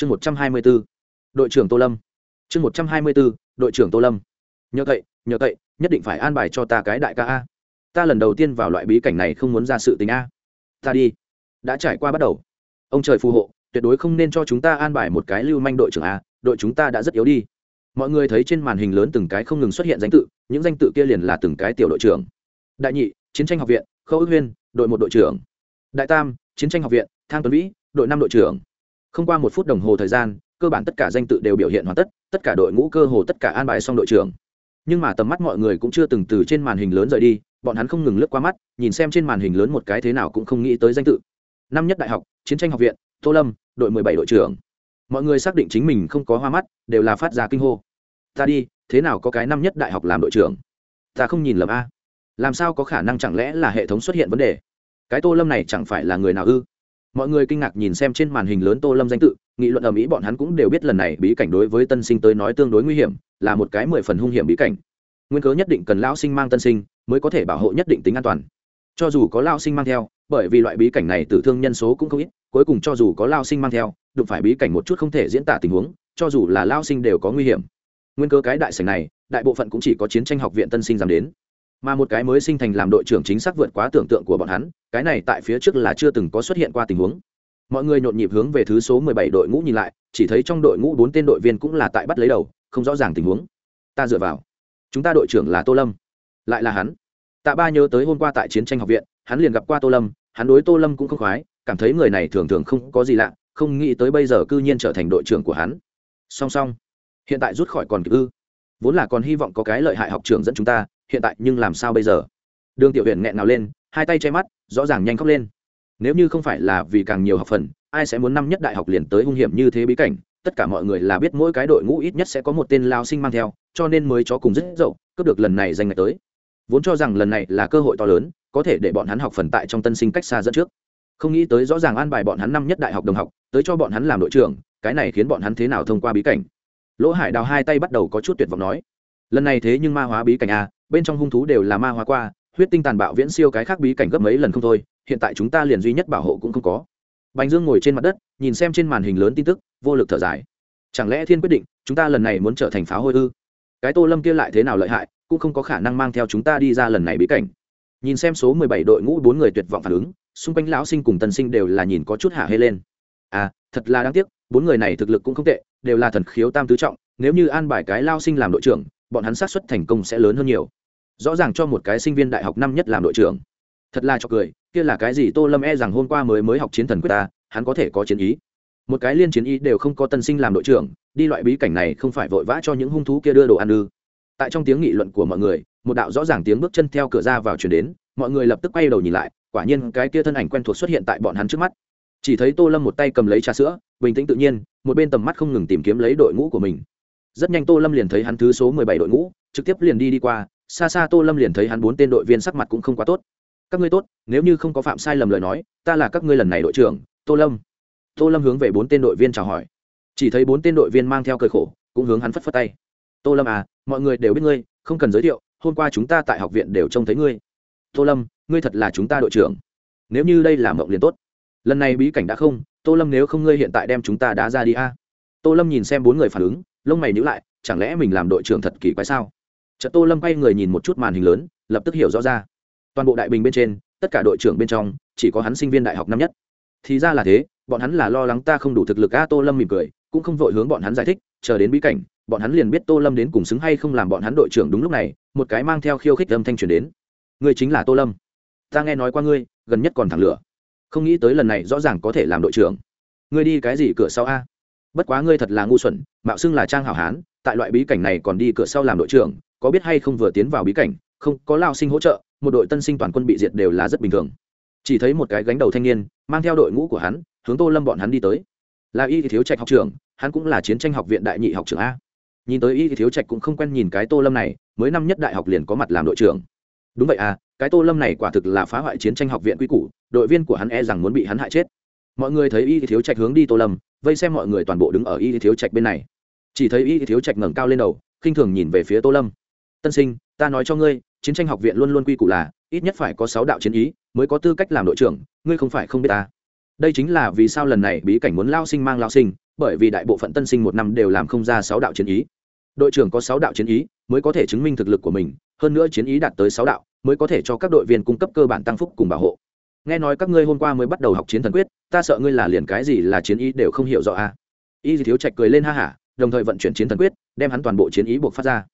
chương một trăm hai mươi b ố đội trưởng tô lâm. Chương một trăm hai mươi b ố đội trưởng tô lâm. Nhờ cậy nhờ cậy, nhất định phải an bài cho ta cái đại ca a. Ta lần đầu tiên vào loại bí cảnh này không muốn ra sự tình a. Ta đi. Đã trải qua bắt đầu. Ông trời phù hộ, tuyệt đối không nên cho chúng ta an bài một cái lưu manh đội trưởng a. Đội chúng ta đã rất yếu đi. Mọi người thấy trên màn hình lớn từng cái không ngừng xuất hiện danh tự, những danh tự kia liền là từng cái tiểu đội trưởng. Đại nhị, chiến tranh học viện, khâu ước huyên, đội một đội trưởng. Đại tam, chiến tranh học viện, thang tuấn vĩ, đội năm đội trưởng không qua một phút đồng hồ thời gian, cơ bản tất cả danh tự đều biểu hiện hoàn tất tất cả đội ngũ cơ hồ tất cả an bài xong đội trưởng. Nhưng mà tầm mắt mọi người cũng chưa từng từ trên màn hình lớn rời đi, bọn hắn không ngừng lướt qua mắt, nhìn xem trên màn hình lớn một cái thế nào cũng không nghĩ tới danh tự. Năm nhất đại học, chiến tranh học viện, tô lâm, đội mười bảy đội trưởng. Mọi người xác định chính mình không có hoa mắt, đều là phát ra kinh hô. Ta đi, thế nào có cái năm nhất đại học làm đội trưởng? Ta không nhìn lầm a. Làm sao có khả năng chẳng lẽ là hệ thống xuất hiện vấn đề? Cái tô lâm này chẳng phải là người nào ư? Mọi người kinh ngạc nhìn xem trên màn hình lớn tô lâm danh tự, nghị luận ở mỹ bọn hắn cũng đều biết lần này bí cảnh đối với tân sinh tới nói tương đối nguy hiểm, là một cái mười phần hung hiểm bí cảnh. Nguyên cớ nhất định cần lão sinh mang tân sinh, mới có thể bảo hộ nhất định tính an toàn. Cho dù có lao sinh mang theo, bởi vì loại bí cảnh này tử thương nhân số cũng không ít, cuối cùng cho dù có lao sinh mang theo, đụng phải bí cảnh một chút không thể diễn tả tình huống, cho dù là lao sinh đều có nguy hiểm. Nguyên cơ cái đại sảnh này, đại bộ phận cũng chỉ có chiến tranh học viện tân sinh dám đến mà một cái mới sinh thành làm đội trưởng chính xác vượt quá tưởng tượng của bọn hắn, cái này tại phía trước là chưa từng có xuất hiện qua tình huống. Mọi người nhộn nhịp hướng về thứ số mười bảy đội ngũ nhìn lại, chỉ thấy trong đội ngũ bốn tên đội viên cũng là tại bắt lấy đầu, không rõ ràng tình huống. Ta dựa vào. Chúng ta đội trưởng là tô lâm. Lại là hắn. Tạ ba nhớ tới hôm qua tại chiến tranh học viện, hắn liền gặp qua tô lâm, hắn đối tô lâm cũng không khoái, cảm thấy người này thường thường không có gì lạ, không nghĩ tới bây giờ cư nhiên trở thành đội trưởng của hắn. Song song, hiện tại rút khỏi còn kịp ư. Vốn là còn hy vọng có cái lợi hại học trưởng dẫn chúng ta hiện tại nhưng làm sao bây giờ? Đường tiểu huyện nghẹn nào lên, hai tay che mắt, rõ ràng nhanh khóc lên. Nếu như không phải là vì càng nhiều học phần, ai sẽ muốn năm nhất đại học liền tới hung hiểm như thế bí cảnh? Tất cả mọi người là biết mỗi cái đội ngũ ít nhất sẽ có một tên lao sinh mang theo, cho nên mới cho cùng rất dậu, cướp được lần này danh ngày tới. Vốn cho rằng lần này là cơ hội to lớn, có thể để bọn hắn học phần tại trong tân sinh cách xa dẫn trước. Không nghĩ tới rõ ràng an bài bọn hắn năm nhất đại học đồng học, tới cho bọn hắn làm đội trưởng, cái này khiến bọn hắn thế nào thông qua bí cảnh? Lỗ hải đào hai tay bắt đầu có chút tuyệt vọng nói, lần này thế nhưng ma hóa bí cảnh a bên trong hung thú đều là ma hóa qua, huyết tinh tàn bạo viễn siêu cái khác bí cảnh gấp mấy lần không thôi, hiện tại chúng ta liền duy nhất bảo hộ cũng không có. Bành dương ngồi trên mặt đất, nhìn xem trên màn hình lớn tin tức, vô lực thở dài. Chẳng lẽ thiên quyết định, chúng ta lần này muốn trở thành phá hôi ư? Cái tô lâm kia lại thế nào lợi hại, cũng không có khả năng mang theo chúng ta đi ra lần này bí cảnh. Nhìn xem số mười bảy đội ngũ bốn người tuyệt vọng phản ứng, xung quanh lão sinh cùng tân sinh đều là nhìn có chút hạ hê lên. À thật là đáng tiếc, bốn người này thực lực cũng không tệ, đều là thần khiếu tam tứ trọng, nếu như an bài cái lao sinh làm đội trưởng bọn hắn xác suất thành công sẽ lớn hơn nhiều. Rõ ràng cho một cái sinh viên đại học năm nhất làm đội trưởng. Thật là cho cười, kia là cái gì tô lâm e rằng hôm qua mới mới học chiến thần quyết ta, hắn có thể có chiến ý. Một cái liên chiến ý đều không có tân sinh làm đội trưởng, đi loại bí cảnh này không phải vội vã cho những hung thú kia đưa đồ ăn ư. Tại trong tiếng nghị luận của mọi người, một đạo rõ ràng tiếng bước chân theo cửa ra vào chuyển đến, mọi người lập tức quay đầu nhìn lại, quả nhiên cái kia thân ảnh quen thuộc xuất hiện tại bọn hắn trước mắt. Chỉ thấy tô lâm một tay cầm lấy trà sữa, bình tĩnh tự nhiên, một bên tầm mắt không ngừng tìm kiếm lấy đội ngũ của mình rất nhanh tô lâm liền thấy hắn thứ số mười bảy đội ngũ, trực tiếp liền đi đi qua, xa xa tô lâm liền thấy hắn bốn tên đội viên sắc mặt cũng không quá tốt. Các ngươi tốt, nếu như không có phạm sai lầm lời nói, ta là các ngươi lần này đội trưởng, tô lâm. Tô lâm hướng về bốn tên đội viên chào hỏi. Chỉ thấy bốn tên đội viên mang theo cơi khổ, cũng hướng hắn phất phất tay. Tô lâm à mọi người đều biết ngươi, không cần giới thiệu, hôm qua chúng ta tại học viện đều trông thấy ngươi. Tô lâm, ngươi thật là chúng ta đội trưởng. Nếu như đây là mộng liền tốt. Lần này bí cảnh đã không, tô lâm nếu không ngươi hiện tại đem chúng ta đá ra đi a. Tô lâm nhìn xem bốn người phản ứng lông mày nhữ lại, chẳng lẽ mình làm đội trưởng thật kỳ quái sao? Trận tô lâm quay người nhìn một chút màn hình lớn, lập tức hiểu rõ ra. Toàn bộ đại bình bên trên, tất cả đội trưởng bên trong, chỉ có hắn sinh viên đại học năm nhất. Thì ra là thế, bọn hắn là lo lắng ta không đủ thực lực, a, tô lâm mỉm cười, cũng không vội hướng bọn hắn giải thích, chờ đến bí cảnh, bọn hắn liền biết tô lâm đến cùng xứng hay không làm bọn hắn đội trưởng đúng lúc này, một cái mang theo khiêu khích âm thanh truyền đến. Ngươi chính là tô lâm. Ta nghe nói qua ngươi, gần nhất còn thẳng lửa. Không nghĩ tới lần này rõ ràng có thể làm đội trưởng. Ngươi đi cái gì cửa sau, a? Bất quá ngươi thật là ngu xuẩn, mạo xưng là trang hảo hán, tại loại bí cảnh này còn đi cửa sau làm đội trưởng, có biết hay không vừa tiến vào bí cảnh, không, có lao sinh hỗ trợ, một đội tân sinh toàn quân bị diệt đều là rất bình thường. Chỉ thấy một cái gánh đầu thanh niên, mang theo đội ngũ của hắn, hướng tô lâm bọn hắn đi tới. Là y thiếu trạch học trưởng, hắn cũng là chiến tranh học viện đại nhị học trưởng a. Nhìn tới y thiếu trạch cũng không quen nhìn cái tô lâm này, mới năm nhất đại học liền có mặt làm đội trưởng. Đúng vậy à cái tô lâm này quả thực là phá hoại chiến tranh học viện quy củ, đội viên của hắn e rằng muốn bị hắn hại chết mọi người thấy y thiếu trạch hướng đi tô lâm, vây xem mọi người toàn bộ đứng ở y thiếu trạch bên này. Chỉ thấy y thiếu trạch ngẩng cao lên đầu, khinh thường nhìn về phía tô lâm. Tân sinh, ta nói cho ngươi, chiến tranh học viện luôn luôn quy củ là, ít nhất phải có sáu đạo chiến ý, mới có tư cách làm đội trưởng, ngươi không phải không biết ta. Đây chính là vì sao lần này bí cảnh muốn lao sinh mang lao sinh, bởi vì đại bộ phận tân sinh một năm đều làm không ra sáu đạo chiến ý. Đội trưởng có sáu đạo chiến ý, mới có thể chứng minh thực lực của mình, hơn nữa chiến ý đạt tới sáu đạo, mới có thể cho các đội viên cung cấp cơ bản tăng phúc cùng bảo hộ nghe nói các ngươi hôm qua mới bắt đầu học chiến thần quyết, ta sợ ngươi là liền cái gì là chiến ý đều không hiểu rõ a à. y thiếu trạch cười lên ha hả, đồng thời vận chuyển chiến thần quyết, đem hắn toàn bộ chiến ý buộc phát ra.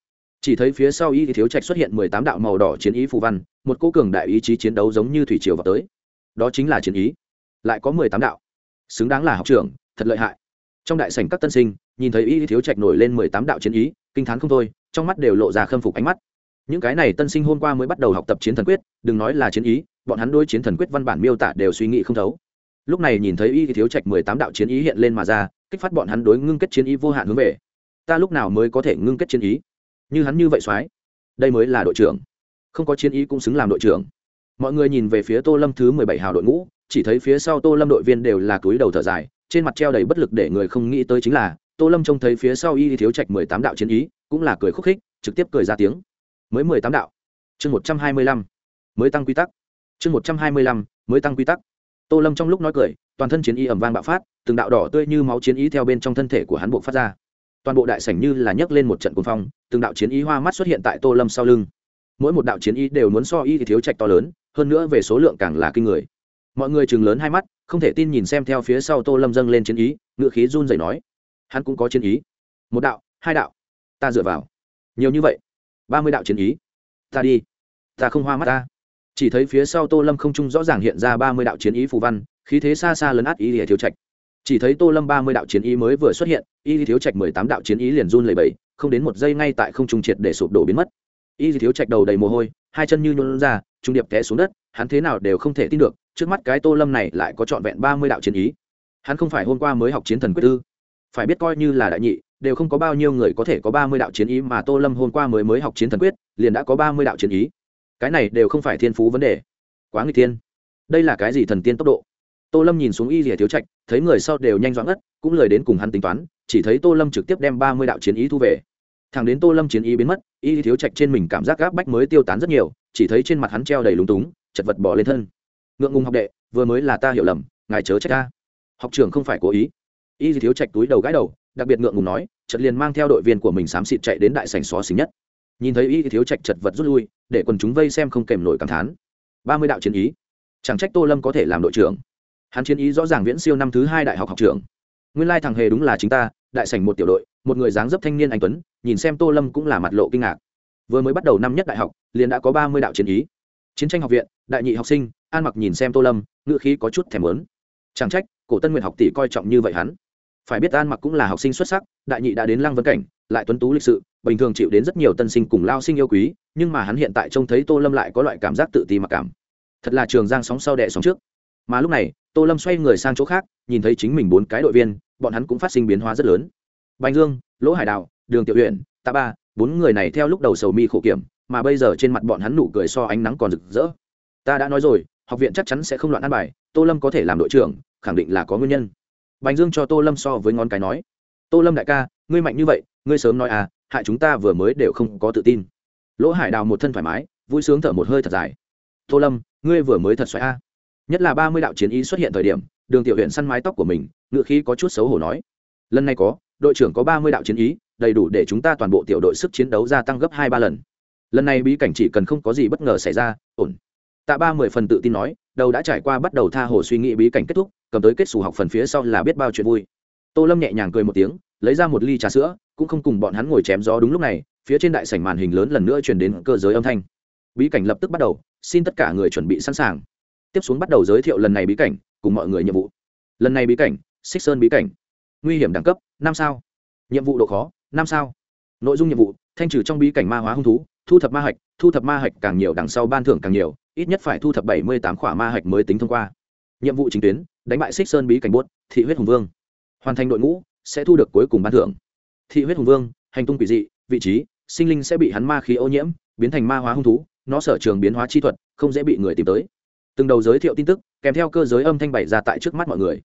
Chỉ thấy phía sau y thiếu trạch xuất hiện mười tám đạo màu đỏ chiến ý phù văn, một cô cường đại ý chí chiến đấu giống như thủy triều vào tới. Đó chính là chiến ý. Lại có mười tám đạo. Xứng đáng là học trưởng, thật lợi hại. Trong đại sảnh các tân sinh, nhìn thấy y thiếu trạch nổi lên mười tám đạo chiến ý, kinh t h á n không thôi, trong mắt đều lộ ra khâm phục ánh mắt. Những cái này tân sinh hôm qua mới bắt đầu học tập chiến thần quyết, đừng nói là chiến ý bọn hắn đối chiến thần quyết văn bản miêu tả đều suy nghĩ không thấu. Lúc này nhìn thấy y thiếu trạch mười tám đạo chiến ý hiện lên mà ra, kích phát bọn hắn đối ngưng kết chiến ý vô hạn hướng về. Ta lúc nào mới có thể ngưng kết chiến ý? Như hắn như vậy soái đây mới là đội trưởng. Không có chiến ý cũng xứng làm đội trưởng. Mọi người nhìn về phía tô lâm thứ mười bảy hào đội ngũ, chỉ thấy phía sau tô lâm đội viên đều là túi đầu thở dài, trên mặt treo đầy bất lực để người không nghĩ tới chính là, tô lâm trông thấy phía sau y thiếu trạch mười tám đạo chiến ý, cũng là cười khúc khích, trực tiếp cười ra tiếng. Mới mười tám đạo. Chương một trăm hai mươi lăm. Mới tăng quy tắc chương một trăm hai mươi lăm, mới tăng quy tắc. Tô lâm trong lúc nói cười, toàn thân chiến ý ẩm vang bạo phát, từng đạo đỏ tươi như máu chiến ý theo bên trong thân thể của hắn buộc phát ra. Toàn bộ đại sảnh như là nhấc lên một trận cuồng phong, từng đạo chiến ý hoa mắt xuất hiện tại tô lâm sau lưng. Mỗi một đạo chiến ý đều muốn so y thì thiếu trạch to lớn, hơn nữa về số lượng càng là kinh người. Mọi người chừng lớn hai mắt, không thể tin nhìn xem theo phía sau tô lâm dâng lên chiến ý, ngựa khí run rẩy nói, hắn cũng có chiến ý. Một đạo, hai đạo, ta dựa vào. Nhiều như vậy. Ba mươi đạo chiến ý. Ta đi. Ta không hoa mắt ta chỉ thấy phía sau tô lâm không trung rõ ràng hiện ra ba mươi đạo chiến ý phù văn, khí thế xa xa lấn át ý lìa thiếu trạch. Chỉ thấy tô lâm ba mươi đạo chiến ý mới vừa xuất hiện y thiếu trạch mười tám đạo chiến ý liền run lầy bẫy không đến một giây ngay tại không trung triệt để sụp đổ biến mất. Y thiếu trạch đầu đầy mồ hôi, hai chân như nhuôn ra, trung điệp té xuống đất, hắn thế nào đều không thể tin được, trước mắt cái tô lâm này lại có trọn vẹn ba mươi đạo chiến ý. Hắn không phải hôm qua mới học chiến thần quyết tư phải biết coi như là đại nhị, đều không có bao nhiêu người có thể có ba mươi đạo chiến ý mà tô lâm hôm qua mới mới học chiến thần quyết, liền đã có ba mươi đạo chiến ý cái này đều không phải thiên phú vấn đề. Quá người tiên đây là cái gì thần tiên tốc độ? Tô lâm nhìn xuống y rỉa thiếu trạch, thấy người sau đều nhanh doãn ngất, cũng lời đến cùng hắn tính toán, chỉ thấy tô lâm trực tiếp đem ba mươi đạo chiến ý thu về. Thằng đến tô lâm chiến ý biến mất, y thiếu trạch trên mình cảm giác gáp bách mới tiêu tán rất nhiều, chỉ thấy trên mặt hắn treo đầy lúng túng, chật vật bỏ lên thân. Ngượng ngùng học đệ, vừa mới là ta hiểu lầm, ngài chớ trách ta. Học trường không phải cố ý. Y thiếu trạch túi đầu gãi đầu, đặc biệt ngượng ngùng nói chật liền mang theo đội viên của mình xám xịt chạy đến đại sành xó xính nhất nhìn thấy y thiếu trạch chật vật rút lui, để quần chúng vây xem không kèm nổi cảm thán. Ba mươi đạo chiến ý. Chẳng trách tô lâm có thể làm đội trưởng. Hắn chiến ý rõ ràng viễn siêu năm thứ hai đại học học trưởng. Nguyên lai thằng hề đúng là chính ta, đại sảnh một tiểu đội, một người dáng dấp thanh niên anh tuấn, nhìn xem tô lâm cũng là mặt lộ kinh ngạc. Vừa mới bắt đầu năm nhất đại học, liền đã có ba mươi đạo chiến ý. Chiến tranh học viện, đại nhị học sinh, an mặc nhìn xem tô lâm ngựa khí có chút thèm lớn chẳng trách, cổ tân nguyện học tỷ coi trọng như vậy hắn. Phải biết an mặc cũng là học sinh xuất sắc, đại nhị đã đến lăng vấn cảnh, lại tuấn tú lịch sự bình thường chịu đến rất nhiều tân sinh cùng lao sinh yêu quý, nhưng mà hắn hiện tại trông thấy tô lâm lại có loại cảm giác tự ti mặc cảm. Thật là trường giang sóng sau đẻ sóng trước. Mà lúc này, tô lâm xoay người sang chỗ khác, nhìn thấy chính mình bốn cái đội viên, bọn hắn cũng phát sinh biến hóa rất lớn. Bành dương, lỗ hải đào, đường tiểu huyện tạ ba, bốn người này theo lúc đầu sầu mi khổ kiểm, mà bây giờ trên mặt bọn hắn nụ cười so ánh nắng còn rực rỡ. Ta đã nói rồi, học viện chắc chắn sẽ không loạn ăn bài, tô lâm có thể làm đội trưởng, khẳng định là có nguyên nhân. Bành dương cho tô lâm so với ngón cái nói. Tô lâm đại ca, ngươi mạnh như vậy, ngươi sớm nói à hại chúng ta vừa mới đều không có tự tin. Lỗ hải đào một thân thoải mái, vui sướng thở một hơi thật dài. Tô lâm, ngươi vừa mới thật xoáy a. À. nhất là ba mươi đạo chiến ý xuất hiện thời điểm, đường tiểu huyện săn mái tóc của mình ngựa khí có chút xấu hổ nói. Lần này có, đội trưởng có ba mươi đạo chiến ý, đầy đủ để chúng ta toàn bộ tiểu đội sức chiến đấu gia tăng gấp hai ba lần. Lần này bí cảnh chỉ cần không có gì bất ngờ xảy ra, ổn. Tạ ba mười phần tự tin nói, đầu đã trải qua bắt đầu tha hồ suy nghĩ bí cảnh kết thúc, cầm tới kết xù học phần phía sau là biết bao chuyện vui. Tô lâm nhẹ nhàng cười một tiếng lấy ra một ly trà sữa, cũng không cùng bọn hắn ngồi chém gió đúng lúc này, phía trên đại sảnh màn hình lớn lần nữa chuyển đến cơ giới âm thanh. Bí cảnh lập tức bắt đầu, xin tất cả người chuẩn bị sẵn sàng. Tiếp xuống bắt đầu giới thiệu lần này bí cảnh, cùng mọi người nhiệm vụ. Lần này bí cảnh xích sơn bí cảnh. Nguy hiểm đẳng cấp, năm sao. Nhiệm vụ độ khó, năm sao. Nội dung nhiệm vụ, thanh trừ trong bí cảnh ma hóa hung thú, thu thập ma hạch, thu thập ma hạch càng nhiều đằng sau ban thưởng càng nhiều, ít nhất phải thu thập bảy mươi tám khỏa ma hạch mới tính thông qua. Nhiệm vụ chính tuyến, đánh bại xích sơn bí cảnh buốt, thị huyết hùng vương. Hoàn thành đội ngũ sẽ thu được cuối cùng ban thưởng. Thị huyết hùng vương, hành tung quỷ dị, vị trí, sinh linh sẽ bị hắn ma khí ô nhiễm, biến thành ma hóa hung thú, nó sở trường biến hóa chi thuật, không dễ bị người tìm tới. Từng đầu giới thiệu tin tức, kèm theo cơ giới âm thanh bày ra tại trước mắt mọi người.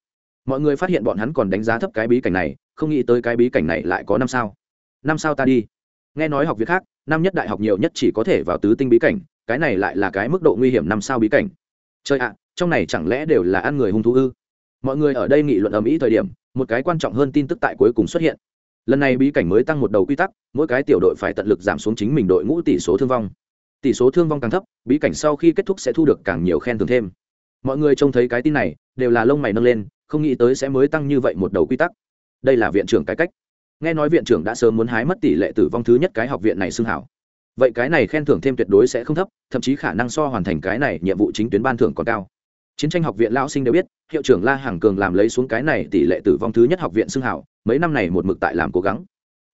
Mọi người phát hiện bọn hắn còn đánh giá thấp cái bí cảnh này, không nghĩ tới cái bí cảnh này lại có năm sao. Năm sao ta đi. Nghe nói học việc khác, năm nhất đại học nhiều nhất chỉ có thể vào tứ tinh bí cảnh, cái này lại là cái mức độ nguy hiểm năm sao bí cảnh. Chơi ạ, trong này chẳng lẽ đều là ăn người hung thú ư? Mọi người ở đây nghị luận ầm ĩ thời điểm, một cái quan trọng hơn tin tức tại cuối cùng xuất hiện. Lần này bí cảnh mới tăng một đầu quy tắc, mỗi cái tiểu đội phải tận lực giảm xuống chính mình đội ngũ tỷ số thương vong. Tỷ số thương vong càng thấp, bí cảnh sau khi kết thúc sẽ thu được càng nhiều khen thưởng thêm. Mọi người trông thấy cái tin này, đều là lông mày nâng lên, không nghĩ tới sẽ mới tăng như vậy một đầu quy tắc. Đây là viện trưởng cái cách. Nghe nói viện trưởng đã sớm muốn hái mất tỷ lệ tử vong thứ nhất cái học viện này xưng hảo. Vậy cái này khen thưởng thêm tuyệt đối sẽ không thấp, thậm chí khả năng so hoàn thành cái này nhiệm vụ chính tuyến ban thưởng còn cao chiến tranh học viện lao sinh đều biết, hiệu trưởng la hàng cường làm lấy xuống cái này tỷ lệ tử vong thứ nhất học viện xưng hảo, mấy năm này một mực tại làm cố gắng.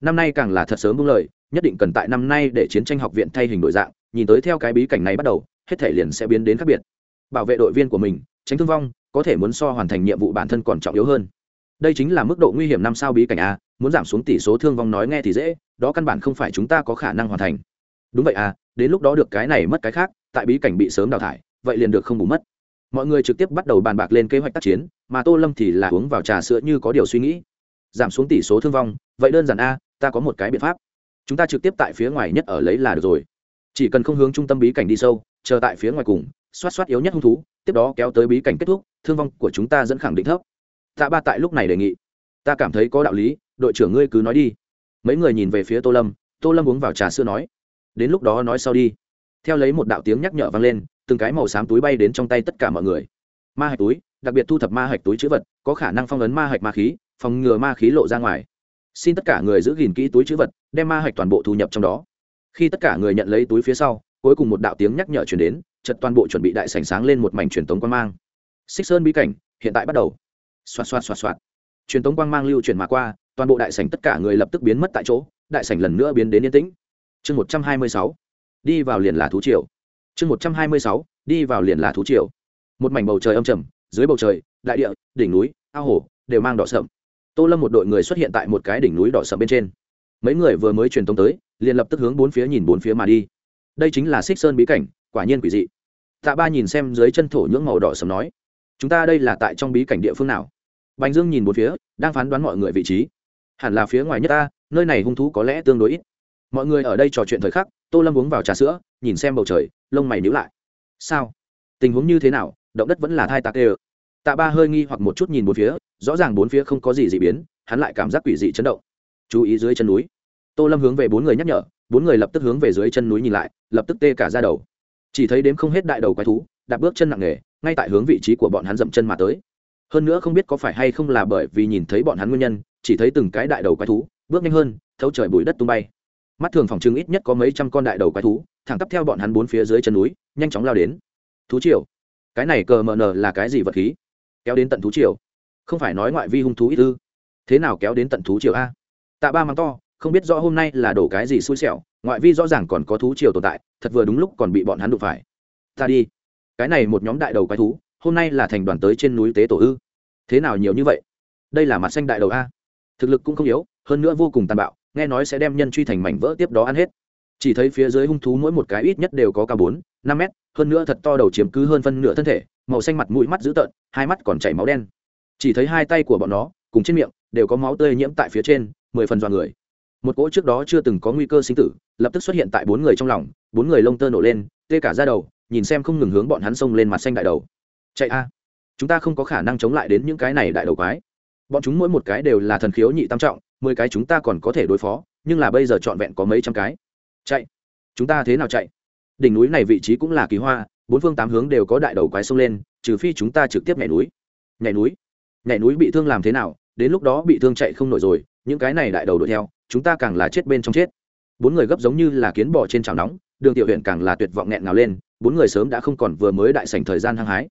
Năm nay càng là thật sớm buông lời, nhất định cần tại năm nay để chiến tranh học viện thay hình đổi dạng, nhìn tới theo cái bí cảnh này bắt đầu, hết thể liền sẽ biến đến khác biệt. Bảo vệ đội viên của mình, tránh thương vong, có thể muốn so hoàn thành nhiệm vụ bản thân còn trọng yếu hơn. Đây chính là mức độ nguy hiểm năm sao bí cảnh a, muốn giảm xuống tỷ số thương vong nói nghe thì dễ, đó căn bản không phải chúng ta có khả năng hoàn thành. Đúng vậy à đến lúc đó được cái này mất cái khác, tại bí cảnh bị sớm đào thải, vậy liền được không bù mất mọi người trực tiếp bắt đầu bàn bạc lên kế hoạch tác chiến, mà tô lâm thì là uống vào trà sữa như có điều suy nghĩ. Giảm xuống tỷ số thương vong, vậy đơn giản a, ta có một cái biện pháp. Chúng ta trực tiếp tại phía ngoài nhất ở lấy là được rồi. Chỉ cần không hướng trung tâm bí cảnh đi sâu, chờ tại phía ngoài cùng xoát xoát yếu nhất hung thú, tiếp đó kéo tới bí cảnh kết thúc, thương vong của chúng ta dẫn khẳng định thấp. Tạ ba tại lúc này đề nghị. Ta cảm thấy có đạo lý, đội trưởng ngươi cứ nói đi. Mấy người nhìn về phía tô lâm tô lâm uống vào trà sữa nói. Đến lúc đó nói sau đi. Theo lấy một đạo tiếng nhắc nhở vang lên từng cái màu xám túi bay đến trong tay tất cả mọi người. Ma hạch túi, đặc biệt thu thập ma hạch túi chữ vật, có khả năng phong ấn ma hạch ma khí, phòng ngừa ma khí lộ ra ngoài. Xin tất cả người giữ gìn kỹ túi chữ vật, đem ma hạch toàn bộ thu nhập trong đó. Khi tất cả người nhận lấy túi phía sau, cuối cùng một đạo tiếng nhắc nhở chuyển đến chật toàn bộ chuẩn bị đại sảnh sáng lên một mảnh truyền tống quang mang. Xích sơn bí cảnh, hiện tại bắt đầu. Xoạt xoạt xoạt xoạt. Truyền tống quang mang lưu chuyển mà qua, toàn bộ đại sảnh tất cả người lập tức biến mất tại chỗ, đại sảnh lần nữa biến đến yên tĩnh. Chương một trăm hai mươi sáu. Đi vào liền là thú triều chương một trăm hai mươi sáu, đi vào liền là thú triều. Một mảnh bầu trời âm trầm, dưới bầu trời, đại địa, đỉnh núi, ao hồ đều mang đỏ sậm. Tô lâm một đội người xuất hiện tại một cái đỉnh núi đỏ sậm bên trên. Mấy người vừa mới truyền tống tới, liền lập tức hướng bốn phía nhìn bốn phía mà đi. Đây chính là xích sơn bí cảnh, quả nhiên quỷ dị. Tạ ba nhìn xem dưới chân thổ nhưỡng màu đỏ sầm nói, chúng ta đây là tại trong bí cảnh địa phương nào? Bành dương nhìn bốn phía, đang phán đoán mọi người vị trí. Hẳn là phía ngoài nhất ta, nơi này hung thú có lẽ tương đối ít. Mọi người ở đây trò chuyện thời khắc, tô lâm uống vào trà sữa, nhìn xem bầu trời lông mày nhíu lại. Sao? Tình huống như thế nào? Động đất vẫn là thai tạc ê tạ ba hơi nghi hoặc một chút nhìn bốn phía, rõ ràng bốn phía không có gì dị biến, hắn lại cảm giác quỷ dị chấn động. Chú ý dưới chân núi. Tô lâm hướng về bốn người nhắc nhở, bốn người lập tức hướng về dưới chân núi nhìn lại, lập tức tê cả ra đầu. Chỉ thấy đếm không hết đại đầu quái thú, đạp bước chân nặng nề, ngay tại hướng vị trí của bọn hắn dậm chân mà tới. Hơn nữa không biết có phải hay không là bởi vì nhìn thấy bọn hắn nguyên nhân, chỉ thấy từng cái đại đầu quái thú, bước nhanh hơn, thấu trời bụi đất tung bay. Mắt thường phòng chứng ít nhất có mấy trăm con đại đầu quái thú thẳng tắp theo bọn hắn bốn phía dưới chân núi, nhanh chóng lao đến. Thú triều. Cái này cờ mờ nờ là cái gì vật khí? Kéo đến tận thú triều. Không phải nói ngoại vi hung thú ít ư? Thế nào kéo đến tận thú triều a? Tạ ba mắng to, không biết rõ hôm nay là đổ cái gì xui xẻo, ngoại vi rõ ràng còn có thú triều tồn tại, thật vừa đúng lúc còn bị bọn hắn đụng phải. Ta đi. Cái này một nhóm đại đầu quái thú, hôm nay là thành đoàn tới trên núi tế tổ ư? Thế nào nhiều như vậy? Đây là mặt xanh đại đầu a. Thực lực cũng không yếu, hơn nữa vô cùng tàn bạo, nghe nói sẽ đem nhân truy thành mảnh vỡ tiếp đó ăn hết chỉ thấy phía dưới hung thú mỗi một cái ít nhất đều có cao bốn, năm mét, hơn nữa thật to đầu chiếm cứ hơn phân nửa thân thể, màu xanh mặt mũi mắt dữ tợn, hai mắt còn chảy máu đen. Chỉ thấy hai tay của bọn nó, cùng trên miệng, đều có máu tươi nhiễm tại phía trên, mười phần dọa người. Một cỗ trước đó chưa từng có nguy cơ sinh tử, lập tức xuất hiện tại bốn người trong lòng, bốn người lông tơ nổ lên, tê cả ra đầu, nhìn xem không ngừng hướng bọn hắn xông lên mặt xanh đại đầu. Chạy a! Chúng ta không có khả năng chống lại đến những cái này đại đầu quái. Bọn chúng mỗi một cái đều là thần khiếu nhị tam trọng, mười cái chúng ta còn có thể đối phó, nhưng là bây giờ trọn vẹn có mấy trăm cái chạy. Chúng ta thế nào chạy? Đỉnh núi này vị trí cũng là kỳ hoa, bốn phương tám hướng đều có đại đầu quái xông lên, trừ phi chúng ta trực tiếp nhảy núi. Nhảy núi? Nhảy núi bị thương làm thế nào? Đến lúc đó bị thương chạy không nổi rồi, những cái này đại đầu đuổi theo, chúng ta càng là chết bên trong chết. Bốn người gấp giống như là kiến bò trên chảo nóng, đường tiểu huyện càng là tuyệt vọng nghẹn ngào lên, bốn người sớm đã không còn vừa mới đại sảnh thời gian hăng hái.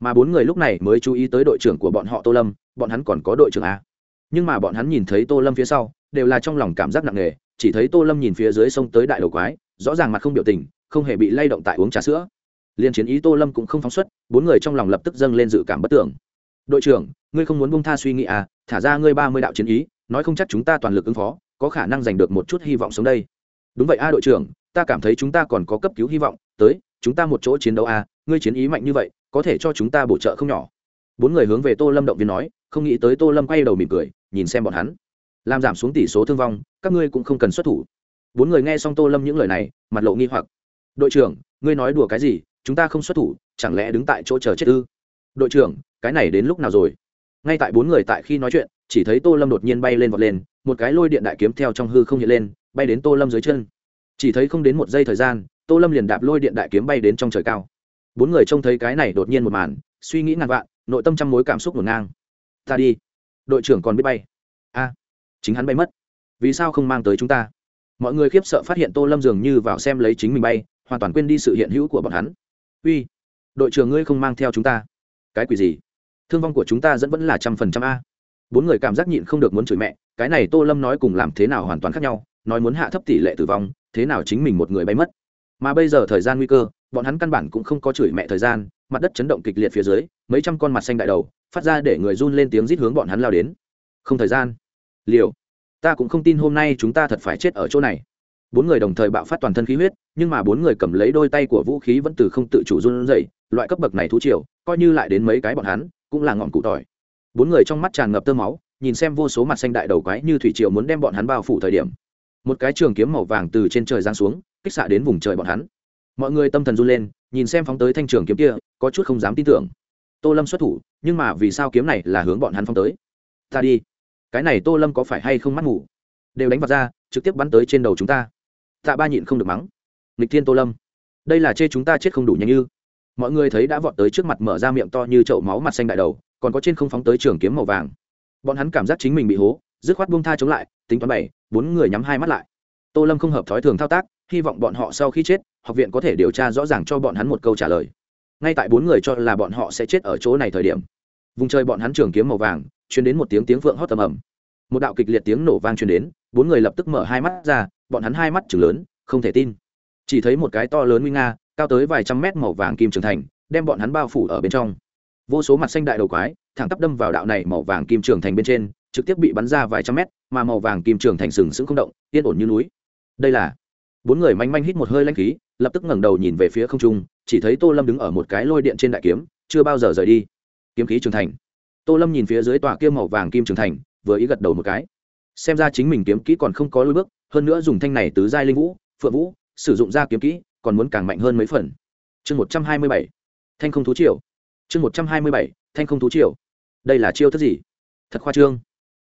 Mà bốn người lúc này mới chú ý tới đội trưởng của bọn họ tô lâm, bọn hắn còn có đội trưởng a. Nhưng mà bọn hắn nhìn thấy tô lâm phía sau, đều là trong lòng cảm giác nặng nề chỉ thấy tô lâm nhìn phía dưới sông tới đại đầu quái, rõ ràng mặt không biểu tình, không hề bị lay động tại uống trà sữa. Liên chiến ý tô lâm cũng không phóng xuất, bốn người trong lòng lập tức dâng lên dự cảm bất tưởng. Đội trưởng, ngươi không muốn bông tha suy nghĩ à thả ra ngươi ba mươi đạo chiến ý, nói không chắc chúng ta toàn lực ứng phó, có khả năng giành được một chút hy vọng sống đây. Đúng vậy a, đội trưởng, ta cảm thấy chúng ta còn có cấp cứu hy vọng, tới, chúng ta một chỗ chiến đấu a ngươi chiến ý mạnh như vậy, có thể cho chúng ta bổ trợ không nhỏ. Bốn người hướng về tô lâm động viên nói, không nghĩ tới tô lâm quay đầu mỉm cười, nhìn xem bọn hắn làm giảm xuống tỷ số thương vong, các ngươi cũng không cần xuất thủ. Bốn người nghe xong tô lâm những lời này, mặt lộ nghi hoặc. Đội trưởng, ngươi nói đùa cái gì, chúng ta không xuất thủ, chẳng lẽ đứng tại chỗ chờ chết ư? Đội trưởng, cái này đến lúc nào rồi? Ngay tại bốn người tại khi nói chuyện, chỉ thấy tô lâm đột nhiên bay lên vọt lên, một cái lôi điện đại kiếm theo trong hư không hiện lên, bay đến tô lâm dưới chân. Chỉ thấy không đến một giây thời gian, tô lâm liền đạp lôi điện đại kiếm bay đến trong trời cao. Bốn người trông thấy cái này đột nhiên một màn, suy nghĩ ngàn vạn, nội tâm trăm mối cảm xúc ngổn ngang. Ta đi. Đội trưởng còn biết bay. A chính hắn bay mất. Vì sao không mang tới chúng ta? Mọi người khiếp sợ phát hiện tô lâm dường như vào xem lấy chính mình bay, hoàn toàn quên đi sự hiện hữu của bọn hắn. Uy, đội trưởng ngươi không mang theo chúng ta? Cái quỷ gì? Thương vong của chúng ta vẫn vẫn là trăm phần trăm a. Bốn người cảm giác nhịn không được muốn chửi mẹ, cái này tô lâm nói cùng làm thế nào hoàn toàn khác nhau, nói muốn hạ thấp tỷ lệ tử vong, thế nào chính mình một người bay mất. Mà bây giờ thời gian nguy cơ, bọn hắn căn bản cũng không có chửi mẹ thời gian, mặt đất chấn động kịch liệt phía dưới, mấy trăm con mặt xanh đại đầu, phát ra để người run lên tiếng rít hướng bọn hắn lao đến. Không thời gian liều, ta cũng không tin hôm nay chúng ta thật phải chết ở chỗ này. Bốn người đồng thời bạo phát toàn thân khí huyết, nhưng mà bốn người cầm lấy đôi tay của vũ khí vẫn từ không tự chủ run rẩy, loại cấp bậc này thú triều, coi như lại đến mấy cái bọn hắn, cũng là ngọn cụ tỏi. Bốn người trong mắt tràn ngập tơ máu, nhìn xem vô số mặt xanh đại đầu quái như thủy triều muốn đem bọn hắn bao phủ thời điểm. Một cái trường kiếm màu vàng từ trên trời giáng xuống, kích xạ đến vùng trời bọn hắn. Mọi người tâm thần run lên, nhìn xem phóng tới thanh trường kiếm kia, có chút không dám tin tưởng. Tô lâm xuất thủ, nhưng mà vì sao kiếm này là hướng bọn hắn phóng tới? Ta đi cái này tô lâm có phải hay không mắt ngủ đều đánh vào ra, trực tiếp bắn tới trên đầu chúng ta. Tạ ba nhịn không được mắng. Nghịch thiên tô lâm, đây là chê chúng ta chết không đủ nhanh như mọi người thấy đã vọt tới trước mặt mở ra miệng to như chậu máu mặt xanh đại đầu, còn có trên không phóng tới trường kiếm màu vàng. Bọn hắn cảm giác chính mình bị hố, dứt khoát buông tha chống lại, tính toán bảy, bốn người nhắm hai mắt lại. Tô lâm không hợp thói thường thao tác, hy vọng bọn họ sau khi chết, học viện có thể điều tra rõ ràng cho bọn hắn một câu trả lời. Ngay tại bốn người cho là bọn họ sẽ chết ở chỗ này thời điểm, vùng chơi bọn hắn trường kiếm màu vàng chuyển đến một tiếng tiếng vượng hót tầm ầm. Một đạo kịch liệt tiếng nổ vang truyền đến, bốn người lập tức mở hai mắt ra, bọn hắn hai mắt chừng lớn, không thể tin. Chỉ thấy một cái to lớn nguy nga, cao tới vài trăm mét màu vàng kim trường thành, đem bọn hắn bao phủ ở bên trong. Vô số mặt xanh đại đầu quái, thẳng tắp đâm vào đạo này màu vàng kim trường thành bên trên, trực tiếp bị bắn ra vài trăm mét, mà màu vàng kim trường thành sừng sững không động, yên ổn như núi. Đây là bốn người manh manh hít một hơi lanh khí, lập tức ngẩng đầu nhìn về phía không trung, chỉ thấy tô lâm đứng ở một cái lôi điện trên đại kiếm, chưa bao giờ rời đi. Kiếm khí trường thành tô lâm nhìn phía dưới tòa kia màu vàng kim trường thành, vừa ý gật đầu một cái. Xem ra chính mình kiếm kỹ còn không có lôi bước, hơn nữa dùng thanh này tứ giai linh vũ, phượng vũ, sử dụng ra kiếm kỹ, còn muốn càng mạnh hơn mấy phần. Chương một trăm hai mươi bảy, thanh không thú triều. Chương một trăm hai mươi bảy, thanh không thú triều. Đây là chiêu thức gì? Thật khoa trương.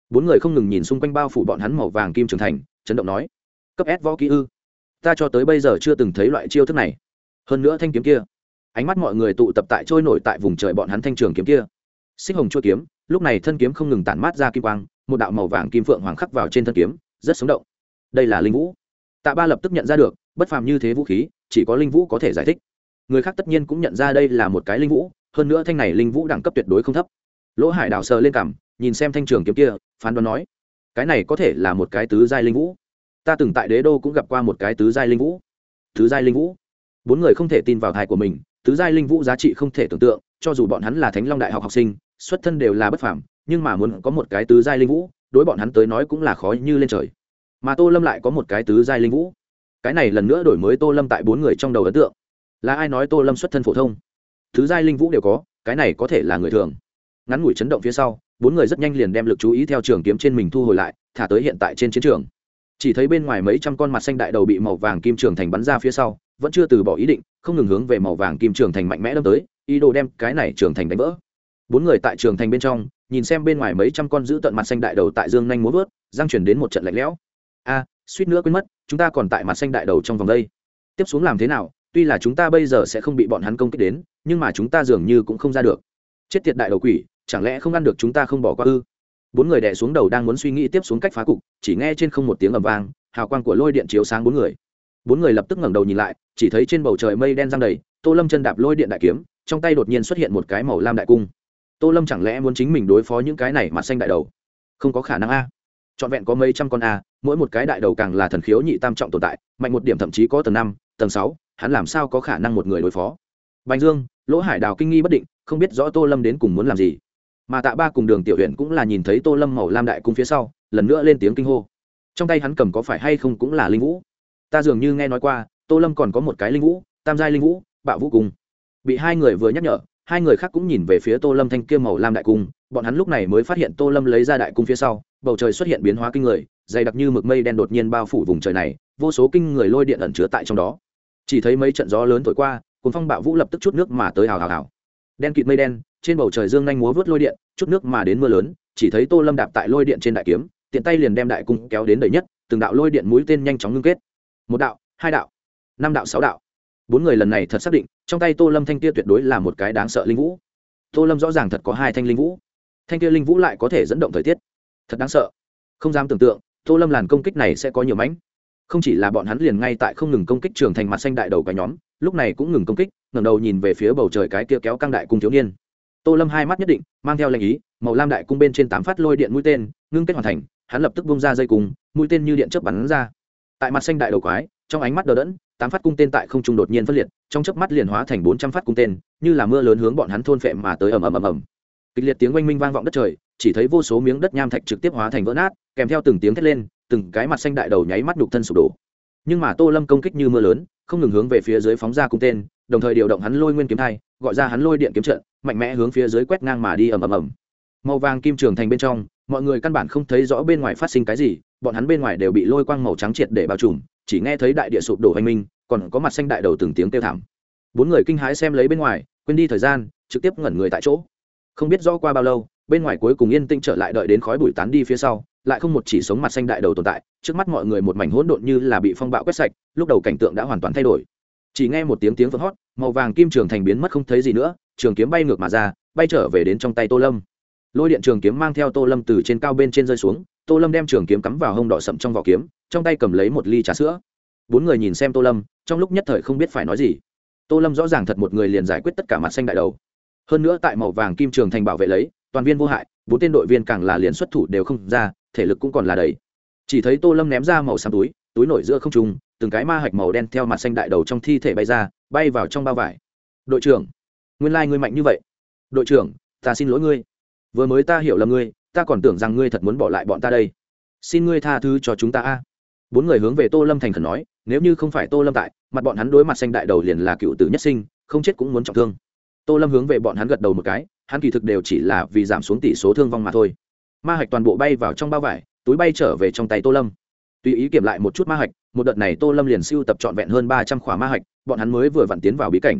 Bốn người không ngừng nhìn xung quanh bao phủ bọn hắn màu vàng kim trường thành, chấn động nói. Cấp s võ kỹ ư? Ta cho tới bây giờ chưa từng thấy loại chiêu thức này. Hơn nữa thanh kiếm kia. Ánh mắt mọi người tụ tập tại trôi nổi tại vùng trời bọn hắn thanh trường kiếm kia xích hồng chua kiếm, lúc này thân kiếm không ngừng tản mát ra kim quang, một đạo màu vàng kim phượng hoàng khắc vào trên thân kiếm, rất sống động. Đây là linh vũ. Tạ ba lập tức nhận ra được, bất phàm như thế vũ khí, chỉ có linh vũ có thể giải thích. Người khác tất nhiên cũng nhận ra đây là một cái linh vũ, hơn nữa thanh này linh vũ đẳng cấp tuyệt đối không thấp. Lỗ hải đào sờ lên cằm, nhìn xem thanh trường kiếm kia, phán đoán nói, cái này có thể là một cái tứ giai linh vũ. Ta từng tại đế đô cũng gặp qua một cái tứ giai linh vũ. Tứ giai linh vũ? Bốn người không thể tin vào thai của mình, tứ giai linh vũ giá trị không thể tưởng tượng, cho dù bọn hắn là thánh long đại học học sinh xuất thân đều là bất phàm, nhưng mà muốn có một cái tứ giai linh vũ, đối bọn hắn tới nói cũng là khó như lên trời. Mà tô lâm lại có một cái tứ giai linh vũ. Cái này lần nữa đổi mới tô lâm tại bốn người trong đầu ấn tượng. Là ai nói tô lâm xuất thân phổ thông? Tứ giai linh vũ đều có, cái này có thể là người thường. Ngắn ngủi chấn động phía sau, bốn người rất nhanh liền đem lực chú ý theo trường kiếm trên mình thu hồi lại, thả tới hiện tại trên chiến trường. Chỉ thấy bên ngoài mấy trăm con mặt xanh đại đầu bị màu vàng kim trường thành bắn ra phía sau, vẫn chưa từ bỏ ý định, không ngừng hướng về màu vàng kim trường thành mạnh mẽ đâm tới, ý đồ đem cái này trường thành đánh vỡ bốn người tại trường thành bên trong, nhìn xem bên ngoài mấy trăm con giữ tận mặt xanh đại đầu tại dương nhanh muốn vớt giang chuyển đến một trận lạnh lẽo. A, suýt nữa quên mất, chúng ta còn tại mặt xanh đại đầu trong vòng đây. Tiếp xuống làm thế nào, tuy là chúng ta bây giờ sẽ không bị bọn hắn công kích đến, nhưng mà chúng ta dường như cũng không ra được. Chết tiệt đại đầu quỷ, chẳng lẽ không ăn được chúng ta không bỏ qua ư? Bốn người đè xuống đầu đang muốn suy nghĩ tiếp xuống cách phá cục, chỉ nghe trên không một tiếng ầm vang, hào quang của lôi điện chiếu sáng bốn người. Bốn người lập tức ngẩng đầu nhìn lại, chỉ thấy trên bầu trời mây đen giăng đầy, tô lâm chân đạp lôi điện đại kiếm, trong tay đột nhiên xuất hiện một cái màu lam đại cung tô lâm chẳng lẽ muốn chính mình đối phó những cái này mặt xanh đại đầu? Không có khả năng a. Trọn vẹn có mấy trăm con a, mỗi một cái đại đầu càng là thần khiếu nhị tam trọng tồn tại, mạnh một điểm thậm chí có tầng năm, tầng sáu, hắn làm sao có khả năng một người đối phó? Bành dương, lỗ hải đào kinh nghi bất định, không biết rõ tô lâm đến cùng muốn làm gì. Mà tạ ba cùng đường tiểu huyện cũng là nhìn thấy tô lâm màu lam đại cung phía sau, lần nữa lên tiếng kinh hô. Trong tay hắn cầm có phải hay không cũng là linh vũ. Ta dường như nghe nói qua, tô lâm còn có một cái linh vũ, tam giai linh vũ, bạo vũ cung. Bị hai người vừa nhắc nhở hai người khác cũng nhìn về phía tô lâm thanh kia màu lam đại cung, bọn hắn lúc này mới phát hiện tô lâm lấy ra đại cung phía sau, bầu trời xuất hiện biến hóa kinh người, dày đặc như mực mây đen đột nhiên bao phủ vùng trời này, vô số kinh người lôi điện ẩn chứa tại trong đó. Chỉ thấy mấy trận gió lớn thổi qua cuốn phong bạo vũ lập tức chút nước mà tới hào hào hào. Đen kịt mây đen, trên bầu trời dương nhanh múa vớt lôi điện, chút nước mà đến mưa lớn, chỉ thấy tô lâm đạp tại lôi điện trên đại kiếm, tiện tay liền đem đại cung kéo đến đầy nhất, từng đạo lôi điện mũi tên nhanh chóng ngưng kết. Một đạo, hai đạo, năm đạo, sáu đạo. Bốn người lần này thật xác định trong tay tô lâm thanh kia tuyệt đối là một cái đáng sợ linh vũ. Tô lâm rõ ràng thật có hai thanh linh vũ. Thanh kia linh vũ lại có thể dẫn động thời tiết. Thật đáng sợ. Không dám tưởng tượng, tô lâm làn công kích này sẽ có nhiều mánh không chỉ là bọn hắn liền ngay tại không ngừng công kích trường thành mặt xanh đại đầu cái nhóm, lúc này cũng ngừng công kích, ngẩng đầu nhìn về phía bầu trời cái kia kéo căng đại cung thiếu niên. Tô lâm hai mắt nhất định, mang theo lệnh ý, màu lam đại cung bên trên tám phát lôi điện mũi tên, ngưng kết hoàn thành, hắn lập tức bung ra dây cung, mũi tên như điện chớp bắn ra tại mặt xanh đại đầu quái, trong ánh mắt đờ đẫn, tám phát cung tên tại không trung đột nhiên phân liệt, trong chớp mắt liền hóa thành bốn trăm phát cung tên, như là mưa lớn hướng bọn hắn thôn phệ mà tới ầm ầm ầm ầm. Kịch liệt tiếng oanh minh vang vọng đất trời, chỉ thấy vô số miếng đất nham thạch trực tiếp hóa thành vỡ nát, kèm theo từng tiếng thét lên, từng cái mặt xanh đại đầu nháy mắt đục thân sụp đổ. Nhưng mà tô lâm công kích như mưa lớn, không ngừng hướng về phía dưới phóng ra cung tên, đồng thời điều động hắn lôi nguyên kiếm thai gọi ra hắn lôi điện kiếm trận, mạnh mẽ hướng phía dưới quét ngang mà đi ầm ầm ầm. Màu vàng kim trường thành bên trong, mọi người căn bản không thấy rõ bên ngoài phát sinh cái gì bọn hắn bên ngoài đều bị lôi quang màu trắng triệt để bao trùm, chỉ nghe thấy đại địa sụp đổ hoành minh, còn có mặt xanh đại đầu từng tiếng kêu thảm. Bốn người kinh hãi xem lấy bên ngoài, quên đi thời gian, trực tiếp ngẩn người tại chỗ. Không biết rõ qua bao lâu, bên ngoài cuối cùng yên tĩnh trở lại đợi đến khói bụi tán đi phía sau, lại không một chỉ sống mặt xanh đại đầu tồn tại, trước mắt mọi người một mảnh hỗn độn như là bị phong bạo quét sạch, lúc đầu cảnh tượng đã hoàn toàn thay đổi. Chỉ nghe một tiếng tiếng vỡ hót, màu vàng kim trường thành biến mất không thấy gì nữa, trường kiếm bay ngược mà ra, bay trở về đến trong tay tô lâm. Lôi điện trường kiếm mang theo tô lâm từ trên cao bên trên rơi xuống tô lâm đem trường kiếm cắm vào hông đỏ sậm trong vỏ kiếm trong tay cầm lấy một ly trà sữa. Bốn người nhìn xem tô lâm trong lúc nhất thời không biết phải nói gì. Tô lâm rõ ràng thật một người liền giải quyết tất cả mặt xanh đại đầu. Hơn nữa tại màu vàng kim trường thành bảo vệ lấy toàn viên vô hại bốn tên đội viên càng là liền xuất thủ đều không ra thể lực cũng còn là đầy. Chỉ thấy tô lâm ném ra màu xám túi túi nổi giữa không trùng, từng cái ma hạch màu đen theo mặt xanh đại đầu trong thi thể bay ra bay vào trong bao vải. Đội trưởng nguyên lai、like、ngươi mạnh như vậy. Đội trưởng ta xin lỗi ngươi. Vừa mới ta hiểu lầm ngươi ta còn tưởng rằng ngươi thật muốn bỏ lại bọn ta đây. Xin ngươi tha thứ cho chúng ta a. Bốn người hướng về tô lâm thành khẩn nói, nếu như không phải tô lâm tại, mặt bọn hắn đối mặt xanh đại đầu liền là cựu tử nhất sinh, không chết cũng muốn trọng thương. Tô lâm hướng về bọn hắn gật đầu một cái, hắn kỳ thực đều chỉ là vì giảm xuống tỷ số thương vong mà thôi. Ma hạch toàn bộ bay vào trong bao vải, túi bay trở về trong tay tô lâm. Tùy ý kiểm lại một chút ma hạch, một đợt này tô lâm liền siêu tập trọn vẹn hơn ba trăm khỏa ma hạch, bọn hắn mới vừa vặn tiến vào bí cảnh.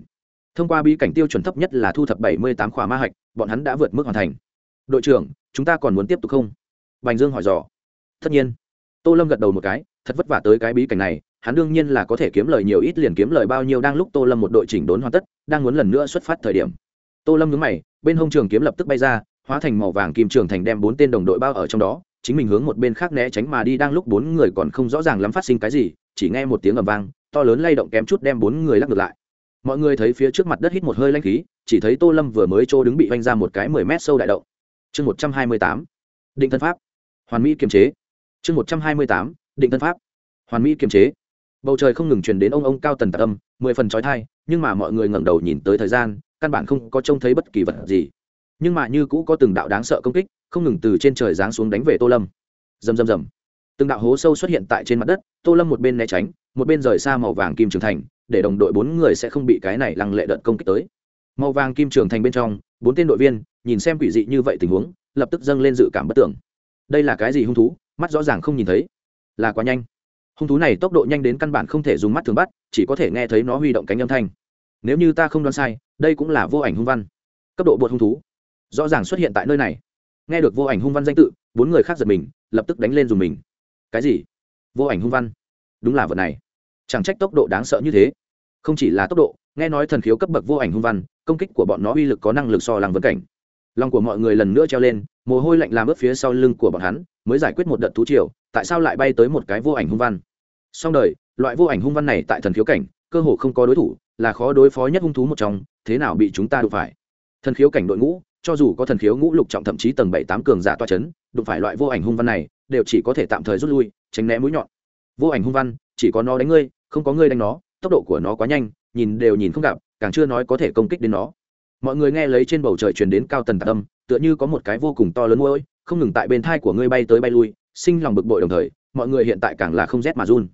Thông qua bí cảnh tiêu chuẩn thấp nhất là thu thập bảy mươi tám khỏa ma hạch, bọn hắn đã vượt mức hoàn thành. Đội trưởng chúng ta còn muốn tiếp tục không? Bành dương hỏi dò. Tất nhiên. Tô lâm gật đầu một cái, thật vất vả tới cái bí cảnh này, hắn đương nhiên là có thể kiếm lời nhiều ít liền kiếm lời bao nhiêu đang lúc tô lâm một đội chỉnh đốn hoàn tất, đang muốn lần nữa xuất phát thời điểm. Tô lâm nhớ mày, bên hông trường kiếm lập tức bay ra, hóa thành màu vàng kim trường thành đem bốn tên đồng đội bao ở trong đó, chính mình hướng một bên khác né tránh mà đi đang lúc bốn người còn không rõ ràng lắm phát sinh cái gì, chỉ nghe một tiếng ầm vang, to lớn lay động kém chút đem bốn người lắc ngược lại. Mọi người thấy phía trước mặt đất hít một hơi lanh khí, chỉ thấy tô lâm vừa mới trô đứng bị vanh ra một cái mười mét sâu đại động chương một trăm hai mươi tám, định thân pháp, hoàn mỹ kiềm chế. chương một trăm hai mươi tám, định thân pháp, hoàn mỹ kiềm chế. bầu trời không ngừng truyền đến ông ông cao tần tạc âm, mười phần trói thai nhưng mà mọi người ngẩng đầu nhìn tới thời gian, căn bản không có trông thấy bất kỳ vật gì. nhưng mà như cũ có từng đạo đáng sợ công kích, không ngừng từ trên trời giáng xuống đánh về tô lâm. rầm rầm rầm. từng đạo hố sâu xuất hiện tại trên mặt đất, tô lâm một bên né tránh, một bên rời xa màu vàng kim trường thành, để đồng đội bốn người sẽ không bị cái này lăng lệ đợt công kích tới. màu vàng kim trường thành bên trong, bốn tên đội viên nhìn xem quỷ dị như vậy tình huống, lập tức dâng lên dự cảm bất tưởng. Đây là cái gì hung thú? Mắt rõ ràng không nhìn thấy. Là quá nhanh. Hung thú này tốc độ nhanh đến căn bản không thể dùng mắt thường bắt, chỉ có thể nghe thấy nó huy động cánh âm thanh. Nếu như ta không đoán sai, đây cũng là vô ảnh hung văn. Cấp độ bột hung thú. Rõ ràng xuất hiện tại nơi này. Nghe được vô ảnh hung văn danh tự, bốn người khác giật mình, lập tức đánh lên dùng mình. Cái gì? Vô ảnh hung văn? Đúng là vật này. Chẳng trách tốc độ đáng sợ như thế. Không chỉ là tốc độ, nghe nói thần khiếu cấp bậc vô ảnh hung văn, công kích của bọn nó uy lực có năng lực so làng vân cảnh lòng của mọi người lần nữa treo lên, mồ hôi lạnh làm ướt phía sau lưng của bọn hắn, mới giải quyết một đợt thú triều, tại sao lại bay tới một cái vô ảnh hung văn? Song đời, loại vô ảnh hung văn này tại thần khiếu cảnh, cơ hồ không có đối thủ, là khó đối phó nhất hung thú một trong, thế nào bị chúng ta đụng phải? Thần khiếu cảnh đội ngũ, cho dù có thần khiếu ngũ lục trọng thậm chí tầng bảy tám cường giả toa c h ấ n đụng phải loại vô ảnh hung văn này, đều chỉ có thể tạm thời rút lui, tránh né mũi nhọn. Vô ảnh hung văn, chỉ có nó đánh ngươi, không có ngươi đánh nó, tốc độ của nó quá nhanh, nhìn đều nhìn không gặp, càng chưa nói có thể công kích đến nó mọi người nghe lấy trên bầu trời truyền đến cao tần tạc âm, tựa như có một cái vô cùng to lớn môi không ngừng tại bên thai của ngươi bay tới bay lui, sinh lòng bực bội đồng thời, mọi người hiện tại càng là không rét mà run.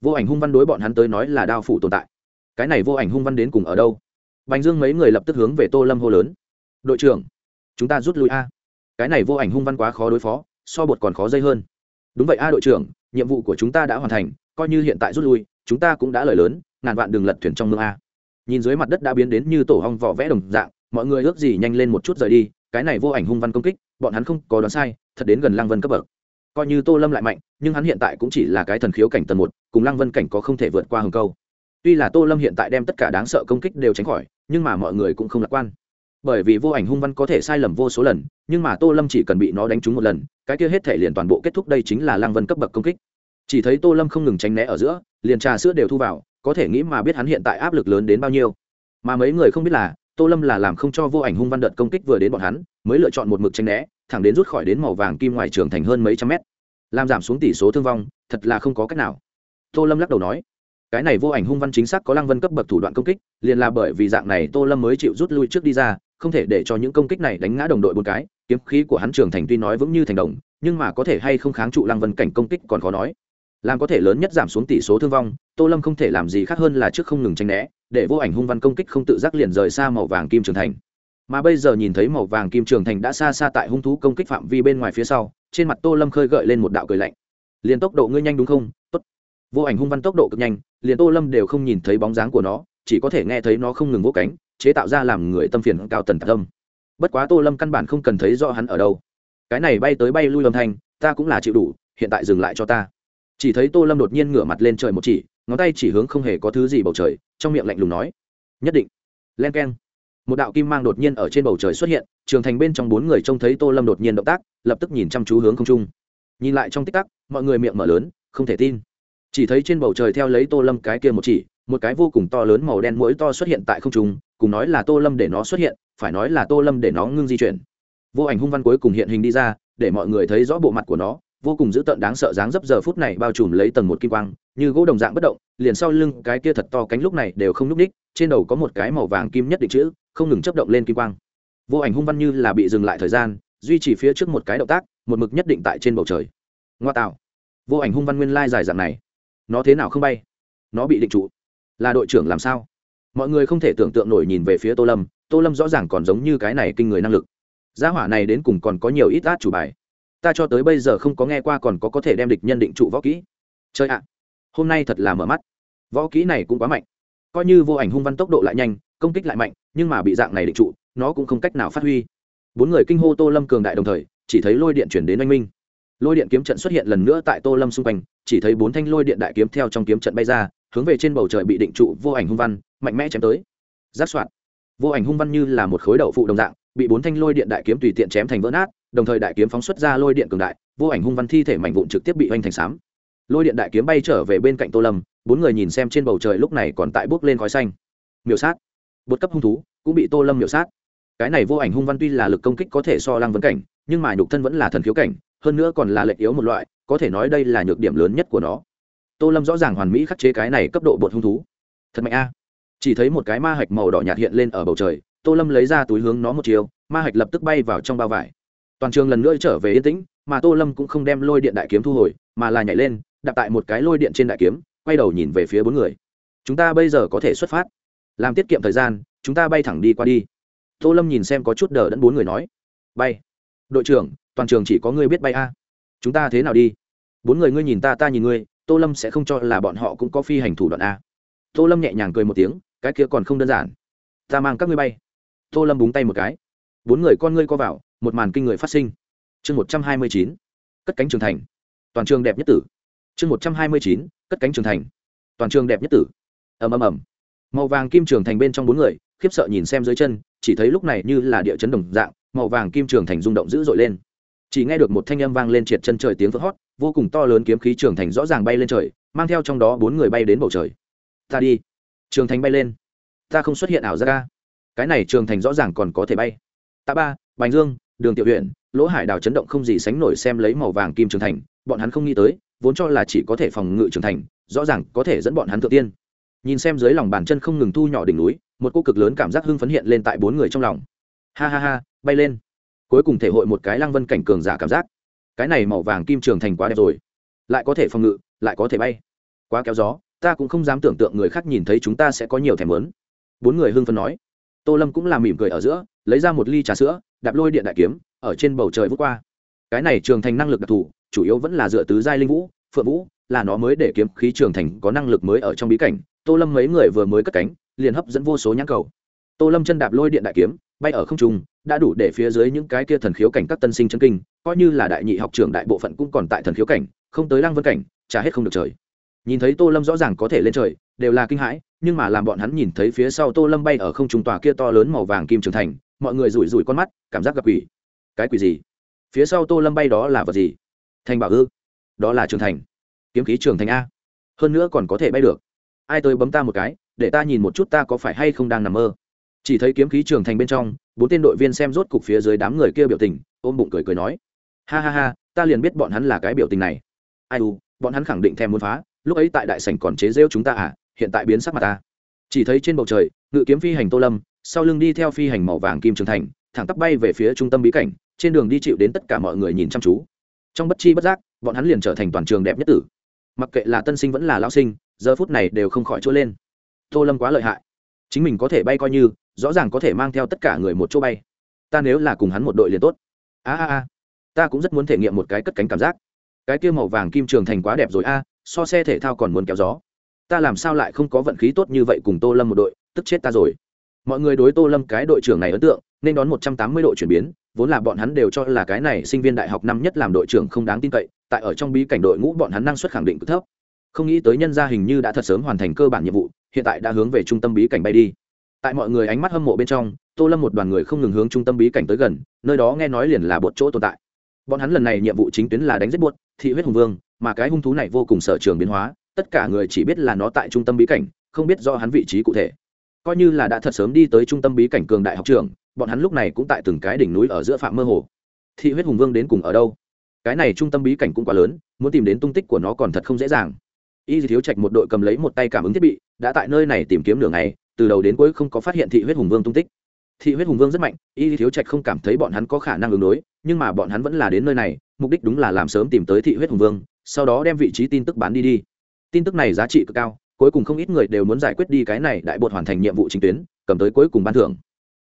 Vô ảnh hung văn đối bọn hắn tới nói là đao phủ tồn tại. Cái này vô ảnh hung văn đến cùng ở đâu? Bành dương mấy người lập tức hướng về tô lâm hô lớn. Đội trưởng, chúng ta rút lui a. Cái này vô ảnh hung văn quá khó đối phó, so bột còn khó dây hơn. Đúng vậy a đội trưởng, nhiệm vụ của chúng ta đã hoàn thành, coi như hiện tại rút lui, chúng ta cũng đã lời lớn, ngàn vạn đường lật thuyền trong mương a nhìn dưới mặt đất đã biến đến như tổ hong vỏ vẽ đồng dạng, mọi người ước gì nhanh lên một chút rời đi, cái này vô ảnh hung văn công kích, bọn hắn không có đoán sai, thật đến gần lăng vân cấp bậc. Coi như tô lâm lại mạnh, nhưng hắn hiện tại cũng chỉ là cái thần khiếu cảnh tầng một, cùng lăng vân cảnh có không thể vượt qua hừng câu. Tuy là tô lâm hiện tại đem tất cả đáng sợ công kích đều tránh khỏi, nhưng mà mọi người cũng không lạc quan. Bởi vì vô ảnh hung văn có thể sai lầm vô số lần, nhưng mà tô lâm chỉ cần bị nó đánh trúng một lần, cái kia hết thể liền toàn bộ kết thúc đây chính là lăng vân cấp bậc công kích. Chỉ thấy tô lâm không ngừng tránh né ở giữa, liền trà sữa đều thu vào có thể nghĩ mà biết hắn hiện tại áp lực lớn đến bao nhiêu. Mà mấy người không biết là, tô lâm là làm không cho vô ảnh hung văn đợt công kích vừa đến bọn hắn, mới lựa chọn một mực tranh né, thẳng đến rút khỏi đến màu vàng kim ngoài trường thành hơn mấy trăm mét. Làm giảm xuống tỷ số thương vong, thật là không có cách nào. Tô lâm lắc đầu nói, cái này vô ảnh hung văn chính xác có lăng vân cấp bậc thủ đoạn công kích, liền là bởi vì dạng này tô lâm mới chịu rút lui trước đi ra, không thể để cho những công kích này đánh ngã đồng đội một cái, kiếm khí của hắn trường thành tuy nói vững như thành đồng, nhưng mà có thể hay không kháng trụ lăng vân cảnh công kích còn khó nói làm có thể lớn nhất giảm xuống tỷ số thương vong, tô lâm không thể làm gì khác hơn là trước không ngừng tranh né, để vô ảnh hung văn công kích không tự giác liền rời xa màu vàng kim trường thành. Mà bây giờ nhìn thấy màu vàng kim trường thành đã xa xa tại hung thú công kích phạm vi bên ngoài phía sau, trên mặt tô lâm khơi gợi lên một đạo cười lạnh. Liền tốc độ ngươi nhanh đúng không? Tốt. Vô ảnh hung văn tốc độ cực nhanh, liền tô lâm đều không nhìn thấy bóng dáng của nó, chỉ có thể nghe thấy nó không ngừng vỗ cánh, chế tạo ra làm người tâm phiền cao tần tạc tâm bất quá tô lâm căn bản không cần thấy rõ hắn ở đâu. Cái này bay tới bay lui âm thanh, ta cũng là chịu đủ, hiện tại dừng lại cho ta chỉ thấy tô lâm đột nhiên ngửa mặt lên trời một chỉ, ngón tay chỉ hướng không hề có thứ gì bầu trời, trong miệng lạnh lùng nói, nhất định. Len k e n một đạo kim mang đột nhiên ở trên bầu trời xuất hiện, trường thành bên trong bốn người trông thấy tô lâm đột nhiên động tác, lập tức nhìn chăm chú hướng không trung. Nhìn lại trong tích tắc, mọi người miệng mở lớn, không thể tin. Chỉ thấy trên bầu trời theo lấy tô lâm cái kia một chỉ, một cái vô cùng to lớn màu đen mũi to xuất hiện tại không trung, cùng nói là tô lâm để nó xuất hiện, phải nói là tô lâm để nó ngưng di chuyển. Vô ảnh hung văn cuối cùng hiện hình đi ra, để mọi người thấy rõ bộ mặt của nó vô cùng dữ tợn đáng sợ dáng dấp giờ phút này bao trùm lấy tầng một kim quang, như gỗ đồng dạng bất động, liền sau lưng cái kia thật to cánh lúc này đều không n ú c ních trên đầu có một cái màu vàng kim nhất định chữ, không ngừng chấp động lên kim quang. Vô ảnh hung văn như là bị dừng lại thời gian, duy trì phía trước một cái động tác, một mực nhất định tại trên bầu trời. Ngoa tạo. Vô ảnh hung văn nguyên lai dài dạng này, nó thế nào không bay? Nó bị định trụ. Là đội trưởng làm sao? Mọi người không thể tưởng tượng nổi nhìn về phía tô lâm tô lâm rõ ràng còn giống như cái này kinh người năng lực. Gia hỏa này đến cùng còn có nhiều ít át chủ bài ta cho tới bây giờ không có nghe qua còn có có thể đem địch nhân định trụ võ kỹ. Chơi ạ. Hôm nay thật là mở mắt. Võ kỹ này cũng quá mạnh. Coi như vô ảnh hung văn tốc độ lại nhanh, công kích lại mạnh, nhưng mà bị dạng này định trụ, nó cũng không cách nào phát huy. Bốn người kinh hô tô lâm cường đại đồng thời, chỉ thấy lôi điện chuyển đến oanh minh. Lôi điện kiếm trận xuất hiện lần nữa tại tô lâm xung quanh, chỉ thấy bốn thanh lôi điện đại kiếm theo trong kiếm trận bay ra, hướng về trên bầu trời bị định trụ vô ảnh hung văn, mạnh mẽ chém tới. Giáp soạn vô ảnh hung văn như là một khối đậu phụ đồng dạng, bị bốn thanh lôi điện đại kiếm tùy tiện chém thành vỡ nát đồng thời đại kiếm phóng xuất ra lôi điện cường đại, vô ảnh hung văn thi thể mảnh vụn trực tiếp bị oanh thành xám lôi điện đại kiếm bay trở về bên cạnh tô lâm, bốn người nhìn xem trên bầu trời lúc này còn tại bước lên khói xanh. Miểu sát. Bột cấp hung thú, cũng bị tô lâm miểu sát. Cái này vô ảnh hung văn tuy là lực công kích có thể so lăng vấn cảnh, nhưng mà nhục thân vẫn là thần khiếu cảnh, hơn nữa còn là lệch yếu một loại, có thể nói đây là nhược điểm lớn nhất của nó. Tô lâm rõ ràng hoàn mỹ khắc chế cái này cấp độ bột hung thú. Thật mạnh a. Chỉ thấy một cái ma hạch màu đỏ nhạt hiện lên ở bầu trời, tô lâm lấy ra túi hướng nó một chiều, ma hạch lập tức bay vào trong bao vải toàn trường lần nữa trở về yên tĩnh, mà tô lâm cũng không đem lôi điện đại kiếm thu hồi, mà là nhảy lên đặt tại một cái lôi điện trên đại kiếm, quay đầu nhìn về phía bốn người. Chúng ta bây giờ có thể xuất phát. Làm tiết kiệm thời gian, chúng ta bay thẳng đi qua đi. Tô lâm nhìn xem có chút đờ đẫn bốn người nói. Bay. Đội trưởng, toàn trường chỉ có ngươi biết bay a. Chúng ta thế nào đi? Bốn người ngươi nhìn ta ta nhìn ngươi, tô lâm sẽ không cho là bọn họ cũng có phi hành thủ đoạn a. Tô lâm nhẹ nhàng cười một tiếng, cái kia còn không đơn giản. Ta mang các ngươi bay. Tô lâm búng tay một cái. Bốn người con ngươi co vào một màn kinh người phát sinh. Chương một trăm hai mươi chín, cất cánh trường thành. Toàn trường đẹp nhất tử. Chương một trăm hai mươi chín, cất cánh trường thành. Toàn trường đẹp nhất tử. Ầm ầm ầm. Màu vàng kim trường thành bên trong bốn người, khiếp sợ nhìn xem dưới chân, chỉ thấy lúc này như là địa chấn đồng dạng, màu vàng kim trường thành rung động dữ dội lên. Chỉ nghe được một thanh âm vang lên triệt chân trời tiếng vỡ hót, vô cùng to lớn kiếm khí trường thành rõ ràng bay lên trời, mang theo trong đó bốn người bay đến bầu trời. Ta đi. Trường thành bay lên. Ta không xuất hiện ảo ra ca cái này trường thành rõ ràng còn có thể bay. Tạ ba, bành dương đường tiểu huyện lỗ hải đào chấn động không gì sánh nổi xem lấy màu vàng kim trường thành, bọn hắn không nghĩ tới, vốn cho là chỉ có thể phòng ngự trường thành, rõ ràng có thể dẫn bọn hắn thượng tiên. Nhìn xem dưới lòng bàn chân không ngừng thu nhỏ đỉnh núi, một cô cực lớn cảm giác hưng phấn hiện lên tại bốn người trong lòng. Ha ha ha, bay lên. Cuối cùng thể hội một cái lăng vân cảnh cường giả cảm giác. Cái này màu vàng kim trường thành quá đẹp rồi. Lại có thể phòng ngự, lại có thể bay. Quá kéo gió, ta cũng không dám tưởng tượng người khác nhìn thấy chúng ta sẽ có nhiều thèm lớn bốn người hưng phấn nói tô lâm cũng làm mỉm cười ở giữa, lấy ra một ly trà sữa, đạp lôi điện đại kiếm, ở trên bầu trời vút qua. Cái này trường thành năng lực đặc thù, chủ yếu vẫn là dựa tứ giai linh vũ, phượng vũ, là nó mới để kiếm khí trường thành có năng lực mới ở trong bí cảnh. Tô lâm mấy người vừa mới cất cánh, liền hấp dẫn vô số nhãn cầu. Tô lâm chân đạp lôi điện đại kiếm, bay ở không trung, đã đủ để phía dưới những cái kia thần khiếu cảnh các tân sinh chân kinh, coi như là đại nhị học trưởng đại bộ phận cũng còn tại thần khiếu cảnh, không tới lăng vân cảnh trả hết không được trời. Nhìn thấy tô lâm rõ ràng có thể lên trời, đều là kinh hãi nhưng mà làm bọn hắn nhìn thấy phía sau tô lâm bay ở không trung tòa kia to lớn màu vàng kim trường thành, mọi người rủi rủi con mắt, cảm giác gặp quỷ. Cái quỷ gì? Phía sau tô lâm bay đó là vật gì? Thành bảo ư? Đó là trường thành. Kiếm khí trường thành a. Hơn nữa còn có thể bay được. Ai tới bấm ta một cái, để ta nhìn một chút ta có phải hay không đang nằm mơ. Chỉ thấy kiếm khí trường thành bên trong, bốn tên đội viên xem rốt cục phía dưới đám người kia biểu tình, ôm bụng cười cười nói. Ha ha ha, ta liền biết bọn hắn là cái biểu tình này. Ai u, bọn hắn khẳng định thèm muốn phá, lúc ấy tại đại sảnh còn chế rêu chúng ta à? Hiện tại biến sắc mặt ta. Chỉ thấy trên bầu trời, ngự kiếm phi hành tô lâm, sau lưng đi theo phi hành màu vàng kim trường thành, thẳng tắp bay về phía trung tâm bí cảnh, trên đường đi chịu đến tất cả mọi người nhìn chăm chú. Trong bất chi bất giác, bọn hắn liền trở thành toàn trường đẹp nhất tử. Mặc kệ là tân sinh vẫn là lão sinh, giờ phút này đều không khỏi chỗ lên. Tô lâm quá lợi hại. Chính mình có thể bay coi như, rõ ràng có thể mang theo tất cả người một chỗ bay. Ta nếu là cùng hắn một đội liền tốt. A a a. Ta cũng rất muốn thể nghiệm một cái cất cánh cảm giác. Cái kia màu vàng kim trường thành quá đẹp rồi a, so xe thể thao còn muốn kéo gió ta làm sao lại không có vận khí tốt như vậy cùng tô lâm một đội, tức chết ta rồi. Mọi người đối tô lâm cái đội trưởng này ấn tượng, nên đón một trăm tám mươi độ chuyển biến, vốn là bọn hắn đều cho là cái này sinh viên đại học năm nhất làm đội trưởng không đáng tin cậy, tại ở trong bí cảnh đội ngũ bọn hắn năng suất khẳng định cực thấp. Không nghĩ tới nhân gia hình như đã thật sớm hoàn thành cơ bản nhiệm vụ, hiện tại đã hướng về trung tâm bí cảnh bay đi. Tại mọi người ánh mắt hâm mộ bên trong, tô lâm một đoàn người không ngừng hướng trung tâm bí cảnh tới gần, nơi đó nghe nói liền là bột chỗ tồn tại. Bọn hắn lần này nhiệm vụ chính tuyến là đánh giết buốt, thị huyết hùng vương, mà cái hung thú này vô cùng sở trường biến hóa tất cả người chỉ biết là nó tại trung tâm bí cảnh, không biết do hắn vị trí cụ thể. Coi như là đã thật sớm đi tới trung tâm bí cảnh cường đại học trường, bọn hắn lúc này cũng tại từng cái đỉnh núi ở giữa phạm mơ hồ. Thị huyết hùng vương đến cùng ở đâu? Cái này trung tâm bí cảnh cũng quá lớn, muốn tìm đến tung tích của nó còn thật không dễ dàng. Y thiếu trạch một đội cầm lấy một tay cảm ứng thiết bị, đã tại nơi này tìm kiếm đường này từ đầu đến cuối không có phát hiện thị huyết hùng vương tung tích. Thị huyết hùng vương rất mạnh, y thiếu trạch không cảm thấy bọn hắn có khả năng ứng đối, nhưng mà bọn hắn vẫn là đến nơi này, mục đích đúng là làm sớm tìm tới thị huyết hùng vương, sau đó đem vị trí tin tức bán đi đi tin tức này giá trị cực cao, cuối cùng không ít người đều muốn giải quyết đi cái này đại bột hoàn thành nhiệm vụ chính tuyến, cầm tới cuối cùng ban thưởng.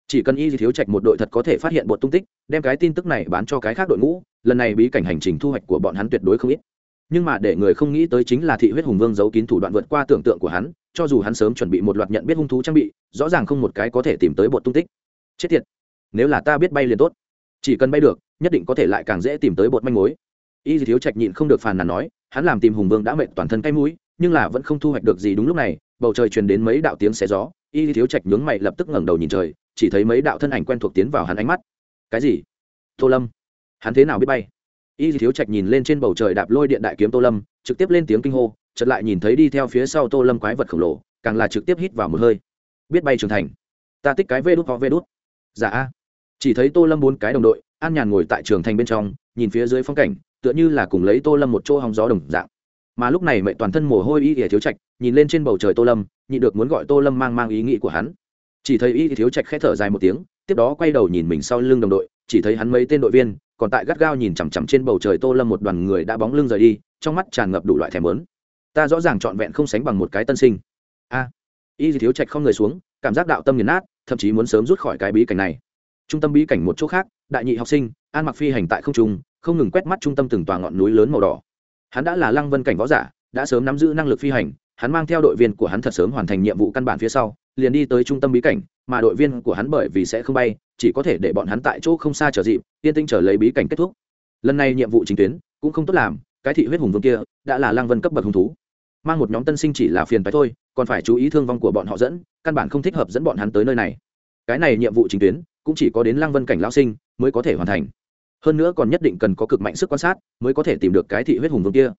Chỉ cần y thiếu trạch một đội thật có thể phát hiện bột tung tích, đem cái tin tức này bán cho cái khác đội ngũ, lần này bí cảnh hành trình thu hoạch của bọn hắn tuyệt đối không ít. Nhưng mà để người không nghĩ tới chính là thị huyết hùng vương giấu kín thủ đoạn vượt qua tưởng tượng của hắn, cho dù hắn sớm chuẩn bị một loạt nhận biết hung thú trang bị, rõ ràng không một cái có thể tìm tới bột tung tích. Chết tiệt! Nếu là ta biết bay liền tốt. Chỉ cần bay được, nhất định có thể lại càng dễ tìm tới bột manh mối. Y thiếu trạch nhịn không được phàn nàn nói, hắn làm tìm hùng vương đã mệt toàn thân cái mũi nhưng là vẫn không thu hoạch được gì đúng lúc này, bầu trời truyền đến mấy đạo tiếng xé gió, y thiếu trạch nhướng mày lập tức ngẩng đầu nhìn trời, chỉ thấy mấy đạo thân ảnh quen thuộc tiến vào hắn ánh mắt. Cái gì? Tô lâm. Hắn thế nào biết bay? Y thiếu trạch nhìn lên trên bầu trời đạp lôi điện đại kiếm tô lâm, trực tiếp lên tiếng kinh hô, chợt lại nhìn thấy đi theo phía sau tô lâm quái vật khổng lồ, càng là trực tiếp hít vào một hơi. Biết bay trưởng thành. Ta tích cái vê đút ho vê đút. Giả dạ a. Chỉ thấy tô lâm bốn cái đồng đội, an nhàn ngồi tại trường thành bên trong, nhìn phía dưới phong cảnh, tựa như là cùng lấy tô lâm một chỗ hóng gió đồng dạng mà lúc này mẹ toàn thân mồ hôi y ỉa thiếu trạch, nhìn lên trên bầu trời tô lâm nhị được muốn gọi tô lâm mang mang ý nghĩ của hắn. Chỉ thấy y thiếu trạch khẽ thở dài một tiếng, tiếp đó quay đầu nhìn mình sau lưng đồng đội, chỉ thấy hắn mấy tên đội viên, còn tại gắt gao nhìn chằm chằm trên bầu trời tô lâm một đoàn người đã bóng lưng rời đi, trong mắt tràn ngập đủ loại thèm lớn ta rõ ràng trọn vẹn không sánh bằng một cái tân sinh. A. Y thiếu trạch không người xuống, cảm giác đạo tâm nghiền nát, thậm chí muốn sớm rút khỏi cái bí cảnh này. Trung tâm bí cảnh một chỗ khác, đại nhị học sinh, an mặc phi hành tại không trung, không ngừng quét mắt trung tâm từng tòa ngọn núi lớn màu đỏ hắn đã là lăng vân cảnh võ giả, đã sớm nắm giữ năng lực phi hành, hắn mang theo đội viên của hắn thật sớm hoàn thành nhiệm vụ căn bản phía sau, liền đi tới trung tâm bí cảnh, mà đội viên của hắn bởi vì sẽ không bay, chỉ có thể để bọn hắn tại chỗ không xa trở dịp, yên tinh trở lấy bí cảnh kết thúc. Lần này nhiệm vụ chính tuyến cũng không tốt làm, cái thị huyết hùng vương kia đã là lăng vân cấp bậc hung thú. Mang một nhóm tân sinh chỉ là phiền phái thôi, còn phải chú ý thương vong của bọn họ dẫn, căn bản không thích hợp dẫn bọn hắn tới nơi này. Cái này nhiệm vụ chính tuyến cũng chỉ có đến lăng vân cảnh lão sinh mới có thể hoàn thành hơn nữa còn nhất định cần có cực mạnh sức quan sát mới có thể tìm được cái thị huyết hùng vương kia.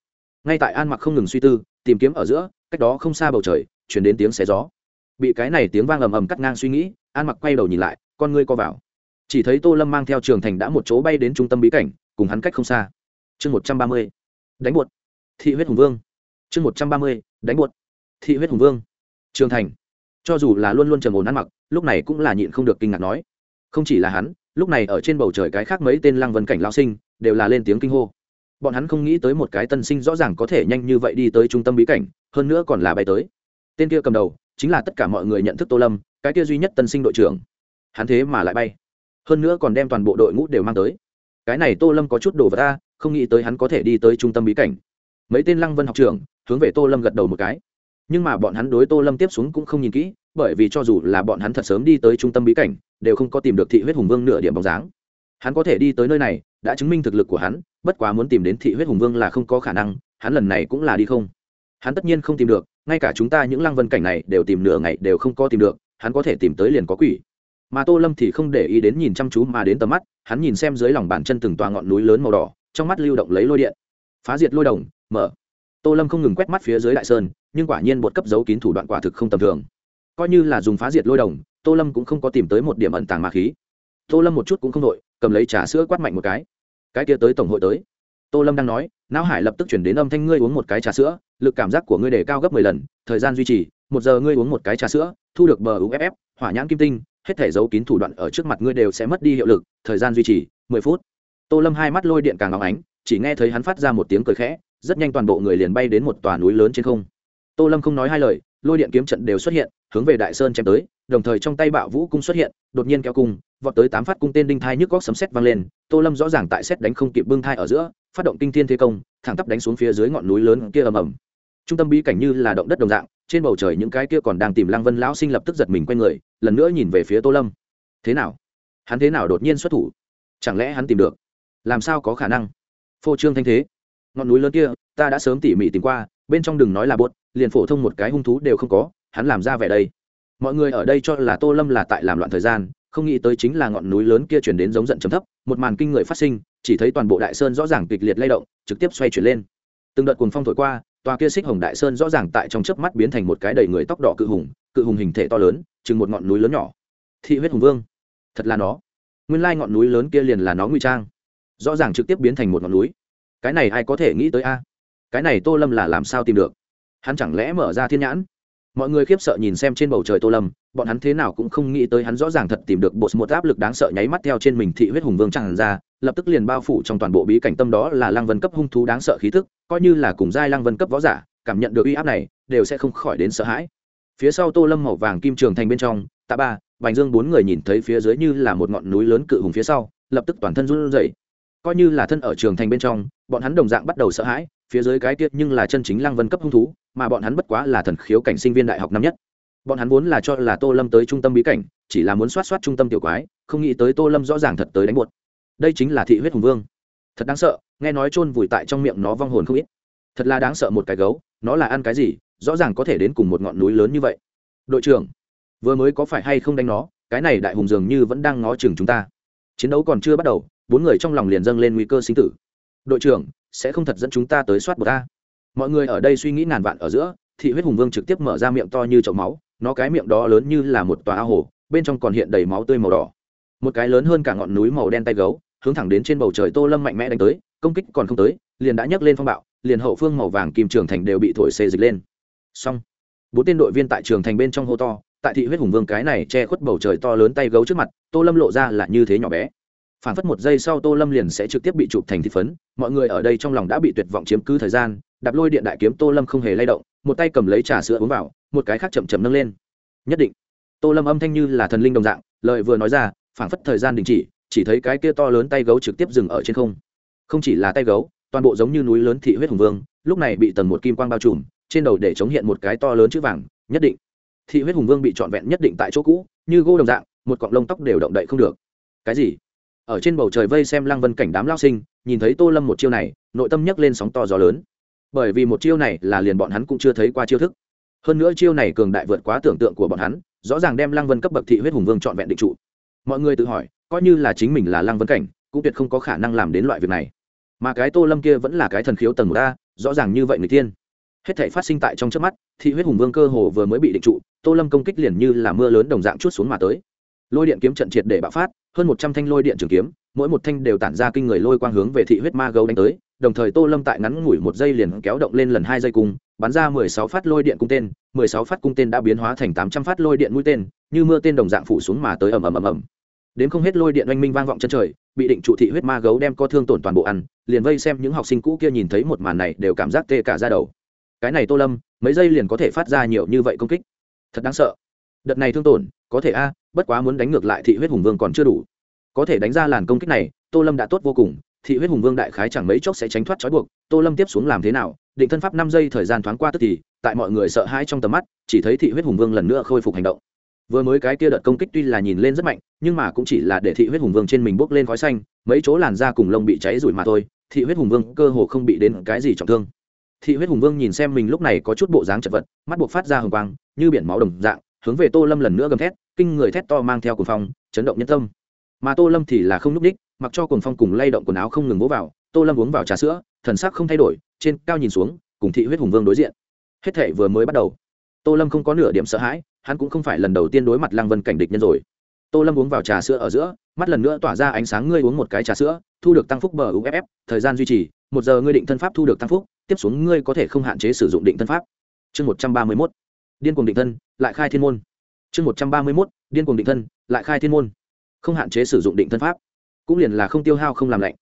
Ngay tại an mặc không ngừng suy tư, tìm kiếm ở giữa, cách đó không xa bầu trời, chuyển đến tiếng xé gió. Bị cái này tiếng vang ầm ầm cắt ngang suy nghĩ, an mặc quay đầu nhìn lại, con ngươi co vào. Chỉ thấy tô lâm mang theo trường thành đã một chỗ bay đến trung tâm bí cảnh, cùng hắn cách không xa. Chương một trăm ba mươi, đánh buột. Thị huyết hùng vương. Chương một trăm ba mươi, đánh buột. Thị huyết hùng vương. Trường thành. Cho dù là luôn luôn trầm ổn ăn mặc, lúc này cũng là nhịn không được kinh ngạc nói, không chỉ là hắn lúc này ở trên bầu trời cái khác mấy tên lăng vân cảnh lao sinh đều là lên tiếng kinh hô. Bọn hắn không nghĩ tới một cái tân sinh rõ ràng có thể nhanh như vậy đi tới trung tâm bí cảnh, hơn nữa còn là bay tới. Tên kia cầm đầu chính là tất cả mọi người nhận thức tô lâm, cái kia duy nhất tân sinh đội trưởng. Hắn thế mà lại bay. Hơn nữa còn đem toàn bộ đội ngũ đều mang tới. Cái này tô lâm có chút đồ vật ta không nghĩ tới hắn có thể đi tới trung tâm bí cảnh. Mấy tên lăng vân học trưởng hướng về tô lâm gật đầu một cái. Nhưng mà bọn hắn đối tô lâm tiếp xuống cũng không nhìn kỹ bởi vì cho dù là bọn hắn thật sớm đi tới trung tâm bí cảnh, đều không có tìm được thị huyết hùng vương nửa điểm bóng dáng. Hắn có thể đi tới nơi này, đã chứng minh thực lực của hắn, bất quá muốn tìm đến thị huyết hùng vương là không có khả năng, hắn lần này cũng là đi không. Hắn tất nhiên không tìm được, ngay cả chúng ta những lăng vân cảnh này đều tìm nửa ngày đều không có tìm được, hắn có thể tìm tới liền có quỷ. Mà tô lâm thì không để ý đến nhìn chăm chú mà đến tầm mắt, hắn nhìn xem dưới lòng bàn chân từng toa ngọn núi lớn màu đỏ, trong mắt lưu động lấy lôi điện. Phá diệt lôi đồng, mở. Tô lâm không ngừng quét mắt phía dưới đại sơn, nhưng quả nhiên một cấp giấu kín thủ đoạn quả thực không tầm thường coi như là dùng phá diệt lôi đồng, tô lâm cũng không có tìm tới một điểm ẩn tàng ma khí. Tô lâm một chút cũng không đội, cầm lấy trà sữa quát mạnh một cái. Cái kia tới tổng hội tới. Tô lâm đang nói, não hải lập tức chuyển đến âm thanh ngươi uống một cái trà sữa, lực cảm giác của ngươi đề cao gấp mười lần, thời gian duy trì, một giờ ngươi uống một cái trà sữa, thu được bờ uff hỏa nhãn kim tinh, hết thể giấu kín thủ đoạn ở trước mặt ngươi đều sẽ mất đi hiệu lực, thời gian duy trì, mười phút. Tô lâm hai mắt lôi điện càng óng ánh, chỉ nghe thấy hắn phát ra một tiếng cười khẽ, rất nhanh toàn bộ người liền bay đến một tòa núi lớn trên không tô lâm không nói hai lời, lôi điện kiếm trận đều xuất hiện, hướng về đại sơn chém tới, đồng thời trong tay bạo vũ cung xuất hiện, đột nhiên kéo cung, vọt tới tám phát cung tên đinh thai nhức góc sấm sét vang lên, tô lâm rõ ràng tại xét đánh không kịp bưng thai ở giữa, phát động kinh thiên thế công, thẳng tắp đánh xuống phía dưới ngọn núi lớn kia ầm ầm. Trung tâm bí cảnh như là động đất đồng dạng, trên bầu trời những cái kia còn đang tìm lăng vân lão sinh lập tức giật mình quay người, lần nữa nhìn về phía tô lâm. Thế nào? Hắn thế nào đột nhiên xuất thủ? Chẳng lẽ hắn tìm được? Làm sao có khả năng? Phô trương thanh thế. Ngọn núi lớn kia, ta đã sớm tỉ mỉ tìm qua, bên trong đừng nói là buốt liền phổ thông một cái hung thú đều không có, hắn làm ra vẻ đây. Mọi người ở đây cho là tô lâm là tại làm loạn thời gian, không nghĩ tới chính là ngọn núi lớn kia chuyển đến giống giận chấm thấp, một màn kinh người phát sinh, chỉ thấy toàn bộ đại sơn rõ ràng kịch liệt lay động, trực tiếp xoay chuyển lên. Từng đợt cuồng phong thổi qua, tòa kia xích hồng đại sơn rõ ràng tại trong chớp mắt biến thành một cái đầy người tóc đỏ cự hùng cự hùng hình thể to lớn, chừng một ngọn núi lớn nhỏ. Thị huyết hùng vương. Thật là nó. Nguyên lai ngọn núi lớn kia liền là nó ngụy trang. Rõ ràng trực tiếp biến thành một ngọn núi. Cái này ai có thể nghĩ tới a? Cái này tô lâm là làm sao tìm được? Hắn chẳng lẽ mở ra thiên nhãn? Mọi người khiếp sợ nhìn xem trên bầu trời tô lâm, bọn hắn thế nào cũng không nghĩ tới hắn rõ ràng thật tìm được bộ một áp lực đáng sợ nháy mắt theo trên mình thị huyết hùng vương tràn ra, lập tức liền bao phủ trong toàn bộ bí cảnh tâm đó là lăng vân cấp hung thú đáng sợ khí thức coi như là cùng giai lăng vân cấp võ giả, cảm nhận được uy áp này, đều sẽ không khỏi đến sợ hãi. Phía sau tô lâm màu vàng kim trường thành bên trong, tạ ba, bành dương bốn người nhìn thấy phía dưới như là một ngọn núi lớn cự hùng phía sau, lập tức toàn thân run rẩy. Coi như là thân ở trường thành bên trong, bọn hắn đồng dạng bắt đầu sợ hãi, phía dưới cái tiết nhưng là chân chính lăng vân cấp hung thú mà bọn hắn bất quá là thần khiếu cảnh sinh viên đại học năm nhất. Bọn hắn vốn là cho là tô lâm tới trung tâm bí cảnh, chỉ là muốn soát soát trung tâm tiểu quái, không nghĩ tới tô lâm rõ ràng thật tới đánh buột. Đây chính là thị huyết hùng vương. Thật đáng sợ, nghe nói chôn vùi tại trong miệng nó vong hồn không ít. Thật là đáng sợ một cái gấu, nó là ăn cái gì, rõ ràng có thể đến cùng một ngọn núi lớn như vậy. Đội trưởng, vừa mới có phải hay không đánh nó, cái này đại hùng dường như vẫn đang ngó chừng chúng ta. Chiến đấu còn chưa bắt đầu, bốn người trong lòng liền dâng lên nguy cơ sinh tử. Đội trưởng, sẽ không thật dẫn chúng ta tới soát bột ta mọi người ở đây suy nghĩ ngàn vạn ở giữa, thị huyết hùng vương trực tiếp mở ra miệng to như chậu máu, nó cái miệng đó lớn như là một tòa ao hồ, bên trong còn hiện đầy máu tươi màu đỏ. Một cái lớn hơn cả ngọn núi màu đen tay gấu, hướng thẳng đến trên bầu trời tô lâm mạnh mẽ đánh tới, công kích còn không tới, liền đã nhấc lên phong bạo, liền hậu phương màu vàng kim trường thành đều bị thổi xê dịch lên. Xong. Bốn tên đội viên tại trường thành bên trong hô to, tại thị huyết hùng vương cái này che khuất bầu trời to lớn tay gấu trước mặt, tô lâm lộ ra là như thế nhỏ bé. Phản phất một giây sau tô lâm liền sẽ trực tiếp bị chụp thành thị phấn, mọi người ở đây trong lòng đã bị tuyệt vọng chiếm cứ thời gian đạp lôi điện đại kiếm tô lâm không hề lay động, một tay cầm lấy trà sữa uống vào, một cái khác chậm chậm nâng lên. Nhất định. Tô lâm âm thanh như là thần linh đồng dạng lợi vừa nói ra, phảng phất thời gian đình chỉ chỉ thấy cái kia to lớn tay gấu trực tiếp dừng ở trên không. Không chỉ là tay gấu, toàn bộ giống như núi lớn thị huyết hùng vương, lúc này bị tầng một kim quang bao trùm, trên đầu để chống hiện một cái to lớn chữ vàng, nhất định. Thị huyết hùng vương bị trọn vẹn nhất định tại chỗ cũ, như gỗ đồng dạng, một cọng lông tóc đều động đậy không được. Cái gì? Ở trên bầu trời vây xem lăng vân cảnh đám lao sinh, nhìn thấy tô lâm một chiêu này, nội tâm nhấc lên sóng to gió lớn bởi vì một chiêu này là liền bọn hắn cũng chưa thấy qua chiêu thức. Hơn nữa chiêu này cường đại vượt quá tưởng tượng của bọn hắn, rõ ràng đem lăng vân cấp bậc thị huyết hùng vương trọn vẹn định trụ. Mọi người tự hỏi, coi như là chính mình là lăng vân cảnh, cũng tuyệt không có khả năng làm đến loại việc này. Mà cái tô lâm kia vẫn là cái thần khiếu tầng một a, rõ ràng như vậy người tiên. Hết thể phát sinh tại trong trước mắt, thị huyết hùng vương cơ hồ vừa mới bị định trụ, tô lâm công kích liền như là mưa lớn đồng dạng chút xuống mà tới. Lôi điện kiếm trận triệt để bạo phát hơn một trăm thanh lôi điện trường kiếm, mỗi một thanh đều tản ra kinh người lôi quang hướng về thị huyết ma gấu đánh tới, đồng thời tô lâm tại ngắn ngủi một giây liền kéo động lên lần hai giây cung, bắn ra mười sáu phát lôi điện cung tên, mười sáu phát cung tên đã biến hóa thành tám trăm phát lôi điện mũi tên, như mưa tên đồng dạng phủ xuống mà tới ầm ầm ầm ầm. Đến không hết lôi điện oanh minh vang vọng chân trời, bị định trụ thị huyết ma gấu đem co thương tổn toàn bộ ăn, liền vây xem những học sinh cũ kia nhìn thấy một màn này đều cảm giác tê cả ra đầu. Cái này tô lâm, mấy giây liền có thể phát ra nhiều như vậy công kích. Thật đáng sợ. Đợt này thương tổn, có thể a bất quá muốn đánh ngược lại thị huyết hùng vương còn chưa đủ. Có thể đánh ra làn công kích này, tô lâm đã tốt vô cùng, thị huyết hùng vương đại khái chẳng mấy chốc sẽ tránh thoát trói buộc. Tô lâm tiếp xuống làm thế nào? Định thân pháp năm giây thời gian thoáng qua tức thì, tại mọi người sợ hãi trong tầm mắt, chỉ thấy thị huyết hùng vương lần nữa khôi phục hành động. Vừa mới cái kia đợt công kích tuy là nhìn lên rất mạnh, nhưng mà cũng chỉ là để thị huyết hùng vương trên mình bốc lên khói xanh, mấy chỗ làn da cùng lông bị cháy rủi mà thôi, thị huyết hùng vương cơ hồ không bị đến cái gì trọng thương. Thị huyết hùng vương nhìn xem mình lúc này có chút bộ dáng chật vật, mắt buộc phát ra hồng quang, như biển máu đồng dạng, hướng về tô lâm lần nữa gầm thét kinh người thét to mang theo cuồng phong, chấn động nhân tâm. Mà tô lâm thì là không núp đích, mặc cho cuồng phong cùng lay động quần áo không ngừng vỗ vào, tô lâm uống vào trà sữa, thần sắc không thay đổi, trên cao nhìn xuống, cùng thị huyết hùng vương đối diện. Hết thể vừa mới bắt đầu, tô lâm không có nửa điểm sợ hãi, hắn cũng không phải lần đầu tiên đối mặt lăng vân cảnh địch nhân rồi. Tô lâm uống vào trà sữa ở giữa, mắt lần nữa tỏa ra ánh sáng ngươi uống một cái trà sữa, thu được tăng phúc bờ uff thời gian duy trì, một giờ ngươi định thân pháp thu được tăng phúc, tiếp xuống ngươi có thể không hạn chế sử dụng định thân pháp. Chương một trăm ba mươi mốt. Điên cuồng định thân, lại khai thiên môn chương một trăm ba mươi mốt, điên cuồng định thân, lại khai thiên môn. Không hạn chế sử dụng định thân pháp, cũng liền là không tiêu hao, không làm lạnh.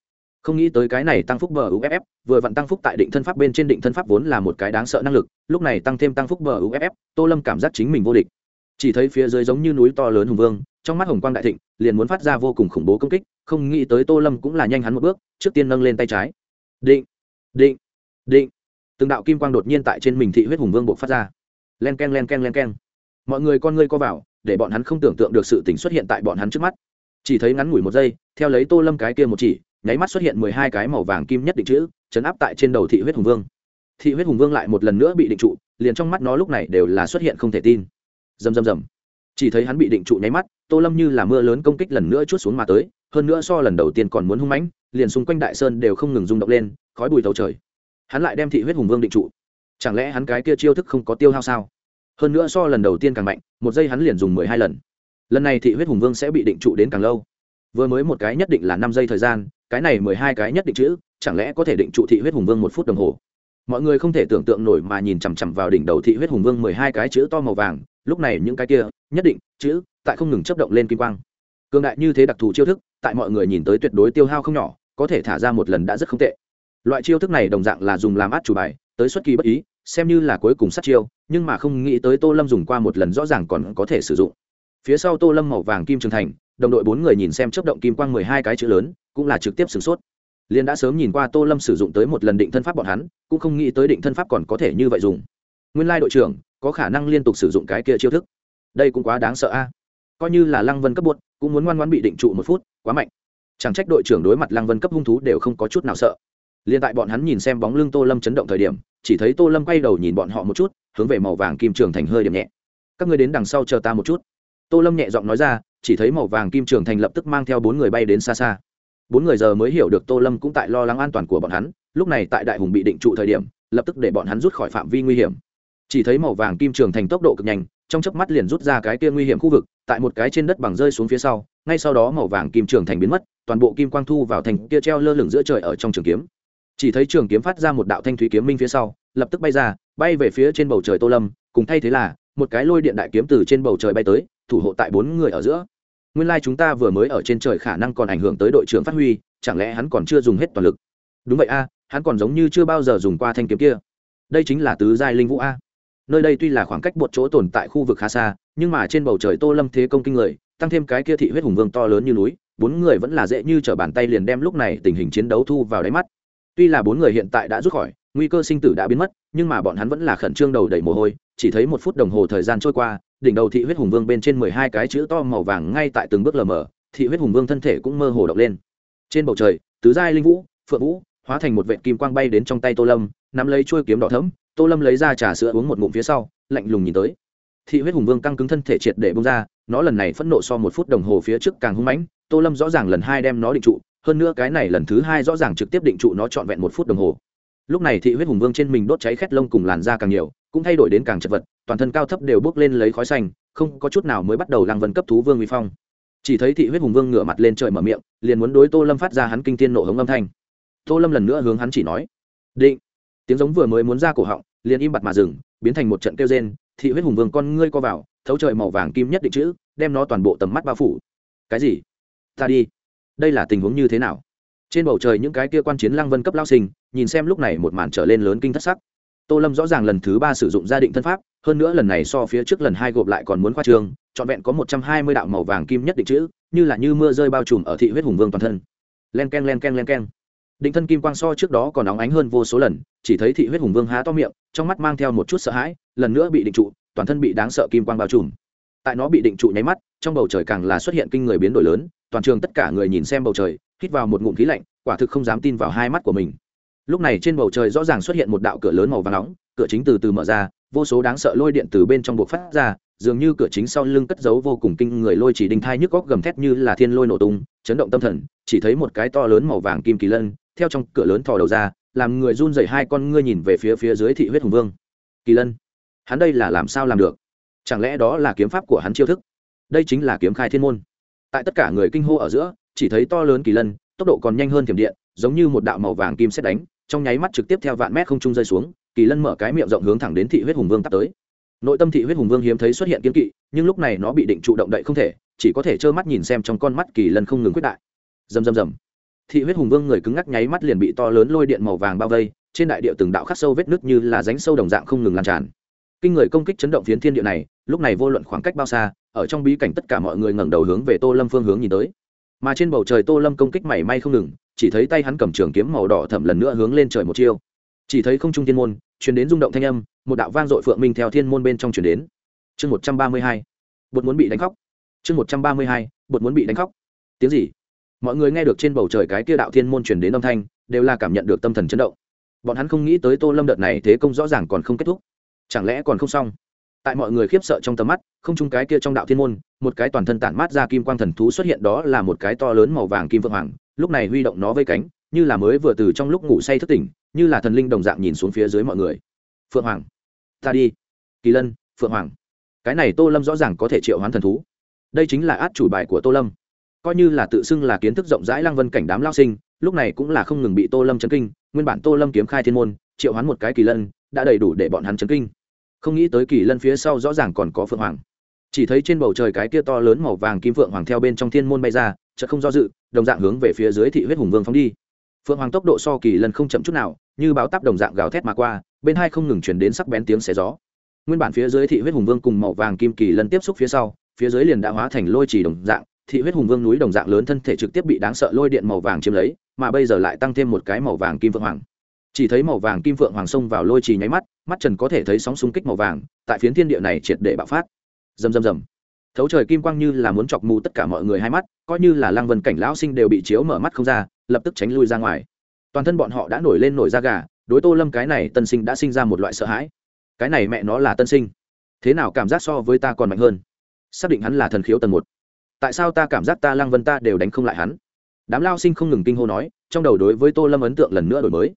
Không nghĩ tới cái này tăng phúc bờ uff vừa vặn tăng phúc tại định thân pháp bên trên định thân pháp vốn là một cái đáng sợ năng lực, lúc này tăng thêm tăng phúc bờ uff tô lâm cảm giác chính mình vô địch. Chỉ thấy phía dưới giống như núi to lớn hùng vương, trong mắt hồng quang đại thịnh, liền muốn phát ra vô cùng khủng bố công kích, không nghĩ tới tô lâm cũng là nhanh hắn một bước, trước tiên nâng lên tay trái. Định định định. Từng đạo kim quang đột nhiên tại trên mình thị huyết hùng vương buộc phát ra. Len k e n len k e n len k e n mọi người con ngươi co vào, để bọn hắn không tưởng tượng được sự tình xuất hiện tại bọn hắn trước mắt. Chỉ thấy ngắn ngủi một giây, theo lấy tô lâm cái kia một chỉ, nháy mắt xuất hiện mười hai cái màu vàng kim nhất định chữ, chấn áp tại trên đầu thị huyết hùng vương. Thị huyết hùng vương lại một lần nữa bị định trụ, liền trong mắt nó lúc này đều là xuất hiện không thể tin. Dầm dầm dầm chỉ thấy hắn bị định trụ nháy mắt, tô lâm như là mưa lớn công kích lần nữa chút xuống mà tới, hơn nữa so lần đầu tiên còn muốn hung mãnh, liền xung quanh đại sơn đều không ngừng rung động lên, khói bùi tàu trời. Hắn lại đem thị huyết hùng vương định trụ. Chẳng lẽ hắn cái kia chiêu thức không có tiêu hao sao? Hơn nữa so lần đầu tiên càng mạnh, một giây hắn liền dùng mười hai lần. Lần này thị huyết hùng vương sẽ bị định trụ đến càng lâu. Vừa mới một cái nhất định là năm giây thời gian, cái này mười hai cái nhất định chữ, chẳng lẽ có thể định trụ thị huyết hùng vương một phút đồng hồ? Mọi người không thể tưởng tượng nổi mà nhìn chằm chằm vào đỉnh đầu thị huyết hùng vương mười hai cái chữ to màu vàng, lúc này những cái kia, nhất định, chữ, tại không ngừng chấp động lên kim quang. Cường đại như thế đặc thù chiêu thức, tại mọi người nhìn tới tuyệt đối tiêu hao không nhỏ, có thể thả ra một lần đã rất không tệ. Loại chiêu thức này đồng dạng là dùng làm át chủ bài, tới xuất kỳ bất ý xem như là cuối cùng sát chiêu, nhưng mà không nghĩ tới tô lâm dùng qua một lần rõ ràng còn có thể sử dụng. Phía sau tô lâm màu vàng kim trường thành, đồng đội bốn người nhìn xem chấp động kim quang mười hai cái chữ lớn, cũng là trực tiếp sửng sốt. Liên đã sớm nhìn qua tô lâm sử dụng tới một lần định thân pháp bọn hắn, cũng không nghĩ tới định thân pháp còn có thể như vậy dùng. Nguyên lai đội trưởng, có khả năng liên tục sử dụng cái kia chiêu thức. Đây cũng quá đáng sợ a. Coi như là lăng vân cấp buốt cũng muốn ngoan ngoan bị định trụ một phút, quá mạnh. Chẳng trách đội trưởng đối mặt lăng vân cấp hung thú đều không có chút nào sợ liên tại bọn hắn nhìn xem bóng lưng tô lâm chấn động thời điểm, chỉ thấy tô lâm quay đầu nhìn bọn họ một chút, hướng về màu vàng kim trường thành hơi điểm nhẹ. Các ngươi đến đằng sau chờ ta một chút. Tô lâm nhẹ giọng nói ra, chỉ thấy màu vàng kim trường thành lập tức mang theo bốn người bay đến xa xa. Bốn người giờ mới hiểu được tô lâm cũng tại lo lắng an toàn của bọn hắn, lúc này tại đại hùng bị định trụ thời điểm, lập tức để bọn hắn rút khỏi phạm vi nguy hiểm. Chỉ thấy màu vàng kim trường thành tốc độ cực nhanh, trong chớp mắt liền rút ra cái kia nguy hiểm khu vực, tại một cái trên đất bằng rơi xuống phía sau, ngay sau đó màu vàng kim trường thành biến mất, toàn bộ kim quang thu vào thành kia treo lơ lửng giữa trời ở trong trường kiếm chỉ thấy trường kiếm phát ra một đạo thanh thúy kiếm minh phía sau, lập tức bay ra, bay về phía trên bầu trời tô lâm, cùng thay thế là, một cái lôi điện đại kiếm từ trên bầu trời bay tới, thủ hộ tại bốn người ở giữa. Nguyên lai、like、chúng ta vừa mới ở trên trời khả năng còn ảnh hưởng tới đội trưởng phát huy, chẳng lẽ hắn còn chưa dùng hết toàn lực? Đúng vậy a, hắn còn giống như chưa bao giờ dùng qua thanh kiếm kia. Đây chính là tứ giai linh vũ a. Nơi đây tuy là khoảng cách một chỗ tồn tại khu vực khá xa, nhưng mà trên bầu trời tô lâm thế công kinh người, tăng thêm cái kia thị huyết hùng vương to lớn như núi, bốn người vẫn là dễ như t r ở bàn tay liền đem lúc này tình hình chiến đấu thu vào đáy mắt tuy là bốn người hiện tại đã rút khỏi, nguy cơ sinh tử đã biến mất, nhưng mà bọn hắn vẫn là khẩn trương đầu đầy mồ hôi, chỉ thấy một phút đồng hồ thời gian trôi qua, đỉnh đầu thị huyết hùng vương bên trên mười hai cái chữ to màu vàng ngay tại từng bước lờ mờ, thị huyết hùng vương thân thể cũng mơ hồ động lên. Trên bầu trời, tứ giai linh vũ, phượng vũ, hóa thành một vệ kim quang bay đến trong tay tô lâm, nắm lấy chuôi kiếm đỏ thấm tô lâm lấy ra trà sữa uống một ngụm phía sau, lạnh lùng nhìn tới. Thị huyết hùng vương căng cứng thân thể triệt để bông ra, nó lần này phẫn nộ so một phút đồng hồ phía trước càng hung mãnh, tô lâm rõ ràng lần hai đem nó định trụ hơn nữa cái này lần thứ hai rõ ràng trực tiếp định trụ nó trọn vẹn một phút đồng hồ. Lúc này thị huyết hùng vương trên mình đốt cháy khét lông cùng làn da càng nhiều, cũng thay đổi đến càng chật vật, toàn thân cao thấp đều bước lên lấy khói xanh, không có chút nào mới bắt đầu lăng vân cấp thú vương uy phong. Chỉ thấy thị huyết hùng vương ngửa mặt lên trời mở miệng, liền muốn đối tô lâm phát ra hắn kinh tiên nộ hống âm thanh. Tô lâm lần nữa hướng hắn chỉ nói, định. Tiếng giống vừa mới muốn ra cổ họng, liền im bặt mà dừng, biến thành một trận kêu rên, thị huyết hùng vương con ngươi co vào, thấu trời màu vàng kim nhất định chữ, đem nó toàn bộ tầm mắt bao phủ. Cái gì? Ta đi đây là tình huống như thế nào? Trên bầu trời những cái kia quan chiến lăng vân cấp lao sinh, nhìn xem lúc này một màn trở lên lớn kinh thất sắc. Tô lâm rõ ràng lần thứ ba sử dụng gia định thân pháp, hơn nữa lần này so phía trước lần hai gộp lại còn muốn khoa trương trọn vẹn có một trăm hai mươi đạo màu vàng kim nhất định chữ, như là như mưa rơi bao trùm ở thị huyết hùng vương toàn thân. Len k e n len k e n len k e n định thân kim quang so trước đó còn óng ánh hơn vô số lần, chỉ thấy thị huyết hùng vương há to miệng, trong mắt mang theo một chút sợ hãi, lần nữa bị định trụ, toàn thân bị đáng sợ kim quang bao trùm. Tại nó bị định trụ nháy mắt trong bầu trời càng là xuất hiện kinh người biến đổi lớn, toàn trường tất cả người nhìn xem bầu trời, hít vào một ngụm khí lạnh, quả thực không dám tin vào hai mắt của mình. Lúc này trên bầu trời rõ ràng xuất hiện một đạo cửa lớn màu vàng nóng, cửa chính từ từ mở ra, vô số đáng sợ lôi điện từ bên trong buộc phát ra, dường như cửa chính sau lưng cất giấu vô cùng kinh người lôi chỉ đinh thai nhức góc gầm thét như là thiên lôi nổ tung, chấn động tâm thần, chỉ thấy một cái to lớn màu vàng kim kỳ lân, theo trong cửa lớn thò đầu ra, làm người run dậy hai con ngươi nhìn về phía phía dưới thị huyết hùng vương. Kỳ lân, hắn đây là làm sao làm được? Chẳng lẽ đó là kiếm pháp của hắn chiêu thức? Đây chính là kiếm khai thiên môn. Tại tất cả người kinh hô ở giữa, chỉ thấy to lớn kỳ lân, tốc độ còn nhanh hơn thiểm điện, giống như một đạo màu vàng kim xét đánh, trong nháy mắt trực tiếp theo vạn mét không trung rơi xuống, kỳ lân mở cái miệng rộng hướng thẳng đến thị huyết hùng vương tắt tới. Nội tâm thị huyết hùng vương hiếm thấy xuất hiện kiếm kỵ, nhưng lúc này nó bị định trụ động đậy không thể, chỉ có thể trơ mắt nhìn xem trong con mắt kỳ lân không ngừng quyết đại. Dầm dầm dầm thị huyết hùng vương người cứng ngắc nháy mắt liền bị to lớn lôi điện màu vàng bao vây, trên đại địa từng đạo khắc sâu vết nứt như là ránh sâu đồng dạng không ngừng lan tràn. Kinh người công kích chấn động phiến thiên địa này, lúc này vô luận khoảng cách bao xa ở trong bí cảnh tất cả mọi người ngẩng đầu hướng về tô lâm phương hướng nhìn tới. Mà trên bầu trời tô lâm công kích mảy may không ngừng, chỉ thấy tay hắn cầm trường kiếm màu đỏ thẩm lần nữa hướng lên trời một chiêu. Chỉ thấy không trung thiên môn chuyển đến rung động thanh âm, một đạo vang dội phượng minh theo thiên môn bên trong chuyển đến. Chương một trăm ba mươi hai, bột muốn bị đánh khóc. Chương một trăm ba mươi hai, bột muốn bị đánh khóc. Tiếng gì? Mọi người nghe được trên bầu trời cái kia đạo thiên môn chuyển đến âm thanh, đều là cảm nhận được tâm thần chấn động. Bọn hắn không nghĩ tới tô lâm đợt này thế công rõ ràng còn không kết thúc. Chẳng lẽ còn không xong? Tại mọi người khiếp sợ trong tầm mắt, không chung cái kia trong đạo thiên môn, một cái toàn thân tản mát ra kim quang thần thú xuất hiện đó là một cái to lớn màu vàng kim vượng hoàng, lúc này huy động nó vây cánh, như là mới vừa từ trong lúc ngủ say thức tỉnh, như là thần linh đồng dạng nhìn xuống phía dưới mọi người. Phượng hoàng, ta đi. Kỳ lân, phượng hoàng. Cái này tô lâm rõ ràng có thể triệu hoán thần thú. Đây chính là át chủ bài của tô lâm. Coi như là tự xưng là kiến thức rộng rãi lăng vân cảnh đám lao sinh, lúc này cũng là không ngừng bị tô lâm chấn kinh, nguyên bản tô lâm kiếm khai thiên môn, triệu hoán một cái kỳ lân, đã đầy đủ để bọn hắn chấn kinh không nghĩ tới kỳ lân phía sau rõ ràng còn có phượng hoàng. Chỉ thấy trên bầu trời cái kia to lớn màu vàng kim phượng hoàng theo bên trong thiên môn bay ra, chợt không do dự, đồng dạng hướng về phía dưới thị huyết hùng vương phóng đi. Phượng hoàng tốc độ so kỳ lân không chậm chút nào, như báo tắp đồng dạng gào thét mà qua, bên hai không ngừng chuyển đến sắc bén tiếng xé gió. Nguyên bản phía dưới thị huyết hùng vương cùng màu vàng kim kỳ lân tiếp xúc phía sau, phía dưới liền đã hóa thành lôi trì đồng dạng, thị huyết hùng vương núi đồng dạng lớn thân thể trực tiếp bị đáng sợ lôi điện màu vàng chiếm lấy, mà bây giờ lại tăng thêm một cái màu vàng kim phượng hoàng chỉ thấy màu vàng kim phượng hoàng sông vào lôi trì nháy mắt mắt trần có thể thấy sóng xung kích màu vàng, tại phiến thiên địa này triệt để bạo phát. Rầm rầm rầm. Thấu trời kim quang như là muốn chọc mù tất cả mọi người hai mắt, coi như là lăng vân cảnh lão sinh đều bị chiếu mở mắt không ra, lập tức tránh lui ra ngoài. Toàn thân bọn họ đã nổi lên nổi da gà, đối tô lâm cái này tân sinh đã sinh ra một loại sợ hãi. Cái này mẹ nó là tân sinh. Thế nào cảm giác so với ta còn mạnh hơn? Xác định hắn là thần khiếu tầng một. Tại sao ta cảm giác ta lăng vân ta đều đánh không lại hắn? Đám lao sinh không ngừng kinh hô nói, trong đầu đối với tô lâm ấn tượng lần nữa đổi mới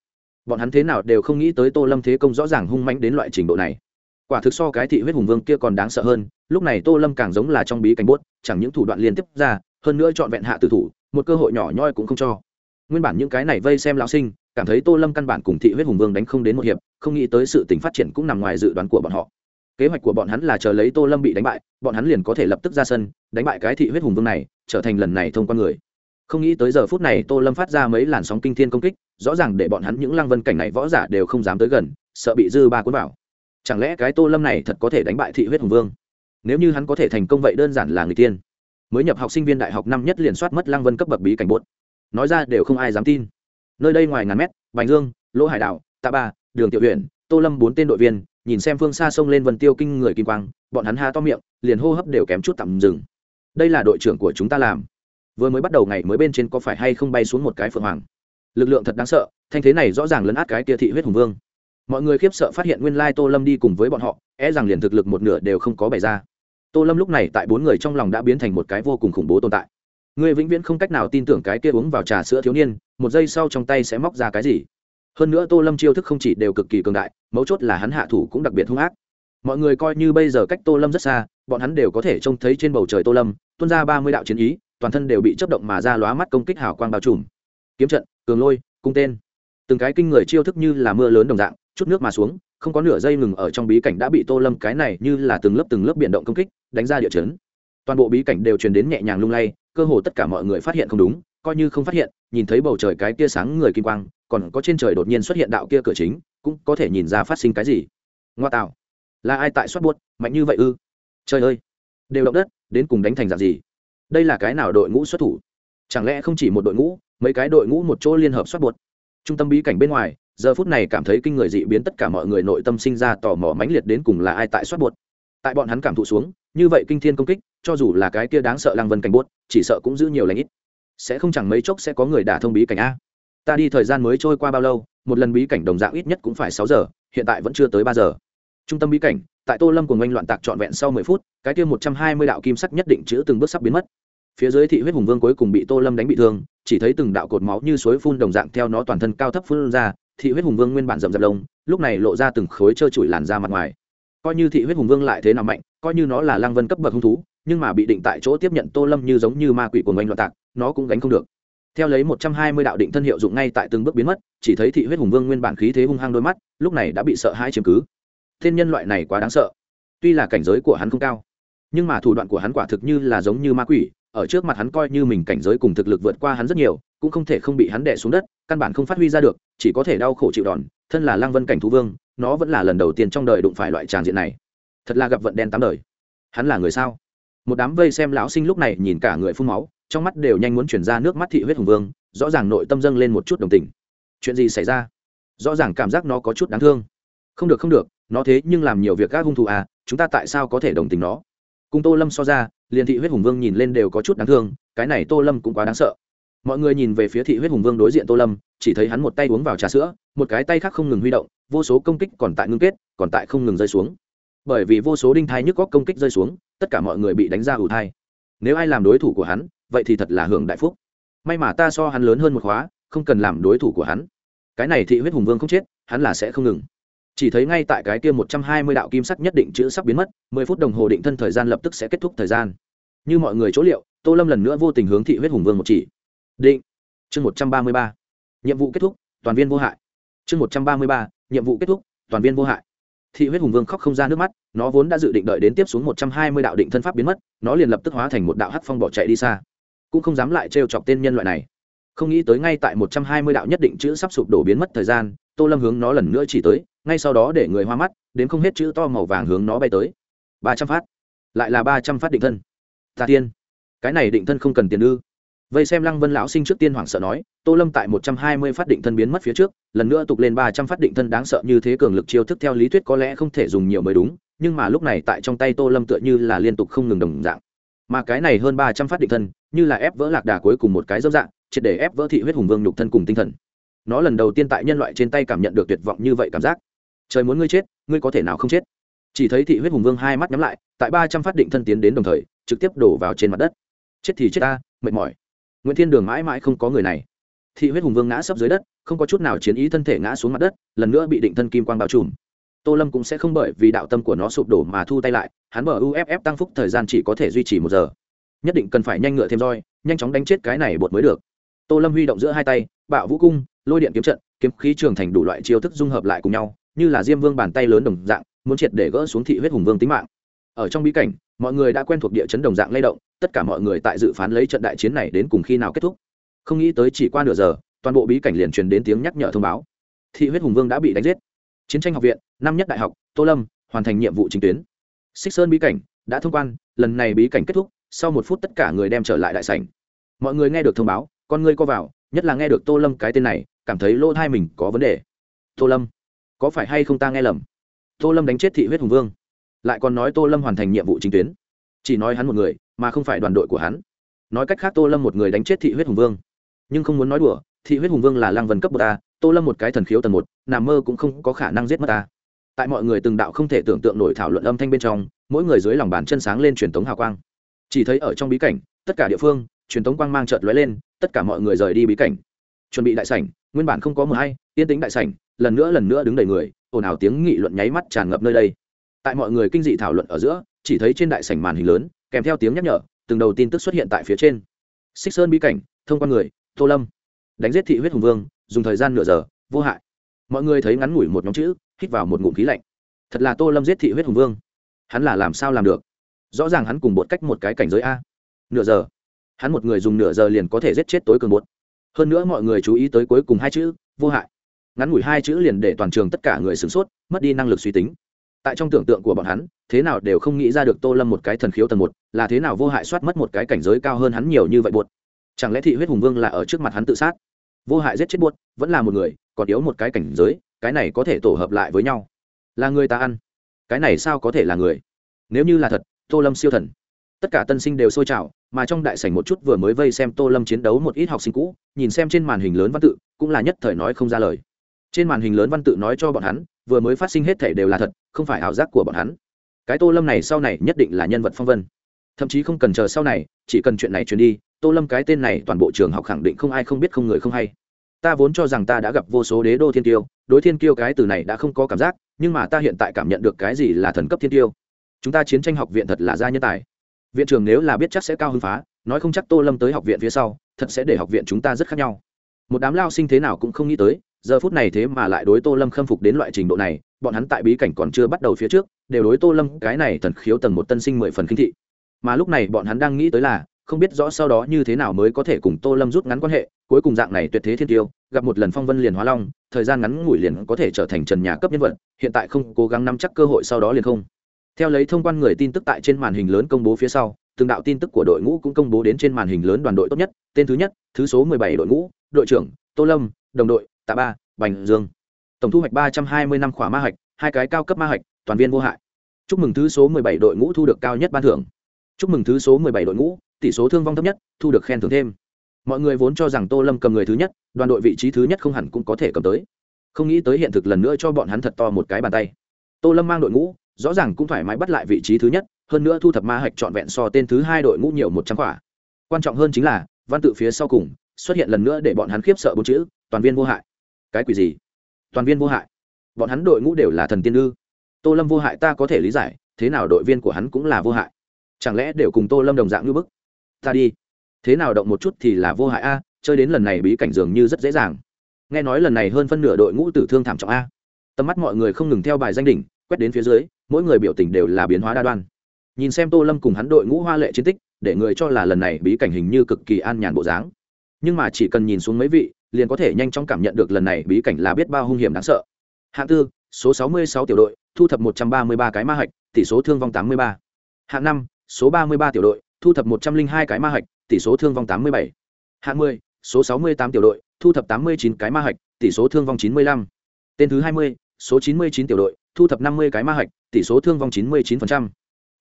bọn hắn thế nào đều không nghĩ tới tô lâm thế công rõ ràng hung manh đến loại trình độ này. Quả thực so cái thị huyết hùng vương kia còn đáng sợ hơn, lúc này tô lâm càng giống là trong bí cảnh bốt chẳng những thủ đoạn liên tiếp ra, hơn nữa trọn vẹn hạ tử thủ, một cơ hội nhỏ nhoi cũng không cho. Nguyên bản những cái này vây xem lão sinh, cảm thấy tô lâm căn bản cùng thị huyết hùng vương đánh không đến một hiệp, không nghĩ tới sự tình phát triển cũng nằm ngoài dự đoán của bọn họ. Kế hoạch của bọn hắn là chờ lấy tô lâm bị đánh bại, bọn hắn liền có thể lập tức ra sân, đánh bại cái thị huyết hùng vương này, trở thành lần này thông qua người không nghĩ tới giờ phút này tô lâm phát ra mấy làn sóng kinh thiên công kích, rõ ràng để bọn hắn những lăng vân cảnh này võ giả đều không dám tới gần, sợ bị dư ba cuốn vào. Chẳng lẽ cái tô lâm này thật có thể đánh bại thị huyết hùng vương? Nếu như hắn có thể thành công vậy đơn giản là người tiên. Mới nhập học sinh viên đại học năm nhất liền soát mất lăng vân cấp bậc bí cảnh bột. Nói ra đều không ai dám tin. Nơi đây ngoài ngàn mét, bành dương, lỗ hải đảo, tạ ba, đường tiểu huyện tô lâm bốn tên đội viên, nhìn xem phương xa sông lên vân tiêu kinh người kim quang, bọn hắn ha to miệng, liền hô hấp đều kém chút tạm dừng. Đây là đội trưởng của chúng ta làm vừa mới bắt đầu ngày mới bên trên có phải hay không bay xuống một cái phượng hoàng lực lượng thật đáng sợ thanh thế này rõ ràng lấn át cái kia thị huyết hùng vương mọi người khiếp sợ phát hiện nguyên lai tô lâm đi cùng với bọn họ e rằng liền thực lực một nửa đều không có bày ra tô lâm lúc này tại bốn người trong lòng đã biến thành một cái vô cùng khủng bố tồn tại người vĩnh viễn không cách nào tin tưởng cái kia uống vào trà sữa thiếu niên một giây sau trong tay sẽ móc ra cái gì hơn nữa tô lâm chiêu thức không chỉ đều cực kỳ cường đại mấu chốt là hắn hạ thủ cũng đặc biệt hung ác mọi người coi như bây giờ cách tô lâm rất xa bọn hắn đều có thể trông thấy trên bầu trời tô lâm tuôn ra ba mươi đạo chiến ý toàn thân đều bị chấp động mà ra lóa mắt công kích hào quang bao trùm. Kiếm trận, cường lôi, cung tên. Từng cái kinh người chiêu thức như là mưa lớn đồng dạng, chút nước mà xuống, không có nửa giây ngừng ở trong bí cảnh đã bị tô lâm cái này như là từng lớp từng lớp biển động công kích, đánh ra địa chấn. Toàn bộ bí cảnh đều truyền đến nhẹ nhàng lung lay, cơ hồ tất cả mọi người phát hiện không đúng, coi như không phát hiện, nhìn thấy bầu trời cái tia sáng người kim quang, còn có trên trời đột nhiên xuất hiện đạo kia cửa chính, cũng có thể nhìn ra phát sinh cái gì. Ngoa tạo. Là ai tại soát buốt, mạnh như vậy ư? Trời ơi. Đều động đất, đến cùng đánh thành dạng gì? Đây là cái nào đội ngũ xuất thủ? Chẳng lẽ không chỉ một đội ngũ, mấy cái đội ngũ một chỗ liên hợp xuất bột? trung tâm bí cảnh bên ngoài, giờ phút này cảm thấy kinh người dị biến tất cả mọi người nội tâm sinh ra tò mò mãnh liệt đến cùng là ai tại xuất bột. Tại bọn hắn cảm thụ xuống, như vậy kinh thiên công kích, cho dù là cái kia đáng sợ lăng vân cảnh buốt chỉ sợ cũng giữ nhiều lãnh ít. Sẽ không chẳng mấy chốc sẽ có người đả thông bí cảnh a. Ta đi thời gian mới trôi qua bao lâu, một lần bí cảnh đồng dạng ít nhất cũng phải sáu giờ, hiện tại vẫn chưa tới ba giờ. Trung tâm bí cảnh, tại tô lâm của anh loạn tạc trọn vẹn sau mười phút, cái kia một trăm hai mươi đạo kim sắc nhất định chữ từng bước sắp biến mất phía dưới thị huyết hùng vương cuối cùng bị tô lâm đánh bị thương, chỉ thấy từng đạo cột máu như suối phun đồng dạng theo nó toàn thân cao thấp phun ra, thị huyết hùng vương nguyên bản rậm rạp lông, lúc này lộ ra từng khối trơ trụi làn ra mặt ngoài. Coi như thị huyết hùng vương lại thế nào mạnh, coi như nó là lang vân cấp bậc hung thú, nhưng mà bị định tại chỗ tiếp nhận tô lâm như giống như ma quỷ của ngành loạn tạc, nó cũng gánh không được. Theo lấy một trăm hai mươi đạo định thân hiệu dụng ngay tại từng bước biến mất, chỉ thấy thị huyết hùng vương nguyên bản khí thế hung hăng đôi mắt, lúc này đã bị sợ hai chiếm cứ. Thiên nhân loại này quá đáng sợ. Tuy là cảnh giới của hắn không cao, nhưng mà thủ đoạn của hắn quả thực như là giống như ma quỷ ở trước mặt hắn coi như mình cảnh giới cùng thực lực vượt qua hắn rất nhiều, cũng không thể không bị hắn đè xuống đất, căn bản không phát huy ra được, chỉ có thể đau khổ chịu đòn, thân là lăng vân cảnh thú vương, nó vẫn là lần đầu tiên trong đời đụng phải loại tràng diện này. Thật là gặp vận đen tám đời. Hắn là người sao? Một đám vây xem lão sinh lúc này nhìn cả người phun máu, trong mắt đều nhanh muốn chuyển ra nước mắt thị huyết hùng vương, rõ ràng nội tâm dâng lên một chút đồng tình. Chuyện gì xảy ra? Rõ ràng cảm giác nó có chút đáng thương. Không được không được, nó thế nhưng làm nhiều việc các hung thủ à chúng ta tại sao có thể đồng tình nó? Cùng tô lâm so ra, liền thị huyết hùng vương nhìn lên đều có chút đáng thương, cái này tô lâm cũng quá đáng sợ. Mọi người nhìn về phía thị huyết hùng vương đối diện tô lâm, chỉ thấy hắn một tay uống vào trà sữa, một cái tay khác không ngừng huy động, vô số công kích còn tại ngưng kết, còn tại không ngừng rơi xuống. Bởi vì vô số đinh thai nhức góc công kích rơi xuống, tất cả mọi người bị đánh ra ủ thai. Nếu ai làm đối thủ của hắn, vậy thì thật là hưởng đại phúc. May mà ta so hắn lớn hơn một khóa, không cần làm đối thủ của hắn. Cái này thị huyết hùng vương không chết, hắn là sẽ không ngừng chỉ thấy ngay tại cái kia một trăm hai mươi đạo kim sắc nhất định chữ sắp biến mất, mười phút đồng hồ định thân thời gian lập tức sẽ kết thúc thời gian. Như mọi người chỗ liệu, tô lâm lần nữa vô tình hướng thị huyết hùng vương một chỉ. Định. Chương một trăm ba mươi ba. Nhiệm vụ kết thúc, toàn viên vô hại. Chương một trăm ba mươi ba. Nhiệm vụ kết thúc, toàn viên vô hại. Thị huyết hùng vương khóc không ra nước mắt, nó vốn đã dự định đợi đến tiếp xuống một trăm hai mươi đạo định thân pháp biến mất, nó liền lập tức hóa thành một đạo hắc phong bỏ chạy đi xa. Cũng không dám lại trêu chọc tên nhân loại này. Không nghĩ tới ngay tại một trăm hai mươi đạo nhất định chữ sắp sụp đổ biến mất thời gian, tô lâm hướng nó lần nữa chỉ tới ngay sau đó để người hoa mắt, đến không hết chữ to màu vàng hướng nó bay tới. Ba trăm phát. Lại là ba trăm phát định thân. Ta tiên. Cái này định thân không cần tiền ư? Vây xem lăng vân lão sinh trước tiên hoảng sợ nói, tô lâm tại một trăm hai mươi phát định thân biến mất phía trước, lần nữa tục lên ba trăm phát định thân đáng sợ như thế cường lực chiêu thức theo lý thuyết có lẽ không thể dùng nhiều mới đúng, nhưng mà lúc này tại trong tay tô lâm tựa như là liên tục không ngừng đồng dạng. Mà cái này hơn ba trăm phát định thân, như là ép vỡ lạc đà cuối cùng một cái dâm dạng, triệt để ép vỡ thị huyết hùng vương nhục thân cùng tinh thần. Nó lần đầu tiên tại nhân loại trên tay cảm nhận được tuyệt vọng như vậy cảm giác trời muốn ngươi chết, ngươi có thể nào không chết? Chỉ thấy thị huyết hùng vương hai mắt nhắm lại, tại ba trăm phát định thân tiến đến đồng thời, trực tiếp đổ vào trên mặt đất. Chết thì chết ta, mệt mỏi. Nguyễn thiên đường mãi mãi không có người này. Thị huyết hùng vương ngã sấp dưới đất, không có chút nào chiến ý thân thể ngã xuống mặt đất, lần nữa bị định thân kim quang bao trùm. Tô lâm cũng sẽ không bởi vì đạo tâm của nó sụp đổ mà thu tay lại, hắn mở uff tăng phúc thời gian chỉ có thể duy trì một giờ. Nhất định cần phải nhanh ngựa thêm roi, nhanh chóng đánh chết cái này bột mới được. Tô lâm huy động giữa hai tay, bạo vũ cung, lôi điện kiếm trận, kiếm khí trường thành đủ loại chiêu thức dung hợp lại cùng nhau như là diêm vương bàn tay lớn đồng dạng, muốn triệt để gỡ xuống thị huyết hùng vương tính mạng. Ở trong bí cảnh, mọi người đã quen thuộc địa chấn đồng dạng lay động, tất cả mọi người tại dự phán lấy trận đại chiến này đến cùng khi nào kết thúc. Không nghĩ tới chỉ qua nửa giờ, toàn bộ bí cảnh liền truyền đến tiếng nhắc nhở thông báo. Thị huyết hùng vương đã bị đánh giết. Chiến tranh học viện, năm nhất đại học, tô lâm, hoàn thành nhiệm vụ chính tuyến. Xích sơn bí cảnh, đã thông quan, lần này bí cảnh kết thúc, sau một phút tất cả người đem trở lại đại sảnh. Mọi người nghe được thông báo, con ngươi co vào, nhất là nghe được tô lâm cái tên này, cảm thấy lỗ thai mình có vấn đề. Tô lâm có phải hay không ta nghe lầm? Tô lâm đánh chết thị huyết hùng vương lại còn nói tô lâm hoàn thành nhiệm vụ chính tuyến. Chỉ nói hắn một người mà không phải đoàn đội của hắn. Nói cách khác tô lâm một người đánh chết thị huyết hùng vương. Nhưng không muốn nói đùa thị huyết hùng vương là lang vần cấp một ta, tô lâm một cái thần khiếu tầng một nằm mơ cũng không có khả năng giết mất ta tại mọi người từng đạo không thể tưởng tượng nổi thảo luận âm thanh bên trong mỗi người dưới lòng bàn chân sáng lên truyền tống hào quang. Chỉ thấy ở trong bí cảnh tất cả địa phương truyền tống quang mang trợt lóe lên tất cả mọi người rời đi bí cảnh. Chuẩn bị đại sảnh nguyên bản không có mờ hay yên tĩnh đại sảnh lần nữa lần nữa đứng đầy người, ồn ào tiếng nghị luận nháy mắt tràn ngập nơi đây. Tại mọi người kinh dị thảo luận ở giữa, chỉ thấy trên đại sảnh màn hình lớn, kèm theo tiếng nhắc nhở, từng đầu tin tức xuất hiện tại phía trên. Xích sơn bí cảnh, thông qua người, tô lâm. Đánh giết thị huyết hùng vương, dùng thời gian nửa giờ, vô hại. Mọi người thấy ngắn ngủi một nhóm chữ, hít vào một ngụm khí lạnh. Thật là tô lâm giết thị huyết hùng vương. Hắn là làm sao làm được? Rõ ràng hắn cùng bột cách một cái cảnh giới a. Nửa giờ. Hắn một người dùng nửa giờ liền có thể giết chết tối cường bột. Hơn nữa mọi người chú ý tới cuối cùng hai chữ, vô hại ngắn ngủi hai chữ liền để toàn trường tất cả người sửng sốt, mất đi năng lực suy tính. Tại trong tưởng tượng của bọn hắn, thế nào đều không nghĩ ra được tô lâm một cái thần khiếu tầng một, là thế nào vô hại soát mất một cái cảnh giới cao hơn hắn nhiều như vậy buột chẳng lẽ thị huyết hùng vương là ở trước mặt hắn tự sát? Vô hại giết chết buột vẫn là một người, còn yếu một cái cảnh giới, cái này có thể tổ hợp lại với nhau. Là người ta ăn, cái này sao có thể là người? Nếu như là thật, tô lâm siêu thần. Tất cả tân sinh đều sôi trào, mà trong đại sảnh một chút vừa mới vây xem tô lâm chiến đấu một ít học sinh cũ, nhìn xem trên màn hình lớn văn tự, cũng là nhất thời nói không ra lời trên màn hình lớn văn tự nói cho bọn hắn, vừa mới phát sinh hết thể đều là thật, không phải ảo giác của bọn hắn. Cái tô lâm này sau này nhất định là nhân vật phong vân. Thậm chí không cần chờ sau này, chỉ cần chuyện này truyền đi, tô lâm cái tên này toàn bộ trường học khẳng định không ai không biết không người không hay. Ta vốn cho rằng ta đã gặp vô số đế đô thiên tiêu đối thiên tiêu cái từ này đã không có cảm giác, nhưng mà ta hiện tại cảm nhận được cái gì là thần cấp thiên tiêu chúng ta chiến tranh học viện thật là gia nhân tài. Viện trưởng nếu là biết chắc sẽ cao hơn phá, nói không chắc tô lâm tới học viện phía sau, thật sẽ để học viện chúng ta rất khác nhau. Một đám lao sinh thế nào cũng không nghĩ tới giờ phút này thế mà lại đối tô lâm khâm phục đến loại trình độ này, bọn hắn tại bí cảnh còn chưa bắt đầu phía trước, đều đối tô lâm cái này thần khiếu tầng một tân sinh mười phần kinh thị. Mà lúc này bọn hắn đang nghĩ tới là, không biết rõ sau đó như thế nào mới có thể cùng tô lâm rút ngắn quan hệ, cuối cùng dạng này tuyệt thế thiên tiêu, gặp một lần phong vân liền hóa long, thời gian ngắn ngủi liền có thể trở thành trần nhà cấp nhân vật, hiện tại không cố gắng nắm chắc cơ hội sau đó liền không. Theo lấy thông quan người tin tức tại trên màn hình lớn công bố phía sau, từng đạo tin tức của đội ngũ cũng công bố đến trên màn hình lớn đoàn đội tốt nhất, tên thứ nhất, thứ số mười bảy đội ngũ, đội trưởng, tô lâm, đồng đội tạ ba, bành dương. Tổng thu hoạch ba trăm hai mươi năm khỏa ma hạch, hai cái cao cấp ma hạch, toàn viên vô hại. Chúc mừng thứ số mười bảy đội ngũ thu được cao nhất ban thưởng. Chúc mừng thứ số mười bảy đội ngũ, tỷ số thương vong thấp nhất, thu được khen thưởng thêm. Mọi người vốn cho rằng tô lâm cầm người thứ nhất, đoàn đội vị trí thứ nhất không hẳn cũng có thể cầm tới. Không nghĩ tới hiện thực lần nữa cho bọn hắn thật to một cái bàn tay. Tô lâm mang đội ngũ, rõ ràng cũng thoải mái bắt lại vị trí thứ nhất, hơn nữa thu thập ma hạch trọn vẹn so tên thứ hai đội ngũ nhiều một trăm quả quan trọng hơn chính là, văn tự phía sau cùng, xuất hiện lần nữa để bọn hắn khiếp sợ bốn chữ, toàn viên vô hại cái quỷ gì? Toàn viên vô hại. Bọn hắn đội ngũ đều là thần tiên ư? Tô lâm vô hại ta có thể lý giải, thế nào đội viên của hắn cũng là vô hại. Chẳng lẽ đều cùng tô lâm đồng dạng như bức? Ta đi. Thế nào động một chút thì là vô hại a, chơi đến lần này bí cảnh dường như rất dễ dàng. Nghe nói lần này hơn phân nửa đội ngũ tử thương thảm trọng a. Tầm mắt mọi người không ngừng theo bài danh đỉnh, quét đến phía dưới, mỗi người biểu tình đều là biến hóa đa đoan. Nhìn xem tô lâm cùng hắn đội ngũ hoa lệ chiến tích, để người cho là lần này bí cảnh hình như cực kỳ an nhàn bộ dáng. Nhưng mà chỉ cần nhìn xuống mấy vị liền có thể nhanh chóng cảm nhận được lần này bí cảnh là biết bao hung hiểm đáng sợ hạng tư, số 66 tiểu đội, thu thập 133 cái ma hạch, tỷ số thương vong 83. hạng năm, số 33 tiểu đội, thu thập 102 cái ma hạch, tỷ số thương vong 87. hạng 10 số 68 tiểu đội, thu thập 89 cái ma hạch, tỷ số thương vong 95. tên thứ 20 số 99 tiểu đội, thu thập 50 cái ma hạch, tỷ số thương vong 99%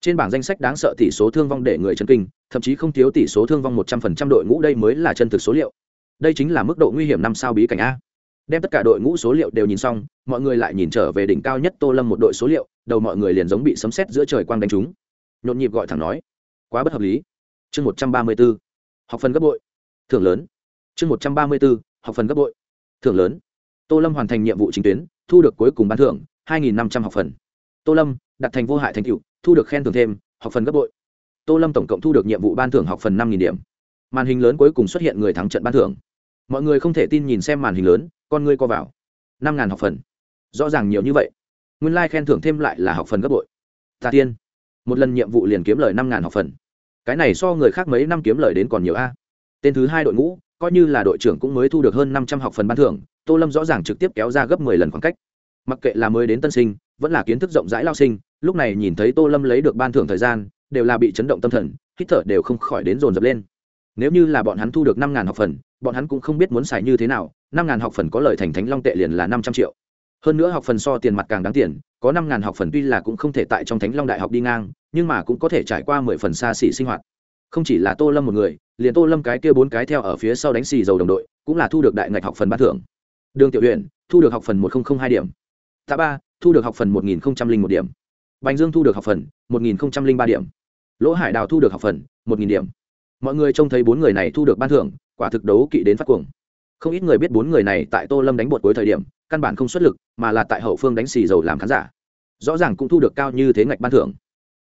trên bảng danh sách đáng sợ tỷ số thương vong để người chấn kinh, thậm chí không thiếu tỷ số thương vong 100% đội ngũ đây mới là chân thực số liệu đây chính là mức độ nguy hiểm năm sao bí cảnh a. Đem tất cả đội ngũ số liệu đều nhìn xong, mọi người lại nhìn trở về đỉnh cao nhất tô lâm một đội số liệu, đầu mọi người liền giống bị sấm xét giữa trời quang đánh trúng. Nhộn nhịp gọi thẳng nói, quá bất hợp lý. Chương một trăm ba mươi b ố học phần gấp bội. Thưởng lớn. Chương một trăm ba mươi b ố học phần gấp bội. Thưởng lớn. Tô lâm hoàn thành nhiệm vụ chính tuyến, thu được cuối cùng bán thưởng, hai nghìn năm trăm học phần. Tô lâm, đặt thành vô hại thành cựu thu được khen thưởng thêm, học phần gấp bội. Tô lâm tổng cộng thu được nhiệm vụ ban thưởng học phần năm điểm màn hình lớn cuối cùng xuất hiện người thắng trận ban thưởng. Mọi người không thể tin nhìn xem màn hình lớn, con ngươi co vào. Năm ngàn học phần. Rõ ràng nhiều như vậy. Nguyên lai、like、khen thưởng thêm lại là học phần gấp bội. Ta tiên. Một lần nhiệm vụ liền kiếm lời năm ngàn học phần. Cái này so người khác mấy năm kiếm lời đến còn nhiều a. Tên thứ hai đội ngũ, coi như là đội trưởng cũng mới thu được hơn năm trăm học phần ban thưởng, tô lâm rõ ràng trực tiếp kéo ra gấp mười lần khoảng cách. Mặc kệ là mới đến tân sinh, vẫn là kiến thức rộng rãi lao sinh, lúc này nhìn thấy tô lâm lấy được ban thưởng thời gian, đều là bị chấn động tâm thần, hít thở đều không khỏi đến dồn dập lên nếu như là bọn hắn thu được năm ngàn học phần, bọn hắn cũng không biết muốn xài như thế nào, năm ngàn học phần có lời thành thánh long tệ liền là năm trăm triệu. Hơn nữa học phần so tiền mặt càng đáng tiền, có năm ngàn học phần tuy là cũng không thể tại trong thánh long đại học đi ngang, nhưng mà cũng có thể trải qua mười phần xa xỉ sinh hoạt. Không chỉ là tô lâm một người, liền tô lâm cái kia bốn cái theo ở phía sau đánh xì dầu đồng đội, cũng là thu được đại ngạch học phần ban thưởng. Đường tiểu huyện thu được học phần một nghìn hai điểm. Tạ ba, thu được học phần một nghìn một điểm. Bành dương thu được học phần một nghìn ba điểm. Lỗ hải đào thu được học phần một nghìn điểm mọi người trông thấy bốn người này thu được ban thưởng, quả thực đấu kỵ đến phát cuồng. Không ít người biết bốn người này tại tô lâm đánh bột cuối thời điểm, căn bản không xuất lực, mà là tại hậu phương đánh xì dầu làm khán giả. Rõ ràng cũng thu được cao như thế ngạch ban thưởng.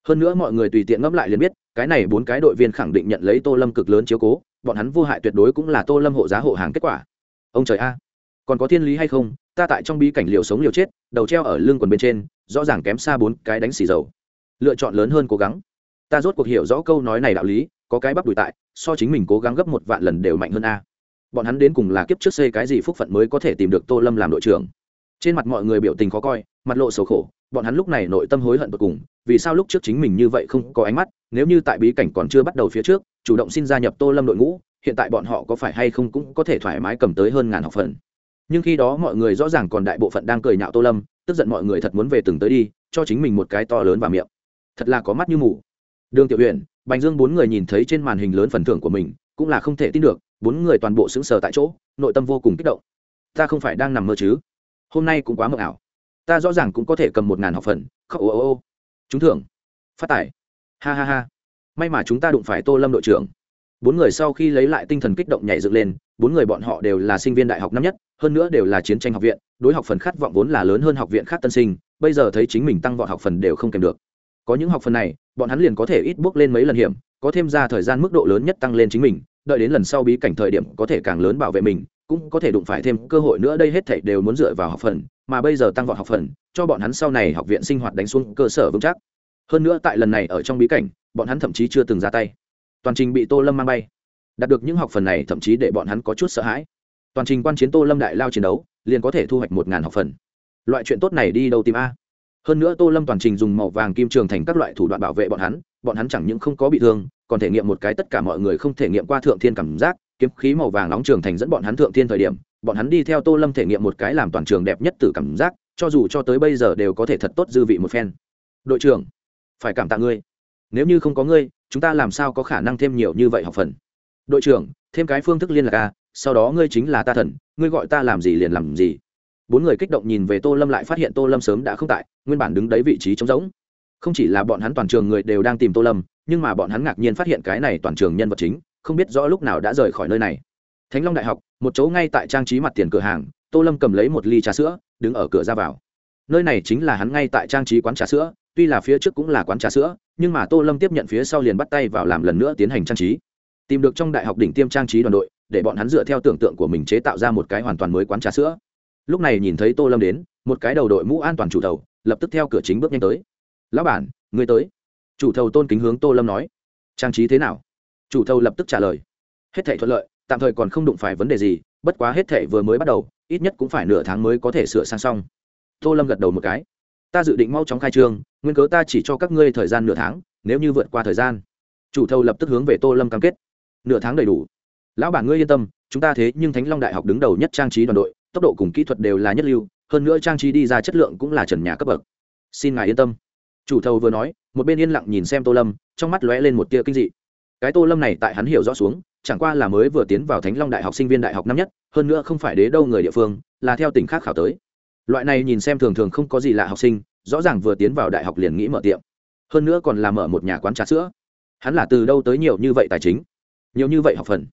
Hơn nữa mọi người tùy tiện ngẫm lại liền biết, cái này bốn cái đội viên khẳng định nhận lấy tô lâm cực lớn chiếu cố, bọn hắn vô hại tuyệt đối cũng là tô lâm hộ giá hộ hàng kết quả. Ông trời a, còn có thiên lý hay không? Ta tại trong bí cảnh liều sống liều chết, đầu treo ở lưng quần bên trên, rõ ràng kém xa bốn cái đánh xì dầu. Lựa chọn lớn hơn cố gắng. Ta rốt cuộc hiểu rõ câu nói này đạo lý có cái bắp đùi tại, so chính mình cố gắng gấp một vạn lần đều mạnh hơn a. Bọn hắn đến cùng là kiếp trước xây cái gì phúc phận mới có thể tìm được tô lâm làm đội trưởng. Trên mặt mọi người biểu tình khó coi, mặt lộ sầu khổ, bọn hắn lúc này nội tâm hối hận tột cùng, vì sao lúc trước chính mình như vậy không có ánh mắt, nếu như tại bí cảnh còn chưa bắt đầu phía trước, chủ động xin gia nhập tô lâm đội ngũ, hiện tại bọn họ có phải hay không cũng có thể thoải mái cầm tới hơn ngàn học phần. Nhưng khi đó mọi người rõ ràng còn đại bộ phận đang cười nhạo tô lâm, tức giận mọi người thật muốn về từng tới đi, cho chính mình một cái to lớn và miệng. Thật là có mắt như mù. Đường tiểu huyền bành dương bốn người nhìn thấy trên màn hình lớn phần thưởng của mình, cũng là không thể tin được, bốn người toàn bộ sững sờ tại chỗ, nội tâm vô cùng kích động. Ta không phải đang nằm mơ chứ? Hôm nay cũng quá mờ ảo. Ta rõ ràng cũng có thể cầm một ngàn học phần, khóc ô ô ô. Chúng thưởng. Phát tải ha ha ha. May mà chúng ta đụng phải tô lâm đội trưởng. Bốn người sau khi lấy lại tinh thần kích động nhảy dựng lên, bốn người bọn họ đều là sinh viên đại học năm nhất, hơn nữa đều là chiến tranh học viện, đối học phần khát vọng vốn là lớn hơn học viện khác tân sinh, bây giờ thấy chính mình tăng vọt học phần đều không kèm được có những học phần này, bọn hắn liền có thể ít bước lên mấy lần hiểm, có thêm ra thời gian mức độ lớn nhất tăng lên chính mình, đợi đến lần sau bí cảnh thời điểm có thể càng lớn bảo vệ mình, cũng có thể đụng phải thêm cơ hội nữa, đây hết thảy đều muốn dựa vào học phần, mà bây giờ tăng vọt học phần, cho bọn hắn sau này học viện sinh hoạt đánh xuống cơ sở vững chắc. Hơn nữa tại lần này ở trong bí cảnh, bọn hắn thậm chí chưa từng ra tay. Toàn trình bị tô lâm mang bay. Đạt được những học phần này thậm chí để bọn hắn có chút sợ hãi. Toàn trình quan chiến tô lâm đại lao chiến đấu, liền có thể thu hoạch một ngàn học phần. Loại chuyện tốt này đi đâu tìm a? Hơn nữa tô lâm toàn trình dùng màu vàng kim trường thành các loại thủ đoạn bảo vệ bọn hắn bọn hắn chẳng những không có bị thương, còn thể nghiệm một cái tất cả mọi người không thể nghiệm qua thượng thiên cảm giác, kiếm khí màu vàng nóng trường thành dẫn bọn hắn thượng thiên thời điểm, bọn hắn đi theo tô lâm thể nghiệm một cái làm toàn trường đẹp nhất từ cảm giác, cho dù cho tới bây giờ đều có thể thật tốt dư vị một phen. Đội trưởng, phải cảm tạ ngươi. Nếu như không có ngươi, chúng ta làm sao có khả năng thêm nhiều như vậy học phần? Đội trưởng, thêm cái phương thức liên lạc a sau đó ngươi chính là ta thần, ngươi gọi ta làm gì liền làm gì bốn người kích động nhìn về tô lâm lại phát hiện tô lâm sớm đã không tại, nguyên bản đứng đấy vị trí trống rỗng. Không chỉ là bọn hắn toàn trường người đều đang tìm tô lâm, nhưng mà bọn hắn ngạc nhiên phát hiện cái này toàn trường nhân vật chính, không biết rõ lúc nào đã rời khỏi nơi này. Thánh long đại học, một chỗ ngay tại trang trí mặt tiền cửa hàng, tô lâm cầm lấy một ly trà sữa, đứng ở cửa ra vào. Nơi này chính là hắn ngay tại trang trí quán trà sữa, tuy là phía trước cũng là quán trà sữa, nhưng mà tô lâm tiếp nhận phía sau liền bắt tay vào làm lần nữa tiến hành trang trí. Tìm được trong đại học đỉnh tiêm trang trí đoàn đội, để bọn hắn dựa theo tưởng tượng của mình chế tạo ra một cái hoàn toàn mới quán trà sữa lúc này nhìn thấy tô lâm đến, một cái đầu đội mũ an toàn chủ thầu, lập tức theo cửa chính bước nhanh tới. Lão bản người tới. Chủ thầu tôn kính hướng tô lâm nói. Trang trí thế nào? Chủ thầu lập tức trả lời. Hết thể thuận lợi, tạm thời còn không đụng phải vấn đề gì, bất quá hết thể vừa mới bắt đầu, ít nhất cũng phải nửa tháng mới có thể sửa sang xong. Tô lâm gật đầu một cái. Ta dự định mau chóng khai trương, nguyên cớ ta chỉ cho các ngươi thời gian nửa tháng, nếu như vượt qua thời gian. Chủ thầu lập tức hướng về tô lâm cam kết. Nửa tháng đầy đủ. Lão bản ngươi yên tâm, chúng ta thế nhưng thánh long đại học đứng đầu nhất trang trí đoàn đội tốc độ cùng kỹ thuật đều là nhất lưu, hơn nữa trang trí đi ra chất lượng cũng là trần nhà cấp bậc. Xin ngài yên tâm. Chủ thầu vừa nói, một bên yên lặng nhìn xem tô lâm, trong mắt lóe lên một tia kinh dị. Cái tô lâm này tại hắn hiểu rõ xuống, chẳng qua là mới vừa tiến vào thánh long đại học sinh viên đại học năm nhất, hơn nữa không phải đế đâu người địa phương, là theo tỉnh khác khảo tới. Loại này nhìn xem thường thường không có gì lạ học sinh, rõ ràng vừa tiến vào đại học liền nghĩ mở tiệm. Hơn nữa còn là mở một nhà quán trà sữa. Hắn là từ đâu tới nhiều như vậy tài chính? Nhiều như vậy học phần.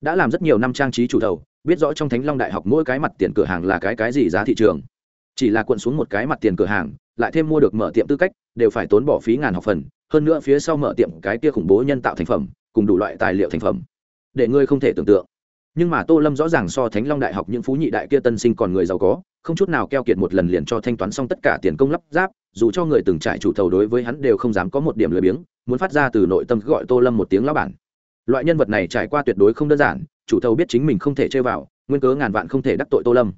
Đã làm rất nhiều năm trang trí chủ thầu biết rõ trong thánh long đại học mỗi cái mặt tiền cửa hàng là cái cái gì giá thị trường. Chỉ là cuộn xuống một cái mặt tiền cửa hàng, lại thêm mua được mở tiệm tư cách, đều phải tốn bỏ phí ngàn học phần, hơn nữa phía sau mở tiệm cái kia khủng bố nhân tạo thành phẩm, cùng đủ loại tài liệu thành phẩm. Để ngươi không thể tưởng tượng. Nhưng mà tô lâm rõ ràng so thánh long đại học những phú nhị đại kia tân sinh còn người giàu có, không chút nào keo kiệt một lần liền cho thanh toán xong tất cả tiền công lắp ráp, dù cho người từng trải chủ thầu đối với hắn đều không dám có một điểm lười biếng, muốn phát ra từ nội tâm gọi tô lâm một tiếng lão bản. Loại nhân vật này trải qua tuyệt đối không đơn giản chủ thầu biết chính mình không thể chơi vào, nguyên cớ ngàn vạn không thể đắc tội tô lâm.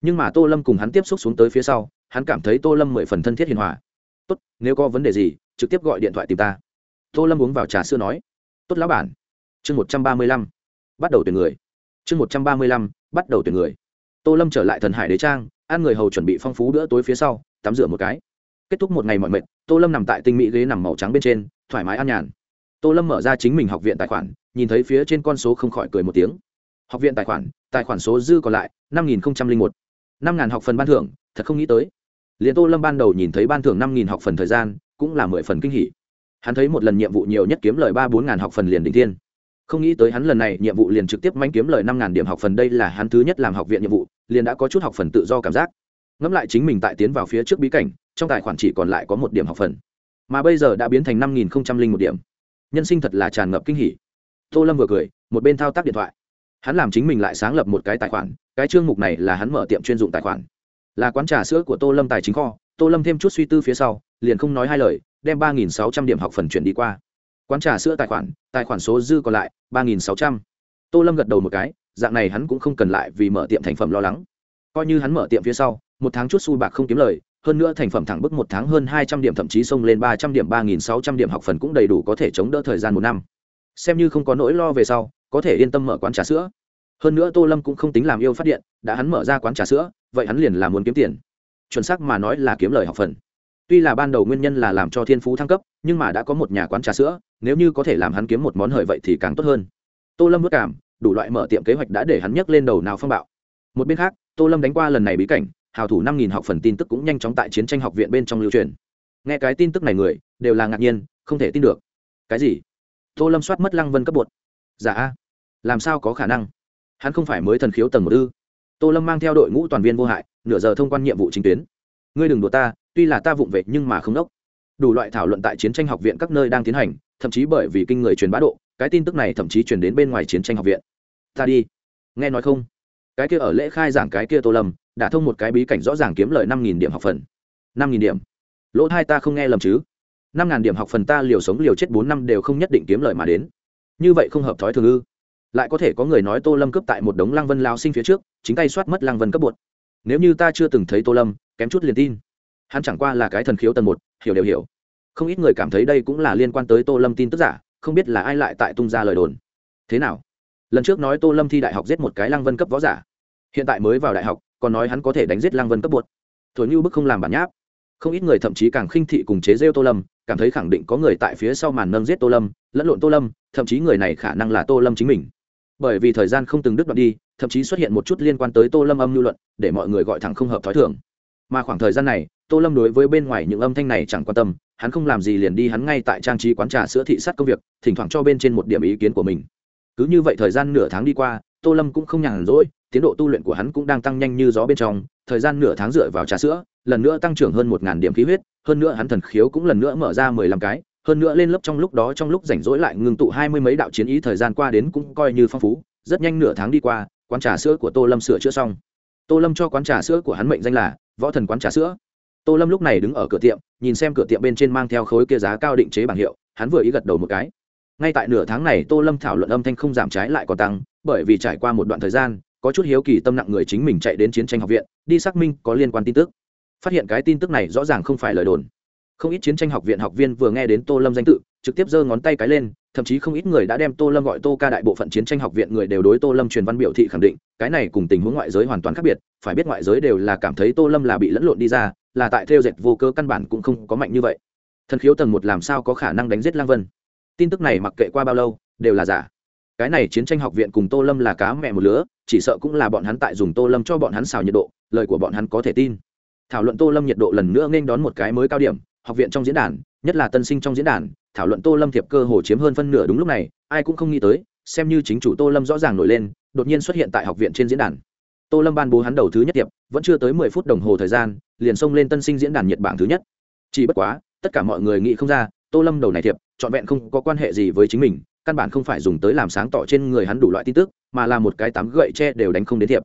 Nhưng mà tô lâm cùng hắn tiếp xúc xuống tới phía sau, hắn cảm thấy tô lâm mười phần thân thiết hiền hòa. Tốt, nếu có vấn đề gì, trực tiếp gọi điện thoại tìm ta. Tô lâm uống vào trà sữa nói, tốt lão bản. Chương một trăm ba mươi lăm, bắt đầu tuyển người. Chương một trăm ba mươi lăm, bắt đầu tuyển người. Tô lâm trở lại thần hải đế trang, ăn người hầu chuẩn bị phong phú bữa tối phía sau, tắm rửa một cái. Kết thúc một ngày mọi mệt, tô lâm nằm tại tinh mỹ ghế nằm màu trắng bên trên, thoải mái ăn nhàn. Tô lâm mở ra chính mình học viện tài khoản nhìn thấy phía trên con số không khỏi cười một tiếng. Học viện tài khoản tài khoản số dư còn lại, năm nghìn một. năm ngàn học phần ban thưởng, thật không nghĩ tới. Liền tô lâm ban đầu nhìn thấy ban thưởng năm nghìn học phần thời gian, cũng là mười phần kinh hỉ. Hắn thấy một lần nhiệm vụ nhiều nhất kiếm lời ba bốn ngàn học phần liền đỉnh thiên. Không nghĩ tới hắn lần này nhiệm vụ liền trực tiếp manh kiếm lời năm ngàn điểm học phần đây là hắn thứ nhất làm học viện nhiệm vụ, liền đã có chút học phần tự do cảm giác. Ngẫm lại chính mình tại tiến vào phía trước bí cảnh, trong tài khoản chỉ còn lại có một điểm học phần. Mà bây giờ đã biến thành năm nghìn một điểm. Nhân sinh thật là tràn ngập kinh hỉ tô lâm vừa cười, một bên thao tác điện thoại. Hắn làm chính mình lại sáng lập một cái tài khoản, cái chương mục này là hắn mở tiệm chuyên dụng tài khoản. Là quán trà sữa của tô lâm tài chính kho, tô lâm thêm chút suy tư phía sau, liền không nói hai lời, đem ba nghìn sáu trăm điểm học phần chuyển đi qua. Quán trà sữa tài khoản tài khoản số dư còn lại, ba nghìn sáu trăm. Tô lâm gật đầu một cái, dạng này hắn cũng không cần lại vì mở tiệm thành phẩm lo lắng. Coi như hắn mở tiệm phía sau, một tháng chút xu bạc không kiếm lời, hơn nữa thành phẩm thẳng bức một tháng hơn hai trăm điểm, thậm chí xông lên ba trăm điểm, ba nghìn sáu trăm điểm học phần cũng đầy đủ có thể chống đỡ thời gian một năm xem như không có nỗi lo về sau, có thể yên tâm mở quán trà sữa. Hơn nữa tô lâm cũng không tính làm yêu phát điện, đã hắn mở ra quán trà sữa, vậy hắn liền là muốn kiếm tiền. Chuẩn xác mà nói là kiếm lời học phần. Tuy là ban đầu nguyên nhân là làm cho thiên phú thăng cấp, nhưng mà đã có một nhà quán trà sữa, nếu như có thể làm hắn kiếm một món hời vậy thì càng tốt hơn. Tô lâm vất cảm, đủ loại mở tiệm kế hoạch đã để hắn nhấc lên đầu nào phong bạo. Một bên khác, tô lâm đánh qua lần này bí cảnh, hào thủ năm nghìn học phần tin tức cũng nhanh chóng tại chiến tranh học viện bên trong lưu truyền. Nghe cái tin tức này người, đều là ngạc nhiên, không thể tin được. Cái gì? Tô lâm soát mất lăng vân cấp bột. Giả dạ. làm sao có khả năng? Hắn không phải mới thần khiếu tầng một ư? Tô lâm mang theo đội ngũ toàn viên vô hại, nửa giờ thông quan nhiệm vụ chính tuyến. Ngươi đừng đùa ta, tuy là ta vụng vệ nhưng mà không đốc. Đủ loại thảo luận tại chiến tranh học viện các nơi đang tiến hành, thậm chí bởi vì kinh người truyền bá độ, cái tin tức này thậm chí truyền đến bên ngoài chiến tranh học viện. Ta đi. Nghe nói không? Cái kia ở lễ khai giảng cái kia tô lâm, đã thông một cái bí cảnh rõ ràng kiếm lời năm nghìn điểm học phần. Năm nghìn điểm. Lỗ hai ta không nghe lầm chứ? Năm ngàn điểm học phần ta liều sống liều chết bốn năm đều không nhất định kiếm lời mà đến. Như vậy không hợp thói thường ư? Lại có thể có người nói tô lâm cướp tại một đống lăng vân lao sinh phía trước, chính tay soát mất lăng vân cấp bột. Nếu như ta chưa từng thấy tô lâm, kém chút liền tin. Hắn chẳng qua là cái thần khiếu tần một, hiểu đều hiểu. Không ít người cảm thấy đây cũng là liên quan tới tô lâm tin tức giả, không biết là ai lại tại tung ra lời đồn. Thế nào? Lần trước nói tô lâm thi đại học giết một cái lăng vân cấp võ giả. Hiện tại mới vào đại học, còn nói hắn có thể đánh giết lăng vân cấp bột. Thổi như bức không làm bản nháp. Không ít người thậm chí càng khinh thị cùng chế rêu tô lâm cảm thấy khẳng định có người tại phía sau màn nâng giết tô lâm, lẫn lộn tô lâm, thậm chí người này khả năng là tô lâm chính mình. Bởi vì thời gian không từng đứt đoạn đi, thậm chí xuất hiện một chút liên quan tới tô lâm âm lưu luận, để mọi người gọi thẳng không hợp t h ó i thường. Mà khoảng thời gian này, tô lâm đối với bên ngoài những âm thanh này chẳng quan tâm, hắn không làm gì liền đi hắn ngay tại trang trí quán trà sữa thị sát công việc, thỉnh thoảng cho bên trên một điểm ý kiến của mình. Cứ như vậy thời gian nửa tháng đi qua, tô lâm cũng không nhàn rỗi tiến độ tu luyện của hắn cũng đang tăng nhanh như gió bên trong, thời gian nửa tháng dựa vào trà sữa, lần nữa tăng trưởng hơn một điểm khí huyết, hơn nữa hắn thần khiếu cũng lần nữa mở ra mười lăm cái, hơn nữa lên lớp trong lúc đó trong lúc rảnh rỗi lại ngừng tụ hai mươi mấy đạo chiến ý thời gian qua đến cũng coi như phong phú, rất nhanh nửa tháng đi qua, quán trà sữa của tô lâm sửa chữa xong. Tô lâm cho quán trà sữa của hắn mệnh danh là võ thần quán trà sữa. Tô lâm lúc này đứng ở cửa tiệm, nhìn xem cửa tiệm bên trên mang theo khối kia giá cao định chế bảng hiệu, hắn vừa ý gật đầu một cái. Ngay tại nửa tháng này, tô lâm thảo luận âm thanh không giảm trái lại còn tăng, bởi vì trải qua một đoạn thời gian có chút hiếu kỳ tâm nặng người chính mình chạy đến chiến tranh học viện, đi xác minh có liên quan tin tức. Phát hiện cái tin tức này rõ ràng không phải lời đồn. Không ít chiến tranh học viện học viên vừa nghe đến tô lâm danh tự, trực tiếp giơ ngón tay cái lên, thậm chí không ít người đã đem tô lâm gọi tô ca đại bộ phận chiến tranh học viện người đều đối tô lâm truyền văn biểu thị khẳng định, cái này cùng tình huống ngoại giới hoàn toàn khác biệt, phải biết ngoại giới đều là cảm thấy tô lâm là bị lẫn lộn đi ra, là tại theo dệt vô cơ căn bản cũng không có mạnh như vậy. Thần khiếu tầng một làm sao có khả năng đánh giết lang vân? Tin tức này mặc kệ qua bao lâu, đều là giả cái này chiến tranh học viện cùng tô lâm là cá mẹ một lứa, chỉ sợ cũng là bọn hắn tại dùng tô lâm cho bọn hắn xào nhiệt độ, lời của bọn hắn có thể tin. Thảo luận tô lâm nhiệt độ lần nữa nên đón một cái mới cao điểm, học viện trong diễn đàn, nhất là tân sinh trong diễn đàn, thảo luận tô lâm thiệp cơ hồ chiếm hơn phân nửa đúng lúc này, ai cũng không nghĩ tới, xem như chính chủ tô lâm rõ ràng nổi lên, đột nhiên xuất hiện tại học viện trên diễn đàn. Tô lâm ban bố hắn đầu thứ nhất tiệp vẫn chưa tới mười phút đồng hồ thời gian, liền xông lên tân sinh diễn đàn nhiệt bảng thứ nhất. Chỉ bất quá, tất cả mọi người nghĩ không ra, tô lâm đầu này thiệp, trọn vẹn không có quan hệ gì với chính mình căn bản không phải dùng tới làm sáng tỏ trên người hắn đủ loại tin tức, mà là một cái tám gậy tre đều đánh không đến thiệp.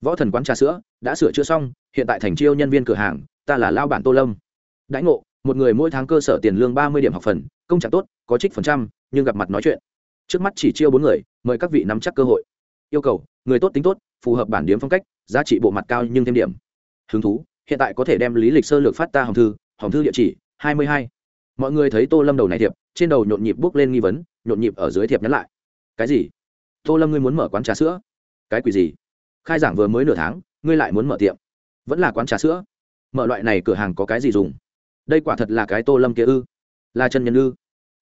Võ thần quán trà sữa, đã sửa chữa xong, hiện tại thành chiêu nhân viên cửa hàng, ta là lao bản tô lâm. Đãi ngộ, một người mỗi tháng cơ sở tiền lương ba mươi điểm học phần, công trạng tốt, có trích phần trăm, nhưng gặp mặt nói chuyện. Trước mắt chỉ chiêu bốn người, mời các vị nắm chắc cơ hội. Yêu cầu, người tốt tính tốt, phù hợp bản điểm phong cách, giá trị bộ mặt cao nhưng thêm điểm. Hứng thú, hiện tại có thể đem lý lịch sơ lược phát ta hồng thư hồng thư địa chỉ, hai mươi hai. Mọi người thấy tô lâm đầu này thiệp, trên đầu nhộn nhịp bước lên nghi vấn nhộn nhịp ở dưới thiệp nhắn lại. Cái gì? Tô lâm, ngươi muốn mở quán trà sữa? Cái quỷ gì? Khai giảng vừa mới nửa tháng, ngươi lại muốn mở tiệm. Vẫn là quán trà sữa? Mở loại này cửa hàng có cái gì dùng? Đây quả thật là cái tô lâm kia ư? Là chân nhân ư?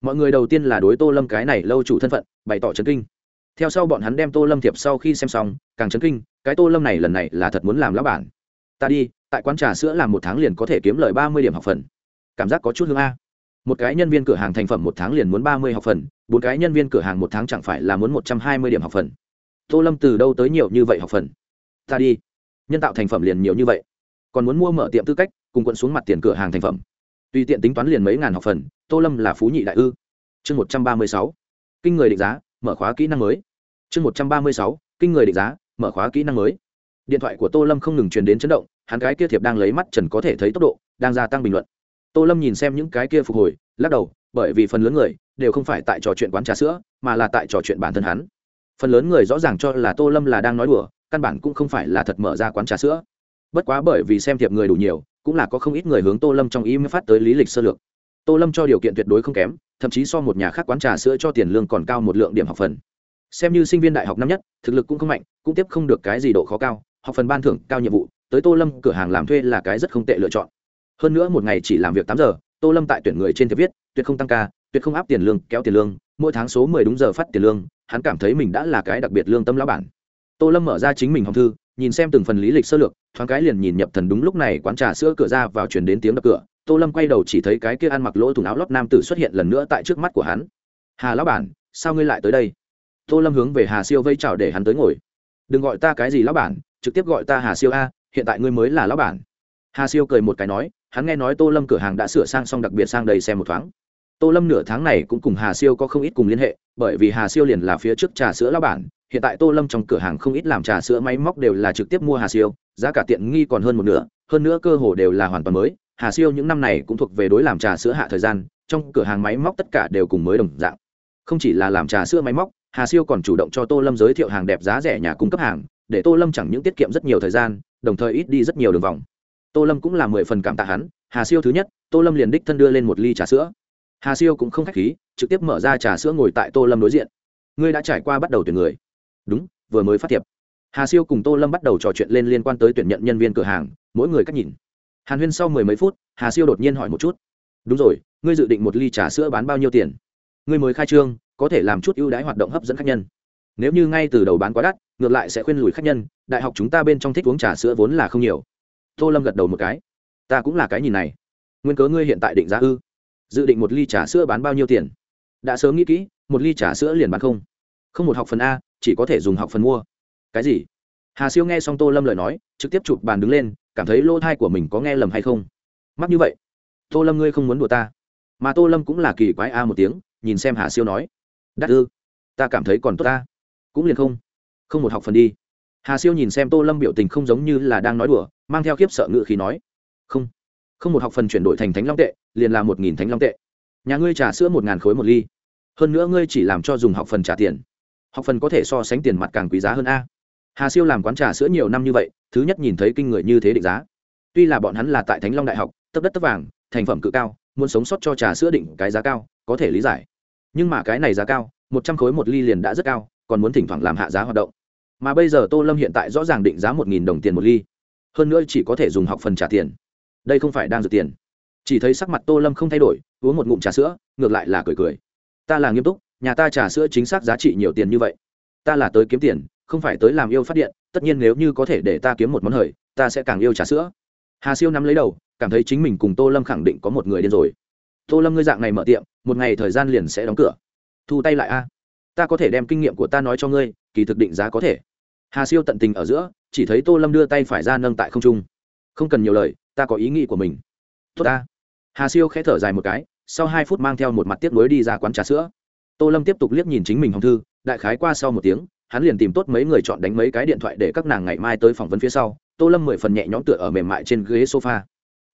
Mọi người đầu tiên là đối tô lâm cái này lâu chủ thân phận, bày tỏ chấn kinh. Theo sau bọn hắn đem tô lâm thiệp sau khi xem xong, càng chấn kinh, cái tô lâm này lần này là thật muốn làm lão bản. Ta đi, tại quán trà sữa làm một tháng liền có thể kiếm lời ba mươi điểm học phần. Cảm giác có chút hương a một cái nhân viên cửa hàng thành phẩm một tháng liền muốn ba mươi học phần, bốn cái nhân viên cửa hàng một tháng chẳng phải là muốn một trăm hai mươi điểm học phần. Tô lâm từ đâu tới nhiều như vậy học phần? Ta đi. Nhân tạo thành phẩm liền nhiều như vậy. Còn muốn mua mở tiệm tư cách, cùng quận xuống mặt tiền cửa hàng thành phẩm. Tùy tiện tính toán liền mấy ngàn học phần, tô lâm là phú nhị đại ư. Chương một trăm ba mươi sáu. Kinh người định giá, mở khóa kỹ năng mới. Chương một trăm ba mươi sáu. Kinh người định giá, mở khóa kỹ năng mới. Điện thoại của tô lâm không ngừng truyền đến chấn động, hắn cái kia thiệp đang lấy mắt trần có thể thấy tốc độ, đang gia tăng bình luận tô lâm nhìn xem những cái kia phục hồi, lắc đầu, bởi vì phần lớn người đều không phải tại trò chuyện quán trà sữa, mà là tại trò chuyện bản thân hắn. Phần lớn người rõ ràng cho là tô lâm là đang nói đùa, căn bản cũng không phải là thật mở ra quán trà sữa. Bất quá bởi vì xem thiệp người đủ nhiều, cũng là có không ít người hướng tô lâm trong ý mới phát tới lý lịch sơ lược. Tô lâm cho điều kiện tuyệt đối không kém, thậm chí so một nhà khác quán trà sữa cho tiền lương còn cao một lượng điểm học phần. Xem như sinh viên đại học năm nhất, thực lực cũng không mạnh, cũng tiếp không được cái gì độ khó cao, học phần ban thưởng cao nhiệm vụ, tới tô lâm cửa hàng làm thuê là cái rất không tệ lựa chọn hơn nữa một ngày chỉ làm việc tám giờ, tô lâm tại tuyển người trên thiệp viết, tuyệt không tăng ca, tuyệt không áp tiền lương, kéo tiền lương, mỗi tháng số mười đúng giờ phát tiền lương, hắn cảm thấy mình đã là cái đặc biệt lương tâm lão bản. Tô lâm mở ra chính mình hòm thư, nhìn xem từng phần lý lịch sơ lược, thoáng cái liền nhìn nhập thần đúng lúc này quán trà sữa cửa ra vào chuyển đến tiếng đập cửa. Tô lâm quay đầu chỉ thấy cái kia ăn mặc lỗ thùng áo lót nam tử xuất hiện lần nữa tại trước mắt của hắn. Hà lão bản, sao ngươi lại tới đây? Tô lâm hướng về hà siêu vây chào để hắn tới ngồi. Đừng gọi ta cái gì lão bản, trực tiếp gọi ta hà siêu a, hiện tại ngươi mới là lão bản. Hà siêu cười một cái nói hắn nghe nói tô lâm cửa hàng đã sửa sang xong, đặc biệt sang đầy xem một thoáng. Tô lâm nửa tháng này cũng cùng hà siêu có không ít cùng liên hệ, bởi vì hà siêu liền là phía trước trà sữa lão bản, hiện tại tô lâm trong cửa hàng không ít làm trà sữa máy móc đều là trực tiếp mua hà siêu, giá cả tiện nghi còn hơn một nửa, hơn nữa cơ hồ đều là hoàn toàn mới. Hà siêu những năm này cũng thuộc về đối làm trà sữa hạ thời gian, trong cửa hàng máy móc tất cả đều cùng mới đồng dạng. Không chỉ là làm trà sữa máy móc, hà siêu còn chủ động cho tô lâm giới thiệu hàng đẹp giá rẻ nhà cung cấp hàng, để tô lâm chẳng những tiết kiệm rất nhiều thời gian, đồng thời ít đi rất nhiều đường vòng tô lâm cũng là mười phần cảm tạ hắn, hà siêu thứ nhất, tô lâm liền đích thân đưa lên một ly trà sữa. Hà siêu cũng không k h á c h khí, trực tiếp mở ra trà sữa ngồi tại tô lâm đối diện. Ngươi đã trải qua bắt đầu tuyển người. Đúng, vừa mới phát thiệp. Hà siêu cùng tô lâm bắt đầu trò chuyện lên liên quan tới tuyển nhận nhân viên cửa hàng, mỗi người cách nhìn. Hàn huyên sau mười mấy phút, hà siêu đột nhiên hỏi một chút. Đúng rồi, ngươi dự định một ly trà sữa bán bao nhiêu tiền? Ngươi mới khai trương, có thể làm chút ưu đãi hoạt động hấp dẫn khách nhân. Nếu như ngay từ đầu bán quá đắt, ngược lại sẽ khuyên lùi khách nhân, đại học chúng ta bên trong thích uống trà sữa vốn là không nhiều tô lâm gật đầu một cái. Ta cũng là cái nhìn này. Nguyên cớ ngươi hiện tại định giá ư? Dự định một ly trà sữa bán bao nhiêu tiền? Đã sớm nghĩ kỹ, một ly trà sữa liền bán không. Không một học phần a, chỉ có thể dùng học phần mua. Cái gì? Hà siêu nghe xong tô lâm lời nói, trực tiếp chụp bàn đứng lên, cảm thấy lỗ thai của mình có nghe lầm hay không? Mắc như vậy, tô lâm ngươi không muốn đùa ta. Mà tô lâm cũng là kỳ quái a một tiếng, nhìn xem hà siêu nói. Đắt ư? Ta cảm thấy còn tốt ta cũng liền không. Không một học phần đi hà siêu nhìn xem tô lâm biểu tình không giống như là đang nói đùa, mang theo khiếp sợ ngự khí nói, không không một học phần chuyển đổi thành thánh long tệ, liền là một nghìn thánh long tệ. Nhà ngươi trả sữa một ngàn khối một ly. Hơn nữa ngươi chỉ làm cho dùng học phần trả tiền. Học phần có thể so sánh tiền mặt càng quý giá hơn a. Hà siêu làm quán trà sữa nhiều năm như vậy, thứ nhất nhìn thấy kinh người như thế định giá. Tuy là bọn hắn là tại thánh long đại học, tấp đất tấp vàng, thành phẩm cự cao, muốn sống sót cho trà sữa định cái giá cao, có thể lý giải. Nhưng mà cái này giá cao, một trăm khối một ly liền đã rất cao, còn muốn thỉnh thoảng làm hạ giá hoạt động mà bây giờ tô lâm hiện tại rõ ràng định giá một nghìn đồng tiền một ly. Hơn nữa chỉ có thể dùng học phần trả tiền. Đây không phải đang dự tiền. Chỉ thấy sắc mặt tô lâm không thay đổi, uống một ngụm trà sữa, ngược lại là cười cười. Ta là nghiêm túc, nhà ta trà sữa chính xác giá trị nhiều tiền như vậy. Ta là tới kiếm tiền, không phải tới làm yêu phát điện, tất nhiên nếu như có thể để ta kiếm một món hời, ta sẽ càng yêu trà sữa. Hà siêu nắm lấy đầu, cảm thấy chính mình cùng tô lâm khẳng định có một người điên rồi. Tô lâm ngươi dạng này mở tiệm, một ngày thời gian liền sẽ đóng cửa. Thu tay lại a ta có thể đem kinh nghiệm của ta nói cho ngươi, kỳ thực định giá có thể. Hà siêu tận tình ở giữa, chỉ thấy tô lâm đưa tay phải ra nâng tại không trung. Không cần nhiều lời, ta có ý nghĩ của mình. Tốt ta. Hà siêu khẽ thở dài một cái, sau hai phút mang theo một mặt tiếp nối đi ra quán trà sữa. Tô lâm tiếp tục liếc nhìn chính mình hồng thư, đại khái qua sau một tiếng, hắn liền tìm tốt mấy người chọn đánh mấy cái điện thoại để các nàng ngày mai tới phỏng vấn phía sau. Tô lâm mười phần nhẹ nhõm tựa ở mềm mại trên ghế sofa.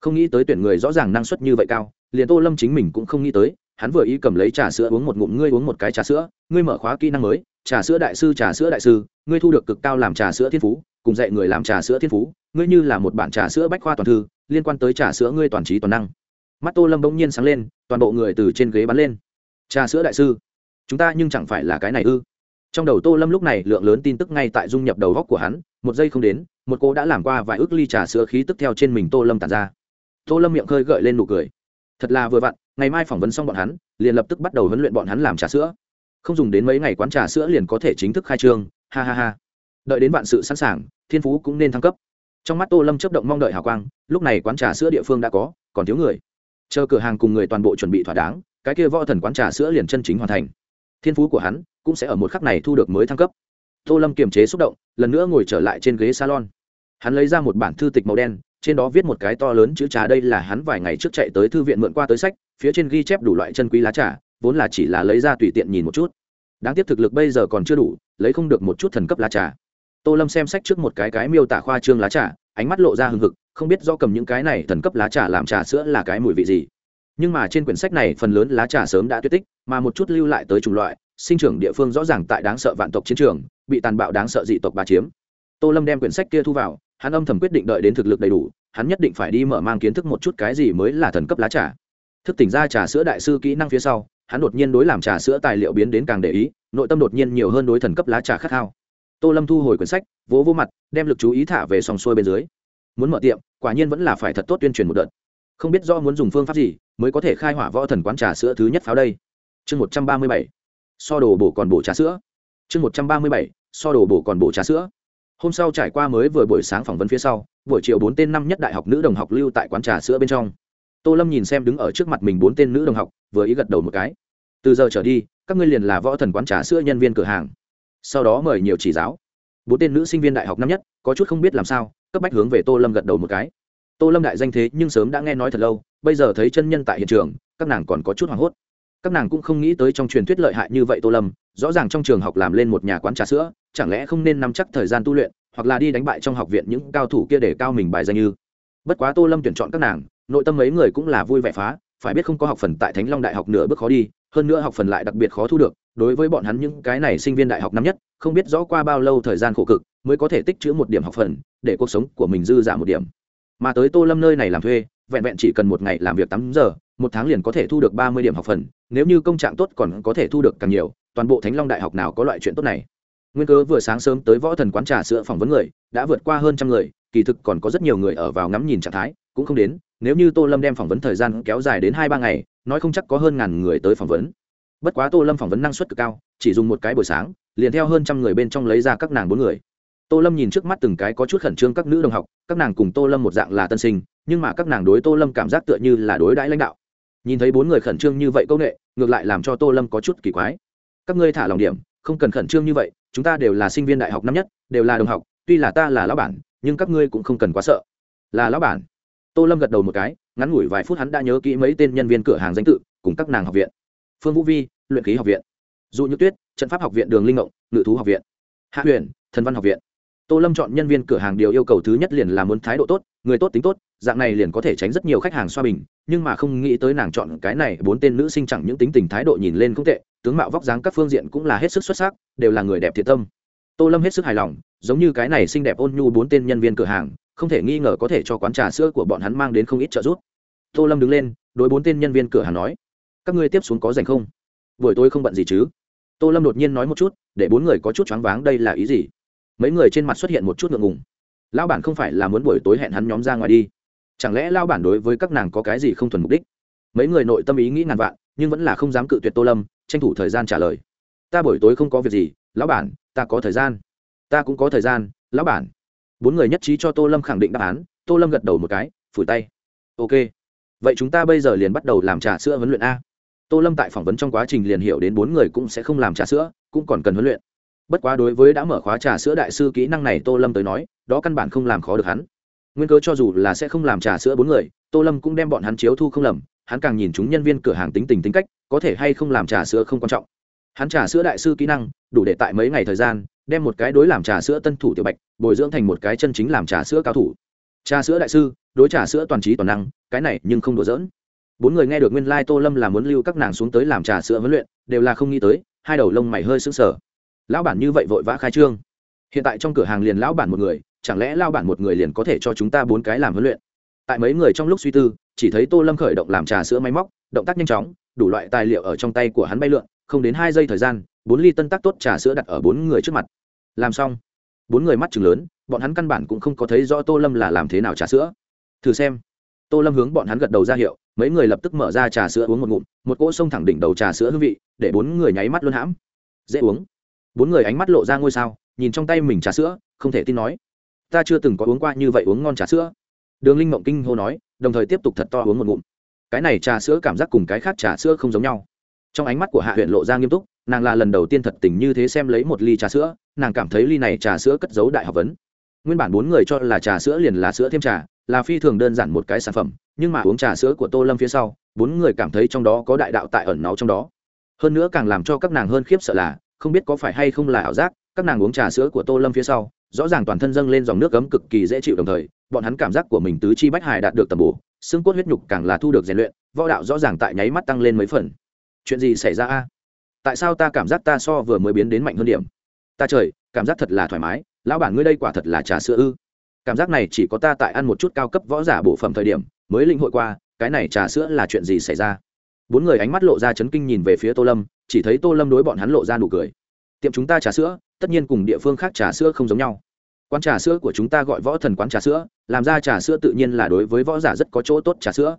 Không nghĩ tới tuyển người rõ ràng năng suất như vậy cao, liền tô lâm chính mình cũng không nghĩ tới hắn vừa ý cầm lấy trà sữa uống một ngụm, ngươi uống một cái trà sữa, ngươi mở khóa kỹ năng mới, trà sữa đại sư, trà sữa đại sư, ngươi thu được cực cao làm trà sữa thiên phú, cùng dạy người làm trà sữa thiên phú, ngươi như là một bản trà sữa bách khoa toàn thư, liên quan tới trà sữa ngươi toàn trí toàn năng. Mắt tô lâm bỗng nhiên sáng lên, toàn bộ người từ trên ghế bắn lên. Trà sữa đại sư, chúng ta nhưng chẳng phải là cái này ư? Trong đầu tô lâm lúc này lượng lớn tin tức ngay tại dung nhập đầu góc của hắn, một giây không đến, một cô đã làm qua vài ước ly trà sữa khí tức theo trên mình tô lâm tàn ra. Tô lâm miệng khơi gợi lên nụ cười. Thật là vừa vặn ngày mai phỏng vấn xong bọn hắn, liền lập tức bắt đầu huấn luyện bọn hắn làm trà sữa. Không dùng đến mấy ngày quán trà sữa liền có thể chính thức khai trương, ha ha ha. Đợi đến vạn sự sẵn sàng, thiên phú cũng nên thăng cấp. Trong mắt tô lâm chấp động mong đợi hào quang, lúc này quán trà sữa địa phương đã có, còn thiếu người. Chờ cửa hàng cùng người toàn bộ chuẩn bị thỏa đáng, cái kia võ thần quán trà sữa liền chân chính hoàn thành. Thiên phú của hắn cũng sẽ ở một khắc này thu được mới thăng cấp. Tô lâm kiềm chế xúc động, lần nữa ngồi trở lại trên ghế salon. Hắn lấy ra một bản thư tịch màu đen, trên đó viết một cái to lớn chữ trà đây là hắn vài ngày trước chạy tới thư viện mượn qua tới sách phía trên ghi chép đủ loại chân quý lá trà, vốn là chỉ là lấy ra tùy tiện nhìn một chút. Đáng tiếc thực lực bây giờ còn chưa đủ, lấy không được một chút thần cấp lá trà. Tô lâm xem sách trước một cái cái miêu tả khoa trương lá trà, ánh mắt lộ ra hừng hực, không biết do cầm những cái này thần cấp lá trà làm trà sữa là cái mùi vị gì. Nhưng mà trên quyển sách này phần lớn lá trà sớm đã tuyệt tích, mà một chút lưu lại tới chủng loại, sinh trưởng địa phương rõ ràng tại đáng sợ vạn tộc chiến trường, bị tàn bạo đáng sợ dị tộc bà chiếm. Tô lâm đem quyển sách kia thu vào, hắn âm thầm quyết định đợi đến thực lực đầy đủ, hắn nhất định phải đi mở mang kiến thức một chút cái gì mới là thần cấp lá trà thức tỉnh ra trà sữa đại sư kỹ năng phía sau, hắn đột nhiên đối làm trà sữa tài liệu biến đến càng để ý, nội tâm đột nhiên nhiều hơn đối thần cấp lá trà khát khao. Tô lâm thu hồi quyển sách, vỗ vỗ mặt, đem lực chú ý thả về sòng xuôi bên dưới. Muốn mở tiệm, quả nhiên vẫn là phải thật tốt tuyên truyền một đợt. Không biết do muốn dùng phương pháp gì, mới có thể khai hỏa võ thần quán trà sữa thứ nhất pháo đây. Chương một trăm ba mươi bảy. So đồ bổ còn bổ trà sữa. Chương một trăm ba mươi bảy. So đồ bổ còn bổ trà sữa. Hôm sau trải qua mới vừa buổi sáng phỏng vấn phía sau, buổi chiều bốn tên năm nhất đại học nữ đồng học lưu tại quán trà sữa bên trong tô lâm nhìn xem đứng ở trước mặt mình bốn tên nữ đồng học, vừa ý gật đầu một cái. Từ giờ trở đi, các ngươi liền là võ thần quán trà sữa nhân viên cửa hàng. Sau đó mời nhiều chỉ giáo. Bốn tên nữ sinh viên đại học năm nhất, có chút không biết làm sao, cấp bách hướng về tô lâm gật đầu một cái. Tô lâm đại danh thế nhưng sớm đã nghe nói thật lâu, bây giờ thấy chân nhân tại hiện trường, các nàng còn có chút hoảng hốt. Các nàng cũng không nghĩ tới trong truyền thuyết lợi hại như vậy tô lâm, rõ ràng trong trường học làm lên một nhà quán trà sữa, chẳng lẽ không nên nắm chắc thời gian tu luyện, hoặc là đi đánh bại trong học viện những cao thủ kia để cao mình bài danh như bất quá tô lâm tuyển chọn các nàng nội tâm mấy người cũng là vui vẻ phá, phải biết không có học phần tại thánh long đại học nửa bước khó đi, hơn nữa học phần lại đặc biệt khó thu được, đối với bọn hắn những cái này sinh viên đại học năm nhất, không biết rõ qua bao lâu thời gian khổ cực, mới có thể tích chữ một điểm học phần, để cuộc sống của mình dư giả một điểm. Mà tới tô lâm nơi này làm thuê, vẹn vẹn chỉ cần một ngày làm việc tám giờ, một tháng liền có thể thu được ba mươi điểm học phần, nếu như công trạng tốt còn có thể thu được càng nhiều, toàn bộ thánh long đại học nào có loại chuyện tốt này. Nguyên cớ vừa sáng sớm tới võ thần quán trà sữa phỏng vấn người, đã vượt qua hơn trăm người, kỳ thực còn có rất nhiều người ở vào ngắm nhìn trạng thái, cũng không đến nếu như tô lâm đem phỏng vấn thời gian kéo dài đến hai ba ngày, nói không chắc có hơn ngàn người tới phỏng vấn. Bất quá tô lâm phỏng vấn năng suất cực cao, chỉ dùng một cái buổi sáng, liền theo hơn trăm người bên trong lấy ra các nàng bốn người. Tô lâm nhìn trước mắt từng cái có chút khẩn trương các nữ đồng học, các nàng cùng tô lâm một dạng là tân sinh, nhưng mà các nàng đối tô lâm cảm giác tựa như là đối đãi lãnh đạo. Nhìn thấy bốn người khẩn trương như vậy c â u n ệ ngược lại làm cho tô lâm có chút kỳ quái. Các ngươi thả lòng điểm, không cần khẩn trương như vậy, chúng ta đều là sinh viên đại học năm nhất, đều là đồng học, tuy là ta là lão bản, nhưng các ngươi cũng không cần quá sợ. Là lão bản tô lâm gật đầu một cái, ngắn ngủi vài phút hắn đã nhớ kỹ mấy tên nhân viên cửa hàng danh tự, cùng các nàng học viện. Phương vũ vi, luyện khí học viện. Dụ như tuyết, trận pháp học viện đường linh ngộng, ngự thú học viện. Hạ huyền, thần văn học viện. Tô lâm chọn nhân viên cửa hàng điều yêu cầu thứ nhất liền là muốn thái độ tốt, người tốt tính tốt, dạng này liền có thể tránh rất nhiều khách hàng xoa bình, nhưng mà không nghĩ tới nàng chọn cái này, bốn tên nữ sinh chẳng những tính tình thái độ nhìn lên không tệ, tướng mạo vóc dáng các phương diện cũng là hết sức xuất sắc, đều là người đẹp thiệt tâm. Tô lâm hết sức hài lòng, giống như cái này xinh đẹp ôn nhu bốn tên nhân viên cửa hàng không thể nghi ngờ có thể cho quán trà sữa của bọn hắn mang đến không ít trợ giúp. Tô lâm đứng lên, đối bốn tên nhân viên cửa hàng nói, các ngươi tiếp xuống có dành không? Buổi tối không bận gì chứ? Tô lâm đột nhiên nói một chút, để bốn người có chút choáng váng, đây là ý gì? Mấy người trên mặt xuất hiện một chút ngượng ngùng. Lão bản không phải là muốn buổi tối hẹn hắn nhóm ra ngoài đi. Chẳng lẽ lão bản đối với các nàng có cái gì không thuần mục đích? Mấy người nội tâm ý nghĩ ngàn vạn, nhưng vẫn là không dám cự tuyệt tô lâm, tranh thủ thời gian trả lời, ta buổi tối không có việc gì, lão bản, ta có thời gian. Ta cũng có thời gian, lão bản bốn người nhất trí cho tô lâm khẳng định đáp án, tô lâm gật đầu một cái, phủi tay. Ok. Vậy chúng ta bây giờ liền bắt đầu làm trà sữa huấn luyện a. Tô lâm tại phỏng vấn trong quá trình liền hiểu đến bốn người cũng sẽ không làm trà sữa, cũng còn cần huấn luyện. Bất quá đối với đã mở khóa trà sữa đại sư kỹ năng này tô lâm tới nói, đó căn bản không làm khó được hắn. Nguyên cớ cho dù là sẽ không làm trà sữa bốn người, tô lâm cũng đem bọn hắn chiếu thu không lầm, hắn càng nhìn chúng nhân viên cửa hàng tính tình tính cách, có thể hay không làm trà sữa không quan trọng. Hắn trà sữa đại sư kỹ năng, đủ để tại mấy ngày thời gian đem một cái đối làm trà sữa tân thủ tiểu bạch, bồi dưỡng thành một cái chân chính làm trà sữa cao thủ. Trà sữa đại sư, đối trà sữa toàn trí toàn năng, cái này nhưng không đùa dỡn bốn người nghe được nguyên lai tô lâm là muốn lưu các nàng xuống tới làm trà sữa huấn luyện, đều là không nghĩ tới, hai đầu lông mày hơi sững sờ. Lão bản như vậy vội vã khai trương. Hiện tại trong cửa hàng liền lão bản một người, chẳng lẽ lao bản một người liền có thể cho chúng ta bốn cái làm huấn luyện? Tại mấy người trong lúc suy tư, chỉ thấy tô lâm khởi động làm trà sữa máy móc, động tác nhanh chóng, đủ loại tài liệu ở trong tay của hắn bay lượn, không đến hai giây thời gian, bốn ly tân tác tốt trà sữa đặt ở bốn người trước mặt làm xong. Bốn người mắt chừng lớn, bọn hắn căn bản cũng không có thấy rõ tô lâm là làm thế nào trà sữa. Thử xem. Tô lâm hướng bọn hắn gật đầu ra hiệu, mấy người lập tức mở ra trà sữa uống một ngụm, một cỗ sông thẳng đỉnh đầu trà sữa hương vị, để bốn người nháy mắt luôn hãm. Dễ uống. Bốn người ánh mắt lộ ra ngôi sao, nhìn trong tay mình trà sữa, không thể tin nói. Ta chưa từng có uống qua như vậy uống ngon trà sữa. Đường linh mộng kinh hô nói, đồng thời tiếp tục thật to uống một ngụm. Cái này trà sữa cảm giác cùng cái khác trà sữa không giống nhau. Trong ánh mắt của hạ huyện lộ ra nghiêm túc nàng là lần đầu tiên thật tình như thế xem lấy một ly trà sữa, nàng cảm thấy ly này trà sữa cất giấu đại học vấn. Nguyên bản bốn người cho là trà sữa liền là sữa thêm trà, là phi thường đơn giản một cái sản phẩm, nhưng mà uống trà sữa của tô lâm phía sau, bốn người cảm thấy trong đó có đại đạo tại ẩn náu trong đó. Hơn nữa càng làm cho các nàng hơn khiếp sợ là, không biết có phải hay không là ảo giác, các nàng uống trà sữa của tô lâm phía sau, rõ ràng toàn thân dâng lên dòng nước cấm cực kỳ dễ chịu đồng thời, bọn hắn cảm giác của mình tứ chi bách hải đạt được tầm bổ, xương cốt huyết nhục càng là thu được rèn luyện, võ đạo rõ ràng tại nháy mắt tăng lên mấy phần. Chuyện gì xảy ra a? Tại sao ta cảm giác ta so vừa mới biến đến mạnh hơn điểm? Ta trời, cảm giác thật là thoải mái, lão bản ngươi đây quả thật là trà sữa ư? Cảm giác này chỉ có ta tại ăn một chút cao cấp võ giả bổ phẩm thời điểm mới linh hội qua, cái này trà sữa là chuyện gì xảy ra? Bốn người ánh mắt lộ ra chấn kinh nhìn về phía tô lâm, chỉ thấy tô lâm đối bọn hắn lộ ra nụ cười. Tiệm chúng ta trà sữa, tất nhiên cùng địa phương khác trà sữa không giống nhau. Quán trà sữa của chúng ta gọi võ thần quán trà sữa, làm ra trà sữa tự nhiên là đối với võ giả rất có chỗ tốt trà sữa.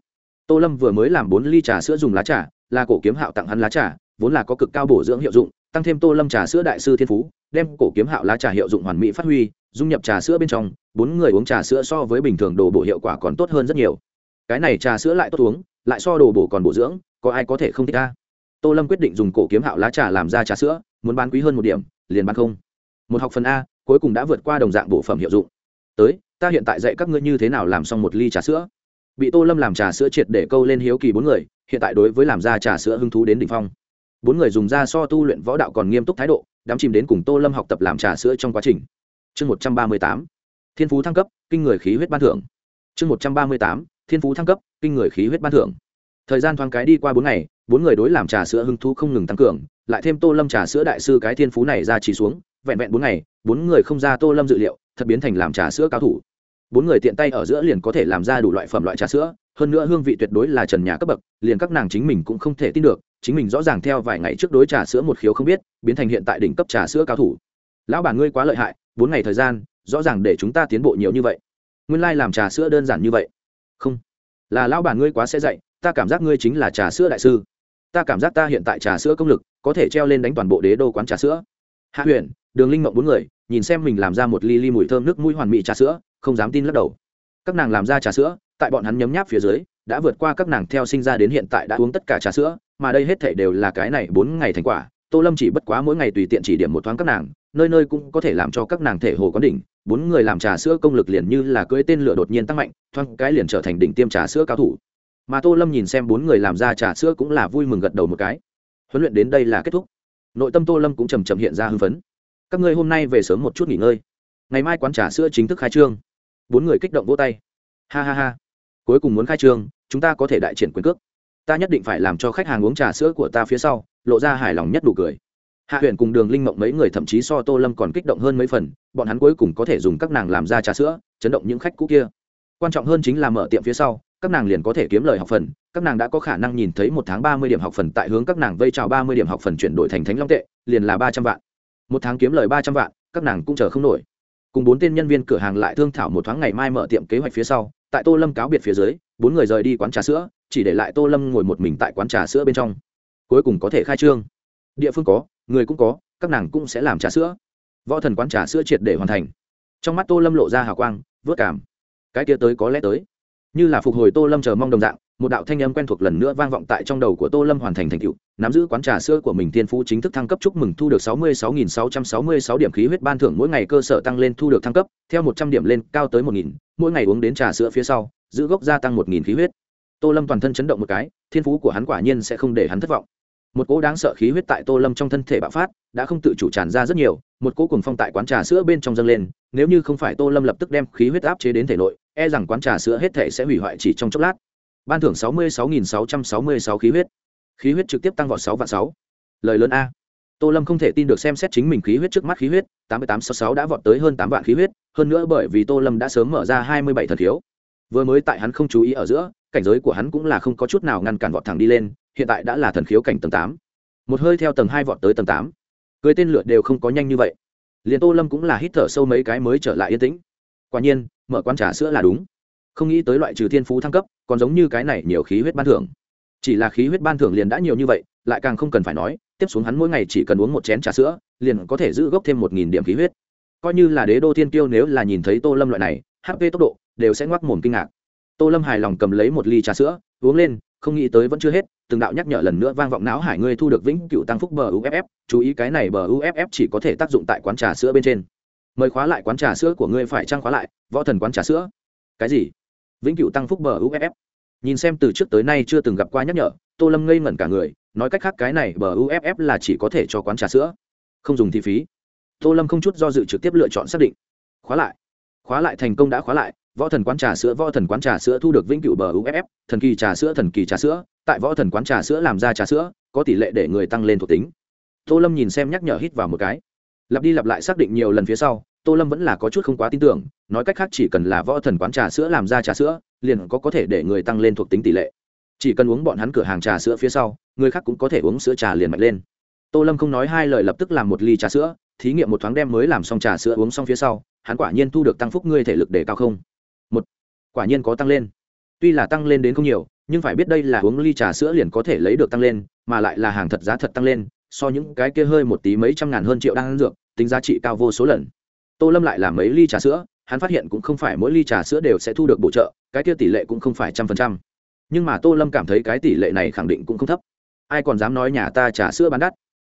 Tô lâm vừa mới làm bốn ly trà sữa dùng lá trà, là cổ kiếm hạo tặng hắn lá trà vốn là có cực cao bổ dưỡng hiệu dụng, tăng thêm tô lâm trà sữa đại sư thiên phú, đem cổ kiếm hạo lá trà hiệu dụng hoàn mỹ phát huy, dung nhập trà sữa bên trong, bốn người uống trà sữa so với bình thường đồ bổ hiệu quả còn tốt hơn rất nhiều. Cái này trà sữa lại tốt uống, lại so đồ bổ còn bổ dưỡng, có ai có thể không thích ta? Tô lâm quyết định dùng cổ kiếm hạo lá trà làm ra trà sữa, muốn bán quý hơn một điểm, liền bán không. Một học phần a, cuối cùng đã vượt qua đồng dạng bộ phẩm hiệu dụng. Tới, ta hiện tại dạy các ngươi như thế nào làm xong một ly trà sữa. Bị tô lâm làm trà sữa triệt để câu lên hiếu kỳ bốn người, hiện tại đối với làm ra trà sữa hứng thú đến đ ỉ n h phong bốn người dùng ra so tu luyện võ đạo còn nghiêm túc thái độ đắm chìm đến cùng tô lâm học tập làm trà sữa trong quá trình. Chương một trăm ba mươi tám, thiên phú thăng cấp, kinh người khí huyết ban thưởng. Chương một trăm ba mươi tám, thiên phú thăng cấp, kinh người khí huyết ban thưởng. Thời gian thoáng cái đi qua bốn ngày, bốn người đối làm trà sữa hứng thú không ngừng tăng cường, lại thêm tô lâm trà sữa đại sư cái thiên phú này ra chỉ xuống, vẹn vẹn bốn ngày, bốn người không ra tô lâm dự liệu, thật biến thành làm trà sữa cao thủ. Bốn người tiện tay ở giữa liền có thể làm ra đủ loại phẩm loại trà sữa, hơn nữa hương vị tuyệt đối là trần nhà cấp bậc, liền các nàng chính mình cũng không thể tin được chính mình rõ ràng theo vài ngày trước đối trà sữa một khiếu không biết, biến thành hiện tại đỉnh cấp trà sữa cao thủ. Lão bản ngươi quá lợi hại, bốn ngày thời gian, rõ ràng để chúng ta tiến bộ nhiều như vậy. Nguyên lai làm trà sữa đơn giản như vậy. Không. Là lão bản ngươi quá sẽ dạy, ta cảm giác ngươi chính là trà sữa đại sư. Ta cảm giác ta hiện tại trà sữa công lực, có thể treo lên đánh toàn bộ đế đô quán trà sữa. Hạ huyền đường linh mộng bốn người, nhìn xem mình làm ra một ly ly mùi thơm nước mũi hoàn mỹ trà sữa, không dám tin lắc đầu. Các nàng làm ra trà sữa, tại bọn hắn nhấm nháp phía dưới đã vượt qua các nàng theo sinh ra đến hiện tại đã uống tất cả trà sữa, mà đây hết thể đều là cái này bốn ngày thành quả, tô lâm chỉ bất quá mỗi ngày tùy tiện chỉ điểm một thoáng các nàng, nơi nơi cũng có thể làm cho các nàng thể hồ có đỉnh, bốn người làm trà sữa công lực liền như là cưỡi tên lửa đột nhiên tăng mạnh, thoáng cái liền trở thành đỉnh tiêm trà sữa cao thủ. Mà tô lâm nhìn xem bốn người làm ra trà sữa cũng là vui mừng gật đầu một cái. Huấn luyện đến đây là kết thúc. Nội tâm tô lâm cũng chầm chậm hiện ra hưng phấn. Các ngươi hôm nay về sớm một chút nghỉ ngơi. Ngày mai quán trà sữa chính thức khai trương. Bốn người kích động vỗ tay. Ha ha ha cuối cùng muốn khai trương, chúng ta có thể đại triển quyền cước. Ta nhất định phải làm cho khách hàng uống trà sữa của ta phía sau, lộ ra hài lòng nhất đủ cười. Hạ Huyền cùng đường linh mộng mấy người thậm chí so tô lâm còn kích động hơn mấy phần, bọn hắn cuối cùng có thể dùng các nàng làm ra trà sữa, chấn động những khách cũ kia. Quan trọng hơn chính là mở tiệm phía sau, các nàng liền có thể kiếm lời học phần, các nàng đã có khả năng nhìn thấy một tháng ba mươi điểm học phần tại hướng các nàng vây trào ba mươi điểm học phần chuyển đổi thành thánh long tệ, liền là ba trăm vạn. Một tháng kiếm lời ba trăm vạn, các nàng cũng chờ không nổi. Cùng bốn tên nhân viên cửa hàng lại thương thảo một thoáng ngày mai mở tiệm kế hoạch phía sau tại tô lâm cáo biệt phía dưới, bốn người rời đi quán trà sữa, chỉ để lại tô lâm ngồi một mình tại quán trà sữa bên trong. Cuối cùng có thể khai trương. Địa phương có, người cũng có, các nàng cũng sẽ làm trà sữa. Võ thần quán trà sữa triệt để hoàn thành. Trong mắt tô lâm lộ ra hào quang, vớt cảm. Cái kia tới có lẽ tới như là phục hồi tô lâm chờ mong đồng dạng, một đạo thanh âm quen thuộc lần nữa vang vọng tại trong đầu của tô lâm hoàn thành thành tựu, nắm giữ quán trà sữa của mình tiên phú chính thức thăng cấp chúc mừng thu được sáu mươi sáu nghìn sáu trăm sáu mươi sáu điểm khí huyết ban thưởng mỗi ngày cơ sở tăng lên thu được thăng cấp, theo một trăm điểm lên cao tới một nghìn, mỗi ngày uống đến trà sữa phía sau, giữ gốc gia tăng một nghìn khí huyết. Tô lâm toàn thân chấn động một cái, thiên phú của hắn quả nhiên sẽ không để hắn thất vọng một cỗ đáng sợ khí huyết tại tô lâm trong thân thể bạo phát, đã không tự chủ tràn ra rất nhiều, một cỗ cùng phong tại quán trà sữa bên trong dâng lên, nếu như không phải tô lâm lập tức đem khí huyết áp chế đến thể nội e rằng quán trà sữa hết thể sẽ hủy hoại chỉ trong chốc lát. Ban thưởng sáu mươi sáu nghìn sáu trăm sáu mươi sáu khí huyết. Khí huyết trực tiếp tăng vọt sáu vạn sáu. Lời lớn a. Tô lâm không thể tin được xem xét chính mình khí huyết trước mắt khí huyết, tám mươi tám sáu sáu đã vọt tới hơn tám vạn khí huyết, hơn nữa bởi vì tô lâm đã sớm mở ra hai mươi bảy thần thiếu. Vừa mới tại hắn không chú ý ở giữa cảnh giới của hắn cũng là không có chút nào ngăn cản vọt thẳng đi lên, hiện tại đã là thần khiếu cảnh tầng tám. Một hơi theo tầng hai vọt tới tầng tám. Cưới tên lượt đều không có nhanh như vậy. Liền tô lâm cũng là hít thở sâu mấy cái mới trở lại yên tĩnh. Quả nhiên, mở quán trà sữa là đúng. Không nghĩ tới loại trừ thiên phú thăng cấp, còn giống như cái này nhiều khí huyết ban thưởng. Chỉ là khí huyết ban thưởng liền đã nhiều như vậy, lại càng không cần phải nói, tiếp xuống hắn mỗi ngày chỉ cần uống một chén trà sữa, liền có thể giữ gốc thêm một nghìn điểm khí huyết. Coi như là đế đô thiên tiêu nếu là nhìn thấy tô lâm loại này hp tốc độ đều sẽ ngoắc mồm kinh ngạc tô lâm hài lòng cầm lấy một ly trà sữa, uống lên, không nghĩ tới vẫn chưa hết, từng đạo nhắc nhở lần nữa vang vọng não hải ngươi thu được vĩnh cựu tăng phúc bờ uff chú ý cái này bờ uff chỉ có thể tác dụng tại quán trà sữa bên trên. Mời khóa lại quán trà sữa của ngươi phải trang khóa lại, võ thần quán trà sữa. Cái gì? Vĩnh cựu tăng phúc bờ uff nhìn xem từ trước tới nay chưa từng gặp qua nhắc nhở, tô lâm ngây ngẩn cả người, nói cách khác cái này bờ uff là chỉ có thể cho quán trà sữa, không dùng thì phí. Tô lâm không chút do dự trực tiếp lựa chọn xác định. Khóa lại khóa lại thành công đã khóa lại, võ thần quán trà sữa, võ thần quán trà sữa thu được vĩnh cửu bờ uff thần kỳ trà sữa, thần kỳ trà sữa. Tại võ thần quán trà sữa làm ra trà sữa, có tỷ lệ để người tăng lên thuộc tính. Tô lâm nhìn xem nhắc nhở hít vào một cái. Lặp đi lặp lại xác định nhiều lần phía sau, tô lâm vẫn là có chút không quá tin tưởng, nói cách khác chỉ cần là võ thần quán trà sữa làm ra trà sữa, liền có có thể để người tăng lên thuộc tính tỷ lệ. Chỉ cần uống bọn hắn cửa hàng trà sữa phía sau, người khác cũng có thể uống sữa trà liền mạnh lên. Tô lâm không nói hai lời lập tức làm một ly trà sữa, thí nghiệm một thoáng đem mới làm xong trà sữa uống xong phía sau hắn quả nhiên thu được tăng phúc ngươi thể lực để cao không? Một, quả nhiên có tăng lên. Tuy là tăng lên đến không nhiều, nhưng phải biết đây là uống ly trà sữa liền có thể lấy được tăng lên, mà lại là hàng thật giá thật tăng lên, so những cái kia hơi một tí mấy trăm ngàn hơn triệu đang ăn dược, tính giá trị cao vô số lần. Tô lâm lại làm mấy ly trà sữa, hắn phát hiện cũng không phải mỗi ly trà sữa đều sẽ thu được bổ trợ, cái kia tỷ lệ cũng không phải trăm phần trăm. Nhưng mà tô lâm cảm thấy cái tỷ lệ này khẳng định cũng không thấp. Ai còn dám nói nhà ta trà sữa bán đắt?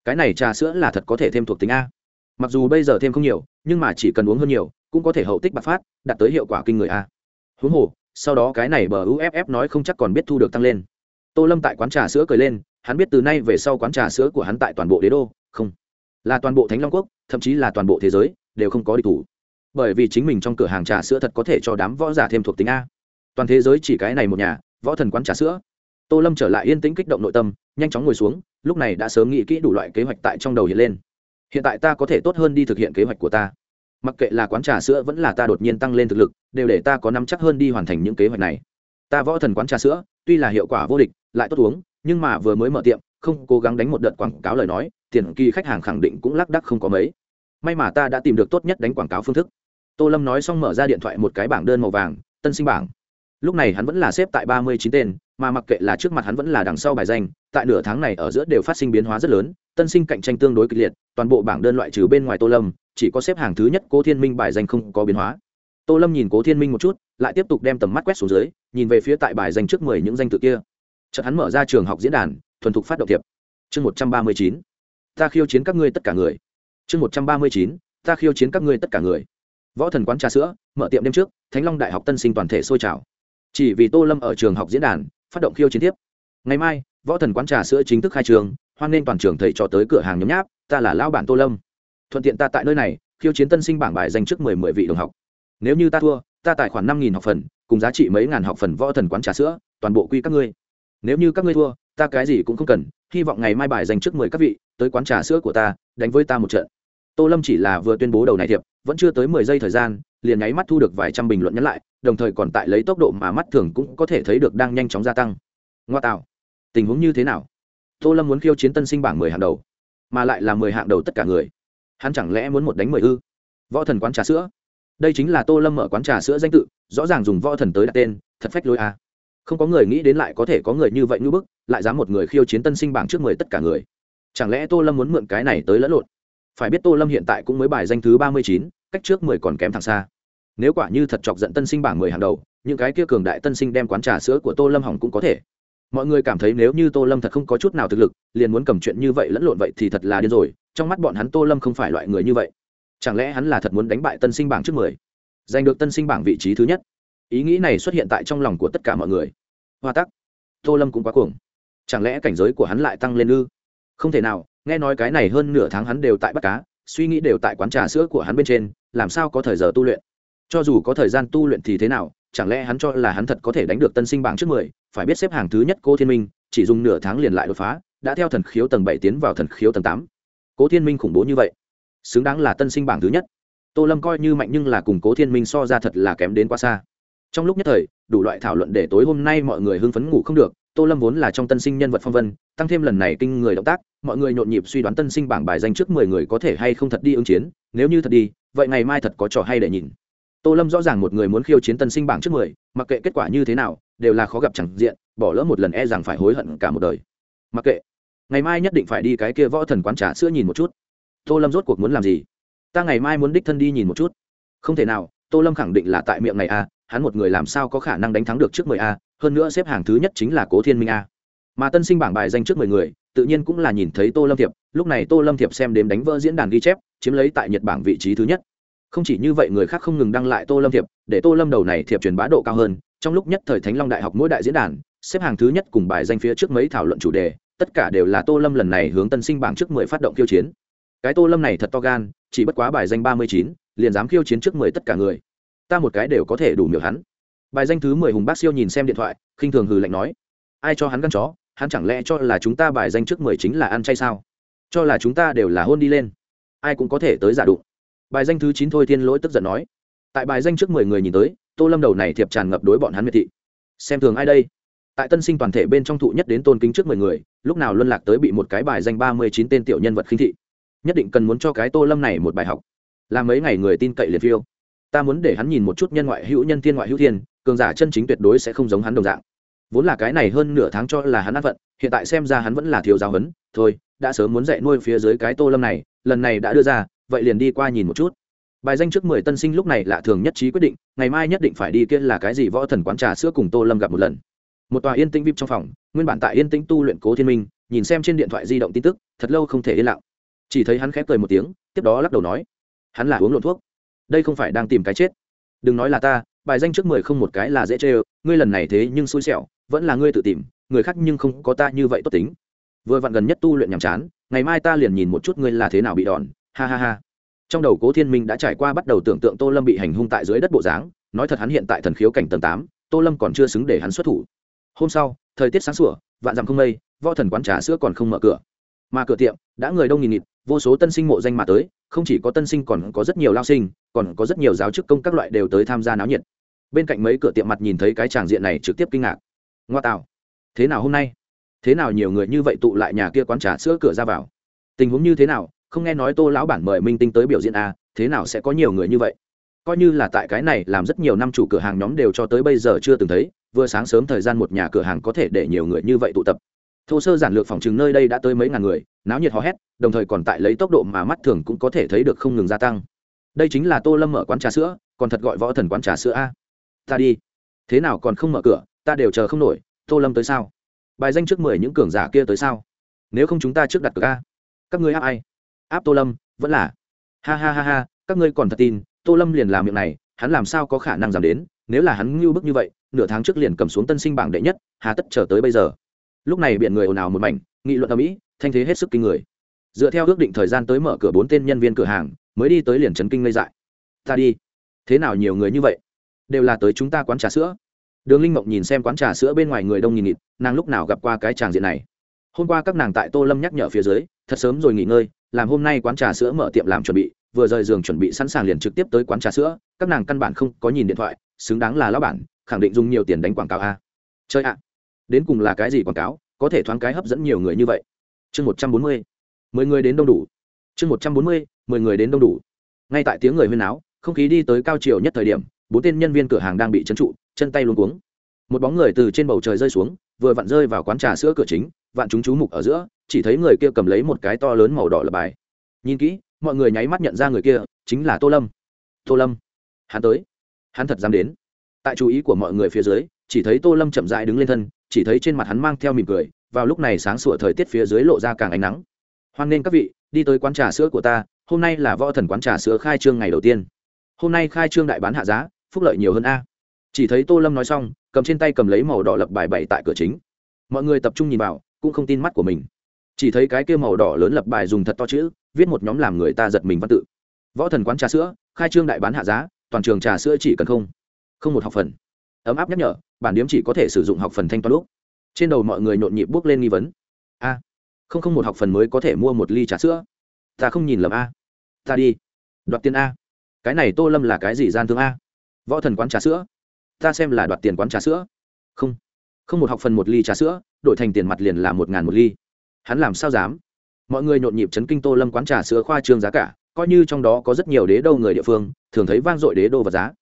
Cái này trà sữa là thật có thể thêm thuộc tính a mặc dù bây giờ thêm không nhiều, nhưng mà chỉ cần uống hơn nhiều, cũng có thể hậu tích bạc phát, đạt tới hiệu quả kinh người a. Huống hồ, sau đó cái này bờ uff nói không chắc còn biết thu được tăng lên. Tô lâm tại quán trà sữa cười lên, hắn biết từ nay về sau quán trà sữa của hắn tại toàn bộ đế đô, không, là toàn bộ thánh long quốc, thậm chí là toàn bộ thế giới, đều không có địch thủ. Bởi vì chính mình trong cửa hàng trà sữa thật có thể cho đám võ giả thêm thuộc tính a. Toàn thế giới chỉ cái này một nhà, võ thần quán trà sữa. Tô lâm trở lại yên tĩnh kích động nội tâm, nhanh chóng ngồi xuống, lúc này đã sớm nghĩ kỹ đủ loại kế hoạch tại trong đầu hiện lên hiện tại ta có thể tốt hơn đi thực hiện kế hoạch của ta. Mặc kệ là quán trà sữa vẫn là ta đột nhiên tăng lên thực lực, đều để ta có nắm chắc hơn đi hoàn thành những kế hoạch này. Ta võ thần quán trà sữa, tuy là hiệu quả vô địch, lại tốt uống, nhưng mà vừa mới mở tiệm, không cố gắng đánh một đợt quảng cáo lời nói, tiền kỳ khách hàng khẳng định cũng lác đắc không có mấy. May mà ta đã tìm được tốt nhất đánh quảng cáo phương thức. Tô lâm nói xong mở ra điện thoại một cái bảng đơn màu vàng, tân sinh bảng lúc này hắn vẫn là xếp tại ba mươi chín tên, mà mặc kệ là trước mặt hắn vẫn là đằng sau bài danh, tại nửa tháng này ở giữa đều phát sinh biến hóa rất lớn, tân sinh cạnh tranh tương đối kịch liệt, toàn bộ bảng đơn loại trừ bên ngoài tô lâm, chỉ có xếp hàng thứ nhất cố thiên minh bài danh không có biến hóa. Tô lâm nhìn cố thiên minh một chút, lại tiếp tục đem tầm mắt quét xuống dưới, nhìn về phía tại bài danh trước mười những danh tự kia. Chợt hắn mở ra trường học diễn đàn, thuần thục phát động thiệp. Chương một trăm ba mươi chín. Ta khiêu chiến các ngươi tất cả người. Chương một trăm ba mươi chín. Ta khiêu chiến các ngươi tất cả người. Võ thần quán trà sữa, mở tiệm đêm trước, thánh long đại học tân sinh toàn thể sôi trào chỉ vì tô lâm ở trường học diễn đàn, phát động khiêu chiến tiếp. Ngày mai, võ thần quán trà sữa chính thức khai trường, hoan nên toàn trường thầy trò tới cửa hàng nhấm nháp, ta là lao bản tô lâm. Thuận tiện ta tại nơi này, khiêu chiến tân sinh bảng bài danh trước mười mười vị đồng học. Nếu như ta thua, ta tài khoản năm nghìn học phần, cùng giá trị mấy ngàn học phần võ thần quán trà sữa, toàn bộ quy các ngươi. Nếu như các ngươi thua, ta cái gì cũng không cần, hy vọng ngày mai bài dành trước mười các vị, tới quán trà sữa của ta, đánh với ta một trận. Tô lâm chỉ là vừa tuyên bố đầu này thiệp, vẫn chưa tới mười giây thời gian, liền nháy mắt thu được vài trăm bình luận nhắn lại đồng thời còn tại lấy tốc độ mà mắt thường cũng có thể thấy được đang nhanh chóng gia tăng. Ngoa tạo. Tình huống như thế nào? Tô lâm muốn khiêu chiến tân sinh bảng mười hàng đầu, mà lại là mười hạng đầu tất cả người. Hắn chẳng lẽ muốn một đánh mười ư? Võ thần quán trà sữa. Đây chính là tô lâm mở quán trà sữa danh tự, rõ ràng dùng võ thần tới đặt tên, thật phách lôi a à. không có người nghĩ đến lại có thể có người như vậy như bức, lại dám một người khiêu chiến tân sinh bảng trước mười tất cả người. Chẳng lẽ tô lâm muốn mượn cái này tới lẫn lộn? Phải biết tô lâm hiện tại cũng mới bài danh thứ ba mươi chín, cách trước mười còn kém thẳng xa nếu quả như thật chọc giận tân sinh bảng mười hàng đầu, những cái kia cường đại tân sinh đem quán trà sữa của tô lâm hỏng cũng có thể. Mọi người cảm thấy nếu như tô lâm thật không có chút nào thực lực, liền muốn cầm chuyện như vậy lẫn lộn vậy thì thật là điên rồi, trong mắt bọn hắn tô lâm không phải loại người như vậy. Chẳng lẽ hắn là thật muốn đánh bại tân sinh bảng trước mười? Giành được tân sinh bảng vị trí thứ nhất. Ý nghĩ này xuất hiện tại trong lòng của tất cả mọi người. Hoa tắc. Tô lâm cũng quá cuồng. Chẳng lẽ cảnh giới của hắn lại tăng lên ư? Không thể nào, nghe nói cái này hơn nửa tháng hắn đều tại bắt cá, suy nghĩ đều tại quán trà sữa của hắn bên trên, làm sao có thời giờ tu luyện? Cho dù có thời gian tu luyện thì thế nào, chẳng lẽ hắn cho là hắn thật có thể đánh được tân sinh bảng trước mười, phải biết xếp hàng thứ nhất cô thiên minh, chỉ dùng nửa tháng liền lại đột phá, đã theo thần khiếu tầng bảy tiến vào thần khiếu tầng tám. Cố thiên minh khủng bố như vậy, xứng đáng là tân sinh bảng thứ nhất. Tô lâm coi như mạnh nhưng là cùng cố thiên minh so ra thật là kém đến quá xa. Trong lúc nhất thời, đủ loại thảo luận để tối hôm nay mọi người hưng phấn ngủ không được, tô lâm vốn là trong tân sinh nhân vật phong vân, tăng thêm lần này kinh người động tác, mọi người nhộn nhịp suy đoán tân sinh bảng bài danh trước mười người có thể hay không thật đi ứng chiến, nếu như thật đi, vậy ngày mai thật có trò hay để nhìn tô lâm rõ ràng một người muốn khiêu chiến tân sinh bảng trước mười, mặc kệ kết quả như thế nào, đều là khó gặp chẳng diện, bỏ lỡ một lần e rằng phải hối hận cả một đời. Mặc kệ, ngày mai nhất định phải đi cái kia võ thần quán trà sữa nhìn một chút. Tô lâm rốt cuộc muốn làm gì? Ta ngày mai muốn đích thân đi nhìn một chút. Không thể nào, tô lâm khẳng định là tại miệng này a, hắn một người làm sao có khả năng đánh thắng được trước mười a, hơn nữa xếp hàng thứ nhất chính là cố thiên minh a. Mà tân sinh bảng bài danh trước mười người, tự nhiên cũng là nhìn thấy tô lâm thiệp, lúc này tô lâm thiệp xem đếm đánh vỡ diễn đàn ghi chép, chiếm lấy tại nhật bảng vị trí thứ nhất không chỉ như vậy người khác không ngừng đăng lại tô lâm thiệp, để tô lâm đầu này thiệp truyền bá độ cao hơn. Trong lúc nhất thời thánh long đại học mỗi đại diễn đàn, xếp hàng thứ nhất cùng bài danh phía trước mấy thảo luận chủ đề, tất cả đều là tô lâm lần này hướng tân sinh bảng trước mười phát động khiêu chiến. Cái tô lâm này thật to gan, chỉ bất quá bài danh ba mươi chín, liền dám khiêu chiến trước mười tất cả người. Ta một cái đều có thể đủ miểu hắn. Bài danh thứ mười hùng bác siêu nhìn xem điện thoại, khinh thường hừ lạnh nói, ai cho hắn gắn chó? Hắn chẳng lẽ cho là chúng ta bài danh trước mười chính là ăn chay sao? Cho là chúng ta đều là hôn đi lên. Ai cũng có thể tới giả đụng bài danh thứ chín thôi thiên lỗi tức giận nói. Tại bài danh trước mười người nhìn tới, tô lâm đầu này thiệp tràn ngập đối bọn hắn miệt thị. Xem thường ai đây? Tại tân sinh toàn thể bên trong thụ nhất đến tôn kính trước mười người, lúc nào luân lạc tới bị một cái bài danh ba mươi chín tên tiểu nhân vật khinh thị. Nhất định cần muốn cho cái tô lâm này một bài học. Là mấy ngày người tin cậy liệt phiêu. Ta muốn để hắn nhìn một chút nhân ngoại hữu nhân thiên ngoại hữu thiên, cường giả chân chính tuyệt đối sẽ không giống hắn đồng dạng. Vốn là cái này hơn nửa tháng cho là hắn ăn vận, hiện tại xem ra hắn vẫn là thiếu giáo huấn. Thôi, đã sớm muốn dạy nuôi phía dưới cái tô lâm này, lần này đã đưa ra vậy liền đi qua nhìn một chút. Bài danh trước mười tân sinh lúc này lạ thường nhất trí quyết định, ngày mai nhất định phải đi kia là cái gì võ thần quán trà sữa cùng tô lâm gặp một lần. Một tòa yên tĩnh vip trong phòng, nguyên bản tại yên tĩnh tu luyện cố thiên minh, nhìn xem trên điện thoại di động tin tức, thật lâu không thể yên lặng. Chỉ thấy hắn khép cười một tiếng, tiếp đó lắc đầu nói, hắn là uống lộn thuốc. Đây không phải đang tìm cái chết. Đừng nói là ta, bài danh trước mười không một cái là dễ chê ngươi lần này thế nhưng xui xẻo, vẫn là ngươi tự tìm, người khác nhưng không có ta như vậy tốt tính. Vừa vặn gần nhất tu luyện nhàm chán, ngày mai ta liền nhìn một chút ngươi là thế nào bị đòn ha ha ha. Trong đầu cố thiên minh đã trải qua bắt đầu tưởng tượng tô lâm bị hành hung tại dưới đất bộ dáng, nói thật hắn hiện tại thần khiếu cảnh tầng tám, tô lâm còn chưa xứng để hắn xuất thủ. Hôm sau, thời tiết sáng sủa, vạn dặm không mây, võ thần quán trà sữa còn không mở cửa. Mà cửa tiệm, đã người đông nghìn nghịt, vô số tân sinh mộ danh mà tới, không chỉ có tân sinh còn có rất nhiều lao sinh, còn có rất nhiều giáo chức công các loại đều tới tham gia náo nhiệt. Bên cạnh mấy cửa tiệm mặt nhìn thấy cái tràng diện này trực tiếp kinh ngạc. Ngoa tạo. Thế nào hôm nay? Thế nào nhiều người như vậy tụ lại nhà kia quán trà sữa cửa ra vào? Tình huống như thế nào? Không nghe nói tô lão bản mời minh tinh tới biểu diễn à, thế nào sẽ có nhiều người như vậy? Coi như là tại cái này làm rất nhiều năm chủ cửa hàng nhóm đều cho tới bây giờ chưa từng thấy vừa sáng sớm thời gian một nhà cửa hàng có thể để nhiều người như vậy tụ tập. Thô sơ giản lược phòng chừng nơi đây đã tới mấy ngàn người náo nhiệt hò hét đồng thời còn tại lấy tốc độ mà mắt thường cũng có thể thấy được không ngừng gia tăng. Đây chính là tô lâm mở quán trà sữa còn thật gọi võ thần quán trà sữa a. Ta đi. Thế nào còn không mở cửa ta đều chờ không nổi tô lâm tới sao? Bài danh trước mười những cường giả kia tới sao? Nếu không chúng ta trước đặt cược a. Các ngươi áp ai? Áp tô lâm, vẫn là, ha ha ha ha, các ngươi còn thật tin, tô lâm liền làm miệng này, hắn làm sao có khả năng giảm đến, nếu là hắn ngưu bức như vậy, nửa tháng trước liền cầm xuống tân sinh bảng đệ nhất, hà tất chờ tới bây giờ. Lúc này biện người ồn ào một mảnh, nghị luận ở mỹ thanh thế hết sức kinh người. Dựa theo ước định thời gian tới mở cửa bốn tên nhân viên cửa hàng, mới đi tới liền trấn kinh ngây dại. Ta đi. Thế nào nhiều người như vậy? Đều là tới chúng ta quán trà sữa. Đường linh mộng nhìn xem quán trà sữa bên ngoài người đông nghìn nghịt, nàng lúc nào gặp qua cái tràng diện này? Hôm qua các nàng tại tô lâm nhắc nhở phía dưới, thật sớm rồi nghỉ ngơi làm hôm nay quán trà sữa mở tiệm làm chuẩn bị, vừa rời giường chuẩn bị sẵn sàng liền trực tiếp tới quán trà sữa, các nàng căn bản không có nhìn điện thoại, xứng đáng là lão bản, khẳng định dùng nhiều tiền đánh quảng cáo a. Chơi ạ. Đến cùng là cái gì quảng cáo, có thể thoáng cái hấp dẫn nhiều người như vậy. Chương một trăm bốn mươi. Mười người đến đông đủ. Chương một trăm bốn mươi, mười người đến đông đủ. Ngay tại tiếng người huyên áo không khí đi tới cao chiều nhất thời điểm, bốn tên nhân viên cửa hàng đang bị trấn trụ, chân tay luôn cuống. Một bóng người từ trên bầu trời rơi xuống, vừa vặn rơi vào quán trà sữa cửa chính, vạn chúng chú mục ở giữa chỉ thấy người kia cầm lấy một cái to lớn màu đỏ lập bài. Nhìn kỹ, mọi người nháy mắt nhận ra người kia, chính là tô lâm. Tô lâm? Hắn tới. Hắn thật dám đến. Tại chú ý của mọi người phía dưới, chỉ thấy tô lâm chậm rãi đứng lên thân, chỉ thấy trên mặt hắn mang theo mỉm cười, vào lúc này sáng sủa thời tiết phía dưới lộ ra càng ánh nắng. Hoan nghênh các vị, đi tới quán trà sữa của ta, hôm nay là võ thần quán trà sữa khai trương ngày đầu tiên. Hôm nay khai trương đại bán hạ giá, phúc lợi nhiều hơn a. Chỉ thấy tô lâm nói xong, cầm trên tay cầm lấy màu đỏ lập bài bảy tại cửa chính. Mọi người tập trung nhìn vào, cũng không tin mắt của mình chỉ thấy cái kia màu đỏ lớn lập bài dùng thật to chữ, viết một nhóm làm người ta giật mình văn tự. Võ thần quán trà sữa, khai trương đại bán hạ giá, toàn trường trà sữa chỉ cần không. Không một học phần. Ấm áp nhắc nhở, bản điếm chỉ có thể sử dụng học phần thanh toán lúc. Trên đầu mọi người nhộn nhịp bước lên nghi vấn. A, không không một học phần mới có thể mua một ly trà sữa. Ta không nhìn lầm a. Ta đi. Đoạt tiền a. Cái này tô lâm là cái gì gian thương a? Võ thần quán trà sữa. Ta xem là đoạt tiền quán trà sữa. Không. Không một học phần một ly trà sữa, đổi thành tiền mặt liền là một ngàn một ly hắn làm sao dám? Mọi người nhộn nhịp chấn kinh tô lâm quán trà sữa khoa trương giá cả, coi như trong đó có rất nhiều đế đô người địa phương, thường thấy vang dội đế đô vật giá.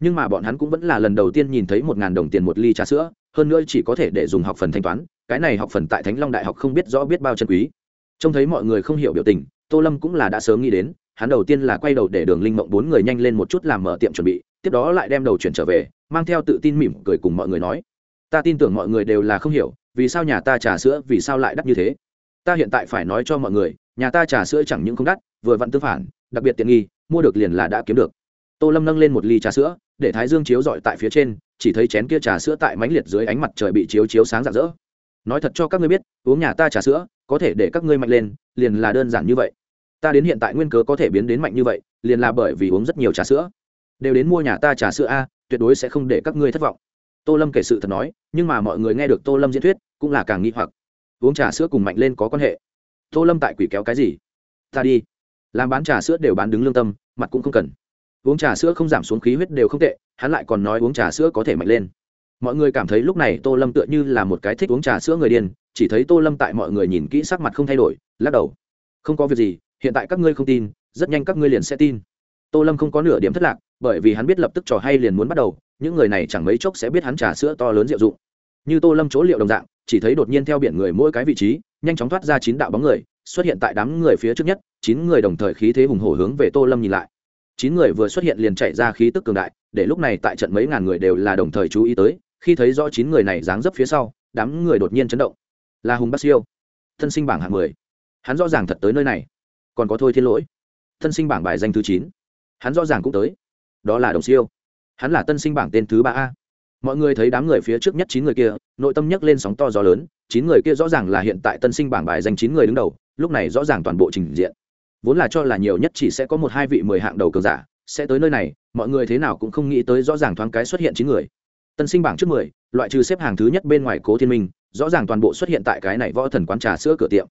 Nhưng mà bọn hắn cũng vẫn là lần đầu tiên nhìn thấy một ngàn đồng tiền một ly trà sữa, hơn nữa chỉ có thể để dùng học phần thanh toán, cái này học phần tại thánh long đại học không biết rõ biết bao chân quý. Trông thấy mọi người không hiểu biểu tình, tô lâm cũng là đã sớm nghĩ đến, hắn đầu tiên là quay đầu để đường linh mộng bốn người nhanh lên một chút làm mở tiệm chuẩn bị, tiếp đó lại đem đầu chuyển trở về, mang theo tự tin mỉm cười cùng mọi người nói, ta tin tưởng mọi người đều là không hiểu, vì sao nhà ta trà sữa vì sao lại đắt như thế? Ta hiện tại phải nói cho mọi người, nhà ta trà sữa chẳng những không đắt, vừa vặn tương phản, đặc biệt tiện nghi, mua được liền là đã kiếm được. Tô lâm nâng lên một ly trà sữa, để thái dương chiếu dọi tại phía trên, chỉ thấy chén kia trà sữa tại mánh liệt dưới ánh mặt trời bị chiếu chiếu sáng rạng rỡ. Nói thật cho các ngươi biết, uống nhà ta trà sữa, có thể để các ngươi mạnh lên, liền là đơn giản như vậy. Ta đến hiện tại nguyên cớ có thể biến đến mạnh như vậy, liền là bởi vì uống rất nhiều trà sữa. Đều đến mua nhà ta trà sữa a, tuyệt đối sẽ không để các ngươi thất vọng. Tô lâm kể sự thật nói, nhưng mà mọi người nghe được tô lâm diễn thuyết, cũng là càng nghi hoặc uống trà sữa cùng mạnh lên có quan hệ. Tô lâm tại quỷ kéo cái gì? Ta đi. Làm bán trà sữa đều bán đứng lương tâm, mặt cũng không cần. Uống trà sữa không giảm xuống khí huyết đều không tệ, hắn lại còn nói uống trà sữa có thể mạnh lên. Mọi người cảm thấy lúc này tô lâm tựa như là một cái thích uống trà sữa người điên, chỉ thấy tô lâm tại mọi người nhìn kỹ sắc mặt không thay đổi, lắc đầu. Không có việc gì, hiện tại các ngươi không tin, rất nhanh các ngươi liền sẽ tin. Tô lâm không có nửa điểm thất lạc, bởi vì hắn biết lập tức trò hay liền muốn bắt đầu, những người này chẳng mấy chốc sẽ biết hắn trà sữa to lớn diệu dụng. Như tô lâm chỗ liệu đồng dạng chỉ thấy đột nhiên theo biển người mỗi cái vị trí, nhanh chóng thoát ra chín đạo bóng người, xuất hiện tại đám người phía trước nhất, chín người đồng thời khí thế hùng hổ hướng về tô lâm nhìn lại. Chín người vừa xuất hiện liền chạy ra khí tức cường đại, để lúc này tại trận mấy ngàn người đều là đồng thời chú ý tới, khi thấy rõ chín người này dáng dấp phía sau, đám người đột nhiên chấn động. Là hùng bắc siêu, thân sinh bảng hạng mười. Hắn rõ ràng thật tới nơi này. Còn có thôi thiên lỗi, thân sinh bảng bài danh thứ chín. Hắn rõ ràng cũng tới. Đó là đồng siêu. Hắn là tân sinh bảng tên thứ ba a mọi người thấy đám người phía trước nhất chín người kia, nội tâm nhấc lên sóng to gió lớn, chín người kia rõ ràng là hiện tại tân sinh bảng bài danh chín người đứng đầu, lúc này rõ ràng toàn bộ trình diện. Vốn là cho là nhiều nhất chỉ sẽ có một hai vị mười hạng đầu cường giả, sẽ tới nơi này, mọi người thế nào cũng không nghĩ tới rõ ràng thoáng cái xuất hiện chín người. Tân sinh bảng trước mười, loại trừ xếp hàng thứ nhất bên ngoài cố thiên minh, rõ ràng toàn bộ xuất hiện tại cái này võ thần quán trà sữa cửa tiệm.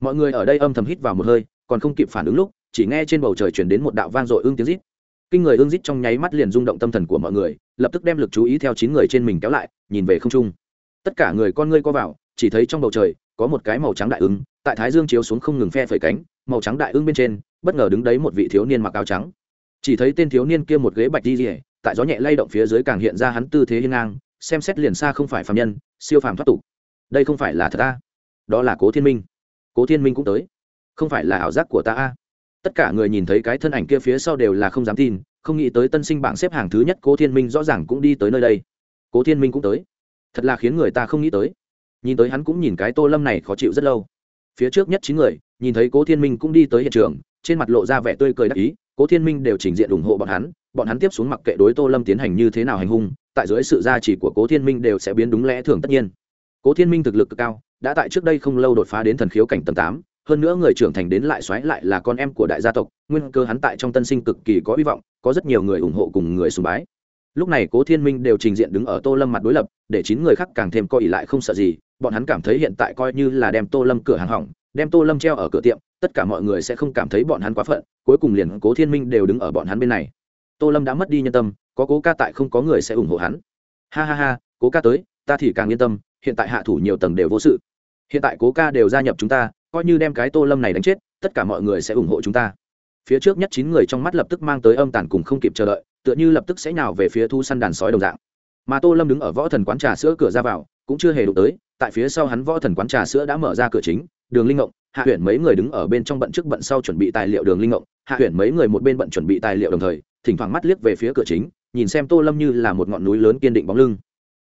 Mọi người ở đây âm thầm hít vào một hơi, còn không kịp phản ứng lúc, chỉ nghe trên bầu trời chuyển đến một đạo vang dội ưng tiếng rít kinh người ương rít trong nháy mắt liền rung động tâm thần của mọi người, lập tức đem lực chú ý theo chín người trên mình kéo lại, nhìn về không trung. Tất cả người con ngươi co vào, chỉ thấy trong bầu trời, có một cái màu trắng đại ưng, tại thái dương chiếu xuống không ngừng phe phẩy cánh, màu trắng đại ưng bên trên, bất ngờ đứng đấy một vị thiếu niên mặc áo trắng. Chỉ thấy tên thiếu niên kia một ghế bạch đi rỉa tại gió nhẹ lay động phía dưới càng hiện ra hắn tư thế hiên ngang, xem xét liền xa không phải phàm nhân, siêu phàm thoát tục. Đây không phải là thật ta, đó là cố thiên minh. Cố thiên minh cũng tới. Không phải là ảo giác của ta a tất cả người nhìn thấy cái thân ảnh kia phía sau đều là không dám tin, không nghĩ tới tân sinh bảng xếp hàng thứ nhất cố thiên minh rõ ràng cũng đi tới nơi đây. Cố thiên minh cũng tới. Thật là khiến người ta không nghĩ tới. Nhìn tới hắn cũng nhìn cái tô lâm này khó chịu rất lâu. Phía trước nhất chín người, nhìn thấy cố thiên minh cũng đi tới hiện trường, trên mặt lộ ra vẻ tươi cười đắc ý, cố thiên minh đều trình diện ủng hộ bọn hắn bọn hắn tiếp xuống mặc kệ đối tô lâm tiến hành như thế nào hành hung, tại dưới sự gia trì của cố thiên minh đều sẽ biến đúng lẽ thường tất nhiên. Cố thiên minh thực lực cực cao, đã tại trước đây không lâu đột phá đến thần khiếu cảnh tầng tám hơn nữa người trưởng thành đến lại xoáy lại là con em của đại gia tộc, nguyên cơ hắn tại trong tân sinh cực kỳ có hy vọng, có rất nhiều người ủng hộ cùng người sùng bái. Lúc này cố thiên minh đều trình diện đứng ở tô lâm mặt đối lập, để chín người khác càng thêm coi ỉ lại không sợ gì, bọn hắn cảm thấy hiện tại coi như là đem tô lâm cửa hàng hỏng, đem tô lâm treo ở cửa tiệm, tất cả mọi người sẽ không cảm thấy bọn hắn quá phận, cuối cùng liền cố thiên minh đều đứng ở bọn hắn bên này. Tô lâm đã mất đi nhân tâm, có cố ca tại không có người sẽ ủng hộ hắn. Ha ha ha, cố ca tới, ta thì càng yên tâm, hiện tại hạ thủ nhiều tầng đều vô sự. Hiện tại cố ca đều gia nhập chúng ta coi như đem cái tô lâm này đánh chết, tất cả mọi người sẽ ủng hộ chúng ta. Phía trước nhất chín người trong mắt lập tức mang tới âm tàn cùng không kịp chờ đợi, tựa như lập tức sẽ nhào về phía thu săn đàn sói đồng dạng. Mà tô lâm đứng ở võ thần quán trà sữa cửa ra vào, cũng chưa hề đụng tới, tại phía sau hắn võ thần quán trà sữa đã mở ra cửa chính, đường linh ngộng, hạ huyện mấy người đứng ở bên trong bận trước bận sau chuẩn bị tài liệu đường linh ngộng, hạ huyện mấy người một bên bận chuẩn bị tài liệu đồng thời, thỉnh thoảng mắt liếc về phía cửa chính, nhìn xem tô lâm như là một ngọn núi lớn kiên định bóng lưng.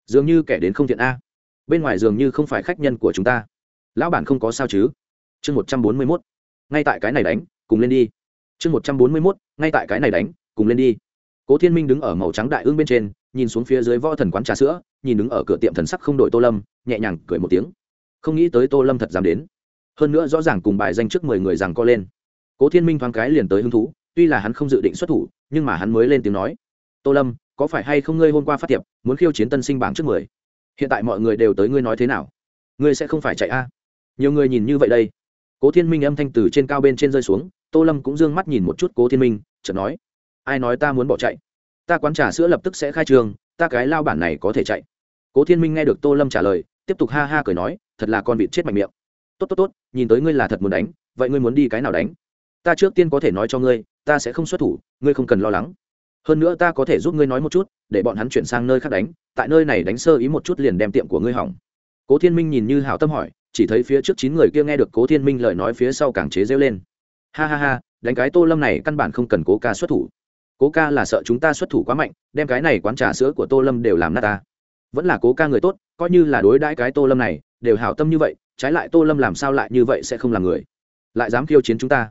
Dường như kẻ đến không thiện a. Bên ngoài dường như không phải khách nhân của chúng ta. Lão bản không có sao chứ? Chương một trăm bốn mươi mốt, ngay tại cái này đánh, cùng lên đi. Chương một trăm bốn mươi mốt, ngay tại cái này đánh, cùng lên đi. Cố thiên minh đứng ở màu trắng đại ương bên trên, nhìn xuống phía dưới võ thần quán trà sữa, nhìn đứng ở cửa tiệm thần sắc không đội tô lâm, nhẹ nhàng cười một tiếng. Không nghĩ tới tô lâm thật dám đến. Hơn nữa rõ ràng cùng bài danh trước mười người rằng co lên. Cố thiên minh thoáng cái liền tới hứng thú, tuy là hắn không dự định xuất thủ, nhưng mà hắn mới lên tiếng nói. Tô lâm, có phải hay không ngươi hôm qua phát tiệp, muốn khiêu chiến tân sinh bảng trước mười? Hiện tại mọi người đều tới ngươi nói thế nào? Ngươi sẽ không phải chạy a? Nhiều người nhìn như vậy đây cố thiên minh âm thanh từ trên cao bên trên rơi xuống, tô lâm cũng d ư ơ n g mắt nhìn một chút cố thiên minh, chợt nói, ai nói ta muốn bỏ chạy? Ta quán trà sữa lập tức sẽ khai trường, ta cái lao bản này có thể chạy. Cố thiên minh nghe được tô lâm trả lời, tiếp tục ha ha cười nói, thật là con vịt chết mạnh miệng. Tốt tốt tốt, nhìn tới ngươi là thật muốn đánh, vậy ngươi muốn đi cái nào đánh? Ta trước tiên có thể nói cho ngươi, ta sẽ không xuất thủ, ngươi không cần lo lắng. Hơn nữa ta có thể giúp ngươi nói một chút, để bọn hắn chuyển sang nơi khác đánh, tại nơi này đánh sơ ý một chút liền đem tiệm của ngươi hỏng. Cố thiên minh nhìn như hảo tâm hỏi chỉ thấy phía trước chín người kia nghe được cố thiên minh lời nói phía sau càng chế rêu lên. Ha ha ha, đánh cái tô lâm này căn bản không cần cố ca xuất thủ. Cố ca là sợ chúng ta xuất thủ quá mạnh, đem cái này quán trà sữa của tô lâm đều làm nát ta. Vẫn là cố ca người tốt, coi như là đối đãi cái tô lâm này, đều hảo tâm như vậy, trái lại tô lâm làm sao lại như vậy sẽ không làm người. Lại dám khiêu chiến chúng ta.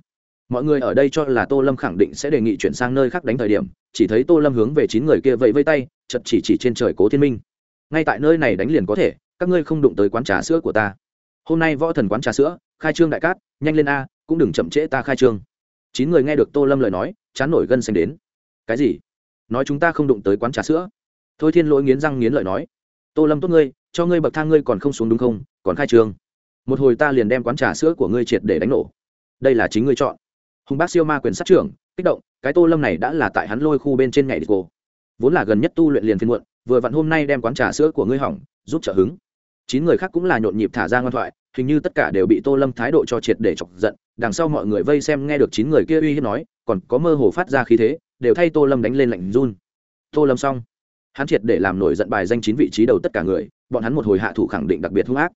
Mọi người ở đây cho là tô lâm khẳng định sẽ đề nghị chuyển sang nơi khác đánh thời điểm, chỉ thấy tô lâm hướng về chín người kia vẫy vây tay, chật chỉ chỉ trên trời cố thiên minh. Ngay tại nơi này đánh liền có thể, các ngươi không đụng tới quán trà sữa của ta hôm nay võ thần quán trà sữa, khai trương đại cát, nhanh lên a, cũng đừng chậm trễ ta khai trương. Chín người nghe được tô lâm lời nói, chán nổi gân xanh đến. Cái gì? Nói chúng ta không đụng tới quán trà sữa. Thôi thiên lỗi nghiến răng nghiến lợi nói, tô lâm tốt ngươi, cho ngươi bậc thang ngươi còn không xuống đúng không, còn khai trương. Một hồi ta liền đem quán trà sữa của ngươi triệt để đánh nổ. Đây là chính ngươi chọn. Hùng bác siêu ma quyền sát trưởng, kích động, cái tô lâm này đã là tại hắn lôi khu bên trên ngày đi cô. Vốn là gần nhất tu luyện liền phiên muộn, vừa vặn hôm nay đem quán trà sữa của ngươi hỏng, giúp trợ hứng chín người khác cũng là nhộn nhịp thả ra ngoan thoại, hình như tất cả đều bị tô lâm thái độ cho triệt để chọc giận, đằng sau mọi người vây xem nghe được chín người kia uy hiếp nói, còn có mơ hồ phát ra khí thế, đều thay tô lâm đánh lên lạnh run. Tô lâm xong, hắn triệt để làm nổi giận bài danh chín vị trí đầu tất cả người, bọn hắn một hồi hạ thủ khẳng định đặc biệt hung ác.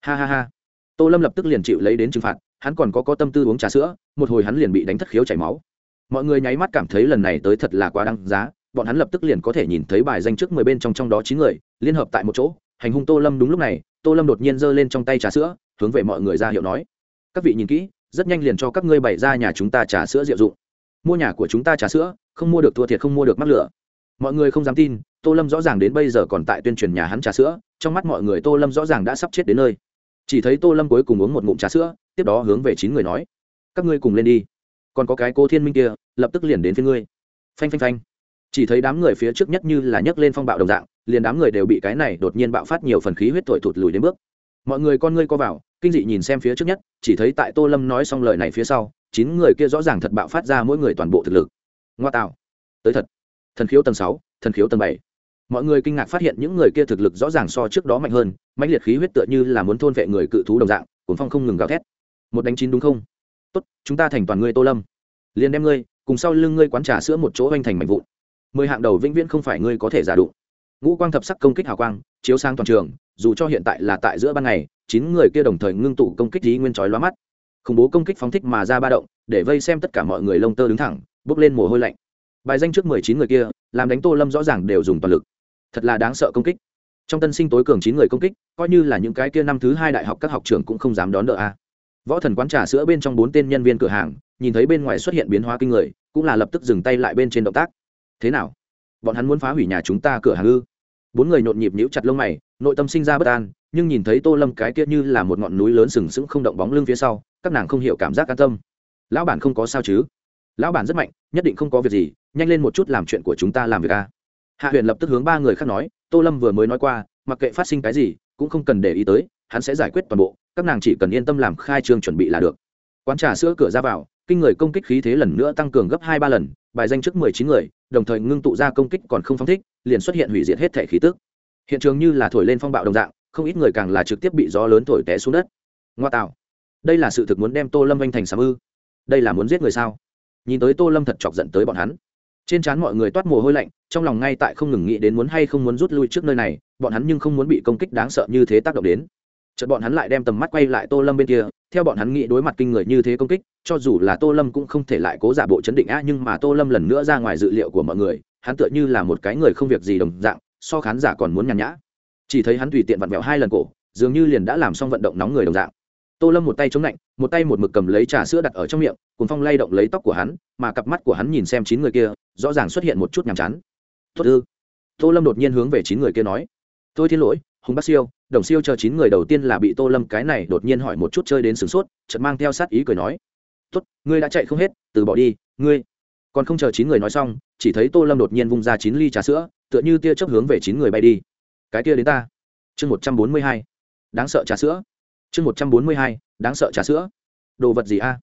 Ha ha ha. Tô lâm lập tức liền chịu lấy đến trừng phạt, hắn còn có có tâm tư uống trà sữa, một hồi hắn liền bị đánh thất khiếu chảy máu. Mọi người nháy mắt cảm thấy lần này tới thật là quá đăng giá, bọn hắn lập tức liền có thể nhìn thấy bài danh trước mười bên trong trong đó chín người, liên hợp tại một chỗ hành hung tô lâm đúng lúc này, tô lâm đột nhiên giơ lên trong tay trà sữa, hướng về mọi người ra hiệu nói, các vị nhìn kỹ, rất nhanh liền cho các ngươi bày ra nhà chúng ta trà sữa diệu dụng. Mua nhà của chúng ta trà sữa, không mua được thua thiệt không mua được mắc lửa. Mọi người không dám tin, tô lâm rõ ràng đến bây giờ còn tại tuyên truyền nhà hắn trà sữa, trong mắt mọi người tô lâm rõ ràng đã sắp chết đến nơi. Chỉ thấy tô lâm cuối cùng uống một ngụm trà sữa, tiếp đó hướng về chín người nói, các ngươi cùng lên đi. Còn có cái cô thiên minh kia, lập tức liền đến phía ngươi. Phanh phanh phanh. Chỉ thấy đám người phía trước nhất như là nhấc lên phong bạo đồng dạng liền đám người đều bị cái này đột nhiên bạo phát nhiều phần khí huyết thổi thụt lùi đến bước. Mọi người con ngươi co vào, kinh dị nhìn xem phía trước nhất, chỉ thấy tại tô lâm nói xong lời này phía sau, chín người kia rõ ràng thật bạo phát ra mỗi người toàn bộ thực lực. Ngoa tạo. Tới thật. Thần khiếu tầng sáu, thần khiếu tầng bảy. Mọi người kinh ngạc phát hiện những người kia thực lực rõ ràng so trước đó mạnh hơn, mãnh liệt khí huyết tựa như là muốn thôn vệ người cự thú đồng dạng cuốn phong không ngừng gào thét. Một đánh chín đúng không? Tốt, chúng ta thành toàn ngươi tô lâm. Liền đem ngươi, cùng sau lưng ngươi quán trà sữa một chỗ hoành thành mạnh vụn. Mười hạng đầu vĩnh viễn không phải ngươi có thể giả đụng ngũ quang thập sắc công kích hào quang, chiếu sang toàn trường, dù cho hiện tại là tại giữa ban ngày, chín người kia đồng thời ngưng tụ công kích lý nguyên chói lóa mắt. Khủng bố công kích phóng thích mà ra ba động, để vây xem tất cả mọi người lông tơ đứng thẳng bước lên mồ hôi lạnh. Bài danh trước mười chín người kia, làm đánh tô lâm rõ ràng đều dùng toàn lực. Thật là đáng sợ công kích. Trong tân sinh tối cường chín người công kích, coi như là những cái kia năm thứ hai đại học các học trường cũng không dám đón đỡ a. Võ thần quán trà sữa bên trong bốn tên nhân viên cửa hàng, nhìn thấy bên ngoài xuất hiện biến hóa kinh người, cũng là lập tức dừng tay lại bên trên động tác. Thế nào? Bọn hắn muốn phá hủy nhà chúng ta cửa hàng ư? Bốn người nhộn nhịp nhíu chặt lông mày, nội tâm sinh ra bất an, nhưng nhìn thấy tô lâm cái kia như là một ngọn núi lớn sừng sững không động bóng lưng phía sau, các nàng không hiểu cảm giác an tâm. Lão bản không có sao chứ? Lão bản rất mạnh, nhất định không có việc gì, nhanh lên một chút làm chuyện của chúng ta làm việc a hạ huyền lập tức hướng ba người khác nói, tô lâm vừa mới nói qua, mặc kệ phát sinh cái gì, cũng không cần để ý tới, hắn sẽ giải quyết toàn bộ, các nàng chỉ cần yên tâm làm khai trương chuẩn bị là được. Quán trà sữa cửa ra vào, kinh người công kích khí thế lần nữa tăng cường gấp hai ba lần, bài danh trước mười chín người đồng thời ngưng tụ ra công kích còn không phong thích, liền xuất hiện hủy diệt hết thể khí tức. Hiện trường như là thổi lên phong bạo đồng dạng, không ít người càng là trực tiếp bị gió lớn thổi té xuống đất. Ngoa tạo. Đây là sự thực muốn đem tô lâm anh thành sám ư? Đây là muốn giết người sao? Nhìn tới tô lâm thật chọc giận tới bọn hắn. Trên trán mọi người toát mồ hôi lạnh, trong lòng ngay tại không ngừng nghĩ đến muốn hay không muốn rút lui trước nơi này, bọn hắn nhưng không muốn bị công kích đáng sợ như thế tác động đến. Chợt bọn hắn lại đem tầm mắt quay lại tô lâm bên kia theo bọn hắn nghĩ đối mặt kinh người như thế công kích, cho dù là tô lâm cũng không thể lại cố giả bộ chấn định á, nhưng mà tô lâm lần nữa ra ngoài dự liệu của mọi người, hắn tựa như là một cái người không việc gì đồng dạng, so khán giả còn muốn nhàn nhã. Chỉ thấy hắn tùy tiện vặn vẹo hai lần cổ, dường như liền đã làm xong vận động nóng người đồng dạng. Tô lâm một tay chống lạnh, một tay một mực cầm lấy trà sữa đặt ở trong miệng cùng phong lay động lấy tóc của hắn, mà cặp mắt của hắn nhìn xem chín người kia, rõ ràng xuất hiện một chút nhàm chán. Tốt ư? Tô lâm đột nhiên hướng về chín người kia nói. Tôi thiên lỗi hùng bắc siêu, đồng siêu chờ chín người đầu tiên là bị tô lâm cái này đột nhiên hỏi một chút chơi đến sửng sốt, chợt mang theo sát ý cười nói. Tốt, ngươi đã chạy không hết, từ bỏ đi, ngươi. Còn không chờ chín người nói xong, chỉ thấy tô lâm đột nhiên vung ra chín ly trà sữa, tựa như tia chớp hướng về chín người bay đi. Cái tia đến ta. Chương một trăm bốn mươi hai. Đáng sợ trà sữa. Chương một trăm bốn mươi hai. Đáng sợ trà sữa. Đồ vật gì a?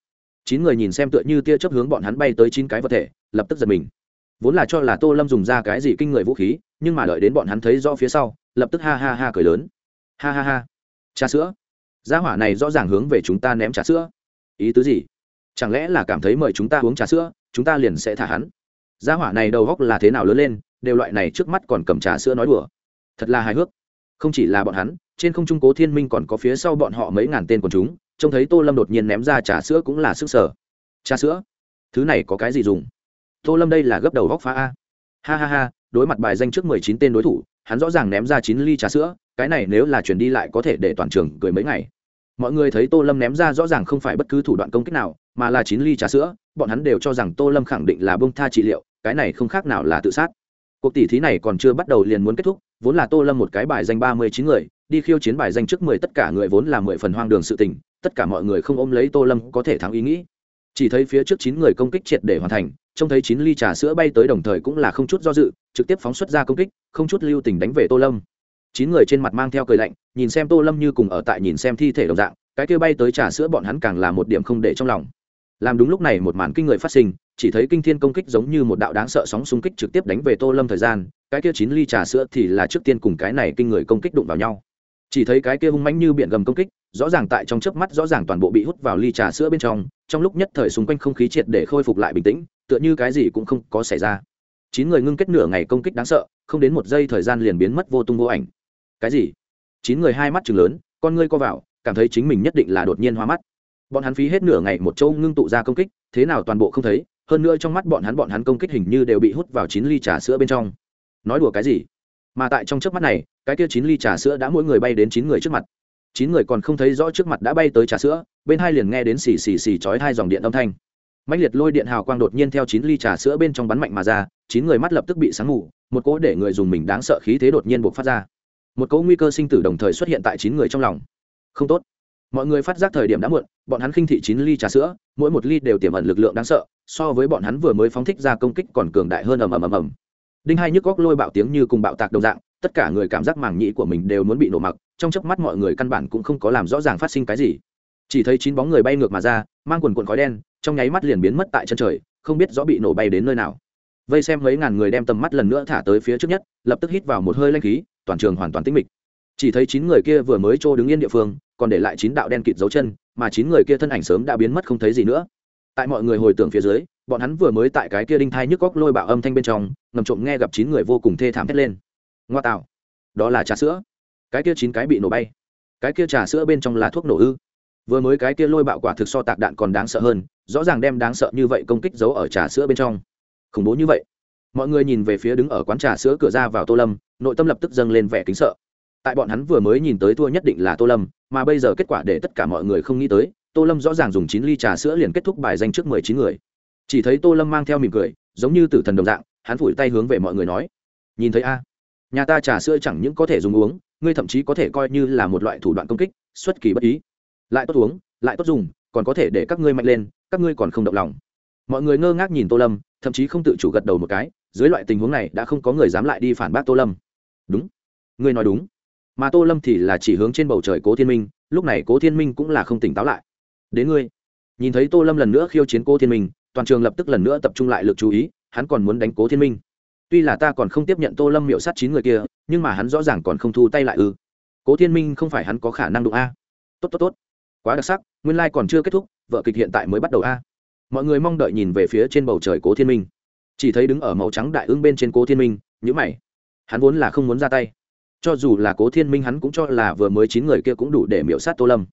Chín người nhìn xem tựa như tia chớp hướng bọn hắn bay tới chín cái vật thể, lập tức giật mình. Vốn là cho là tô lâm dùng ra cái gì kinh người vũ khí nhưng mà đợi đến bọn hắn thấy rõ phía sau, lập tức ha ha ha cười lớn. Ha ha ha. Trà sữa. Gia hỏa này rõ ràng hướng về chúng ta ném trà sữa. Ý tứ gì? Chẳng lẽ là cảm thấy mời chúng ta uống trà sữa, chúng ta liền sẽ thả hắn? Gia hỏa này đầu góc là thế nào lớn lên, đều loại này trước mắt còn cầm trà sữa nói đùa. Thật là hài hước. Không chỉ là bọn hắn, trên không trung cố thiên minh còn có phía sau bọn họ mấy ngàn tên quần chúng, trông thấy tô lâm đột nhiên ném ra trà sữa cũng là sức sở. Trà sữa? Thứ này có cái gì dùng? Tô lâm đây là gấp đầu góc phá a. Ha ha ha đối mặt bài danh trước mười chín tên đối thủ, hắn rõ ràng ném ra chín ly trà sữa, cái này nếu là chuyển đi lại có thể để toàn trường cười mấy ngày. Mọi người thấy tô lâm ném ra rõ ràng không phải bất cứ thủ đoạn công kích nào, mà là chín ly trà sữa, bọn hắn đều cho rằng tô lâm khẳng định là bông tha trị liệu, cái này không khác nào là tự sát. Cuộc tỷ thí này còn chưa bắt đầu liền muốn kết thúc, vốn là tô lâm một cái bài danh ba mươi chín người, đi khiêu chiến bài danh trước mười tất cả người vốn là mười phần hoang đường sự tình, tất cả mọi người không ôm lấy tô lâm có thể thắng ý nghĩ. Chỉ thấy phía trước chín người công kích triệt để hoàn thành trông thấy chín ly trà sữa bay tới đồng thời cũng là không chút do dự, trực tiếp phóng xuất ra công kích, không chút lưu tình đánh về tô lâm. Chín người trên mặt mang theo cười lạnh, nhìn xem tô lâm như cùng ở tại nhìn xem thi thể đồng dạng, cái kia bay tới trà sữa bọn hắn càng là một điểm không để trong lòng. Làm đúng lúc này một màn kinh người phát sinh, chỉ thấy kinh thiên công kích giống như một đạo đáng sợ sóng xung kích trực tiếp đánh về tô lâm thời gian, cái kia chín ly trà sữa thì là trước tiên cùng cái này kinh người công kích đụng vào nhau. Chỉ thấy cái kia hung mãnh như biển gầm công kích, rõ ràng tại trong chớp mắt rõ ràng toàn bộ bị hút vào ly trà sữa bên trong trong lúc nhất thời xung quanh không khí triệt để khôi phục lại bình tĩnh tựa như cái gì cũng không có xảy ra. Chín người ngưng kết nửa ngày công kích đáng sợ, không đến một giây thời gian liền biến mất vô tung vô ảnh. Cái gì? Chín người hai mắt chừng lớn, con ngươi co vào, cảm thấy chính mình nhất định là đột nhiên hoa mắt. Bọn hắn phí hết nửa ngày một châu ngưng tụ ra công kích, thế nào toàn bộ không thấy, hơn nữa trong mắt bọn hắn bọn hắn công kích hình như đều bị hút vào chín ly trà sữa bên trong. Nói đùa cái gì? Mà tại trong trước mắt này, cái kia chín ly trà sữa đã mỗi người bay đến chín người trước mặt. Chín người còn không thấy rõ trước mặt đã bay tới trà sữa, bên hai liền nghe đến xì xì xì chói hai dòng điện âm thanh mạnh liệt lôi điện hào quang đột nhiên theo chín ly trà sữa bên trong bắn mạnh mà ra, chín người mắt lập tức bị sáng ngủ. một cỗ để người dùng mình đáng sợ khí thế đột nhiên buộc phát ra. Một cỗ nguy cơ sinh tử đồng thời xuất hiện tại chín người trong lòng. Không tốt. Mọi người phát giác thời điểm đã muộn, bọn hắn khinh thị chín ly trà sữa, mỗi một ly đều tiềm ẩn lực lượng đáng sợ, so với bọn hắn vừa mới phóng thích ra công kích còn cường đại hơn ầm ầm ầm ầm. Đinh hai nhức góc lôi bạo tiếng như cùng bạo tạc đồng dạng, tất cả người cảm giác màng nhĩ của mình đều muốn bị nổ mặc, trong chớp mắt mọi người căn bản cũng không có làm rõ ràng phát sinh cái gì chỉ thấy chín bóng người bay ngược mà ra, mang quần quần khói đen, trong nháy mắt liền biến mất tại chân trời, không biết rõ bị nổ bay đến nơi nào. Vây xem mấy ngàn người đem tầm mắt lần nữa thả tới phía trước nhất, lập tức hít vào một hơi lanh khí, toàn trường hoàn toàn tĩnh mịch. Chỉ thấy chín người kia vừa mới trô đứng yên địa phương, còn để lại chín đạo đen kịt dấu chân, mà chín người kia thân ảnh sớm đã biến mất không thấy gì nữa. Tại mọi người hồi tưởng phía dưới, bọn hắn vừa mới tại cái kia đinh thai nhức góc lôi bạo âm thanh bên trong, ngầm trộm nghe gặp chín người vô cùng thê thảm thét lên. Ngoa tạo, đó là trà sữa. Cái kia chín cái bị nổ bay. Cái kia trà sữa bên trong là thuốc nổ ư? Vừa mới cái kia lôi bạo quả thực so tạc đạn còn đáng sợ hơn, rõ ràng đem đáng sợ như vậy công kích giấu ở trà sữa bên trong. Khủng bố như vậy. Mọi người nhìn về phía đứng ở quán trà sữa cửa ra vào tô lâm, nội tâm lập tức dâng lên vẻ kính sợ. Tại bọn hắn vừa mới nhìn tới thua nhất định là tô lâm, mà bây giờ kết quả để tất cả mọi người không nghĩ tới, tô lâm rõ ràng dùng chín ly trà sữa liền kết thúc bài danh trước mười chín người. Chỉ thấy tô lâm mang theo mỉm cười, giống như tử thần đồng dạng, hắn phủi tay hướng về mọi người nói, nhìn thấy a, nhà ta trà sữa chẳng những có thể dùng uống, ngươi thậm chí có thể coi như là một loại thủ đoạn công kích, xuất kỳ bất ý lại tốt uống, lại tốt dùng, còn có thể để các ngươi mạnh lên, các ngươi còn không động lòng. Mọi người ngơ ngác nhìn tô lâm, thậm chí không tự chủ gật đầu một cái, dưới loại tình huống này đã không có người dám lại đi phản bác tô lâm. Đúng. Ngươi nói đúng. Mà tô lâm thì là chỉ hướng trên bầu trời cố thiên minh, lúc này cố thiên minh cũng là không tỉnh táo lại. Đến ngươi. Nhìn thấy tô lâm lần nữa khiêu chiến cố thiên minh, toàn trường lập tức lần nữa tập trung lại lực chú ý, hắn còn muốn đánh cố thiên minh. Tuy là ta còn không tiếp nhận tô lâm miệu sát chín người kia, nhưng mà hắn rõ ràng còn không thu tay lại ư. Cố thiên minh không phải hắn có khả năng đụng a. Tốt tốt tốt quá đặc sắc, nguyên lai、like、còn chưa kết thúc, vợ kịch hiện tại mới bắt đầu a. Mọi người mong đợi nhìn về phía trên bầu trời cố thiên minh. Chỉ thấy đứng ở màu trắng đại ưng bên trên cố thiên minh nhữ mày. Hắn vốn là không muốn ra tay. Cho dù là cố thiên minh hắn cũng cho là vừa mới chín người kia cũng đủ để miễu sát tô lâm.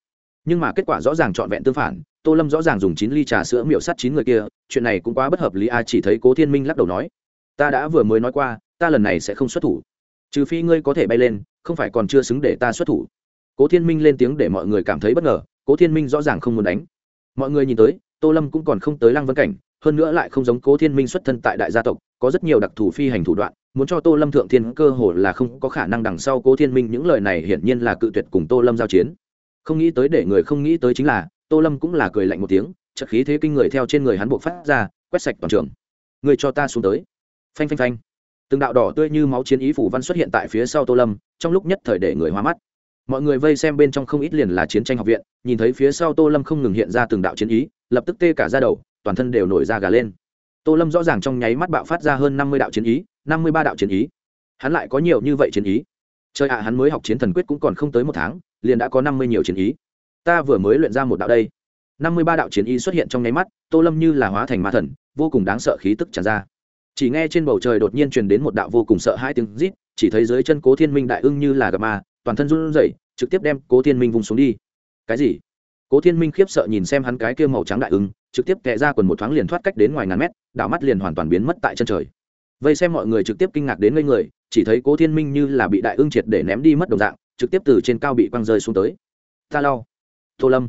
Nhưng mà kết quả rõ ràng trọn vẹn tương phản, tô lâm rõ ràng dùng chín ly trà sữa miễu sát chín người kia, chuyện này cũng quá bất hợp lý a, chỉ thấy cố thiên minh lắc đầu nói. Ta đã vừa mới nói qua, ta lần này sẽ không xuất thủ. Trừ phi ngươi có thể bay lên, không phải còn chưa xứng để ta xuất thủ. Cố thiên minh lên tiếng để mọi người cảm thấy bất ngờ cố thiên minh rõ ràng không muốn đánh. Mọi người nhìn tới, tô lâm cũng còn không tới lăng vân cảnh, hơn nữa lại không giống cố thiên minh xuất thân tại đại gia tộc, có rất nhiều đặc thù phi hành thủ đoạn, muốn cho tô lâm thượng thiên cơ hồ là không có khả năng đằng sau cố thiên minh, những lời này hiển nhiên là cự tuyệt cùng tô lâm giao chiến. Không nghĩ tới để người không nghĩ tới chính là, tô lâm cũng là cười lạnh một tiếng chất khí thế kinh người theo trên người hắn buộc phát ra, quét sạch toàn trường. Người cho ta xuống tới. Phanh phanh phanh. Từng đạo đỏ tươi như máu chiến ý phủ văn xuất hiện tại phía sau tô lâm, trong lúc nhất thời để người hoa mắt mọi người vây xem bên trong không ít liền là chiến tranh học viện, nhìn thấy phía sau tô lâm không ngừng hiện ra từng đạo chiến ý, lập tức tê cả ra đầu, toàn thân đều nổi ra gà lên. Tô lâm rõ ràng trong nháy mắt bạo phát ra hơn năm mươi đạo chiến ý, năm mươi ba đạo chiến ý. Hắn lại có nhiều như vậy chiến ý. Trời ạ, hắn mới học chiến thần quyết cũng còn không tới một tháng, liền đã có năm mươi nhiều chiến ý. Ta vừa mới luyện ra một đạo đây. năm mươi ba đạo chiến ý xuất hiện trong nháy mắt, tô lâm như là hóa thành ma thần, vô cùng đáng sợ khí tức tràn ra. Chỉ nghe trên bầu trời đột nhiên truyền đến một đạo vô cùng sợ hai tiếng rít, chỉ thấy dưới chân cố thiên minh đại ưng như là gặp ma toàn thân run rẩy, trực tiếp đem cố thiên minh vùng xuống đi. Cái gì? Cố thiên minh khiếp sợ nhìn xem hắn cái kia màu trắng đại ưng, trực tiếp kẹt ra quần một thoáng liền thoát cách đến ngoài ngàn mét, đảo mắt liền hoàn toàn biến mất tại chân trời. Vây xem mọi người trực tiếp kinh ngạc đến ngây người, chỉ thấy cố thiên minh như là bị đại ưng triệt để ném đi mất đồng dạng, trực tiếp từ trên cao bị quăng rơi xuống tới. Ta lau tô lâm.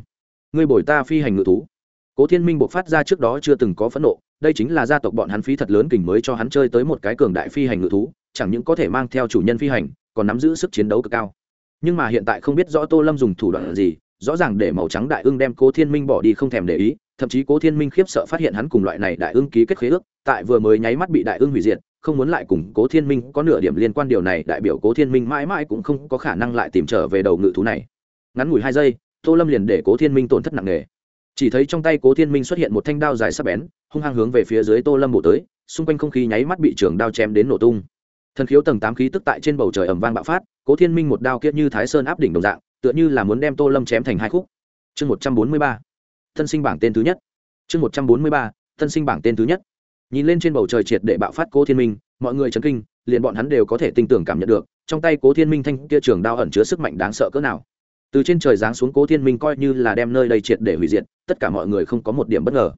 Ngươi bồi ta phi hành ngự thú. Cố thiên minh buộc phát ra trước đó chưa từng có phẫn nộ, đây chính là gia tộc bọn hắn phí thật lớn kình mới cho hắn chơi tới một cái cường đại phi hành ngự thú, chẳng những có thể mang theo chủ nhân phi hành, còn nắm giữ sức chiến đấu cực cao nhưng mà hiện tại không biết rõ tô lâm dùng thủ đoạn gì, rõ ràng để màu trắng đại ưng đem cố thiên minh bỏ đi không thèm để ý, thậm chí cố thiên minh khiếp sợ phát hiện hắn cùng loại này đại ưng ký kết khế ước, tại vừa mới nháy mắt bị đại ưng hủy diệt, không muốn lại cùng cố thiên minh có nửa điểm liên quan điều này, đại biểu cố thiên minh mãi mãi cũng không có khả năng lại tìm trở về đầu ngự thú này. Ngắn ngủi hai giây, tô lâm liền để cố thiên minh tổn thất nặng nề. Chỉ thấy trong tay cố thiên minh xuất hiện một thanh đao dài sắc bén, hung hăng hướng về phía dưới tô lâm bổ tới, xung quanh không khí nháy mắt bị trường đao chém đến nổ tung thần khiếu tầng tám khí tức tại trên bầu trời ẩm vang bạo phát, cố thiên minh một đao kiết như thái sơn áp đỉnh đồng dạng, tựa như là muốn đem tô lâm chém thành hai khúc. Chương một trăm bốn mươi ba. Thân sinh bảng tên thứ nhất. Chương một trăm bốn mươi ba. Thân sinh bảng tên thứ nhất. Nhìn lên trên bầu trời triệt để bạo phát cố thiên minh, mọi người chấn kinh, liền bọn hắn đều có thể tin tưởng cảm nhận được, trong tay cố thiên minh thanh kia trường đao ẩn chứa sức mạnh đáng sợ cỡ nào. Từ trên trời giáng xuống cố thiên minh coi như là đem nơi đây triệt để hủy diệt, tất cả mọi người không có một điểm bất ngờ.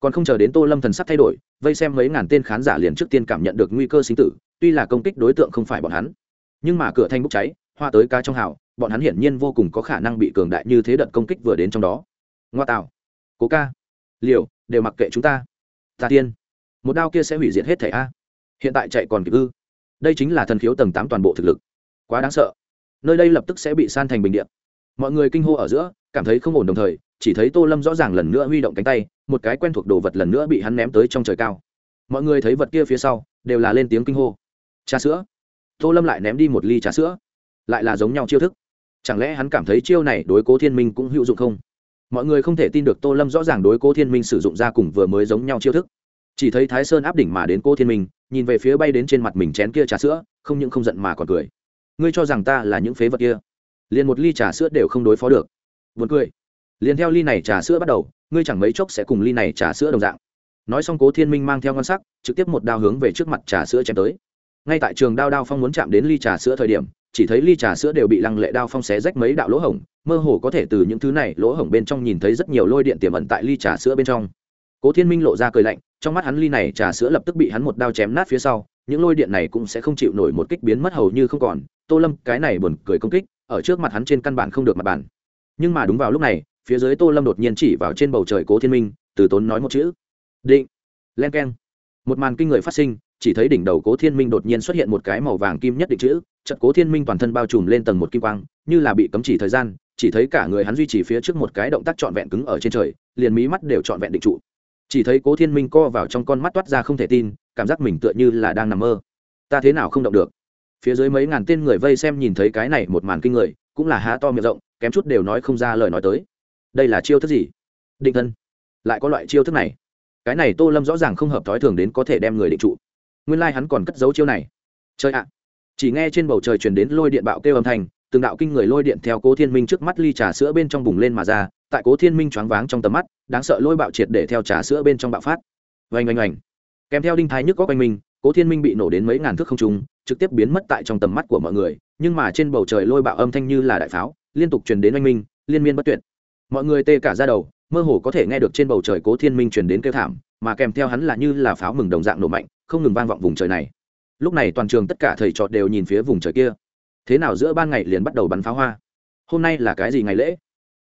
Còn không chờ đến tô lâm thần sắc thay đổi, vây xem mấy ngàn tên khán giả liền trước tiên cảm nhận được nguy cơ sinh tử tuy là công kích đối tượng không phải bọn hắn, nhưng mà cửa thanh bốc cháy, hoa tới ca trong hào, bọn hắn hiển nhiên vô cùng có khả năng bị cường đại như thế đợt công kích vừa đến trong đó. Ngoa tạo. Cố ca. Liều, đều mặc kệ chúng ta. Ta tiên. Một đao kia sẽ hủy diệt hết thẻ a. Hiện tại chạy còn kịp ư. Đây chính là thần khiếu tầng tám toàn bộ thực lực. Quá đáng sợ. Nơi đây lập tức sẽ bị san thành bình điện mọi người kinh hô ở giữa, cảm thấy không ổn đồng thời, chỉ thấy tô lâm rõ ràng lần nữa huy động cánh tay, một cái quen thuộc đồ vật lần nữa bị hắn ném tới trong trời cao. Mọi người thấy vật kia phía sau, đều là lên tiếng kinh hô trà sữa. Tô lâm lại ném đi một ly trà sữa. Lại là giống nhau chiêu thức. Chẳng lẽ hắn cảm thấy chiêu này đối cố thiên minh cũng hữu dụng không? Mọi người không thể tin được tô lâm rõ ràng đối cố thiên minh sử dụng ra cùng vừa mới giống nhau chiêu thức. Chỉ thấy thái sơn áp đỉnh mà đến cố thiên minh, nhìn về phía bay đến trên mặt mình chén kia trà sữa, không những không giận mà còn cười. Ngươi cho rằng ta là những phế vật kia? Liền một ly trà sữa đều không đối phó được. Vượt cười. Liền theo ly này trà sữa bắt đầu, ngươi chẳng mấy chốc sẽ cùng ly này trà sữa đồng dạng. Nói xong cố thiên minh mang theo ngon sắc, trực tiếp một đao hướng về trước mặt trà sữa chém tới ngay tại trường đao đao phong muốn chạm đến ly trà sữa thời điểm, chỉ thấy ly trà sữa đều bị lăng lệ đao phong xé rách mấy đạo lỗ hổng, mơ hồ có thể từ những thứ này lỗ hổng bên trong nhìn thấy rất nhiều lôi điện tiềm ẩn tại ly trà sữa bên trong. Cố thiên minh lộ ra cười lạnh, trong mắt hắn ly này trà sữa lập tức bị hắn một đao chém nát phía sau, những lôi điện này cũng sẽ không chịu nổi một kích biến mất hầu như không còn. Tô lâm, cái này buồn cười công kích, ở trước mặt hắn trên căn bản không được mặt bàn. Nhưng mà đúng vào lúc này, phía dưới tô lâm đột nhiên chỉ vào trên bầu trời cố thiên minh, từ tốn nói một chữ. Định. Len k e n một màn kinh người phát sinh chỉ thấy đỉnh đầu cố thiên minh đột nhiên xuất hiện một cái màu vàng kim nhất định chữ trận cố thiên minh toàn thân bao trùm lên tầng một kim quang, như là bị cấm chỉ thời gian, chỉ thấy cả người hắn duy trì phía trước một cái động tác trọn vẹn cứng ở trên trời, liền mí mắt đều trọn vẹn định trụ. Chỉ thấy cố thiên minh co vào trong con mắt toát ra không thể tin, cảm giác mình tựa như là đang nằm mơ. Ta thế nào không động được? Phía dưới mấy ngàn tên người vây xem nhìn thấy cái này một màn kinh người, cũng là há to miệng rộng, kém chút đều nói không ra lời nói tới. Đây là chiêu thức gì? Định thân. Lại có loại chiêu thức này. Cái này tô lâm rõ ràng không hợp thói thường đến có thể đem người định trụ nguyên lai、like、hắn còn cất dấu chiêu này. Chơi ạ! Chỉ nghe trên bầu trời chuyển đến lôi điện bạo kêu âm thanh, từng đạo kinh người lôi điện theo cố thiên minh trước mắt ly trà sữa bên trong bùng lên mà ra, tại cố thiên minh choáng váng trong tầm mắt, đáng sợ lôi bạo triệt để theo trà sữa bên trong bạo phát. Oanh oanh oanh. Kèm theo đinh thái nhức có quanh mình, cố thiên minh bị nổ đến mấy ngàn thước không trung, trực tiếp biến mất tại trong tầm mắt của mọi người, nhưng mà trên bầu trời lôi bạo âm thanh như là đại pháo, liên tục truyền đến oanh minh, liên miên bất tuyệt. Mọi người tê cả ra đầu, mơ hồ có thể nghe được trên bầu trời cố thiên minh truyền đến kêu thảm, mà kèm theo hắn là như là pháo mừng đồng dạng nổ mạnh không ngừng vang vọng vùng trời này. Lúc này toàn trường tất cả thầy trò đều nhìn phía vùng trời kia. Thế nào giữa ban ngày liền bắt đầu bắn pháo hoa? Hôm nay là cái gì ngày lễ?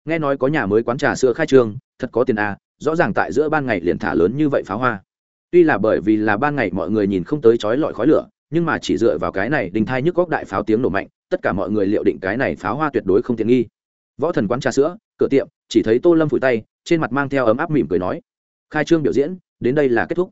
Nghe nói có nhà mới quán trà sữa khai trương, thật có tiền à rõ ràng tại giữa ban ngày liền thả lớn như vậy pháo hoa. Tuy là bởi vì là ban ngày mọi người nhìn không tới chói lọi khói lửa, nhưng mà chỉ dựa vào cái này đình thai nhức góc đại pháo tiếng nổ mạnh, tất cả mọi người liệu định cái này pháo hoa tuyệt đối không tiện nghi. Võ thần quán trà sữa, cửa tiệm, chỉ thấy tô lâm phủi tay, trên mặt mang theo ấm áp mỉm cười nói, khai trương biểu diễn, đến đây là kết thúc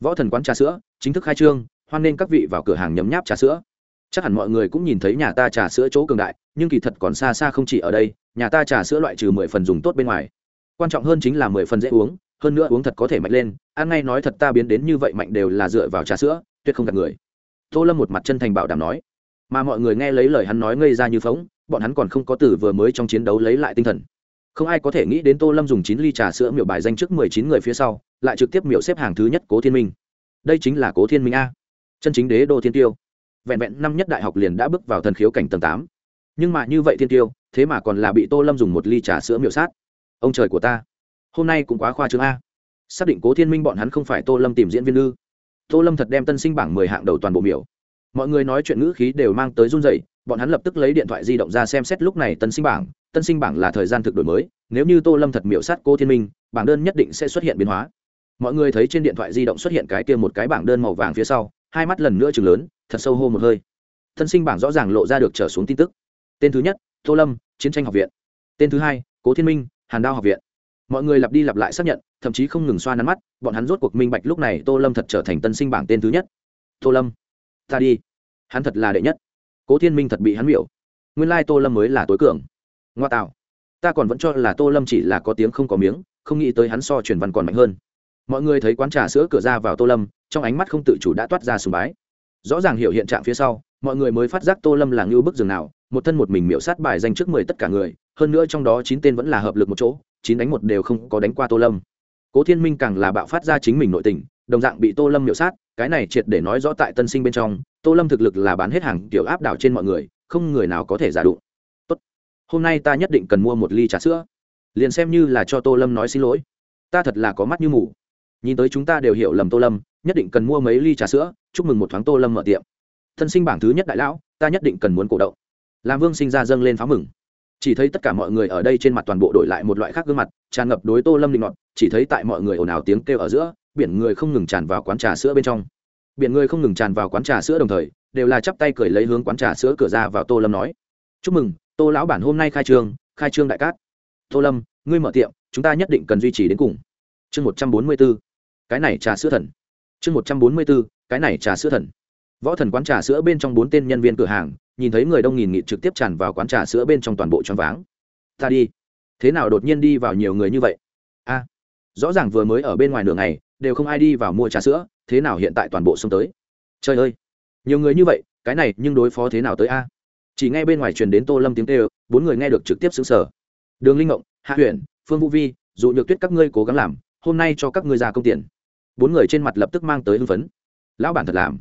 võ thần quán trà sữa, chính thức khai trương, hoan nên các vị vào cửa hàng nhấm nháp trà sữa. Chắc hẳn mọi người cũng nhìn thấy nhà ta trà sữa chỗ cường đại, nhưng kỳ thật còn xa xa không chỉ ở đây, nhà ta trà sữa loại trừ mười phần dùng tốt bên ngoài. Quan trọng hơn chính là mười phần dễ uống, hơn nữa uống thật có thể mạnh lên, ăn ngay nói thật ta biến đến như vậy mạnh đều là dựa vào trà sữa, tuyệt không gạt người. Tô lâm một mặt chân thành bảo đảm nói. Mà mọi người nghe lấy lời hắn nói ngây ra như phóng, bọn hắn còn không có từ vừa mới trong chiến đấu lấy lại tinh thần không ai có thể nghĩ đến tô lâm dùng chín ly trà sữa miểu bài danh trước mười chín người phía sau, lại trực tiếp miểu xếp hàng thứ nhất cố thiên minh. Đây chính là cố thiên minh a. Chân chính đế đô thiên tiêu. Vẹn vẹn năm nhất đại học liền đã bước vào thần khiếu cảnh tầng tám. Nhưng mà như vậy thiên tiêu, thế mà còn là bị tô lâm dùng một ly trà sữa miểu sát. Ông trời của ta, hôm nay cũng quá khoa trương a. Xác định cố thiên minh bọn hắn không phải tô lâm tìm diễn viên ư? Tô lâm thật đem tân sinh bảng mười hạng đầu toàn bộ miểu. Mọi người nói chuyện ngữ khí đều mang tới run dậy bọn hắn lập tức lấy điện thoại di động ra xem xét lúc này tân sinh bảng tân sinh bảng là thời gian thực đổi mới, nếu như tô lâm thật miểu sát cô thiên minh, bảng đơn nhất định sẽ xuất hiện biến hóa. Mọi người thấy trên điện thoại di động xuất hiện cái kia một cái bảng đơn màu vàng phía sau, hai mắt lần nữa chừng lớn, thật sâu hô một hơi. Tân sinh bảng rõ ràng lộ ra được trở xuống tin tức. Tên thứ nhất, tô lâm, chiến tranh học viện. Tên thứ hai, cố thiên minh, hàn đao học viện. Mọi người lặp đi lặp lại xác nhận, thậm chí không ngừng xoa nắn mắt, bọn hắn rốt cuộc minh bạch lúc này tô lâm thật trở thành tân sinh bảng tên thứ nhất. Tô lâm, ta đi. Hắn thật là đệ nhất. Cố thiên minh thật bị hắn miểu. Nguyên lai tô lâm mới là tối cường ngoa tạo. Ta còn vẫn cho là tô lâm chỉ là có tiếng không có miếng, không nghĩ tới hắn so truyền văn còn mạnh hơn. Mọi người thấy quán trà sữa cửa ra vào tô lâm, trong ánh mắt không tự chủ đã toát ra sùng bái. Rõ ràng hiểu hiện trạng phía sau, mọi người mới phát giác tô lâm là ngưu bức rừng nào, một thân một mình miễu sát bài danh trước mười tất cả người, hơn nữa trong đó chín tên vẫn là hợp lực một chỗ, chín đánh một đều không có đánh qua tô lâm. Cố thiên minh càng là bạo phát ra chính mình nội tình, đồng dạng bị tô lâm miễu sát, cái này triệt để nói rõ tại tân sinh bên trong, tô lâm thực lực là bán hết hàng kiểu áp đảo trên mọi người, không người nào có thể giả đụng hôm nay ta nhất định cần mua một ly trà sữa. Liền xem như là cho tô lâm nói xin lỗi. Ta thật là có mắt như mù. Nhìn tới chúng ta đều hiểu lầm tô lâm, nhất định cần mua mấy ly trà sữa, chúc mừng một thoáng tô lâm mở tiệm. Thân sinh bảng thứ nhất đại lão, ta nhất định cần muốn cổ động. Làm vương sinh ra dâng lên pháo mừng. Chỉ thấy tất cả mọi người ở đây trên mặt toàn bộ đổi lại một loại khác gương mặt, tràn ngập đối tô lâm định ngọt chỉ thấy tại mọi người ồn ào tiếng kêu ở giữa, biển người không ngừng tràn vào quán trà sữa bên trong. Biển người không ngừng tràn vào quán trà sữa đồng thời, đều là chắp tay cười lấy hướng quán trà sữa cửa ra vào tô lâm nói, chúc mừng tô lão bản hôm nay khai trương khai trương đại cát. Tô lâm, ngươi mở tiệm, chúng ta nhất định cần duy trì đến cùng. Chương một trăm bốn mươi b ố cái này trà sữa thần. Chương một trăm bốn mươi b ố cái này trà sữa thần. Võ thần quán trà sữa bên trong bốn tên nhân viên cửa hàng, nhìn thấy người đông nghìn nghị trực tiếp tràn vào quán trà sữa bên trong toàn bộ choáng váng. Ta đi. Thế nào đột nhiên đi vào nhiều người như vậy? A, rõ ràng vừa mới ở bên ngoài đường này đều không ai đi vào mua trà sữa, thế nào hiện tại toàn bộ xông tới? Trời ơi, nhiều người như vậy, cái này nhưng đối phó thế nào tới a? Chỉ nghe bên ngoài truyền đến tô lâm tiếng kêu, bốn người nghe được trực tiếp xứng sở đường linh ngộng, hạ huyện phương vũ vi, dụ nhược tuyết các ngươi cố gắng làm, hôm nay cho các ngươi ra công tiền. Bốn người trên mặt lập tức mang tới hưng phấn. Lão bản thật làm.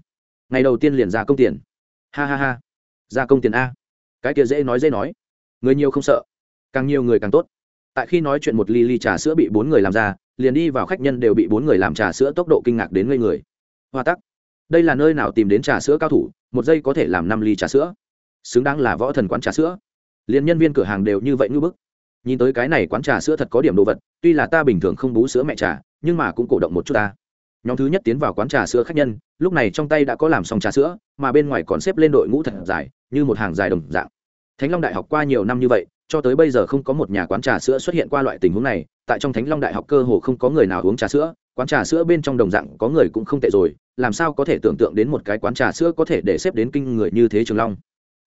Ngày đầu tiên liền ra công tiền. Ha ha ha. Ra công tiền a. Cái kia dễ nói dễ nói. Người nhiều không sợ. Càng nhiều người càng tốt. Tại khi nói chuyện một ly ly trà sữa bị bốn người làm ra, liền đi vào khách nhân đều bị bốn người làm trà sữa tốc độ kinh ngạc đến ngây người. Hoa tắc. Đây là nơi nào tìm đến trà sữa cao thủ, một giây có thể làm năm ly trà sữa xứng đáng là võ thần quán trà sữa. Liền nhân viên cửa hàng đều như vậy ngư bức. Nhìn tới cái này quán trà sữa thật có điểm đồ vật, tuy là ta bình thường không bú sữa mẹ trà, nhưng mà cũng cổ động một chút ta. Nhóm thứ nhất tiến vào quán trà sữa khách nhân, lúc này trong tay đã có làm xong trà sữa, mà bên ngoài còn xếp lên đội ngũ thật dài, như một hàng dài đồng dạng. Thánh long đại học qua nhiều năm như vậy, cho tới bây giờ không có một nhà quán trà sữa xuất hiện qua loại tình huống này, tại trong thánh long đại học cơ hồ không có người nào uống trà sữa, quán trà sữa bên trong đồng dạng có người cũng không tệ rồi, làm sao có thể tưởng tượng đến một cái quán trà sữa có thể để xếp đến kinh người như thế trường long?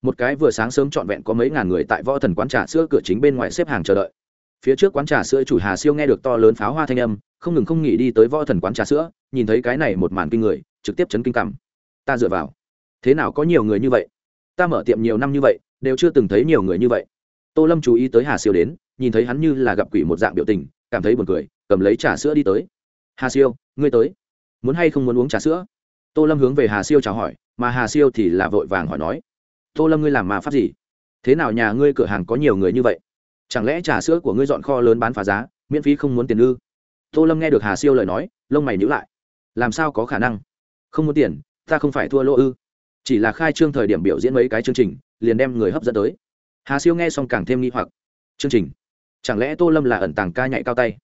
Một cái vừa sáng sớm trọn vẹn có mấy ngàn người tại võ thần quán trà sữa cửa chính bên ngoài xếp hàng chờ đợi. Phía trước quán trà sữa chủ hà siêu nghe được to lớn pháo hoa thanh âm, không ngừng không nghỉ đi tới võ thần quán trà sữa, nhìn thấy cái này một màn kinh người, trực tiếp chấn kinh cảm. Ta dựa vào. Thế nào có nhiều người như vậy? Ta mở tiệm nhiều năm như vậy, đều chưa từng thấy nhiều người như vậy. Tô lâm chú ý tới hà siêu đến, nhìn thấy hắn như là gặp quỷ một dạng biểu tình, cảm thấy buồn cười, cầm lấy trà sữa đi tới. Hà siêu, ngươi tới. Muốn hay không muốn uống trà sữa? Tô lâm hướng về hà siêu chào hỏi, mà hà siêu thì là vội vàng hỏi nói tô lâm ngươi làm mà pháp gì? Thế nào nhà ngươi cửa hàng có nhiều người như vậy? Chẳng lẽ trà sữa của ngươi dọn kho lớn bán phá giá, miễn phí không muốn tiền ư? Tô lâm nghe được hà siêu lời nói, lông mày nhữ lại. Làm sao có khả năng? Không muốn tiền, ta không phải thua lỗ ư? Chỉ là khai trương thời điểm biểu diễn mấy cái chương trình, liền đem người hấp dẫn tới. Hà siêu nghe xong càng thêm nghi hoặc. Chương trình? Chẳng lẽ tô lâm là ẩn tàng ca nhạy cao tay?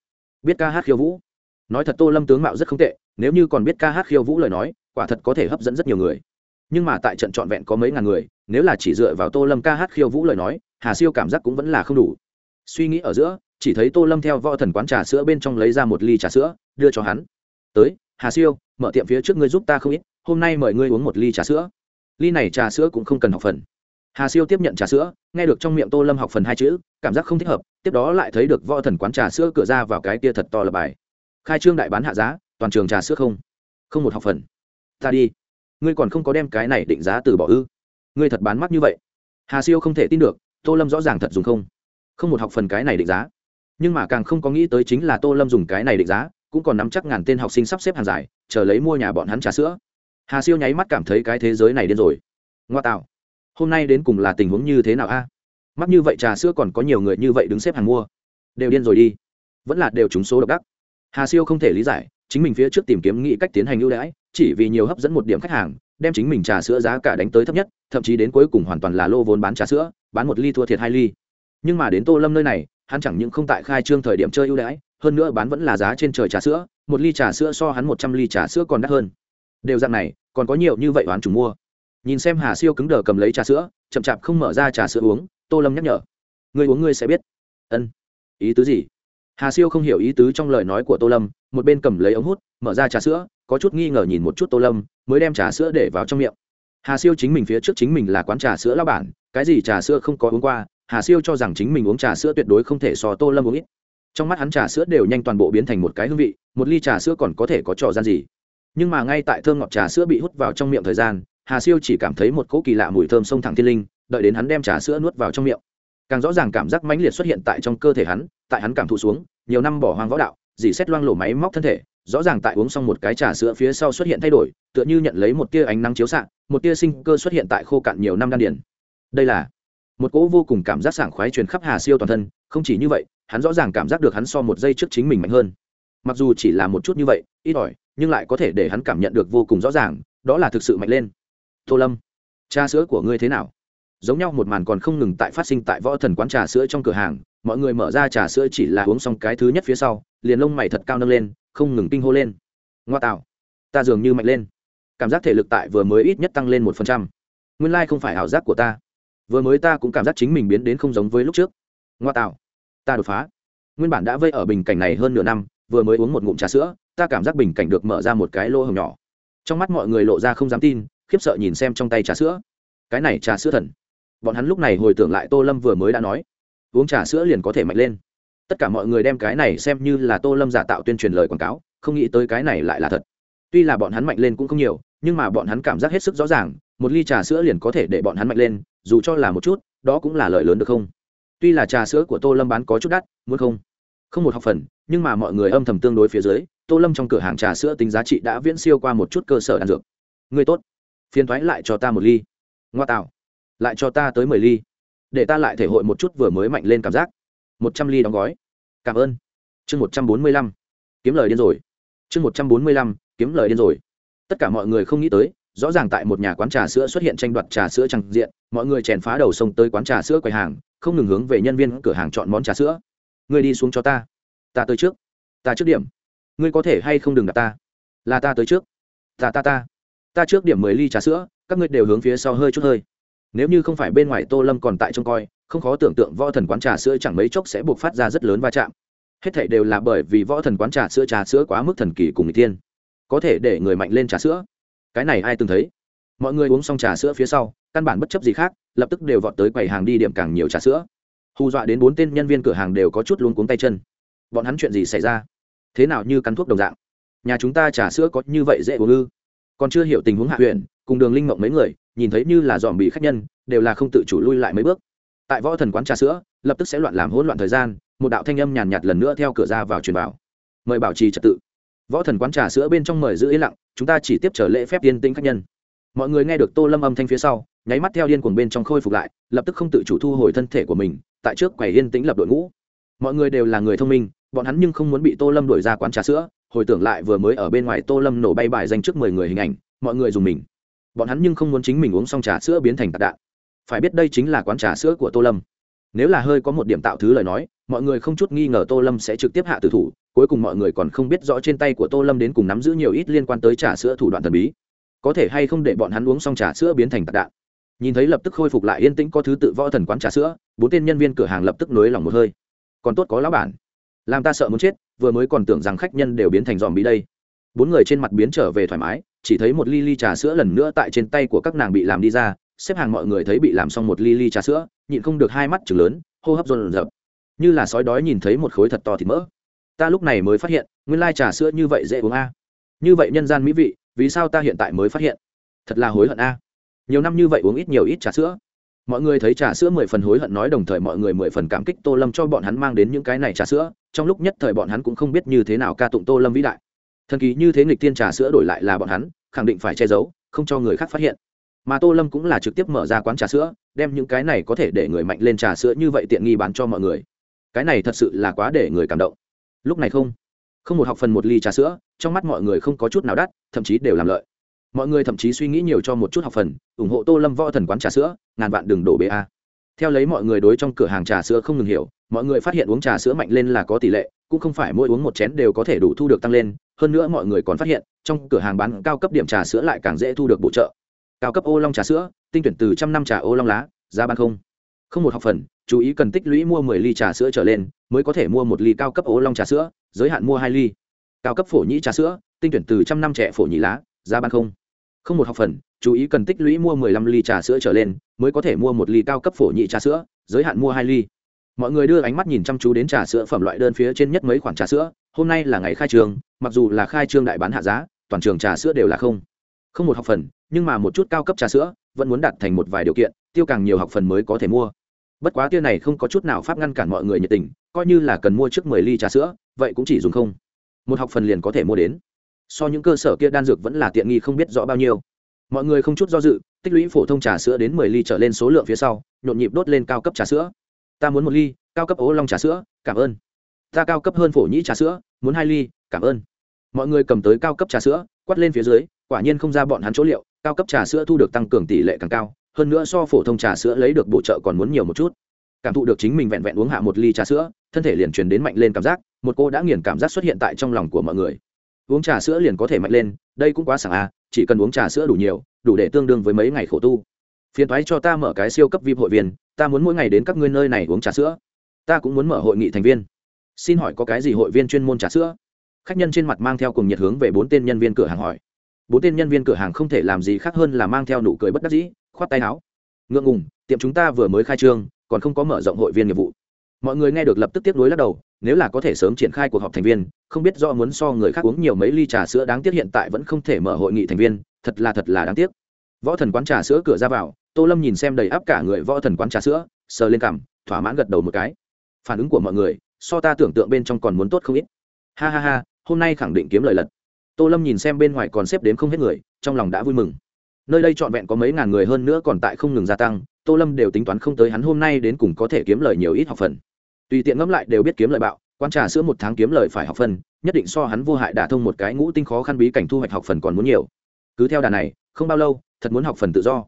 Biết ca hát khiêu vũ? Nói thật tô lâm tướng mạo rất không tệ, nếu như còn biết ca hát khiêu vũ lời nói, quả thật có thể hấp dẫn rất nhiều người nhưng mà tại trận trọn vẹn có mấy ngàn người, nếu là chỉ dựa vào tô lâm ca hát khiêu vũ lời nói, hà siêu cảm giác cũng vẫn là không đủ. Suy nghĩ ở giữa, chỉ thấy tô lâm theo võ thần quán trà sữa bên trong lấy ra một ly trà sữa, đưa cho hắn. Tới, hà siêu, mở tiệm phía trước ngươi giúp ta không ít, hôm nay mời ngươi uống một ly trà sữa. Ly này trà sữa cũng không cần học phần. Hà siêu tiếp nhận trà sữa, nghe được trong miệng tô lâm học phần hai chữ, cảm giác không thích hợp, tiếp đó lại thấy được võ thần quán trà sữa cửa ra vào cái kia thật to là bài. Khai trương đại bán hạ giá, toàn trường trà sữa không. Không một học phần. Ta đi ngươi còn không có đem cái này định giá từ bỏ ư? Ngươi thật bán mắc như vậy. Hà siêu không thể tin được, tô lâm rõ ràng thật dùng không? Không một học phần cái này định giá. Nhưng mà càng không có nghĩ tới chính là tô lâm dùng cái này định giá, cũng còn nắm chắc ngàn tên học sinh sắp xếp hàng dài, chờ lấy mua nhà bọn hắn trà sữa. Hà siêu nháy mắt cảm thấy cái thế giới này điên rồi. Ngoa tạo. Hôm nay đến cùng là tình huống như thế nào a? Mắc như vậy trà sữa còn có nhiều người như vậy đứng xếp hàng mua. Đều điên rồi đi. Vẫn là đều trúng số độc đắc. Hà siêu không thể lý giải, chính mình phía trước tìm kiếm nghĩ cách tiến hành ưu đãi chỉ vì nhiều hấp dẫn một điểm khách hàng, đem chính mình trà sữa giá cả đánh tới thấp nhất, thậm chí đến cuối cùng hoàn toàn là lô vốn bán trà sữa, bán một ly thua thiệt hai ly. Nhưng mà đến tô lâm nơi này, hắn chẳng những không tại khai trương thời điểm chơi ưu đãi, hơn nữa bán vẫn là giá trên trời trà sữa, một ly trà sữa so hắn một trăm ly trà sữa còn đắt hơn. Đều dạng này, còn có nhiều như vậy oán chủ mua. Nhìn xem hà siêu cứng đờ cầm lấy trà sữa, chậm chạp không mở ra trà sữa uống, tô lâm nhắc nhở. Người uống ngươi sẽ biết. Ân. Ý tứ gì? Hà siêu không hiểu ý tứ trong lời nói của tô lâm, một bên cầm lấy ống hút, mở ra trà sữa có chút nghi ngờ nhìn một chút tô lâm, mới đem trà sữa để vào trong miệng. Hà siêu chính mình phía trước chính mình là quán trà sữa lao bản, cái gì trà sữa không có uống qua, hà siêu cho rằng chính mình uống trà sữa tuyệt đối không thể so tô lâm uống ít. Trong mắt hắn trà sữa đều nhanh toàn bộ biến thành một cái hương vị, một ly trà sữa còn có thể có trò gian gì. Nhưng mà ngay tại thơm ngọt trà sữa bị hút vào trong miệng thời gian, hà siêu chỉ cảm thấy một cỗ kỳ lạ mùi thơm sông thẳng thiên linh, đợi đến hắn đem trà sữa nuốt vào trong miệng. Càng rõ ràng cảm giác mãnh liệt xuất hiện tại trong cơ thể hắn, tại hắn cảm thụ xuống, nhiều năm bỏ hoang võ đạo, dì xét loang lổ máy móc thân thể rõ ràng tại uống xong một cái trà sữa phía sau xuất hiện thay đổi, tựa như nhận lấy một tia ánh nắng chiếu xạ, một tia sinh cơ xuất hiện tại khô cạn nhiều năm đan điển đây là một cỗ vô cùng cảm giác sảng khoái truyền khắp hà siêu toàn thân, không chỉ như vậy, hắn rõ ràng cảm giác được hắn so một giây trước chính mình mạnh hơn. Mặc dù chỉ là một chút như vậy, ít ỏi, nhưng lại có thể để hắn cảm nhận được vô cùng rõ ràng, đó là thực sự mạnh lên. Tô lâm, trà sữa của ngươi thế nào? Giống nhau một màn còn không ngừng tại phát sinh tại võ thần quán trà sữa trong cửa hàng, mọi người mở ra trà sữa chỉ là uống xong cái thứ nhất phía sau, liền lông mày thật cao nâng lên không ngừng kinh hô lên. Ngoa tạo, ta dường như mạnh lên. Cảm giác thể lực tại vừa mới ít nhất tăng lên một phần trăm. Nguyên lai、like、không phải ảo giác của ta. Vừa mới ta cũng cảm giác chính mình biến đến không giống với lúc trước. Ngoa tạo, ta đột phá. Nguyên bản đã vây ở bình cảnh này hơn nửa năm, vừa mới uống một ngụm trà sữa, ta cảm giác bình cảnh được mở ra một cái lỗ hồng nhỏ. Trong mắt mọi người lộ ra không dám tin, khiếp sợ nhìn xem trong tay trà sữa. Cái này trà sữa thần. Bọn hắn lúc này hồi tưởng lại tô lâm vừa mới đã nói, uống trà sữa liền có thể mạnh lên tất cả mọi người đem cái này xem như là tô lâm giả tạo tuyên truyền lời quảng cáo, không nghĩ tới cái này lại là thật. Tuy là bọn hắn mạnh lên cũng không nhiều, nhưng mà bọn hắn cảm giác hết sức rõ ràng, một ly trà sữa liền có thể để bọn hắn mạnh lên, dù cho là một chút, đó cũng là lợi lớn được không? Tuy là trà sữa của tô lâm bán có chút đắt, muốn không? Không một học phần, nhưng mà mọi người âm thầm tương đối phía dưới, tô lâm trong cửa hàng trà sữa tính giá trị đã viễn siêu qua một chút cơ sở đan dược. Người tốt, phiền thoái lại cho ta một ly. Ngoa tạo, lại cho ta tới mười ly. Để ta lại thể hội một chút vừa mới mạnh lên cảm giác một trăm ly đóng gói. Cảm ơn. Chương một trăm bốn mươi lăm. Kiếm lời điên rồi. Chương một trăm bốn mươi lăm, kiếm lời điên rồi. Tất cả mọi người không nghĩ tới, rõ ràng tại một nhà quán trà sữa xuất hiện tranh đoạt trà sữa trằng diện, mọi người chèn phá đầu sông tới quán trà sữa quầy hàng, không ngừng hướng về nhân viên cửa hàng chọn món trà sữa. Ngươi đi xuống cho ta. Ta tới trước. Ta trước điểm. Ngươi có thể hay không đừng đặt ta? Là ta tới trước. Ta ta ta. Ta trước điểm mười ly trà sữa, các ngươi đều hướng phía sau hơi chút hơi. Nếu như không phải bên ngoài tô lâm còn tại trông coi không khó tưởng tượng võ thần quán trà sữa chẳng mấy chốc sẽ buộc phát ra rất lớn va chạm. Hết thảy đều là bởi vì võ thần quán trà sữa trà sữa quá mức thần kỳ cùng người tiên có thể để người mạnh lên trà sữa. Cái này ai từng thấy? Mọi người uống xong trà sữa phía sau, căn bản bất chấp gì khác, lập tức đều vọt tới quầy hàng đi điểm càng nhiều trà sữa. Hù dọa đến bốn tên nhân viên cửa hàng đều có chút luôn cuống tay chân. Bọn hắn chuyện gì xảy ra? Thế nào như cắn thuốc đồng dạng? Nhà chúng ta trà sữa có như vậy dễ uống ư? Còn chưa hiểu tình huống hạ huyện cùng đường linh mộng mấy người, nhìn thấy như là dòm bị khách nhân, đều là không tự chủ lui lại mấy bước tại võ thần quán trà sữa, lập tức sẽ loạn làm hỗn loạn thời gian, một đạo thanh âm nhàn nhạt lần nữa theo cửa ra vào truyền vào. Mời bảo trì trật tự. Võ thần quán trà sữa bên trong mời giữ yên lặng, chúng ta chỉ tiếp trở lễ phép tiên tĩnh khách nhân. Mọi người nghe được tô lâm âm thanh phía sau, nháy mắt theo điên cuồng bên trong khôi phục lại, lập tức không tự chủ thu hồi thân thể của mình, tại trước quầy yên tĩnh lập đội ngũ. Mọi người đều là người thông minh, bọn hắn nhưng không muốn bị tô lâm đuổi ra quán trà sữa, hồi tưởng lại vừa mới ở bên ngoài tô lâm nổ bay bài danh trước mười người hình ảnh, mọi người dùng mình. Bọn hắn nhưng không muốn chính mình uống xong trà sữa biến thành tạc đạn phải biết đây chính là quán trà sữa của tô lâm. Nếu là hơi có một điểm tạo thứ lời nói, mọi người không chút nghi ngờ tô lâm sẽ trực tiếp hạ tử thủ, cuối cùng mọi người còn không biết rõ trên tay của tô lâm đến cùng nắm giữ nhiều ít liên quan tới trà sữa thủ đoạn thần bí. Có thể hay không để bọn hắn uống xong trà sữa biến thành tạc đạn. Nhìn thấy lập tức khôi phục lại yên tĩnh có thứ tự võ thần quán trà sữa, bốn tên nhân viên cửa hàng lập tức nối lòng một hơi. Còn tốt có lão bản. Làm ta sợ muốn chết, vừa mới còn tưởng rằng khách nhân đều biến thành dòm bí đây. Bốn người trên mặt biến trở về thoải mái, chỉ thấy một ly ly trà sữa lần nữa tại trên tay của các nàng bị làm đi ra xếp hàng mọi người thấy bị làm xong một ly ly trà sữa, nhịn không được hai mắt chừng lớn, hô hấp rộn rập như là sói đói nhìn thấy một khối thật to thịt mỡ. Ta lúc này mới phát hiện, nguyên lai trà sữa như vậy dễ uống a. Như vậy nhân gian mỹ vị, vì sao ta hiện tại mới phát hiện? Thật là hối hận a. Nhiều năm như vậy uống ít nhiều ít trà sữa. Mọi người thấy trà sữa mười phần hối hận nói đồng thời mọi người mười phần cảm kích tô lâm cho bọn hắn mang đến những cái này trà sữa, trong lúc nhất thời bọn hắn cũng không biết như thế nào ca tụng tô lâm vĩ đại. Thần kỳ như thế nghịch tiên trà sữa đổi lại là bọn hắn, khẳng định phải che giấu, không cho người khác phát hiện mà tô lâm cũng là trực tiếp mở ra quán trà sữa, đem những cái này có thể để người mạnh lên trà sữa như vậy tiện nghi bán cho mọi người. Cái này thật sự là quá để người cảm động. Lúc này không không một học phần một ly trà sữa, trong mắt mọi người không có chút nào đắt, thậm chí đều làm lợi. Mọi người thậm chí suy nghĩ nhiều cho một chút học phần, ủng hộ tô lâm võ thần quán trà sữa, ngàn vạn đừng đổ bê a. Theo lấy mọi người đối trong cửa hàng trà sữa không ngừng hiểu, mọi người phát hiện uống trà sữa mạnh lên là có tỷ lệ, cũng không phải mỗi uống một chén đều có thể đủ thu được tăng lên, hơn nữa mọi người còn phát hiện, trong cửa hàng bán cao cấp điểm trà sữa lại càng dễ thu được bổ trợ cao cấp ô long trà sữa, tinh tuyển từ trăm năm trà ô long lá, giá bán không. Không một học phần, chú ý cần tích lũy mua mười ly trà sữa trở lên, mới có thể mua một ly cao cấp ô long trà sữa, giới hạn mua hai ly. Cao cấp phổ nhĩ trà sữa, tinh tuyển từ trăm năm trẻ phổ nhĩ lá, giá bán không. Không một học phần, chú ý cần tích lũy mua mười lăm ly trà sữa trở lên, mới có thể mua một ly cao cấp phổ nhĩ trà sữa, giới hạn mua hai ly. Mọi người đưa ánh mắt nhìn chăm chú đến trà sữa phẩm loại đơn phía trên nhất mấy khoản trà sữa, hôm nay là ngày khai trường, mặc dù là khai trương đại bán hạ giá, toàn trường trà sữa đều là không. Không một học phần nhưng mà một chút cao cấp trà sữa vẫn muốn đạt thành một vài điều kiện, tiêu càng nhiều học phần mới có thể mua. Bất quá tia này không có chút nào pháp ngăn cản mọi người nhiệt tình, coi như là cần mua trước mười ly trà sữa, vậy cũng chỉ dùng không. Một học phần liền có thể mua đến. So những cơ sở kia đan dược vẫn là tiện nghi không biết rõ bao nhiêu. Mọi người không chút do dự, tích lũy phổ thông trà sữa đến mười ly trở lên số lượng phía sau, nhộn nhịp đốt lên cao cấp trà sữa. Ta muốn một ly, cao cấp ố long trà sữa, cảm ơn. Ta cao cấp hơn phổ nhĩ trà sữa, muốn hai ly, cảm ơn. Mọi người cầm tới cao cấp trà sữa quắt lên phía dưới, quả nhiên không ra bọn hắn chỗ liệu cao cấp trà sữa thu được tăng cường tỷ lệ càng cao, hơn nữa so phổ thông trà sữa lấy được bổ trợ còn muốn nhiều một chút. Cảm thụ được chính mình vẹn vẹn uống hạ một ly trà sữa, thân thể liền truyền đến mạnh lên cảm giác, một cô đã nghiền cảm giác xuất hiện tại trong lòng của mọi người. Uống trà sữa liền có thể mạnh lên, đây cũng quá sảng à chỉ cần uống trà sữa đủ nhiều, đủ để tương đương với mấy ngày khổ tu. Phiền thoái cho ta mở cái siêu cấp vip hội viên, ta muốn mỗi ngày đến các ngươi nơi này uống trà sữa. Ta cũng muốn mở hội nghị thành viên. Xin hỏi có cái gì hội viên chuyên môn trà sữa? Khách nhân trên mặt mang theo cùng nhiệt hướng về bốn tên nhân viên cửa hàng hỏi bốn tên nhân viên cửa hàng không thể làm gì khác hơn là mang theo nụ cười bất đắc dĩ, khoát tay áo. Ngượng ngùng, tiệm chúng ta vừa mới khai trương, còn không có mở rộng hội viên nghiệp vụ. Mọi người nghe được lập tức tiếp nối lắc đầu, nếu là có thể sớm triển khai cuộc họp thành viên, không biết do muốn so người khác uống nhiều mấy ly trà sữa đáng tiếc hiện tại vẫn không thể mở hội nghị thành viên, thật là thật là đáng tiếc. Võ thần quán trà sữa cửa ra vào, tô lâm nhìn xem đầy áp cả người võ thần quán trà sữa, sờ lên cằm, thỏa mãn gật đầu một cái. Phản ứng của mọi người, so ta tưởng tượng bên trong còn muốn tốt không ít. Ha ha ha, hôm nay khẳng định kiếm lời lật tô lâm nhìn xem bên ngoài còn xếp đến không hết người, trong lòng đã vui mừng. Nơi đây trọn vẹn có mấy ngàn người hơn nữa còn tại không ngừng gia tăng, tô lâm đều tính toán không tới hắn hôm nay đến cùng có thể kiếm lời nhiều ít học phần. Tùy tiện ngẫm lại đều biết kiếm lời bạo, quan trà sữa một tháng kiếm lời phải học phần, nhất định so hắn vô hại đả thông một cái ngũ tinh khó khăn bí cảnh thu hoạch học phần còn muốn nhiều. Cứ theo đà này, không bao lâu, thật muốn học phần tự do.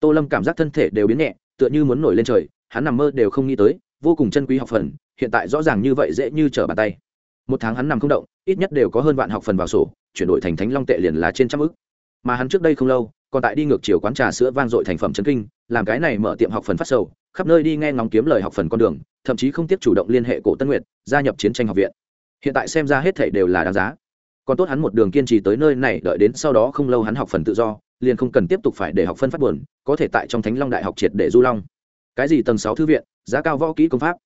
Tô lâm cảm giác thân thể đều biến nhẹ, tựa như muốn nổi lên trời, hắn nằm mơ đều không nghĩ tới, vô cùng chân quý học phần, hiện tại rõ ràng như vậy dễ như trở bàn tay. Một tháng hắn nằm không động, ít nhất đều có hơn vạn học phần vào sổ chuyển đổi thành thánh long tệ liền là trên trăm ức mà hắn trước đây không lâu, còn tại đi ngược chiều quán trà sữa vang dội thành phẩm chấn kinh, làm cái này mở tiệm học phần phát sầu, khắp nơi đi nghe ngóng kiếm lời học phần con đường, thậm chí không tiếp chủ động liên hệ cổ tân nguyệt, gia nhập chiến tranh học viện. Hiện tại xem ra hết thảy đều là đáng giá. Còn tốt hắn một đường kiên trì tới nơi này, đợi đến sau đó không lâu hắn học phần tự do, liền không cần tiếp tục phải để học phân phát buồn, có thể tại trong thánh long đại học triệt để du long. Cái gì tầng sáu thư viện, giá cao võ kỹ công pháp.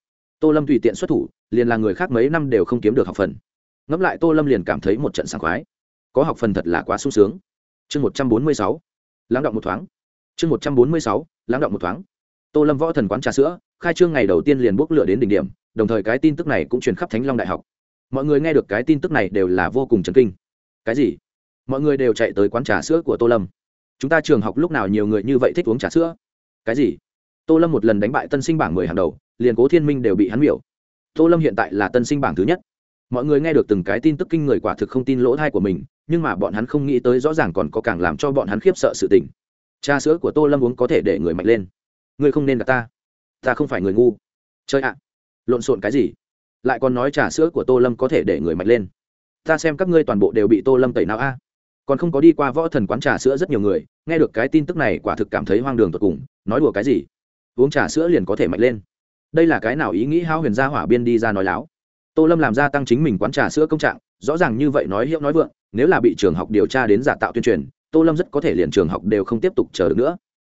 Tô lâm tùy tiện xuất thủ, liền là người khác mấy năm đều không kiếm được học phần. Ngẫm lại tô lâm liền cảm thấy một trận sảng khoái có học phần thật là quá sung sướng. Chương một trăm bốn mươi sáu, lắng động một thoáng. Chương một trăm bốn mươi sáu, lắng động một thoáng. Tô lâm võ thần quán trà sữa, khai trương ngày đầu tiên liền bốc lửa đến đỉnh điểm, đồng thời cái tin tức này cũng truyền khắp thánh long đại học. Mọi người nghe được cái tin tức này đều là vô cùng chấn kinh. Cái gì? Mọi người đều chạy tới quán trà sữa của tô lâm. Chúng ta trường học lúc nào nhiều người như vậy thích uống trà sữa? Cái gì? Tô lâm một lần đánh bại tân sinh bảng mười hàng đầu, liền cố thiên minh đều bị hắn miểu. Tô lâm hiện tại là tân sinh bảng thứ nhất mọi người nghe được từng cái tin tức kinh người quả thực không tin lỗ thai của mình, nhưng mà bọn hắn không nghĩ tới rõ ràng còn có càng làm cho bọn hắn khiếp sợ sự tình. Trà sữa của tô lâm uống có thể để người mạnh lên. Ngươi không nên gặp ta. Ta không phải người ngu. Chơi ạ. Lộn xộn cái gì? Lại còn nói trà sữa của tô lâm có thể để người mạnh lên. Ta xem các ngươi toàn bộ đều bị tô lâm tẩy não a. Còn không có đi qua võ thần quán trà sữa rất nhiều người, nghe được cái tin tức này quả thực cảm thấy hoang đường tột cùng, nói đùa cái gì? Uống trà sữa liền có thể mạnh lên. Đây là cái nào ý nghĩ hao huyền gia hỏa biên đi ra nói láo? Tô lâm làm ra tăng chính mình quán trà sữa công trạng, rõ ràng như vậy nói hiệu nói vượng, nếu là bị trường học điều tra đến giả tạo tuyên truyền, tô lâm rất có thể liền trường học đều không tiếp tục chờ được nữa.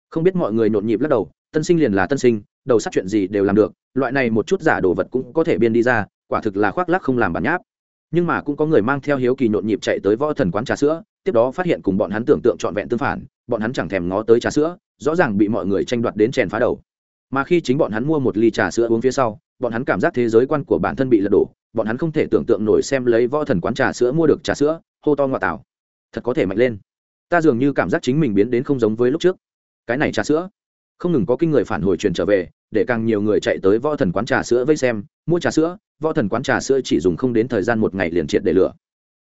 Không biết mọi người nhộn nhịp lắc đầu, tân sinh liền là tân sinh, đầu sát chuyện gì đều làm được, loại này một chút giả đồ vật cũng có thể biên đi ra, quả thực là khoác lắc không làm bản nháp. Nhưng mà cũng có người mang theo hiếu kỳ nhộn nhịp chạy tới võ thần quán trà sữa, tiếp đó phát hiện cùng bọn hắn tưởng tượng trọn vẹn tương phản, bọn hắn chẳng thèm ngó tới trà sữa, rõ ràng bị mọi người tranh đoạt đến chèn phá đầu mà khi chính bọn hắn mua một ly trà sữa uống phía sau, bọn hắn cảm giác thế giới quan của bản thân bị lật đổ, bọn hắn không thể tưởng tượng nổi xem lấy võ thần quán trà sữa mua được trà sữa, hô to ngoại tảo. Thật có thể mạnh lên. Ta dường như cảm giác chính mình biến đến không giống với lúc trước. Cái này trà sữa. Không ngừng có kinh người phản hồi truyền trở về, để càng nhiều người chạy tới võ thần quán trà sữa vây xem, mua trà sữa, võ thần quán trà sữa chỉ dùng không đến thời gian một ngày liền triệt để lửa.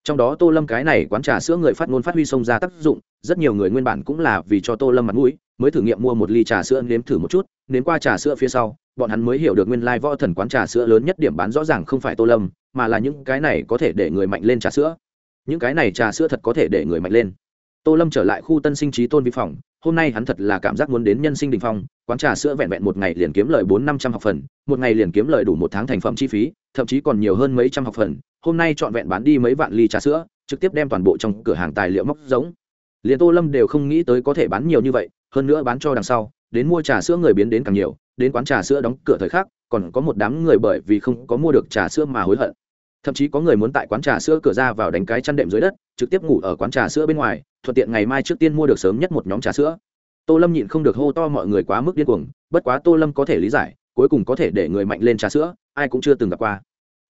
Trong đó tô lâm cái này quán trà sữa người phát ngôn phát huy xông ra tác dụng, rất nhiều người nguyên bản cũng là vì cho tô lâm mặt mũi mới thử nghiệm mua một ly trà sữa nếm thử một chút, nếm qua trà sữa phía sau, bọn hắn mới hiểu được nguyên lai võ thần quán trà sữa lớn nhất điểm bán rõ ràng không phải tô lâm, mà là những cái này có thể để người mạnh lên trà sữa. Những cái này trà sữa thật có thể để người mạnh lên. Tô lâm trở lại khu tân sinh trí tôn vi phòng, hôm nay hắn thật là cảm giác muốn đến nhân sinh đình phong, quán trà sữa vẹn vẹn một ngày liền kiếm lời bốn năm trăm học phần, một ngày liền kiếm lời đủ một tháng thành phẩm chi phí, thậm chí còn nhiều hơn mấy trăm học phần, hôm nay trọn vẹn bán đi mấy vạn ly trà sữa, trực tiếp đem toàn bộ trong cửa hàng tài liệu móc giống. Liền tô lâm đều không nghĩ tới có thể bán nhiều như vậy hơn nữa bán cho đằng sau, đến mua trà sữa người biến đến càng nhiều, đến quán trà sữa đóng cửa thời khắc, còn có một đám người bởi vì không có mua được trà sữa mà hối hận. Thậm chí có người muốn tại quán trà sữa cửa ra vào đánh cái chăn đệm dưới đất, trực tiếp ngủ ở quán trà sữa bên ngoài, thuận tiện ngày mai trước tiên mua được sớm nhất một nhóm trà sữa. Tô lâm nhịn không được hô to mọi người quá mức điên cuồng, bất quá tô lâm có thể lý giải, cuối cùng có thể để người mạnh lên trà sữa, ai cũng chưa từng gặp qua.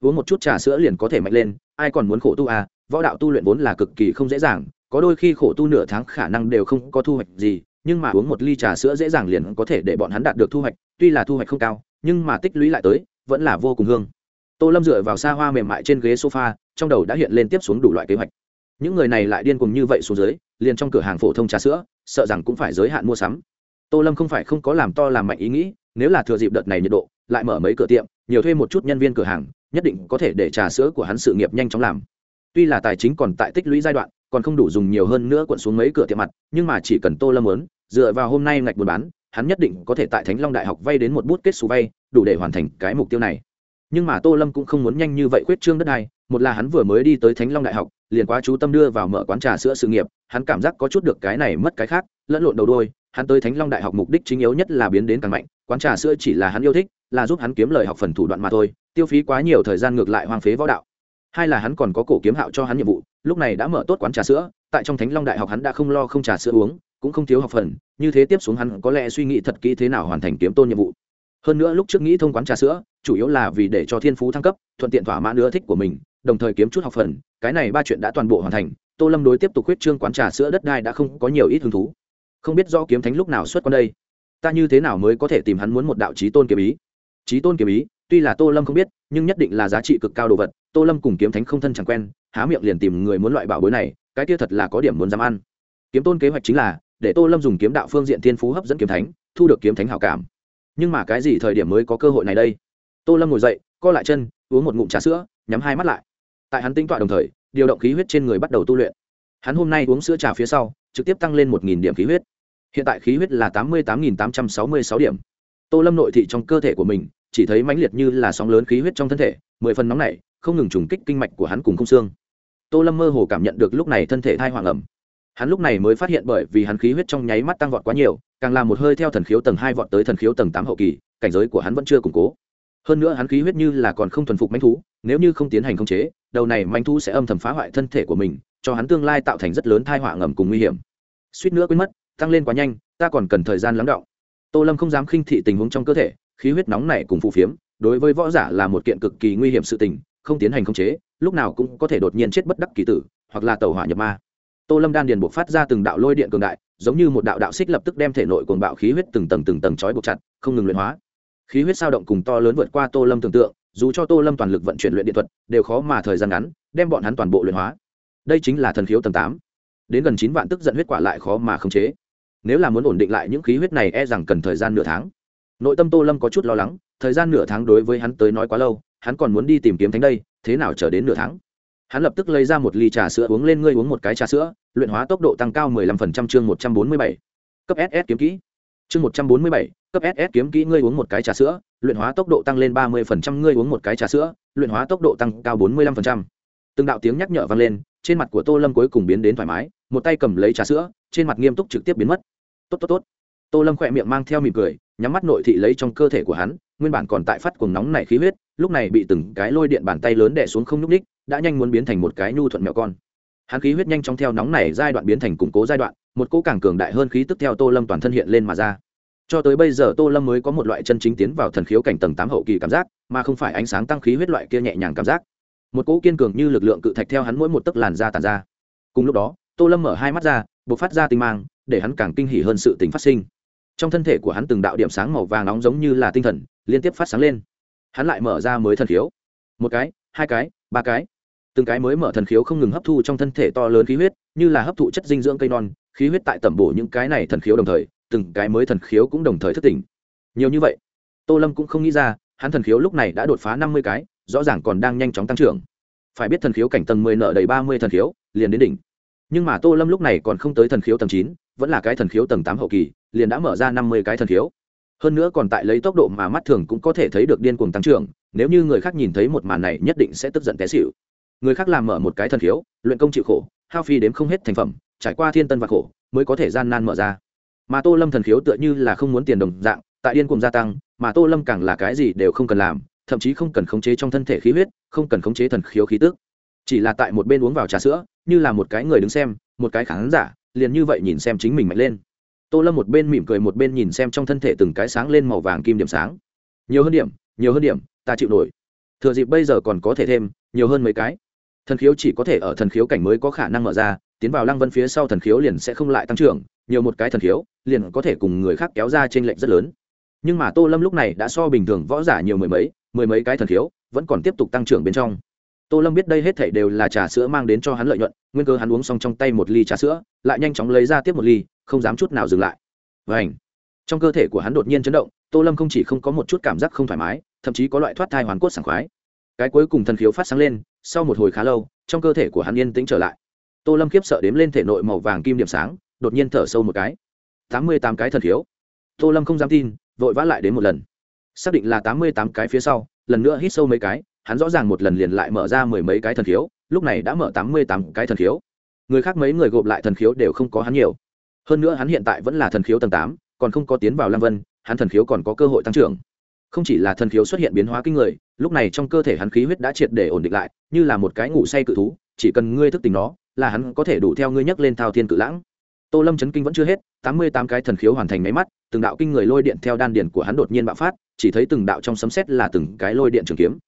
Uống một chút trà sữa liền có thể mạnh lên, ai còn muốn khổ tu à võ đạo tu luyện vốn là cực kỳ không dễ dàng, có đôi khi khổ tu nửa tháng khả năng đều không có thu hoạch gì nhưng mà uống một ly trà sữa dễ dàng liền có thể để bọn hắn đạt được thu hoạch, tuy là thu hoạch không cao, nhưng mà tích lũy lại tới, vẫn là vô cùng hương. Tô lâm dựa vào xa hoa mềm mại trên ghế sofa, trong đầu đã hiện lên tiếp xuống đủ loại kế hoạch. Những người này lại điên cùng như vậy xuống dưới, liền trong cửa hàng phổ thông trà sữa, sợ rằng cũng phải giới hạn mua sắm. Tô lâm không phải không có làm to làm mạnh ý nghĩ, nếu là thừa dịp đợt này nhiệt độ, lại mở mấy cửa tiệm, nhiều thuê một chút nhân viên cửa hàng, nhất định có thể để trà sữa của hắn sự nghiệp nhanh chóng làm. Tuy là tài chính còn tại tích lũy giai đoạn, còn không đủ dùng nhiều hơn nữa quận xuống mấy cửa tiệm mặt, nhưng mà chỉ cần tô lâm muốn dựa vào hôm nay ngạch buôn bán, hắn nhất định có thể tại thánh long đại học vay đến một bút kết xù vay, đủ để hoàn thành cái mục tiêu này. Nhưng mà tô lâm cũng không muốn nhanh như vậy khuyết trương đất này một là hắn vừa mới đi tới thánh long đại học, liền quá chú tâm đưa vào mở quán trà sữa sự nghiệp, hắn cảm giác có chút được cái này mất cái khác, lẫn lộn đầu đôi, hắn tới thánh long đại học mục đích chính yếu nhất là biến đến càng mạnh, quán trà sữa chỉ là hắn yêu thích, là giúp hắn kiếm lời học phần thủ đoạn mà thôi, tiêu phí quá nhiều thời gian ngược lại hoang phế võ đạo. Hai là hắn còn có cổ kiếm hạo cho hắn nhiệm vụ, lúc này đã mở tốt quán trà sữa, tại trong thánh long đại học hắn đã không lo không trà sữa uống cũng không thiếu học phần, như thế tiếp xuống hắn có lẽ suy nghĩ thật kỹ thế nào hoàn thành kiếm tôn nhiệm vụ. Hơn nữa lúc trước nghĩ thông quán trà sữa, chủ yếu là vì để cho thiên phú thăng cấp, thuận tiện thỏa mãn ưa thích của mình, đồng thời kiếm chút học phần, cái này ba chuyện đã toàn bộ hoàn thành, tô lâm đối tiếp tục huyết trương quán trà sữa đất đai đã không có nhiều ít hứng thú. Không biết do kiếm thánh lúc nào xuất con đây, ta như thế nào mới có thể tìm hắn muốn một đạo trí tôn kiếm ý? Trí tôn kiếm ý, tuy là tô lâm không biết, nhưng nhất định là giá trị cực cao đồ vật, tô lâm cùng kiếm thánh không thân chẳng quen, há miệng liền tìm người muốn loại bảo bối này, cái kia thật là có điểm muốn dám ăn. Kiếm tôn kế hoạch chính là để tô lâm dùng kiếm đạo phương diện thiên phú hấp dẫn kiếm thánh, thu được kiếm thánh hảo cảm. Nhưng mà cái gì thời điểm mới có cơ hội này đây? Tô lâm ngồi dậy, co lại chân, uống một ngụm trà sữa, nhắm hai mắt lại. Tại hắn tính tọa đồng thời, điều động khí huyết trên người bắt đầu tu luyện. Hắn hôm nay uống sữa trà phía sau, trực tiếp tăng lên một điểm khí huyết. Hiện tại khí huyết là tám mươi tám tám trăm sáu mươi sáu điểm. Tô lâm nội thị trong cơ thể của mình, chỉ thấy mãnh liệt như là sóng lớn khí huyết trong thân thể, mười phần nóng này không ngừng trùng kích kinh mạch của hắn cùng không xương. Tô lâm mơ hồ cảm nhận được lúc này thân thể thai hoàng ẩm hắn lúc này mới phát hiện bởi vì hắn khí huyết trong nháy mắt tăng vọt quá nhiều, càng làm một hơi theo thần khiếu tầng hai vọt tới thần khiếu tầng tám hậu kỳ, cảnh giới của hắn vẫn chưa củng cố. Hơn nữa hắn khí huyết như là còn không thuần phục manh thú, nếu như không tiến hành khống chế, đầu này manh thú sẽ âm thầm phá hoại thân thể của mình, cho hắn tương lai tạo thành rất lớn thai họa ngầm cùng nguy hiểm. Suýt nữa quên mất, tăng lên quá nhanh, ta còn cần thời gian lắng động. Tô lâm không dám khinh thị tình huống trong cơ thể, khí huyết nóng này cùng phù phiếm, đối với võ giả là một kiện cực kỳ nguy hiểm sự tình, không tiến hành khống chế, lúc nào cũng có thể đột nhiên chết bất đắc kỳ tử, hoặc là tàu hỏa nhập ma tô lâm đan điền buộc phát ra từng đạo lôi điện cường đại, giống như một đạo đạo xích lập tức đem thể nội cuồng bạo khí huyết từng tầng từng tầng trói buộc chặt, không ngừng luyện hóa. Khí huyết sao động cùng to lớn vượt qua tô lâm tưởng tượng, dù cho tô lâm toàn lực vận chuyển luyện điện thuật, đều khó mà thời gian ngắn, đem bọn hắn toàn bộ luyện hóa. Đây chính là thần khiếu tầng tám. Đến gần chín vạn tức giận huyết quả lại khó mà khống chế. Nếu là muốn ổn định lại những khí huyết này e rằng cần thời gian nửa tháng. Nội tâm tô lâm có chút lo lắng, thời gian nửa tháng đối với hắn tới nói quá lâu, hắn còn muốn đi tìm kiếm thánh đây, thế nào chờ đến nửa tháng? Hắn lập tức lấy ra một ly trà sữa uống lên ngươi uống một cái trà sữa luyện hóa tốc độ tăng cao 15% chương 147. cấp ss kiếm kỹ chương 147, cấp ss kiếm kỹ ngươi uống một cái trà sữa luyện hóa tốc độ tăng lên 30% ngươi uống một cái trà sữa luyện hóa tốc độ tăng cao 45%. từng đạo tiếng nhắc nhở vang lên trên mặt của tô lâm cuối cùng biến đến thoải mái một tay cầm lấy trà sữa trên mặt nghiêm túc trực tiếp biến mất tốt tốt tốt tô lâm khỏe miệng mang theo mỉm cười nhắm mắt nội thị lấy trong cơ thể của hắn nguyên bản còn tại phát cuồng nóng này khí huyết lúc này bị từng cái lôi điện bàn tay lớn đè xuống không nhúc ních đã nhanh muốn biến thành một cái nhu thuận mẹo con. Hắn khí huyết nhanh chóng theo nóng này giai đoạn biến thành củng cố giai đoạn, một cỗ càng cường đại hơn khí tức theo tô lâm toàn thân hiện lên mà ra. Cho tới bây giờ tô lâm mới có một loại chân chính tiến vào thần khiếu cảnh tầng tám hậu kỳ cảm giác, mà không phải ánh sáng tăng khí huyết loại kia nhẹ nhàng cảm giác. Một cỗ kiên cường như lực lượng cự thạch theo hắn mỗi một tấc làn da tàn ra. Cùng lúc đó, tô lâm mở hai mắt ra b ộ c phát ra tinh mang, để hắn càng kinh hỉ hơn sự tính phát sinh. Trong thân thể của hắn từng đạo điểm sáng màu vàng nóng giống như là tinh thần, liên tiếp phát sáng lên. Hắn lại mở ra mới thần khiếu. Một cái, hai cái, ba cái từng cái mới mở thần khiếu không ngừng hấp thu trong thân thể to lớn khí huyết, như là hấp thụ chất dinh dưỡng cây non, khí huyết tại tẩm bổ những cái này thần khiếu đồng thời, từng cái mới thần khiếu cũng đồng thời thức tỉnh. Nhiều như vậy, tô lâm cũng không nghĩ ra, hắn thần khiếu lúc này đã đột phá năm mươi cái, rõ ràng còn đang nhanh chóng tăng trưởng. Phải biết thần khiếu cảnh tầng mười nợ đầy ba mươi thần khiếu, liền đến đỉnh. Nhưng mà tô lâm lúc này còn không tới thần khiếu tầng chín, vẫn là cái thần khiếu tầng tám hậu kỳ, liền đã mở ra năm mươi cái thần khiếu. Hơn nữa còn tại lấy tốc độ mà mắt thường cũng có thể thấy được điên cuồng tăng trưởng, nếu như người khác nhìn thấy một màn này nhất định sẽ tức giận té xịu người khác làm mở một cái thần khiếu, luyện công chịu khổ, hao phi đếm không hết thành phẩm, trải qua thiên tân và khổ mới có thể gian nan mở ra. Mà tô lâm thần khiếu tựa như là không muốn tiền đồng dạng, tại điên cuồng gia tăng, mà tô lâm càng là cái gì đều không cần làm, thậm chí không cần khống chế trong thân thể khí huyết, không cần khống chế thần khiếu khí tức. Chỉ là tại một bên uống vào trà sữa, như là một cái người đứng xem, một cái khán giả, liền như vậy nhìn xem chính mình mạnh lên. Tô lâm một bên mỉm cười một bên nhìn xem trong thân thể từng cái sáng lên màu vàng kim điểm sáng. Nhiều hơn điểm, nhiều hơn điểm, ta chịu nổi. Thừa dịp bây giờ còn có thể thêm, nhiều hơn mấy cái thần khiếu chỉ có thể ở thần khiếu cảnh mới có khả năng mở ra, tiến vào lăng vân phía sau thần khiếu liền sẽ không lại tăng trưởng, nhiều một cái thần khiếu liền có thể cùng người khác kéo ra trên lệnh rất lớn. Nhưng mà tô lâm lúc này đã so bình thường võ giả nhiều mười mấy mười mấy cái thần khiếu vẫn còn tiếp tục tăng trưởng bên trong. Tô lâm biết đây hết thảy đều là trà sữa mang đến cho hắn lợi nhuận, nguyên cơ hắn uống xong trong tay một ly trà sữa, lại nhanh chóng lấy ra tiếp một ly, không dám chút nào dừng lại. Vảnh trong cơ thể của hắn đột nhiên chấn động, tô lâm không chỉ không có một chút cảm giác không thoải mái, thậm chí có loại thoát thai hoàn cốt sảng khoái cái cuối cùng thần khiếu phát sáng lên, sau một hồi khá lâu, trong cơ thể của hắn yên tĩnh trở lại. Tô lâm khiếp sợ đếm lên thể nội màu vàng kim điểm sáng, đột nhiên thở sâu một cái. Tám mươi tám cái thần khiếu. Tô lâm không dám tin, vội vã lại đến một lần. Xác định là tám mươi tám cái phía sau, lần nữa hít sâu mấy cái, hắn rõ ràng một lần liền lại mở ra mười mấy cái thần khiếu, lúc này đã mở tám mươi tám cái thần khiếu. Người khác mấy người gộp lại thần khiếu đều không có hắn nhiều. Hơn nữa hắn hiện tại vẫn là thần khiếu tầng tám, còn không có tiến vào lam vân, hắn thần khiếu còn có cơ hội tăng trưởng không chỉ là thần khiếu xuất hiện biến hóa kinh người, lúc này trong cơ thể hắn khí huyết đã triệt để ổn định lại, như là một cái ngủ say cự thú, chỉ cần ngươi thức tỉnh nó, là hắn có thể đủ theo ngươi nhấc lên thao thiên cự lãng. Tô lâm chấn kinh vẫn chưa hết, tám mươi tám cái thần khiếu hoàn thành máy mắt, từng đạo kinh người lôi điện theo đan điển của hắn đột nhiên bạo phát, chỉ thấy từng đạo trong sấm xét là từng cái lôi điện trường kiếm.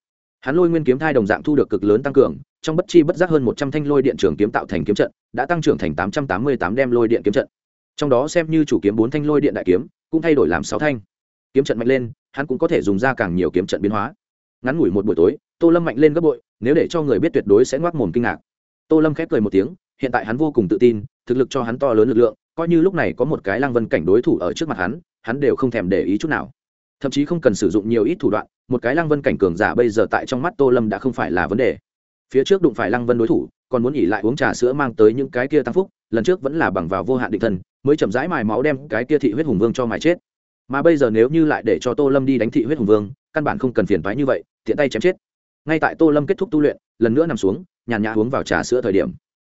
Hắn lôi nguyên kiếm thai đồng dạng thu được cực lớn tăng cường, trong bất chi bất giác hơn một trăm thanh lôi điện trường kiếm tạo thành kiếm trận, đã tăng trưởng thành tám trăm tám mươi tám đem lôi điện kiếm trận. Trong đó xem như chủ kiếm bốn thanh lôi điện đại kiếm, cũng thay đổi làm sáu thanh. Kiếm trận mạnh lên hắn cũng có thể dùng ra càng nhiều kiếm trận biến hóa. Ngắn ngủi một buổi tối, tô lâm mạnh lên gấp bội, nếu để cho người biết tuyệt đối sẽ ngoác mồm kinh ngạc. Tô lâm khép cười một tiếng, hiện tại hắn vô cùng tự tin, thực lực cho hắn to lớn lực lượng, coi như lúc này có một cái lăng vân cảnh đối thủ ở trước mặt hắn hắn đều không thèm để ý chút nào. Thậm chí không cần sử dụng nhiều ít thủ đoạn, một cái lăng vân cảnh cường giả bây giờ tại trong mắt tô lâm đã không phải là vấn đề. Phía trước đụng phải lăng vân đối thủ, còn muốn nghỉ lại uống trà sữa mang tới những cái kia tăng phúc, lần trước vẫn là bằng vào vô hạn định thần, mới chậm rãi mài máu đem cái kia thị huyết hùng vương cho mài chết mà bây giờ nếu như lại để cho tô lâm đi đánh thị huyết hùng vương, căn bản không cần phiền thoái như vậy, tiện tay chém chết. Ngay tại tô lâm kết thúc tu luyện, lần nữa nằm xuống, nhàn nhã uống vào trà sữa thời điểm.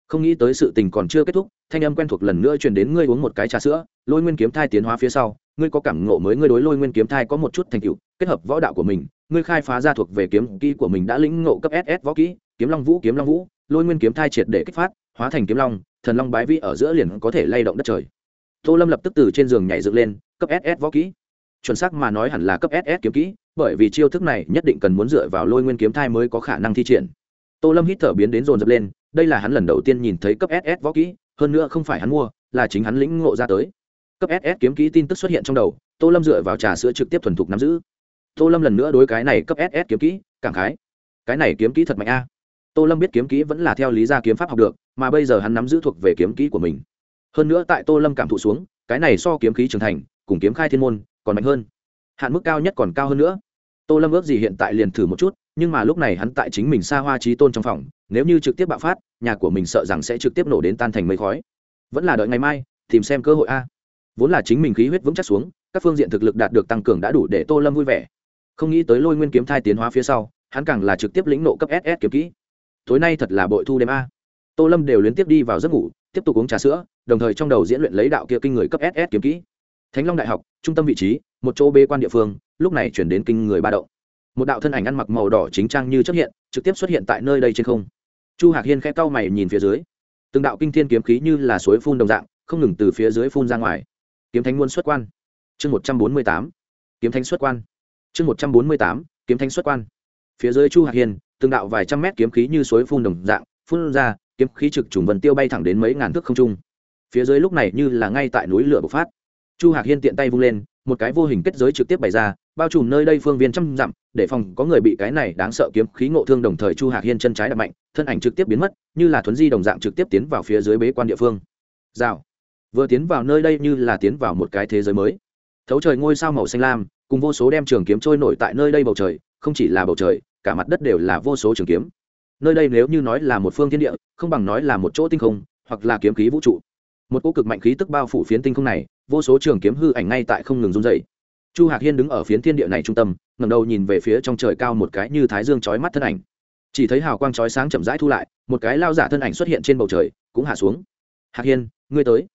Không nghĩ tới sự tình còn chưa kết thúc, thanh âm quen thuộc lần nữa truyền đến ngươi uống một cái trà sữa, lôi nguyên kiếm thai tiến hóa phía sau, ngươi có cảm ngộ mới ngươi đối lôi nguyên kiếm thai có một chút thành tựu, kết hợp võ đạo của mình, ngươi khai phá ra thuộc về kiếm kỹ của mình đã lĩnh ngộ cấp ss võ kỹ, kiếm long vũ, kiếm long vũ, lôi nguyên kiếm thai triệt để kích phát, hóa thành kiếm long, thần long bái vi ở giữa liền có thể lay động đất trời tô lâm lập tức từ trên giường nhảy dựng lên, cấp ss võ kỹ. Chuẩn xác mà nói hẳn là cấp ss kiếm kỹ, bởi vì chiêu thức này nhất định cần muốn dựa vào lôi nguyên kiếm thai mới có khả năng thi triển. Tô lâm hít thở biến đến rồn rập lên, đây là hắn lần đầu tiên nhìn thấy cấp ss võ kỹ, hơn nữa không phải hắn mua, là chính hắn lĩnh ngộ ra tới. Cấp ss kiếm kỹ tin tức xuất hiện trong đầu, tô lâm dựa vào trà sữa trực tiếp thuần thục nắm giữ. Tô lâm lần nữa đối cái này cấp ss kiếm kỹ, cảm khái. Cái này kiếm kỹ thật mạnh a. Tô lâm biết kiếm kỹ vẫn là theo lý gia kiếm pháp học được, mà bây giờ hắn nắm giữ thuộc về kiếm kỹ của mình hơn nữa tại tô lâm cảm thụ xuống, cái này so kiếm khí trưởng thành, cùng kiếm khai thiên môn, còn mạnh hơn. Hạn mức cao nhất còn cao hơn nữa. Tô lâm ước gì hiện tại liền thử một chút, nhưng mà lúc này hắn tại chính mình xa hoa trí tôn trong phòng, nếu như trực tiếp bạo phát, nhà của mình sợ rằng sẽ trực tiếp nổ đến tan thành mây khói. Vẫn là đợi ngày mai, tìm xem cơ hội a. Vốn là chính mình khí huyết vững chắc xuống, các phương diện thực lực đạt được tăng cường đã đủ để tô lâm vui vẻ. Không nghĩ tới lôi nguyên kiếm thai tiến hóa phía sau, hắn càng là trực tiếp lĩnh nộ cấp ss kiếm kỹ. Tối nay thật là bội thu đêm a. Tô lâm đều liên tiếp đi vào giấc ngủ, tiếp tục uống trà sữa đồng thời trong đầu diễn luyện lấy đạo kia kinh người cấp ss kiếm kỹ. Thánh long đại học, trung tâm vị trí, một chỗ bê quan địa phương, lúc này chuyển đến kinh người ba động. Một đạo thân ảnh ăn mặc màu đỏ chính trang như xuất hiện, trực tiếp xuất hiện tại nơi đây trên không. Chu hạc hiên khẽ cau mày nhìn phía dưới. Từng đạo kinh thiên kiếm khí như là suối phun đồng dạng, không ngừng từ phía dưới phun ra ngoài. Kiếm thánh muôn xuất quan. Chương một trăm bốn mươi tám. Kiếm thánh xuất quan. Chương một trăm bốn mươi tám. Kiếm thánh xuất quan. Phía dưới chu hạc hiên, từng đạo vài trăm mét kiếm khí như suối phun đồng dạng, phun ra, kiếm khí trực trùng vần tiêu bay thẳng đến mấy ngàn thước không trung phía dưới lúc này như là ngay tại núi lửa bộc phát. Chu hạc hiên tiện tay vung lên, một cái vô hình kết giới trực tiếp bày ra, bao trùm nơi đây phương viên trăm dặm, để phòng có người bị cái này đáng sợ kiếm khí ngộ thương đồng thời chu hạc hiên chân trái đập mạnh, thân ảnh trực tiếp biến mất, như là thuấn di đồng dạng trực tiếp tiến vào phía dưới bế quan địa phương. Rào. Vừa tiến vào nơi đây như là tiến vào một cái thế giới mới. Thấu trời ngôi sao màu xanh lam, cùng vô số đem trường kiếm trôi nổi tại nơi đây bầu trời, không chỉ là bầu trời, cả mặt đất đều là vô số trường kiếm. Nơi đây nếu như nói là một phương thiên địa, không bằng nói là một chỗ tinh không, hoặc là kiếm khí vũ trụ một cỗ cực mạnh khí tức bao phủ phiến tinh không này, vô số trường kiếm hư ảnh ngay tại không ngừng run dày chu hạc hiên đứng ở phiến thiên địa này trung tâm ngầm đầu nhìn về phía trong trời cao một cái như thái dương chói mắt thân ảnh. Chỉ thấy hào quang chói sáng chậm rãi thu lại, một cái lao giả thân ảnh xuất hiện trên bầu trời, cũng hạ xuống. Hạc hiên, ngươi tới.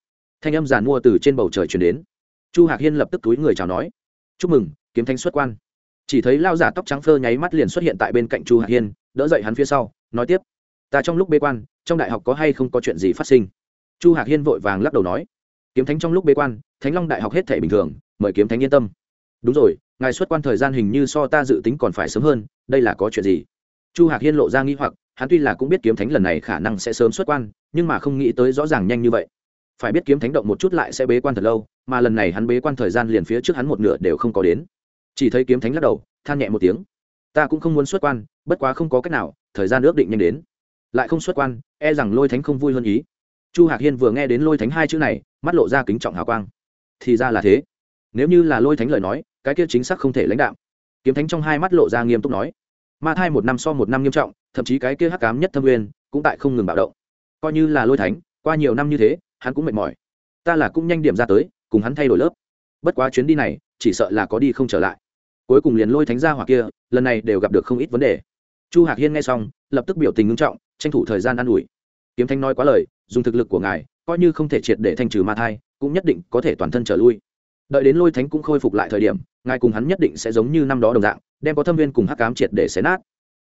Thanh âm giàn mua từ trên bầu trời chuyển đến. Chu hạc hiên lập tức túi người chào nói. Chúc mừng, kiếm thanh xuất quan. Chỉ thấy lao giả tóc trắng phơ nháy mắt liền xuất hiện tại bên cạnh chu hạc hiên, đỡ dậy hắn phía sau, nói tiếp. Ta trong lúc bế quan, trong đại học có hay không có chuyện gì phát sinh? Chu hạc hiên vội vàng lắc đầu nói, kiếm thánh trong lúc bế quan, thánh long đại học hết thể bình thường, mời kiếm thánh yên tâm. Đúng rồi, ngài xuất quan thời gian hình như so ta dự tính còn phải sớm hơn, đây là có chuyện gì? Chu hạc hiên lộ ra nghi hoặc, hắn tuy là cũng biết kiếm thánh lần này khả năng sẽ sớm xuất quan, nhưng mà không nghĩ tới rõ ràng nhanh như vậy. Phải biết kiếm thánh động một chút lại sẽ bế quan thật lâu, mà lần này hắn bế quan thời gian liền phía trước hắn một nửa đều không có đến. Chỉ thấy kiếm thánh lắc đầu, than nhẹ một tiếng, ta cũng không muốn xuất quan, bất quá không có cách nào, thời gian ước định nhanh đến. Lại không xuất quan e rằng lôi thánh không vui hơn ý chu hạc hiên vừa nghe đến lôi thánh hai chữ này, mắt lộ ra kính trọng hào quang. Thì ra là thế. Nếu như là lôi thánh lời nói, cái kia chính xác không thể lãnh đạo kiếm thánh trong hai mắt lộ ra nghiêm túc nói. Ma thai một năm so một năm nghiêm trọng, thậm chí cái kia hắc cám nhất thâm nguyên cũng tại không ngừng bạo động. Coi như là lôi thánh, qua nhiều năm như thế, hắn cũng mệt mỏi. Ta là cũng nhanh điểm ra tới, cùng hắn thay đổi lớp. Bất quá chuyến đi này, chỉ sợ là có đi không trở lại. Cuối cùng liền lôi thánh ra hoặc kia, lần này đều gặp được không ít vấn đề. Chu hạc hiên nghe xong, lập tức biểu tình ngưng trọng, tranh thủ thời gian an ủi kiếm Thanh nói quá lời, dùng thực lực của ngài, coi như không thể triệt để thanh trừ ma thai, cũng nhất định có thể toàn thân trở lui. Đợi đến lôi thánh cũng khôi phục lại thời điểm, ngài cùng hắn nhất định sẽ giống như năm đó đồng dạng, đem có thâm viên cùng hắc cám triệt để xé nát.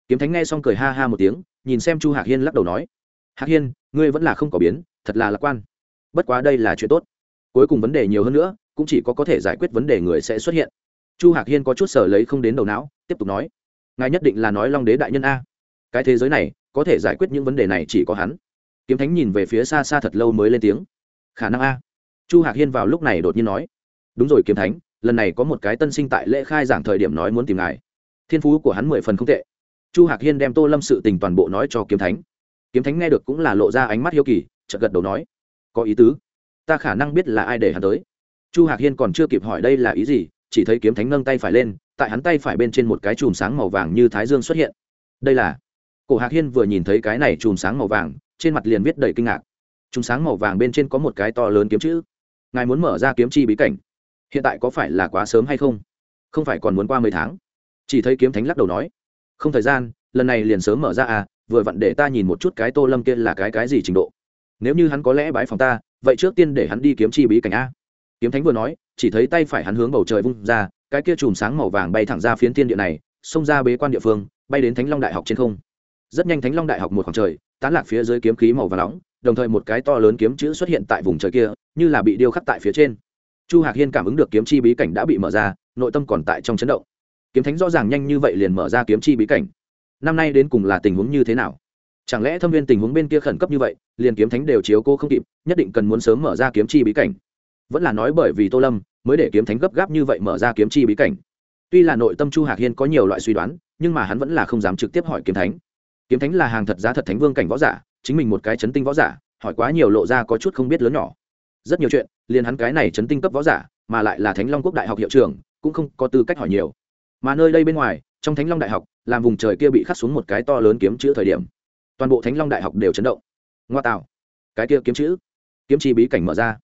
Kiếm thánh nghe xong cười ha ha một tiếng, nhìn xem chu hạc hiên lắc đầu nói, hạc hiên, ngươi vẫn là không có biến, thật là lạc quan. Bất quá đây là chuyện tốt. Cuối cùng vấn đề nhiều hơn nữa, cũng chỉ có có thể giải quyết vấn đề người sẽ xuất hiện. Chu hạc hiên có chút sở lấy không đến đầu não, tiếp tục nói, ngài nhất định là nói long đế đại nhân a. Cái thế giới này, có thể giải quyết những vấn đề này chỉ có hắn kiếm thánh nhìn về phía xa xa thật lâu mới lên tiếng. Khả năng a. Chu hạc hiên vào lúc này đột nhiên nói. Đúng rồi, kiếm thánh, lần này có một cái tân sinh tại lễ khai giảng thời điểm nói muốn tìm ngài. Thiên phú của hắn mười phần không tệ. Chu hạc hiên đem tô lâm sự tình toàn bộ nói cho kiếm thánh. Kiếm thánh nghe được cũng là lộ ra ánh mắt hiếu kỳ, chợt gật đầu nói. Có ý tứ. Ta khả năng biết là ai để hắn tới. Chu hạc hiên còn chưa kịp hỏi đây là ý gì, chỉ thấy kiếm thánh nâng tay phải lên, tại hắn tay phải bên trên một cái chùm sáng màu vàng như thái dương xuất hiện. Đây là. Cổ hạc hiên vừa nhìn thấy cái này chùm sáng màu vàng trên mặt liền viết đầy kinh ngạc. Chùm sáng màu vàng bên trên có một cái to lớn kiếm chữ. Ngài muốn mở ra kiếm chi bí cảnh. Hiện tại có phải là quá sớm hay không? Không phải còn muốn qua mấy tháng. Chỉ thấy kiếm thánh lắc đầu nói. Không thời gian, lần này liền sớm mở ra à vừa vặn để ta nhìn một chút cái tô lâm kia là cái cái gì trình độ. Nếu như hắn có lẽ bái phòng ta, vậy trước tiên để hắn đi kiếm chi bí cảnh a. Kiếm thánh vừa nói, chỉ thấy tay phải hắn hướng bầu trời vung ra, cái kia chùm sáng màu vàng bay thẳng ra phiến thiên địa này, xông ra bế quan địa phương, bay đến thánh long đại học trên không. Rất nhanh thánh long đại học một khoảng trời tán lạc phía dưới kiếm khí màu và nóng, đồng thời một cái to lớn kiếm chữ xuất hiện tại vùng trời kia, như là bị điêu khắc tại phía trên. Chu hạc hiên cảm ứng được kiếm chi bí cảnh đã bị mở ra, nội tâm còn tại trong chấn động. Kiếm thánh rõ ràng nhanh như vậy liền mở ra kiếm chi bí cảnh. Năm nay đến cùng là tình huống như thế nào? Chẳng lẽ thâm viên tình huống bên kia khẩn cấp như vậy, liền kiếm thánh đều chiếu cô không kịp, nhất định cần muốn sớm mở ra kiếm chi bí cảnh. Vẫn là nói bởi vì tô lâm, mới để kiếm thánh gấp gáp như vậy mở ra kiếm chi bí cảnh. Tuy là nội tâm chu hạc hiên có nhiều loại suy đoán, nhưng mà hắn vẫn là không dám trực tiếp hỏi kiếm thánh kiếm thánh là hàng thật giá thật thánh vương cảnh võ giả, chính mình một cái chấn tinh võ giả, hỏi quá nhiều lộ ra có chút không biết lớn nhỏ. Rất nhiều chuyện, liền hắn cái này chấn tinh cấp võ giả, mà lại là thánh long quốc đại học hiệu trưởng, cũng không có tư cách hỏi nhiều. Mà nơi đây bên ngoài, trong thánh long đại học, làm vùng trời kia bị khắc xuống một cái to lớn kiếm chữ thời điểm, toàn bộ thánh long đại học đều chấn động. Ngoa tạo cái kia kiếm chữ. Kiếm chi bí cảnh mở ra.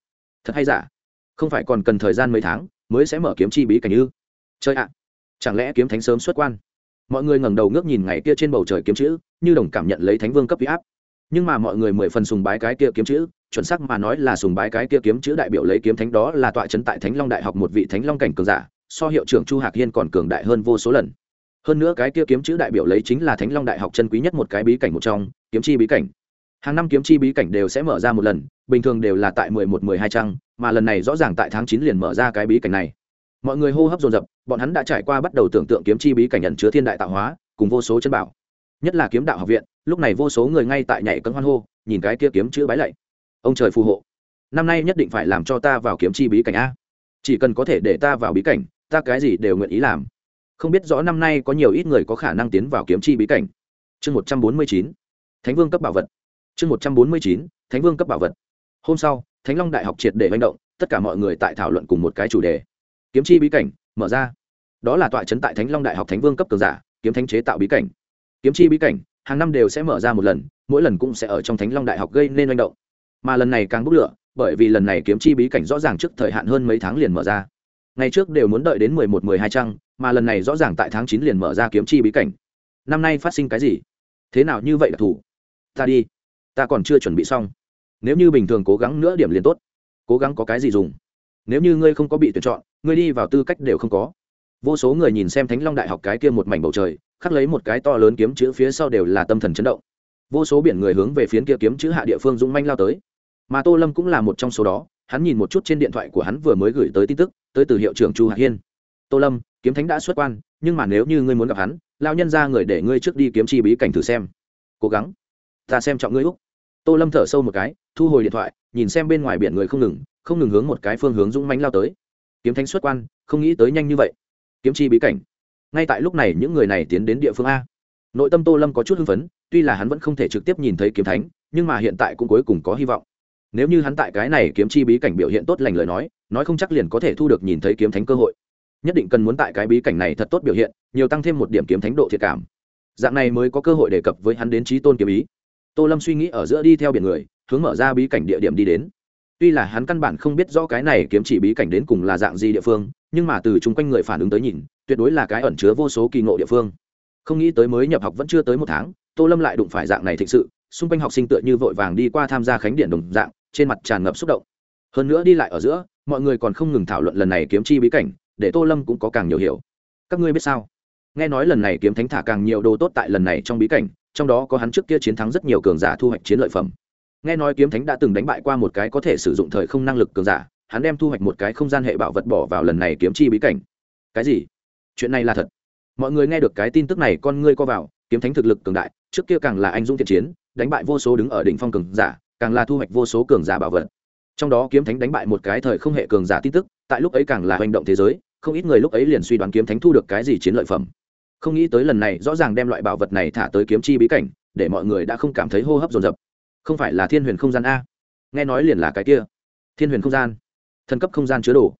Thật hay giả? Không phải còn cần thời gian mấy tháng, mới sẽ mở kiếm chi bí cảnh ư? Chơi ạ. Chẳng lẽ kiếm thánh sớm xuất quan? Mọi người ngẩng đầu ngước nhìn ngày kia trên bầu trời kiếm chữ, như đồng cảm nhận lấy thánh vương cấp huy áp. Nhưng mà mọi người mười phần sùng bái cái kia kiếm chữ, chuẩn xác mà nói là sùng bái cái kia kiếm chữ đại biểu lấy kiếm thánh đó là tọa trấn tại thánh long đại học một vị thánh long cảnh cường giả, so hiệu trưởng chu hạc hiên còn cường đại hơn vô số lần. Hơn nữa cái kia kiếm chữ đại biểu lấy chính là thánh long đại học chân quý nhất một cái bí cảnh một trong, kiếm chi bí cảnh. Hàng năm kiếm chi bí cảnh đều sẽ mở ra một lần, bình thường đều là tại mười một, mười hai trang, mà lần này rõ ràng tại tháng chín liền mở ra cái bí cảnh này mọi người hô hấp dồn dập, bọn hắn đã trải qua bắt đầu tưởng tượng kiếm chi bí cảnh nhận chứa thiên đại tạo hóa, cùng vô số chân bảo. Nhất là kiếm đạo học viện, lúc này vô số người ngay tại nhảy cấm hoan hô, nhìn cái kia kiếm chữ bái lạy. Ông trời phù hộ. Năm nay nhất định phải làm cho ta vào kiếm chi bí cảnh a. Chỉ cần có thể để ta vào bí cảnh, ta cái gì đều nguyện ý làm. Không biết rõ năm nay có nhiều ít người có khả năng tiến vào kiếm chi bí cảnh. Chương một trăm bốn mươi chín, thánh vương cấp bảo vật. Chương một trăm bốn mươi chín, thánh vương cấp bảo vật. Hôm sau, thánh long đại học triệt để manh động, tất cả mọi người tại thảo luận cùng một cái chủ đề kiếm chi bí cảnh, mở ra. Đó là tọa chấn tại thánh long đại học thánh vương cấp cường giả, kiếm thánh chế tạo bí cảnh. Kiếm chi bí cảnh, hàng năm đều sẽ mở ra một lần, mỗi lần cũng sẽ ở trong thánh long đại học gây nên manh động. Mà lần này càng bốc lửa, bởi vì lần này kiếm chi bí cảnh rõ ràng trước thời hạn hơn mấy tháng liền mở ra. Ngày trước đều muốn đợi đến mười một, mười hai trăng, mà lần này rõ ràng tại tháng chín liền mở ra kiếm chi bí cảnh. Năm nay phát sinh cái gì? Thế nào như vậy là thủ? Ta đi. Ta còn chưa chuẩn bị xong. Nếu như bình thường cố gắng nữa điểm liền tốt. Cố gắng có cái gì dùng? Nếu như ngươi không có bị tuyển chọn ngươi đi vào tư cách đều không có. Vô số người nhìn xem thánh long đại học cái kia một mảnh bầu trời, khắc lấy một cái to lớn kiếm chữ phía sau đều là tâm thần chấn động. Vô số biển người hướng về phía kia kiếm chữ hạ địa phương dũng manh lao tới. Mà tô lâm cũng là một trong số đó, hắn nhìn một chút trên điện thoại của hắn vừa mới gửi tới tin tức, tới từ hiệu trưởng chu hạ hiên. Tô lâm, kiếm thánh đã xuất quan, nhưng mà nếu như ngươi muốn gặp hắn lao nhân ra người để ngươi trước đi kiếm chi bí cảnh thử xem. Cố gắng, ta xem trọng ngươi úc. Tô lâm thở sâu một cái, thu hồi điện thoại, nhìn xem bên ngoài biển người không ngừng không ngừng hướng một cái phương hướng dũng mánh lao tới kiếm thánh xuất quan, không nghĩ tới nhanh như vậy. Kiếm chi bí cảnh. Ngay tại lúc này những người này tiến đến địa phương a. Nội tâm tô lâm có chút hưng phấn, tuy là hắn vẫn không thể trực tiếp nhìn thấy kiếm thánh, nhưng mà hiện tại cũng cuối cùng có hy vọng. Nếu như hắn tại cái này kiếm chi bí cảnh biểu hiện tốt lành lời nói nói không chắc liền có thể thu được nhìn thấy kiếm thánh cơ hội. Nhất định cần muốn tại cái bí cảnh này thật tốt biểu hiện, nhiều tăng thêm một điểm kiếm thánh độ thiệt cảm. Dạng này mới có cơ hội đề cập với hắn đến trí tôn kiếm ý. Tô lâm suy nghĩ ở giữa đi theo biển người, hướng mở ra bí cảnh địa điểm đi đến tuy là hắn căn bản không biết rõ cái này kiếm chỉ bí cảnh đến cùng là dạng gì địa phương, nhưng mà từ chung quanh người phản ứng tới nhìn, tuyệt đối là cái ẩn chứa vô số kỳ ngộ địa phương. Không nghĩ tới mới nhập học vẫn chưa tới một tháng, tô lâm lại đụng phải dạng này thực sự, xung quanh học sinh tựa như vội vàng đi qua tham gia khánh điện đồng dạng, trên mặt tràn ngập xúc động. Hơn nữa đi lại ở giữa, mọi người còn không ngừng thảo luận lần này kiếm chi bí cảnh, để tô lâm cũng có càng nhiều hiểu. Các ngươi biết sao? Nghe nói lần này kiếm thánh thả càng nhiều đồ tốt tại lần này trong bí cảnh, trong đó có hắn trước kia chiến thắng rất nhiều cường giả thu hoạch chiến lợi phẩm nghe nói kiếm thánh đã từng đánh bại qua một cái có thể sử dụng thời không năng lực cường giả, hắn đem thu hoạch một cái không gian hệ bảo vật bỏ vào lần này kiếm chi bí cảnh. Cái gì? Chuyện này là thật. Mọi người nghe được cái tin tức này, con ngươi co vào, kiếm thánh thực lực cường đại, trước kia càng là anh dũng thiện chiến, đánh bại vô số đứng ở đỉnh phong cường giả, càng là thu hoạch vô số cường giả bảo vật. Trong đó kiếm thánh đánh bại một cái thời không hệ cường giả tin tức, tại lúc ấy càng là hành động thế giới, không ít người lúc ấy liền suy đoán kiếm thánh thu được cái gì chiến lợi phẩm. Không nghĩ tới lần này rõ ràng đem loại bảo vật này thả tới kiếm chi bí cảnh, để mọi người đã không cảm thấy hô hấp dồn dập không phải là thiên huyền không gian a? Nghe nói liền là cái kia. Thiên huyền không gian. Thần cấp không gian chứa đồ.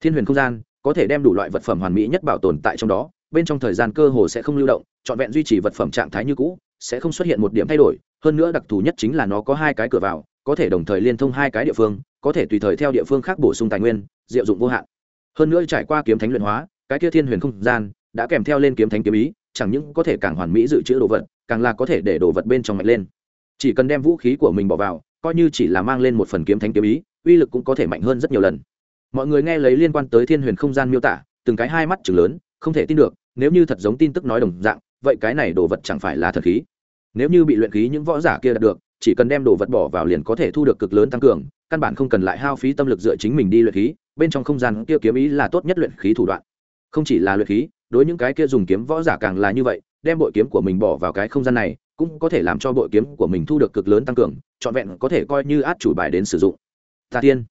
Thiên huyền không gian có thể đem đủ loại vật phẩm hoàn mỹ nhất bảo tồn tại trong đó, bên trong thời gian cơ hồ sẽ không lưu động, trọn vẹn duy trì vật phẩm trạng thái như cũ, sẽ không xuất hiện một điểm thay đổi. Hơn nữa đặc thù nhất chính là nó có hai cái cửa vào, có thể đồng thời liên thông hai cái địa phương, có thể tùy thời theo địa phương khác bổ sung tài nguyên, diệu dụng vô hạn. Hơn nữa trải qua kiếm thánh luyện hóa, cái kia thiên huyền không gian đã kèm theo lên kiếm thánh kiếm ý, chẳng những có thể càng hoàn mỹ dự trữ đồ vật, càng là có thể để đồ vật bên trong mạnh lên chỉ cần đem vũ khí của mình bỏ vào, coi như chỉ là mang lên một phần kiếm thánh kiếm ý, uy lực cũng có thể mạnh hơn rất nhiều lần. Mọi người nghe lấy liên quan tới thiên huyền không gian miêu tả, từng cái hai mắt chừng lớn, không thể tin được, nếu như thật giống tin tức nói đồng dạng, vậy cái này đồ vật chẳng phải là thật khí? Nếu như bị luyện khí những võ giả kia đạt được, chỉ cần đem đồ vật bỏ vào liền có thể thu được cực lớn tăng cường, căn bản không cần lại hao phí tâm lực dựa chính mình đi luyện khí, bên trong không gian kia kiếm ý là tốt nhất luyện khí thủ đoạn. Không chỉ là luyện khí, đối những cái kia dùng kiếm võ giả càng là như vậy, đem bội kiếm của mình bỏ vào cái không gian này cũng có thể làm cho bội kiếm của mình thu được cực lớn tăng cường, trọn vẹn có thể coi như át chủ bài đến sử dụng. Ta tiên.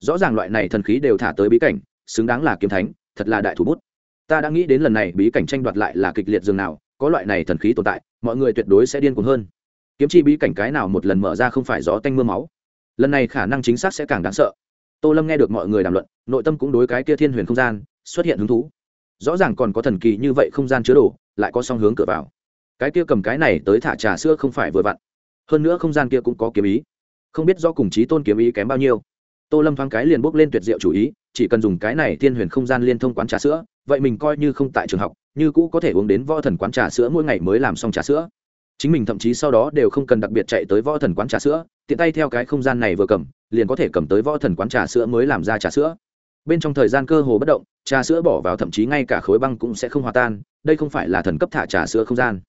Rõ ràng loại này thần khí đều thả tới bí cảnh, xứng đáng là kiếm thánh, thật là đại thủ bút. Ta đã nghĩ đến lần này bí cảnh tranh đoạt lại là kịch liệt dường nào, có loại này thần khí tồn tại, mọi người tuyệt đối sẽ điên cuồng hơn. Kiếm chi bí cảnh cái nào một lần mở ra không phải gió tanh mưa máu. Lần này khả năng chính xác sẽ càng đáng sợ. Tô lâm nghe được mọi người đàm luận, nội tâm cũng đối cái kia thiên huyền không gian xuất hiện hứng thú. Rõ ràng còn có thần kỳ như vậy không gian chứa đồ, lại có song hướng cửa vào cái kia cầm cái này tới thả trà sữa không phải vừa vặn. Hơn nữa không gian kia cũng có kiếm ý. Không biết do cùng chí tôn kiếm ý kém bao nhiêu. Tô lâm thoáng cái liền bốc lên tuyệt diệu chủ ý, chỉ cần dùng cái này thiên huyền không gian liên thông quán trà sữa, vậy mình coi như không tại trường học, như cũ có thể uống đến võ thần quán trà sữa mỗi ngày mới làm xong trà sữa. Chính mình thậm chí sau đó đều không cần đặc biệt chạy tới võ thần quán trà sữa, tiện tay theo cái không gian này vừa cầm, liền có thể cầm tới võ thần quán trà sữa mới làm ra trà sữa. Bên trong thời gian cơ hồ bất động, trà sữa bỏ vào thậm chí ngay cả khối băng cũng sẽ không hòa tan, đây không phải là thần cấp thả trà sữa không gian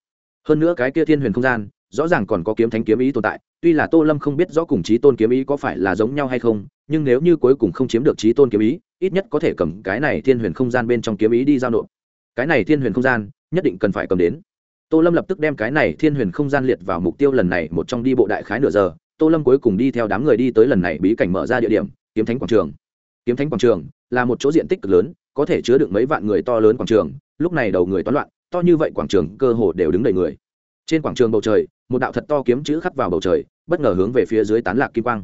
hơn nữa cái kia thiên huyền không gian, rõ ràng còn có kiếm thánh kiếm ý tồn tại, tuy là tô lâm không biết rõ cùng trí tôn kiếm ý có phải là giống nhau hay không, nhưng nếu như cuối cùng không chiếm được trí tôn kiếm ý, ít nhất có thể cầm cái này thiên huyền không gian bên trong kiếm ý đi giao nộp. Cái này thiên huyền không gian, nhất định cần phải cầm đến. Tô lâm lập tức đem cái này thiên huyền không gian liệt vào mục tiêu lần này một trong đi bộ đại khái nửa giờ, tô lâm cuối cùng đi theo đám người đi tới lần này bí cảnh mở ra địa điểm, kiếm thánh quảng trường. Kiếm thánh quảng trường là một chỗ diện tích cực lớn, có thể chứa được mấy vạn người to lớn quảng trường, lúc này đầu người toán loạn to như vậy quảng trường cơ hồ đều đứng đầy người. Trên quảng trường bầu trời, một đạo thật to kiếm chữ khắc vào bầu trời, bất ngờ hướng về phía dưới tán lạc kim quang.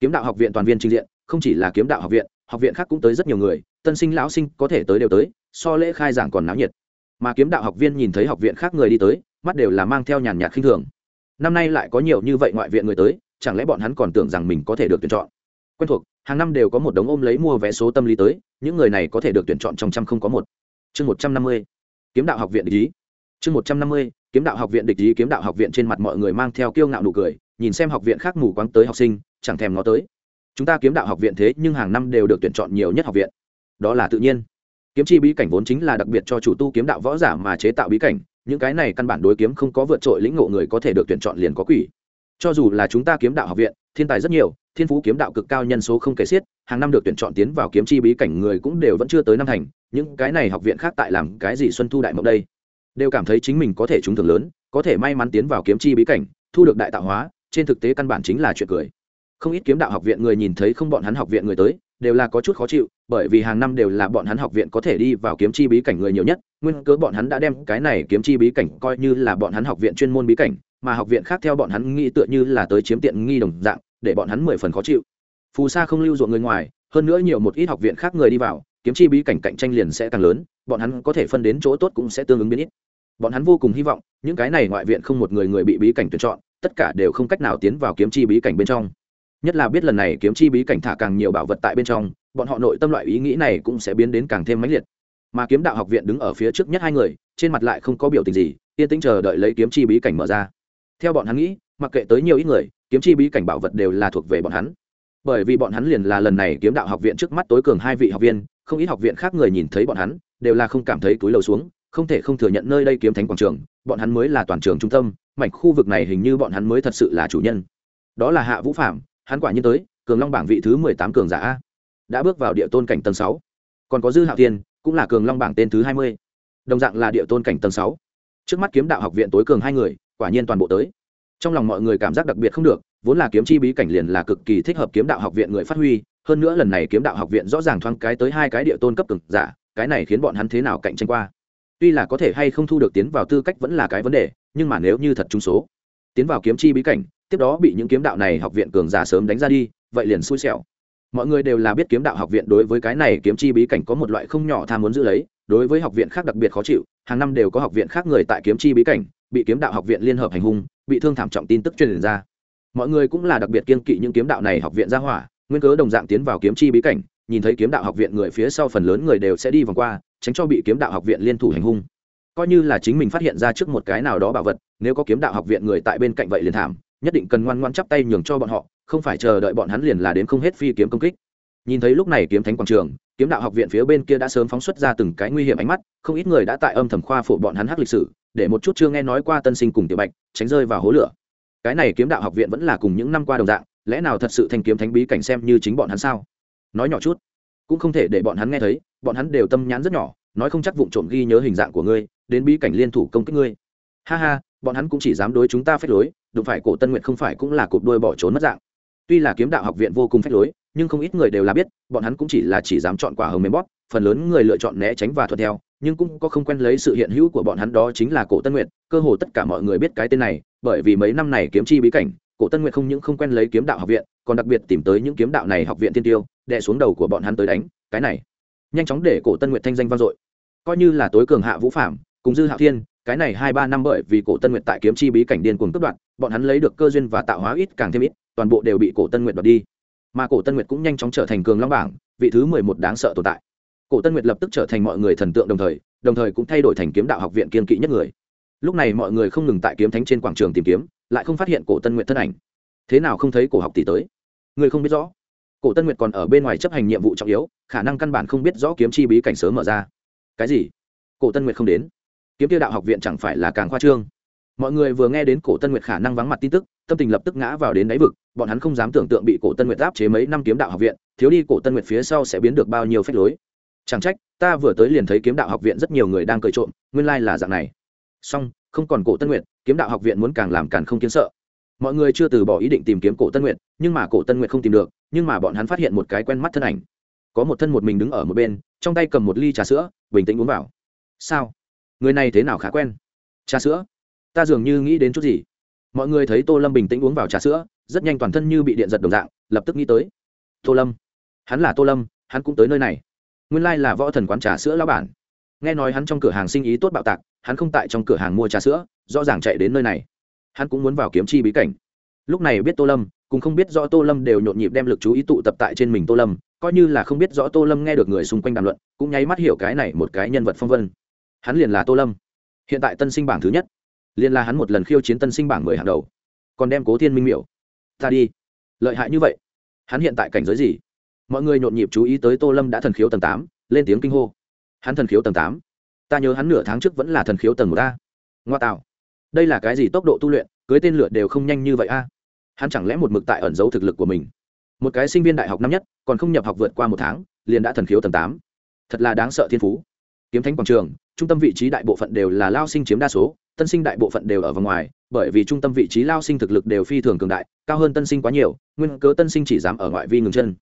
Kiếm đạo học viện toàn viên trình diện, không chỉ là kiếm đạo học viện học viện khác cũng tới rất nhiều người, tân sinh, lão sinh có thể tới đều tới, so lễ khai giảng còn náo nhiệt. Mà kiếm đạo học viên nhìn thấy học viện khác người đi tới, mắt đều là mang theo nhàn nhạt khinh thường. Năm nay lại có nhiều như vậy ngoại viện người tới, chẳng lẽ bọn hắn còn tưởng rằng mình có thể được tuyển chọn? Quen thuộc, hàng năm đều có một đống ôm lấy mua vé số tâm lý tới, những người này có thể được tuyển chọn trong trăm không có một. Chương một trăm năm mươi kiếm đạo học viện địch ý. Chương một trăm năm mươi, kiếm đạo học viện địch ý kiếm đạo học viện trên mặt mọi người mang theo kiêu ngạo nụ cười, nhìn xem học viện khác mù quáng tới học sinh, chẳng thèm ngó tới. Chúng ta kiếm đạo học viện thế nhưng hàng năm đều được tuyển chọn nhiều nhất học viện. Đó là tự nhiên. Kiếm chi bí cảnh vốn chính là đặc biệt cho chủ tu kiếm đạo võ giả mà chế tạo bí cảnh, những cái này căn bản đối kiếm không có vượt trội lĩnh ngộ người có thể được tuyển chọn liền có quỷ. Cho dù là chúng ta kiếm đạo học viện, thiên tài rất nhiều thiên phú kiếm đạo cực cao nhân số không kể xiết, hàng năm được tuyển chọn tiến vào kiếm chi bí cảnh người cũng đều vẫn chưa tới năm thành, những cái này học viện khác tại làm cái gì xuân thu đại mộng đây? Đều cảm thấy chính mình có thể trúng thưởng lớn, có thể may mắn tiến vào kiếm chi bí cảnh, thu được đại tạo hóa, trên thực tế căn bản chính là chuyện cười. Không ít kiếm đạo học viện người nhìn thấy không bọn hắn học viện người tới, đều là có chút khó chịu, bởi vì hàng năm đều là bọn hắn học viện có thể đi vào kiếm chi bí cảnh người nhiều nhất, nguyên cớ bọn hắn đã đem cái này kiếm chi bí cảnh coi như là bọn hắn học viện chuyên môn bí cảnh, mà học viện khác theo bọn hắn nghĩ tựa như là tới chiếm tiện nghi đồng dạng để bọn hắn mười phần khó chịu. Phù sa không lưu ruộng người ngoài, hơn nữa nhiều một ít học viện khác người đi vào, kiếm chi bí cảnh cạnh tranh liền sẽ càng lớn, bọn hắn có thể phân đến chỗ tốt cũng sẽ tương ứng biến ít. Bọn hắn vô cùng hy vọng, những cái này ngoại viện không một người người bị bí cảnh tuyển chọn, tất cả đều không cách nào tiến vào kiếm chi bí cảnh bên trong. Nhất là biết lần này kiếm chi bí cảnh thả càng nhiều bảo vật tại bên trong, bọn họ nội tâm loại ý nghĩ này cũng sẽ biến đến càng thêm mãnh liệt. Mà kiếm đạo học viện đứng ở phía trước nhất hai người, trên mặt lại không có biểu tình gì, yên tĩnh chờ đợi lấy kiếm chi bí cảnh mở ra. Theo bọn hắn nghĩ, mặc kệ tới nhiều ít người kiếm chi bí cảnh bảo vật đều là thuộc về bọn hắn. Bởi vì bọn hắn liền là lần này kiếm đạo học viện trước mắt tối cường hai vị học viên, không ít học viện khác người nhìn thấy bọn hắn, đều là không cảm thấy túi lầu xuống, không thể không thừa nhận nơi đây kiếm thánh quảng trường, bọn hắn mới là toàn trường trung tâm, mảnh khu vực này hình như bọn hắn mới thật sự là chủ nhân. Đó là hạ vũ phạm hắn quả nhiên tới, cường long bảng vị thứ mười tám cường giả a. Đã bước vào địa tôn cảnh tầng sáu. Còn có dư hạo thiên, cũng là cường long bảng tên thứ hai mươi. Đồng dạng là địa tôn cảnh tầng sáu. Trước mắt kiếm đạo học viện tối cường hai người, quả nhiên toàn bộ tới trong lòng mọi người cảm giác đặc biệt không được, vốn là kiếm chi bí cảnh liền là cực kỳ thích hợp kiếm đạo học viện người phát huy, hơn nữa lần này kiếm đạo học viện rõ ràng thoáng cái tới hai cái địa tôn cấp cực giả, cái này khiến bọn hắn thế nào cạnh tranh qua? Tuy là có thể hay không thu được tiến vào tư cách vẫn là cái vấn đề, nhưng mà nếu như thật trúng số, tiến vào kiếm chi bí cảnh, tiếp đó bị những kiếm đạo này học viện cường giả sớm đánh ra đi, vậy liền xui xẻo. Mọi người đều là biết kiếm đạo học viện đối với cái này kiếm chi bí cảnh có một loại không nhỏ tham muốn giữ lấy, đối với học viện khác đặc biệt khó chịu, hàng năm đều có học viện khác người tại kiếm chi bí cảnh bị kiếm đạo học viện liên hợp hành hung, bị thương thảm trọng tin tức truyền ra. Mọi người cũng là đặc biệt kiên kỵ những kiếm đạo này học viện ra hỏa, nguyên cớ đồng dạng tiến vào kiếm chi bí cảnh, nhìn thấy kiếm đạo học viện người phía sau phần lớn người đều sẽ đi vòng qua, tránh cho bị kiếm đạo học viện liên thủ hành hung. Coi như là chính mình phát hiện ra trước một cái nào đó bảo vật, nếu có kiếm đạo học viện người tại bên cạnh vậy liền thảm, nhất định cần ngoan ngoan chắp tay nhường cho bọn họ, không phải chờ đợi bọn hắn liền là đến không hết phi kiếm công kích. Nhìn thấy lúc này kiếm thánh quảng trường, kiếm đạo học viện phía bên kia đã sớm phóng xuất ra từng cái nguy hiểm ánh mắt, không ít người đã tại âm thầm khoa phổ bọn hắn hắc lịch sử để một chút chưa nghe nói qua tân sinh cùng tiểu bạch, tránh rơi vào hố lửa. Cái này kiếm đạo học viện vẫn là cùng những năm qua đồng dạng, lẽ nào thật sự thanh kiếm thánh bí cảnh xem như chính bọn hắn sao? Nói nhỏ chút, cũng không thể để bọn hắn nghe thấy, bọn hắn đều tâm nhãn rất nhỏ, nói không chắc vụng trộm ghi nhớ hình dạng của ngươi, đến bí cảnh liên thủ công kích ngươi. Ha ha, bọn hắn cũng chỉ dám đối chúng ta phép lối, đụng phải cổ tân nguyện không phải cũng là cột đuôi bỏ trốn mất dạng. Tuy là kiếm đạo học viện vô cùng phép lối, nhưng không ít người đều là biết, bọn hắn cũng chỉ là chỉ dám chọn quả hồng mềm bóp, phần lớn người lựa chọn né tránh và thuận theo nhưng cũng có không quen lấy sự hiện hữu của bọn hắn đó chính là cổ tân nguyệt, cơ hồ tất cả mọi người biết cái tên này, bởi vì mấy năm này kiếm chi bí cảnh, cổ tân nguyệt không những không quen lấy kiếm đạo học viện, còn đặc biệt tìm tới những kiếm đạo này học viện tiên tiêu, đè xuống đầu của bọn hắn tới đánh, cái này. Nhanh chóng để cổ tân nguyệt thanh danh vang dội. Coi như là tối cường hạ vũ phạm cùng dư hạo thiên, cái này hai ba năm bởi vì cổ tân nguyệt tại kiếm chi bí cảnh điên cuồng cướp đoạt, bọn hắn lấy được cơ duyên và tạo hóa ít càng thêm ít, toàn bộ đều bị cổ tân nguyệt đoạt đi. Mà cổ tân nguyệt cũng nhanh chóng trở thành cường long bảng, vị thứ mười một đáng sợ tồn tại cổ tân nguyệt lập tức trở thành mọi người thần tượng đồng thời đồng thời cũng thay đổi thành kiếm đạo học viện kiên kỵ nhất người. Lúc này mọi người không ngừng tại kiếm thánh trên quảng trường tìm kiếm, lại không phát hiện cổ tân nguyệt thân ảnh. Thế nào không thấy cổ học tỷ tới? Người không biết rõ. Cổ tân nguyệt còn ở bên ngoài chấp hành nhiệm vụ trọng yếu, khả năng căn bản không biết rõ kiếm chi bí cảnh sớm mở ra. Cái gì? Cổ tân nguyệt không đến. Kiếm tiêu đạo học viện chẳng phải là càng khoa trương. Mọi người vừa nghe đến cổ tân nguyệt khả năng vắng mặt tin tức, tâm tình lập tức ngã vào đến đáy vực, bọn hắn không dám tưởng tượng bị cổ tân nguyệt áp chế mấy năm kiếm đạo học viện, thiếu đi cổ tân nguyệt phía sau sẽ biến được bao nhiêu phép lối chẳng trách ta vừa tới liền thấy kiếm đạo học viện rất nhiều người đang cười trộm nguyên lai là dạng này. Song không còn cổ tân nguyện, kiếm đạo học viện muốn càng làm càng không kiến sợ. Mọi người chưa từ bỏ ý định tìm kiếm cổ tân nguyện, nhưng mà cổ tân nguyện không tìm được nhưng mà bọn hắn phát hiện một cái quen mắt thân ảnh. Có một thân một mình đứng ở một bên trong tay cầm một ly trà sữa bình tĩnh uống vào. Sao? Người này thế nào khá quen? Trà sữa? Ta dường như nghĩ đến chút gì. Mọi người thấy tô lâm bình tĩnh uống vào trà sữa rất nhanh toàn thân như bị điện giật đồng dạng lập tức nghĩ tới. Tô lâm? Hắn là tô lâm hắn cũng tới nơi này nguyên lai là võ thần quán trà sữa lão bản. Nghe nói hắn trong cửa hàng sinh ý tốt bạo tạc, hắn không tại trong cửa hàng mua trà sữa, rõ ràng chạy đến nơi này. Hắn cũng muốn vào kiếm chi bí cảnh. Lúc này biết tô lâm cũng không biết rõ tô lâm đều nhộn nhịp đem lực chú ý tụ tập tại trên mình tô lâm, coi như là không biết rõ tô lâm nghe được người xung quanh đàm luận, cũng nháy mắt hiểu cái này một cái nhân vật phong vân. Hắn liền là tô lâm. Hiện tại tân sinh bảng thứ nhất. Liền là hắn một lần khiêu chiến tân sinh bảng mười hàng đầu. Còn đem cố thiên minh miểu. Ta đi. Lợi hại như vậy. Hắn hiện tại cảnh giới gì? Mọi người nhộn nhịp chú ý tới tô lâm đã thần khiếu tầng tám, lên tiếng kinh hô. Hắn thần khiếu tầng tám. Ta nhớ hắn nửa tháng trước vẫn là thần khiếu tầng một a. Ngoa tạo. Đây là cái gì tốc độ tu luyện, cưới tên lửa đều không nhanh như vậy a. Hắn chẳng lẽ một mực tại ẩn giấu thực lực của mình? Một cái sinh viên đại học năm nhất, còn không nhập học vượt qua một tháng, liền đã thần khiếu tầng tám. Thật là đáng sợ thiên phú. Kiếm thánh quảng trường, trung tâm vị trí đại bộ phận đều là lao sinh chiếm đa số, tân sinh đại bộ phận đều ở vòng ngoài, bởi vì trung tâm vị trí lao sinh thực lực đều phi thường cường đại, cao hơn tân sinh quá nhiều, nguyên cớ tân sinh chỉ dám ở ngoại vi ngừng chân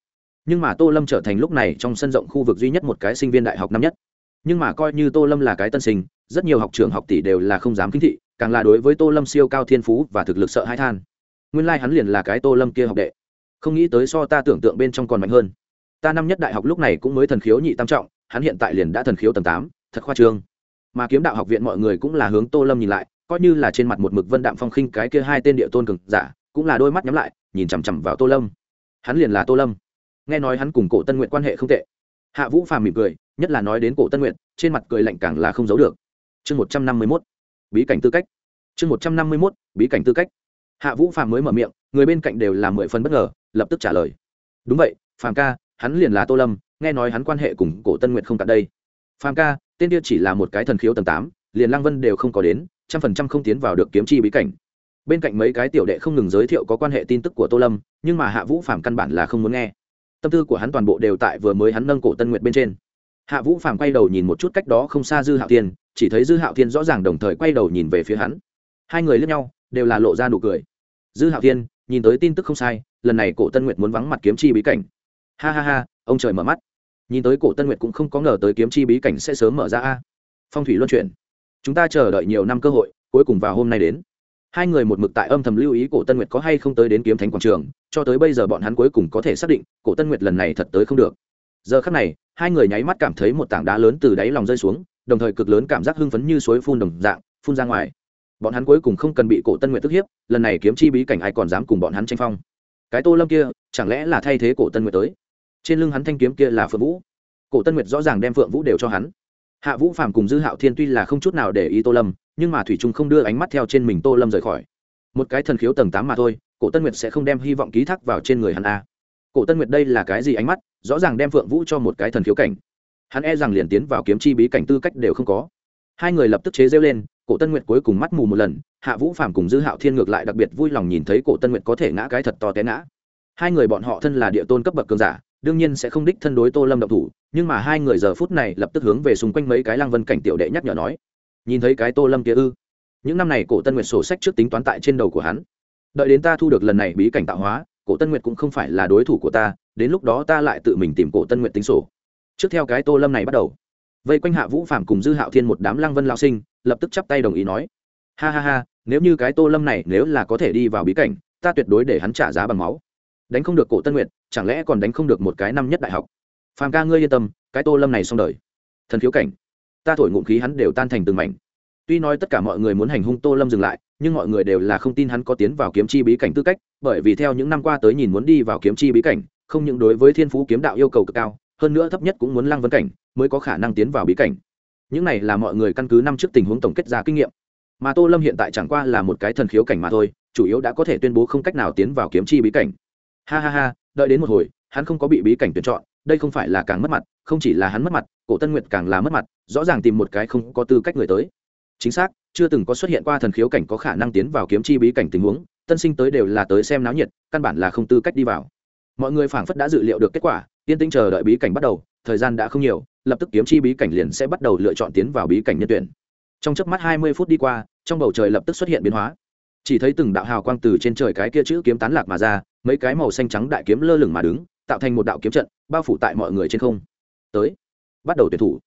nhưng mà tô lâm trở thành lúc này trong sân rộng khu vực duy nhất một cái sinh viên đại học năm nhất. Nhưng mà coi như tô lâm là cái tân sinh, rất nhiều học trường học tỷ đều là không dám kính thị, càng là đối với tô lâm siêu cao thiên phú và thực lực sợ hãi than. Nguyên lai、like、hắn liền là cái tô lâm kia học đệ. Không nghĩ tới so ta tưởng tượng bên trong còn mạnh hơn. Ta năm nhất đại học lúc này cũng mới thần khiếu nhị tam trọng, hắn hiện tại liền đã thần khiếu tầng tám, thật khoa trương. Mà kiếm đạo học viện mọi người cũng là hướng tô lâm nhìn lại, coi như là trên mặt một mực vân đạm phong khinh cái kia hai tên địa tôn cường giả, cũng là đôi mắt nhắm lại, nhìn chằm chằm vào tô lâm. Hắn liền là tô lâm nghe nói hắn cùng cổ tân nguyện quan hệ không tệ. Hạ vũ phàm mỉm cười, nhất là nói đến cổ tân nguyện trên mặt cười lạnh càng là không giấu được. Chương một trăm năm mươi mốt, bí cảnh tư cách. Chương một trăm năm mươi mốt, bí cảnh tư cách. Hạ vũ phàm mới mở miệng, người bên cạnh đều là mười phần bất ngờ, lập tức trả lời. Đúng vậy, phàm ca, hắn liền là tô lâm, nghe nói hắn quan hệ cùng cổ tân nguyện không cả đây. Phàm ca, tên kia chỉ là một cái thần khiếu tầng tám, liền lăng vân đều không có đến, trăm phần trăm không tiến vào được kiếm chi bí cảnh. Bên cạnh mấy cái tiểu đệ không ngừng giới thiệu có quan hệ tin tức của tô lâm, nhưng mà hạ vũ phạm căn bản là không muốn nghe tâm tư của hắn toàn bộ đều tại vừa mới hắn nâng cổ tân nguyệt bên trên. Hạ vũ phàm quay đầu nhìn một chút cách đó không xa dư hạo thiên, chỉ thấy dư hạo thiên rõ ràng đồng thời quay đầu nhìn về phía hắn. Hai người lướt nhau, đều là lộ ra nụ cười. Dư hạo thiên, nhìn tới tin tức không sai, lần này cổ tân nguyệt muốn vắng mặt kiếm chi bí cảnh. Ha ha ha, ông trời mở mắt. Nhìn tới cổ tân nguyệt cũng không có ngờ tới kiếm chi bí cảnh sẽ sớm mở ra a. Phong thủy luân chuyển. Chúng ta chờ đợi nhiều năm cơ hội, cuối cùng vào hôm nay đến hai người một mực tại âm thầm lưu ý cổ tân nguyệt có hay không tới đến kiếm thánh quảng trường, cho tới bây giờ bọn hắn cuối cùng có thể xác định, cổ tân nguyệt lần này thật tới không được. Giờ khắc này, hai người nháy mắt cảm thấy một tảng đá lớn từ đáy lòng rơi xuống, đồng thời cực lớn cảm giác hưng phấn như suối phun đồng dạng, phun ra ngoài. Bọn hắn cuối cùng không cần bị cổ tân nguyệt tức hiếp, lần này kiếm chi bí cảnh ai còn dám cùng bọn hắn tranh phong. Cái tô lâm kia, chẳng lẽ là thay thế cổ tân nguyệt tới? Trên lưng hắn thanh kiếm kia là phượng vũ. Cổ tân nguyệt rõ ràng đem phượng vũ đều cho hắn. Hạ vũ phàm cùng dư hạo thiên tuy là không chút nào để ý tô lâm nhưng mà thủy trung không đưa ánh mắt theo trên mình tô lâm rời khỏi. Một cái thần khiếu tầng tám mà thôi, cổ tân nguyệt sẽ không đem hy vọng ký thác vào trên người hắn a cổ tân nguyệt đây là cái gì ánh mắt? Rõ ràng đem phượng vũ cho một cái thần khiếu cảnh. Hắn e rằng liền tiến vào kiếm chi bí cảnh tư cách đều không có. Hai người lập tức chế rêu lên, cổ tân nguyệt cuối cùng mắt mù một lần, hạ vũ phạm cùng dư hạo thiên ngược lại đặc biệt vui lòng nhìn thấy cổ tân nguyệt có thể ngã cái thật to té ngã. Hai người bọn họ thân là địa tôn cấp bậc cường giả, đương nhiên sẽ không đích thân đối tô lâm động thủ, nhưng mà hai người giờ phút này lập tức hướng về xung quanh mấy cái lang vân cảnh tiểu đệ nhắc nhở nói nhìn thấy cái tô lâm kia ư? Những năm này cổ tân nguyệt sổ sách trước tính toán tại trên đầu của hắn. Đợi đến ta thu được lần này bí cảnh tạo hóa, cổ tân nguyệt cũng không phải là đối thủ của ta, đến lúc đó ta lại tự mình tìm cổ tân nguyệt tính sổ. Trước theo cái tô lâm này bắt đầu, vây quanh hạ vũ phạm cùng dư hạo thiên một đám lăng vân lao sinh, lập tức chắp tay đồng ý nói, ha ha ha, nếu như cái tô lâm này nếu là có thể đi vào bí cảnh, ta tuyệt đối để hắn trả giá bằng máu. Đánh không được cổ tân nguyệt, chẳng lẽ còn đánh không được một cái năm nhất đại học? Phàm ca ngươi yên tâm, cái tô lâm này xong đời. Thần khiếu cảnh ta thổi ngụm khí hắn đều tan thành từng mảnh. Tuy nói tất cả mọi người muốn hành hung tô lâm dừng lại, nhưng mọi người đều là không tin hắn có tiến vào kiếm chi bí cảnh tư cách, bởi vì theo những năm qua tới nhìn muốn đi vào kiếm chi bí cảnh, không những đối với thiên phú kiếm đạo yêu cầu cực cao, hơn nữa thấp nhất cũng muốn lăng vấn cảnh, mới có khả năng tiến vào bí cảnh. Những này là mọi người căn cứ năm trước tình huống tổng kết ra kinh nghiệm. Mà tô lâm hiện tại chẳng qua là một cái thần khiếu cảnh mà thôi, chủ yếu đã có thể tuyên bố không cách nào tiến vào kiếm chi bí cảnh. Ha ha ha, đợi đến một hồi, hắn không có bị bí cảnh tuyển chọn đây không phải là càng mất mặt, không chỉ là hắn mất mặt, cổ tân nguyệt càng là mất mặt, rõ ràng tìm một cái không có tư cách người tới. Chính xác, chưa từng có xuất hiện qua thần khiếu cảnh có khả năng tiến vào kiếm chi bí cảnh tình huống, tân sinh tới đều là tới xem náo nhiệt, căn bản là không tư cách đi vào. Mọi người phảng phất đã dự liệu được kết quả, yên tĩnh chờ đợi bí cảnh bắt đầu, thời gian đã không nhiều, lập tức kiếm chi bí cảnh liền sẽ bắt đầu lựa chọn tiến vào bí cảnh nhân tuyển. Trong chớp mắt hai mươi phút đi qua, trong bầu trời lập tức xuất hiện biến hóa. Chỉ thấy từng đạo hào quang từ trên trời cái kia chữ kiếm tán lạc mà ra, mấy cái màu xanh trắng đại kiếm lơ lửng mà đứng tạo thành một đạo kiếm trận, bao phủ tại mọi người trên không. Tới, bắt đầu tuyển thủ.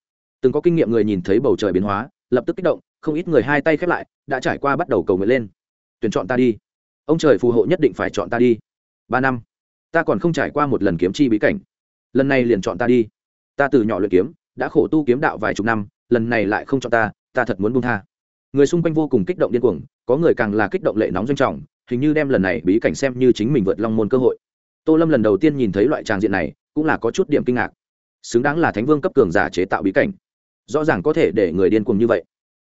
Từng có kinh nghiệm người nhìn thấy bầu trời biến hóa, lập tức kích động, không ít người hai tay khép lại, đã trải qua bắt đầu cầu nguyện lên. Tuyển chọn ta đi. Ông trời phù hộ nhất định phải chọn ta đi. Ba năm, ta còn không trải qua một lần kiếm chi bí cảnh. Lần này liền chọn ta đi. Ta từ nhỏ luyện kiếm, đã khổ tu kiếm đạo vài chục năm, lần này lại không chọn ta ta thật muốn buông tha. Người xung quanh vô cùng kích động điên cuồng, có người càng là kích động lệ nóng doanh trọng, hình như đem lần này bí cảnh xem như chính mình vượt long môn cơ hội tô lâm lần đầu tiên nhìn thấy loại tràng diện này, cũng là có chút điểm kinh ngạc. Xứng đáng là thánh vương cấp cường giả chế tạo bí cảnh. Rõ ràng có thể để người điên cuồng như vậy.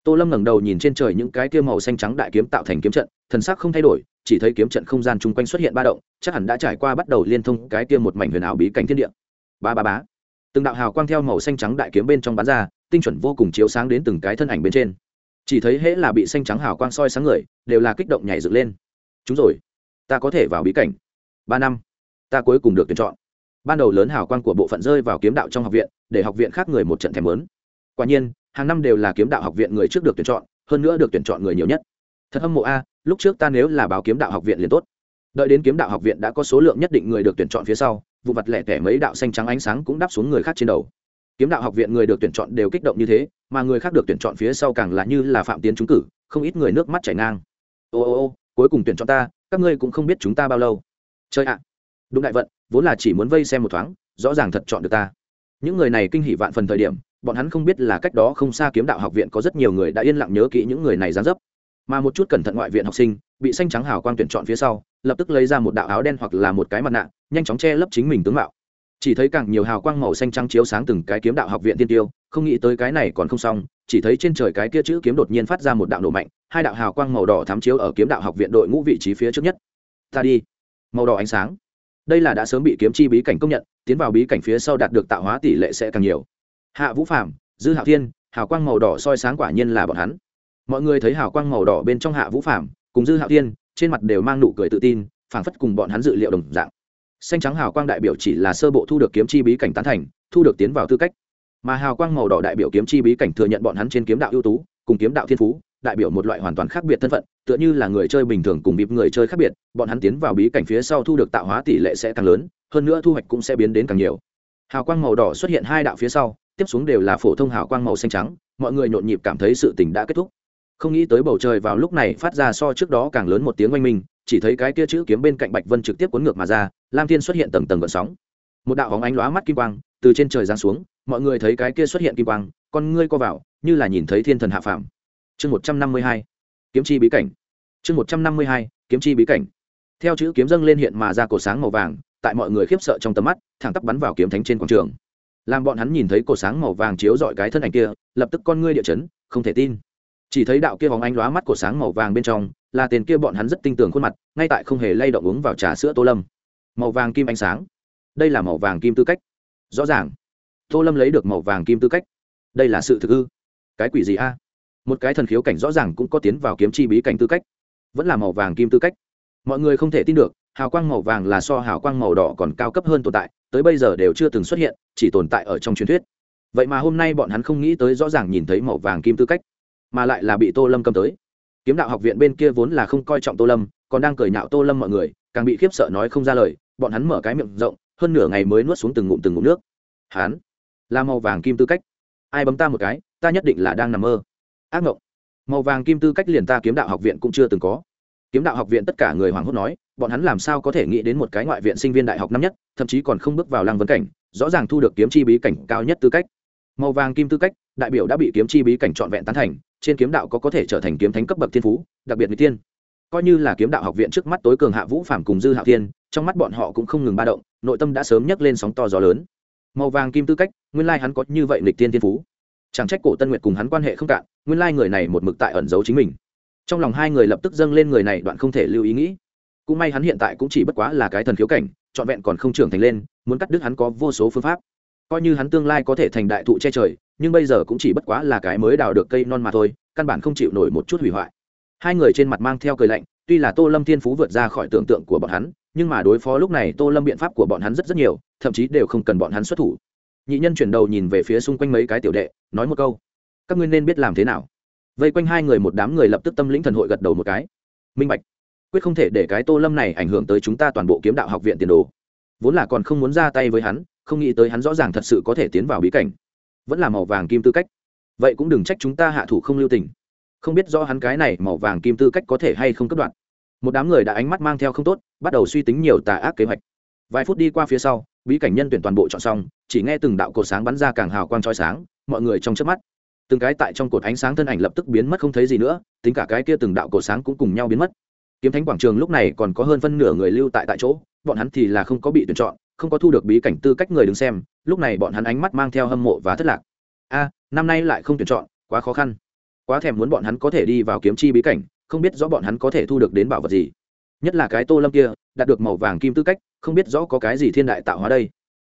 Tô lâm ngẩng đầu nhìn trên trời những cái kia màu xanh trắng đại kiếm tạo thành kiếm trận, thần sắc không thay đổi, chỉ thấy kiếm trận không gian chung quanh xuất hiện ba động, chắc hẳn đã trải qua bắt đầu liên thông cái kia một mảnh huyền ảo bí cảnh thiên địa. Ba ba bá từng đạo hào quang theo màu xanh trắng đại kiếm bên trong bán ra, tinh chuẩn vô cùng chiếu sáng đến từng cái thân ảnh bên trên. Chỉ thấy hễ là bị xanh trắng hào quang soi sáng người, đều là kích động nhảy dựng lên. Chúng rồi, ta có thể vào bí cảnh. Ba năm ta cuối cùng được tuyển chọn. Ban đầu lớn hào quang của bộ phận rơi vào kiếm đạo trong học viện, để học viện khác người một trận thèm lớn quả nhiên, hàng năm đều là kiếm đạo học viện người trước được tuyển chọn, hơn nữa được tuyển chọn người nhiều nhất. Thật hâm mộ a, lúc trước ta nếu là báo kiếm đạo học viện liền tốt. Đợi đến kiếm đạo học viện đã có số lượng nhất định người được tuyển chọn phía sau, vụ vật lẻ tẻ mấy đạo xanh trắng ánh sáng cũng đắp xuống người khác trên đầu. Kiếm đạo học viện người được tuyển chọn đều kích động như thế, mà người khác được tuyển chọn phía sau càng là như là phạm tiến trúng cử, không ít người nước mắt chảy ngang. Ô ô ô, cuối cùng tuyển chọn ta, các ngươi cũng không biết chúng ta bao lâu. Chơi ạ. à đúng đại vận, vốn là chỉ muốn vây xem một thoáng, rõ ràng thật chọn được ta. Những người này kinh hỉ vạn phần thời điểm, bọn hắn không biết là cách đó không xa kiếm đạo học viện có rất nhiều người đã yên lặng nhớ kỹ những người này gián dấp. Mà một chút cẩn thận ngoại viện học sinh, bị xanh trắng hào quang tuyển chọn phía sau, lập tức lấy ra một đạo áo đen hoặc là một cái mặt nạ, nhanh chóng che lấp chính mình tướng mạo. Chỉ thấy càng nhiều hào quang màu xanh trắng chiếu sáng từng cái kiếm đạo học viện tiên tiêu, không nghĩ tới cái này còn không xong, chỉ thấy trên trời cái kia chữ kiếm đột nhiên phát ra một đạo nổ mạnh, hai đạo hào quang màu đỏ thám chiếu ở kiếm đạo học viện đội ngũ vị trí phía trước nhất. Ta đi. Màu đỏ ánh sáng đây là đã sớm bị kiếm chi bí cảnh công nhận, tiến vào bí cảnh phía sau đạt được tạo hóa tỷ lệ sẽ càng nhiều. Hạ vũ phạm dư hạo thiên, hào quang màu đỏ soi sáng quả nhiên là bọn hắn. Mọi người thấy hào quang màu đỏ bên trong hạ vũ phạm cùng dư hạo thiên, trên mặt đều mang nụ cười tự tin, phảng phất cùng bọn hắn dự liệu đồng dạng. Xanh trắng hào quang đại biểu chỉ là sơ bộ thu được kiếm chi bí cảnh tán thành, thu được tiến vào tư cách. Mà hào quang màu đỏ đại biểu kiếm chi bí cảnh thừa nhận bọn hắn trên kiếm đạo ưu tú, cùng kiếm đạo thiên phú đại biểu một loại hoàn toàn khác biệt thân phận, tựa như là người chơi bình thường cùng bịp người chơi khác biệt, bọn hắn tiến vào bí cảnh phía sau thu được tạo hóa tỷ lệ sẽ càng lớn, hơn nữa thu hoạch cũng sẽ biến đến càng nhiều. Hào quang màu đỏ xuất hiện hai đạo phía sau, tiếp xuống đều là phổ thông hào quang màu xanh trắng, mọi người nhộn nhịp cảm thấy sự tình đã kết thúc. Không nghĩ tới bầu trời vào lúc này phát ra so trước đó càng lớn một tiếng oanh minh, chỉ thấy cái kia chữ kiếm bên cạnh bạch vân trực tiếp cuốn ngược mà ra, lam thiên xuất hiện tầng tầng gợn sóng. Một đạo hóng ánh lóa mắt kim quang từ trên trời giáng xuống, mọi người thấy cái kia xuất hiện kim quang, con ngươi co vào, như là nhìn thấy thiên thần hạ phàm chương một trăm năm mươi hai, kiếm chi bí cảnh. Chương một trăm năm mươi hai, kiếm chi bí cảnh. Theo chữ kiếm dâng lên hiện mà ra cổ sáng màu vàng, tại mọi người khiếp sợ trong tầm mắt, thẳng tắp bắn vào kiếm thánh trên quảng trường. Làm bọn hắn nhìn thấy cổ sáng màu vàng chiếu dọi cái thân ảnh kia, lập tức con ngươi địa chấn, không thể tin. Chỉ thấy đạo kia vòng ánh lóa mắt cổ sáng màu vàng bên trong, là tiền kia bọn hắn rất tinh tường khuôn mặt, ngay tại không hề lay động uống vào trà sữa tô lâm. Màu vàng kim ánh sáng. Đây là màu vàng kim tư cách. Rõ ràng. Tô lâm lấy được màu vàng kim tư cách. Đây là sự thực ư? Cái quỷ gì a? Một cái thần khiếu cảnh rõ ràng cũng có tiến vào kiếm chi bí cảnh tư cách, vẫn là màu vàng kim tư cách. Mọi người không thể tin được, hào quang màu vàng là so hào quang màu đỏ còn cao cấp hơn tồn tại, tới bây giờ đều chưa từng xuất hiện, chỉ tồn tại ở trong truyền thuyết. Vậy mà hôm nay bọn hắn không nghĩ tới rõ ràng nhìn thấy màu vàng kim tư cách, mà lại là bị tô lâm cầm tới. Kiếm đạo học viện bên kia vốn là không coi trọng tô lâm, còn đang cười nhạo tô lâm mọi người, càng bị khiếp sợ nói không ra lời, bọn hắn mở cái miệng rộng, hơn nửa ngày mới nuốt xuống từng ngụm từng ngụm nước. Hắn là màu vàng kim tư cách. Ai bấm ta một cái, ta nhất định là đang nằm mơ ác mộng màu vàng kim tư cách liền ta kiếm đạo học viện cũng chưa từng có. Kiếm đạo học viện tất cả người hoảng hốt nói, bọn hắn làm sao có thể nghĩ đến một cái ngoại viện sinh viên đại học năm nhất, thậm chí còn không bước vào lăng vấn cảnh, rõ ràng thu được kiếm chi bí cảnh cao nhất tư cách. Màu vàng kim tư cách, đại biểu đã bị kiếm chi bí cảnh trọn vẹn tán thành, trên kiếm đạo có có thể trở thành kiếm thánh cấp bậc thiên phú, đặc biệt người tiên. Coi như là kiếm đạo học viện trước mắt tối cường hạ vũ phạm cùng dư hạ thiên, trong mắt bọn họ cũng không ngừng ba động, nội tâm đã sớm nhấc lên sóng to gió lớn. Màu vàng kim tư cách, nguyên lai hắn có như vậy lịch tiên thiên phú chẳng trách cổ tân nguyệt cùng hắn quan hệ không cạn, nguyên lai người này một mực tại ẩn giấu chính mình. Trong lòng hai người lập tức dâng lên người này đoạn không thể lưu ý nghĩ. Cũng may hắn hiện tại cũng chỉ bất quá là cái thần khiếu cảnh, trọn vẹn còn không trưởng thành lên, muốn cắt đứt hắn có vô số phương pháp. Coi như hắn tương lai có thể thành đại thụ che trời, nhưng bây giờ cũng chỉ bất quá là cái mới đào được cây non mà thôi, căn bản không chịu nổi một chút hủy hoại. Hai người trên mặt mang theo cười lạnh, tuy là tô lâm thiên phú vượt ra khỏi tưởng tượng của bọn hắn, nhưng mà đối phó lúc này tô lâm biện pháp của bọn hắn rất rất nhiều, thậm chí đều không cần bọn hắn xuất thủ nhị nhân chuyển đầu nhìn về phía xung quanh mấy cái tiểu đệ, nói một câu, các ngươi nên biết làm thế nào. Vây quanh hai người một đám người lập tức tâm lĩnh thần hội gật đầu một cái. Minh bạch, quyết không thể để cái tô lâm này ảnh hưởng tới chúng ta toàn bộ kiếm đạo học viện tiền đồ. Vốn là còn không muốn ra tay với hắn, không nghĩ tới hắn rõ ràng thật sự có thể tiến vào bí cảnh. Vẫn là màu vàng kim tư cách. Vậy cũng đừng trách chúng ta hạ thủ không lưu tình. Không biết do hắn cái này màu vàng kim tư cách có thể hay không cấp đoạn. Một đám người đã ánh mắt mang theo không tốt, bắt đầu suy tính nhiều tà ác kế hoạch. Vài phút đi qua phía sau bí cảnh nhân tuyển toàn bộ chọn xong, chỉ nghe từng đạo cột sáng bắn ra càng hào quang trói sáng, mọi người trong chớp mắt. Từng cái tại trong cột ánh sáng thân ảnh lập tức biến mất không thấy gì nữa, tính cả cái kia từng đạo cột sáng cũng cùng nhau biến mất. Kiếm thánh quảng trường lúc này còn có hơn phân nửa người lưu tại tại chỗ, bọn hắn thì là không có bị tuyển chọn, không có thu được bí cảnh tư cách người đứng xem, lúc này bọn hắn ánh mắt mang theo hâm mộ và thất lạc. A, năm nay lại không tuyển chọn, quá khó khăn. Quá thèm muốn bọn hắn có thể đi vào kiếm chi bí cảnh, không biết rõ bọn hắn có thể thu được đến bảo vật gì. Nhất là cái tô lâm kia, đạt được màu vàng kim tư cách không biết rõ có cái gì thiên đại tạo hóa đây.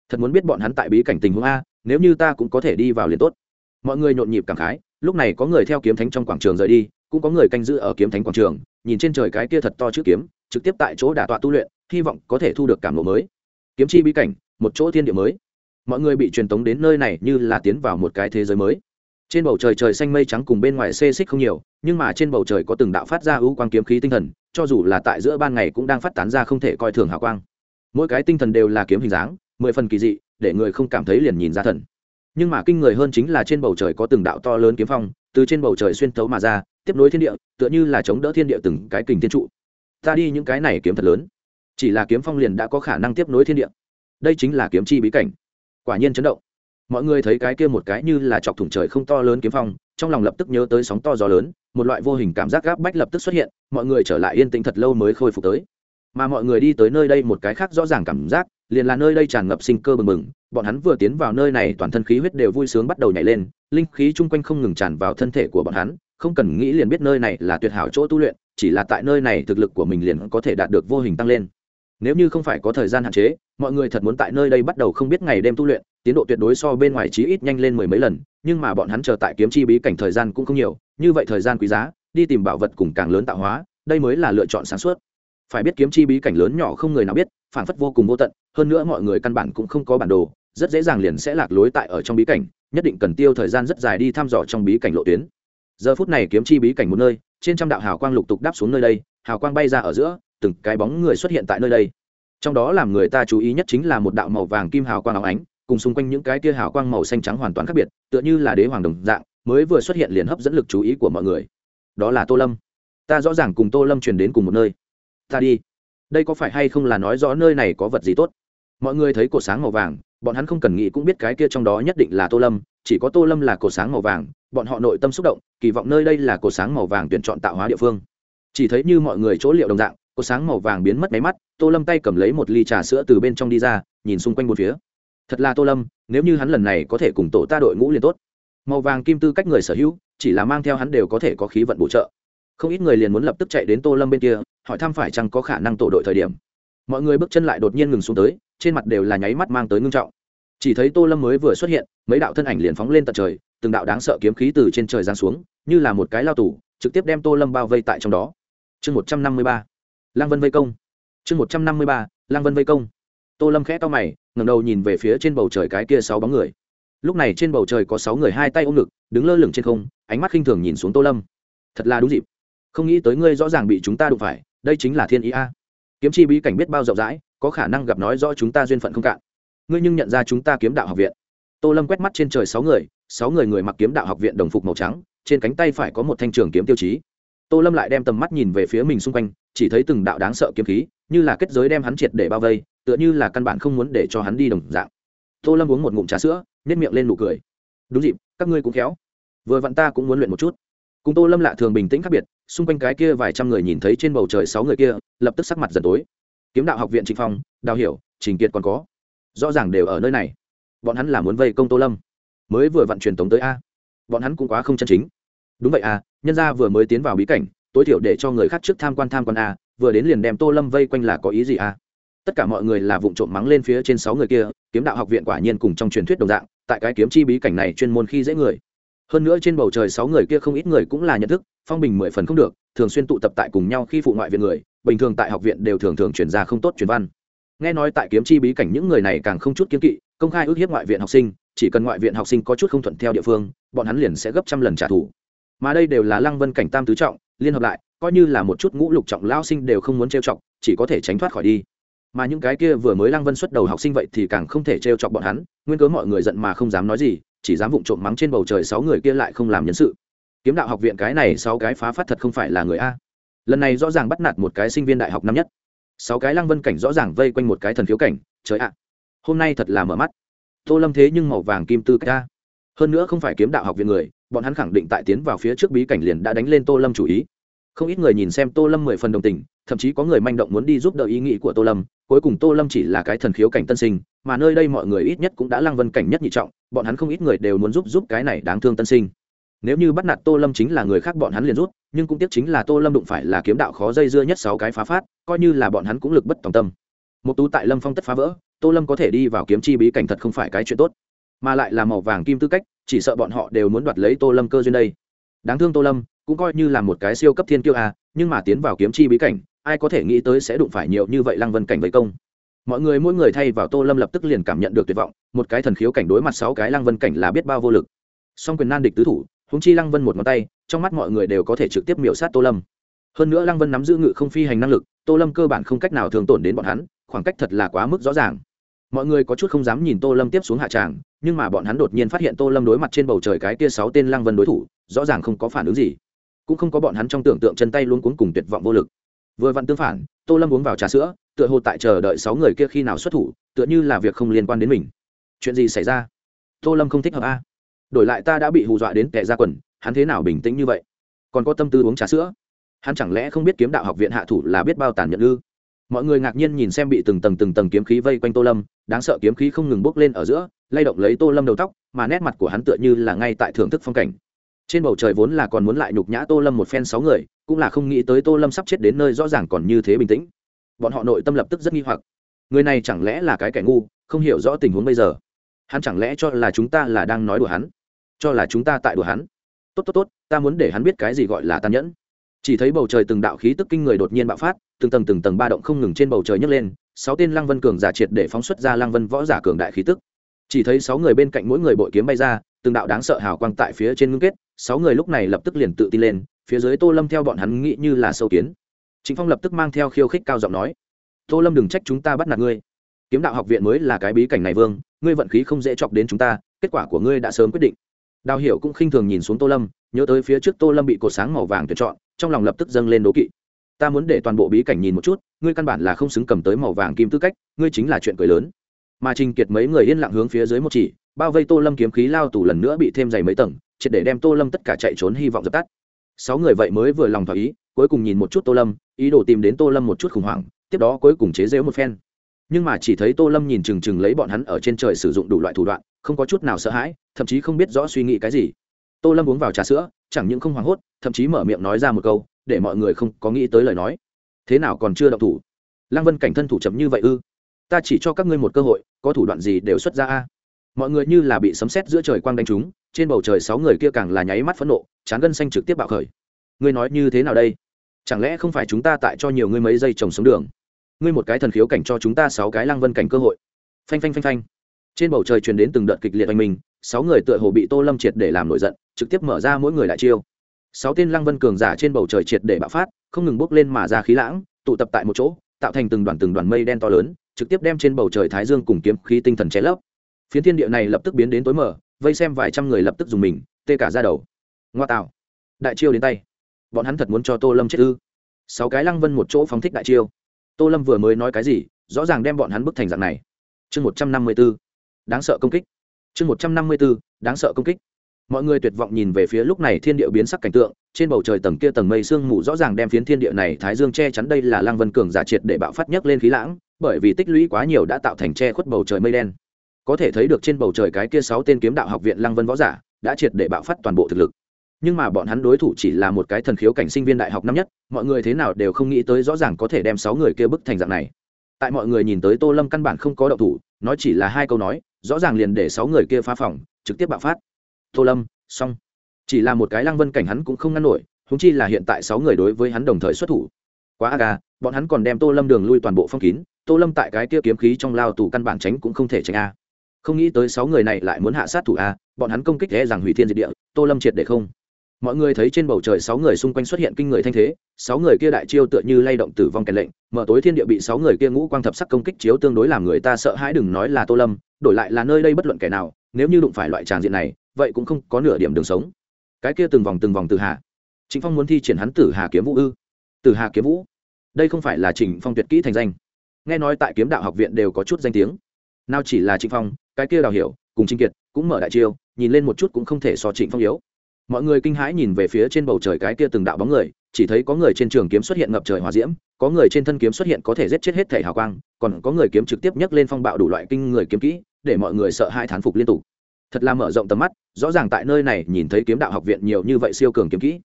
Thật muốn biết bọn hắn tại bí cảnh tình huống a, nếu như ta cũng có thể đi vào liền tốt. Mọi người nhộn nhịp cảm khái, lúc này có người theo kiếm thánh trong quảng trường rời đi, cũng có người canh giữ ở kiếm thánh quảng trường, nhìn trên trời cái kia thật to chữ kiếm, trực tiếp tại chỗ đả tọa tu luyện, hy vọng có thể thu được cảm lộ mới. Kiếm chi bí cảnh, một chỗ thiên địa mới. Mọi người bị truyền tống đến nơi này như là tiến vào một cái thế giới mới. Trên bầu trời trời xanh mây trắng cùng bên ngoài xê xích không nhiều, nhưng mà trên bầu trời có từng đạo phát ra ưu quang kiếm khí tinh thần, cho dù là tại giữa ban ngày cũng đang phát tán ra không thể coi thường hào quang mỗi cái tinh thần đều là kiếm hình dáng, mười phần kỳ dị, để người không cảm thấy liền nhìn ra thần. Nhưng mà kinh người hơn chính là trên bầu trời có từng đạo to lớn kiếm phong, từ trên bầu trời xuyên thấu mà ra, tiếp nối thiên địa, tựa như là chống đỡ thiên địa từng cái kình thiên trụ. Ta đi những cái này kiếm thật lớn. Chỉ là kiếm phong liền đã có khả năng tiếp nối thiên địa. Đây chính là kiếm chi bí cảnh. Quả nhiên chấn động. Mọi người thấy cái kia một cái như là chọc thủng trời không to lớn kiếm phong, trong lòng lập tức nhớ tới sóng to gió lớn, một loại vô hình cảm giác gáp bách lập tức xuất hiện, mọi người trở lại yên tĩnh thật lâu mới khôi phục tới mà mọi người đi tới nơi đây một cái khác rõ ràng cảm giác, liền là nơi đây tràn ngập sinh cơ bừng bừng, bọn hắn vừa tiến vào nơi này toàn thân khí huyết đều vui sướng bắt đầu nhảy lên, linh khí chung quanh không ngừng tràn vào thân thể của bọn hắn, không cần nghĩ liền biết nơi này là tuyệt hảo chỗ tu luyện, chỉ là tại nơi này thực lực của mình liền có thể đạt được vô hình tăng lên. Nếu như không phải có thời gian hạn chế, mọi người thật muốn tại nơi đây bắt đầu không biết ngày đêm tu luyện, tiến độ tuyệt đối so bên ngoài chí ít nhanh lên mười mấy lần, nhưng mà bọn hắn chờ tại kiếm chi bí cảnh thời gian cũng không nhiều, như vậy thời gian quý giá, đi tìm bảo vật cùng càng lớn tạo hóa, đây mới là lựa chọn sáng suốt phải biết kiếm chi bí cảnh lớn nhỏ không người nào biết, phản phất vô cùng vô tận, hơn nữa mọi người căn bản cũng không có bản đồ, rất dễ dàng liền sẽ lạc lối tại ở trong bí cảnh, nhất định cần tiêu thời gian rất dài đi thăm dò trong bí cảnh lộ tuyến. Giờ phút này kiếm chi bí cảnh một nơi, trên trăm đạo hào quang lục tục đáp xuống nơi đây, hào quang bay ra ở giữa, từng cái bóng người xuất hiện tại nơi đây. Trong đó làm người ta chú ý nhất chính là một đạo màu vàng kim hào quang áo ánh, cùng xung quanh những cái tia hào quang màu xanh trắng hoàn toàn khác biệt, tựa như là đế hoàng đồng dạng, mới vừa xuất hiện liền hấp dẫn lực chú ý của mọi người. Đó là tô lâm. Ta rõ ràng cùng tô lâm truyền đến cùng một nơi ta đi. Đây có phải hay không là nói rõ nơi này có vật gì tốt? Mọi người thấy cột sáng màu vàng, bọn hắn không cần nghĩ cũng biết cái kia trong đó nhất định là tô lâm, chỉ có tô lâm là cột sáng màu vàng, bọn họ nội tâm xúc động, kỳ vọng nơi đây là cột sáng màu vàng tuyển chọn tạo hóa địa phương. Chỉ thấy như mọi người chỗ liệu đồng dạng cột sáng màu vàng biến mất máy mắt, tô lâm tay cầm lấy một ly trà sữa từ bên trong đi ra, nhìn xung quanh một phía. Thật là tô lâm, nếu như hắn lần này có thể cùng tổ ta đội ngũ liền tốt. Màu vàng kim tư cách người sở hữu, chỉ là mang theo hắn đều có thể có khí vận bổ trợ không ít người liền muốn lập tức chạy đến tô lâm bên kia, hỏi thăm phải chăng có khả năng tổ đội thời điểm. Mọi người bước chân lại đột nhiên ngừng xuống tới, trên mặt đều là nháy mắt mang tới ngưng trọng. Chỉ thấy tô lâm mới vừa xuất hiện, mấy đạo thân ảnh liền phóng lên tận trời, từng đạo đáng sợ kiếm khí từ trên trời giáng xuống, như là một cái lao tủ trực tiếp đem tô lâm bao vây tại trong đó. Chương một trăm năm mươi ba lang vân vây công. Chương một trăm năm mươi ba lang vân vây công. Tô lâm khẽ to mày, ngẩng đầu nhìn về phía trên bầu trời cái kia sáu bóng người. Lúc này trên bầu trời có sáu người hai tay ôm ngực, đứng lơ lửng trên không, ánh mắt khinh thường nhìn xuống tô lâm. Thật là đúng dịp không nghĩ tới ngươi rõ ràng bị chúng ta đụng phải, đây chính là thiên ý a. Kiếm chi bí cảnh biết bao rộng rãi, có khả năng gặp nói rõ chúng ta duyên phận không cạn. Ngươi nhưng nhận ra chúng ta kiếm đạo học viện. Tô lâm quét mắt trên trời sáu người sáu người người mặc kiếm đạo học viện đồng phục màu trắng, trên cánh tay phải có một thanh trường kiếm tiêu chí. Tô lâm lại đem tầm mắt nhìn về phía mình xung quanh, chỉ thấy từng đạo đáng sợ kiếm khí, như là kết giới đem hắn triệt để bao vây, tựa như là căn bản không muốn để cho hắn đi đồng dạng. Tô lâm uống một ngụm trà sữa nếp miệng lên nụ cười. Đúng dịp, các ngươi cũng khéo. Vừa vặn ta cũng muốn luyện một chút. Cùng tô lâm lạ thường bình tĩnh khác biệt xung quanh cái kia vài trăm người nhìn thấy trên bầu trời sáu người kia lập tức sắc mặt dần tối. Kiếm đạo học viện trịnh phong đào hiểu trình kiệt còn có. Rõ ràng đều ở nơi này. Bọn hắn là muốn vây công tô lâm. Mới vừa vận truyền tống tới a. Bọn hắn cũng quá không chân chính. Đúng vậy a, nhân gia vừa mới tiến vào bí cảnh tối thiểu để cho người khác trước tham quan tham quan a vừa đến liền đem tô lâm vây quanh là có ý gì a? Tất cả mọi người là vụ trộm mắng lên phía trên sáu người kia kiếm đạo học viện quả nhiên cùng trong truyền thuyết đồng dạng tại cái kiếm chi bí cảnh này chuyên môn khi dễ người hơn nữa trên bầu trời sáu người kia không ít người cũng là nhận thức, phong bình mười phần không được, thường xuyên tụ tập tại cùng nhau khi phụ ngoại viện người, bình thường tại học viện đều thường thường chuyển ra không tốt chuyển văn. Nghe nói tại kiếm chi bí cảnh những người này càng không chút kiếm kỵ, công khai ước hiếp ngoại viện học sinh, chỉ cần ngoại viện học sinh có chút không thuận theo địa phương, bọn hắn liền sẽ gấp trăm lần trả thù. Mà đây đều là lăng vân cảnh tam tứ trọng, liên hợp lại, coi như là một chút ngũ lục trọng lao sinh đều không muốn trêu chọc, chỉ có thể tránh thoát khỏi đi. Mà những cái kia vừa mới lăng vân xuất đầu học sinh vậy thì càng không thể trêu chọc bọn hắn, nguyên cớ mọi người giận mà không dám nói gì chỉ dám vụng trộm mắng trên bầu trời sáu người kia lại không làm nhân sự. Kiếm đạo học viện cái này sáu cái phá phát thật không phải là người a. Lần này rõ ràng bắt nạt một cái sinh viên đại học năm nhất. Sáu cái lăng vân cảnh rõ ràng vây quanh một cái thần khiếu cảnh, trời ạ. Hôm nay thật là mở mắt. Tô lâm thế nhưng màu vàng kim tư ca hơn nữa không phải kiếm đạo học viện người, bọn hắn khẳng định tại tiến vào phía trước bí cảnh liền đã đánh lên tô lâm chủ ý. Không ít người nhìn xem tô lâm mười phần đồng tình, thậm chí có người manh động muốn đi giúp đỡ ý nghĩ của tô lâm, cuối cùng tô lâm chỉ là cái thần khiếu cảnh tân sinh, mà nơi đây mọi người ít nhất cũng đã lăng vân cảnh nhất nhị trọng bọn hắn không ít người đều muốn giúp giúp cái này đáng thương tân sinh. Nếu như bắt nạt tô lâm chính là người khác bọn hắn liền rút, nhưng cũng tiếc chính là tô lâm đụng phải là kiếm đạo khó dây dưa nhất sáu cái phá phát, coi như là bọn hắn cũng lực bất tòng tâm. Một tú tại lâm phong tất phá vỡ, tô lâm có thể đi vào kiếm chi bí cảnh thật không phải cái chuyện tốt, mà lại là màu vàng kim tư cách, chỉ sợ bọn họ đều muốn đoạt lấy tô lâm cơ duyên đây. Đáng thương tô lâm, cũng coi như là một cái siêu cấp thiên kiêu à nhưng mà tiến vào kiếm chi bí cảnh, ai có thể nghĩ tới sẽ đụng phải nhiều như vậy lăng vân cảnh với công mọi người mỗi người thay vào tô lâm lập tức liền cảm nhận được tuyệt vọng, một cái thần khiếu cảnh đối mặt sáu cái lăng vân cảnh là biết bao vô lực. Song quyền nan địch tứ thủ húng chi lăng vân một ngón tay, trong mắt mọi người đều có thể trực tiếp miểu sát tô lâm. Hơn nữa lăng vân nắm giữ ngự không phi hành năng lực, tô lâm cơ bản không cách nào thường tổn đến bọn hắn, khoảng cách thật là quá mức rõ ràng. Mọi người có chút không dám nhìn tô lâm tiếp xuống hạ tràng, nhưng mà bọn hắn đột nhiên phát hiện tô lâm đối mặt trên bầu trời cái kia sáu tên lăng vân đối thủ, rõ ràng không có phản ứng gì. Cũng không có bọn hắn trong tưởng tượng chân tay luôn cuốn cùng tuyệt vọng vô lực. Vừa vặn tương phản, tô lâm uống vào trà sữa tựa hồ tại chờ đợi sáu người kia khi nào xuất thủ, tựa như là việc không liên quan đến mình. Chuyện gì xảy ra? Tô lâm không thích hợp a. Đổi lại ta đã bị hù dọa đến kẻ ra quần, hắn thế nào bình tĩnh như vậy? Còn có tâm tư uống trà sữa. Hắn chẳng lẽ không biết kiếm đạo học viện hạ thủ là biết bao tàn nhận ư? Mọi người ngạc nhiên nhìn xem bị từng tầng từng tầng kiếm khí vây quanh tô lâm, đáng sợ kiếm khí không ngừng bốc lên ở giữa, lay động lấy tô lâm đầu tóc, mà nét mặt của hắn tựa như là ngay tại thưởng thức phong cảnh. Trên bầu trời vốn là còn muốn lại nhục nhã tô lâm một phen sáu người, cũng là không nghĩ tới tô lâm sắp chết đến nơi rõ ràng còn như thế bình tĩnh bọn họ nội tâm lập tức rất nghi hoặc. Người này chẳng lẽ là cái kẻ ngu, không hiểu rõ tình huống bây giờ. Hắn chẳng lẽ cho là chúng ta là đang nói đùa hắn? Cho là chúng ta tại đùa hắn? Tốt tốt tốt, ta muốn để hắn biết cái gì gọi là tàn nhẫn. Chỉ thấy bầu trời từng đạo khí tức kinh người đột nhiên bạo phát, từng tầng từng tầng ba động không ngừng trên bầu trời nhấc lên, sáu tên lăng vân cường giả triệt để phóng xuất ra lăng vân võ giả cường đại khí tức. Chỉ thấy sáu người bên cạnh mỗi người bội kiếm bay ra, từng đạo đáng sợ hào quang tại phía trên ngưng kết, sáu người lúc này lập tức liền tự tin lên, phía dưới tô lâm theo bọn hắn nghĩ như là sâu kiến. Trịnh phong lập tức mang theo khiêu khích cao giọng nói, tô lâm đừng trách chúng ta bắt nạt ngươi. Kiếm đạo học viện mới là cái bí cảnh này vương, ngươi vận khí không dễ chọc đến chúng ta, kết quả của ngươi đã sớm quyết định. Đào hiểu cũng khinh thường nhìn xuống tô lâm, nhớ tới phía trước tô lâm bị cột sáng màu vàng tuyển chọn, trong lòng lập tức dâng lên đố kỵ. Ta muốn để toàn bộ bí cảnh nhìn một chút, ngươi căn bản là không xứng cầm tới màu vàng kim tư cách, ngươi chính là chuyện cười lớn. Mà trình kiệt mấy người yên lặng hướng phía dưới một chỉ, bao vây tô lâm kiếm khí lao tù lần nữa bị thêm dày mấy tầng, triệt để đem tô lâm tất cả chạy trốn hy vọng dập tắt. Sáu người vậy mới vừa lòng thỏa ý cuối cùng nhìn một chút tô lâm, ý đồ tìm đến tô lâm một chút khủng hoảng, tiếp đó cuối cùng chế rễu một phen. Nhưng mà chỉ thấy tô lâm nhìn chừng chừng lấy bọn hắn ở trên trời sử dụng đủ loại thủ đoạn, không có chút nào sợ hãi, thậm chí không biết rõ suy nghĩ cái gì. Tô lâm uống vào trà sữa, chẳng những không hoảng hốt, thậm chí mở miệng nói ra một câu, để mọi người không có nghĩ tới lời nói. Thế nào còn chưa động thủ? Lăng vân cảnh thân thủ chấm như vậy ư? Ta chỉ cho các ngươi một cơ hội, có thủ đoạn gì đều xuất ra a. Mọi người như là bị sấm sét giữa trời quang đánh trúng, trên bầu trời sáu người kia càng là nháy mắt phẫn nộ, chán gân xanh trực tiếp bạo khởi. Ngươi nói như thế nào đây? Chẳng lẽ không phải chúng ta tại cho nhiều ngươi mấy giây trồng sống đường? Ngươi một cái thần khiếu cảnh cho chúng ta sáu cái lăng vân cảnh cơ hội. Phanh phanh phanh phanh. Trên bầu trời truyền đến từng đợt kịch liệt oanh mình sáu người tựa hồ bị tô lâm triệt để làm nổi giận, trực tiếp mở ra mỗi người đại chiêu. Sáu tên lăng vân cường giả trên bầu trời triệt để bạo phát, không ngừng bốc lên mà ra khí lãng, tụ tập tại một chỗ, tạo thành từng đoàn từng đoàn mây đen to lớn, trực tiếp đem trên bầu trời thái dương cùng kiếm khí tinh thần cháy lấp. Phiến thiên địa này lập tức biến đến tối mở vây xem vài trăm người lập tức dùng mình, tê cả ra đầu. Ngoa tạo. Đại chiêu đến tay bọn hắn thật muốn cho tô lâm chết ư? Sáu cái lăng vân một chỗ phóng thích đại chiêu. Tô lâm vừa mới nói cái gì, rõ ràng đem bọn hắn bức thành dạng này. Chương một trăm năm mươi b ố đáng sợ công kích. Chương một trăm năm mươi b ố đáng sợ công kích. Mọi người tuyệt vọng nhìn về phía lúc này thiên địa biến sắc cảnh tượng, trên bầu trời tầng kia tầng mây sương mù rõ ràng đem phiến thiên địa này thái dương che chắn đây là lăng vân cường giả triệt để bạo phát nhấc lên khí lãng, bởi vì tích lũy quá nhiều đã tạo thành che khuất bầu trời mây đen. Có thể thấy được trên bầu trời cái kia sáu tên kiếm đạo học viện lăng vân võ giả đã triệt để bạo phát toàn bộ thực lực nhưng mà bọn hắn đối thủ chỉ là một cái thần khiếu cảnh sinh viên đại học năm nhất mọi người thế nào đều không nghĩ tới rõ ràng có thể đem sáu người kia bức thành dạng này. Tại mọi người nhìn tới tô lâm căn bản không có động thủ nói chỉ là hai câu nói rõ ràng liền để sáu người kia phá phòng trực tiếp bạo phát. Tô lâm xong. Chỉ là một cái lăng vân cảnh hắn cũng không ngăn nổi húng chi là hiện tại sáu người đối với hắn đồng thời xuất thủ. Quá a ga, bọn hắn còn đem tô lâm đường lui toàn bộ phong kín tô lâm tại cái kia kiếm khí trong lao tù căn bản tránh cũng không thể tránh a. Không nghĩ tới sáu người này lại muốn hạ sát thủ a bọn hắn công kích thế rằng hủy thiên diệt địa tô lâm triệt để không mọi người thấy trên bầu trời sáu người xung quanh xuất hiện kinh người thanh thế, sáu người kia đại chiêu tựa như lay động tử vong kèn lệnh, mở tối thiên địa bị sáu người kia ngũ quang thập sắc công kích chiếu tương đối làm người ta sợ hãi đừng nói là tô lâm, đổi lại là nơi đây bất luận kẻ nào, nếu như đụng phải loại tràng diện này, vậy cũng không có nửa điểm đường sống. Cái kia từng vòng từng vòng từ hà. Chính phong muốn thi triển hắn tử hà kiếm vũ ư? Tử hà kiếm vũ? Đây không phải là trình phong tuyệt kỹ thành danh. Nghe nói tại kiếm đạo học viện đều có chút danh tiếng. Nào chỉ là trịnh phong, cái kia đào hiểu, cùng trinh kiệt cũng mở đại chiêu, nhìn lên một chút cũng không thể so trịnh phong yếu mọi người kinh hãi nhìn về phía trên bầu trời cái kia từng đạo bóng người, chỉ thấy có người trên trường kiếm xuất hiện ngập trời hòa diễm, có người trên thân kiếm xuất hiện có thể giết chết hết thể hào quang, còn có người kiếm trực tiếp nhấc lên phong bạo đủ loại kinh người kiếm kỹ, để mọi người sợ hai thán phục liên tục. Thật là mở rộng tầm mắt, rõ ràng tại nơi này nhìn thấy kiếm đạo học viện nhiều như vậy siêu cường kiếm kỹ.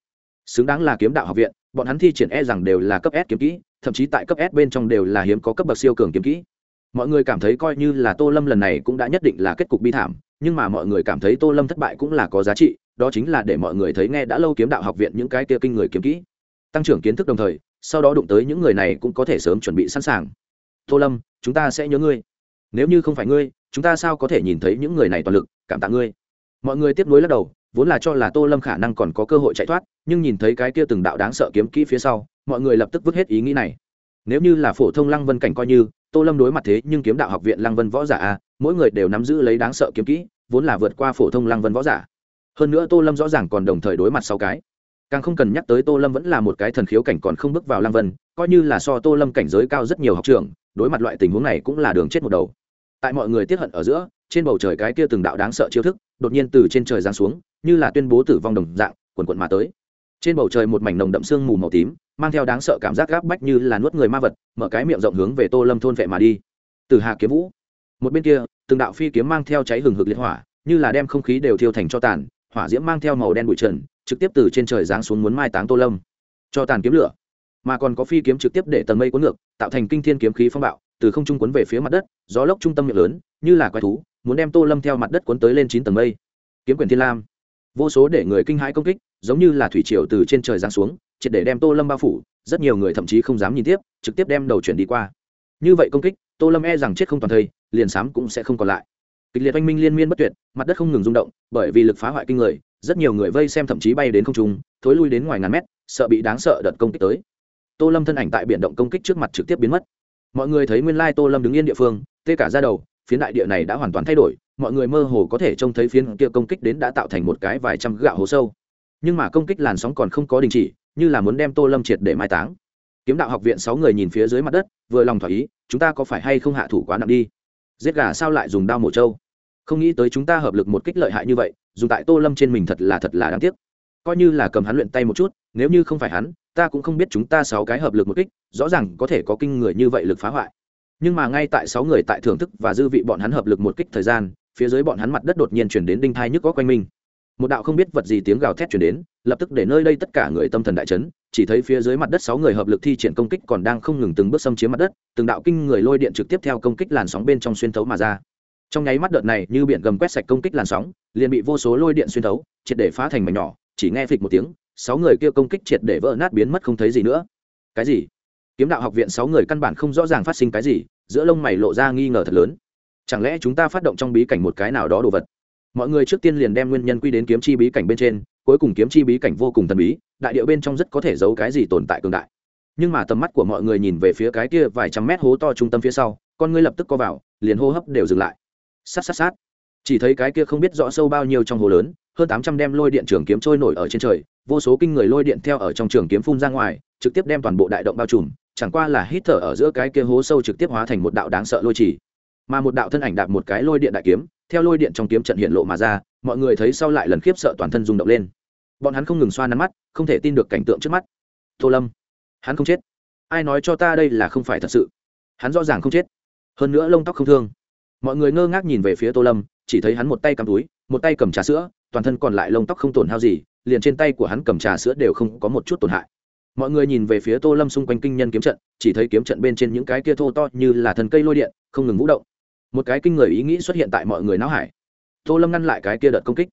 Xứng đáng là kiếm đạo học viện, bọn hắn thi triển e rằng đều là cấp s kiếm kỹ, thậm chí tại cấp s bên trong đều là hiếm có cấp bậc siêu cường kiếm kỹ. Mọi người cảm thấy coi như là tô lâm lần này cũng đã nhất định là kết cục bi thảm, nhưng mà mọi người cảm thấy tô lâm thất bại cũng là có giá trị đó chính là để mọi người thấy nghe đã lâu kiếm đạo học viện những cái kia kinh người kiếm kỹ. Tăng trưởng kiến thức đồng thời, sau đó đụng tới những người này cũng có thể sớm chuẩn bị sẵn sàng. Tô lâm, chúng ta sẽ nhớ ngươi. Nếu như không phải ngươi, chúng ta sao có thể nhìn thấy những người này toàn lực, cảm tạ ngươi. Mọi người tiếp nối lắc đầu, vốn là cho là tô lâm khả năng còn có cơ hội chạy thoát, nhưng nhìn thấy cái kia từng đạo đáng sợ kiếm kỹ phía sau, mọi người lập tức vứt hết ý nghĩ này. Nếu như là phổ thông lăng vân cảnh coi như, tô lâm đối mặt thế nhưng kiếm đạo học viện lăng vân võ giả a, mỗi người đều nắm giữ lấy đáng sợ kiếm kỹ, vốn là vượt qua phổ thông lăng vân võ giả hơn nữa tô lâm rõ ràng còn đồng thời đối mặt sáu cái. Càng không cần nhắc tới tô lâm vẫn là một cái thần khiếu cảnh còn không bước vào lăng vân, coi như là so tô lâm cảnh giới cao rất nhiều học trường đối mặt loại tình huống này cũng là đường chết một đầu. Tại mọi người tiếp hận ở giữa, trên bầu trời cái kia từng đạo đáng sợ chiêu thức, đột nhiên từ trên trời giáng xuống, như là tuyên bố tử vong đồng dạng, quần quận mà tới. Trên bầu trời một mảnh nồng đậm sương mù màu tím, mang theo đáng sợ cảm giác gáp bách như là nuốt người ma vật, mở cái miệng rộng hướng về tô lâm thôn vệ mà đi. Từ hà kiếm vũ, một bên kia, từng đạo phi kiếm mang theo cháy hừng hực liệt hỏa, như là đem không khí đều thiêu thành cho tàn hỏa diễm mang theo màu đen bụi trần, trực tiếp từ trên trời giáng xuống muốn mai táng tô lâm. Cho tàn kiếm lửa, mà còn có phi kiếm trực tiếp để tầng mây cuốn ngược, tạo thành kinh thiên kiếm khí phong bạo, từ không trung cuốn về phía mặt đất, gió lốc trung tâm miệng lớn, như là quái thú, muốn đem tô lâm theo mặt đất cuốn tới lên chín tầng mây. Kiếm quyền thiên lam. Vô số để người kinh hãi công kích, giống như là thủy triều từ trên trời giáng xuống, triệt để đem tô lâm bao phủ, rất nhiều người thậm chí không dám nhìn tiếp, trực tiếp đem đầu chuyển đi qua. Như vậy công kích, tô lâm e rằng chết không toàn thây liền sám cũng sẽ không còn lại kịch liệt oanh minh liên miên bất tuyệt, mặt đất không ngừng rung động, bởi vì lực phá hoại kinh người, rất nhiều người vây xem thậm chí bay đến không trung, thối lui đến ngoài ngàn mét, sợ bị đáng sợ đợt công kích tới. Tô lâm thân ảnh tại biển động công kích trước mặt trực tiếp biến mất. Mọi người thấy nguyên lai tô lâm đứng yên địa phương, tê cả ra đầu, phiến đại địa này đã hoàn toàn thay đổi, mọi người mơ hồ có thể trông thấy phiến kia công kích đến đã tạo thành một cái vài trăm gạo hố sâu. Nhưng mà công kích làn sóng còn không có đình chỉ, như là muốn đem tô lâm triệt để mai táng. Kiếm đạo học viện sáu người nhìn phía dưới mặt đất, vừa lòng thỏa ý, chúng ta có phải hay không hạ thủ quá nặng đi? Giết gà sao lại dùng đao mổ trâu? Không nghĩ tới chúng ta hợp lực một kích lợi hại như vậy, dùng tại tô lâm trên mình thật là thật là đáng tiếc. Coi như là cầm hắn luyện tay một chút, nếu như không phải hắn, ta cũng không biết chúng ta sáu cái hợp lực một kích, rõ ràng có thể có kinh người như vậy lực phá hoại. Nhưng mà ngay tại sáu người tại thưởng thức và dư vị bọn hắn hợp lực một kích thời gian, phía dưới bọn hắn mặt đất đột nhiên chuyển đến đinh thai nhức có quanh mình. Một đạo không biết vật gì tiếng gào thét chuyển đến, lập tức để nơi đây tất cả người tâm thần đại chấn chỉ thấy phía dưới mặt đất sáu người hợp lực thi triển công kích còn đang không ngừng từng bước xâm chiếm mặt đất, từng đạo kinh người lôi điện trực tiếp theo công kích làn sóng bên trong xuyên thấu mà ra. Trong nháy mắt đợt này, như biển gầm quét sạch công kích làn sóng, liền bị vô số lôi điện xuyên thấu, triệt để phá thành mảnh nhỏ, chỉ nghe phịch một tiếng, sáu người kia công kích triệt để vỡ nát biến mất không thấy gì nữa. Cái gì? Kiếm đạo học viện sáu người căn bản không rõ ràng phát sinh cái gì, giữa lông mày lộ ra nghi ngờ thật lớn. Chẳng lẽ chúng ta phát động trong bí cảnh một cái nào đó đồ vật? Mọi người trước tiên liền đem nguyên nhân quy đến kiếm chi bí cảnh bên trên cuối cùng kiếm chi bí cảnh vô cùng thần bí, đại điệu bên trong rất có thể giấu cái gì tồn tại cường đại. Nhưng mà tầm mắt của mọi người nhìn về phía cái kia vài trăm mét hố to trung tâm phía sau, con ngươi lập tức co vào, liền hô hấp đều dừng lại. Sát sát sát. Chỉ thấy cái kia không biết rõ sâu bao nhiêu trong hồ lớn, hơn tám trăm đem lôi điện trường kiếm trôi nổi ở trên trời, vô số kinh người lôi điện theo ở trong trường kiếm phun ra ngoài, trực tiếp đem toàn bộ đại động bao trùm, chẳng qua là hít thở ở giữa cái kia hố sâu trực tiếp hóa thành một đạo đáng sợ lôi trì. Mà một đạo thân ảnh đạp một cái lôi điện đại kiếm, theo lôi điện trong kiếm trận hiện lộ mà ra mọi người thấy sau lại lần khiếp sợ toàn thân rung động lên. Bọn hắn không ngừng xoa nắn mắt, không thể tin được cảnh tượng trước mắt. Tô lâm, hắn không chết. Ai nói cho ta đây là không phải thật sự? Hắn rõ ràng không chết. Hơn nữa lông tóc không thương. Mọi người ngơ ngác nhìn về phía tô lâm, chỉ thấy hắn một tay cầm túi, một tay cầm trà sữa, toàn thân còn lại lông tóc không tổn hao gì, liền trên tay của hắn cầm trà sữa đều không có một chút tổn hại. Mọi người nhìn về phía tô lâm xung quanh kinh nhân kiếm trận, chỉ thấy kiếm trận bên trên những cái kia thô to như là thần cây lôi điện, không ngừng vũ động. Một cái kinh người ý nghĩ xuất hiện tại mọi người não hải tô lâm ngăn lại cái kia đợt công kích.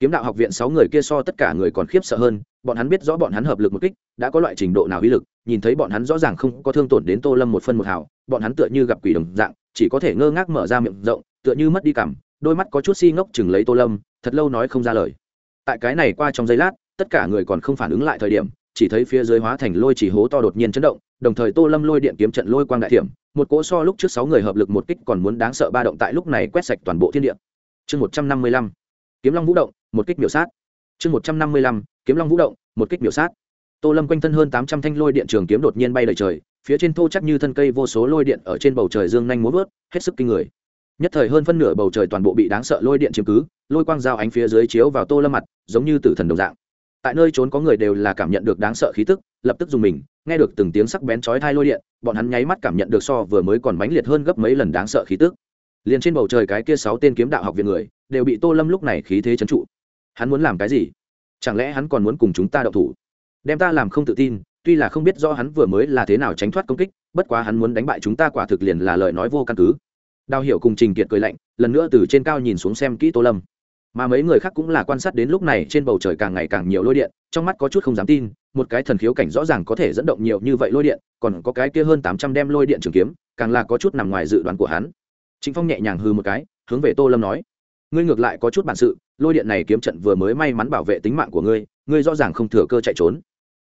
Kiếm đạo học viện sáu người kia so tất cả người còn khiếp sợ hơn, bọn hắn biết rõ bọn hắn hợp lực một kích, đã có loại trình độ nào uy lực, nhìn thấy bọn hắn rõ ràng không có thương tổn đến tô lâm một phân một hào, bọn hắn tựa như gặp quỷ đồng dạng, chỉ có thể ngơ ngác mở ra miệng rộng, tựa như mất đi cảm, đôi mắt có chút si ngốc chừng lấy tô lâm, thật lâu nói không ra lời. Tại cái này qua trong giây lát, tất cả người còn không phản ứng lại thời điểm, chỉ thấy phía dưới hóa thành lôi chỉ hố to đột nhiên chấn động, đồng thời tô lâm lôi điện kiếm trận lôi quang đại thiểm, một cỗ so lúc trước sáu người hợp lực một kích còn muốn đáng sợ ba động tại lúc này quét sạch toàn bộ thiên địa chương một trăm năm mươi lăm, kiếm long vũ động, một kích biểu sát. Chương một trăm năm mươi lăm, kiếm long vũ động, một kích biểu sát. Tô lâm quanh thân hơn tám trăm thanh lôi điện trường kiếm đột nhiên bay đầy trời, phía trên thô chắc như thân cây vô số lôi điện ở trên bầu trời dương nhanh muốn vớt, hết sức kinh người. Nhất thời hơn phân nửa bầu trời toàn bộ bị đáng sợ lôi điện chiếm cứ, lôi quang dao ánh phía dưới chiếu vào tô lâm mặt, giống như tử thần đồng dạng. Tại nơi trốn có người đều là cảm nhận được đáng sợ khí tức, lập tức dùng mình, nghe được từng tiếng sắc bén chói thai lôi điện, bọn hắn nháy mắt cảm nhận được so vừa mới còn mãnh liệt hơn gấp mấy lần đáng sợ khí tức liền trên bầu trời cái kia sáu tên kiếm đạo học viện người đều bị tô lâm lúc này khí thế trấn trụ. Hắn muốn làm cái gì? Chẳng lẽ hắn còn muốn cùng chúng ta đậu thủ? Đem ta làm không tự tin, tuy là không biết do hắn vừa mới là thế nào tránh thoát công kích, bất quá hắn muốn đánh bại chúng ta quả thực liền là lời nói vô căn cứ. Đào hiểu cùng trình kiệt cười lạnh, lần nữa từ trên cao nhìn xuống xem kỹ tô lâm. Mà mấy người khác cũng là quan sát đến lúc này trên bầu trời càng ngày càng nhiều lôi điện, trong mắt có chút không dám tin, một cái thần khiếu cảnh rõ ràng có thể dẫn động nhiều như vậy lôi điện, còn có cái kia hơn tám trăm đem lôi điện trường kiếm, càng là có chút nằm ngoài dự đoán của hắn. Trịnh phong nhẹ nhàng hư một cái, hướng về tô lâm nói, ngươi ngược lại có chút bản sự, lôi điện này kiếm trận vừa mới may mắn bảo vệ tính mạng của ngươi ngươi rõ ràng không thừa cơ chạy trốn.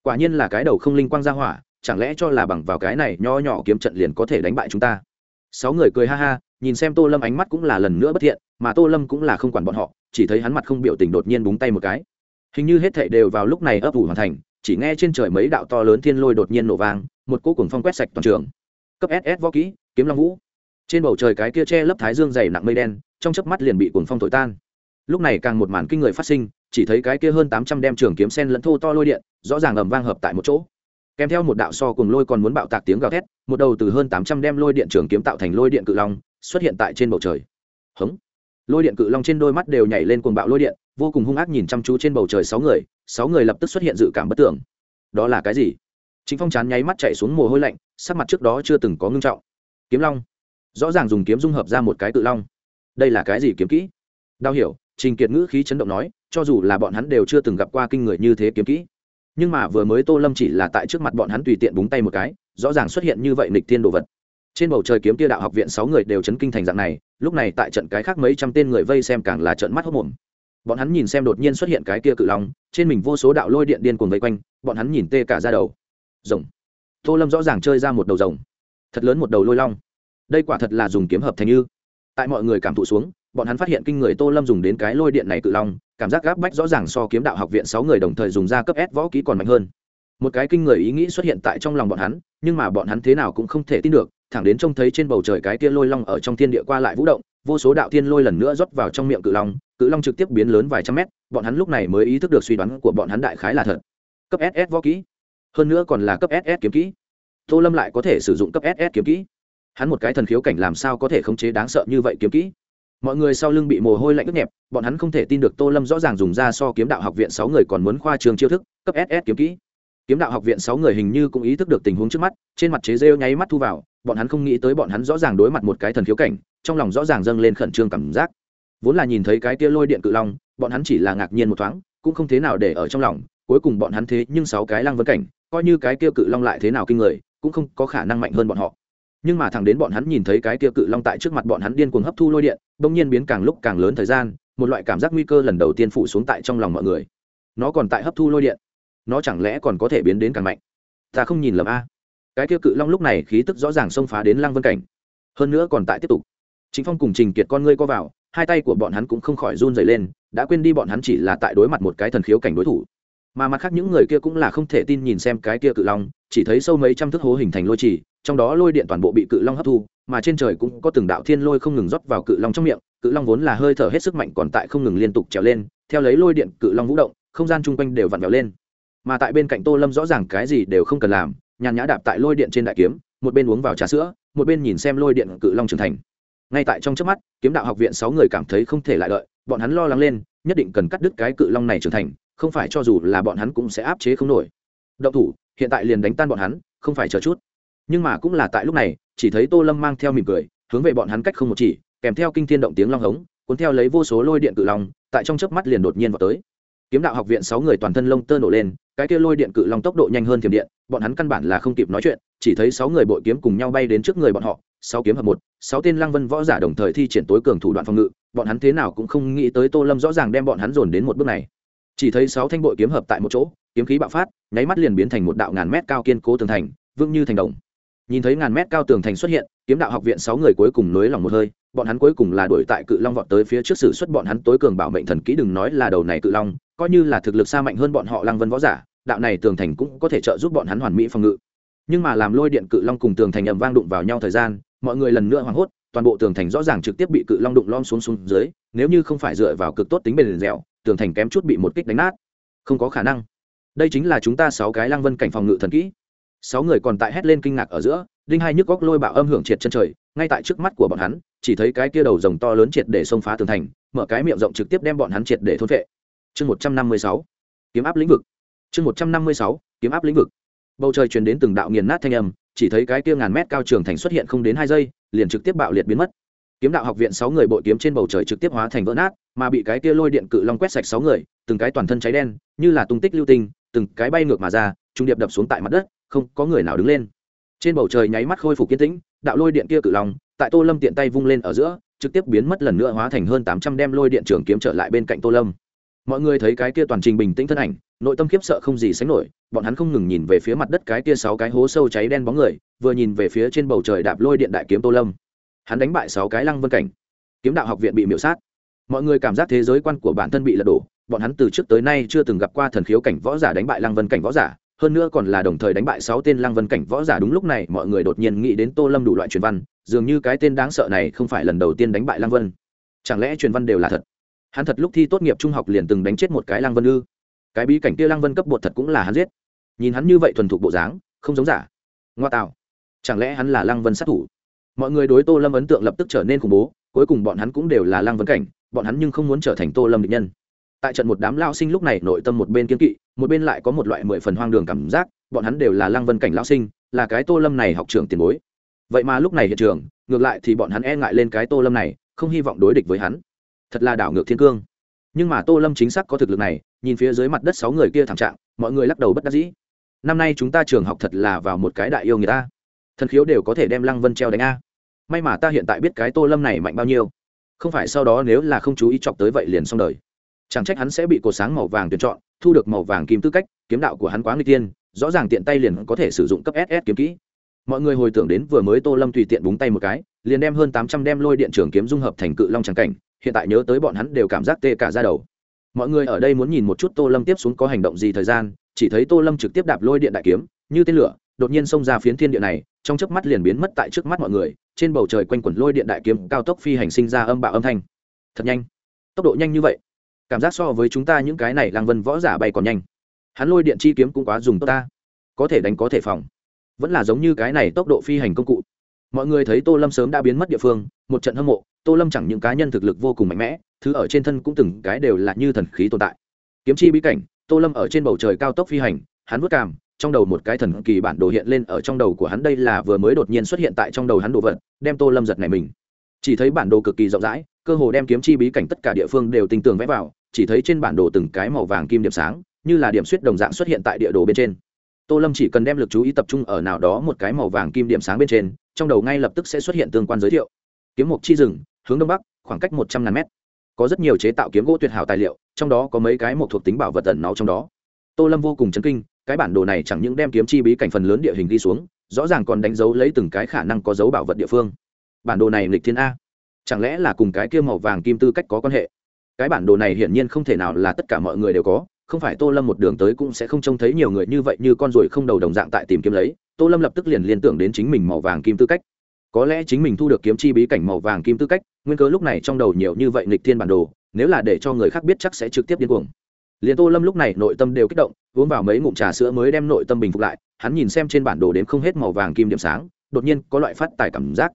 Quả nhiên là cái đầu không linh quang ra hỏa, chẳng lẽ cho là bằng vào cái này nho nhỏ kiếm trận liền có thể đánh bại chúng ta? Sáu người cười ha ha, nhìn xem tô lâm ánh mắt cũng là lần nữa bất thiện, mà tô lâm cũng là không quản bọn họ, chỉ thấy hắn mặt không biểu tình đột nhiên búng tay một cái. Hình như hết thảy đều vào lúc này ấp ủ hoàn thành, chỉ nghe trên trời mấy đạo to lớn thiên lôi đột nhiên nổ vang, một cỗ cuồng phong quét sạch toàn trường. Cấp ss võ kỹ, kiếm long vũ trên bầu trời cái kia che lấp thái dương dày nặng mây đen, trong chớp mắt liền bị cuồng phong thổi tan. Lúc này càng một màn kinh người phát sinh, chỉ thấy cái kia hơn tám trăm đem trường kiếm sen lẫn thô to lôi điện, rõ ràng ầm vang hợp tại một chỗ. Kèm theo một đạo so cùng lôi còn muốn bạo tạc tiếng gào thét, một đầu từ hơn tám trăm đem lôi điện trường kiếm tạo thành lôi điện cự long, xuất hiện tại trên bầu trời. Hống! Lôi điện cự long trên đôi mắt đều nhảy lên cuồng bạo lôi điện, vô cùng hung ác nhìn chăm chú trên bầu trời sáu người sáu người lập tức xuất hiện dự cảm bất tưởng. Đó là cái gì? Chính phong chán nháy mắt chạy xuống mồ hôi lạnh, sắc mặt trước đó chưa từng có ngưng trọng. Kiếm long rõ ràng dùng kiếm dung hợp ra một cái cự long. Đây là cái gì kiếm kỹ? Đau hiểu, trình kiệt ngữ khí chấn động nói, cho dù là bọn hắn đều chưa từng gặp qua kinh người như thế kiếm kỹ. Nhưng mà vừa mới tô lâm chỉ là tại trước mặt bọn hắn tùy tiện búng tay một cái, rõ ràng xuất hiện như vậy nịch thiên đồ vật. Trên bầu trời kiếm tia đạo học viện sáu người đều chấn kinh thành dạng này, lúc này tại trận cái khác mấy trăm tên người vây xem càng là trận mắt hốc mồm bọn hắn nhìn xem đột nhiên xuất hiện cái kia cự long, trên mình vô số đạo lôi điện điên cuồng vây quanh, bọn hắn nhìn tê cả ra đầu. Rồng. Tô lâm rõ ràng chơi ra một đầu rồng. Thật lớn một đầu lôi long đây quả thật là dùng kiếm hợp thành như. Tại mọi người cảm thụ xuống, bọn hắn phát hiện kinh người tô lâm dùng đến cái lôi điện này cự long, cảm giác gáp bách rõ ràng so kiếm đạo học viện sáu người đồng thời dùng ra cấp s võ kỹ còn mạnh hơn. Một cái kinh người ý nghĩ xuất hiện tại trong lòng bọn hắn, nhưng mà bọn hắn thế nào cũng không thể tin được, thẳng đến trông thấy trên bầu trời cái kia lôi long ở trong thiên địa qua lại vũ động, vô số đạo thiên lôi lần nữa rót vào trong miệng cự long cự long trực tiếp biến lớn vài trăm mét, bọn hắn lúc này mới ý thức được suy đoán của bọn hắn đại khái là thật. Cấp ss võ kỹ. Hơn nữa còn là cấp ss kiếm kỹ. Tô lâm lại có thể sử dụng cấp ss kiếm kỹ hắn một cái thần khiếu cảnh làm sao có thể khống chế đáng sợ như vậy kiếm kỹ? Mọi người sau lưng bị mồ hôi lạnh ướt nhẹp, bọn hắn không thể tin được tô lâm rõ ràng dùng ra so kiếm đạo học viện sáu người còn muốn khoa trường chiêu thức, cấp ss kiếm kỹ. Kiếm đạo học viện sáu người hình như cũng ý thức được tình huống trước mắt, trên mặt chế rêu nháy mắt thu vào, bọn hắn không nghĩ tới bọn hắn rõ ràng đối mặt một cái thần khiếu cảnh, trong lòng rõ ràng dâng lên khẩn trương cảm giác. Vốn là nhìn thấy cái tia lôi điện cự long, bọn hắn chỉ là ngạc nhiên một thoáng, cũng không thế nào để ở trong lòng, cuối cùng bọn hắn thế nhưng sáu cái lăng vân cảnh, coi như cái kia cự long lại thế nào kinh người, cũng không có khả năng mạnh hơn bọn họ nhưng mà thẳng đến bọn hắn nhìn thấy cái kia cự long tại trước mặt bọn hắn điên cuồng hấp thu lôi điện, bỗng nhiên biến càng lúc càng lớn thời gian, một loại cảm giác nguy cơ lần đầu tiên phủ xuống tại trong lòng mọi người. Nó còn tại hấp thu lôi điện. Nó chẳng lẽ còn có thể biến đến càng mạnh? Ta không nhìn lầm a. Cái kia cự long lúc này khí tức rõ ràng xông phá đến lăng vân cảnh. Hơn nữa còn tại tiếp tục. Chính phong cùng trình kiệt con ngươi co vào, hai tay của bọn hắn cũng không khỏi run dày lên, đã quên đi bọn hắn chỉ là tại đối mặt một cái thần khiếu cảnh đối thủ. Mà mặt khác những người kia cũng là không thể tin nhìn xem cái kia cự long, chỉ thấy sâu mấy trăm thước hố hình thành lôi trì trong đó lôi điện toàn bộ bị cự long hấp thu, mà trên trời cũng có từng đạo thiên lôi không ngừng rót vào cự long trong miệng, cự long vốn là hơi thở hết sức mạnh còn tại không ngừng liên tục trèo lên, theo lấy lôi điện cự long vũ động, không gian chung quanh đều vặn vẹo lên. Mà tại bên cạnh tô lâm rõ ràng cái gì đều không cần làm, nhàn nhã đạp tại lôi điện trên đại kiếm, một bên uống vào trà sữa, một bên nhìn xem lôi điện cự long trưởng thành. Ngay tại trong trước mắt, kiếm đạo học viện sáu người cảm thấy không thể lại đợi, bọn hắn lo lắng lên, nhất định cần cắt đứt cái cự long này trưởng thành, không phải cho dù là bọn hắn cũng sẽ áp chế không nổi. Động thủ, hiện tại liền đánh tan bọn hắn, không phải chờ chút nhưng mà cũng là tại lúc này, chỉ thấy tô lâm mang theo mỉm cười, hướng về bọn hắn cách không một chỉ, kèm theo kinh thiên động tiếng long hống, cuốn theo lấy vô số lôi điện cự long, tại trong chớp mắt liền đột nhiên vào tới. Kiếm đạo học viện sáu người toàn thân lông tơ nổ lên, cái kia lôi điện cự long tốc độ nhanh hơn thiểm điện, bọn hắn căn bản là không kịp nói chuyện, chỉ thấy sáu người bội kiếm cùng nhau bay đến trước người bọn họ, sáu kiếm hợp một, sáu tên lăng vân võ giả đồng thời thi triển tối cường thủ đoạn phòng ngự, bọn hắn thế nào cũng không nghĩ tới tô lâm rõ ràng đem bọn hắn dồn đến một bước này. Chỉ thấy sáu thanh bội kiếm hợp tại một chỗ, kiếm khí bạo phát, nháy mắt liền biến thành một đạo ngàn mét cao kiên cố tường thành, vững như thành đồng nhìn thấy ngàn mét cao tường thành xuất hiện, kiếm đạo học viện sáu người cuối cùng nới lòng một hơi, bọn hắn cuối cùng là đuổi tại cự long vọt tới phía trước sử xuất bọn hắn tối cường bảo mệnh thần kỹ đừng nói là đầu này cự long, coi như là thực lực xa mạnh hơn bọn họ lăng vân võ giả, đạo này tường thành cũng có thể trợ giúp bọn hắn hoàn mỹ phòng ngự. Nhưng mà làm lôi điện cự long cùng tường thành ầm vang đụng vào nhau thời gian, mọi người lần nữa hoảng hốt, toàn bộ tường thành rõ ràng trực tiếp bị cự long đụng lom xuống xuống dưới, nếu như không phải dựa vào cực tốt tính bền dẻo, tường thành kém chút bị một kích đánh nát. Không có khả năng. Đây chính là chúng ta sáu cái lăng vân cảnh phòng ngự thần kỹ sáu người còn tại hét lên kinh ngạc ở giữa, đinh hai nhức góc lôi bạo âm hưởng triệt chân trời, ngay tại trước mắt của bọn hắn, chỉ thấy cái kia đầu rồng to lớn triệt để xông phá tường thành, mở cái miệng rộng trực tiếp đem bọn hắn triệt để thôn vệ chương một trăm năm mươi sáu, kiếm áp lĩnh vực. Chương một trăm năm mươi sáu, kiếm áp lĩnh vực. Bầu trời truyền đến từng đạo nghiền nát thanh âm, chỉ thấy cái kia ngàn mét cao trường thành xuất hiện không đến hai giây, liền trực tiếp bạo liệt biến mất. Kiếm đạo học viện sáu người bội kiếm trên bầu trời trực tiếp hóa thành vỡ nát, mà bị cái kia lôi điện cự long quét sạch sáu người, từng cái toàn thân cháy đen, như là tung tích lưu tinh, từng cái bay ngược mà ra, trung điệp đập xuống tại mặt đất không có người nào đứng lên. Trên bầu trời nháy mắt khôi phục kiên tĩnh, đạo lôi điện kia cự long, tại tô lâm tiện tay vung lên ở giữa, trực tiếp biến mất lần nữa hóa thành hơn tám trăm đem lôi điện trường kiếm trở lại bên cạnh tô lâm. Mọi người thấy cái kia toàn trình bình tĩnh thân ảnh, nội tâm khiếp sợ không gì sánh nổi, bọn hắn không ngừng nhìn về phía mặt đất cái kia sáu cái hố sâu cháy đen bóng người, vừa nhìn về phía trên bầu trời đạp lôi điện đại kiếm tô lâm. Hắn đánh bại sáu cái lăng vân cảnh. Kiếm đạo học viện bị miễu sát. Mọi người cảm giác thế giới quan của bản thân bị lật đổ, bọn hắn từ trước tới nay chưa từng gặp qua thần khiếu cảnh võ giả đánh bại lăng vân cảnh võ giả hơn nữa còn là đồng thời đánh bại sáu tên lăng vân cảnh võ giả đúng lúc này, mọi người đột nhiên nghĩ đến tô lâm đủ loại truyền văn, dường như cái tên đáng sợ này không phải lần đầu tiên đánh bại lăng vân. Chẳng lẽ truyền văn đều là thật? Hắn thật lúc thi tốt nghiệp trung học liền từng đánh chết một cái lăng vân ư? Cái bí cảnh kia lăng vân cấp bột thật cũng là hắn giết. Nhìn hắn như vậy thuần thục bộ dáng, không giống giả. Ngoa tạo. Chẳng lẽ hắn là lăng vân sát thủ? Mọi người đối tô lâm ấn tượng lập tức trở nên khủng bố, cuối cùng bọn hắn cũng đều là lăng vân cảnh, bọn hắn nhưng không muốn trở thành tô lâm định nhân tại trận một đám lao sinh lúc này, nội tâm một bên kiên kỵ, một bên lại có một loại mười phần hoang đường cảm giác, bọn hắn đều là lăng vân cảnh lao sinh, là cái tô lâm này học trường tiền bối. Vậy mà lúc này hiện trường, ngược lại thì bọn hắn e ngại lên cái tô lâm này, không hy vọng đối địch với hắn. Thật là đảo ngược thiên cương. Nhưng mà tô lâm chính xác có thực lực này, nhìn phía dưới mặt đất sáu người kia thảm trạng, mọi người lắc đầu bất đắc dĩ. Năm nay chúng ta trường học thật là vào một cái đại yêu người ta thần khiếu đều có thể đem lăng vân treo đánh a. May mà ta hiện tại biết cái tô lâm này mạnh bao nhiêu. Không phải sau đó nếu là không chú ý chọc tới vậy liền xong đời chẳng trách hắn sẽ bị cột sáng màu vàng tuyển chọn, thu được màu vàng kim tư cách, kiếm đạo của hắn quá nguy tiên rõ ràng tiện tay liền có thể sử dụng cấp ss kiếm kỹ. Mọi người hồi tưởng đến vừa mới tô lâm tùy tiện búng tay một cái, liền đem hơn tám trăm đem lôi điện trường kiếm dung hợp thành cự long tràng cảnh, hiện tại nhớ tới bọn hắn đều cảm giác tê cả ra đầu. Mọi người ở đây muốn nhìn một chút tô lâm tiếp xuống có hành động gì thời gian, chỉ thấy tô lâm trực tiếp đạp lôi điện đại kiếm, như tên lửa, đột nhiên xông ra phiến thiên địa này, trong chớp mắt liền biến mất tại trước mắt mọi người, trên bầu trời quanh quẩn lôi điện đại kiếm cao tốc phi hành sinh ra âm bạo âm thanh. Thật nhanh. Tốc độ nhanh như vậy cảm giác so với chúng ta những cái này làng vân võ giả bay còn nhanh. Hắn lôi điện chi kiếm cũng quá dùng tốt ta. Có thể đánh có thể phòng. Vẫn là giống như cái này tốc độ phi hành công cụ. Mọi người thấy tô lâm sớm đã biến mất địa phương, một trận hâm mộ, tô lâm chẳng những cá nhân thực lực vô cùng mạnh mẽ, thứ ở trên thân cũng từng cái đều là như thần khí tồn tại. Kiếm chi bí cảnh, tô lâm ở trên bầu trời cao tốc phi hành, hắn vất cảm trong đầu một cái thần kỳ bản đồ hiện lên ở trong đầu của hắn đây là vừa mới đột nhiên xuất hiện tại trong đầu hắn đồ vật, đem tô lâm giật này mình. Chỉ thấy bản đồ cực kỳ rộng rãi, cơ hồ đem kiếm chi bí cảnh tất cả địa phương đều tinh tường vẽ vào chỉ thấy trên bản đồ từng cái màu vàng kim điểm sáng, như là điểm suýt đồng dạng xuất hiện tại địa đồ bên trên. Tô lâm chỉ cần đem lực chú ý tập trung ở nào đó một cái màu vàng kim điểm sáng bên trên, trong đầu ngay lập tức sẽ xuất hiện tương quan giới thiệu. Kiếm mục chi rừng, hướng đông bắc, khoảng cách một trăm ngàn mét. Có rất nhiều chế tạo kiếm gỗ tuyệt hảo tài liệu, trong đó có mấy cái một thuộc tính bảo vật tẩn nó trong đó. Tô lâm vô cùng chấn kinh, cái bản đồ này chẳng những đem kiếm chi bí cảnh phần lớn địa hình đi xuống, rõ ràng còn đánh dấu lấy từng cái khả năng có dấu bảo vật địa phương. Bản đồ này lịch thiên a. Chẳng lẽ là cùng cái kia màu vàng kim tư cách có quan hệ? Cái bản đồ này hiển nhiên không thể nào là tất cả mọi người đều có, không phải tô lâm một đường tới cũng sẽ không trông thấy nhiều người như vậy như con ruồi không đầu đồng dạng tại tìm kiếm lấy, tô lâm lập tức liền liên tưởng đến chính mình màu vàng kim tư cách. Có lẽ chính mình thu được kiếm chi bí cảnh màu vàng kim tư cách, nguyên cớ lúc này trong đầu nhiều như vậy nghịch thiên bản đồ, nếu là để cho người khác biết chắc sẽ trực tiếp điên cuồng. Liền tô lâm lúc này nội tâm đều kích động, uống vào mấy ngụm trà sữa mới đem nội tâm bình phục lại, hắn nhìn xem trên bản đồ đến không hết màu vàng kim điểm sáng, đột nhiên có loại phát tài cảm giác.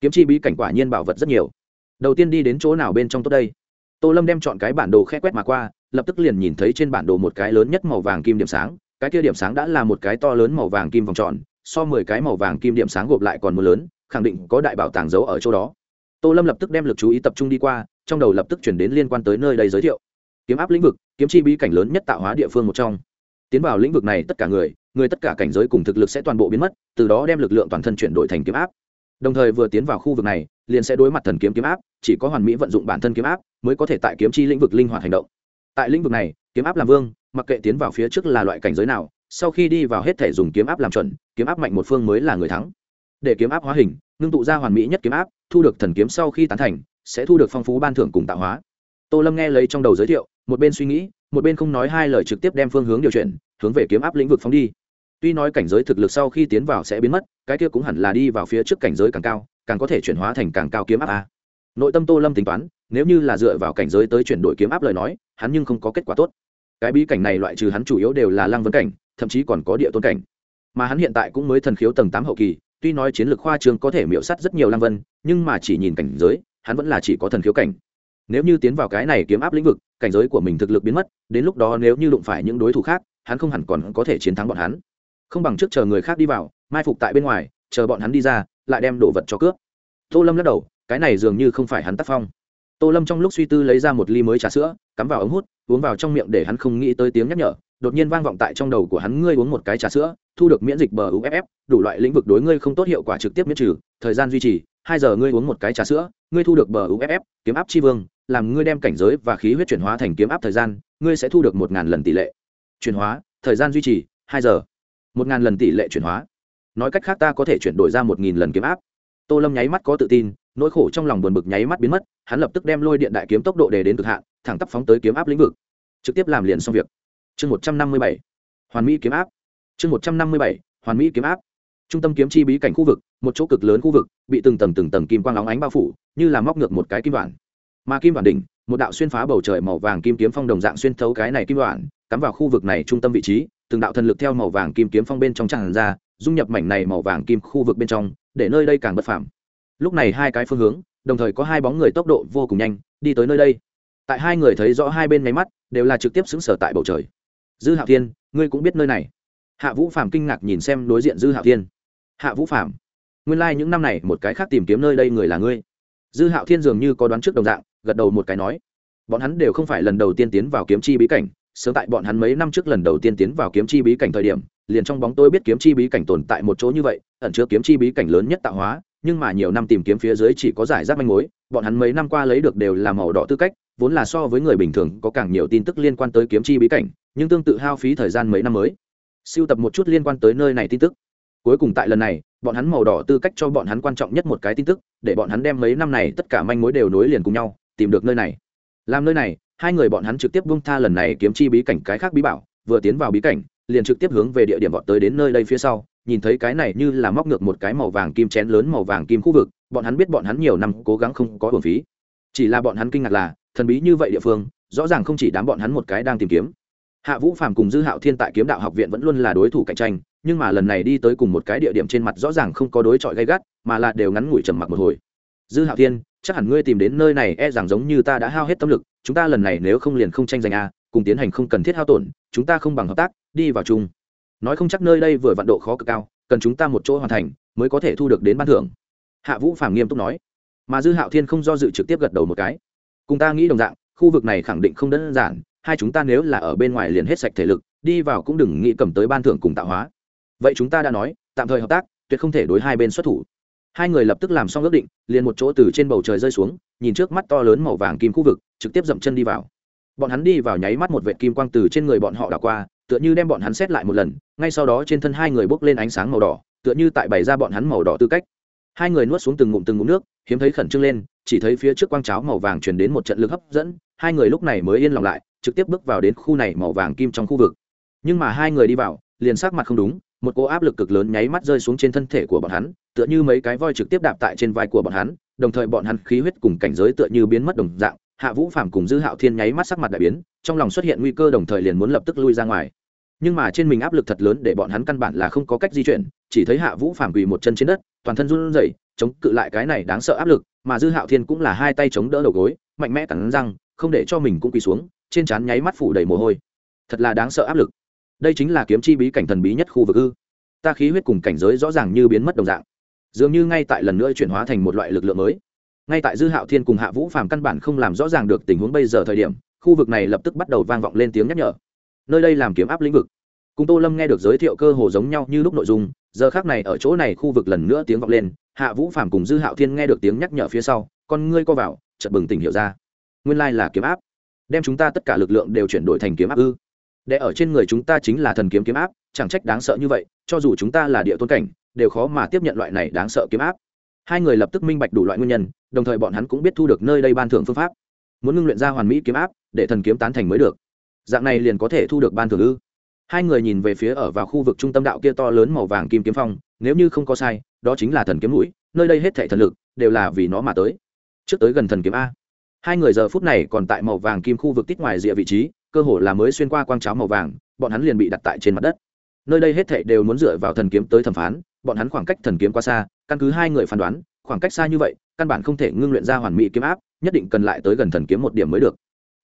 Kiếm chi bí cảnh quả nhiên bảo vật rất nhiều. Đầu tiên đi đến chỗ nào bên trong tốt đây? Tô lâm đem chọn cái bản đồ khe quét mà qua, lập tức liền nhìn thấy trên bản đồ một cái lớn nhất màu vàng kim điểm sáng, cái kia điểm sáng đã là một cái to lớn màu vàng kim vòng tròn, so mười cái màu vàng kim điểm sáng gộp lại còn một lớn, khẳng định có đại bảo tàng giấu ở chỗ đó. Tô lâm lập tức đem l ự c chú ý tập trung đi qua, trong đầu lập tức chuyển đến liên quan tới nơi đây giới thiệu. Kiếm áp lĩnh vực, kiếm chi bí cảnh lớn nhất tạo hóa địa phương một trong. Tiến vào lĩnh vực này tất cả người người tất cả cảnh giới cùng thực lực sẽ toàn bộ biến mất, từ đó đem lực lượng toàn thân chuyển đổi thành kiếm áp đồng thời vừa tiến vào khu vực này, liền sẽ đối mặt thần kiếm kiếm áp, chỉ có hoàn mỹ vận dụng bản thân kiếm áp mới có thể tại kiếm chi lĩnh vực linh hoạt hành động. Tại lĩnh vực này, kiếm áp làm vương, mặc kệ tiến vào phía trước là loại cảnh giới nào, sau khi đi vào hết thể dùng kiếm áp làm chuẩn, kiếm áp mạnh một phương mới là người thắng. Để kiếm áp hóa hình, ngưng tụ ra hoàn mỹ nhất kiếm áp, thu được thần kiếm sau khi tán thành, sẽ thu được phong phú ban thưởng cùng tạo hóa. Tô lâm nghe lấy trong đầu giới thiệu, một bên suy nghĩ, một bên không nói hai lời trực tiếp đem phương hướng điều chuyển, hướng về kiếm áp lĩnh vực phóng đi tuy nói cảnh giới thực lực sau khi tiến vào sẽ biến mất, cái kia cũng hẳn là đi vào phía trước cảnh giới càng cao, càng có thể chuyển hóa thành càng cao kiếm áp a. Nội tâm tô lâm tính toán, nếu như là dựa vào cảnh giới tới chuyển đổi kiếm áp lời nói, hắn nhưng không có kết quả tốt. Cái bí cảnh này loại trừ hắn chủ yếu đều là lăng vấn cảnh, thậm chí còn có địa tôn cảnh. Mà hắn hiện tại cũng mới thần khiếu tầng tám hậu kỳ, tuy nói chiến lược khoa trường có thể miễu sắt rất nhiều lăng vân, nhưng mà chỉ nhìn cảnh giới, hắn vẫn là chỉ có thần khiếu cảnh. Nếu như tiến vào cái này kiếm áp lĩnh vực, cảnh giới của mình thực lực biến mất, đến lúc đó nếu như đụng phải những đối thủ khác, hắn không hẳn còn có thể chiến thắng bọn hắn không bằng trước chờ người khác đi vào, mai phục tại bên ngoài, chờ bọn hắn đi ra, lại đem đồ vật cho cướp. Tô lâm lắc đầu, cái này dường như không phải hắn tác phong. Tô lâm trong lúc suy tư lấy ra một ly mới trà sữa, cắm vào ống hút, uống vào trong miệng để hắn không nghĩ tới tiếng nhắc nhở, đột nhiên vang vọng tại trong đầu của hắn, ngươi uống một cái trà sữa, thu được miễn dịch bờ uff đủ loại lĩnh vực đối ngươi không tốt hiệu quả trực tiếp miễn trừ, thời gian duy trì, hai giờ ngươi uống một cái trà sữa, ngươi thu được bờ uff kiếm áp chi vương, làm ngươi đem cảnh giới và khí huyết chuyển hóa thành kiếm áp thời gian, ngươi sẽ thu được một ngàn lần tỷ lệ. Chuyển hóa, thời gian duy trì, hai giờ một ngàn lần tỷ lệ chuyển hóa. Nói cách khác ta có thể chuyển đổi ra một nghìn lần kiếm áp. Tô lâm nháy mắt có tự tin, nỗi khổ trong lòng buồn bực nháy mắt biến mất, hắn lập tức đem lôi điện đại kiếm tốc độ để đến cực hạn, thẳng tắp phóng tới kiếm áp lĩnh vực. Trực tiếp làm liền xong việc. Chương một trăm năm mươi bảy. Hoàn mỹ kiếm áp. Chương một trăm năm mươi bảy. Hoàn mỹ kiếm áp. Trung tâm kiếm chi bí cảnh khu vực, một chỗ cực lớn khu vực, bị từng tầng từng tầng kim quang lóng ánh bao phủ, như là móc ngược một cái kim đoạn. Mà kim đoạn đỉnh, một đạo xuyên phá bầu trời màu vàng kim kiếm phong đồng dạng xuyên thấu cái này kim đoạn, cắm vào khu vực này trung tâm vị trí từng đạo thần lực theo màu vàng kim kiếm phong bên trong tràn ra, dung nhập mảnh này màu vàng kim khu vực bên trong, để nơi đây càng bất phàm. Lúc này hai cái phương hướng, đồng thời có hai bóng người tốc độ vô cùng nhanh, đi tới nơi đây. Tại hai người thấy rõ hai bên nháy mắt, đều là trực tiếp xứng sở tại bầu trời. Dư hạo thiên, ngươi cũng biết nơi này. Hạ vũ phạm kinh ngạc nhìn xem đối diện dư hạo thiên. Hạ vũ phạm nguyên lai、like、những năm này một cái khác tìm kiếm nơi đây người là ngươi. Dư hạo thiên dường như có đoán trước đồng dạng, gật đầu một cái nói. Bọn hắn đều không phải lần đầu tiên tiến vào kiếm chi bí cảnh sớm tại bọn hắn mấy năm trước lần đầu tiên tiến vào kiếm chi bí cảnh thời điểm, liền trong bóng tôi biết kiếm chi bí cảnh tồn tại một chỗ như vậy, ẩn chứa kiếm chi bí cảnh lớn nhất tạo hóa, nhưng mà nhiều năm tìm kiếm phía dưới chỉ có giải rác manh mối, bọn hắn mấy năm qua lấy được đều là màu đỏ tư cách, vốn là so với người bình thường có càng nhiều tin tức liên quan tới kiếm chi bí cảnh, nhưng tương tự hao phí thời gian mấy năm mới. Siêu tập một chút liên quan tới nơi này tin tức. Cuối cùng tại lần này, bọn hắn màu đỏ tư cách cho bọn hắn quan trọng nhất một cái tin tức, để bọn hắn đem mấy năm này tất cả manh mối đều nối liền cùng nhau, tìm được nơi này. Làm nơi này hai người bọn hắn trực tiếp bung tha lần này kiếm chi bí cảnh cái khác bí bảo, vừa tiến vào bí cảnh, liền trực tiếp hướng về địa điểm bọn tới đến nơi đây phía sau, nhìn thấy cái này như là móc ngược một cái màu vàng kim chén lớn màu vàng kim khu vực, bọn hắn biết bọn hắn nhiều năm cố gắng không có hưởng phí. Chỉ là bọn hắn kinh ngạc là, thần bí như vậy địa phương, rõ ràng không chỉ đám bọn hắn một cái đang tìm kiếm. Hạ vũ phàm cùng dư hạo thiên tại kiếm đạo học viện vẫn luôn là đối thủ cạnh tranh, nhưng mà lần này đi tới cùng một cái địa điểm trên mặt rõ ràng không có đối chọi gay gắt, mà là đều ngắn ngủi trầm mặc một hồi dư hạo thiên, chắc hẳn ngươi tìm đến nơi này e rằng giống như ta đã hao hết tâm lực, chúng ta lần này nếu không liền không tranh giành a, cùng tiến hành không cần thiết hao tổn, chúng ta không bằng hợp tác, đi vào chung. Nói không chắc nơi đây vừa vận độ khó cực cao, cần chúng ta một chỗ hoàn thành, mới có thể thu được đến ban thưởng. Hạ vũ phạm nghiêm túc nói. Mà dư hạo thiên không do dự trực tiếp gật đầu một cái. Cùng ta nghĩ đồng dạng, khu vực này khẳng định không đơn giản, hai chúng ta nếu là ở bên ngoài liền hết sạch thể lực, đi vào cũng đừng nghĩ cầm tới ban thưởng cùng tạo hóa. Vậy chúng ta đã nói, tạm thời hợp tác, tuyệt không thể đối hai bên xuất thủ hai người lập tức làm xong ước định, liền một chỗ từ trên bầu trời rơi xuống, nhìn trước mắt to lớn màu vàng kim khu vực, trực tiếp dậm chân đi vào. Bọn hắn đi vào nháy mắt một vệ kim quang từ trên người bọn họ đảo qua, tựa như đem bọn hắn xét lại một lần, ngay sau đó trên thân hai người bốc lên ánh sáng màu đỏ, tựa như tại bày ra bọn hắn màu đỏ tư cách. Hai người nuốt xuống từng ngụm từng ngụm nước, hiếm thấy khẩn trương lên, chỉ thấy phía trước quang cháo màu vàng truyền đến một trận lực hấp dẫn, hai người lúc này mới yên lòng lại, trực tiếp bước vào đến khu này màu vàng kim trong khu vực. Nhưng mà hai người đi vào, liền sắc mặt không đúng, một cô áp lực cực lớn nháy mắt rơi xuống trên thân thể của bọn hắn tựa như mấy cái voi trực tiếp đạp tại trên vai của bọn hắn, đồng thời bọn hắn khí huyết cùng cảnh giới tựa như biến mất đồng dạng. Hạ vũ phạm cùng dư hạo thiên nháy mắt sắc mặt đại biến, trong lòng xuất hiện nguy cơ đồng thời liền muốn lập tức lui ra ngoài. Nhưng mà trên mình áp lực thật lớn để bọn hắn căn bản là không có cách di chuyển, chỉ thấy hạ vũ phạm quỳ một chân trên đất, toàn thân run rẩy, chống cự lại cái này đáng sợ áp lực, mà dư hạo thiên cũng là hai tay chống đỡ đầu gối, mạnh mẽ cắn răng, không để cho mình cũng quỳ xuống, trên trán nháy mắt phủ đầy mồ hôi. Thật là đáng sợ áp lực. Đây chính là kiếm chi bí cảnh thần bí nhất khu vực ư? Ta khí huyết cùng cảnh giới rõ ràng như biến mất đồng dạng dường như ngay tại lần nữa chuyển hóa thành một loại lực lượng mới. Ngay tại dư hạo thiên cùng hạ vũ phàm căn bản không làm rõ ràng được tình huống bây giờ thời điểm, khu vực này lập tức bắt đầu vang vọng lên tiếng nhắc nhở. Nơi đây làm kiếm áp lĩnh vực. Cùng tô lâm nghe được giới thiệu cơ hồ giống nhau như lúc nội dung, giờ khác này ở chỗ này khu vực lần nữa tiếng vọng lên, hạ vũ phàm cùng dư hạo thiên nghe được tiếng nhắc nhở phía sau, con ngươi co vào, chợt bừng tỉnh hiểu ra. Nguyên lai là kiếm áp. Đem chúng ta tất cả lực lượng đều chuyển đổi thành kiếm áp ư? Để ở trên người chúng ta chính là thần kiếm kiếm áp, chẳng trách đáng sợ như vậy, cho dù chúng ta là địa tôn cảnh đều khó mà tiếp nhận loại này đáng sợ kiếm áp. Hai người lập tức minh bạch đủ loại nguyên nhân, đồng thời bọn hắn cũng biết thu được nơi đây ban thưởng phương pháp. Muốn ngưng luyện ra hoàn mỹ kiếm áp, để thần kiếm tán thành mới được. Dạng này liền có thể thu được ban thưởng ư? Hai người nhìn về phía ở vào khu vực trung tâm đạo kia to lớn màu vàng kim kiếm phong, nếu như không có sai, đó chính là thần kiếm mũi, nơi đây hết thảy thần lực đều là vì nó mà tới. Trước tới gần thần kiếm a. Hai người giờ phút này còn tại màu vàng kim khu vực tít ngoài rìa vị trí, cơ hồ là mới xuyên qua quang cháo màu vàng, bọn hắn liền bị đặt tại trên mặt đất nơi đây hết thảy đều muốn dựa vào thần kiếm tới thẩm phán, bọn hắn khoảng cách thần kiếm quá xa, căn cứ hai người phán đoán, khoảng cách xa như vậy, căn bản không thể ngưng luyện ra hoàn mỹ kiếm áp, nhất định cần lại tới gần thần kiếm một điểm mới được.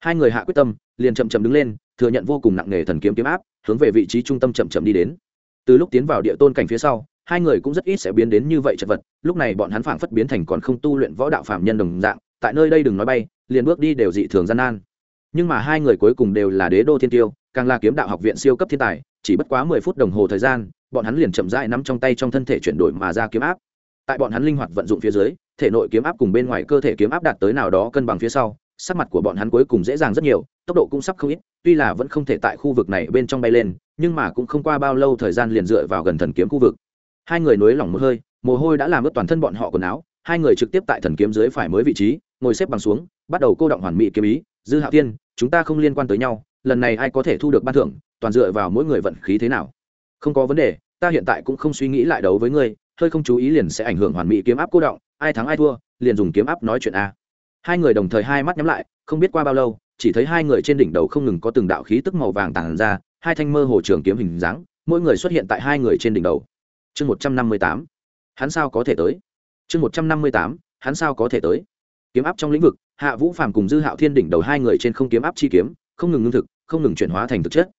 Hai người hạ quyết tâm, liền chậm chậm đứng lên, thừa nhận vô cùng nặng nề thần kiếm kiếm áp, hướng về vị trí trung tâm chậm chậm đi đến. Từ lúc tiến vào địa tôn cảnh phía sau, hai người cũng rất ít sẽ biến đến như vậy chật vật, lúc này bọn hắn phảng phất biến thành còn không tu luyện võ đạo phạm nhân đồng dạng, tại nơi đây đừng nói bay, liền bước đi đều dị thường gian nan. Nhưng mà hai người cuối cùng đều là đế đô thiên tiêu, càng là kiếm đạo học viện siêu cấp thiên tài chỉ bất quá mười phút đồng hồ thời gian, bọn hắn liền chậm rãi nắm trong tay trong thân thể chuyển đổi mà ra kiếm áp. Tại bọn hắn linh hoạt vận dụng phía dưới, thể nội kiếm áp cùng bên ngoài cơ thể kiếm áp đạt tới nào đó cân bằng phía sau, sắc mặt của bọn hắn cuối cùng dễ dàng rất nhiều, tốc độ cũng sắp không ít, tuy là vẫn không thể tại khu vực này bên trong bay lên, nhưng mà cũng không qua bao lâu thời gian liền dựa vào gần thần kiếm khu vực. Hai người nối lỏng một hơi, mồ hôi đã làm ướt toàn thân bọn họ quần áo, hai người trực tiếp tại thần kiếm dưới phải mới vị trí, ngồi xếp bằng xuống, bắt đầu cô động hoàn mỹ kiếm ý. Dư hạo tiên chúng ta không liên quan tới nhau lần này ai có thể thu được ban thưởng, toàn dựa vào mỗi người vận khí thế nào. Không có vấn đề, ta hiện tại cũng không suy nghĩ lại đấu với ngươi, hơi không chú ý liền sẽ ảnh hưởng hoàn mỹ kiếm áp cô động, ai thắng ai thua, liền dùng kiếm áp nói chuyện a. Hai người đồng thời hai mắt nhắm lại, không biết qua bao lâu, chỉ thấy hai người trên đỉnh đầu không ngừng có từng đạo khí tức màu vàng tàn ra, hai thanh mơ hồ trường kiếm hình dáng, mỗi người xuất hiện tại hai người trên đỉnh đầu. Chương một trăm năm mươi tám. Hắn sao có thể tới? Chương một trăm năm mươi tám. Hắn sao có thể tới? Kiếm áp trong lĩnh vực, hạ vũ phàm cùng dư hạo thiên đỉnh đầu hai người trên không kiếm áp chi kiếm, không ngừng ngưng thực không ngừng chuyển hóa thành thực chất.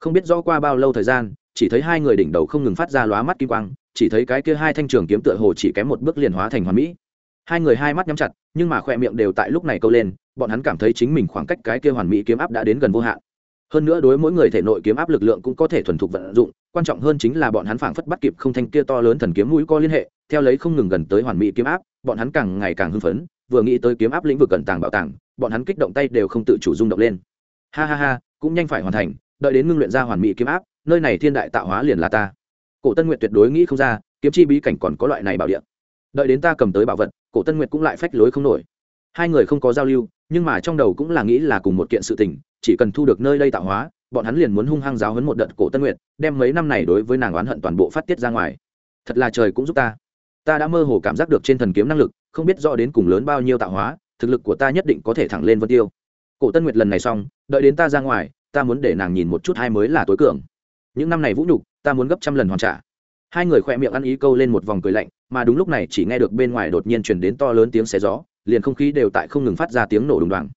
Không biết rõ qua bao lâu thời gian, chỉ thấy hai người đỉnh đầu không ngừng phát ra lóa mắt kim quang, chỉ thấy cái kia hai thanh trường kiếm tựa hồ chỉ kém một bước liền hóa thành hoàn mỹ. Hai người hai mắt nhắm chặt, nhưng mà khoe miệng đều tại lúc này câu lên, bọn hắn cảm thấy chính mình khoảng cách cái kia hoàn mỹ kiếm áp đã đến gần vô hạn. Hơn nữa đối mỗi người thể nội kiếm áp lực lượng cũng có thể thuần thục vận dụng, quan trọng hơn chính là bọn hắn phảng phất bắt kịp không thanh kia to lớn thần kiếm mũi có liên hệ, theo lấy không ngừng gần tới hoàn mỹ kiếm áp, bọn hắn càng ngày càng hưng phấn, vừa nghĩ tới kiếm áp lĩnh vực cẩn tàng bảo tàng, bọn hắn kích động tay đều không tự chủ rung động lên ha ha ha, cũng nhanh phải hoàn thành, đợi đến ngưng luyện ra hoàn mỹ kiếm áp, nơi này thiên đại tạo hóa liền là ta. Cổ tân nguyệt tuyệt đối nghĩ không ra, kiếm chi bí cảnh còn có loại này bảo địa. Đợi đến ta cầm tới bảo vật, cổ tân nguyệt cũng lại phách lối không nổi. Hai người không có giao lưu, nhưng mà trong đầu cũng là nghĩ là cùng một kiện sự tình, chỉ cần thu được nơi đây tạo hóa, bọn hắn liền muốn hung hăng giáo hấn một đợt cổ tân nguyệt, đem mấy năm này đối với nàng oán hận toàn bộ phát tiết ra ngoài. Thật là trời cũng giúp ta. Ta đã mơ hồ cảm giác được trên thần kiếm năng lực, không biết rõ đến cùng lớn bao nhiêu tạo hóa, thực lực của ta nhất định có thể thẳng lên vân tiêu cổ tân nguyệt lần này xong, đợi đến ta ra ngoài, ta muốn để nàng nhìn một chút hai mới là tối cường. Những năm này vũ nhục, ta muốn gấp trăm lần hoàn trả. Hai người khoe miệng ăn ý câu lên một vòng cười lạnh, mà đúng lúc này chỉ nghe được bên ngoài đột nhiên chuyển đến to lớn tiếng xé gió, liền không khí đều tại không ngừng phát ra tiếng nổ đùng đoàng.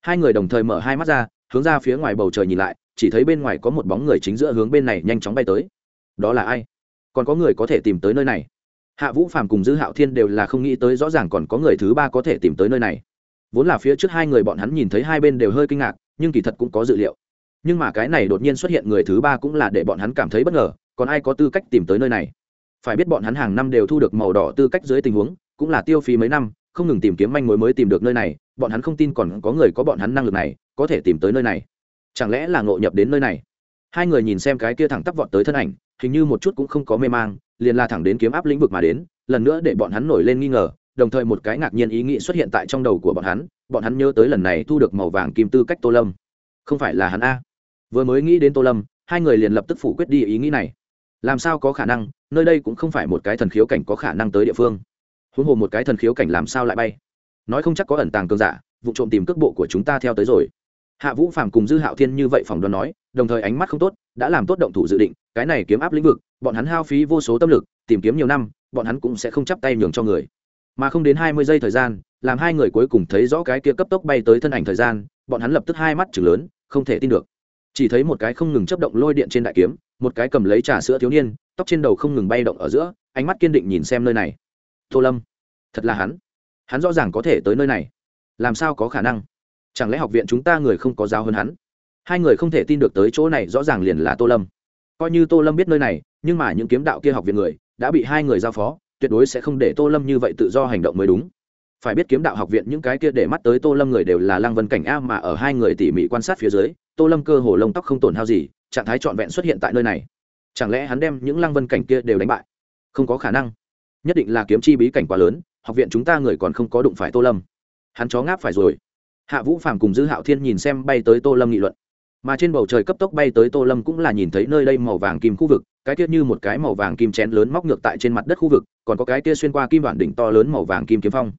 Hai người đồng thời mở hai mắt ra, hướng ra phía ngoài bầu trời nhìn lại, chỉ thấy bên ngoài có một bóng người chính giữa hướng bên này nhanh chóng bay tới. Đó là ai? Còn có người có thể tìm tới nơi này? Hạ vũ phàm cùng dư hạo thiên đều là không nghĩ tới rõ ràng còn có người thứ ba có thể tìm tới nơi này vốn là phía trước hai người bọn hắn nhìn thấy hai bên đều hơi kinh ngạc, nhưng kỳ thật cũng có dự liệu. Nhưng mà cái này đột nhiên xuất hiện người thứ ba cũng là để bọn hắn cảm thấy bất ngờ, còn ai có tư cách tìm tới nơi này? Phải biết bọn hắn hàng năm đều thu được màu đỏ tư cách dưới tình huống, cũng là tiêu phí mấy năm, không ngừng tìm kiếm manh mối mới tìm được nơi này, bọn hắn không tin còn có người có bọn hắn năng lực này, có thể tìm tới nơi này. Chẳng lẽ là ngộ nhập đến nơi này? Hai người nhìn xem cái kia thẳng tắp vọt tới thân ảnh, hình như một chút cũng không có mê mang, liền la thẳng đến kiếm áp lĩnh vực mà đến, lần nữa để bọn hắn nổi lên nghi ngờ đồng thời một cái ngạc nhiên ý nghĩ xuất hiện tại trong đầu của bọn hắn bọn hắn nhớ tới lần này thu được màu vàng kim tư cách tô lâm. Không phải là hắn a. Vừa mới nghĩ đến tô lâm, hai người liền lập tức phủ quyết đi ý nghĩ này. Làm sao có khả năng, nơi đây cũng không phải một cái thần khiếu cảnh có khả năng tới địa phương. Huống hồ một cái thần khiếu cảnh làm sao lại bay? Nói không chắc có ẩn tàng cường giả, vụ trộm tìm cước bộ của chúng ta theo tới rồi. Hạ vũ phàm cùng dư hạo thiên như vậy phỏng đoán nói, đồng thời ánh mắt không tốt, đã làm tốt động thủ dự định, cái này kiếm áp lĩnh vực, bọn hắn hao phí vô số tâm lực, tìm kiếm nhiều năm, bọn hắn cũng sẽ không chắp tay nhường cho người mà không đến hai mươi giây thời gian, làm hai người cuối cùng thấy rõ cái kia cấp tốc bay tới thân ảnh thời gian, bọn hắn lập tức hai mắt chừng lớn, không thể tin được. Chỉ thấy một cái không ngừng chấp động lôi điện trên đại kiếm, một cái cầm lấy trà sữa thiếu niên, tóc trên đầu không ngừng bay động ở giữa, ánh mắt kiên định nhìn xem nơi này. Tô lâm, thật là hắn. Hắn rõ ràng có thể tới nơi này. Làm sao có khả năng? Chẳng lẽ học viện chúng ta người không có giáo hơn hắn? Hai người không thể tin được tới chỗ này, rõ ràng liền là tô lâm. Coi như tô lâm biết nơi này, nhưng mà những kiếm đạo kia học viện người, đã bị hai người giao phó tuyệt đối sẽ không để tô lâm như vậy tự do hành động mới đúng. Phải biết kiếm đạo học viện những cái kia để mắt tới tô lâm người đều là lăng vân cảnh a mà ở hai người tỉ mỉ quan sát phía dưới, tô lâm cơ hồ lông tóc không tổn hao gì, trạng thái trọn vẹn xuất hiện tại nơi này. Chẳng lẽ hắn đem những lăng vân cảnh kia đều đánh bại? Không có khả năng. Nhất định là kiếm chi bí cảnh quá lớn, học viện chúng ta người còn không có đụng phải tô lâm. Hắn chó ngáp phải rồi. Hạ vũ phàm cùng dư hạo thiên nhìn xem bay tới tô lâm nghị luận mà trên bầu trời cấp tốc bay tới tô lâm cũng là nhìn thấy nơi đây màu vàng kim khu vực, cái tiết như một cái màu vàng kim chén lớn móc ngược tại trên mặt đất khu vực, còn có cái tia xuyên qua kim đoạn đỉnh to lớn màu vàng kim kiếm phong.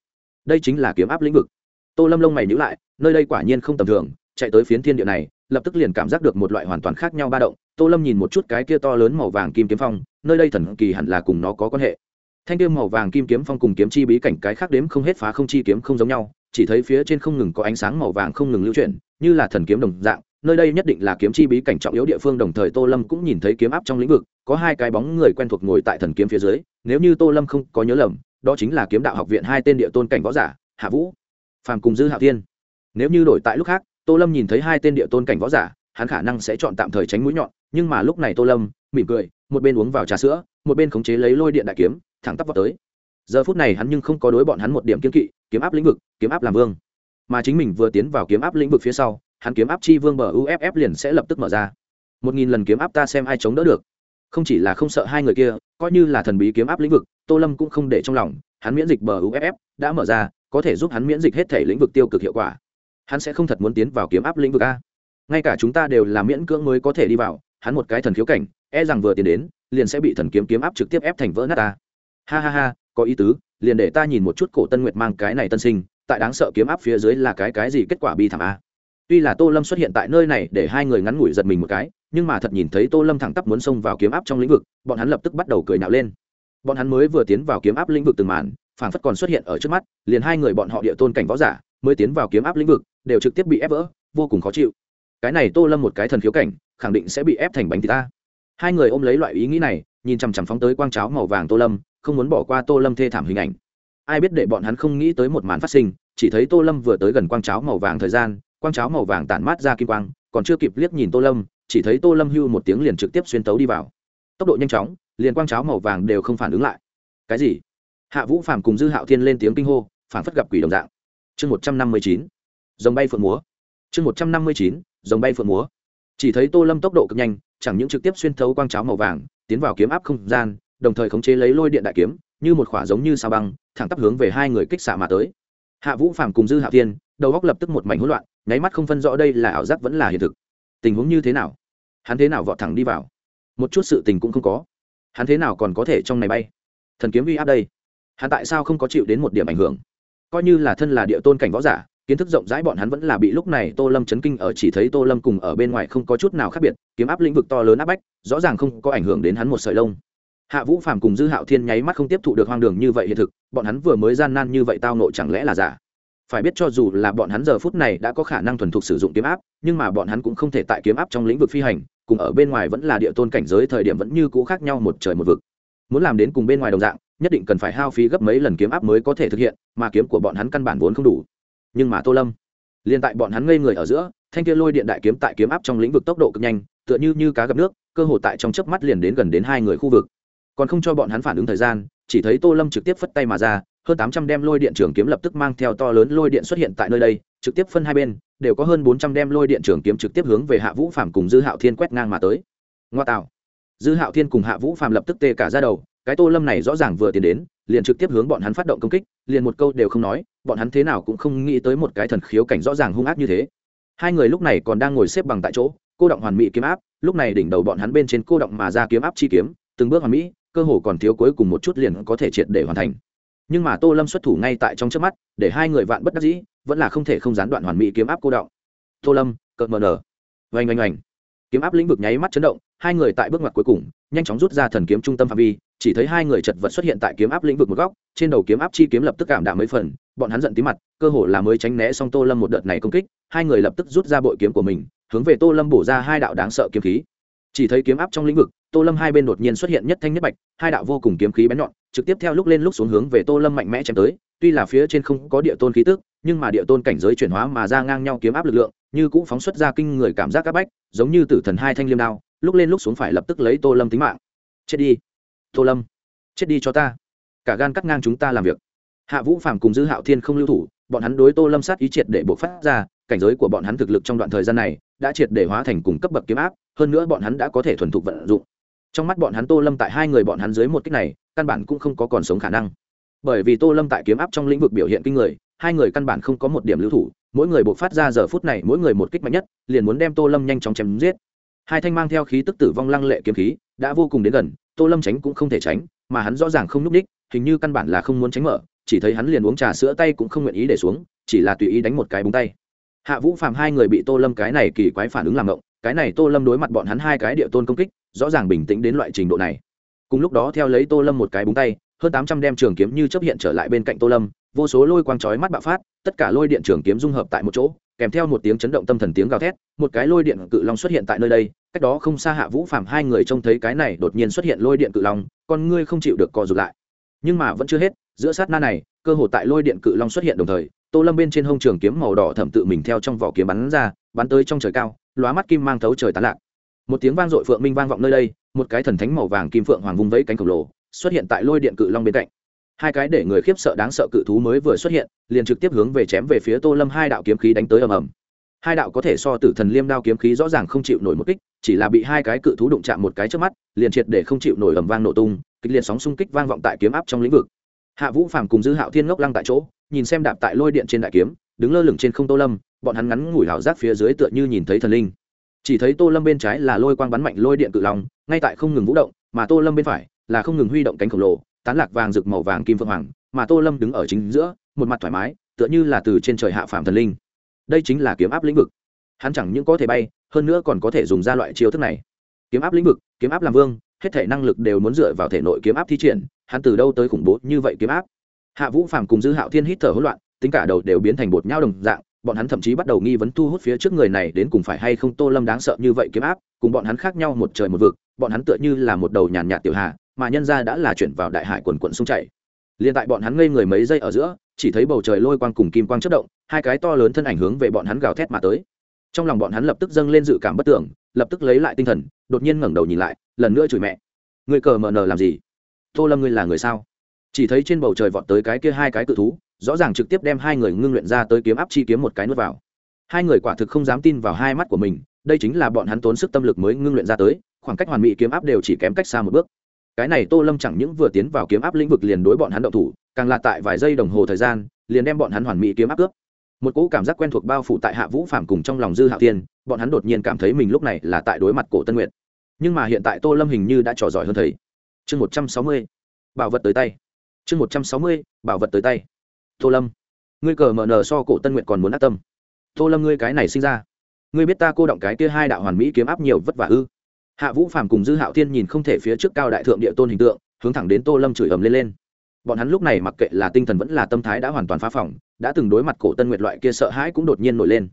Đây chính là kiếm áp lĩnh vực. Tô lâm lông mày nhữ lại, nơi đây quả nhiên không tầm thường, chạy tới phiến thiên địa này, lập tức liền cảm giác được một loại hoàn toàn khác nhau ba động. Tô lâm nhìn một chút cái kia to lớn màu vàng kim kiếm phong, nơi đây thần kỳ hẳn là cùng nó có quan hệ. Thanh kiếm màu vàng kim kiếm phong cùng kiếm chi bí cảnh cái khác đếm không hết phá không chi kiếm không giống nhau, chỉ thấy phía trên không ngừng có ánh sáng màu vàng không ngừng lưu chuyển, như là thần kiếm đồng dạng nơi đây nhất định là kiếm chi bí cảnh trọng yếu địa phương, đồng thời tô lâm cũng nhìn thấy kiếm áp trong lĩnh vực, có hai cái bóng người quen thuộc ngồi tại thần kiếm phía dưới, nếu như tô lâm không có nhớ lầm, đó chính là kiếm đạo học viện hai tên địa tôn cảnh võ giả, hạ vũ, phàm cùng dư hạ thiên. Nếu như đổi tại lúc khác, tô lâm nhìn thấy hai tên địa tôn cảnh võ giả, hắn khả năng sẽ chọn tạm thời tránh mũi nhọn, nhưng mà lúc này tô lâm mỉm cười, một bên uống vào trà sữa, một bên khống chế lấy lôi điện đại kiếm, thẳng tắp vào tới. Giờ phút này hắn nhưng không có đối bọn hắn một điểm kiếm kỵ, kiếm áp lĩnh vực, kiếm áp làm vương. Mà chính mình vừa tiến vào kiếm áp lĩnh vực phía sau hắn kiếm áp chi vương bờ uff liền sẽ lập tức mở ra. Một nghìn lần kiếm áp ta xem ai chống đỡ được. Không chỉ là không sợ hai người kia, coi như là thần bí kiếm áp lĩnh vực, tô lâm cũng không để trong lòng, hắn miễn dịch bờ uff đã mở ra, có thể giúp hắn miễn dịch hết thể lĩnh vực tiêu cực hiệu quả. Hắn sẽ không thật muốn tiến vào kiếm áp lĩnh vực a. Ngay cả chúng ta đều là miễn cưỡng mới có thể đi vào, hắn một cái thần khiếu cảnh e rằng vừa tiến đến, liền sẽ bị thần kiếm kiếm áp trực tiếp ép thành vỡ nát ta. Ha ha ha, có ý tứ, liền để ta nhìn một chút cổ tân nguyệt mang cái này tân sinh, tại đáng sợ kiếm áp phía dưới là cái cái gì kết quả bi thảm a tuy là tô lâm xuất hiện tại nơi này để hai người ngắn ngủi giật mình một cái, nhưng mà thật nhìn thấy tô lâm thẳng tắp muốn xông vào kiếm áp trong lĩnh vực, bọn hắn lập tức bắt đầu cười nạo lên. Bọn hắn mới vừa tiến vào kiếm áp lĩnh vực từng màn phản phất còn xuất hiện ở trước mắt, liền hai người bọn họ địa tôn cảnh võ giả, mới tiến vào kiếm áp lĩnh vực, đều trực tiếp bị ép vỡ, vô cùng khó chịu. Cái này tô lâm một cái thần khiếu cảnh, khẳng định sẽ bị ép thành bánh thịt ta. Hai người ôm lấy loại ý nghĩ này, nhìn chằm chằm phóng tới quang cháo màu vàng tô lâm, không muốn bỏ qua tô lâm thê thảm hình ảnh. Ai biết để bọn hắn không nghĩ tới một màn phát sinh, chỉ thấy tô lâm vừa tới gần quang cháo màu vàng thời gian quang cháo màu vàng tản mát ra kim quang, còn chưa kịp liếc nhìn tô lâm, chỉ thấy tô lâm hưu một tiếng liền trực tiếp xuyên tấu đi vào. Tốc độ nhanh chóng, liền quang cháo màu vàng đều không phản ứng lại. Cái gì? Hạ vũ phàm cùng dư hạo thiên lên tiếng kinh hô phản phất gặp quỷ đồng dạng. Chương một trăm năm mươi chín. Dòng bay phượng múa. Chương một trăm năm mươi chín dòng bay phượng múa. Chỉ thấy tô lâm tốc độ cực nhanh, chẳng những trực tiếp xuyên thấu quang cháo màu vàng, tiến vào kiếm áp không gian, đồng thời khống chế lấy lôi điện đại kiếm, như một khỏa giống như sao băng, thẳng tắp hướng về hai người kích xạ mà tới. Hạ vũ phàm cùng dư hạo thiên, đầu góc lập tức một mảnh hỗn loạn nháy mắt không phân rõ đây là ảo giác vẫn là hiện thực. Tình huống như thế nào? Hắn thế nào vọt thẳng đi vào? Một chút sự tình cũng không có. Hắn thế nào còn có thể trong này bay? Thần kiếm uy áp đây. Hắn tại sao không có chịu đến một điểm ảnh hưởng? Coi như là thân là địa tôn cảnh võ giả, kiến thức rộng rãi bọn hắn vẫn là bị lúc này tô lâm chấn kinh ở chỉ thấy tô lâm cùng ở bên ngoài không có chút nào khác biệt, kiếm áp lĩnh vực to lớn áp bách, rõ ràng không có ảnh hưởng đến hắn một sợi lông. Hạ vũ phàm cùng dư hạo thiên nháy mắt không tiếp thụ được hoang đường như vậy hiện thực, bọn hắn vừa mới gian nan như vậy tao nộ chẳng lẽ là giả? Phải biết cho dù là bọn hắn giờ phút này đã có khả năng thuần thục sử dụng kiếm áp, nhưng mà bọn hắn cũng không thể tại kiếm áp trong lĩnh vực phi hành, cùng ở bên ngoài vẫn là địa tôn cảnh giới thời điểm vẫn như cũ khác nhau một trời một vực. Muốn làm đến cùng bên ngoài đồng dạng, nhất định cần phải hao phí gấp mấy lần kiếm áp mới có thể thực hiện, mà kiếm của bọn hắn căn bản vốn không đủ. Nhưng mà tô lâm, liền tại bọn hắn ngây người ở giữa, thanh kia lôi điện đại kiếm tại kiếm áp trong lĩnh vực tốc độ cực nhanh, tựa như như cá gặp nước, cơ hồ tại trong chớp mắt liền đến gần đến hai người khu vực. Còn không cho bọn hắn phản ứng thời gian, chỉ thấy tô lâm trực tiếp phất tay mà ra hơn tám trăm đem lôi điện trường kiếm lập tức mang theo to lớn lôi điện xuất hiện tại nơi đây, trực tiếp phân hai bên, đều có hơn bốn trăm đem lôi điện trường kiếm trực tiếp hướng về hạ vũ phạm cùng dư hạo thiên quét ngang mà tới. Ngoa tạo. Dư hạo thiên cùng hạ vũ phạm lập tức tê cả ra đầu, cái tô lâm này rõ ràng vừa tiến đến, liền trực tiếp hướng bọn hắn phát động công kích, liền một câu đều không nói, bọn hắn thế nào cũng không nghĩ tới một cái thần khiếu cảnh rõ ràng hung ác như thế. Hai người lúc này còn đang ngồi xếp bằng tại chỗ, cô động hoàn mỹ kiếm áp, lúc này đỉnh đầu bọn hắn bên trên cô động mà ra kiếm áp chi kiếm, từng bước hoàn mỹ, cơ hồ còn thiếu cuối cùng một chút liền có thể triệt để hoàn thành nhưng mà tô lâm xuất thủ ngay tại trong trước mắt, để hai người vạn bất đắc dĩ, vẫn là không thể không gián đoạn hoàn mỹ kiếm áp cô động. Tô lâm, cợt mờ nở. Oanh oanh oanh. Kiếm áp lĩnh vực nháy mắt chấn động, hai người tại bước ngoặt cuối cùng, nhanh chóng rút ra thần kiếm trung tâm phạm vi, chỉ thấy hai người chật vật xuất hiện tại kiếm áp lĩnh vực một góc, trên đầu kiếm áp chi kiếm lập tức cảm đạm mấy phần, bọn hắn giận tí mặt, cơ hồ là mới tránh né xong tô lâm một đợt này công kích, hai người lập tức rút ra bội kiếm của mình, hướng về tô lâm bổ ra hai đạo đáng sợ kiếm khí. Chỉ thấy kiếm áp trong lĩnh vực tô lâm hai bên đột nhiên xuất hiện nhất thanh nhất bạch, hai đạo vô cùng kiếm khí bén nhọn, trực tiếp theo lúc lên lúc xuống hướng về tô lâm mạnh mẽ chém tới. Tuy là phía trên không có địa tôn khí tức, nhưng mà địa tôn cảnh giới chuyển hóa mà ra ngang nhau kiếm áp lực lượng, như cũ phóng xuất ra kinh người cảm giác các bách, giống như tử thần hai thanh liêm đao, lúc lên lúc xuống phải lập tức lấy tô lâm tính mạng. Chết đi. Tô lâm. Chết đi cho ta. Cả gan cắt ngang chúng ta làm việc. Hạ vũ phàm cùng dư hạo thiên không lưu thủ, bọn hắn đối tô lâm sát ý triệt để buộc phát ra, cảnh giới của bọn hắn thực lực trong đoạn thời gian này đã triệt để hóa thành cùng cấp bậc kiếm áp, hơn nữa bọn hắn đã có thể thuần thục vận dụng trong mắt bọn hắn tô lâm tại hai người bọn hắn dưới một cách này, căn bản cũng không có còn sống khả năng. Bởi vì tô lâm tại kiếm áp trong lĩnh vực biểu hiện kinh người, hai người căn bản không có một điểm lưu thủ, mỗi người buộc phát ra giờ phút này mỗi người một kích mạnh nhất, liền muốn đem tô lâm nhanh chóng chém giết. Hai thanh mang theo khí tức tử vong lăng lệ kiếm khí, đã vô cùng đến gần, tô lâm tránh cũng không thể tránh, mà hắn rõ ràng không n ú c ních hình như căn bản là không muốn tránh mở, chỉ thấy hắn liền uống trà sữa tay cũng không nguyện ý để xuống, chỉ là tùy ý đánh một cái búng tay. Hạ vũ phạm hai người bị tô lâm cái này kỳ quái phản ứng làm ngộng cái này tô lâm đối mặt bọn hắn hai cái địa tôn công kích, rõ ràng bình tĩnh đến loại trình độ này. Cùng lúc đó theo lấy tô lâm một cái búng tay, hơn tám trăm đem trường kiếm như chấp hiện trở lại bên cạnh tô lâm, vô số lôi quang chói mắt bạo phát, tất cả lôi điện trường kiếm dung hợp tại một chỗ, kèm theo một tiếng chấn động tâm thần tiếng gào thét, một cái lôi điện cự long xuất hiện tại nơi đây, cách đó không xa hạ vũ phạm hai người trông thấy cái này đột nhiên xuất hiện lôi điện cự long, con ngươi không chịu được co rụt lại. Nhưng mà vẫn chưa hết, giữa sát na này, cơ hội tại lôi điện cự long xuất hiện đồng thời, tô lâm bên trên hông trường kiếm màu đỏ thẩm tự mình theo trong vỏ kiếm bắn ra, bắn tới trong trời cao lóa mắt kim mang thấu trời tán lạc. Một tiếng vang dội phượng minh vang vọng nơi đây, một cái thần thánh màu vàng kim phượng hoàng vung vẫy cánh khổng lồ, xuất hiện tại lôi điện cự long bên cạnh. Hai cái để người khiếp sợ đáng sợ cự thú mới vừa xuất hiện, liền trực tiếp hướng về chém về phía tô lâm hai đạo kiếm khí đánh tới ầm ầm. Hai đạo có thể so tử thần liêm đao kiếm khí rõ ràng không chịu nổi một kích, chỉ là bị hai cái cự thú đụng chạm một cái trước mắt, liền triệt để không chịu nổi ầm vang nổ tung, kịch liệt sóng xung kích vang vọng tại kiếm áp trong lĩnh vực. Hạ vũ phàm cùng dư hạo thiên ngốc lăng tại chỗ, nhìn xem đạp tại lôi điện trên đại kiếm đứng lơ lửng trên không tô lâm, bọn hắn ngắn ngủi hảo giác phía dưới tựa như nhìn thấy thần linh. Chỉ thấy tô lâm bên trái là lôi quang bắn mạnh lôi điện cự lòng ngay tại không ngừng vũ động, mà tô lâm bên phải là không ngừng huy động cánh khổng lồ, tán lạc vàng rực màu vàng kim phượng hoàng, mà tô lâm đứng ở chính giữa, một mặt thoải mái, tựa như là từ trên trời hạ phạm thần linh. Đây chính là kiếm áp lĩnh vực. Hắn chẳng những có thể bay, hơn nữa còn có thể dùng ra loại chiêu thức này. Kiếm áp lĩnh vực, kiếm áp làm vương, hết thể năng lực đều muốn dựa vào thể nội kiếm áp thi triển, hắn từ đâu tới khủng bố như vậy kiếm áp? Hạ vũ phàm cùng dư hạo thiên hít thở hỗn loạn tính cả đầu đều biến thành bột nhau đồng dạng, bọn hắn thậm chí bắt đầu nghi vấn thu hút phía trước người này đến cùng phải hay không tô lâm đáng sợ như vậy kiếm áp, cùng bọn hắn khác nhau một trời một vực, bọn hắn tựa như là một đầu nhàn nhạt tiểu hà, mà nhân ra đã là chuyển vào đại hải quần quận sông chảy liền tại bọn hắn ngây người mấy giây ở giữa, chỉ thấy bầu trời lôi quang cùng kim quang chất động, hai cái to lớn thân ảnh hướng về bọn hắn gào thét mà tới. Trong lòng bọn hắn lập tức dâng lên dự cảm bất tưởng, lập tức lấy lại tinh thần, đột nhiên ngẩng đầu nhìn lại, lần nữa chửi mẹ. Người cờ mờ nờ làm gì? Tô lâm ngươi là người sao? Chỉ thấy trên bầu trời vọt tới cái kia hai cái cự thú rõ ràng trực tiếp đem hai người ngưng luyện ra tới kiếm áp chi kiếm một cái nuốt vào. Hai người quả thực không dám tin vào hai mắt của mình, đây chính là bọn hắn tốn sức tâm lực mới ngưng luyện ra tới, khoảng cách hoàn mỹ kiếm áp đều chỉ kém cách xa một bước. Cái này tô lâm chẳng những vừa tiến vào kiếm áp lĩnh vực liền đối bọn hắn động thủ, càng là tại vài giây đồng hồ thời gian, liền đem bọn hắn hoàn mỹ kiếm áp cướp. Một cỗ cảm giác quen thuộc bao phủ tại hạ vũ phạm cùng trong lòng dư hạ tiên bọn hắn đột nhiên cảm thấy mình lúc này là tại đối mặt cổ tân nguyện nhưng mà hiện tại tô lâm hình như đã trò giỏi hơn thầy. Chương một trăm sáu mươi, bảo vật tới tay. Chương một trăm sáu mươi, bảo vật tới tay tô lâm, ngươi cờ mờ nờ so cổ tân nguyện còn muốn ác tâm. Tô lâm, ngươi cái này sinh ra, ngươi biết ta cô động cái kia hai đạo hoàn mỹ kiếm áp nhiều vất vả ư? Hạ vũ phàm cùng dư hạo thiên nhìn không thể phía trước cao đại thượng địa tôn hình tượng, hướng thẳng đến tô lâm chửi ầm lên lên. Bọn hắn lúc này mặc kệ là tinh thần vẫn là tâm thái đã hoàn toàn phá phỏng, đã từng đối mặt cổ tân nguyệt loại kia sợ hãi cũng đột nhiên nổi lên.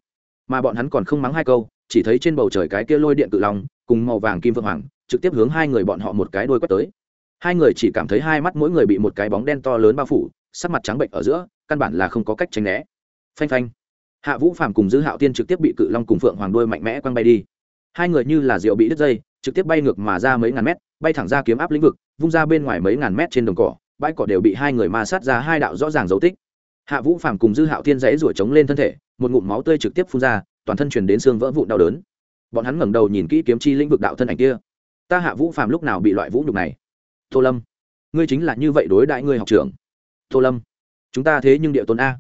Mà bọn hắn còn không mắng hai câu, chỉ thấy trên bầu trời cái kia lôi điện cự long, cùng màu vàng kim vượng hoàng, trực tiếp hướng hai người bọn họ một cái đôi quét tới. Hai người chỉ cảm thấy hai mắt mỗi người bị một cái bóng đen to lớn bao phủ sắc mặt trắng bệnh ở giữa, căn bản là không có cách tránh né. Phanh phanh. Hạ vũ phàm cùng dư hạo tiên trực tiếp bị cự long cùng phượng hoàng đôi mạnh mẽ quăng bay đi. Hai người như là rượu bị đứt dây, trực tiếp bay ngược mà ra mấy ngàn mét, bay thẳng ra kiếm áp lĩnh vực, vung ra bên ngoài mấy ngàn mét trên đồng cỏ, bãi cỏ đều bị hai người ma sát ra hai đạo rõ ràng dấu tích. Hạ vũ phàm cùng dư hạo thiên dãy rủa trống lên thân thể, một ngụm máu tươi trực tiếp phun ra, toàn thân truyền đến xương vỡ vụn đau đớn. Bọn hắn ngẩng đầu nhìn kỹ kiếm chi lĩnh vực đạo thân ảnh kia. Ta hạ vũ phàm lúc nào bị loại vũ nhục này? Tô lâm, ngươi chính là như vậy đối đại ngươi học trưởng tô lâm. Chúng ta thế nhưng địa tôn a.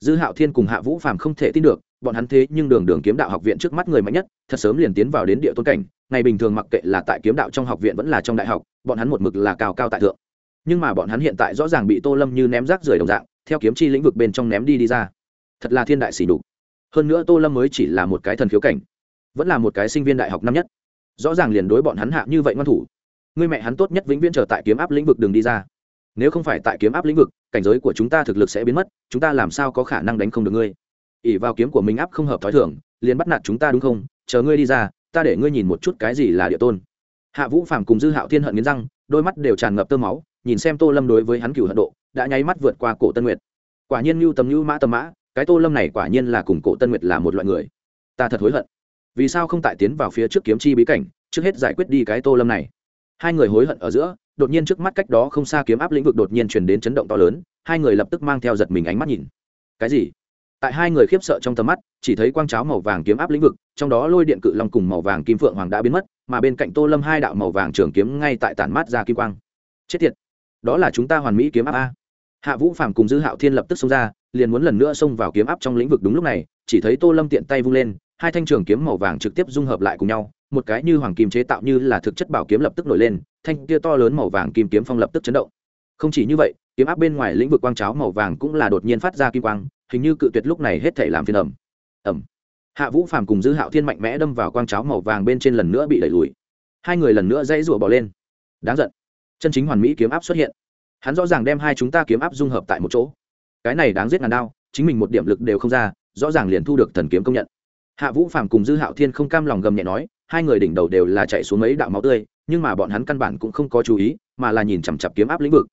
Dư hạo thiên cùng hạ vũ phàm không thể tin được, bọn hắn thế nhưng đường đường kiếm đạo học viện trước mắt người mạnh nhất, thật sớm liền tiến vào đến địa tôn cảnh, ngày bình thường mặc kệ là tại kiếm đạo trong học viện vẫn là trong đại học, bọn hắn một mực là cao cao tại thượng. Nhưng mà bọn hắn hiện tại rõ ràng bị tô lâm như ném rác rưởi đồng dạng, theo kiếm chi lĩnh vực bên trong ném đi đi ra. Thật là thiên đại xỉ đục hơn nữa tô lâm mới chỉ là một cái thần khiếu cảnh, vẫn là một cái sinh viên đại học năm nhất. Rõ ràng liền đối bọn hắn hạ như vậy ngoan thủ. Người mẹ hắn tốt nhất vĩnh viễn trở tại kiếm áp lĩnh vực đường đi ra. Nếu không phải tại kiếm áp lĩnh vực cảnh giới của chúng ta thực lực sẽ biến mất, chúng ta làm sao có khả năng đánh không được ngươi? ỉ vào kiếm của mình áp không hợp t h ó i thưởng liền bắt nạt chúng ta đúng không? Chờ ngươi đi ra, ta để ngươi nhìn một chút cái gì là địa tôn. Hạ vũ phàm cùng dư hạo thiên hận nghiến răng, đôi mắt đều tràn ngập tơ máu, nhìn xem tô lâm đối với hắn cửu hận độ, đã nháy mắt vượt qua cổ tân nguyệt. Quả nhiên mưu tầm mưu mã tầm mã, cái tô lâm này quả nhiên là cùng cổ tân nguyệt là một loại người. Ta thật hối hận. Vì sao không tại tiến vào phía trước kiếm chi bí cảnh, trước hết giải quyết đi cái tô lâm này? Hai người hối hận ở giữa đột nhiên trước mắt cách đó không xa kiếm áp lĩnh vực đột nhiên chuyển đến chấn động to lớn, hai người lập tức mang theo giật mình ánh mắt nhìn. Cái gì? Tại hai người khiếp sợ trong tầm mắt, chỉ thấy quang cháo màu vàng kiếm áp lĩnh vực, trong đó lôi điện cự long cùng màu vàng kim phượng hoàng đã biến mất, mà bên cạnh tô lâm hai đạo màu vàng trường kiếm ngay tại tản mát ra kim quang. Chết tiệt! Đó là chúng ta hoàn mỹ kiếm áp a. Hạ vũ phàm cùng dư hạo thiên lập tức xông ra, liền muốn lần nữa xông vào kiếm áp trong lĩnh vực đúng lúc này, chỉ thấy tô lâm tiện tay vung lên, hai thanh trường kiếm màu vàng trực tiếp dung hợp lại cùng nhau một cái như hoàng kim chế tạo như là thực chất bảo kiếm lập tức nổi lên, thanh kia to lớn màu vàng kim kiếm phong lập tức chấn động. Không chỉ như vậy, kiếm áp bên ngoài lĩnh vực quang cháo màu vàng cũng là đột nhiên phát ra kim quang, hình như cự tuyệt lúc này hết thể làm phiền ẩm. Ẩm. Hạ vũ phàm cùng dư hạo thiên mạnh mẽ đâm vào quang cháo màu vàng bên trên lần nữa bị đẩy lùi. Hai người lần nữa dãy rủa bỏ lên. Đáng giận. Chân chính hoàn mỹ kiếm áp xuất hiện. Hắn rõ ràng đem hai chúng ta kiếm áp dung hợp tại một chỗ. Cái này đáng giết ngàn đao, chính mình một điểm lực đều không ra, rõ ràng liền thu được thần kiếm công nhận. Hạ vũ phàm cùng dư hạo thiên không cam lòng gầm nhẹ nói hai người đỉnh đầu đều là chạy xuống mấy đạo máu tươi, nhưng mà bọn hắn căn bản cũng không có chú ý, mà là nhìn chằm chặp kiếm áp lĩnh vực.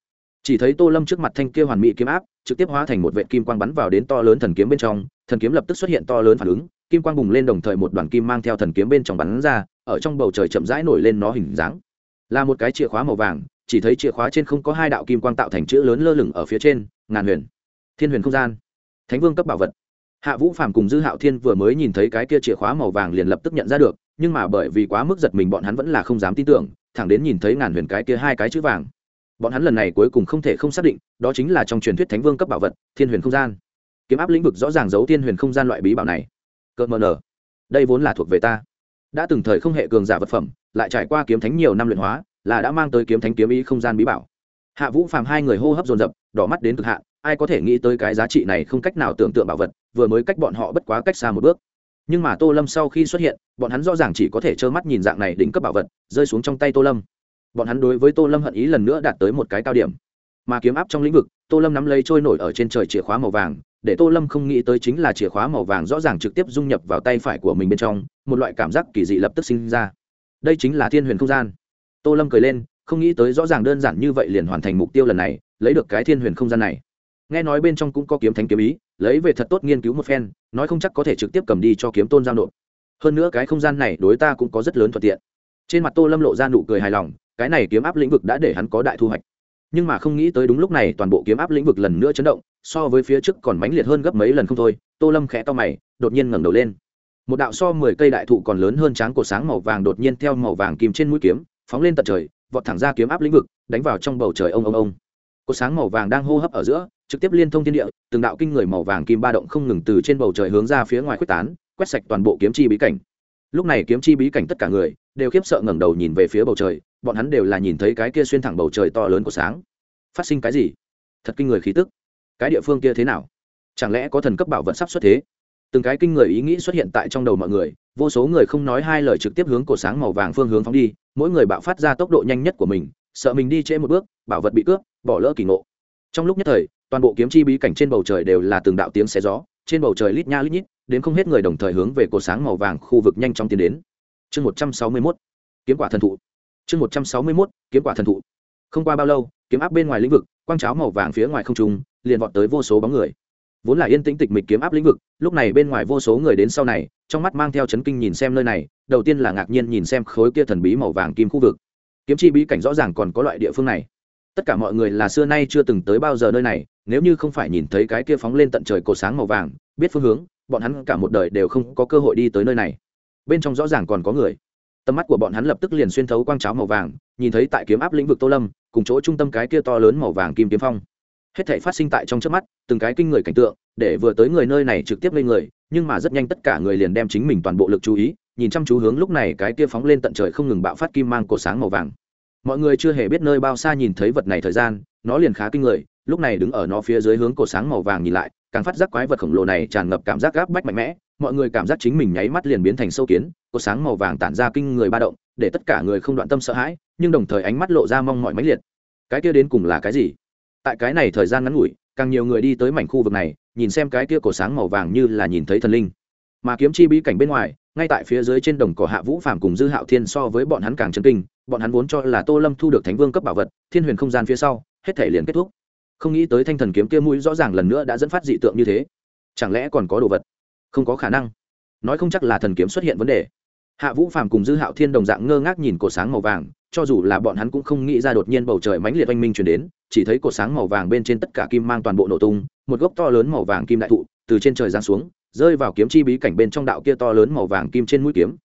Chỉ thấy tô lâm trước mặt thanh kia hoàn mỹ kiếm áp, trực tiếp hóa thành một vệ kim quang bắn vào đến to lớn thần kiếm bên trong, thần kiếm lập tức xuất hiện to lớn phản ứng, kim quang bùng lên đồng thời một đoàn kim mang theo thần kiếm bên trong bắn ra, ở trong bầu trời chậm rãi nổi lên nó hình dáng. Là một cái chìa khóa màu vàng, chỉ thấy chìa khóa trên không có hai đạo kim quang tạo thành chữ lớn lơ lửng ở phía trên, ngàn huyền. Thiên huyền không gian. Thánh vương cấp bảo vật. Hạ vũ phàm cùng dư hạo thiên vừa mới nhìn thấy cái kia chìa khóa màu vàng liền lập tức nhận ra được nhưng mà bởi vì quá mức giật mình bọn hắn vẫn là không dám tin tưởng, thẳng đến nhìn thấy ngàn huyền cái kia hai cái chữ vàng. Bọn hắn lần này cuối cùng không thể không xác định, đó chính là trong truyền thuyết thánh vương cấp bảo vật, thiên huyền không gian. Kiếm áp lĩnh vực rõ ràng giấu thiên huyền không gian loại bí bảo này. Cợt mờ nở. Đây vốn là thuộc về ta. Đã từng thời không hệ cường giả vật phẩm, lại trải qua kiếm thánh nhiều năm luyện hóa, là đã mang tới kiếm thánh kiếm ý không gian bí bảo. Hạ vũ phàm hai người hô hấp dồn dập, đỏ mắt đến cực hạn, ai có thể nghĩ tới cái giá trị này không cách nào tưởng tượng bảo vật, vừa mới cách bọn họ bất quá cách xa một bước nhưng mà tô lâm sau khi xuất hiện, bọn hắn rõ ràng chỉ có thể trơ mắt nhìn dạng này đỉnh cấp bảo vật, rơi xuống trong tay tô lâm. Bọn hắn đối với tô lâm hận ý lần nữa đạt tới một cái cao điểm. Mà kiếm áp trong lĩnh vực, tô lâm nắm lấy trôi nổi ở trên trời chìa khóa màu vàng, để tô lâm không nghĩ tới chính là chìa khóa màu vàng rõ ràng trực tiếp dung nhập vào tay phải của mình bên trong, một loại cảm giác kỳ dị lập tức sinh ra. Đây chính là thiên huyền không gian. Tô lâm cười lên, không nghĩ tới rõ ràng đơn giản như vậy liền hoàn thành mục tiêu lần này, lấy được cái thiên huyền không gian này. Nghe nói bên trong cũng có kiếm thánh kiếm ý, lấy về thật tốt nghiên cứu một phen nói không chắc có thể trực tiếp cầm đi cho kiếm tôn giao nộp. Hơn nữa cái không gian này đối ta cũng có rất lớn thuận tiện. Trên mặt tô lâm lộ ra nụ cười hài lòng, cái này kiếm áp lĩnh vực đã để hắn có đại thu hoạch. Nhưng mà không nghĩ tới đúng lúc này toàn bộ kiếm áp lĩnh vực lần nữa chấn động, so với phía trước còn mãnh liệt hơn gấp mấy lần không thôi, tô lâm khẽ to mày, đột nhiên ngẩng đầu lên. Một đạo so mười cây đại thụ còn lớn hơn tráng cột sáng màu vàng đột nhiên theo màu vàng kìm trên mũi kiếm, phóng lên tận trời, vọt thẳng ra kiếm áp lĩnh vực, đánh vào trong bầu trời ông ông ông. Cột sáng màu vàng đang hô hấp ở giữa trực tiếp liên thông thiên địa, từng đạo kinh người màu vàng kim ba động không ngừng từ trên bầu trời hướng ra phía ngoài quyết tán, quét sạch toàn bộ kiếm chi bí cảnh. Lúc này kiếm chi bí cảnh tất cả người đều khiếp sợ ngẩng đầu nhìn về phía bầu trời, bọn hắn đều là nhìn thấy cái kia xuyên thẳng bầu trời to lớn của sáng. Phát sinh cái gì? Thật kinh người khí tức. Cái địa phương kia thế nào? Chẳng lẽ có thần cấp bảo vật sắp xuất thế? Từng cái kinh người ý nghĩ xuất hiện tại trong đầu mọi người, vô số người không nói hai lời trực tiếp hướng cổ sáng màu vàng phương hướng phóng đi, mỗi người bạo phát ra tốc độ nhanh nhất của mình, sợ mình đi trễ một bước, bảo vật bị cướp, bỏ lỡ kỳ ngộ. Trong lúc nhất thời toàn bộ kiếm chi bí cảnh trên bầu trời đều là từng đạo tiếng xé gió, trên bầu trời lít nha lít nhít, đến không hết người đồng thời hướng về cột sáng màu vàng khu vực nhanh chóng tiến đến. Chương một trăm sáu mươi mốt, kiếm quả thần thụ. Chương một trăm sáu mươi mốt, kiếm quả thần thụ. Không qua bao lâu, kiếm áp bên ngoài lĩnh vực, quang cháo màu vàng phía ngoài không trung, liền vọt tới vô số bóng người. Vốn là yên tĩnh tịch mịch kiếm áp lĩnh vực, lúc này bên ngoài vô số người đến sau này, trong mắt mang theo chấn kinh nhìn xem nơi này, đầu tiên là ngạc nhiên nhìn xem khối kia thần bí màu vàng kim khu vực. Kiếm chi bí cảnh rõ ràng còn có loại địa phương này. Tất cả mọi người là xưa nay chưa từng tới bao giờ nơi này nếu như không phải nhìn thấy cái kia phóng lên tận trời cột sáng màu vàng, biết phương hướng, bọn hắn cả một đời đều không có cơ hội đi tới nơi này. Bên trong rõ ràng còn có người. Tầm mắt của bọn hắn lập tức liền xuyên thấu quang cháo màu vàng, nhìn thấy tại kiếm áp lĩnh vực tô lâm, cùng chỗ trung tâm cái kia to lớn màu vàng kim kiếm phong. Hết thể phát sinh tại trong trước mắt, từng cái kinh người cảnh tượng, để vừa tới người nơi này trực tiếp lên người, nhưng mà rất nhanh tất cả người liền đem chính mình toàn bộ lực chú ý, nhìn chăm chú hướng lúc này cái kia phóng lên tận trời không ngừng bạo phát kim mang cột sáng màu vàng. Mọi người chưa hề biết nơi bao xa nhìn thấy vật này thời gian, nó liền khá kinh người lúc này đứng ở nó phía dưới hướng cổ sáng màu vàng nhìn lại, càng phát giác quái vật khổng lồ này tràn ngập cảm giác gáp bách mạnh mẽ, mọi người cảm giác chính mình nháy mắt liền biến thành sâu kiến, cổ sáng màu vàng tản ra kinh người ba động, để tất cả người không đoạn tâm sợ hãi, nhưng đồng thời ánh mắt lộ ra mong mọi mãnh liệt. Cái kia đến cùng là cái gì? Tại cái này thời gian ngắn ngủi, càng nhiều người đi tới mảnh khu vực này, nhìn xem cái kia cổ sáng màu vàng như là nhìn thấy thần linh. Mà kiếm chi bí cảnh bên ngoài, ngay tại phía dưới trên đồng cỏ hạ vũ phàm cùng dư hạo thiên so với bọn hắn càng chân kinh, bọn hắn vốn cho là tô lâm thu được thánh vương cấp bảo vật, thiên huyền không gian phía sau, hết thể liền kết thúc không nghĩ tới thanh thần kiếm kia mũi rõ ràng lần nữa đã dẫn phát dị tượng như thế. Chẳng lẽ còn có đồ vật? Không có khả năng. Nói không chắc là thần kiếm xuất hiện vấn đề. Hạ vũ phàm cùng dư hạo thiên đồng dạng ngơ ngác nhìn cổ sáng màu vàng, cho dù là bọn hắn cũng không nghĩ ra đột nhiên bầu trời mãnh liệt oanh minh chuyển đến, chỉ thấy cổ sáng màu vàng bên trên tất cả kim mang toàn bộ nổ tung, một gốc to lớn màu vàng kim đại thụ từ trên trời giáng xuống, rơi vào kiếm chi bí cảnh bên trong đạo kia to lớn màu vàng kim trên mũi kiếm.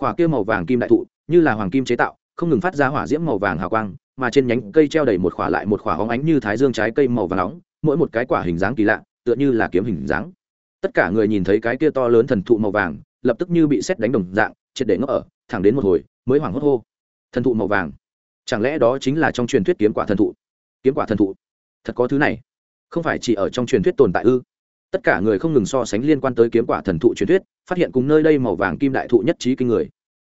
Khỏa kia màu vàng kim đại thụ như là hoàng kim chế tạo, không ngừng phát ra hỏa diễm màu vàng hào quang mà trên nhánh cây treo đầy một khỏa lại một khỏa hóng ánh như thái dương trái cây màu vàng nóng, mỗi một cái quả hình dáng kỳ lạ, tựa như là kiếm hình dáng. Tất cả người nhìn thấy cái kia to lớn thần thụ màu vàng, lập tức như bị xét đánh đồng dạng, triệt để ngốc ở, thẳng đến một hồi, mới hoảng hốt hô. Thần thụ màu vàng. Chẳng lẽ đó chính là trong truyền thuyết kiếm quả thần thụ? Kiếm quả thần thụ. Thật có thứ này. Không phải chỉ ở trong truyền thuyết tồn tại ư? Tất cả người không ngừng so sánh liên quan tới kiếm quả thần thụ truyền thuyết, phát hiện cùng nơi đây màu vàng kim đại thụ nhất trí kinh người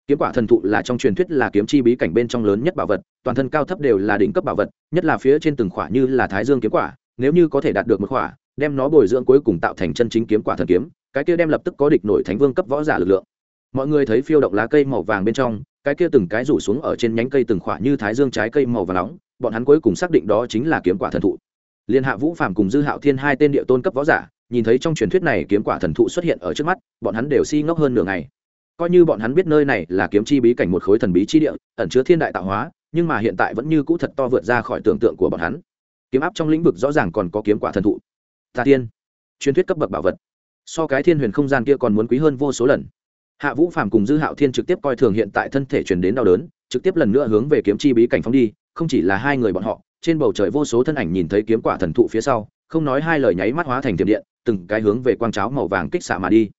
kiếm quả thần thụ là trong truyền thuyết là kiếm chi bí cảnh bên trong lớn nhất bảo vật, toàn thân cao thấp đều là đỉnh cấp bảo vật, nhất là phía trên từng khỏa như là thái dương kiếm quả, nếu như có thể đạt được một khỏa, đem nó bồi dưỡng cuối cùng tạo thành chân chính kiếm quả thần kiếm, cái kia đem lập tức có địch nổi thánh vương cấp võ giả lực lượng. Mọi người thấy phiêu động lá cây màu vàng bên trong, cái kia từng cái rủ xuống ở trên nhánh cây từng khỏa như thái dương trái cây màu vàng nóng, bọn hắn cuối cùng xác định đó chính là kiếm quả thần thụ. Liên hạ vũ phàm cùng dư hạo thiên hai tên địa tôn cấp võ giả, nhìn thấy trong truyền thuyết này kiếm quả thần thụ xuất hiện ở trước mắt, bọn hắn đều si ngốc hơn nửa ngày coi như bọn hắn biết nơi này là kiếm chi bí cảnh một khối thần bí chi địa, ẩn chứa thiên đại tạo hóa, nhưng mà hiện tại vẫn như cũ thật to vượt ra khỏi tưởng tượng của bọn hắn. Kiếm áp trong lĩnh vực rõ ràng còn có kiếm quả thần thụ. Tà tiên, truyền thuyết cấp bậc bảo vật. So cái thiên huyền không gian kia còn muốn quý hơn vô số lần. Hạ vũ phàm cùng dư hạo thiên trực tiếp coi thường hiện tại thân thể truyền đến đau đớn, trực tiếp lần nữa hướng về kiếm chi bí cảnh phóng đi, không chỉ là hai người bọn họ, trên bầu trời vô số thân ảnh nhìn thấy kiếm quả thần thụ phía sau, không nói hai lời nháy mắt hóa thành tiềm điện, từng cái hướng về quang cháo màu vàng kích xạ mà đi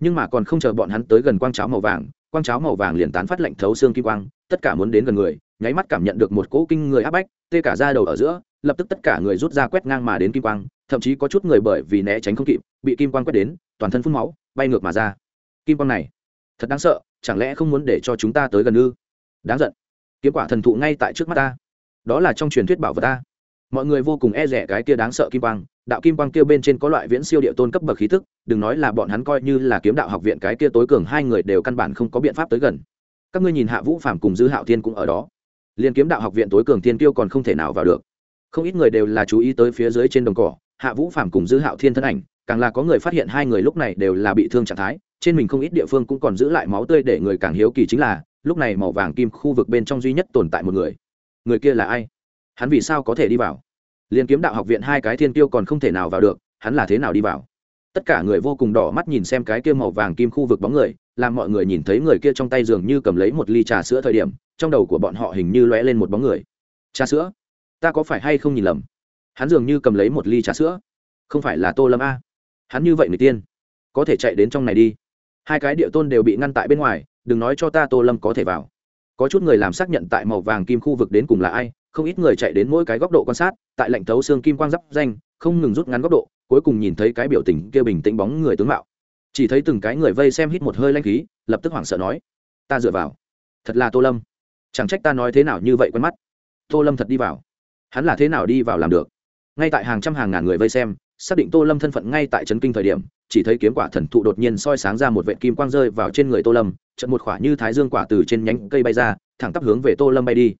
nhưng mà còn không chờ bọn hắn tới gần quang cháo màu vàng, quang cháo màu vàng liền tán phát lạnh thấu xương kim quang, tất cả muốn đến gần người, nháy mắt cảm nhận được một cỗ kinh người áp bách, tê cả ra đầu ở giữa, lập tức tất cả người rút ra quét ngang mà đến kim quang, thậm chí có chút người bởi vì né tránh không kịp, bị kim quang quét đến, toàn thân phun máu, bay ngược mà ra. Kim quang này, thật đáng sợ, chẳng lẽ không muốn để cho chúng ta tới gần ư? Đáng giận. Kiếm quả thần thụ ngay tại trước mắt ta. Đó là trong truyền thuyết bảo vật ta. Mọi người vô cùng e rẻ cái kia đáng sợ kim quang đạo kim quang kia bên trên có loại viễn siêu địa tôn cấp bậc khí thức, đừng nói là bọn hắn coi như là kiếm đạo học viện cái kia tối cường hai người đều căn bản không có biện pháp tới gần. Các ngươi nhìn hạ vũ phạm cùng dư hạo thiên cũng ở đó. Liên kiếm đạo học viện tối cường thiên kiêu còn không thể nào vào được. Không ít người đều là chú ý tới phía dưới trên đồng cỏ, hạ vũ phạm cùng dư hạo thiên thân ảnh, càng là có người phát hiện hai người lúc này đều là bị thương trạng thái, trên mình không ít địa phương cũng còn giữ lại máu tươi để người càng hiếu kỳ chính là, lúc này màu vàng kim khu vực bên trong duy nhất tồn tại một người. Người kia là ai? Hắn vì sao có thể đi vào? Liền kiếm đạo học viện hai cái thiên tiêu còn không thể nào vào được, hắn là thế nào đi vào? Tất cả người vô cùng đỏ mắt nhìn xem cái kia màu vàng kim khu vực bóng người, làm mọi người nhìn thấy người kia trong tay dường như cầm lấy một ly trà sữa thời điểm, trong đầu của bọn họ hình như lóe lên một bóng người. Trà sữa? Ta có phải hay không nhìn lầm? Hắn dường như cầm lấy một ly trà sữa. Không phải là tô lâm a. Hắn như vậy người tiên. Có thể chạy đến trong này đi. Hai cái địa tôn đều bị ngăn tại bên ngoài, đừng nói cho ta tô lâm có thể vào. Có chút người làm xác nhận tại màu vàng kim khu vực đến cùng là ai không ít người chạy đến mỗi cái góc độ quan sát, tại lệnh thấu xương kim quang giáp danh, không ngừng rút ngắn góc độ, cuối cùng nhìn thấy cái biểu tình kia bình tĩnh bóng người tướng mạo. Chỉ thấy từng cái người vây xem hít một hơi lanh khí, lập tức hoảng sợ nói, ta dựa vào. Thật là tô lâm. Chẳng trách ta nói thế nào như vậy quen mắt. Tô lâm thật đi vào. Hắn là thế nào đi vào làm được? Ngay tại hàng trăm hàng ngàn người vây xem, xác định tô lâm thân phận ngay tại trấn kinh thời điểm, chỉ thấy kiếm quả thần thụ đột nhiên soi sáng ra một vệ kim quang rơi vào trên người tô lâm trận một khỏa như thái dương quả từ trên nhánh cây bay ra, thẳng tắp hướng về tô lâm bay đi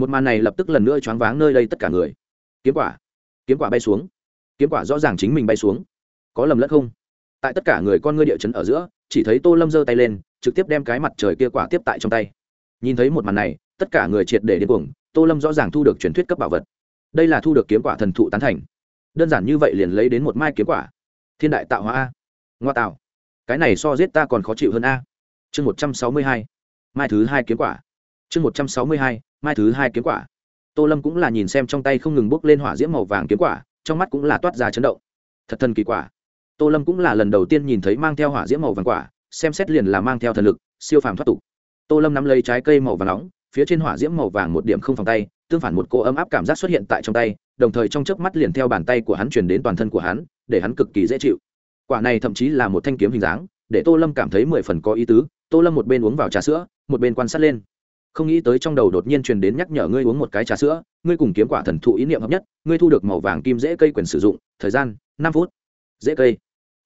một màn này lập tức lần nữa choáng váng nơi đây tất cả người. Kiếm quả. Kiếm quả bay xuống. Kiếm quả rõ ràng chính mình bay xuống. Có lầm lẫn không? Tại tất cả người con ngươi địa chấn ở giữa, chỉ thấy tô lâm giơ tay lên, trực tiếp đem cái mặt trời kia quả tiếp tại trong tay. Nhìn thấy một màn này, tất cả người triệt để điên cuồng, tô lâm rõ ràng thu được truyền thuyết cấp bảo vật. Đây là thu được kiếm quả thần thụ tán thành. Đơn giản như vậy liền lấy đến một mai kiếm quả. Thiên đại tạo hóa a. Ngoa tạo. Cái này so giết ta còn khó chịu hơn a. Chương một trăm sáu mươi hai. Mai thứ hai kiếm quả chương một trăm sáu mươi hai, mai thứ hai kiếm quả. Tô lâm cũng là nhìn xem trong tay không ngừng bốc lên hỏa diễm màu vàng kiếm quả, trong mắt cũng là toát ra chấn động. Thật thần kỳ quả. Tô lâm cũng là lần đầu tiên nhìn thấy mang theo hỏa diễm màu vàng quả, xem xét liền là mang theo thần lực, siêu phàm thoát tục. Tô lâm nắm lấy trái cây màu vàng nóng, phía trên hỏa diễm màu vàng một điểm không phòng tay, tương phản một cô ấm áp cảm giác xuất hiện tại trong tay, đồng thời trong chớp mắt liền theo bàn tay của hắn truyền đến toàn thân của hắn, để hắn cực kỳ dễ chịu. Quả này thậm chí là một thanh kiếm hình dáng, để tô lâm cảm thấy mười phần có ý tứ. Tô lâm một bên uống vào trà sữa, một bên quan sát lên không nghĩ tới trong đầu đột nhiên truyền đến nhắc nhở ngươi uống một cái trà sữa, ngươi cùng kiếm quả thần thụ ý niệm hợp nhất, ngươi thu được màu vàng kim dễ cây quyền sử dụng, thời gian, năm phút. Dễ cây.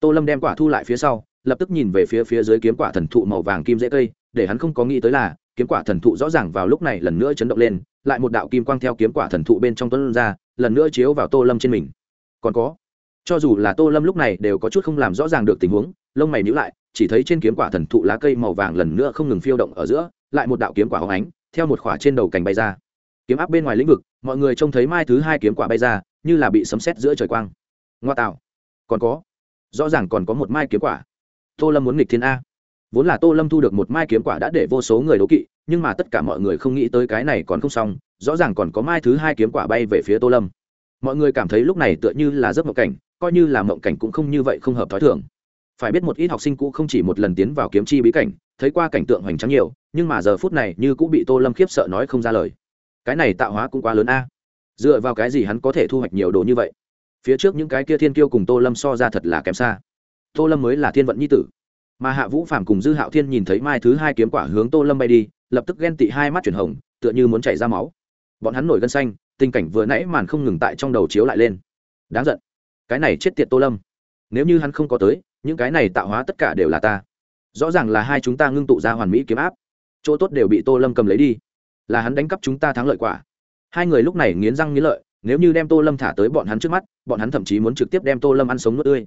Tô lâm đem quả thu lại phía sau, lập tức nhìn về phía phía dưới kiếm quả thần thụ màu vàng kim dễ cây, để hắn không có nghĩ tới là, kiếm quả thần thụ rõ ràng vào lúc này lần nữa chấn động lên, lại một đạo kim quang theo kiếm quả thần thụ bên trong tuấn ra, lần nữa chiếu vào tô lâm trên mình. Còn có, cho dù là tô lâm lúc này đều có chút không làm rõ ràng được tình huống, lông mày nhữ lại, chỉ thấy trên kiếm quả thần thụ lá cây màu vàng lần nữa không ngừng phiêu động ở giữa lại một đạo kiếm quả hóng ánh, theo một khỏa trên đầu cành bay ra. Kiếm áp bên ngoài lĩnh vực, mọi người trông thấy mai thứ hai kiếm quả bay ra, như là bị sấm sét giữa trời quang. Ngoa tạo. Còn có. Rõ ràng còn có một mai kiếm quả. Tô lâm muốn nghịch thiên a. Vốn là tô lâm thu được một mai kiếm quả đã để vô số người đố kỵ, nhưng mà tất cả mọi người không nghĩ tới cái này còn không xong, rõ ràng còn có mai thứ hai kiếm quả bay về phía tô lâm. Mọi người cảm thấy lúc này tựa như là giấc mộng cảnh, coi như là mộng cảnh cũng không như vậy không hợp t h ó i thường phải biết một ít học sinh cũ không chỉ một lần tiến vào kiếm chi bí cảnh, thấy qua cảnh tượng hoành tráng nhiều, nhưng mà giờ phút này như cũng bị tô lâm khiếp sợ nói không ra lời. Cái này tạo hóa cũng quá lớn a. Dựa vào cái gì hắn có thể thu hoạch nhiều đồ như vậy? Phía trước những cái kia thiên kiêu cùng tô lâm so ra thật là kém xa. Tô lâm mới là thiên vận nhi tử. Mà hạ vũ phạm cùng dư hạo thiên nhìn thấy mai thứ hai kiếm quả hướng tô lâm bay đi, lập tức ghen tị hai mắt chuyển hồng, tựa như muốn chảy ra máu. Bọn hắn nổi gân xanh, tình cảnh vừa nãy màn không ngừng tại trong đầu chiếu lại lên. Đáng giận. Cái này chết tiệt tô lâm. Nếu như hắn không có tới những cái này tạo hóa tất cả đều là ta. Rõ ràng là hai chúng ta ngưng tụ ra hoàn mỹ kiếm áp. Chỗ tốt đều bị tô lâm cầm lấy đi. Là hắn đánh cắp chúng ta thắng lợi quả. Hai người lúc này nghiến răng nghiến lợi, nếu như đem tô lâm thả tới bọn hắn trước mắt, bọn hắn thậm chí muốn trực tiếp đem tô lâm ăn sống nước tươi.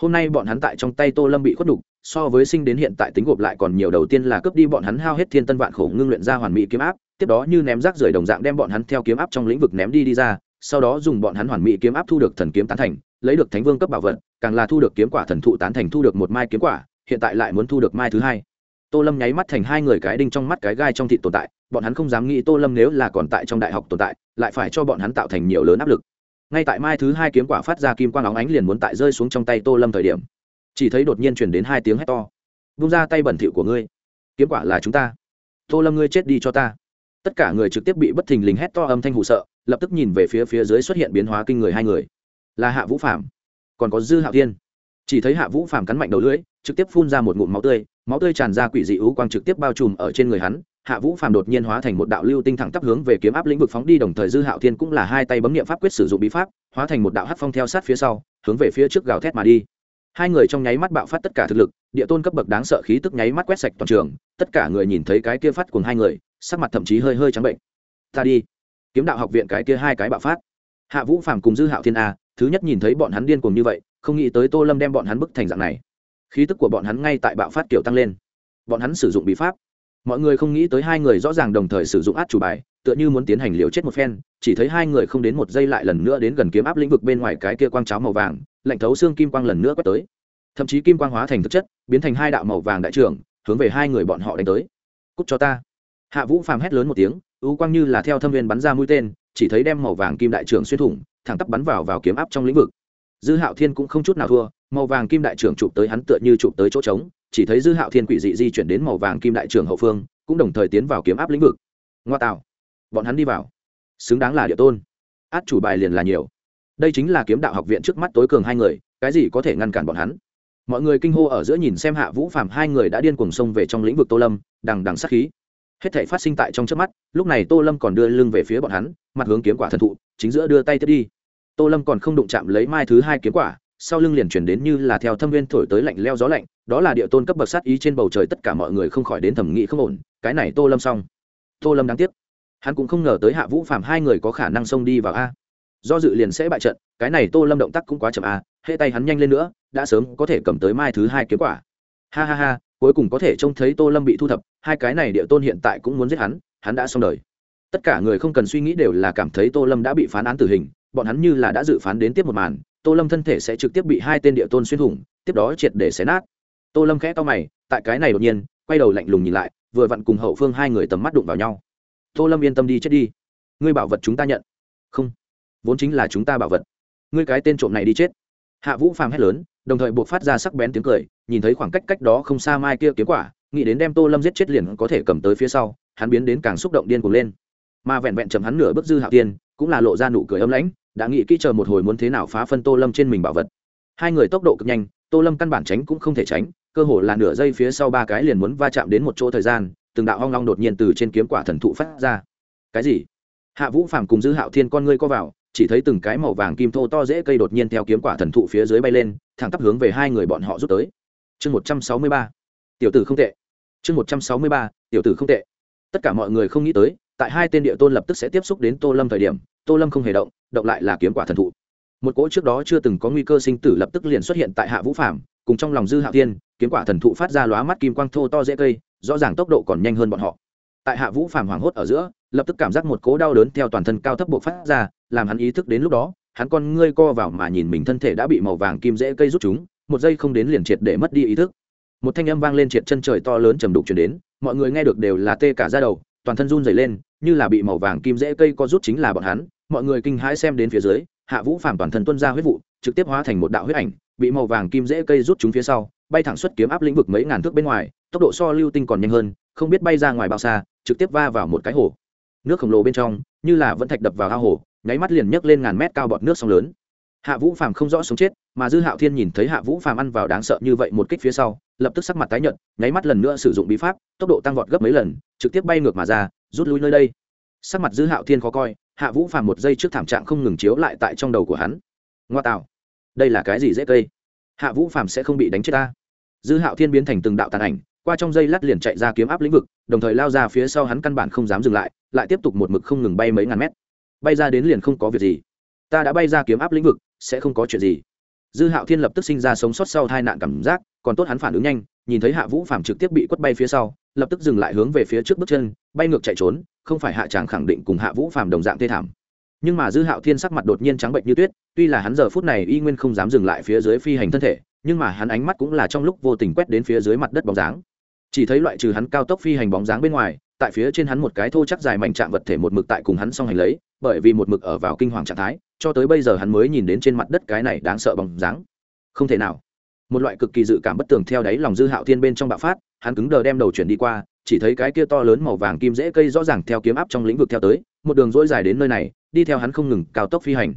Hôm nay bọn hắn tại trong tay tô lâm bị khuất đục, so với sinh đến hiện tại tính gộp lại còn nhiều đầu tiên là cướp đi bọn hắn hao hết thiên tân vạn khổ ngưng luyện ra hoàn mỹ kiếm áp, tiếp đó như ném rác rưởi đồng dạng đem bọn hắn theo kiếm áp trong lĩnh vực ném đi đi ra, sau đó dùng bọn hắn hoàn mỹ kiếm áp thu được thần kiếm tán thành lấy được thánh vương cấp bảo vật, càng là thu được kiếm quả thần thụ tán thành thu được một mai kiếm quả, hiện tại lại muốn thu được mai thứ hai. Tô lâm nháy mắt thành hai người cái đinh trong mắt cái gai trong thị tồn tại, bọn hắn không dám nghĩ tô lâm nếu là còn tại trong đại học tồn tại, lại phải cho bọn hắn tạo thành nhiều lớn áp lực. Ngay tại mai thứ hai kiếm quả phát ra kim quang óng ánh liền muốn tại rơi xuống trong tay tô lâm thời điểm, chỉ thấy đột nhiên chuyển đến hai tiếng hét to. Vung ra tay bẩn thỉu của ngươi, kiếm quả là chúng ta. Tô lâm ngươi chết đi cho ta. Tất cả người trực tiếp bị bất thình lình hét to âm thanh hụ sợ, lập tức nhìn về phía phía dưới xuất hiện biến hóa kinh người hai người là hạ vũ phạm còn có dư hạo thiên chỉ thấy hạ vũ phạm cắn mạnh đầu lưỡi trực tiếp phun ra một ngụm máu tươi máu tươi tràn ra quỷ dị ú quang trực tiếp bao trùm ở trên người hắn hạ vũ Phạm đột nhiên hóa thành một đạo lưu tinh thẳng tắp hướng về kiếm áp lĩnh vực phóng đi đồng thời dư hạo thiên cũng là hai tay bấm nghiệm pháp quyết sử dụng bí pháp hóa thành một đạo hát phong theo sát phía sau hướng về phía trước gào thét mà đi hai người trong nháy mắt bạo phát tất cả thực lực địa tôn cấp bậc đáng sợ khí tức nháy mắt quét sạch toàn trường tất cả người nhìn thấy cái kia phát cùng hai người sắc mặt thậm chí hơi hơi trắng bệnh ta đi kiếm đạo học viện cái kia hai cái bạo phát hạ vũ Phạm cùng dư hạo thiên a thứ nhất nhìn thấy bọn hắn điên cuồng như vậy, không nghĩ tới tô lâm đem bọn hắn bức thành dạng này. Khí tức của bọn hắn ngay tại bạo phát kiểu tăng lên. Bọn hắn sử dụng bí pháp. Mọi người không nghĩ tới hai người rõ ràng đồng thời sử dụng át chủ bài, tựa như muốn tiến hành liều chết một phen, chỉ thấy hai người không đến một giây lại lần nữa đến gần kiếm áp lĩnh vực bên ngoài cái kia quang cháo màu vàng, lạnh thấu xương kim quang lần nữa quét tới. Thậm chí kim quang hóa thành thực chất, biến thành hai đạo màu vàng đại trưởng, hướng về hai người bọn họ đánh tới. Cút cho ta. Hạ vũ phàm hét lớn một tiếng, ưu quang như là theo thâm viên bắn ra mũi tên, chỉ thấy đem màu vàng kim đại trưởng xuyên thủng thẳng tắp bắn vào vào kiếm áp trong lĩnh vực. Dư hạo thiên cũng không chút nào thua, màu vàng kim đại trưởng chụp tới hắn tựa như chụp tới chỗ trống, chỉ thấy dư hạo thiên quỷ dị di chuyển đến màu vàng kim đại trưởng hậu phương, cũng đồng thời tiến vào kiếm áp lĩnh vực. Ngoa tạo. Bọn hắn đi vào. Xứng đáng là địa tôn. Át chủ bài liền là nhiều. Đây chính là kiếm đạo học viện trước mắt tối cường hai người, cái gì có thể ngăn cản bọn hắn? Mọi người kinh hô ở giữa nhìn xem hạ vũ phạm hai người đã điên cuồng xông về trong lĩnh vực tô lâm, đằng đằng sát khí. Hết thể phát sinh tại trong trước mắt, lúc này tô lâm còn đưa lưng về phía bọn hắn, mặt hướng kiếm quả thần thụ, chính giữa đưa tay tiếp đi tô lâm còn không đụng chạm lấy mai thứ hai kiếm quả, sau lưng liền chuyển đến như là theo thâm viên thổi tới lạnh leo gió lạnh, đó là địa tôn cấp bậc sát ý trên bầu trời tất cả mọi người không khỏi đến thẩm nghị không ổn, cái này tô lâm xong. Tô lâm đáng tiếc. Hắn cũng không ngờ tới hạ vũ phạm hai người có khả năng xông đi vào a. Do dự liền sẽ bại trận, cái này tô lâm động tác cũng quá chậm a hệ tay hắn nhanh lên nữa, đã sớm có thể cầm tới mai thứ hai kiếm quả. Ha ha ha, cuối cùng có thể trông thấy tô lâm bị thu thập, hai cái này địa tôn hiện tại cũng muốn giết hắn hắn đã xong đời. Tất cả người không cần suy nghĩ đều là cảm thấy tô lâm đã bị phán án tử hình bọn hắn như là đã dự phán đến tiếp một màn, tô lâm thân thể sẽ trực tiếp bị hai tên địa tôn xuyên thủng, tiếp đó triệt để xé nát. Tô lâm khẽ to mày, tại cái này đột nhiên, quay đầu lạnh lùng nhìn lại, vừa vặn cùng hậu phương hai người tầm mắt đụng vào nhau. Tô lâm yên tâm đi, chết đi. Ngươi bảo vật chúng ta nhận. Không. Vốn chính là chúng ta bảo vật. Ngươi cái tên trộm này đi chết. Hạ vũ phàm hét lớn, đồng thời buộc phát ra sắc bén tiếng cười, nhìn thấy khoảng cách cách đó không xa mai kia kiếm quả, nghĩ đến đem tô lâm giết chết liền có thể cầm tới phía sau, hắn biến đến càng xúc động điên cuồng lên. Mà vẹn vẹn chầm hắn nửa bước dư hạ tiên, cũng là lộ ra nụ cười âm lãnh đã nghĩ kỹ chờ một hồi muốn thế nào phá phân tô lâm trên mình bảo vật. Hai người tốc độ cực nhanh, tô lâm căn bản tránh cũng không thể tránh, cơ hồ là nửa giây phía sau ba cái liền muốn va chạm đến một chỗ thời gian, từng đạo hoang long đột nhiên từ trên kiếm quả thần thụ phát ra. Cái gì? Hạ vũ phàm cùng dư hạo thiên con ngươi co vào, chỉ thấy từng cái màu vàng kim thô to dễ cây đột nhiên theo kiếm quả thần thụ phía dưới bay lên, thẳng tắp hướng về hai người bọn họ rút tới. Chương một trăm sáu mươi ba. Tiểu tử không tệ. Chương một trăm sáu mươi ba, tiểu tử không tệ. Tất cả mọi người không nghĩ tới, tại hai tên địa tôn lập tức sẽ tiếp xúc đến tô lâm thời điểm, tô lâm không hề động động lại là kiếm quả thần thụ. Một cỗ trước đó chưa từng có nguy cơ sinh tử lập tức liền xuất hiện tại hạ vũ phạm cùng trong lòng dư hạ thiên, kiếm quả thần thụ phát ra lóa mắt kim quang thô to dễ cây, rõ ràng tốc độ còn nhanh hơn bọn họ. Tại hạ vũ phạm hoảng hốt ở giữa, lập tức cảm giác một cỗ đau đớn theo toàn thân cao thấp bộ phát ra, làm hắn ý thức đến lúc đó, hắn con ngươi co vào mà nhìn mình thân thể đã bị màu vàng kim dễ cây rút chúng, một giây không đến liền triệt để mất đi ý thức. Một thanh âm vang lên triệt chân trời to lớn trầm đục chuyển đến, mọi người nghe được đều là tê cả ra đầu, toàn thân run dày lên, như là bị màu vàng kim dễ cây co rút chính là bọn hắn mọi người kinh hãi xem đến phía dưới, hạ vũ phàm toàn thân tuân ra huyết vụ, trực tiếp hóa thành một đạo huyết ảnh, bị màu vàng kim dễ cây rút chúng phía sau, bay thẳng xuất kiếm áp lĩnh vực mấy ngàn thước bên ngoài, tốc độ so lưu tinh còn nhanh hơn, không biết bay ra ngoài bao xa, trực tiếp va vào một cái hồ. Nước khổng lồ bên trong, như là vẫn thạch đập vào ao hồ, nháy mắt liền nhấc lên ngàn mét cao bọt nước sông lớn. Hạ vũ phàm không rõ sống chết, mà dư hạo thiên nhìn thấy hạ vũ phàm ăn vào đáng sợ như vậy một kích phía sau, lập tức sắc mặt tái nhợt, nháy mắt lần nữa sử dụng bí pháp, tốc độ tăng vọt gấp mấy lần, trực tiếp bay ngược mà ra, rút lui nơi đây sắc mặt dư hạo thiên khó coi, hạ vũ phàm một giây trước thảm trạng không ngừng chiếu lại tại trong đầu của hắn. Ngoa tạo. Đây là cái gì dễ cây? Hạ vũ phàm sẽ không bị đánh chết ta. Dư hạo thiên biến thành từng đạo tàn ảnh, qua trong dây lát liền chạy ra kiếm áp lĩnh vực, đồng thời lao ra phía sau hắn căn bản không dám dừng lại lại tiếp tục một mực không ngừng bay mấy ngàn mét. Bay ra đến liền không có việc gì. Ta đã bay ra kiếm áp lĩnh vực, sẽ không có chuyện gì. Dư hạo thiên lập tức sinh ra sống sót sau tai nạn cảm giác, còn tốt hắn phản ứng nhanh, nhìn thấy hạ vũ phàm trực tiếp bị quất bay phía sau, lập tức dừng lại hướng về phía trước bước chân, bay ngược chạy trốn không phải hạ tràng khẳng định cùng hạ vũ phàm đồng dạng thê thảm. Nhưng mà dư hạo thiên sắc mặt đột nhiên trắng bệnh như tuyết, tuy là hắn giờ phút này y nguyên không dám dừng lại phía dưới phi hành thân thể, nhưng mà hắn ánh mắt cũng là trong lúc vô tình quét đến phía dưới mặt đất bóng dáng. Chỉ thấy loại trừ hắn cao tốc phi hành bóng dáng bên ngoài, tại phía trên hắn một cái thô chắc dài mảnh chạm vật thể một mực tại cùng hắn song hành lấy, bởi vì một mực ở vào kinh hoàng trạng thái, cho tới bây giờ hắn mới nhìn đến trên mặt đất cái này đáng sợ bóng dáng. Không thể nào. Một loại cực kỳ dự cảm bất tường theo đáy lòng dư hạo thiên bên trong bạo phát, hắn cứng đờ đem đầu chuyển đi qua chỉ thấy cái kia to lớn màu vàng kim dễ cây rõ ràng theo kiếm áp trong lĩnh vực theo tới, một đường dỗi dài đến nơi này, đi theo hắn không ngừng cao tốc phi hành.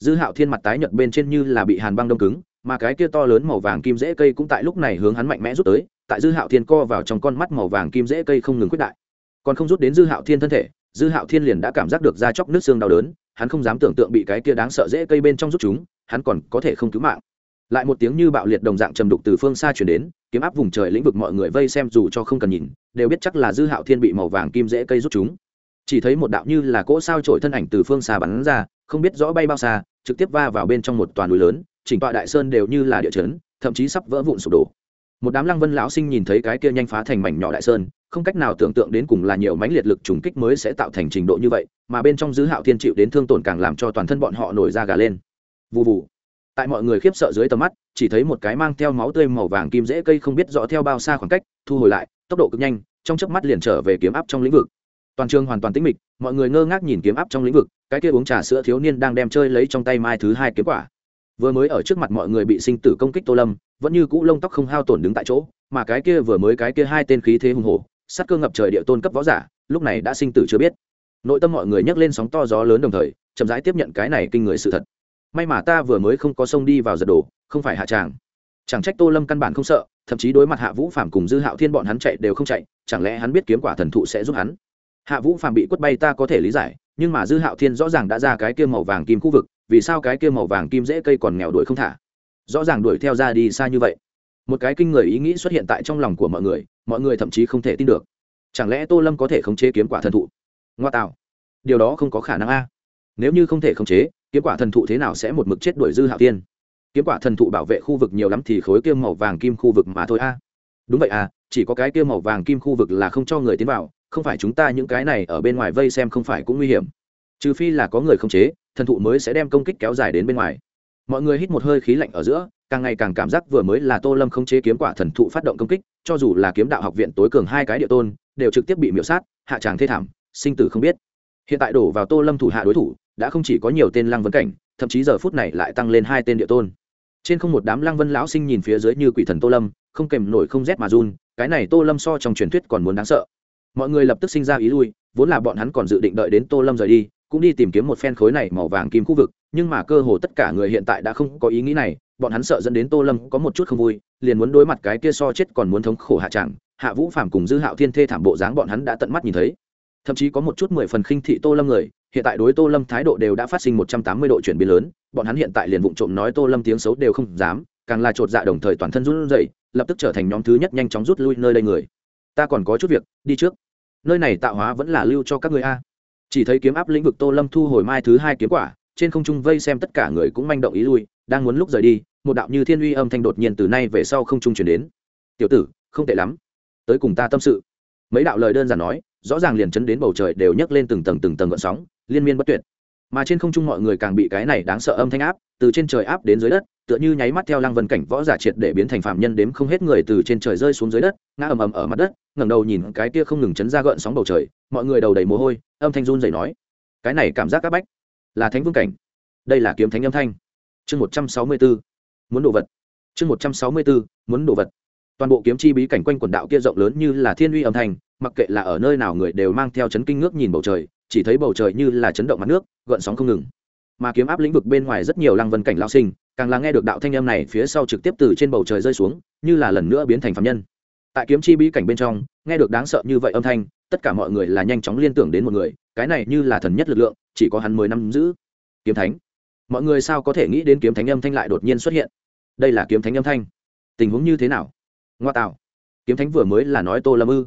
Dư hạo thiên mặt tái nhợt bên trên như là bị hàn băng đông cứng, mà cái kia to lớn màu vàng kim dễ cây cũng tại lúc này hướng hắn mạnh mẽ rút tới, tại dư hạo thiên co vào trong con mắt màu vàng kim dễ cây không ngừng quyết đại. Còn không rút đến dư hạo thiên thân thể, dư hạo thiên liền đã cảm giác được da chóc nước xương đau đớn, hắn không dám tưởng tượng bị cái kia đáng sợ dễ cây bên trong rút chúng, hắn còn có thể không cứu mạng lại một tiếng như bạo liệt đồng dạng trầm đục từ phương xa chuyển đến, kiếm áp vùng trời lĩnh vực mọi người vây xem dù cho không cần nhìn, đều biết chắc là dư hạo thiên bị màu vàng kim dễ cây rút chúng. Chỉ thấy một đạo như là cỗ sao trổi thân ảnh từ phương xa bắn ra, không biết rõ bay bao xa, trực tiếp va vào bên trong một toàn núi lớn, chỉnh tọa đại sơn đều như là địa chấn, thậm chí sắp vỡ vụn sụp đổ. Một đám lăng vân lão sinh nhìn thấy cái kia nhanh phá thành mảnh nhỏ đại sơn, không cách nào tưởng tượng đến cùng là nhiều mãnh liệt lực trùng kích mới sẽ tạo thành trình độ như vậy, mà bên trong dư hạo thiên chịu đến thương tổn càng làm cho toàn thân bọn họ nổi da gà lên. Vụ vụ tại mọi người khiếp sợ dưới tầm mắt, chỉ thấy một cái mang theo máu tươi màu vàng kim dễ cây không biết rõ theo bao xa khoảng cách, thu hồi lại, tốc độ cực nhanh, trong chớp mắt liền trở về kiếm áp trong lĩnh vực. Toàn trường hoàn toàn tĩnh mịch, mọi người ngơ ngác nhìn kiếm áp trong lĩnh vực, cái kia uống trà sữa thiếu niên đang đem chơi lấy trong tay mai thứ hai kiếm quả. Vừa mới ở trước mặt mọi người bị sinh tử công kích tô lâm, vẫn như cũ lông tóc không hao tổn đứng tại chỗ, mà cái kia vừa mới cái kia hai tên khí thế hùng hổ, sát cơ ngập trời địa tôn cấp võ giả, lúc này đã sinh tử chưa biết. Nội tâm mọi người nhấc lên sóng to gió lớn đồng thời, chậm rãi tiếp nhận cái này kinh người sự thật may mà ta vừa mới không có sông đi vào giật đổ, không phải hạ tràng. Chẳng trách tô lâm căn bản không sợ, thậm chí đối mặt hạ vũ phạm cùng dư hạo thiên bọn hắn chạy đều không chạy, chẳng lẽ hắn biết kiếm quả thần thụ sẽ giúp hắn? Hạ vũ phạm bị quất bay ta có thể lý giải, nhưng mà dư hạo thiên rõ ràng đã ra cái kia màu vàng kim khu vực, vì sao cái kia màu vàng kim dễ cây còn nghèo đuổi không thả? Rõ ràng đuổi theo ra đi xa như vậy. Một cái kinh người ý nghĩ xuất hiện tại trong lòng của mọi người mọi người thậm chí không thể tin được. Chẳng lẽ tô lâm có thể khống chế kiếm quả thần thụ? Ngoa tạo. Điều đó không có khả năng a. Nếu như không thể khống chế kiếm quả thần thụ thế nào sẽ một mực chết đuổi dư hạo tiên kiếm quả thần thụ bảo vệ khu vực nhiều lắm thì khối kia màu vàng kim khu vực mà thôi a. Đúng vậy à chỉ có cái kia màu vàng kim khu vực là không cho người tiến vào, không phải chúng ta những cái này ở bên ngoài vây xem không phải cũng nguy hiểm. Trừ phi là có người khống chế, thần thụ mới sẽ đem công kích kéo dài đến bên ngoài. Mọi người hít một hơi khí lạnh ở giữa, càng ngày càng cảm giác vừa mới là tô lâm khống chế kiếm quả thần thụ phát động công kích, cho dù là kiếm đạo học viện tối cường hai cái địa tôn, đều trực tiếp bị miễu sát, hạ tràng thê thảm, sinh tử không biết. Hiện tại đổ vào tô lâm thủ hạ đối thủ đã không chỉ có nhiều tên lăng vân cảnh, thậm chí giờ phút này lại tăng lên hai tên địa tôn. Trên không một đám lăng vân lão sinh nhìn phía dưới như quỷ thần tô lâm, không kèm nổi không rét mà run, cái này tô lâm so trong truyền thuyết còn muốn đáng sợ. Mọi người lập tức sinh ra ý lui, vốn là bọn hắn còn dự định đợi đến tô lâm rời đi, cũng đi tìm kiếm một phen khối này màu vàng kim khu vực, nhưng mà cơ hồ tất cả người hiện tại đã không có ý nghĩ này, bọn hắn sợ dẫn đến tô lâm có một chút không vui, liền muốn đối mặt cái kia so chết còn muốn thống khổ hạ tràng hạ vũ phạm cùng dư hạo thiên thê thảm bộ dáng bọn hắn đã tận mắt nhìn thấy thậm chí có một chút mười phần khinh thị tô lâm người, hiện tại đối tô lâm thái độ đều đã phát sinh một trăm tám mươi độ chuyển biến lớn, bọn hắn hiện tại liền vụng trộm nói tô lâm tiếng xấu đều không dám, càng là chột dạ đồng thời toàn thân run rẩy, lập tức trở thành nhóm thứ nhất nhanh chóng rút lui nơi đây người. Ta còn có chút việc, đi trước. Nơi này tạo hóa vẫn là lưu cho các người a. Chỉ thấy kiếm áp lĩnh vực tô lâm thu hồi mai thứ hai kiếm quả, trên không trung vây xem tất cả người cũng manh động ý lui, đang muốn lúc rời đi, một đạo như thiên uy âm thanh đột nhiên từ nay về sau không trung chuyển đến. Tiểu tử, không tệ lắm. Tới cùng ta tâm sự. Mấy đạo lời đơn giản nói rõ ràng liền chấn đến bầu trời đều nhấc lên từng tầng từng tầng gợn sóng, liên miên bất tuyệt. Mà trên không trung mọi người càng bị cái này đáng sợ âm thanh áp, từ trên trời áp đến dưới đất, tựa như nháy mắt theo lăng vân cảnh võ giả triệt để biến thành phạm nhân đếm không hết người từ trên trời rơi xuống dưới đất, ngã ầm ầm ở mặt đất, ngẩng đầu nhìn cái kia không ngừng chấn ra gợn sóng bầu trời, mọi người đầu đầy mồ hôi, âm thanh run rẩy nói, cái này cảm giác các bách, là thánh vương cảnh. Đây là kiếm thánh âm thanh. Chương một trăm sáu mươi bốn muốn đồ vật. Chương một trăm sáu mươi bốn muốn đồ vật. Toàn bộ kiếm chi bí cảnh quanh quần đạo kia rộng lớn như là thiên uy âm thanh mặc kệ là ở nơi nào người đều mang theo chấn kinh ngước nhìn bầu trời, chỉ thấy bầu trời như là chấn động mặt nước, gợn sóng không ngừng. Mà kiếm áp lĩnh vực bên ngoài rất nhiều lăng vân cảnh lao sinh, càng là nghe được đạo thanh âm này phía sau trực tiếp từ trên bầu trời rơi xuống, như là lần nữa biến thành phạm nhân. Tại kiếm chi bí cảnh bên trong, nghe được đáng sợ như vậy âm thanh, tất cả mọi người là nhanh chóng liên tưởng đến một người, cái này như là thần nhất lực lượng, chỉ có hắn mười năm giữ. Kiếm thánh. Mọi người sao có thể nghĩ đến kiếm thánh âm thanh lại đột nhiên xuất hiện? Đây là kiếm thánh âm thanh. Tình huống như thế nào? Ngoa tạo. Kiếm thánh vừa mới là nói tô lâm ư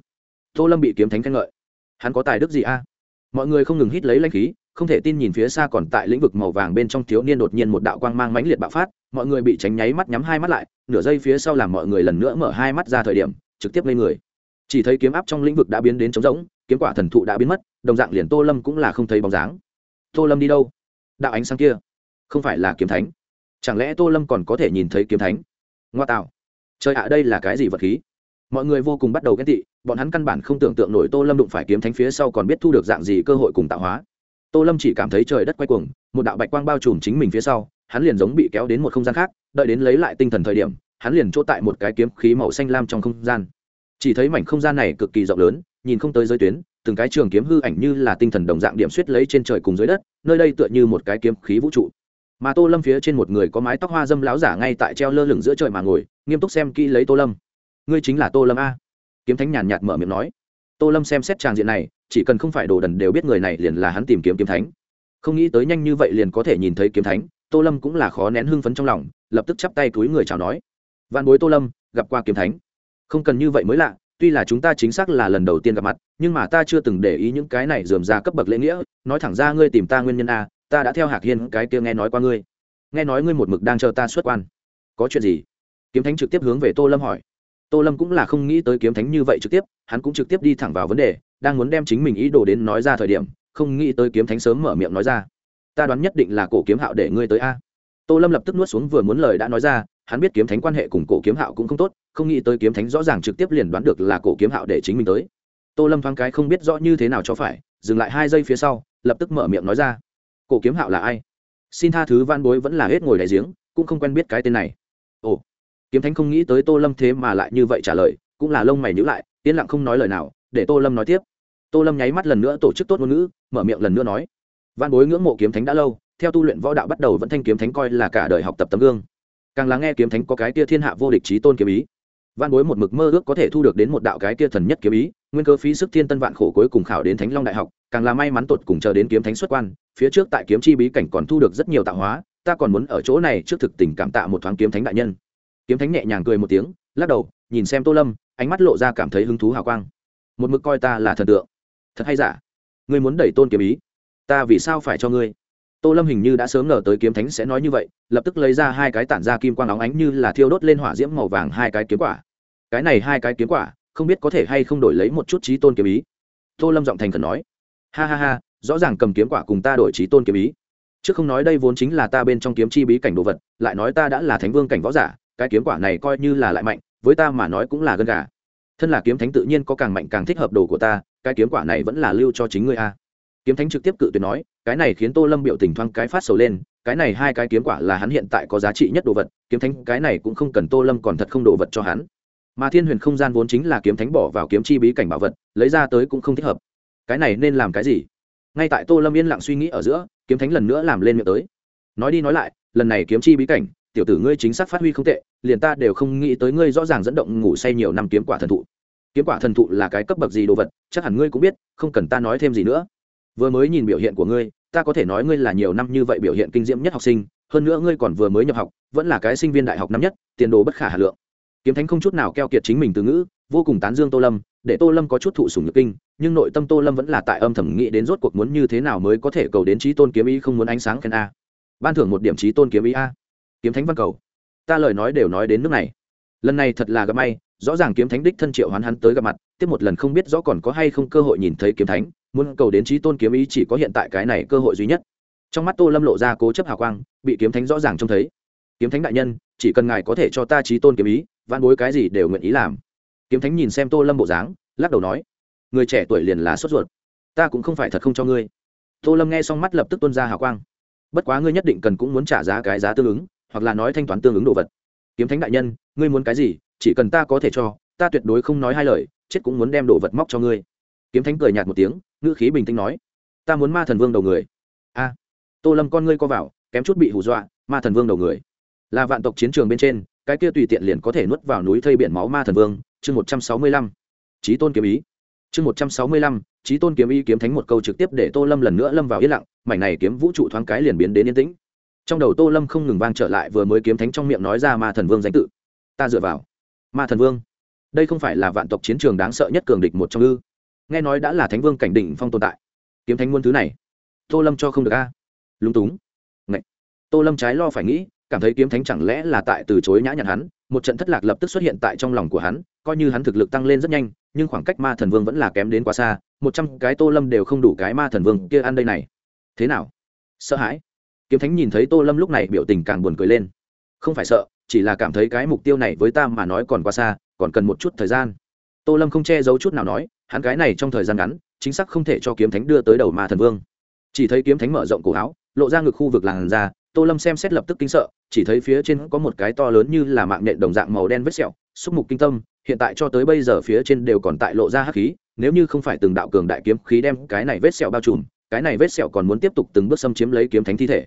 tô lâm bị kiếm thánh khen ngợi. Hắn có tài đức gì a? Mọi người không ngừng hít lấy lãnh khí, không thể tin nhìn phía xa còn tại lĩnh vực màu vàng bên trong thiếu niên đột nhiên một đạo quang mang mãnh liệt bạo phát, mọi người bị tránh nháy mắt nhắm hai mắt lại, nửa giây phía sau làm mọi người lần nữa mở hai mắt ra thời điểm, trực tiếp lên người. Chỉ thấy kiếm áp trong lĩnh vực đã biến đến trống rỗng, kiếm quả thần thụ đã biến mất, đồng dạng liền tô lâm cũng là không thấy bóng dáng. Tô lâm đi đâu? Đạo ánh sáng kia, không phải là kiếm thánh. Chẳng lẽ tô lâm còn có thể nhìn thấy kiếm thánh? Ngoa tạo. Trời ạ, đây là cái gì vật khí? Mọi người vô cùng bắt đầu ghen tị, bọn hắn căn bản không tưởng tượng nổi tô lâm đụng phải kiếm thánh phía sau còn biết thu được dạng gì cơ hội cùng tạo hóa. Tô lâm chỉ cảm thấy trời đất quay cuồng, một đạo bạch quang bao trùm chính mình phía sau, hắn liền giống bị kéo đến một không gian khác, đợi đến lấy lại tinh thần thời điểm, hắn liền chỗ tại một cái kiếm khí màu xanh lam trong không gian. Chỉ thấy mảnh không gian này cực kỳ rộng lớn, nhìn không tới giới tuyến, từng cái trường kiếm hư ảnh như là tinh thần đồng dạng điểm suýt lấy trên trời cùng dưới đất, nơi đây tựa như một cái kiếm khí vũ trụ. Mà tô lâm phía trên một người có mái tóc hoa dâm láo giả ngay tại treo lơ lửng giữa trời mà ngồi, nghiêm túc xem kỹ lấy tô lâm ngươi chính là tô lâm a kiếm thánh nhàn nhạt mở miệng nói tô lâm xem xét tràng diện này chỉ cần không phải đồ đần đều biết người này liền là hắn tìm kiếm kiếm thánh không nghĩ tới nhanh như vậy liền có thể nhìn thấy kiếm thánh tô lâm cũng là khó nén hưng phấn trong lòng lập tức chắp tay túi người chào nói văn bối tô lâm gặp qua kiếm thánh không cần như vậy mới lạ tuy là chúng ta chính xác là lần đầu tiên gặp mặt nhưng mà ta chưa từng để ý những cái này dườm ra cấp bậc lễ nghĩa nói thẳng ra ngươi tìm ta nguyên nhân a ta đã theo hạc hiên cái kia nghe nói qua ngươi nghe nói ngươi một mực đang chờ ta xuất quan có chuyện gì kiếm thánh trực tiếp hướng về tô lâm hỏi tô lâm cũng là không nghĩ tới kiếm thánh như vậy trực tiếp, hắn cũng trực tiếp đi thẳng vào vấn đề, đang muốn đem chính mình ý đồ đến nói ra thời điểm, không nghĩ tới kiếm thánh sớm mở miệng nói ra. Ta đoán nhất định là cổ kiếm hạo để ngươi tới a. Tô lâm lập tức nuốt xuống vừa muốn lời đã nói ra, hắn biết kiếm thánh quan hệ cùng cổ kiếm hạo cũng không tốt, không nghĩ tới kiếm thánh rõ ràng trực tiếp liền đoán được là cổ kiếm hạo để chính mình tới. Tô lâm thoáng cái không biết rõ như thế nào cho phải, dừng lại hai giây phía sau, lập tức mở miệng nói ra. Cổ kiếm hạo là ai? Xin tha thứ van bối vẫn là hết ngồi đại giếng, cũng không quen biết cái tên này kiếm thánh không nghĩ tới tô lâm thế mà lại như vậy trả lời, cũng là lông mày nhữ lại, yên lặng không nói lời nào, để tô lâm nói tiếp. Tô lâm nháy mắt lần nữa tổ chức tốt ngôn ngữ, mở miệng lần nữa nói. Văn bối ngưỡng mộ kiếm thánh đã lâu, theo tu luyện võ đạo bắt đầu vẫn thanh kiếm thánh coi là cả đời học tập tấm gương. Càng lắng nghe kiếm thánh có cái tia thiên hạ vô địch trí tôn kiếm ý. Văn bối một mực mơ ước có thể thu được đến một đạo cái tia thần nhất kiếm ý, nguyên cơ phí sức thiên tân vạn khổ cuối cùng khảo đến thánh long đại học, càng là may mắn tột cùng chờ đến kiếm thánh xuất quan, phía trước tại kiếm chi bí cảnh còn thu được rất nhiều tạo hóa, ta còn muốn ở chỗ này trước thực tình cảm tạ một thoáng kiếm thánh đại nhân kiếm thánh nhẹ nhàng cười một tiếng, lắc đầu, nhìn xem tô lâm, ánh mắt lộ ra cảm thấy hứng thú hào quang. Một mực coi ta là thần tượng. Thật hay giả? Ngươi muốn đẩy tôn kiếm ý? Ta vì sao phải cho ngươi? Tô lâm hình như đã sớm ngờ tới kiếm thánh sẽ nói như vậy, lập tức lấy ra hai cái tản ra kim quang óng ánh như là thiêu đốt lên hỏa diễm màu vàng hai cái kiếm quả. Cái này hai cái kiếm quả, không biết có thể hay không đổi lấy một chút trí tôn kiếm ý? Tô lâm giọng thành khẩn nói. Ha ha ha, rõ ràng cầm kiếm quả cùng ta đổi trí tôn kiếm ý. Chứ không nói đây vốn chính là ta bên trong kiếm chi bí cảnh đồ vật, lại nói ta đã là thánh vương cảnh võ giả cái kiếm quả này coi như là lại mạnh, với ta mà nói cũng là gân gà. Thân là kiếm thánh tự nhiên có càng mạnh càng thích hợp đồ của ta, cái kiếm quả này vẫn là lưu cho chính ngươi a. Kiếm thánh trực tiếp cự tuyệt nói, cái này khiến tô lâm biểu tình thoáng cái phát sầu lên, cái này hai cái kiếm quả là hắn hiện tại có giá trị nhất đồ vật, kiếm thánh cái này cũng không cần tô lâm còn thật không đồ vật cho hắn. Mà thiên huyền không gian vốn chính là kiếm thánh bỏ vào kiếm chi bí cảnh bảo vật, lấy ra tới cũng không thích hợp. Cái này nên làm cái gì? Ngay tại tô lâm yên lặng suy nghĩ ở giữa, kiếm thánh lần nữa làm lên miệng tới. Nói đi nói lại, lần này kiếm chi bí cảnh tiểu tử ngươi chính xác phát huy không tệ, liền ta đều không nghĩ tới ngươi rõ ràng dẫn động ngủ say nhiều năm kiếm quả thần thụ. Kiếm quả thần thụ là cái cấp bậc gì đồ vật, chắc hẳn ngươi cũng biết, không cần ta nói thêm gì nữa. Vừa mới nhìn biểu hiện của ngươi, ta có thể nói ngươi là nhiều năm như vậy biểu hiện kinh diễm nhất học sinh, hơn nữa ngươi còn vừa mới nhập học, vẫn là cái sinh viên đại học năm nhất, tiền đồ bất khả hà lượng. Kiếm thánh không chút nào keo kiệt chính mình từ ngữ, vô cùng tán dương tô lâm, để tô lâm có chút thụ sùng nhược kinh, nhưng nội tâm tô lâm vẫn là tại âm thầm nghĩ đến rốt cuộc muốn như thế nào mới có thể cầu đến trí tôn kiếm ý không muốn ánh sáng khen a. Ban thưởng một điểm trí tôn kiếm ý a kiếm thánh văn cầu. Ta lời nói đều nói đến nước này. Lần này thật là gặp may, rõ ràng kiếm thánh đích thân triệu hoán hắn tới gặp mặt, tiếp một lần không biết rõ còn có hay không cơ hội nhìn thấy kiếm thánh, muốn cầu đến trí tôn kiếm ý chỉ có hiện tại cái này cơ hội duy nhất. Trong mắt tô lâm lộ ra cố chấp hào quang, bị kiếm thánh rõ ràng trông thấy. Kiếm thánh đại nhân, chỉ cần ngài có thể cho ta trí tôn kiếm ý van bối cái gì đều nguyện ý làm. Kiếm thánh nhìn xem tô lâm bộ dáng, lắc đầu nói, người trẻ tuổi liền là sốt ruột. Ta cũng không phải thật không cho ngươi. Tô lâm nghe xong mắt lập tức tuân ra hào quang. Bất quá ngươi nhất định cần cũng muốn trả giá cái giá tương ứng hoặc là nói thanh toán tương ứng đồ vật. Kiếm thánh đại nhân, ngươi muốn cái gì, chỉ cần ta có thể cho, ta tuyệt đối không nói hai lời, chết cũng muốn đem đồ vật móc cho ngươi. Kiếm thánh cười nhạt một tiếng, ngữ khí bình tĩnh nói, ta muốn ma thần vương đầu người. A, tô lâm con ngươi co vào, kém chút bị hù dọa, ma thần vương đầu người. Là vạn tộc chiến trường bên trên, cái kia tùy tiện liền có thể nuốt vào núi thây biển máu ma thần vương, chương một trăm sáu mươi lăm. Trí tôn kiếm ý. Chương một trăm sáu mươi lăm trí tôn kiếm ý kiếm thánh một câu trực tiếp để tô lâm lần nữa lâm vào yên lặng, mảnh này kiếm vũ trụ thoáng cái liền biến đến yên tĩnh trong đầu tô lâm không ngừng vang trở lại vừa mới kiếm thánh trong miệng nói ra ma thần vương danh tự. Ta dựa vào. Ma thần vương. Đây không phải là vạn tộc chiến trường đáng sợ nhất cường địch một trong ư? Nghe nói đã là thánh vương cảnh đỉnh phong tồn tại. Kiếm thánh muôn thứ này. Tô lâm cho không được a. Lúng túng. Ngậy. tô lâm trái lo phải nghĩ, cảm thấy kiếm thánh chẳng lẽ là tại từ chối nhã nhặn hắn, một trận thất lạc lập tức xuất hiện tại trong lòng của hắn, coi như hắn thực lực tăng lên rất nhanh, nhưng khoảng cách ma thần vương vẫn là kém đến quá xa, một trăm cái tô lâm đều không đủ cái ma thần vương kia ăn đây này. Thế nào? Sợ hãi kiếm thánh nhìn thấy tô lâm lúc này biểu tình càng buồn cười lên. Không phải sợ, chỉ là cảm thấy cái mục tiêu này với ta mà nói còn quá xa, còn cần một chút thời gian. Tô lâm không che giấu chút nào nói, hắn cái này trong thời gian ngắn, chính xác không thể cho kiếm thánh đưa tới đầu ma thần vương. Chỉ thấy kiếm thánh mở rộng cổ áo, lộ ra ngực khu vực làn da, tô lâm xem xét lập tức kinh sợ, chỉ thấy phía trên có một cái to lớn như là mạng nhện đồng dạng màu đen vết sẹo, xúc mục kinh tâm, hiện tại cho tới bây giờ phía trên đều còn tại lộ ra hắc khí, nếu như không phải từng đạo cường đại kiếm khí đem cái này vết sẹo bao trùm, cái này vết sẹo còn muốn tiếp tục từng bước xâm chiếm lấy kiếm thánh thi thể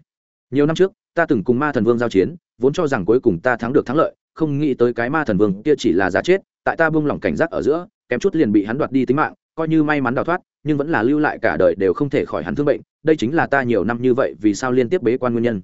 nhiều năm trước, ta từng cùng ma thần vương giao chiến, vốn cho rằng cuối cùng ta thắng được thắng lợi, không nghĩ tới cái ma thần vương kia chỉ là giá chết, tại ta buông lỏng cảnh giác ở giữa, kém chút liền bị hắn đoạt đi tính mạng, coi như may mắn đào thoát, nhưng vẫn là lưu lại cả đời đều không thể khỏi hắn thương bệnh, đây chính là ta nhiều năm như vậy vì sao liên tiếp bế quan nguyên nhân.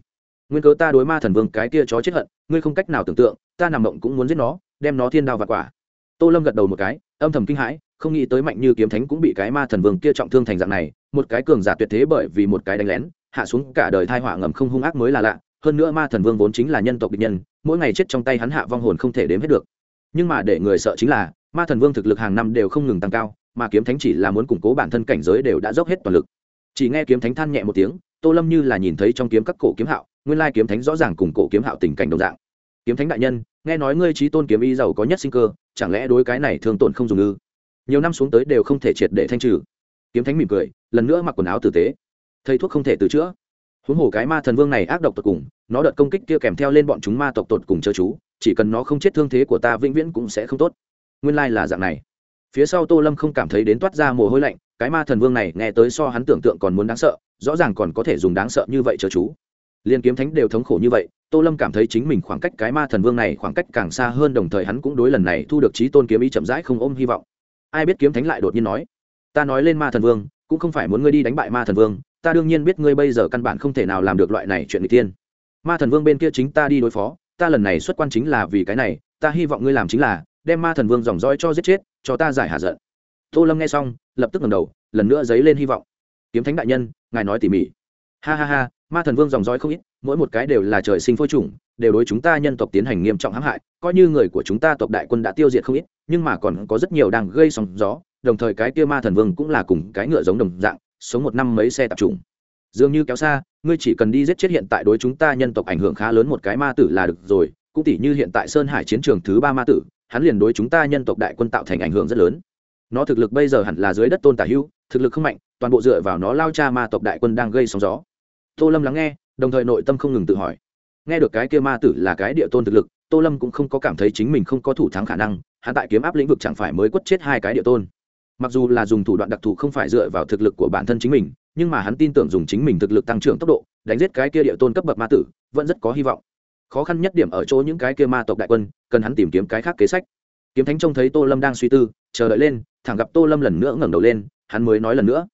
Nguyên cớ ta đối ma thần vương cái kia chó chết hận, ngươi không cách nào tưởng tượng, ta nằm mộng cũng muốn giết nó, đem nó thiên đao và quả. Tô lâm gật đầu một cái, âm thầm kinh hãi, không nghĩ tới mạnh như kiếm thánh cũng bị cái ma thần vương kia trọng thương thành dạng này, một cái cường giả tuyệt thế bởi vì một cái đánh lén hạ xuống cả đời thai họa ngầm không hung ác mới là lạ, hơn nữa ma thần vương vốn chính là nhân tộc địch nhân, mỗi ngày chết trong tay hắn hạ vong hồn không thể đếm hết được. Nhưng mà để người sợ chính là, ma thần vương thực lực hàng năm đều không ngừng tăng cao, mà kiếm thánh chỉ là muốn củng cố bản thân cảnh giới đều đã dốc hết toàn lực. Chỉ nghe kiếm thánh than nhẹ một tiếng, tô lâm như là nhìn thấy trong kiếm các cổ kiếm hạo, nguyên lai kiếm thánh rõ ràng cùng cổ kiếm hạo tình cảnh đồng dạng. Kiếm thánh đại nhân, nghe nói ngươi trí tôn kiếm y giàu có nhất sinh cơ, chẳng lẽ đối cái này thương tổn không dùng ư? Nhiều năm xuống tới đều không thể triệt để thanh trừ. Kiếm thánh mỉm cười, lần nữa mặc quần áo tử tế thầy thuốc không thể từ chữa. Huống hồ cái ma thần vương này ác độc tột cùng, nó đợt công kích kia kèm theo lên bọn chúng ma tộc tột cùng chớ chú, chỉ cần nó không chết thương thế của ta vĩnh viễn cũng sẽ không tốt. Nguyên lai là dạng này. Phía sau tô lâm không cảm thấy đến toát ra mồ hôi lạnh, cái ma thần vương này nghe tới so hắn tưởng tượng còn muốn đáng sợ, rõ ràng còn có thể dùng đáng sợ như vậy chớ chú. Liên kiếm thánh đều thống khổ như vậy, tô lâm cảm thấy chính mình khoảng cách cái ma thần vương này khoảng cách càng xa hơn đồng thời hắn cũng đối lần này thu được trí tôn kiếm ý chậm rãi không ôm hy vọng. Ai biết kiếm thánh lại đột nhiên nói, ta nói lên ma thần vương, cũng không phải muốn ngươi đi đánh bại ma thần vương ta đương nhiên biết ngươi bây giờ căn bản không thể nào làm được loại này chuyện người tiên. Ma thần vương bên kia chính ta đi đối phó, ta lần này xuất quan chính là vì cái này, ta hy vọng ngươi làm chính là, đem ma thần vương dòng dõi cho giết chết, cho ta giải hạ giận. Tô lâm nghe xong, lập tức ngầm đầu, lần nữa dấy lên hy vọng. Kiếm thánh đại nhân, ngài nói tỉ mỉ. Ha ha ha, ma thần vương dòng dõi không ít, mỗi một cái đều là trời sinh phôi chủng, đều đối chúng ta nhân tộc tiến hành nghiêm trọng hãm hại, coi như người của chúng ta tộc đại quân đã tiêu diệt không ít, nhưng mà còn có rất nhiều đang gây sóng gió, đồng thời cái kia ma thần vương cũng là cùng cái ngựa giống đồng dạng sống một năm mấy xe tập trung. Dường như kéo xa, ngươi chỉ cần đi giết chết hiện tại đối chúng ta nhân tộc ảnh hưởng khá lớn một cái ma tử là được rồi, cũng tỷ như hiện tại sơn hải chiến trường thứ ba ma tử, hắn liền đối chúng ta nhân tộc đại quân tạo thành ảnh hưởng rất lớn. Nó thực lực bây giờ hẳn là dưới đất tôn tả hưu thực lực không mạnh, toàn bộ dựa vào nó lao cha ma tộc đại quân đang gây sóng gió. Tô lâm lắng nghe, đồng thời nội tâm không ngừng tự hỏi. Nghe được cái kia ma tử là cái địa tôn thực lực, tô lâm cũng không có cảm thấy chính mình không có thủ thắng khả năng, hắn tại kiếm áp lĩnh vực chẳng phải mới quất chết hai cái địa tôn mặc dù là dùng thủ đoạn đặc thù không phải dựa vào thực lực của bản thân chính mình, nhưng mà hắn tin tưởng dùng chính mình thực lực tăng trưởng tốc độ, đánh giết cái kia địa tôn cấp bậc ma tử, vẫn rất có hy vọng. Khó khăn nhất điểm ở chỗ những cái kia ma tộc đại quân, cần hắn tìm kiếm cái khác kế sách. Kiếm thánh trông thấy tô lâm đang suy tư, chờ đợi lên, thẳng gặp tô lâm lần nữa ngẩng đầu lên, hắn mới nói lần nữa.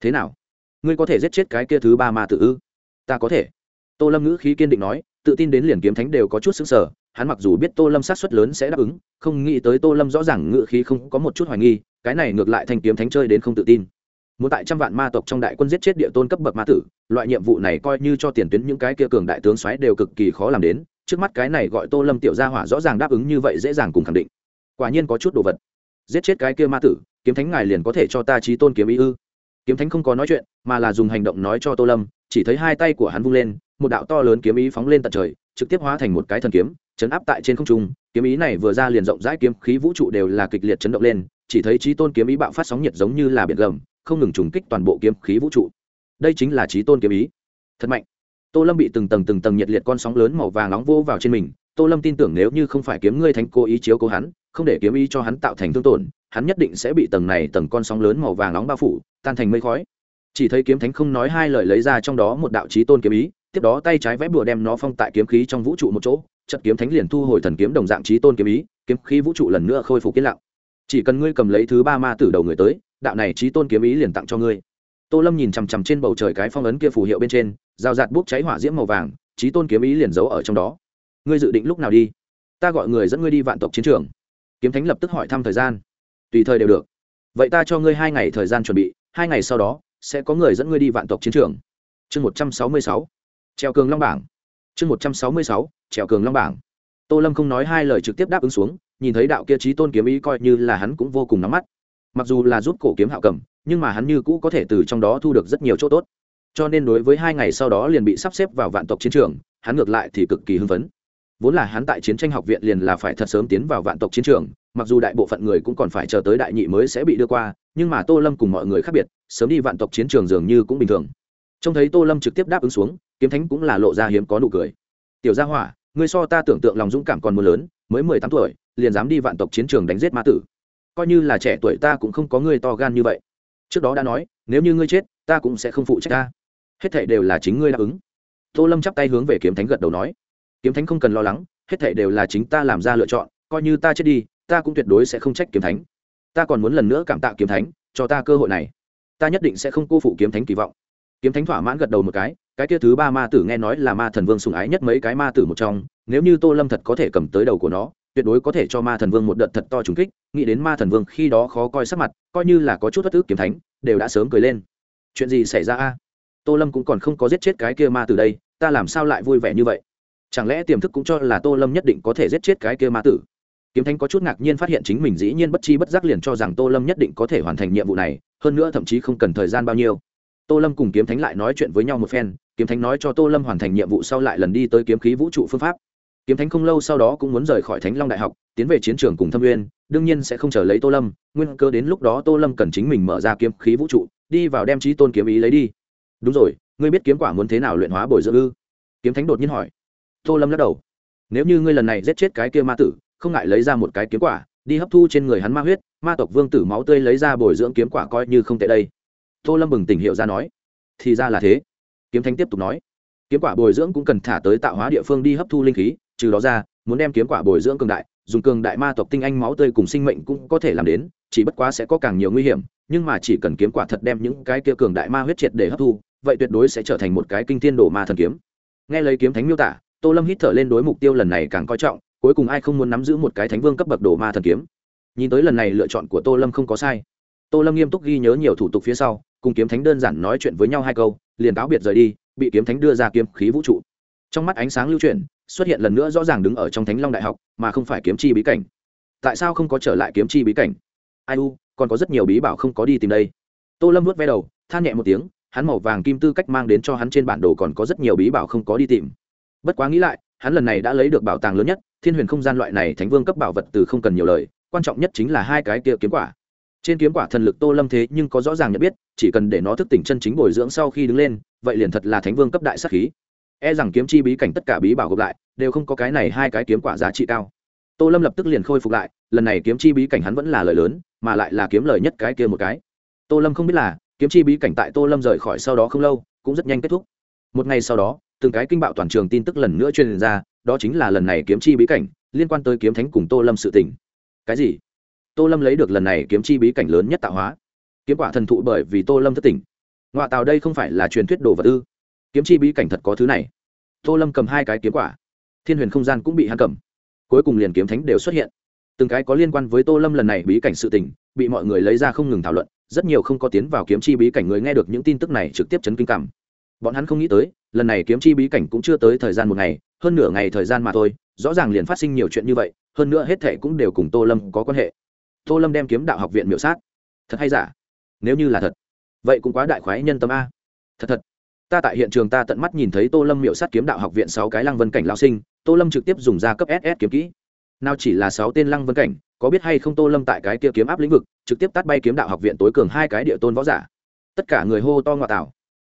Thế nào? Ngươi có thể giết chết cái kia thứ ba ma tử ư? Ta có thể. Tô lâm ngữ khí kiên định nói, tự tin đến liền kiếm thánh đều có chút xứng sở hắn mặc dù biết tô lâm sát xuất lớn sẽ đáp ứng, không nghĩ tới tô lâm rõ ràng ngữ khí không có một chút hoài nghi cái này ngược lại thành kiếm thánh chơi đến không tự tin. Muốn tại trăm vạn ma tộc trong đại quân giết chết địa tôn cấp bậc ma tử, loại nhiệm vụ này coi như cho tiền tuyến những cái kia cường đại tướng xoáy đều cực kỳ khó làm đến, trước mắt cái này gọi tô lâm tiểu gia hỏa rõ ràng đáp ứng như vậy dễ dàng cùng khẳng định. Quả nhiên có chút đồ vật. Giết chết cái kia ma tử, kiếm thánh ngài liền có thể cho ta trí tôn kiếm ý ư? Kiếm thánh không có nói chuyện, mà là dùng hành động nói cho tô lâm, chỉ thấy hai tay của hắn vung lên, một đạo to lớn kiếm ý phóng lên tận trời, trực tiếp hóa thành một cái thần kiếm, chấn áp tại trên không trung, kiếm ý này vừa ra liền rộng rãi kiếm khí vũ trụ đều là kịch liệt chấn động lên chỉ thấy trí tôn kiếm ý bạo phát sóng nhiệt giống như là biển gầm, không ngừng trùng kích toàn bộ kiếm khí vũ trụ. Đây chính là trí tôn kiếm ý. Thật mạnh. Tô lâm bị từng tầng từng tầng nhiệt liệt con sóng lớn màu vàng nóng vô vào trên mình. Tô lâm tin tưởng nếu như không phải kiếm ngươi thánh cố ý chiếu cố hắn, không để kiếm ý cho hắn tạo thành thương tổn, hắn nhất định sẽ bị tầng này tầng con sóng lớn màu vàng nóng bao phủ, tan thành mây khói. Chỉ thấy kiếm thánh không nói hai lời lấy ra trong đó một đạo trí tôn kiếm ý, tiếp đó tay trái vẽ bùa đem nó phong tại kiếm khí trong vũ trụ một chỗ trận kiếm thánh liền thu hồi thần kiếm đồng dạng trí tôn kiếm ý, kiếm khí vũ trụ lần nữa khôi phục yên lặng chỉ cần ngươi cầm lấy thứ ba ma tử đầu người tới, đạo này trí tôn kiếm ý liền tặng cho ngươi. Tô lâm nhìn chằm chằm trên bầu trời cái phong ấn kia phù hiệu bên trên, rào rạt bốc cháy hỏa diễm màu vàng, trí tôn kiếm ý liền giấu ở trong đó. Ngươi dự định lúc nào đi? Ta gọi người dẫn ngươi đi vạn tộc chiến trường. Kiếm thánh lập tức hỏi thăm thời gian. Tùy thời đều được. Vậy ta cho ngươi hai ngày thời gian chuẩn bị, hai ngày sau đó, sẽ có người dẫn ngươi đi vạn tộc chiến trường. Chương một trăm sáu mươi sáu. Treo cường long bảng. Chương một trăm sáu mươi sáu treo cường long bảng. Tô lâm không nói hai lời trực tiếp đáp ứng xuống nhìn thấy đạo kia trí tôn kiếm ý coi như là hắn cũng vô cùng nắm mắt. Mặc dù là giúp cổ kiếm hạo cầm, nhưng mà hắn như cũ có thể từ trong đó thu được rất nhiều chỗ tốt. Cho nên đối với hai ngày sau đó liền bị sắp xếp vào vạn tộc chiến trường, hắn ngược lại thì cực kỳ hưng phấn. Vốn là hắn tại chiến tranh học viện liền là phải thật sớm tiến vào vạn tộc chiến trường, mặc dù đại bộ phận người cũng còn phải chờ tới đại nhị mới sẽ bị đưa qua, nhưng mà tô lâm cùng mọi người khác biệt, sớm đi vạn tộc chiến trường dường như cũng bình thường. Trông thấy tô lâm trực tiếp đáp ứng xuống, kiếm thánh cũng là lộ ra hiếm có nụ cười. Tiểu gia hỏa, ngươi so ta tưởng tượng lòng dũng cảm còn mưa lớn, mới mười tám tuổi liền dám đi vạn tộc chiến trường đánh giết ma tử. Coi như là trẻ tuổi ta cũng không có ngươi to gan như vậy. Trước đó đã nói, nếu như ngươi chết, ta cũng sẽ không phụ trách ta. Hết thảy đều là chính ngươi đáp ứng. Tô lâm chắp tay hướng về kiếm thánh gật đầu nói. Kiếm thánh không cần lo lắng, hết thảy đều là chính ta làm ra lựa chọn, coi như ta chết đi, ta cũng tuyệt đối sẽ không trách kiếm thánh. Ta còn muốn lần nữa cảm tạ kiếm thánh, cho ta cơ hội này. Ta nhất định sẽ không cô phụ kiếm thánh kỳ vọng. Kiếm thánh thỏa mãn gật đầu một cái cái kia thứ ba ma tử nghe nói là ma thần vương sùng ái nhất mấy cái ma tử một trong, nếu như tô lâm thật có thể cầm tới đầu của nó tuyệt đối có thể cho ma thần vương một đợt thật to trùng kích, nghĩ đến ma thần vương khi đó khó coi sắc mặt, coi như là có chút bất ức kiếm thánh, đều đã sớm cười lên. Chuyện gì xảy ra a? Tô lâm cũng còn không có giết chết cái kia ma từ đây, ta làm sao lại vui vẻ như vậy? Chẳng lẽ tiềm thức cũng cho là tô lâm nhất định có thể giết chết cái kia ma tử? Kiếm thánh có chút ngạc nhiên phát hiện chính mình dĩ nhiên bất chi bất giác liền cho rằng tô lâm nhất định có thể hoàn thành nhiệm vụ này, hơn nữa thậm chí không cần thời gian bao nhiêu. Tô lâm cùng kiếm thánh lại nói chuyện với nhau một phen, kiếm thánh nói cho tô lâm hoàn thành nhiệm vụ sau lại lần đi tới kiếm khí vũ trụ phương pháp kiếm thánh không lâu sau đó cũng muốn rời khỏi thánh long đại học, tiến về chiến trường cùng thâm uyên đương nhiên sẽ không chờ lấy tô lâm, nguyên cơ đến lúc đó tô lâm cần chính mình mở ra kiếm khí vũ trụ, đi vào đem trí tôn kiếm ý lấy đi. Đúng rồi, ngươi biết kiếm quả muốn thế nào luyện hóa bồi dưỡng ư? Kiếm thánh đột nhiên hỏi. Tô lâm lắc đầu. Nếu như ngươi lần này giết chết cái kia ma tử, không ngại lấy ra một cái kiếm quả, đi hấp thu trên người hắn ma huyết, ma tộc vương tử máu tươi lấy ra bồi dưỡng kiếm quả coi như không tệ đây. Tô lâm bừng tỉnh hiệu ra nói. Thì ra là thế. Kiếm thánh tiếp tục nói. Kiếm quả bồi dưỡng cũng cần thả tới tạo hóa địa phương đi hấp thu linh khí trừ đó ra, muốn đem kiếm quả bồi dưỡng cường đại, dùng cường đại ma tộc tinh anh máu tươi cùng sinh mệnh cũng có thể làm đến, chỉ bất quá sẽ có càng nhiều nguy hiểm, nhưng mà chỉ cần kiếm quả thật đem những cái kia cường đại ma huyết triệt để hấp thu, vậy tuyệt đối sẽ trở thành một cái kinh thiên đồ ma thần kiếm. Nghe lấy kiếm thánh miêu tả, tô lâm hít thở lên đối mục tiêu lần này càng coi trọng, cuối cùng ai không muốn nắm giữ một cái thánh vương cấp bậc đồ ma thần kiếm? Nhìn tới lần này lựa chọn của tô lâm không có sai. Tô lâm nghiêm túc ghi nhớ nhiều thủ tục phía sau, cùng kiếm thánh đơn giản nói chuyện với nhau hai câu, liền cáo biệt rời đi, bị kiếm thánh đưa ra kiếm khí vũ trụ. Trong mắt ánh sáng lưu chuyển xuất hiện lần nữa rõ ràng đứng ở trong thánh long đại học, mà không phải kiếm chi bí cảnh. Tại sao không có trở lại kiếm chi bí cảnh? Ai u, còn có rất nhiều bí bảo không có đi tìm đây. Tô lâm vuốt ve đầu, than nhẹ một tiếng, hắn màu vàng kim tư cách mang đến cho hắn trên bản đồ còn có rất nhiều bí bảo không có đi tìm. Bất quá nghĩ lại, hắn lần này đã lấy được bảo tàng lớn nhất, thiên huyền không gian loại này thánh vương cấp bảo vật từ không cần nhiều lời, quan trọng nhất chính là hai cái kia kiếm quả. Trên kiếm quả thần lực tô lâm thế nhưng có rõ ràng nhận biết, chỉ cần để nó thức tỉnh chân chính bồi dưỡng sau khi đứng lên, vậy liền thật là thánh vương cấp đại sắc khí e rằng kiếm chi bí cảnh tất cả bí bảo gộp lại, đều không có cái này hai cái kiếm quả giá trị cao. Tô lâm lập tức liền khôi phục lại, lần này kiếm chi bí cảnh hắn vẫn là lời lớn, mà lại là kiếm lời nhất cái kia một cái. Tô lâm không biết là, kiếm chi bí cảnh tại tô lâm rời khỏi sau đó không lâu, cũng rất nhanh kết thúc. Một ngày sau đó, từng cái kinh bạo toàn trường tin tức lần nữa truyền ra, đó chính là lần này kiếm chi bí cảnh, liên quan tới kiếm thánh cùng tô lâm sự tình. Cái gì? Tô lâm lấy được lần này kiếm chi bí cảnh lớn nhất tạo hóa. Kiếm quả thần thụ bởi vì tô lâm thất tỉnh. Ngoại tàu đây không phải là truyền thuyết đồ vật ư? Kiếm chi bí cảnh thật có thứ này. Tô lâm cầm hai cái kiếm quả. Thiên huyền không gian cũng bị hắn cầm. Cuối cùng liền kiếm thánh đều xuất hiện. Từng cái có liên quan với tô lâm lần này bí cảnh sự tình, bị mọi người lấy ra không ngừng thảo luận, rất nhiều không có tiến vào kiếm chi bí cảnh người nghe được những tin tức này trực tiếp chấn kinh cảm. Bọn hắn không nghĩ tới, lần này kiếm chi bí cảnh cũng chưa tới thời gian một ngày, hơn nửa ngày thời gian mà thôi, rõ ràng liền phát sinh nhiều chuyện như vậy, hơn nữa hết thệ cũng đều cùng tô lâm có quan hệ. Tô lâm đem kiếm đạo học viện miểu sát. Thật hay giả? Nếu như là thật, vậy cũng quá đại khoái nhân tâm a. Thật thật ta tại hiện trường ta tận mắt nhìn thấy tô lâm miệu sát kiếm đạo học viện sáu cái lăng vân cảnh lao sinh, tô lâm trực tiếp dùng ra cấp ss kiếm kỹ. Nào chỉ là sáu tên lăng vân cảnh, có biết hay không tô lâm tại cái kia kiếm áp lĩnh vực, trực tiếp tắt bay kiếm đạo học viện tối cường hai cái địa tôn võ giả. Tất cả người hô to ngoại tảo.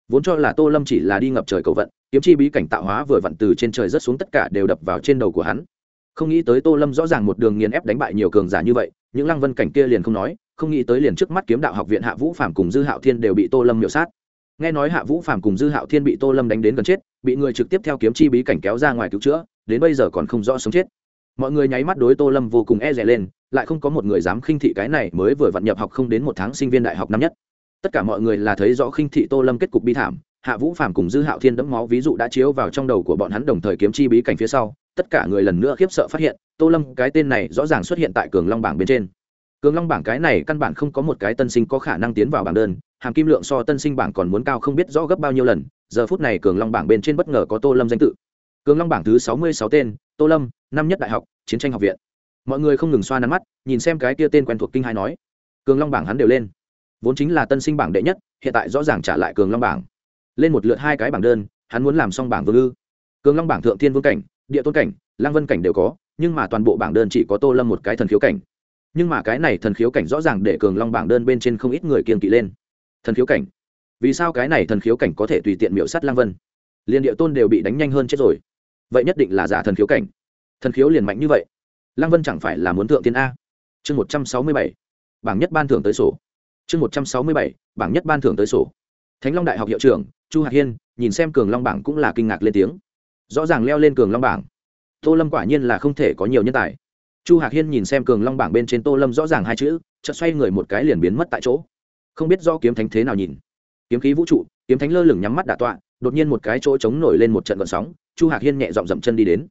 Vốn cho là tô lâm chỉ là đi ngập trời cầu vận, kiếm chi bí cảnh tạo hóa vừa vặn từ trên trời rất xuống tất cả đều đập vào trên đầu của hắn. Không nghĩ tới tô lâm rõ ràng một đường nghiền ép đánh bại nhiều cường giả như vậy, những lăng vân cảnh kia liền không nói, không nghĩ tới liền trước mắt kiếm đạo học viện hạ vũ phạm cùng dư hạo thiên đều bị tô lâm miệu sát nghe nói hạ vũ phạm cùng dư hạo thiên bị tô lâm đánh đến gần chết, bị người trực tiếp theo kiếm chi bí cảnh kéo ra ngoài cứu chữa, đến bây giờ còn không rõ sống chết. Mọi người nháy mắt đối tô lâm vô cùng e rẻ lên, lại không có một người dám khinh thị cái này mới vừa vặn nhập học không đến một tháng sinh viên đại học năm nhất. Tất cả mọi người là thấy rõ khinh thị tô lâm kết cục bi thảm, hạ vũ phàm cùng dư hạo thiên đẫm máu ví dụ đã chiếu vào trong đầu của bọn hắn đồng thời kiếm chi bí cảnh phía sau, tất cả người lần nữa khiếp sợ phát hiện, tô lâm cái tên này rõ ràng xuất hiện tại cường long bảng bên trên. Cường long bảng cái này căn bản không có một cái tân sinh có khả năng tiến vào bảng đơn hàm kim lượng so tân sinh bảng còn muốn cao không biết rõ gấp bao nhiêu lần, giờ phút này cường long bảng bên trên bất ngờ có tô lâm danh tự. Cường long bảng thứ sáu mươi sáu tên, tô lâm, năm nhất đại học, chiến tranh học viện. Mọi người không ngừng xoa nắn mắt, nhìn xem cái kia tên quen thuộc kinh hai nói. Cường long bảng hắn đều lên. Vốn chính là tân sinh bảng đệ nhất, hiện tại rõ ràng trả lại cường long bảng. Lên một lượt hai cái bảng đơn, hắn muốn làm xong bảng vương ư. Cường long bảng thượng thiên vương cảnh, địa tôn cảnh lang vân cảnh đều có, nhưng mà toàn bộ bảng đơn chỉ có tô lâm một cái thần khiếu cảnh. Nhưng mà cái này thần khiếu cảnh rõ ràng để cường long bảng đơn bên trên không ít người kiên kỵ lên thần khiếu cảnh. Vì sao cái này thần khiếu cảnh có thể tùy tiện miễu sắt lang vân? Liền địa tôn đều bị đánh nhanh hơn chết rồi. Vậy nhất định là giả thần khiếu cảnh. Thần khiếu liền mạnh như vậy. Lang vân chẳng phải là muốn thượng tiên a? Chương một trăm sáu mươi bảy. Bảng nhất ban thưởng tới sổ. Chương một trăm sáu mươi bảy. Bảng nhất ban thưởng tới sổ. Thánh long đại học hiệu trưởng, chu hạc hiên, nhìn xem cường long bảng cũng là kinh ngạc lên tiếng. Rõ ràng leo lên cường long bảng. Tô lâm quả nhiên là không thể có nhiều nhân tài. Chu hạc hiên nhìn xem cường long bảng bên trên tô lâm rõ ràng hai chữ, chợt xoay người một cái liền biến mất tại chỗ không biết do kiếm thánh thế nào nhìn. Kiếm khí vũ trụ, kiếm thánh lơ lửng nhắm mắt đạ tọa, đột nhiên một cái chỗ trống nổi lên một trận vận sóng, chu hạc hiên nhẹ dọn dậm chân đi đến.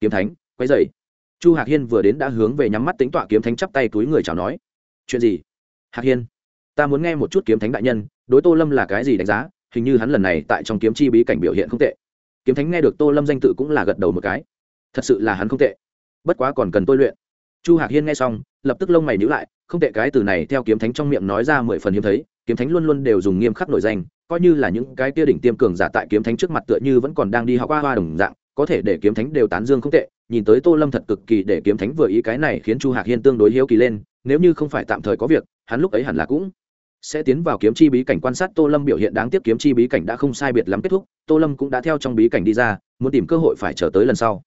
Kiếm thánh quay dày chu hạc hiên vừa đến đã hướng về nhắm mắt tính tọa kiếm thánh chắp tay túi người chào nói. Chuyện gì? Hạc hiên, ta muốn nghe một chút kiếm thánh đại nhân, đối tô lâm là cái gì đánh giá, hình như hắn lần này tại trong kiếm chi bí cảnh biểu hiện không tệ. Kiếm thánh nghe được tô lâm danh tự cũng là gật đầu một cái. Thật sự là hắn không tệ. Bất quá còn cần tôi luyện chu hạc hiên nghe xong, lập tức lông mày nhữ lại, không tệ cái từ này theo kiếm thánh trong miệng nói ra mười phần hiếm thấy, kiếm thánh luôn luôn đều dùng nghiêm khắc nổi danh, coi như là những cái kia đỉnh tiêm cường giả tại kiếm thánh trước mặt tựa như vẫn còn đang đi học qua hoa đồng dạng, có thể để kiếm thánh đều tán dương không tệ, nhìn tới tô lâm thật cực kỳ để kiếm thánh vừa ý cái này khiến chu hạc hiên tương đối hiếu kỳ lên, nếu như không phải tạm thời có việc, hắn lúc ấy hẳn là cũng sẽ tiến vào kiếm chi bí cảnh quan sát tô lâm biểu hiện đáng tiếc kiếm chi bí cảnh đã không sai biệt lắm kết thúc, tô lâm cũng đã theo trong bí cảnh đi ra, muốn tìm cơ hội phải chờ tới lần sau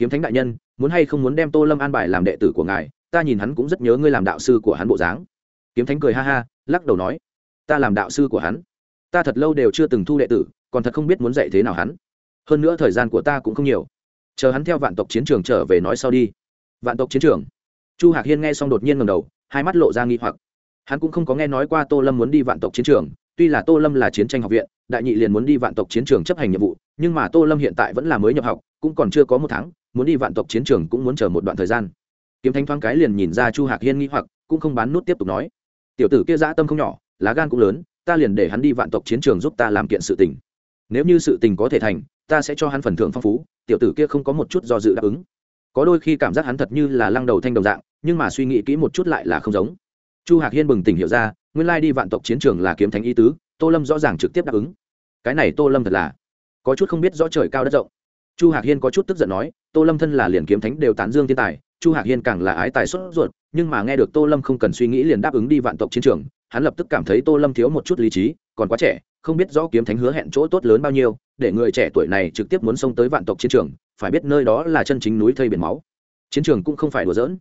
kiếm thánh đại nhân, muốn hay không muốn đem tô lâm an bài làm đệ tử của ngài, ta nhìn hắn cũng rất nhớ ngươi làm đạo sư của hắn bộ dáng. Kiếm thánh cười ha ha, lắc đầu nói, ta làm đạo sư của hắn. Ta thật lâu đều chưa từng thu đệ tử, còn thật không biết muốn dạy thế nào hắn. Hơn nữa thời gian của ta cũng không nhiều. Chờ hắn theo vạn tộc chiến trường trở về nói sau đi. Vạn tộc chiến trường. Chu hạc hiên nghe xong đột nhiên ngầm đầu, hai mắt lộ ra nghi hoặc. Hắn cũng không có nghe nói qua tô lâm muốn đi vạn tộc chiến trường, tuy là tô lâm là chiến tranh học viện, đại nhị liền muốn đi vạn tộc chiến trường chấp hành nhiệm vụ nhưng mà tô lâm hiện tại vẫn là mới nhập học, cũng còn chưa có một tháng, muốn đi vạn tộc chiến trường cũng muốn chờ một đoạn thời gian. Kiếm thanh thoáng cái liền nhìn ra chu hạc hiên nghĩ hoặc, cũng không bán nút tiếp tục nói. Tiểu tử kia dã tâm không nhỏ, lá gan cũng lớn, ta liền để hắn đi vạn tộc chiến trường giúp ta làm kiện sự tình. Nếu như sự tình có thể thành, ta sẽ cho hắn phần thưởng phong phú, tiểu tử kia không có một chút do dự đáp ứng. Có đôi khi cảm giác hắn thật như là lăng đầu thanh đồng dạng, nhưng mà suy nghĩ kỹ một chút lại là không giống. Chu hạc hiên bừng tỉnh hiểu ra, nguyên lai đi vạn tộc chiến trường là kiếm thánh y tứ, tô lâm rõ ràng trực tiếp đáp ứng. Cái này tô lâm thật là có chút không biết rõ trời cao đất rộng. Chu hạc hiên có chút tức giận nói, tô lâm thân là liền kiếm thánh đều tán dương thiên tài, chu hạc hiên càng là ái tài xuất ruột, nhưng mà nghe được tô lâm không cần suy nghĩ liền đáp ứng đi vạn tộc chiến trường, hắn lập tức cảm thấy tô lâm thiếu một chút lý trí, còn quá trẻ, không biết rõ kiếm thánh hứa hẹn chỗ tốt lớn bao nhiêu, để người trẻ tuổi này trực tiếp muốn xông tới vạn tộc chiến trường, phải biết nơi đó là chân chính núi thây biển máu. Chiến trường cũng không phải đùa giỡn,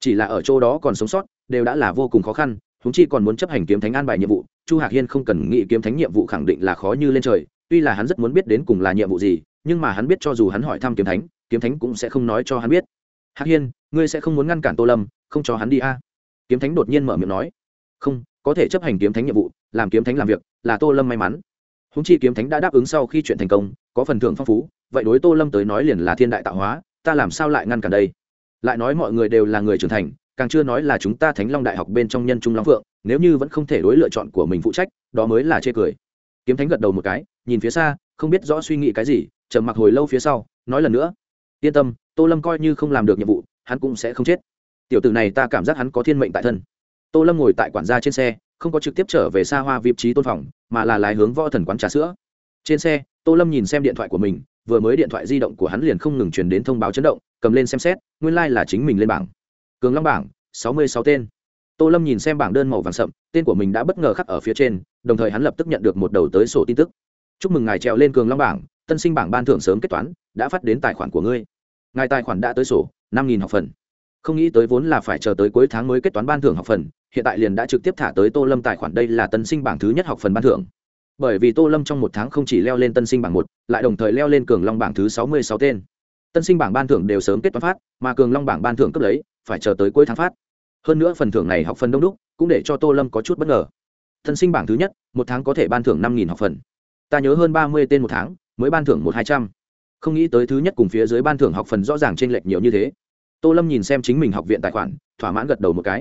chỉ là ở chỗ đó còn sống sót, đều đã là vô cùng khó khăn húng chi còn muốn chấp hành kiếm thánh an bài nhiệm vụ, chu hạc hiên không cần nghĩ kiếm thánh nhiệm vụ khẳng định là khó như lên trời tuy là hắn rất muốn biết đến cùng là nhiệm vụ gì, nhưng mà hắn biết cho dù hắn hỏi thăm kiếm thánh kiếm thánh cũng sẽ không nói cho hắn biết. Hạc hiên, ngươi sẽ không muốn ngăn cản tô lâm, không cho hắn đi a? À? kiếm thánh đột nhiên mở miệng nói. Không, có thể chấp hành kiếm thánh nhiệm vụ, làm kiếm thánh làm việc, là tô lâm may mắn. Húng chi kiếm thánh đã đáp ứng sau khi chuyện thành công, có phần thưởng phong phú, vậy đối tô lâm tới nói liền là thiên đại tạo hóa, ta làm sao lại ngăn cản đây? Lại nói mọi người đều là người trưởng thành, càng chưa nói là chúng ta thánh long đại học bên trong nhân trung long phượng, nếu như vẫn không thể đối lựa chọn của mình phụ trách, đó mới là chê cười kiếm thánh gật đầu một cái, nhìn phía xa, không biết rõ suy nghĩ cái gì, trầm mặc hồi lâu phía sau, nói lần nữa. Yên tâm, tô lâm coi như không làm được nhiệm vụ, hắn cũng sẽ không chết. Tiểu tử này ta cảm giác hắn có thiên mệnh tại thân. Tô lâm ngồi tại quản gia trên xe, không có trực tiếp trở về xa hoa vị trí tôn phòng, mà là lái hướng võ thần quán trà sữa. Trên xe, tô lâm nhìn xem điện thoại của mình, vừa mới điện thoại di động của hắn liền không ngừng chuyển đến thông báo chấn động, cầm lên xem xét, nguyên lai、like、là chính mình lên bảng. Cường long bảng, sáu mươi sáu tên. Tô lâm nhìn xem bảng đơn màu vàng sậm tên của mình đã bất ngờ khắc ở phía trên, đồng thời hắn lập tức nhận được một đầu tới sổ tin tức. Chúc mừng ngài trèo lên cường long bảng, tân sinh bảng ban thưởng sớm kết toán, đã phát đến tài khoản của ngươi. Ngài tài khoản đã tới sổ, năm nghìn học phần. Không nghĩ tới vốn là phải chờ tới cuối tháng mới kết toán ban thưởng học phần, hiện tại liền đã trực tiếp thả tới tô lâm tài khoản đây là tân sinh bảng thứ nhất học phần ban thưởng. Bởi vì tô lâm trong một tháng không chỉ leo lên tân sinh bảng một, lại đồng thời leo lên cường long bảng thứ sáu mươi sáu tên. Tân sinh bảng ban thưởng đều sớm kết toán phát, mà cường long bảng ban thưởng cấp lấy, phải chờ tới cuối tháng phát. Hơn nữa phần thưởng này học phần đông đúc cũng để cho tô lâm có chút bất ngờ. Thân sinh bảng thứ nhất, một tháng có thể ban thưởng năm học phần. Ta nhớ hơn ba mươi tên một tháng, mới ban thưởng một hai trăm. Không nghĩ tới thứ nhất cùng phía dưới ban thưởng học phần rõ ràng t r ê n lệch nhiều như thế. Tô lâm nhìn xem chính mình học viện tài khoản, thỏa mãn gật đầu một cái.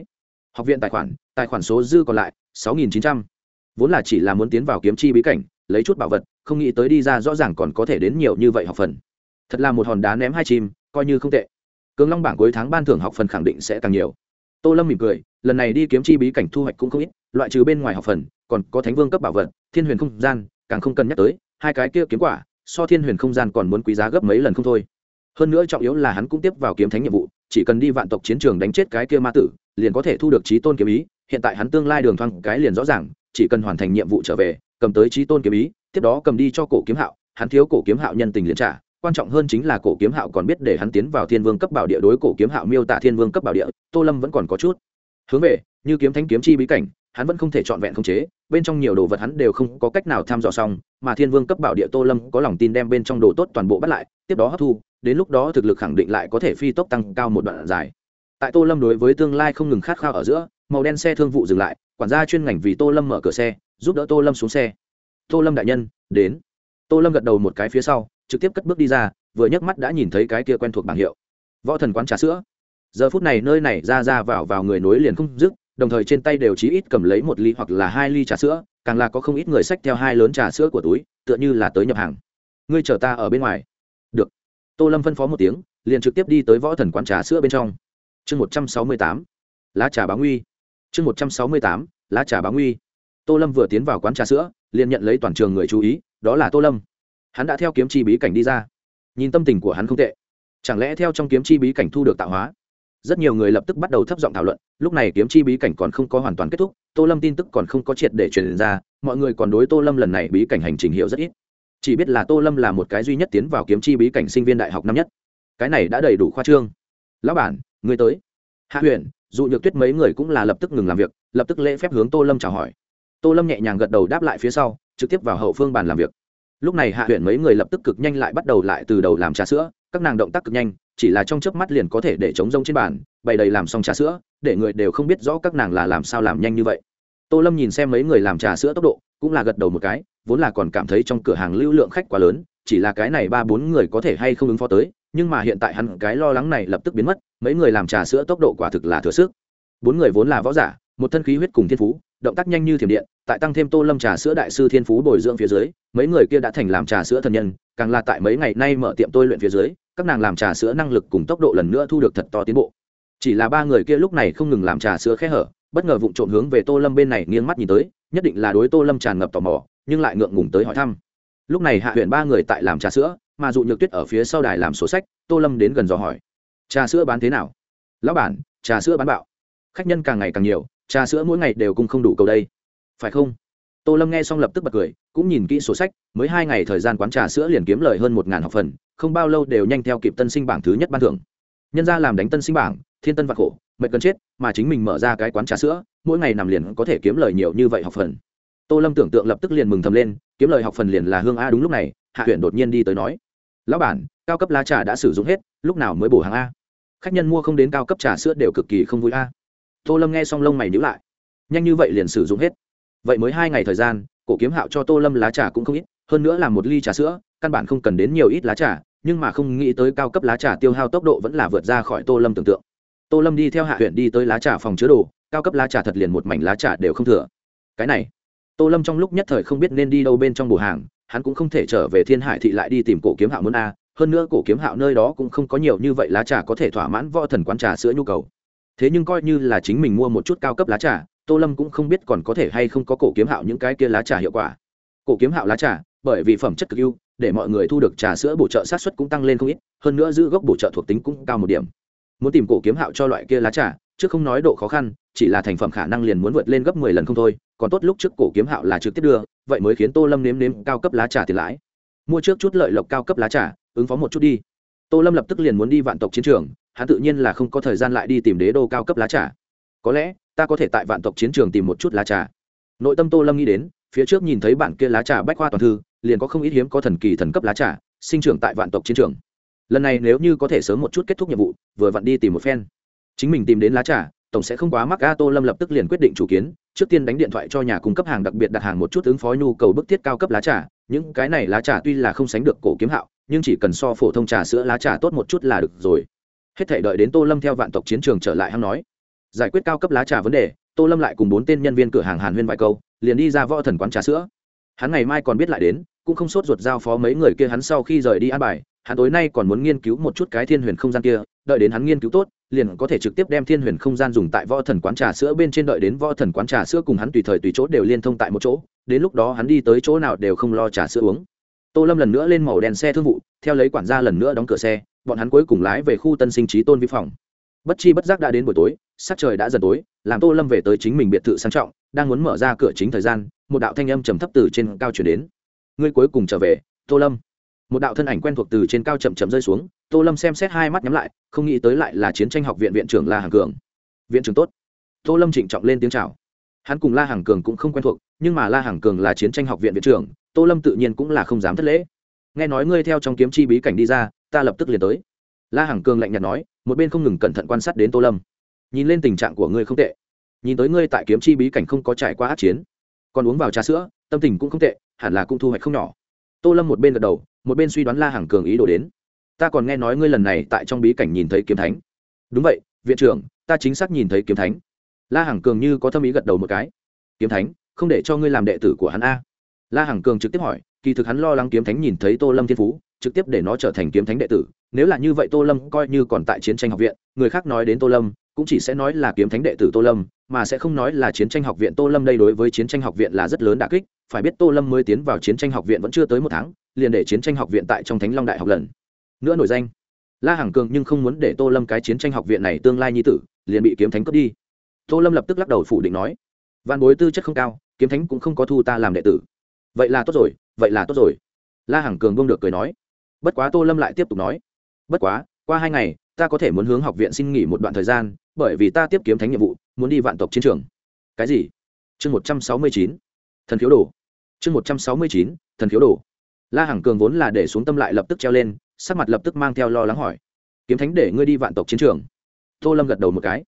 Học viện tài khoản tài khoản số dư còn lại, sáu nghìn chín trăm. Vốn là chỉ là muốn tiến vào kiếm chi bí cảnh, lấy chút bảo vật, không nghĩ tới đi ra rõ ràng còn có thể đến nhiều như vậy học phần. Thật là một hòn đá ném hai chim, coi như không tệ. Cường long bảng cuối tháng ban thưởng học phần khẳng định sẽ càng nhiều tô lâm mỉm cười, lần này đi kiếm chi bí cảnh thu hoạch cũng không ít, loại trừ bên ngoài học phần, còn có thánh vương cấp bảo vật, thiên huyền không gian, càng không cần nhắc tới, hai cái kia kiếm quả, so thiên huyền không gian còn muốn quý giá gấp mấy lần không thôi. Hơn nữa trọng yếu là hắn cũng tiếp vào kiếm thánh nhiệm vụ, chỉ cần đi vạn tộc chiến trường đánh chết cái kia ma tử, liền có thể thu được trí tôn kiếm ý, hiện tại hắn tương lai đường thoang cái liền rõ ràng, chỉ cần hoàn thành nhiệm vụ trở về, cầm tới trí tôn kiếm ý, tiếp đó cầm đi cho cổ kiếm hạo, hắn thiếu cổ kiếm hạo nhân tình liền trả quan trọng hơn chính là cổ kiếm hạo còn biết để hắn tiến vào thiên vương cấp bảo địa đối cổ kiếm hạo miêu tả thiên vương cấp bảo địa, tô lâm vẫn còn có chút hướng về, như kiếm thánh kiếm chi bí cảnh, hắn vẫn không thể trọn vẹn khống chế, bên trong nhiều đồ vật hắn đều không có cách nào tham dò xong, mà thiên vương cấp bảo địa tô lâm có lòng tin đem bên trong đồ tốt toàn bộ bắt lại, tiếp đó hấp thu, đến lúc đó thực lực khẳng định lại có thể phi tốc tăng cao một đoạn dài. Tại tô lâm đối với tương lai không ngừng khát khao ở giữa, màu đen xe thương vụ dừng lại, quản gia chuyên ngành vì tô lâm mở cửa xe, giúp đỡ tô lâm xuống xe. Tô lâm đại nhân, đến. Tô lâm gật đầu một cái phía sau trực tiếp cất bước đi ra, vừa nhấc mắt đã nhìn thấy cái kia quen thuộc bảng hiệu. Võ thần quán trà sữa. Giờ phút này nơi này ra ra vào vào người nối liền không dứt, đồng thời trên tay đều chí ít cầm lấy một ly hoặc là hai ly trà sữa, càng là có không ít người xách theo hai lớn trà sữa của túi, tựa như là tới nhập hàng. Ngươi chờ ta ở bên ngoài. Được. Tô lâm phân phó một tiếng, liền trực tiếp đi tới võ thần quán trà sữa bên trong. Chương một trăm sáu mươi tám. Lá trà báo nguy. Chương một trăm sáu mươi tám. Lá trà báo nguy. Tô lâm vừa tiến vào quán trà sữa, liền nhận lấy toàn trường người chú ý, đó là tô lâm hắn đã theo kiếm chi bí cảnh đi ra. Nhìn tâm tình của hắn không tệ. Chẳng lẽ theo trong kiếm chi bí cảnh thu được tạo hóa? Rất nhiều người lập tức bắt đầu thấp giọng thảo luận, lúc này kiếm chi bí cảnh còn không có hoàn toàn kết thúc, tô lâm tin tức còn không có triệt để truyền ra, mọi người còn đối tô lâm lần này bí cảnh hành trình hiệu rất ít. Chỉ biết là tô lâm là một cái duy nhất tiến vào kiếm chi bí cảnh sinh viên đại học năm nhất. Cái này đã đầy đủ khoa trương. Lão bản, người tới. Hạ huyền, dụ nhược tuyết mấy người cũng là lập tức ngừng làm việc, lập tức lễ phép hướng tô lâm chào hỏi. Tô lâm nhẹ nhàng gật đầu đáp lại phía sau, trực tiếp vào hậu phương bàn làm việc lúc này hạ huyện mấy người lập tức cực nhanh lại bắt đầu lại từ đầu làm trà sữa, các nàng động tác cực nhanh, chỉ là trong chớp mắt liền có thể để chống rông trên bàn, bày đầy làm xong trà sữa, để người đều không biết rõ các nàng là làm sao làm nhanh như vậy. Tô lâm nhìn xem mấy người làm trà sữa tốc độ, cũng là gật đầu một cái, vốn là còn cảm thấy trong cửa hàng lưu lượng khách quá lớn, chỉ là cái này ba bốn người có thể hay không ứng phó tới, nhưng mà hiện tại hẳn cái lo lắng này lập tức biến mất, mấy người làm trà sữa tốc độ quả thực là thừa sức. Bốn người vốn là võ giả, một thân khí huyết cùng thiên phú, động tác nhanh như thiểm điện tại tăng thêm tô lâm trà sữa đại sư thiên phú bồi dưỡng phía dưới, mấy người kia đã thành làm trà sữa thần nhân, càng là tại mấy ngày nay mở tiệm tôi luyện phía dưới, các nàng làm trà sữa năng lực cùng tốc độ lần nữa thu được thật to tiến bộ. Chỉ là ba người kia lúc này không ngừng làm trà sữa khẽ hở, bất ngờ vụng trộm hướng về tô lâm bên này nghiêng mắt nhìn tới, nhất định là đối tô lâm tràn ngập tò mò, nhưng lại ngượng ngùng tới hỏi thăm. Lúc này hạ huyện ba người tại làm trà sữa, mà dụ nhược tuyết ở phía sau đài làm sổ sách, tô lâm đến gần dò hỏi. Trà sữa bán thế nào? Lão bản, trà sữa bán bạo. Khách nhân càng ngày càng nhiều, trà sữa mỗi ngày đều cung không đủ cầu đây phải không? Tô lâm nghe xong lập tức bật cười, cũng nhìn kỹ sổ sách, mới hai ngày thời gian quán trà sữa liền kiếm lời hơn một ngàn học phần, không bao lâu đều nhanh theo kịp tân sinh bảng thứ nhất ban thưởng. Nhân ra làm đánh tân sinh bảng, thiên tân vạc khổ, mệt cần chết, mà chính mình mở ra cái quán trà sữa, mỗi ngày nằm liền có thể kiếm lời nhiều như vậy học phần. Tô lâm tưởng tượng lập tức liền mừng thầm lên, kiếm lời học phần liền là hương a đúng lúc này, hạ huyện đột nhiên đi tới nói, lão bản, cao cấp lá trà đã sử dụng hết, lúc nào mới bổ hàng a? Khách nhân mua không đến cao cấp trà sữa đều cực kỳ không vui a. Tô lâm nghe xong lông mày nhữ lại. Nhanh như vậy liền sử dụng hết? Vậy mới hai ngày thời gian, cổ kiếm hạo cho tô lâm lá trà cũng không ít, hơn nữa là một ly trà sữa, căn bản không cần đến nhiều ít lá trà, nhưng mà không nghĩ tới cao cấp lá trà tiêu hao tốc độ vẫn là vượt ra khỏi tô lâm tưởng tượng. Tô lâm đi theo hạ huyện đi tới lá trà phòng chứa đồ, cao cấp lá trà thật liền một mảnh lá trà đều không thừa. Cái này, tô lâm trong lúc nhất thời không biết nên đi đâu bên trong bù hàng, hắn cũng không thể trở về thiên hải thị lại đi tìm cổ kiếm hạo muốn a, hơn nữa cổ kiếm hạo nơi đó cũng không có nhiều như vậy lá trà có thể thỏa mãn võ thần quán trà sữa nhu cầu. Thế nhưng coi như là chính mình mua một chút cao cấp lá trà tô lâm cũng không biết còn có thể hay không có cổ kiếm hạo những cái kia lá trà hiệu quả. Cổ kiếm hạo lá trà, bởi vì phẩm chất cực ưu, để mọi người thu được trà sữa bổ trợ sát xuất cũng tăng lên không ít, hơn nữa giữ gốc bổ trợ thuộc tính cũng cao một điểm. Muốn tìm cổ kiếm hạo cho loại kia lá trà, chứ không nói độ khó khăn, chỉ là thành phẩm khả năng liền muốn vượt lên gấp mười lần không thôi, còn tốt lúc trước cổ kiếm hạo là trực tiếp đưa, vậy mới khiến tô lâm nếm nếm cao cấp lá trà tiền lãi. Mua trước chút lợi lộc cao cấp lá trà, ứng phó một chút đi. Tô lâm lập tức liền muốn đi vạn tộc chiến trường, hắn tự nhiên là không có thời gian lại đi tìm đế đô cao cấp lá trà có lẽ, ta có thể tại vạn tộc chiến trường tìm một chút lá trà. Nội tâm tô lâm nghĩ đến, phía trước nhìn thấy bản kia lá trà bách khoa toàn thư, liền có không ít hiếm có thần kỳ thần cấp lá trà, sinh trưởng tại vạn tộc chiến trường. Lần này nếu như có thể sớm một chút kết thúc nhiệm vụ, vừa vặn đi tìm một phen. Chính mình tìm đến lá trà, tổng sẽ không quá mắc, a, tô lâm lập tức liền quyết định chủ kiến, trước tiên đánh điện thoại cho nhà cung cấp hàng đặc biệt đặt hàng một chút ứng phó nhu cầu bức thiết cao cấp lá trà. Những cái này lá trà tuy là không sánh được cổ kiếm hạo, nhưng chỉ cần so phổ thông trà sữa lá trà tốt một chút là được rồi. Hết thể đợi đến tô lâm theo vạn tộc chiến trường trở lại hăng nói giải quyết cao cấp lá trà vấn đề, tô lâm lại cùng bốn tên nhân viên cửa hàng hàn huyên vài câu, liền đi ra võ thần quán trà sữa. Hắn ngày mai còn biết lại đến, cũng không sốt ruột giao phó mấy người kia hắn sau khi rời đi an bài, hắn tối nay còn muốn nghiên cứu một chút cái thiên huyền không gian kia, đợi đến hắn nghiên cứu tốt, liền có thể trực tiếp đem thiên huyền không gian dùng tại võ thần quán trà sữa bên trên đợi đến võ thần quán trà sữa cùng hắn tùy thời tùy chỗ đều liên thông tại một chỗ, đến lúc đó hắn đi tới chỗ nào đều không lo trà sữa uống. Tô lâm lần nữa lên màu đèn xe thương vụ, theo lấy quản gia lần nữa đóng cửa xe, bọn hắn cuối cùng lái về khu tân sinh trí tôn vi phòng bất chi bất giác đã đến buổi tối, sắc trời đã dần tối, làm tô lâm về tới chính mình biệt thự sang trọng, đang muốn mở ra cửa chính thời gian, một đạo thanh âm trầm thấp từ trên cao chuyển đến. Ngươi cuối cùng trở về, tô lâm. Một đạo thân ảnh quen thuộc từ trên cao chậm chậm rơi xuống, tô lâm xem xét hai mắt nhắm lại, không nghĩ tới lại là chiến tranh học viện viện trưởng la hàng cường. Viện trưởng tốt. Tô lâm trịnh trọng lên tiếng c h à o hắn cùng la hàng cường cũng không quen thuộc, nhưng mà la hàng cường là chiến tranh học viện viện trưởng, tô lâm tự nhiên cũng là không dám thất lễ. Nghe nói ngươi theo trong kiếm chi bí cảnh đi ra, ta lập tức liền tới. La hàng cường lạnh nhạt nói một bên không ngừng cẩn thận quan sát đến tô lâm. Nhìn lên tình trạng của ngươi không tệ. Nhìn tới ngươi tại kiếm chi bí cảnh không có trải qua át chiến. Còn uống vào trà sữa, tâm tình cũng không tệ, hẳn là cũng thu hoạch không nhỏ. Tô lâm một bên gật đầu, một bên suy đoán la hàng cường ý đồ đến. Ta còn nghe nói ngươi lần này tại trong bí cảnh nhìn thấy kiếm thánh. Đúng vậy, viện trưởng, ta chính xác nhìn thấy kiếm thánh. La hàng cường như có tâm ý gật đầu một cái. Kiếm thánh, không để cho ngươi làm đệ tử của hắn a la Hằng cường trực tiếp hỏi, kỳ thực hắn lo lắng kiếm thánh nhìn thấy tô lâm thiên phú, trực tiếp để nó trở thành kiếm thánh đệ tử. Nếu là như vậy tô lâm coi như còn tại chiến tranh học viện, người khác nói đến tô lâm, cũng chỉ sẽ nói là kiếm thánh đệ tử tô lâm, mà sẽ không nói là chiến tranh học viện tô lâm đây đối với chiến tranh học viện là rất lớn đà kích. Phải biết tô lâm mới tiến vào chiến tranh học viện vẫn chưa tới một tháng, liền để chiến tranh học viện tại trong thánh long đại học lần nữa nổi danh. La hằng cường nhưng không muốn để tô lâm cái chiến tranh học viện này tương lai nhi tử, liền bị kiếm thánh cướp đi. Tô lâm lập tức lắc đầu phủ định nói văn bối tư chất không cao, kiếm thánh cũng không có thu ta làm đệ tử vậy là tốt rồi, vậy là tốt rồi. La hằng cường bông được cười nói. Bất quá tô lâm lại tiếp tục nói. Bất quá, qua hai ngày, ta có thể muốn hướng học viện xin nghỉ một đoạn thời gian, bởi vì ta tiếp kiếm thánh nhiệm vụ, muốn đi vạn tộc chiến trường. Cái gì? Chương một trăm sáu mươi chín. Thần khiếu đồ. Chương một trăm sáu mươi chín, thần khiếu đồ. La hằng cường vốn là để xuống tâm lại lập tức treo lên, sắc mặt lập tức mang theo lo lắng hỏi. Kiếm thánh để ngươi đi vạn tộc chiến trường. Tô lâm gật đầu một cái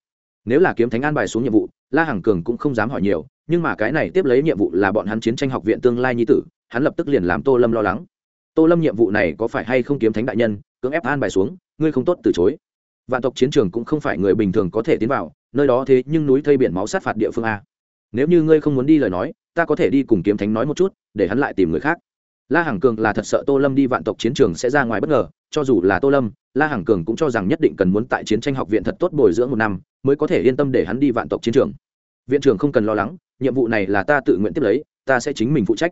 nếu là kiếm thánh an bài xuống nhiệm vụ, la hằng cường cũng không dám hỏi nhiều, nhưng mà cái này tiếp lấy nhiệm vụ là bọn hắn chiến tranh học viện tương lai nhi tử, hắn lập tức liền làm tô lâm lo lắng. Tô lâm nhiệm vụ này có phải hay không kiếm thánh đại nhân, cưỡng ép an bài xuống, ngươi không tốt từ chối. Vạn tộc chiến trường cũng không phải người bình thường có thể tiến vào, nơi đó thế nhưng núi thây biển máu sát phạt địa phương a. Nếu như ngươi không muốn đi lời nói, ta có thể đi cùng kiếm thánh nói một chút, để hắn lại tìm người khác la hằng cường là thật sợ tô lâm đi vạn tộc chiến trường sẽ ra ngoài bất ngờ, cho dù là tô lâm, la hằng cường cũng cho rằng nhất định cần muốn tại chiến tranh học viện thật tốt bồi dưỡng một năm, mới có thể yên tâm để hắn đi vạn tộc chiến trường. Viện trưởng không cần lo lắng, nhiệm vụ này là ta tự nguyện tiếp lấy, ta sẽ chính mình phụ trách.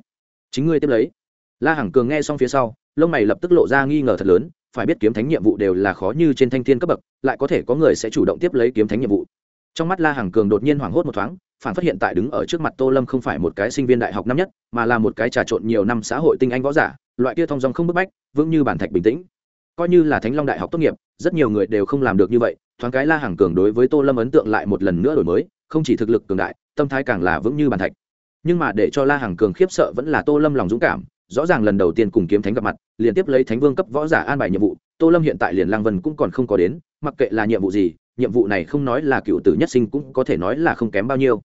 Chính ngươi tiếp lấy. La hằng cường nghe xong phía sau, lông mày lập tức lộ ra nghi ngờ thật lớn, phải biết kiếm thánh nhiệm vụ đều là khó như trên thanh thiên cấp bậc, lại có thể có người sẽ chủ động tiếp lấy kiếm thánh nhiệm vụ. Trong mắt la hằng cường đột nhiên hoảng hốt một thoáng phản phát hiện tại đứng ở trước mặt tô lâm không phải một cái sinh viên đại học năm nhất, mà là một cái trà trộn nhiều năm xã hội tinh anh võ giả, loại kia thong dong không bức bách, vững như bản thạch bình tĩnh. Coi như là thánh long đại học tốt nghiệp, rất nhiều người đều không làm được như vậy, thoáng cái la hằng cường đối với tô lâm ấn tượng lại một lần nữa đổi mới, không chỉ thực lực cường đại, tâm thái càng là vững như bản thạch. Nhưng mà để cho la hằng cường khiếp sợ vẫn là tô lâm lòng dũng cảm, rõ ràng lần đầu tiên cùng kiếm thánh gặp mặt, liên tiếp lấy thánh vương cấp võ giả an bài nhiệm vụ, tô lâm hiện tại liền lang vân cũng còn không có đến, mặc kệ là nhiệm vụ gì, nhiệm vụ này không nói là cựu tử nhất sinh cũng có thể nói là không kém bao nhiêu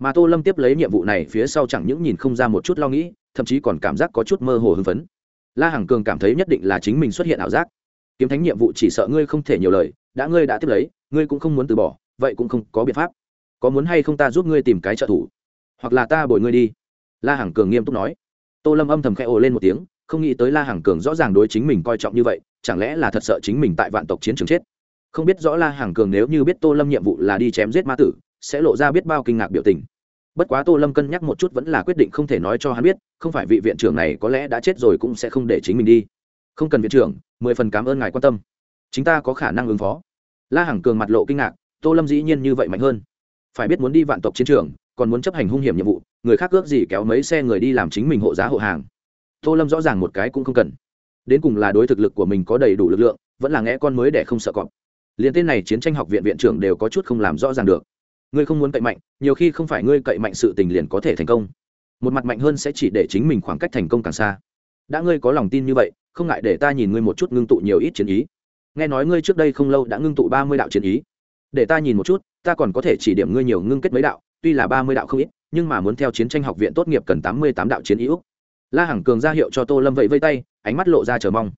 mà tô lâm tiếp lấy nhiệm vụ này phía sau chẳng những nhìn không ra một chút lo nghĩ, thậm chí còn cảm giác có chút mơ hồ hưng phấn. La hằng cường cảm thấy nhất định là chính mình xuất hiện ảo giác. Kiếm thánh nhiệm vụ chỉ sợ ngươi không thể nhiều lời, đã ngươi đã tiếp lấy, ngươi cũng không muốn từ bỏ, vậy cũng không có biện pháp. Có muốn hay không ta giúp ngươi tìm cái trợ thủ? Hoặc là ta bồi ngươi đi? La hằng cường nghiêm túc nói. Tô lâm âm thầm khẽ ồ lên một tiếng, không nghĩ tới la hằng cường rõ ràng đối chính mình coi trọng như vậy, chẳng lẽ là thật sợ chính mình tại vạn tộc chiến trường chết? Không biết rõ la hằng cường nếu như biết tô lâm nhiệm vụ là đi chém giết ma tử sẽ lộ ra biết bao kinh ngạc biểu tình. Bất quá tô lâm cân nhắc một chút vẫn là quyết định không thể nói cho hắn biết, không phải vị viện trưởng này có lẽ đã chết rồi cũng sẽ không để chính mình đi. Không cần viện trưởng, mười phần cảm ơn ngài quan tâm. Chúng ta có khả năng ứng phó. La hằng cường mặt lộ kinh ngạc, tô lâm dĩ nhiên như vậy mạnh hơn. Phải biết muốn đi vạn tộc chiến trường, còn muốn chấp hành hung hiểm nhiệm vụ, người khác ước gì kéo mấy xe người đi làm chính mình hộ giá hộ hàng. Tô lâm rõ ràng một cái cũng không cần. Đến cùng là đối thực lực của mình có đầy đủ lực lượng, vẫn là nghe con mới để không sợ cọp. Liền tên này chiến tranh học viện viện trưởng đều có chút không làm rõ ràng được ngươi không muốn cậy mạnh, nhiều khi không phải ngươi cậy mạnh sự tình liền có thể thành công. Một mặt mạnh hơn sẽ chỉ để chính mình khoảng cách thành công càng xa. Đã ngươi có lòng tin như vậy, không ngại để ta nhìn ngươi một chút ngưng tụ nhiều ít chiến ý. Nghe nói ngươi trước đây không lâu đã ngưng tụ ba mươi đạo chiến ý. Để ta nhìn một chút, ta còn có thể chỉ điểm ngươi nhiều ngưng kết mấy đạo, tuy là ba mươi đạo không ít, nhưng mà muốn theo chiến tranh học viện tốt nghiệp cần tám mươi tám đạo chiến ý úc. La hằng cường ra hiệu cho tô lâm vẫy vây tay, ánh mắt lộ ra chờ mong.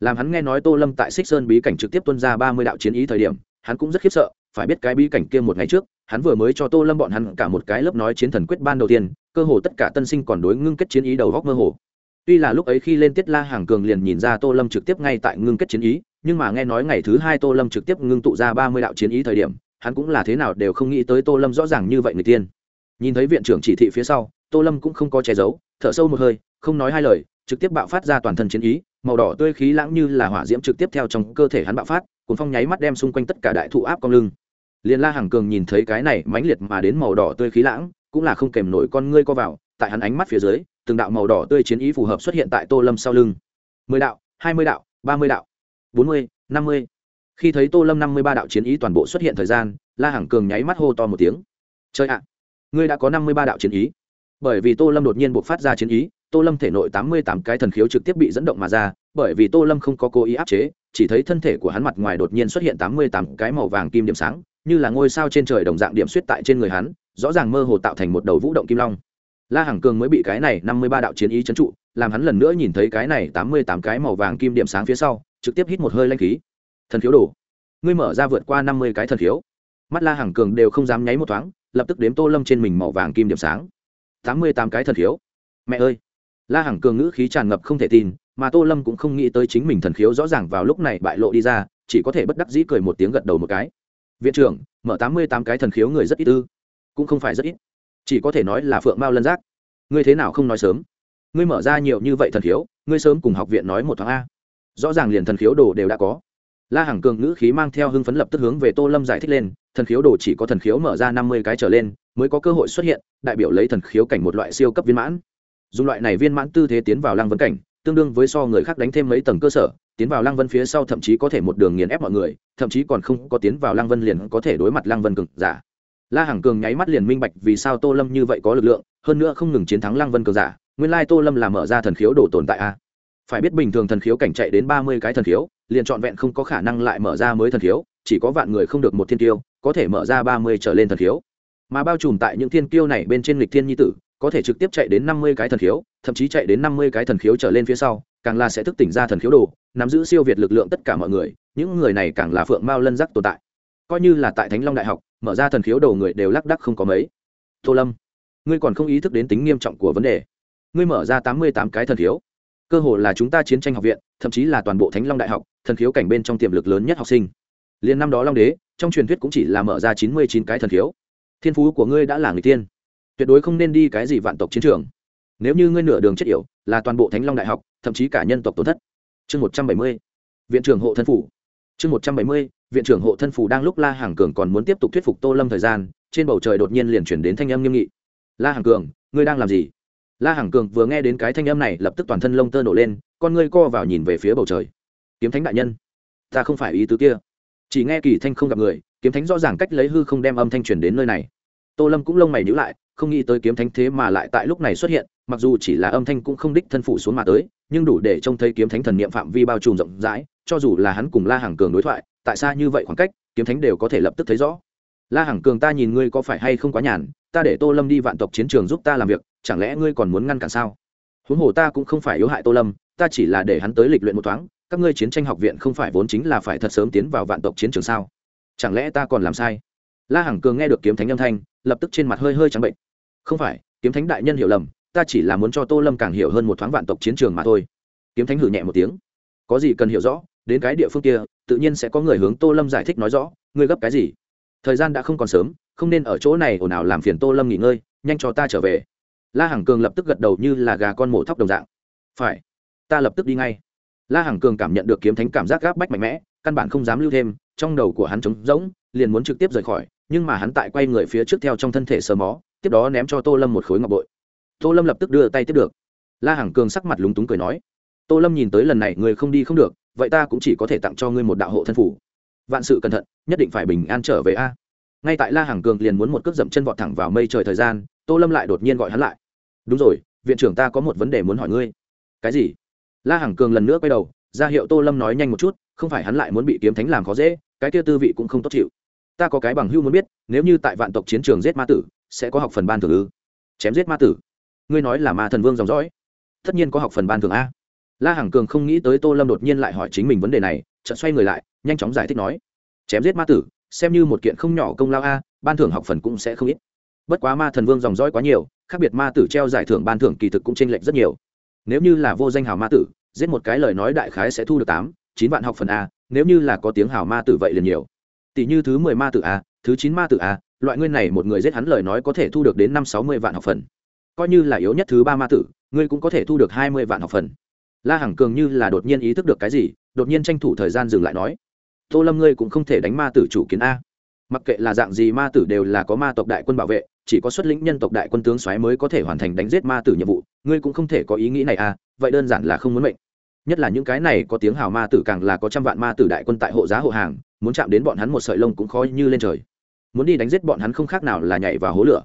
Làm hắn nghe nói tô lâm tại xích sơn bí cảnh trực tiếp tuân ra ba mươi đạo chiến ý thời điểm, hắn cũng rất khiếp sợ, phải biết cái bí cảnh kia một ngày trước hắn vừa mới cho tô lâm bọn hắn cả một cái lớp nói chiến thần quyết ban đầu tiên, cơ hồ tất cả tân sinh còn đối ngưng kết chiến ý đầu góc mơ hồ. Tuy là lúc ấy khi lên tiết la hàng cường liền nhìn ra tô lâm trực tiếp ngay tại ngưng kết chiến ý, nhưng mà nghe nói ngày thứ hai tô lâm trực tiếp ngưng tụ ra ba mươi đạo chiến ý thời điểm, hắn cũng là thế nào đều không nghĩ tới tô lâm rõ ràng như vậy người tiên. Nhìn thấy viện trưởng chỉ thị phía sau, tô lâm cũng không có che giấu, thở sâu một hơi, không nói hai lời, trực tiếp bạo phát ra toàn thân chiến ý, màu đỏ tươi khí lãng như là hỏa diễm trực tiếp theo trong cơ thể hắn bạo phát cuốn phong nháy mắt đem xung quanh tất cả đại thụ áp cong lưng liền la hàng cường nhìn thấy cái này mãnh liệt mà đến màu đỏ tươi khí lãng, cũng là không kèm nổi con ngươi co vào, tại hắn ánh mắt phía dưới, từng đạo màu đỏ tươi chiến ý phù hợp xuất hiện tại tô lâm sau lưng. Mười đạo, hai mươi đạo, ba mươi đạo, bốn mươi, năm mươi. Khi thấy tô lâm năm mươi ba đạo chiến ý toàn bộ xuất hiện thời gian, la hằng cường nháy mắt hô to một tiếng. Chơi ạ, ngươi đã có năm mươi ba đạo chiến ý. Bởi vì tô lâm đột nhiên buộc phát ra chiến ý, tô lâm thể nội tám mươi tám cái thần khiếu trực tiếp bị dẫn động mà ra, bởi vì tô lâm không có cố ý áp chế, chỉ thấy thân thể của hắn mặt ngoài đột nhiên xuất hiện tám mươi tám cái màu vàng kim điểm sáng như là ngôi sao trên trời đồng dạng điểm suýt tại trên người hắn, rõ ràng mơ hồ tạo thành một đầu vũ động kim long. La hằng cường mới bị cái này năm mươi ba đạo chiến ý trấn trụ, làm hắn lần nữa nhìn thấy cái này tám mươi tám cái màu vàng kim điểm sáng phía sau, trực tiếp hít một hơi lanh khí. Thần khiếu đổ ngươi mở ra vượt qua năm mươi cái thần khiếu. Mắt la hằng cường đều không dám nháy một thoáng, lập tức đếm tô lâm trên mình màu vàng kim điểm sáng. tám mươi tám cái thần khiếu. Mẹ ơi. La hằng cường ngữ khí tràn ngập không thể tin, mà tô lâm cũng không nghĩ tới chính mình thần khiếu rõ ràng vào lúc này bại lộ đi ra, chỉ có thể bất đắc dĩ cười một tiếng gật đầu một cái viện trưởng, mở tám mươi tám cái thần khiếu người rất ít ư? Cũng không phải rất ít. Chỉ có thể nói là phượng mao lân giác. Ngươi thế nào không nói sớm? Ngươi mở ra nhiều như vậy thần khiếu, ngươi sớm cùng học viện nói một tháng a. Rõ ràng liền thần khiếu đồ đều đã có. La hằng cường ngữ khí mang theo hưng phấn lập tức hướng về tô lâm giải thích lên, thần khiếu đồ chỉ có thần khiếu mở ra năm mươi cái trở lên, mới có cơ hội xuất hiện, đại biểu lấy thần khiếu cảnh một loại siêu cấp viên mãn. Dùng loại này viên mãn tư thế tiến vào lăng vấn cảnh, tương đương với so người khác đánh thêm mấy tầng cơ sở tiến vào lăng vân phía sau thậm chí có thể một đường nghiền ép mọi người, thậm chí còn không có tiến vào lăng vân liền có thể đối mặt lăng vân cường giả. La hằng cường nháy mắt liền minh bạch vì sao tô lâm như vậy có lực lượng, hơn nữa không ngừng chiến thắng lăng vân cường giả, nguyên lai tô lâm là mở ra thần khiếu đổ tồn tại a. Phải biết bình thường thần khiếu cảnh chạy đến ba mươi cái thần khiếu, liền trọn vẹn không có khả năng lại mở ra mới thần khiếu, chỉ có vạn người không được một thiên tiêu có thể mở ra ba mươi trở lên thần khiếu. Mà bao trùm tại những thiên kiêu này bên trên lịch thiên nhi tử, có thể trực tiếp chạy đến năm mươi cái thần khiếu, thậm chí chạy đến năm mươi cái thần khiếu trở lên phía sau càng là sẽ thức tỉnh ra thần khiếu đồ, nắm giữ siêu việt lực lượng tất cả mọi người, những người này càng là phượng mao lân giác tồn tại. Coi như là tại thánh long đại học, mở ra thần khiếu đồ người đều lác đắc không có mấy. Tô lâm, ngươi còn không ý thức đến tính nghiêm trọng của vấn đề. Ngươi mở ra tám mươi tám cái thần khiếu. Cơ hồ là chúng ta chiến tranh học viện, thậm chí là toàn bộ thánh long đại học, thần khiếu cảnh bên trong tiềm lực lớn nhất học sinh. Liền năm đó long đế, trong truyền thuyết cũng chỉ là mở ra chín mươi chín cái thần khiếu. Thiên phú của ngươi đã là người tiên. Tuyệt đối không nên đi cái gì vạn tộc chiến trường nếu như ngươi nửa đường chết yểu, là toàn bộ thánh long đại học, thậm chí cả nhân tộc tổn thất. Chương một trăm bảy mươi, viện trưởng hộ thân phủ. Chương một trăm bảy mươi, viện trưởng hộ thân phủ đang lúc la hàng cường còn muốn tiếp tục thuyết phục tô lâm thời gian, trên bầu trời đột nhiên liền chuyển đến thanh âm nghiêm nghị. La hàng cường, ngươi đang làm gì? La hàng cường vừa nghe đến cái thanh âm này, lập tức toàn thân lông tơ nổ lên, con ngươi co vào nhìn về phía bầu trời. Kiếm thánh đại nhân, ta không phải ý tứ kia. Chỉ nghe kỳ thanh không gặp người, kiếm thánh rõ ràng cách lấy hư không đem âm thanh truyền đến nơi này. Tô lâm cũng lông mày nhữ lại không nghĩ tới kiếm thánh thế mà lại tại lúc này xuất hiện, mặc dù chỉ là âm thanh cũng không đích thân phủ xuống mà tới, nhưng đủ để trông thấy kiếm thánh thần niệm phạm vi bao trùm rộng rãi, cho dù là hắn cùng la hàng cường đối thoại, tại sao như vậy khoảng cách, kiếm thánh đều có thể lập tức thấy rõ. La hàng cường ta nhìn ngươi có phải hay không quá nhàn, ta để tô lâm đi vạn tộc chiến trường giúp ta làm việc, chẳng lẽ ngươi còn muốn ngăn cản sao? Huống hồ ta cũng không phải yếu hại tô lâm, ta chỉ là để hắn tới lịch luyện một thoáng, các ngươi chiến tranh học viện không phải vốn chính là phải thật sớm tiến vào vạn tộc chiến trường sao? Chẳng lẽ ta còn làm sai? La hằng cường nghe được kiếm thánh âm thanh, lập tức trên mặt hơi hơi trắng bệnh không phải, kiếm thánh đại nhân hiểu lầm, ta chỉ là muốn cho tô lâm càng hiểu hơn một thoáng vạn tộc chiến trường mà thôi. Kiếm thánh hử nhẹ một tiếng. Có gì cần hiểu rõ, đến cái địa phương kia, tự nhiên sẽ có người hướng tô lâm giải thích nói rõ, ngươi gấp cái gì? Thời gian đã không còn sớm, không nên ở chỗ này ồn ào làm phiền tô lâm nghỉ ngơi, nhanh cho ta trở về. La hằng cường lập tức gật đầu như là gà con mổ thóc đồng dạng. Phải, ta lập tức đi ngay. La hằng cường cảm nhận được kiếm thánh cảm giác gáp bách mạnh mẽ, căn bản không dám lưu thêm, trong đầu của hắn trống rỗng, liền muốn trực tiếp rời khỏi, nhưng mà hắn tại quay người phía trước theo trong thân thể sờ mó tiếp đó ném cho tô lâm một khối ngọc bội. Tô lâm lập tức đưa tay tiếp được. La hằng cường sắc mặt lúng túng cười nói, tô lâm nhìn tới lần này người không đi không được, vậy ta cũng chỉ có thể tặng cho ngươi một đạo hộ thân phủ vạn sự cẩn thận, nhất định phải bình an trở về a. Ngay tại la hằng cường liền muốn một cước dậm chân vọt thẳng vào mây trời thời gian, tô lâm lại đột nhiên gọi hắn lại. Đúng rồi, viện trưởng ta có một vấn đề muốn hỏi ngươi. Cái gì? La hằng cường lần nữa quay đầu, ra hiệu tô lâm nói nhanh một chút, không phải hắn lại muốn bị kiếm thánh làm khó dễ, cái kia tư vị cũng không tốt chịu. Ta có cái bằng hưu muốn biết, nếu như tại vạn tộc chiến trường giết ma tử sẽ có học phần ban thưởng ư? Chém giết ma tử. Ngươi nói là ma thần vương dòng dõi. Tất nhiên có học phần ban thưởng a. La hằng cường không nghĩ tới tô lâm đột nhiên lại hỏi chính mình vấn đề này, chợt xoay người lại, nhanh chóng giải thích nói. Chém giết ma tử, xem như một kiện không nhỏ công lao a, ban thưởng học phần cũng sẽ không ít. Bất quá ma thần vương dòng dõi quá nhiều, khác biệt ma tử treo giải thưởng ban thưởng kỳ thực cũng chênh lệch rất nhiều. Nếu như là vô danh hào ma tử, giết một cái lời nói đại khái sẽ thu được tám, chín vạn học phần a, nếu như là có tiếng hào ma tử vậy liền nhiều. Tỷ như thứ mười ma tử a, thứ chín ma tử a loại ngươi này một người giết hắn lời nói có thể thu được đến năm sáu mươi vạn học phần. Coi như là yếu nhất thứ ba ma tử, ngươi cũng có thể thu được hai mươi vạn học phần. La hằng cường như là đột nhiên ý thức được cái gì, đột nhiên tranh thủ thời gian dừng lại nói, tô lâm ngươi cũng không thể đánh ma tử chủ kiến a. Mặc kệ là dạng gì ma tử đều là có ma tộc đại quân bảo vệ, chỉ có xuất lĩnh nhân tộc đại quân tướng soái mới có thể hoàn thành đánh giết ma tử nhiệm vụ, ngươi cũng không thể có ý nghĩ này a, vậy đơn giản là không muốn mệnh. Nhất là những cái này có tiếng hào ma tử càng là có trăm vạn ma tử đại quân tại hộ giá hộ hàng, muốn chạm đến bọn hắn một sợi lông cũng khó như lên trời muốn đi đánh giết bọn hắn không khác nào là nhảy vào hố lửa.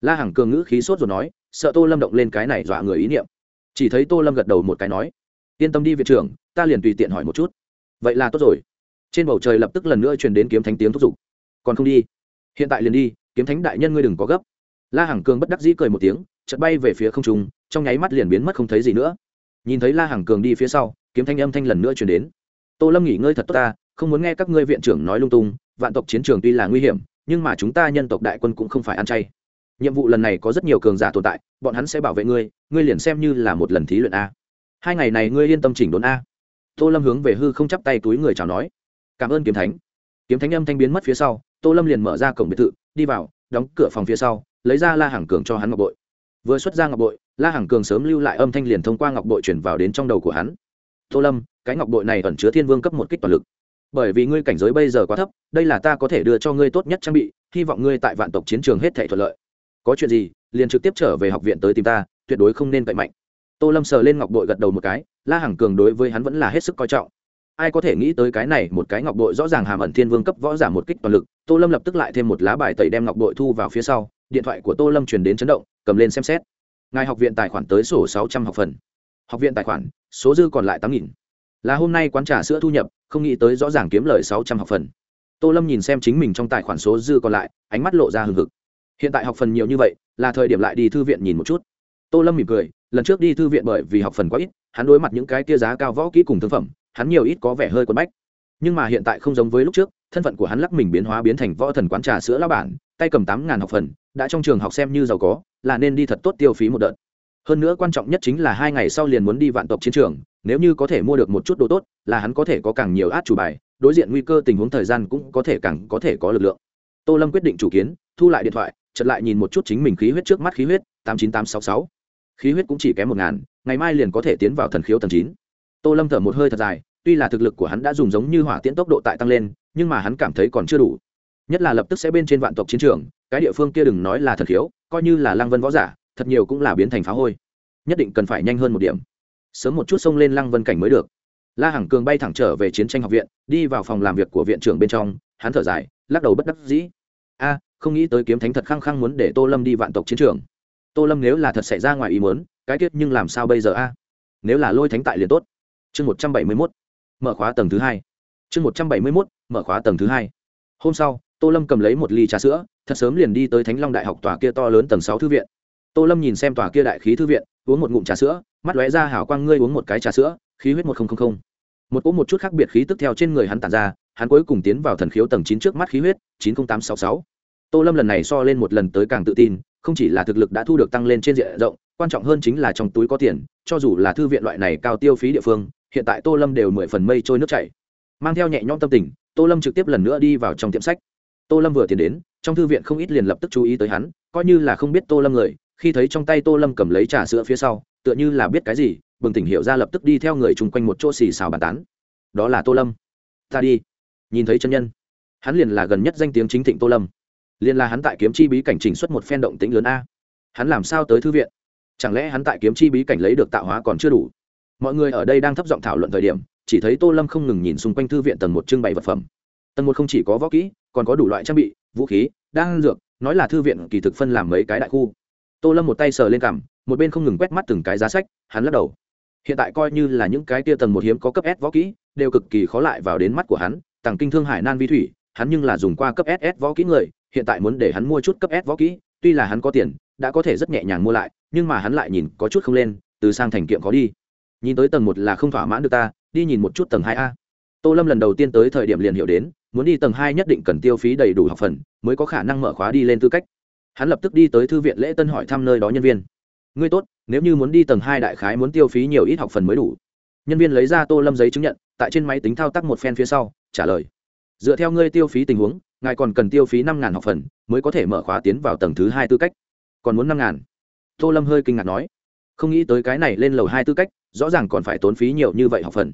La hằng cường ngữ khí sốt rồi nói, sợ tô lâm động lên cái này dọa người ý niệm. Chỉ thấy tô lâm gật đầu một cái nói, yên tâm đi viện trưởng, ta liền tùy tiện hỏi một chút. Vậy là tốt rồi. Trên bầu trời lập tức lần nữa truyền đến kiếm thánh tiếng thúc giục. Còn không đi? Hiện tại liền đi, kiếm thánh đại nhân ngươi đừng có gấp. La hằng cường bất đắc dĩ cười một tiếng, chợt bay về phía không trung, trong nháy mắt liền biến mất không thấy gì nữa. Nhìn thấy la hằng cường đi phía sau, kiếm thanh âm thanh lần nữa truyền đến. Tô lâm nghỉ ngơi thật tốt ta, không muốn nghe các ngươi viện trưởng nói lung tung, vạn tộc chiến trường tuy là nguy hiểm nhưng mà chúng ta nhân tộc đại quân cũng không phải ăn chay. Nhiệm vụ lần này có rất nhiều cường giả tồn tại, bọn hắn sẽ bảo vệ ngươi ngươi liền xem như là một lần thí luyện a. Hai ngày này ngươi yên tâm chỉnh đốn a. Tô lâm hướng về hư không chắp tay túi người chào nói. Cảm ơn kiếm thánh. Kiếm thánh âm thanh biến mất phía sau, tô lâm liền mở ra cổng biệt thự, đi vào, đóng cửa phòng phía sau, lấy ra la hàng cường cho hắn ngọc bội. Vừa xuất ra ngọc bội, la hàng cường sớm lưu lại âm thanh liền thông qua ngọc bội chuyển vào đến trong đầu của hắn. Tô lâm, cái ngọc bội này ẩn chứa thiên vương cấp một kích toàn lực bởi vì ngươi cảnh giới bây giờ quá thấp, đây là ta có thể đưa cho ngươi tốt nhất trang bị, hy vọng ngươi tại vạn tộc chiến trường hết thể thuận lợi. Có chuyện gì, liền trực tiếp trở về học viện tới tìm ta, tuyệt đối không nên cậy mạnh. Tô lâm sờ lên ngọc bội gật đầu một cái, la hằng cường đối với hắn vẫn là hết sức coi trọng. Ai có thể nghĩ tới cái này, một cái ngọc bội rõ ràng hàm ẩn thiên vương cấp võ giả một kích toàn lực, tô lâm lập tức lại thêm một lá bài tẩy đem ngọc bội thu vào phía sau, điện thoại của tô lâm truyền đến chấn động, cầm lên xem xét. Ngài học viện tài khoản tới sổ sáu trăm học phần. Học viện tài khoản, số dư còn lại tám nghìn là hôm nay quán trà sữa thu nhập, không nghĩ tới rõ ràng kiếm lời sáu trăm học phần. Tô lâm nhìn xem chính mình trong tài khoản số dư còn lại, ánh mắt lộ ra hừng hực. Hiện tại học phần nhiều như vậy, là thời điểm lại đi thư viện nhìn một chút. Tô lâm mỉm cười, lần trước đi thư viện bởi vì học phần quá ít, hắn đối mặt những cái tia giá cao võ kỹ cùng thương phẩm, hắn nhiều ít có vẻ hơi quần bách. Nhưng mà hiện tại không giống với lúc trước, thân phận của hắn lắc mình biến hóa biến thành võ thần quán trà sữa lao bản, tay cầm tám ngàn học phần, đã trong trường học xem như giàu có, là nên đi thật tốt tiêu phí một đợt. Hơn nữa quan trọng nhất chính là hai ngày sau liền muốn đi vạn tộc chiến trường nếu như có thể mua được một chút đồ tốt, là hắn có thể có càng nhiều át chủ bài, đối diện nguy cơ tình huống thời gian cũng có thể càng có thể có lực lượng. Tô lâm quyết định chủ kiến, thu lại điện thoại chật lại nhìn một chút chính mình khí huyết trước mắt khí huyết, tám chín tám sáu sáu. Khí huyết cũng chỉ kém một ngàn, ngày mai liền có thể tiến vào thần khiếu tầng chín. Tô lâm thở một hơi thật dài, tuy là thực lực của hắn đã dùng giống như hỏa tiễn tốc độ tại tăng lên, nhưng mà hắn cảm thấy còn chưa đủ. Nhất là lập tức sẽ bên trên vạn tộc chiến trường, cái địa phương kia đừng nói là thần khiếu, coi như là Lang vân võ giả, thật nhiều cũng là biến thành phá hôi. Nhất định cần phải nhanh hơn một điểm sớm một chút xông lên lăng vân cảnh mới được. La hằng cường bay thẳng trở về chiến tranh học viện, đi vào phòng làm việc của viện trưởng bên trong, hắn thở dài, lắc đầu bất đắc dĩ. A, không nghĩ tới kiếm thánh thật khăng khăng muốn để tô lâm đi vạn tộc chiến trường. Tô lâm nếu là thật xảy ra ngoài ý muốn, cái tiết nhưng làm sao bây giờ a? Nếu là lôi thánh tại liền tốt. Chương một trăm bảy mươi mốt, mở khóa tầng thứ hai. Chương một trăm bảy mươi mốt, mở khóa tầng thứ hai. Hôm sau, tô lâm cầm lấy một ly trà sữa, thật sớm liền đi tới thánh long đại học tòa kia to lớn tầng sáu thư viện. Tô lâm nhìn xem tòa kia đại khí thư viện uống một ngụm trà sữa, mắt lóe ra hảo quang, ngươi uống một cái trà sữa, khí huyết một nghìn một cỗ một chút khác biệt khí tức theo trên người hắn tàn ra, hắn cuối cùng tiến vào thần khiếu tầng chín trước mắt khí huyết, chín nghìn tám sáu sáu. Tô lâm lần này so lên một lần tới càng tự tin, không chỉ là thực lực đã thu được tăng lên trên diện rộng, quan trọng hơn chính là trong túi có tiền, cho dù là thư viện loại này cao tiêu phí địa phương, hiện tại tô lâm đều mười phần mây trôi nước chảy. Mang theo nhẹ nhõm tâm tình, tô lâm trực tiếp lần nữa đi vào trong tiệm sách. Tô lâm vừa tiến đến, trong thư viện không ít liền lập tức chú ý tới hắn, coi như là không biết tô lâm người khi thấy trong tay tô lâm cầm lấy trà sữa phía sau, tựa như là biết cái gì, bừng tỉnh hiểu ra lập tức đi theo người chung quanh một chỗ xì xào bàn tán. Đó là tô lâm. Ta đi. Nhìn thấy chân nhân, hắn liền là gần nhất danh tiếng chính thịnh tô lâm. Liền là hắn tại kiếm chi bí cảnh trình xuất một phen động tĩnh lớn a. Hắn làm sao tới thư viện? Chẳng lẽ hắn tại kiếm chi bí cảnh lấy được tạo hóa còn chưa đủ? Mọi người ở đây đang thấp giọng thảo luận thời điểm, chỉ thấy tô lâm không ngừng nhìn xung quanh thư viện tầng một trưng bày vật phẩm. Tầng một không chỉ có võ kỹ, còn có đủ loại trang bị, vũ khí, đan dược, nói là thư viện kỳ thực phân làm mấy cái đại khu tô lâm một tay sờ lên cằm, một bên không ngừng quét mắt từng cái giá sách, hắn lắc đầu. Hiện tại coi như là những cái tia tầng một hiếm có cấp s võ kỹ, đều cực kỳ khó lại vào đến mắt của hắn, tàng kinh thương hải nan vi thủy, hắn nhưng là dùng qua cấp ss võ kỹ người, hiện tại muốn để hắn mua chút cấp s võ kỹ, tuy là hắn có tiền, đã có thể rất nhẹ nhàng mua lại, nhưng mà hắn lại nhìn có chút không lên, từ sang thành kiệm có đi. Nhìn tới tầng một là không thỏa mãn được ta, đi nhìn một chút tầng hai a. Tô lâm lần đầu tiên tới thời điểm liền hiểu đến, muốn đi tầng hai nhất định cần tiêu phí đầy đủ học phần, mới có khả năng mở khóa đi lên tư cách hắn lập tức đi tới thư viện lễ tân hỏi thăm nơi đó nhân viên. Ngươi tốt, nếu như muốn đi tầng hai đại khái muốn tiêu phí nhiều ít học phần mới đủ. Nhân viên lấy ra tô lâm giấy chứng nhận, tại trên máy tính thao tác một phen phía sau, trả lời. Dựa theo ngươi tiêu phí tình huống, ngài còn cần tiêu phí năm ngàn học phần, mới có thể mở khóa tiến vào tầng thứ hai tư cách. Còn muốn năm ngàn? Tô lâm hơi kinh ngạc nói. Không nghĩ tới cái này lên lầu hai tư cách, rõ ràng còn phải tốn phí nhiều như vậy học phần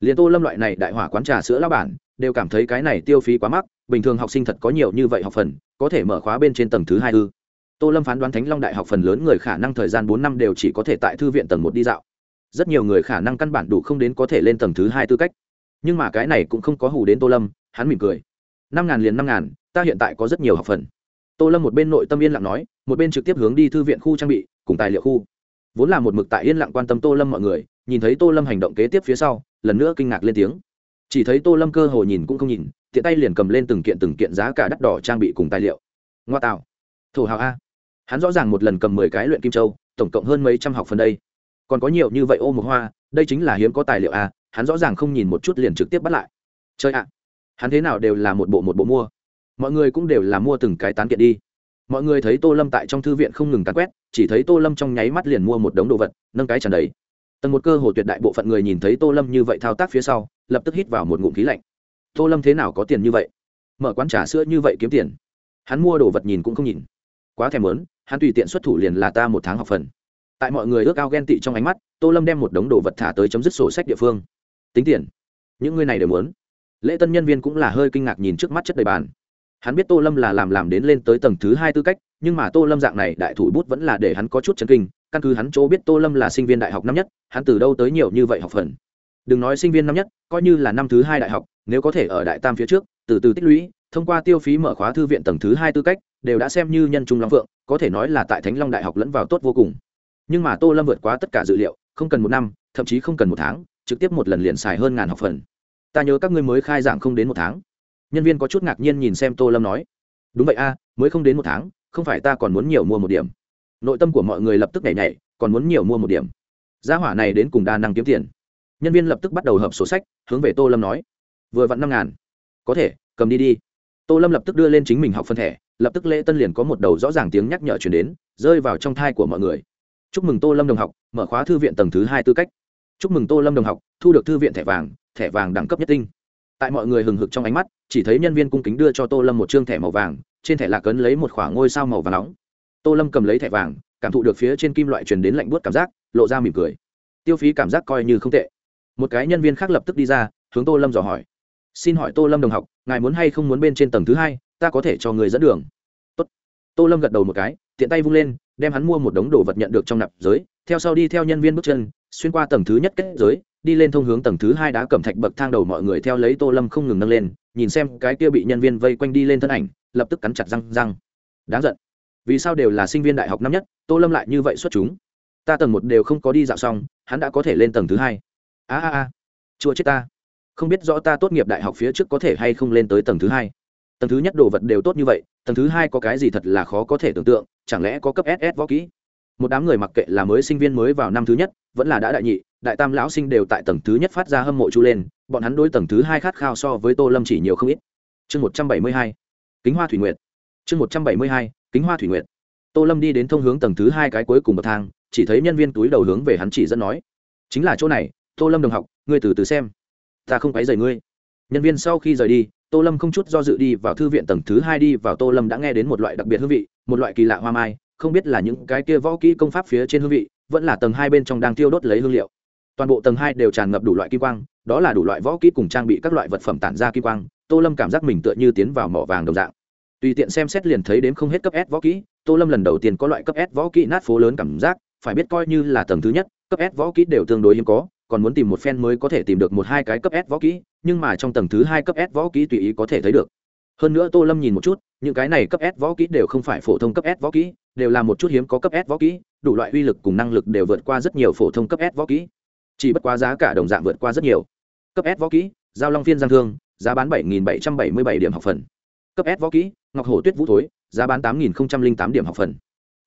liền tô lâm loại này đại hỏa quán trà sữa lao bản, đều cảm thấy cái này tiêu phí quá mắc, bình thường học sinh thật có nhiều như vậy học phần, có thể mở khóa bên trên tầng thứ hai ư. Tô lâm phán đoán thánh long đại học phần lớn người khả năng thời gian bốn năm đều chỉ có thể tại thư viện tầng một đi dạo. Rất nhiều người khả năng căn bản đủ không đến có thể lên tầng thứ hai tư cách. Nhưng mà cái này cũng không có hù đến tô lâm, hắn mỉm cười. Năm ngàn liền năm ngàn, ta hiện tại có rất nhiều học phần. Tô lâm một bên nội tâm yên lặng nói, một bên trực tiếp hướng đi thư viện khu trang bị, cùng tài liệu khu. Vốn là một mực tại yên lặng quan tâm tô lâm mọi người, nhìn thấy tô lâm hành động kế tiếp phía sau lần nữa kinh ngạc lên tiếng. Chỉ thấy tô lâm cơ hồ nhìn cũng không nhìn, tiện tay liền cầm lên từng kiện từng kiện giá cả đắt đỏ trang bị cùng tài liệu. Ngoa tạo. Thổ hào a. Hắn rõ ràng một lần cầm mười cái luyện kim châu, tổng cộng hơn mấy trăm học phần đây. Còn có nhiều như vậy ô một hoa, đây chính là hiếm có tài liệu a, hắn rõ ràng không nhìn một chút liền trực tiếp bắt lại. Chơi ạ. Hắn thế nào đều là một bộ một bộ mua. Mọi người cũng đều là mua từng cái tán kiện đi. Mọi người thấy tô lâm tại trong thư viện không ngừng tán quét, chỉ thấy tô lâm trong nháy mắt liền mua một đống đồ vật, nâng cái tràn đầy tầng một cơ hồ tuyệt đại bộ phận người nhìn thấy tô lâm như vậy thao tác phía sau, lập tức hít vào một ngụm khí lạnh. Tô lâm thế nào có tiền như vậy? Mở quán trà sữa như vậy kiếm tiền. Hắn mua đồ vật nhìn cũng không nhìn. Quá thèm lớn hắn tùy tiện xuất thủ liền là ta một tháng học phần. Tại mọi người ước ao ghen tị trong ánh mắt, tô lâm đem một đống đồ vật thả tới chấm dứt sổ sách địa phương. Tính tiền. Những người này đều muốn. Lễ tân nhân viên cũng là hơi kinh ngạc nhìn trước mắt chất đầy bàn. Hắn biết tô lâm là làm làm đến lên tới tầng thứ hai tư cách, nhưng mà tô lâm dạng này đại thủ bút vẫn là để hắn có chút chấn kinh căn cứ hắn chỗ biết tô lâm là sinh viên đại học năm nhất, hắn từ đâu tới nhiều như vậy học phần? Đừng nói sinh viên năm nhất, coi như là năm thứ hai đại học, nếu có thể ở đại tam phía trước, từ từ tích lũy, thông qua tiêu phí mở khóa thư viện tầng thứ hai tư cách, đều đã xem như nhân trung long phượng, có thể nói là tại thánh long đại học lẫn vào tốt vô cùng. Nhưng mà tô lâm vượt quá tất cả dự liệu, không cần một năm, thậm chí không cần một tháng, trực tiếp một lần liền xài hơn ngàn học phần. Ta nhớ các ngươi mới khai giảng không đến một tháng. Nhân viên có chút ngạc nhiên nhìn xem tô lâm nói. Đúng vậy a, mới không đến một tháng, không phải ta còn muốn nhiều mua một điểm nội tâm của mọi người lập tức nhảy nhảy, còn muốn nhiều mua một điểm. Gia hỏa này đến cùng đa năng kiếm tiền. Nhân viên lập tức bắt đầu hợp sổ sách, hướng về tô lâm nói, vừa vặn năm ngàn. Có thể, cầm đi đi. Tô lâm lập tức đưa lên chính mình học phân thẻ, lập tức lễ tân liền có một đầu rõ ràng tiếng nhắc nhở chuyển đến, rơi vào trong thai của mọi người. Chúc mừng tô lâm đồng học, mở khóa thư viện tầng thứ hai tư cách. Chúc mừng tô lâm đồng học, thu được thư viện thẻ vàng thẻ vàng đẳng cấp nhất tinh. Tại mọi người hừng hực trong ánh mắt, chỉ thấy nhân viên cung kính đưa cho tô lâm một chương thẻ màu vàng, trên thẻ lạc ấn lấy một khoảng ngôi sao màu và nóng tô lâm cầm lấy thẻ vàng, cảm thụ được phía trên kim loại truyền đến lạnh buốt cảm giác, lộ ra mỉm cười. Tiêu phí cảm giác coi như không tệ. Một cái nhân viên khác lập tức đi ra, hướng tô lâm dò hỏi. Xin hỏi tô lâm đồng học, ngài muốn hay không muốn bên trên tầng thứ hai, ta có thể cho người dẫn đường. Tốt. tô lâm gật đầu một cái, tiện tay vung lên, đem hắn mua một đống đồ vật nhận được trong nạp giới, theo sau đi theo nhân viên bước chân, xuyên qua tầng thứ nhất kết giới, đi lên thông hướng tầng thứ hai đá cẩm thạch bậc thang đầu mọi người theo lấy tô lâm không ngừng nâng lên, nhìn xem cái kia bị nhân viên vây quanh đi lên thân ảnh, lập tức cắn chặt răng răng. Đáng giận vì sao đều là sinh viên đại học năm nhất, tô lâm lại như vậy xuất chúng? Ta tầng một đều không có đi dạo xong, hắn đã có thể lên tầng thứ hai. A a a, chua chết ta. Không biết rõ ta tốt nghiệp đại học phía trước có thể hay không lên tới tầng thứ hai. Tầng thứ nhất đồ vật đều tốt như vậy, tầng thứ hai có cái gì thật là khó có thể tưởng tượng, chẳng lẽ có cấp ss võ kỹ? Một đám người mặc kệ là mới sinh viên mới vào năm thứ nhất, vẫn là đã đại nhị, đại tam lão sinh đều tại tầng thứ nhất phát ra hâm mộ chu lên, bọn hắn đôi tầng thứ hai khát khao so với tô lâm chỉ nhiều không ít. Chương một trăm bảy mươi hai, kính hoa thủy nguyệt. Chương một trăm bảy mươi hai kính hoa thủy nguyệt. Tô lâm đi đến thông hướng tầng thứ hai cái cuối cùng bậc thang, chỉ thấy nhân viên túi đầu hướng về hắn chỉ dẫn nói, chính là chỗ này, tô lâm đồng học, ngươi từ từ xem. Ta không quấy rầy ngươi. Nhân viên sau khi rời đi, tô lâm không chút do dự đi vào thư viện tầng thứ hai đi vào tô lâm đã nghe đến một loại đặc biệt hương vị, một loại kỳ lạ hoa mai, không biết là những cái kia võ kỹ công pháp phía trên hương vị, vẫn là tầng hai bên trong đang tiêu đốt lấy hương liệu. Toàn bộ tầng hai đều tràn ngập đủ loại kim quang, đó là đủ loại võ kỹ cùng trang bị các loại vật phẩm tản ra kim quang, tô lâm cảm giác mình tựa như tiến vào mỏ vàng đồng dạng tùy tiện xem xét liền thấy đến không hết cấp s võ kỹ tô lâm lần đầu tiên có loại cấp s võ kỹ nát phố lớn cảm giác phải biết coi như là tầng thứ nhất cấp s võ kỹ đều tương đối hiếm có còn muốn tìm một phen mới có thể tìm được một hai cái cấp s võ kỹ nhưng mà trong tầng thứ hai cấp s võ kỹ tùy ý có thể thấy được hơn nữa tô lâm nhìn một chút những cái này cấp s võ kỹ đều không phải phổ thông cấp s võ kỹ đều là một chút hiếm có cấp s võ kỹ đủ loại uy lực cùng năng lực đều vượt qua rất nhiều phổ thông cấp s võ kỹ chỉ bất quá giá cả đồng dạng vượt qua rất nhiều cấp s võ kỹ giao long phiên giang thương giá bán bảy nghìn bảy trăm bảy mươi bảy điểm học phần cấp s võ kỹ, ngọc hổ tuyết vũ thối, giá bán tám nghìn tám điểm học phần.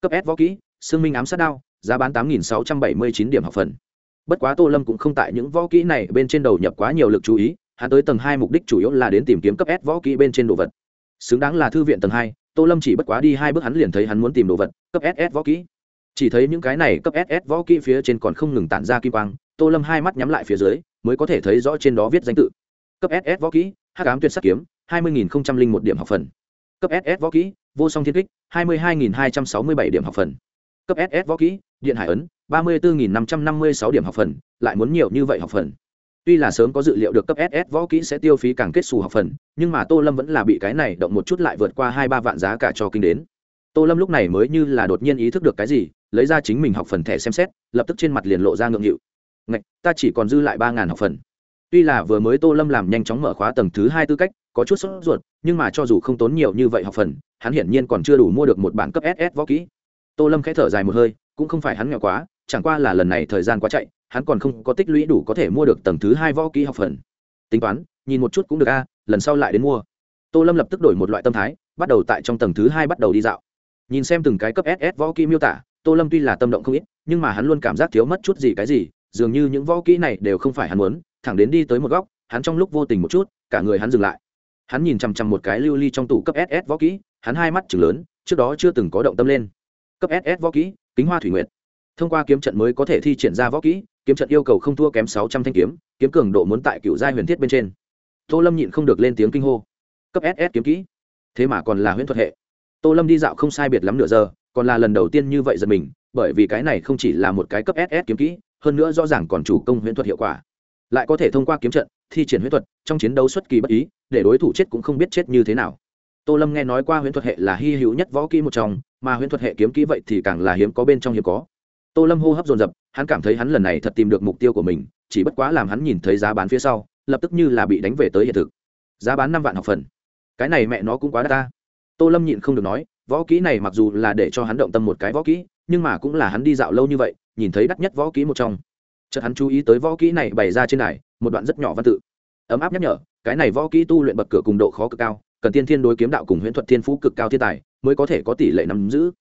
Cấp s võ kỹ xương minh ám sát đao, giá bán tám nghìn sáu trăm bảy mươi chín điểm học phần. Bất quá tô lâm cũng không tại những võ kỹ này bên trên đầu nhập quá nhiều lực chú ý, hắn tới tầng hai mục đích chủ yếu là đến tìm kiếm cấp s võ kỹ bên trên đồ vật. Xứng đáng là thư viện tầng hai, tô lâm chỉ bất quá đi hai bước hắn liền thấy hắn muốn tìm đồ vật, cấp ss võ kỹ. Chỉ thấy những cái này cấp ss võ kỹ phía trên còn không ngừng tản ra kim quang, tô lâm hai mắt nhắm lại phía dưới, mới có thể thấy rõ trên đó viết danh tự. Cấp ss võ kỹ, hắc ám tuyệt sắc kiếm hai mươi một điểm học phần. Cấp ss võ kỹ, vô song thiên kích, hai mươi hai hai trăm sáu mươi bảy điểm học phần. Cấp ss võ kỹ, điện hải ấn, ba mươi bốn năm trăm năm mươi sáu điểm học phần, lại muốn nhiều như vậy học phần. Tuy là sớm có dự liệu được cấp ss võ kỹ sẽ tiêu phí càng kết xù học phần, nhưng mà tô lâm vẫn là bị cái này động một chút lại vượt qua hai ba vạn giá cả cho kinh đến. Tô lâm lúc này mới như là đột nhiên ý thức được cái gì, lấy ra chính mình học phần thẻ xem xét, lập tức trên mặt liền lộ ra ngượng nghịu. Ngạch, ta chỉ còn dư lại ba ngàn học phần. Tuy là vừa mới tô lâm làm nhanh chóng mở khóa tầng thứ hai tư cách có chút sốt ruột, nhưng mà cho dù không tốn nhiều như vậy học phần, hắn hiển nhiên còn chưa đủ mua được một bản cấp ss võ kỹ. Tô lâm khẽ thở dài một hơi, cũng không phải hắn nghèo quá, chẳng qua là lần này thời gian quá chạy, hắn còn không có tích lũy đủ có thể mua được tầng thứ hai võ kỹ học phần. Tính toán, nhìn một chút cũng được a, lần sau lại đến mua. Tô lâm lập tức đổi một loại tâm thái, bắt đầu tại trong tầng thứ hai bắt đầu đi dạo. Nhìn xem từng cái cấp ss võ kỹ miêu tả, tô lâm tuy là tâm động không ít, nhưng mà hắn luôn cảm giác thiếu mất chút gì cái gì, dường như những võ kỹ này đều không phải hắn muốn, thẳng đến đi tới một góc, hắn trong lúc vô tình một chút, cả người hắn dừng lại hắn nhìn chằm chằm một cái lưu ly trong tủ cấp ss võ kỹ, hắn hai mắt chừng lớn, trước đó chưa từng có động tâm lên. Cấp ss võ kỹ, kính hoa thủy nguyệt. Thông qua kiếm trận mới có thể thi triển ra võ kỹ, kiếm trận yêu cầu không thua kém sáu trăm thanh kiếm kiếm cường độ muốn tại cựu giai huyền thiết bên trên. Tô lâm nhịn không được lên tiếng kinh hô. Cấp ss kiếm kỹ. Thế mà còn là huyễn thuật hệ. Tô lâm đi dạo không sai biệt lắm nửa giờ, còn là lần đầu tiên như vậy giật mình, bởi vì cái này không chỉ là một cái cấp ss kiếm kỹ, hơn nữa rõ ràng còn chủ công huyễn thuật hiệu quả. Lại có thể thông qua kiếm trận, thi triển huyễn thuật, trong chiến đấu xuất kỳ bất ý để đối thủ chết cũng không biết chết như thế nào. Tô lâm nghe nói qua huyễn thuật hệ là hy hữu nhất võ kỹ một trong, mà huyễn thuật hệ kiếm kỹ vậy thì càng là hiếm có bên trong hiếm có. Tô lâm hô hấp dồn dập, hắn cảm thấy hắn lần này thật tìm được mục tiêu của mình, chỉ bất quá làm hắn nhìn thấy giá bán phía sau, lập tức như là bị đánh về tới hiện thực. Giá bán năm vạn học phần. Cái này mẹ nó cũng quá đắt ta. Tô lâm nhịn không được nói, võ kỹ này mặc dù là để cho hắn động tâm một cái võ kỹ, nhưng mà cũng là hắn đi dạo lâu như vậy, nhìn thấy đắt nhất võ kỹ một trong. Chợt hắn chú ý tới võ kỹ này bày ra trên này một đoạn rất nhỏ văn tự ấm áp nhắc nhở, cái này võ kỹ tu luyện bậc cửa cùng độ khó cực cao, cần tiên thiên đối kiếm đạo cùng huyễn thuật thiên phú cực cao thiên tài, mới có thể có tỷ lệ nắm giữ.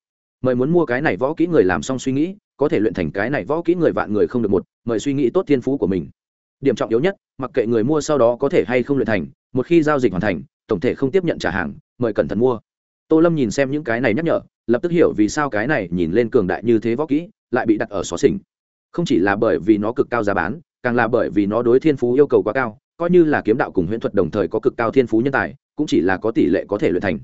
Mời muốn mua cái này võ kỹ người làm xong suy nghĩ, có thể luyện thành cái này võ kỹ người vạn người không được một, mời suy nghĩ tốt thiên phú của mình. Điểm trọng yếu nhất, mặc kệ người mua sau đó có thể hay không luyện thành, một khi giao dịch hoàn thành, tổng thể không tiếp nhận trả hàng, mời cẩn thận mua. Tô lâm nhìn xem những cái này nhắc nhở, lập tức hiểu vì sao cái này nhìn lên cường đại như thế võ kỹ, lại bị đặt ở xó xỉnh. Không chỉ là bởi vì nó cực cao giá bán, càng là bởi vì nó đối thiên phú yêu cầu quá cao coi như là kiếm đạo cùng huyễn thuật đồng thời có cực cao thiên phú nhân tài, cũng chỉ là có tỷ lệ có thể luyện thành.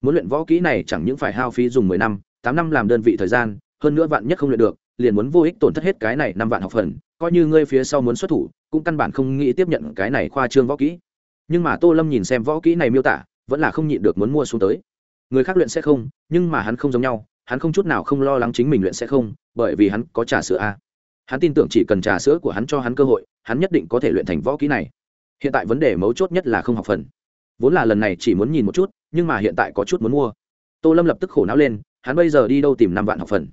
Muốn luyện võ kỹ này chẳng những phải hao phí dùng mười năm, tám năm làm đơn vị thời gian, hơn nữa vạn nhất không luyện được, liền muốn vô ích tổn thất hết cái này năm vạn học phần, coi như ngươi phía sau muốn xuất thủ, cũng căn bản không nghĩ tiếp nhận cái này khoa trương võ kỹ. Nhưng mà tô lâm nhìn xem võ kỹ này miêu tả, vẫn là không nhịn được muốn mua xuống tới. Người khác luyện sẽ không, nhưng mà hắn không giống nhau, hắn không chút nào không lo lắng chính mình luyện sẽ không, bởi vì hắn có trà sữa a. Hắn tin tưởng chỉ cần trà sữa của hắn cho hắn cơ hội, hắn nhất định có thể luyện thành võ kỹ này hiện tại vấn đề mấu chốt nhất là không học phần. Vốn là lần này chỉ muốn nhìn một chút, nhưng mà hiện tại có chút muốn mua. Tô lâm lập tức khổ não lên, hắn bây giờ đi đâu tìm năm vạn học phần?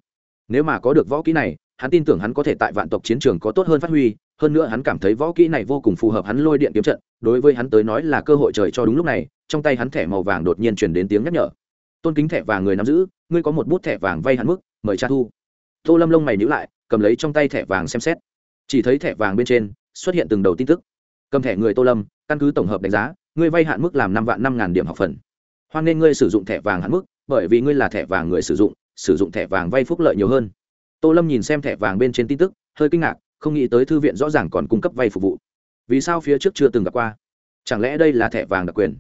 Nếu mà có được võ kỹ này, hắn tin tưởng hắn có thể tại vạn tộc chiến trường có tốt hơn phát huy, hơn nữa hắn cảm thấy võ kỹ này vô cùng phù hợp hắn lôi điện kiếm trận, đối với hắn tới nói là cơ hội trời cho đúng lúc này, trong tay hắn thẻ màu vàng đột nhiên truyền đến tiếng nhắc nhở. Tôn kính thẻ vàng người nắm giữ, ngươi có một bút thẻ vàng vay hắn mức, mời cha thu. Tô lâm lông mày nhữ lại, cầm lấy trong tay thẻ vàng xem xét. Chỉ thấy thẻ vàng bên trên xuất hiện từng đầu tin tức cầm thẻ người tô lâm, căn cứ tổng hợp đánh giá, ngươi vay hạn mức làm năm vạn năm ngàn điểm học phần. Hoan nên ngươi sử dụng thẻ vàng hạn mức, bởi vì ngươi là thẻ vàng người sử dụng sử dụng thẻ vàng vay phúc lợi nhiều hơn. Tô lâm nhìn xem thẻ vàng bên trên tin tức, hơi kinh ngạc, không nghĩ tới thư viện rõ ràng còn cung cấp vay phục vụ. Vì sao phía trước chưa từng gặp qua? Chẳng lẽ đây là thẻ vàng đặc quyền?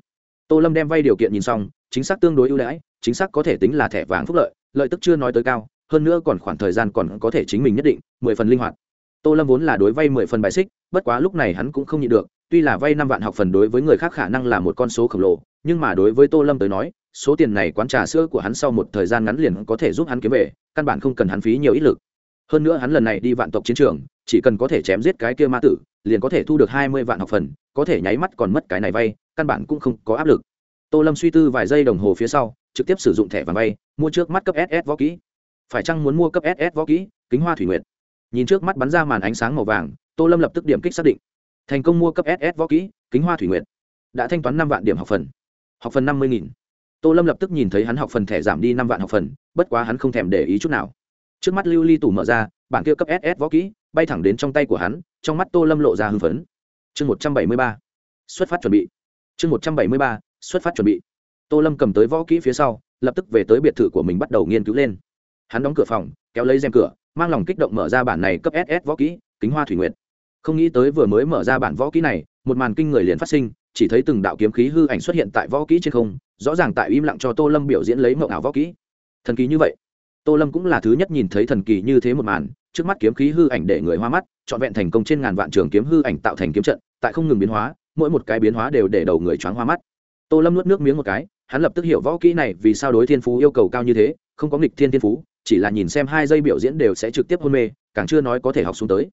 Tô lâm đem vay điều kiện nhìn xong, chính xác tương đối ưu đãi, chính xác có thể tính là thẻ vàng phúc lợi lợi tức chưa nói tới cao, hơn nữa còn khoảng thời gian còn có thể chính mình nhất định, mười phần linh hoạt tô lâm vốn là đối vay mười phần bài xích, bất quá lúc này hắn cũng không nhịn được, tuy là vay năm vạn học phần đối với người khác khả năng là một con số khổng lồ, nhưng mà đối với tô lâm tới nói, số tiền này quán trà sữa của hắn sau một thời gian ngắn liền có thể giúp hắn kiếm về, căn bản không cần hắn phí nhiều ít lực. Hơn nữa hắn lần này đi vạn tộc chiến trường, chỉ cần có thể chém giết cái kia ma tử, liền có thể thu được hai mươi vạn học phần, có thể nháy mắt còn mất cái này vay, căn bản cũng không có áp lực. Tô lâm suy tư vài giây đồng hồ phía sau, trực tiếp sử dụng thẻ vàng vay, mua trước mắt cấp ss võ kỹ. Phải chăng muốn mua cấp ss võ kỹ? Kính hoa thủy nguyệt nhìn trước mắt bắn ra màn ánh sáng màu vàng, tô lâm lập tức điểm kích xác định. Thành công mua cấp ss võ kỹ, kính hoa thủy nguyệt. Đã thanh toán năm vạn điểm học phần. Học phần năm mươi nghìn. Tô lâm lập tức nhìn thấy hắn học phần thẻ giảm đi năm vạn học phần, bất quá hắn không thèm để ý chút nào. Trước mắt lưu ly tủ mở ra bản kia cấp ss võ kỹ bay thẳng đến trong tay của hắn, trong mắt tô lâm lộ ra hưng phấn. Chương một trăm bảy mươi ba. Xuất phát chuẩn bị. Chương một trăm bảy mươi ba. Xuất phát chuẩn bị. Tô lâm cầm tới võ kỹ phía sau, lập tức về tới biệt thự của mình bắt đầu nghiên cứu lên. Hắn đóng cửa phòng, kéo lấy rèm cửa mang lòng kích động mở ra bản này cấp ss võ kỹ, kính hoa thủy nguyện không nghĩ tới vừa mới mở ra bản võ kỹ này, một màn kinh người liền phát sinh, chỉ thấy từng đạo kiếm khí hư ảnh xuất hiện tại võ kỹ trên không, rõ ràng tại im lặng cho tô lâm biểu diễn lấy mộng ảo võ kỹ. Thần kỳ như vậy. Tô lâm cũng là thứ nhất nhìn thấy thần kỳ như thế một màn, trước mắt kiếm khí hư ảnh để người hoa mắt, trọn vẹn thành công trên ngàn vạn trường kiếm hư ảnh tạo thành kiếm trận, tại không ngừng biến hóa, mỗi một cái biến hóa đều để đầu người choáng hoa mắt. Tô lâm nuốt nước miếng một cái, hắn lập tức hiểu võ kỹ này vì sao đối thiên phú yêu cầu cao như thế, không có nghịch thiên thiên phú chỉ là nhìn xem hai giây biểu diễn đều sẽ trực tiếp hôn mê, càng chưa nói có thể học xuống tới.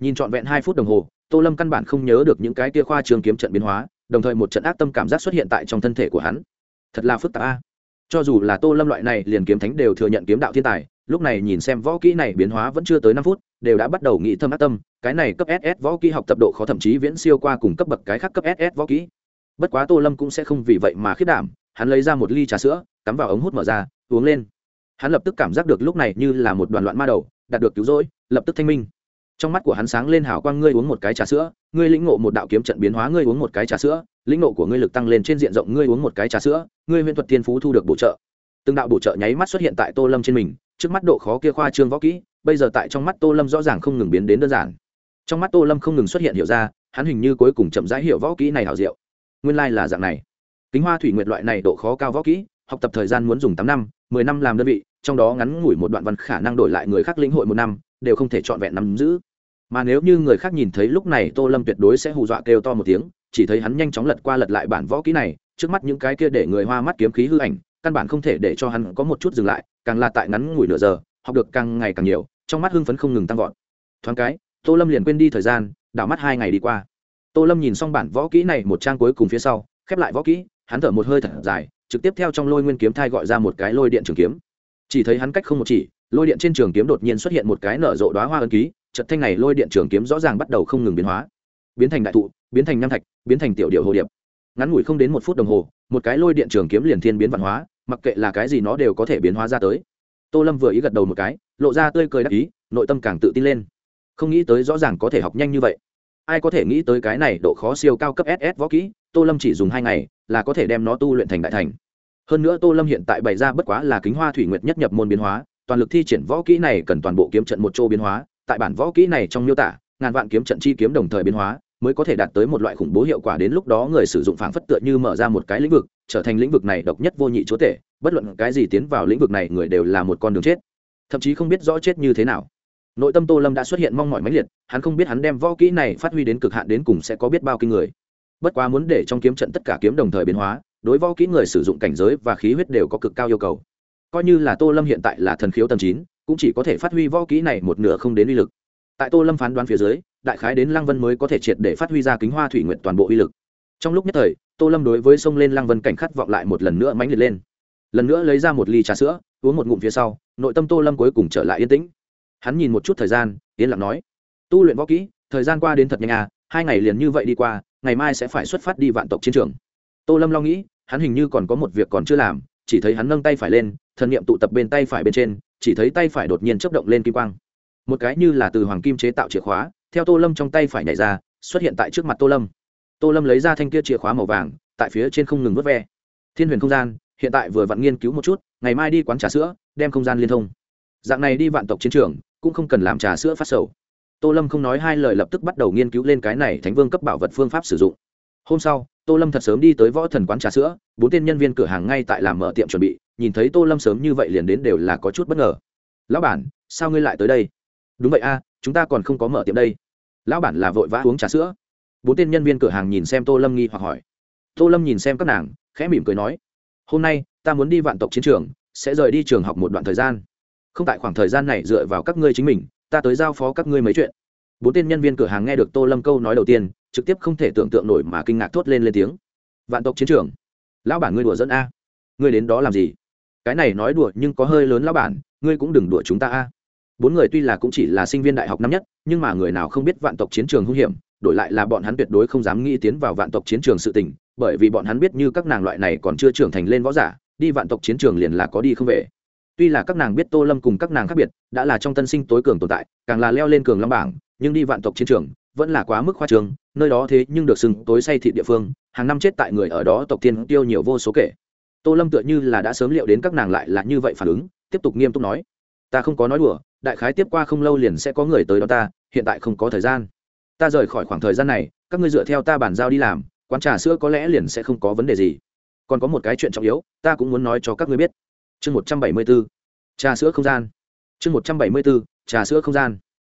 Nhìn trọn vẹn hai phút đồng hồ, tô lâm căn bản không nhớ được những cái kia khoa trường kiếm trận biến hóa, đồng thời một trận ác tâm cảm giác xuất hiện tại trong thân thể của hắn. Thật là phức tạp a. Cho dù là tô lâm loại này liền kiếm thánh đều thừa nhận kiếm đạo thiên tài, lúc này nhìn xem võ kỹ này biến hóa vẫn chưa tới năm phút, đều đã bắt đầu nghĩ thâm ác tâm, cái này cấp ss võ kỹ học tập độ khó thậm chí viễn siêu qua cùng cấp bậc cái khác cấp ss võ kỹ. Bất quá tô lâm cũng sẽ không vì vậy mà khiết đảm, hắn lấy ra một ly trà sữa, cắm vào ống hút mở ra, uống lên hắn lập tức cảm giác được lúc này như là một đoàn loạn ma đầu, đạt được cứu rỗi, lập tức thanh minh. Trong mắt của hắn sáng lên hào quang, ngươi uống một cái trà sữa, ngươi lĩnh ngộ một đạo kiếm trận biến hóa, ngươi uống một cái trà sữa, lĩnh ngộ của ngươi lực tăng lên trên diện rộng, ngươi uống một cái trà sữa, ngươi huyễn thuật tiên phú thu được bổ trợ. Từng đạo bổ trợ nháy mắt xuất hiện tại tô lâm trên mình, trước mắt độ khó kia khoa trương võ kỹ, bây giờ tại trong mắt tô lâm rõ ràng không ngừng biến đến đơn giản. Trong mắt tô lâm không ngừng xuất hiện hiểu ra, hắn hình như cuối cùng chậm rãi hiểu võ kỹ này hảo diệu. Nguyên lai、like、là dạng này. Kính hoa thủy nguyệt loại này độ khó cao võ kỹ, học tập thời gian muốn dùng tám năm mười năm làm đơn vị, trong đó ngắn ngủi một đoạn văn khả năng đổi lại người khác lĩnh hội một năm, đều không thể trọn vẹn nắm giữ. Mà nếu như người khác nhìn thấy lúc này tô lâm tuyệt đối sẽ hù dọa kêu to một tiếng, chỉ thấy hắn nhanh chóng lật qua lật lại bản võ kỹ này, trước mắt những cái kia để người hoa mắt kiếm khí hư ảnh, căn bản không thể để cho hắn có một chút dừng lại, càng là tại ngắn ngủi nửa giờ, học được càng ngày càng nhiều, trong mắt hưng phấn không ngừng tăng vọt. Thoáng cái, tô lâm liền quên đi thời gian, đảo mắt hai ngày đi qua. Tô lâm nhìn xong bản võ kỹ này một trang cuối cùng phía sau, khép lại võ kỹ hắn thở một hơi thật dài, trực tiếp theo trong lôi nguyên kiếm thai gọi ra một cái lôi điện trường kiếm. Chỉ thấy hắn cách không một chỉ, lôi điện trên trường kiếm đột nhiên xuất hiện một cái nở rộ đoá hoa ân ký trận thanh này lôi điện trường kiếm rõ ràng bắt đầu không ngừng biến hóa. Biến thành đại thụ, biến thành nam thạch, biến thành tiểu điệu hồ điệp. Ngắn ngủi không đến một phút đồng hồ, một cái lôi điện trường kiếm liền thiên biến văn hóa, mặc kệ là cái gì nó đều có thể biến hóa ra tới. Tô lâm vừa ý gật đầu một cái, lộ ra tươi cười đắc ý, nội tâm càng tự tin lên. Không nghĩ tới rõ ràng có thể học nhanh như vậy ai có thể nghĩ tới cái này độ khó siêu cao cấp ss võ kỹ, tô lâm chỉ dùng hai ngày là có thể đem nó tu luyện thành đại thành. Hơn nữa tô lâm hiện tại bày ra bất quá là kính hoa thủy nguyệt nhất nhập môn biến hóa, toàn lực thi triển võ kỹ này cần toàn bộ kiếm trận một chỗ biến hóa, tại bản võ kỹ này trong miêu tả, ngàn vạn kiếm trận chi kiếm đồng thời biến hóa, mới có thể đạt tới một loại khủng bố hiệu quả đến lúc đó người sử dụng phảng phất tựa như mở ra một cái lĩnh vực, trở thành lĩnh vực này độc nhất vô nhị chúa tể, bất luận cái gì tiến vào lĩnh vực này người đều là một con đường chết. Thậm chí không biết rõ chết như thế nào nội tâm tô lâm đã xuất hiện mong mỏi mãnh liệt, hắn không biết hắn đem võ kỹ này phát huy đến cực hạn đến cùng sẽ có biết bao kinh người. Bất quá muốn để trong kiếm trận tất cả kiếm đồng thời biến hóa, đối võ kỹ người sử dụng cảnh giới và khí huyết đều có cực cao yêu cầu. Coi như là tô lâm hiện tại là thần khiếu tầm chín, cũng chỉ có thể phát huy võ kỹ này một nửa không đến uy lực. Tại tô lâm phán đoán phía dưới, đại khái đến lăng vân mới có thể triệt để phát huy ra kính hoa thủy nguyện toàn bộ uy lực. Trong lúc nhất thời, tô lâm đối với sông lên lăng vân cảnh khát vọng lại một lần nữa mãnh liệt lên. Lần nữa lấy ra một ly trà sữa, uống một ngụm phía sau, nội tâm tô lâm cuối cùng trở lại yên tĩnh hắn nhìn một chút thời gian, yên lặng nói, tu luyện võ kỹ, thời gian qua đến thật nhanh à hai ngày liền như vậy đi qua, ngày mai sẽ phải xuất phát đi vạn tộc chiến trường. Tô lâm lo nghĩ, hắn hình như còn có một việc còn chưa làm, chỉ thấy hắn nâng tay phải lên, thần niệm tụ tập bên tay phải bên trên, chỉ thấy tay phải đột nhiên chấp động lên kim quang. Một cái như là từ hoàng kim chế tạo chìa khóa, theo tô lâm trong tay phải nhảy ra, xuất hiện tại trước mặt tô lâm. Tô lâm lấy ra thanh kia chìa khóa màu vàng, tại phía trên không ngừng vớt ve. Thiên huyền không gian, hiện tại vừa vặn nghiên cứu một chút, ngày mai đi quán trà sữa, đem không gian liên thông. Dạng này đi vạn tộc chiến trường cũng không cần làm trà sữa phát sầu. Tô lâm không nói hai lời lập tức bắt đầu nghiên cứu lên cái này thánh vương cấp bảo vật phương pháp sử dụng. Hôm sau, tô lâm thật sớm đi tới võ thần quán trà sữa, bốn tên nhân viên cửa hàng ngay tại làm mở tiệm chuẩn bị, nhìn thấy tô lâm sớm như vậy liền đến đều là có chút bất ngờ. Lão bản, sao ngươi lại tới đây? Đúng vậy a, chúng ta còn không có mở tiệm đây. Lão bản là vội vã uống trà sữa. Bốn tên nhân viên cửa hàng nhìn xem tô lâm nghi hoặc hỏi. Tô lâm nhìn xem các nàng, khẽ mỉm cười nói, hôm nay, ta muốn đi vạn tộc chiến trường, sẽ rời đi trường học một đoạn thời gian không tại khoảng thời gian này dựa vào các ngươi chính mình, ta tới giao phó các ngươi mấy chuyện. Bốn tên nhân viên cửa hàng nghe được tô lâm câu nói đầu tiên, trực tiếp không thể tưởng tượng nổi mà kinh ngạc thốt lên lên tiếng. Vạn tộc chiến trường. Lão bản ngươi đùa dẫn a. Ngươi đến đó làm gì? Cái này nói đùa nhưng có hơi lớn lão bản, ngươi cũng đừng đùa chúng ta a. Bốn người tuy là cũng chỉ là sinh viên đại học năm nhất, nhưng mà người nào không biết vạn tộc chiến trường hung hiểm, đổi lại là bọn hắn tuyệt đối không dám nghĩ tiến vào vạn tộc chiến trường sự tình, bởi vì bọn hắn biết như các nàng loại này còn chưa trưởng thành lên võ giả, đi vạn tộc chiến trường liền là có đi không về tuy là các nàng biết tô lâm cùng các nàng khác biệt, đã là trong tân sinh tối cường tồn tại, càng là leo lên cường lâm bảng, nhưng đi vạn tộc chiến trường, vẫn là quá mức khoa trường nơi đó thế nhưng được sừng tối say thị địa phương, hàng năm chết tại người ở đó tộc tiên tiêu nhiều vô số kể. Tô lâm tựa như là đã sớm liệu đến các nàng lại là như vậy phản ứng, tiếp tục nghiêm túc nói, ta không có nói đùa, đại khái tiếp qua không lâu liền sẽ có người tới đó ta, hiện tại không có thời gian. Ta rời khỏi khoảng thời gian này, các ngươi dựa theo ta bàn giao đi làm, quán trà sữa có lẽ liền sẽ không có vấn đề gì. Còn có một cái chuyện trọng yếu, ta cũng muốn nói cho các ngươi biết chương một trăm bảy mươi b ố trà sữa không gian. Chương một trăm bảy mươi b ố trà sữa không gian.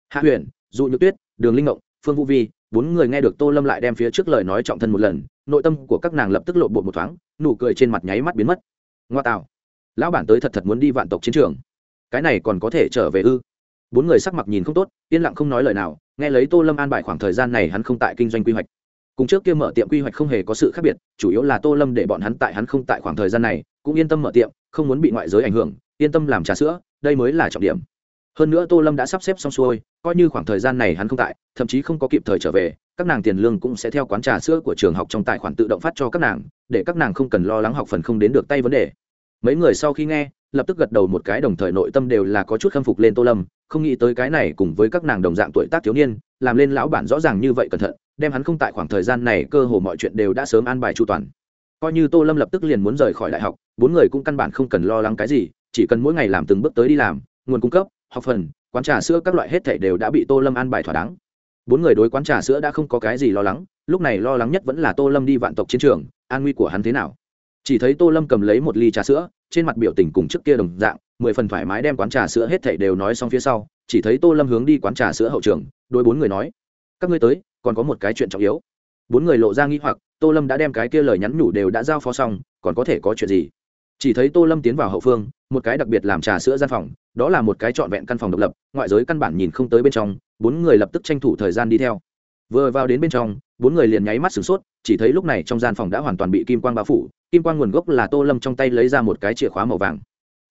Hạ uyển dụ nhược tuyết, đường linh ngộng, phương vũ vi, bốn người nghe được tô lâm lại đem phía trước lời nói trọng thân một lần, nội tâm của các nàng lập tức lộ bột một thoáng, nụ cười trên mặt nháy mắt biến mất. Ngoa tạo. Lão bản tới thật thật muốn đi vạn tộc chiến trường. Cái này còn có thể trở về ư? Bốn người sắc mặt nhìn không tốt, yên lặng không nói lời nào, nghe lấy tô lâm an bài khoảng thời gian này hắn không tại kinh doanh quy hoạch. Cùng trước kia mở tiệm quy hoạch không hề có sự khác biệt, chủ yếu là tô lâm để bọn hắn tại hắn không tại khoảng thời gian này, cũng yên tâm mở tiệm không muốn bị ngoại giới ảnh hưởng, yên tâm làm trà sữa, đây mới là trọng điểm. Hơn nữa tô lâm đã sắp xếp xong xuôi, coi như khoảng thời gian này hắn không tại, thậm chí không có kịp thời trở về, các nàng tiền lương cũng sẽ theo quán trà sữa của trường học trong tài khoản tự động phát cho các nàng, để các nàng không cần lo lắng học phần không đến được tay vấn đề. Mấy người sau khi nghe, lập tức gật đầu một cái đồng thời nội tâm đều là có chút khâm phục lên tô lâm, không nghĩ tới cái này cùng với các nàng đồng dạng tuổi tác thiếu niên, làm lên lão bản rõ ràng như vậy cẩn thận, đem hắn không tại khoảng thời gian này cơ hồ mọi chuyện đều đã sớm an bài chu toàn coi như tô lâm lập tức liền muốn rời khỏi đại học, bốn người cũng căn bản không cần lo lắng cái gì, chỉ cần mỗi ngày làm từng bước tới đi làm, nguồn cung cấp, học phần, quán trà sữa các loại hết thảy đều đã bị tô lâm an bài thỏa đáng. Bốn người đối quán trà sữa đã không có cái gì lo lắng, lúc này lo lắng nhất vẫn là tô lâm đi vạn tộc chiến trường, an nguy của hắn thế nào. Chỉ thấy tô lâm cầm lấy một ly trà sữa, trên mặt biểu tình cùng trước kia đồng dạng, mười phần thoải mái đem quán trà sữa hết thảy đều nói xong phía sau, chỉ thấy tô lâm hướng đi quán trà sữa hậu trường đôi bốn người nói, các ngươi tới, còn có một cái chuyện trọng yếu bốn người lộ ra nghi hoặc, tô lâm đã đem cái kia lời nhắn nhủ đều đã giao phó xong, còn có thể có chuyện gì? Chỉ thấy tô lâm tiến vào hậu phương, một cái đặc biệt làm trà sữa gian phòng, đó là một cái trọn vẹn căn phòng độc lập, ngoại giới căn bản nhìn không tới bên trong, bốn người lập tức tranh thủ thời gian đi theo. Vừa vào đến bên trong, bốn người liền nháy mắt sửng sốt, chỉ thấy lúc này trong gian phòng đã hoàn toàn bị kim quang bao phủ, kim quang nguồn gốc là tô lâm trong tay lấy ra một cái chìa khóa màu vàng.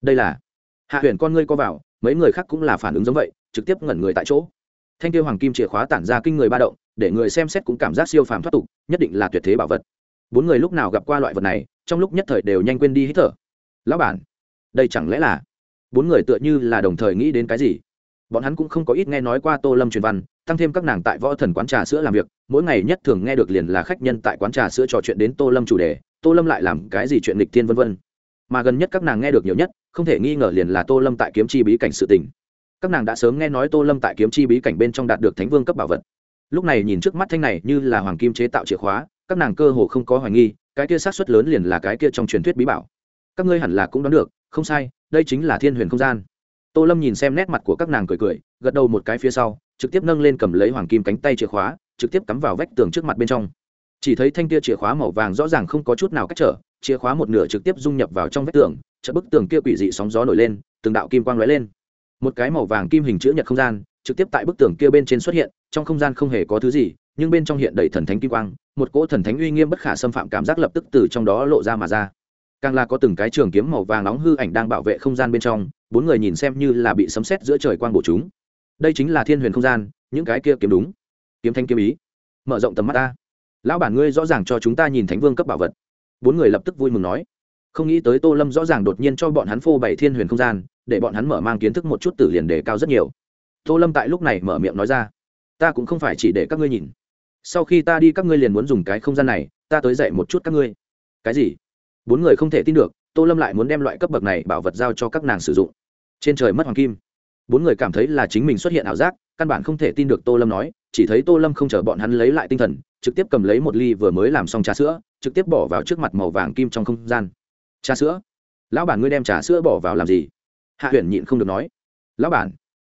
Đây là hạ huyền con ngươi co vào, mấy người khác cũng là phản ứng giống vậy, trực tiếp ngẩn người tại chỗ. Thanh kêu hoàng kim chìa khóa tản ra kinh người ba động để người xem xét cũng cảm giác siêu phàm thoát tục, nhất định là tuyệt thế bảo vật. Bốn người lúc nào gặp qua loại vật này, trong lúc nhất thời đều nhanh quên đi hít thở. Lão bản, đây chẳng lẽ là? Bốn người tựa như là đồng thời nghĩ đến cái gì? Bọn hắn cũng không có ít nghe nói qua tô lâm truyền văn, tăng thêm các nàng tại võ thần quán trà sữa làm việc, mỗi ngày nhất thường nghe được liền là khách nhân tại quán trà sữa trò chuyện đến tô lâm chủ đề, tô lâm lại làm cái gì chuyện lịch thiên vân vân. Mà gần nhất các nàng nghe được nhiều nhất, không thể nghi ngờ liền là tô lâm tại kiếm chi bí cảnh sự tình. Các nàng đã sớm nghe nói tô lâm tại kiếm chi bí cảnh bên trong đạt được thánh vương cấp bảo vật lúc này nhìn trước mắt thanh này như là hoàng kim chế tạo chìa khóa, các nàng cơ hồ không có hoài nghi, cái kia sát xuất lớn liền là cái kia trong truyền thuyết bí bảo. Các ngươi hẳn là cũng đoán được, không sai, đây chính là thiên huyền không gian. Tô lâm nhìn xem nét mặt của các nàng cười cười, gật đầu một cái phía sau, trực tiếp nâng lên cầm lấy hoàng kim cánh tay chìa khóa, trực tiếp cắm vào vách tường trước mặt bên trong. Chỉ thấy thanh kia chìa khóa màu vàng rõ ràng không có chút nào cách trở, chìa khóa một nửa trực tiếp dung nhập vào trong vách tường chợ bức tường kia quỷ dị sóng gió nổi lên, từng đạo kim quang lóe lên. Một cái màu vàng kim hình chữ nhật không gian trực tiếp tại bức tường kia bên trên xuất hiện, trong không gian không hề có thứ gì, nhưng bên trong hiện đầy thần thánh kim quang, một cỗ thần thánh uy nghiêm bất khả xâm phạm cảm giác lập tức từ trong đó lộ ra mà ra. Càng là có từng cái trường kiếm màu vàng nóng hư ảnh đang bảo vệ không gian bên trong, bốn người nhìn xem như là bị sấm sét giữa trời quang bổ chúng. Đây chính là thiên huyền không gian, những cái kia kiếm đúng. Kiếm thanh kiếm ý. Mở rộng tầm mắt ta. Lão bản ngươi rõ ràng cho chúng ta nhìn thánh vương cấp bảo vật. Bốn người lập tức vui mừng nói. Không nghĩ tới tô lâm rõ ràng đột nhiên cho bọn hắn phô bày thiên huyền không gian, để bọn hắn mở mang kiến thức một chút tử liền đề cao rất nhiều tô lâm tại lúc này mở miệng nói ra, ta cũng không phải chỉ để các ngươi nhìn. Sau khi ta đi các ngươi liền muốn dùng cái không gian này, ta tới dạy một chút các ngươi. Cái gì? Bốn người không thể tin được, tô lâm lại muốn đem loại cấp bậc này bảo vật giao cho các nàng sử dụng. Trên trời mất hoàng kim. Bốn người cảm thấy là chính mình xuất hiện ảo giác, căn bản không thể tin được tô lâm nói, chỉ thấy tô lâm không chờ bọn hắn lấy lại tinh thần, trực tiếp cầm lấy một ly vừa mới làm xong trà sữa, trực tiếp bỏ vào trước mặt màu vàng kim trong không gian. Trà sữa? Lão bản ngươi đem trà sữa bỏ vào làm gì? Hạ huyền nhịn không được nói. Lão bản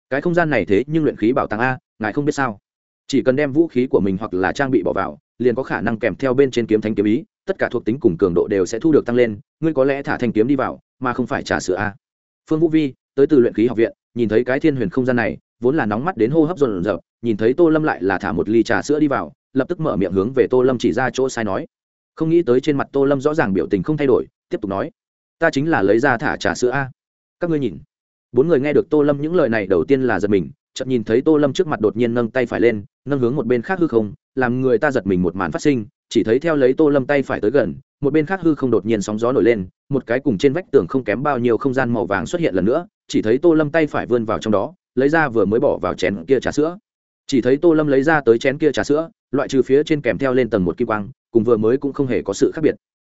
cái không gian này thế nhưng luyện khí bảo tàng a, ngài không biết sao? Chỉ cần đem vũ khí của mình hoặc là trang bị bỏ vào, liền có khả năng kèm theo bên trên kiếm thánh kiếm ý, tất cả thuộc tính cùng cường độ đều sẽ thu được tăng lên, ngươi có lẽ thả thanh kiếm đi vào, mà không phải trà sữa a. Phương vũ vi, tới từ luyện khí học viện, nhìn thấy cái thiên huyền không gian này, vốn là nóng mắt đến hô hấp dồn dập nhìn thấy tô lâm lại là thả một ly trà sữa đi vào, lập tức mở miệng hướng về tô lâm chỉ ra chỗ sai nói. Không nghĩ tới trên mặt tô lâm rõ ràng biểu tình không thay đổi, tiếp tục nói. Ta chính là lấy ra thả trà sữa a. Các ngươi nhìn bốn người nghe được tô lâm những lời này đầu tiên là giật mình, chợt nhìn thấy tô lâm trước mặt đột nhiên nâng tay phải lên, nâng hướng một bên khác hư không, làm người ta giật mình một màn phát sinh, chỉ thấy theo lấy tô lâm tay phải tới gần, một bên khác hư không đột nhiên sóng gió nổi lên, một cái cùng trên vách tường không kém bao nhiêu không gian màu vàng xuất hiện lần nữa, chỉ thấy tô lâm tay phải vươn vào trong đó, lấy ra vừa mới bỏ vào chén kia trà sữa. Chỉ thấy tô lâm lấy ra tới chén kia trà sữa, loại trừ phía trên kèm theo lên tầng một kim quang, cùng vừa mới cũng không hề có sự khác biệt.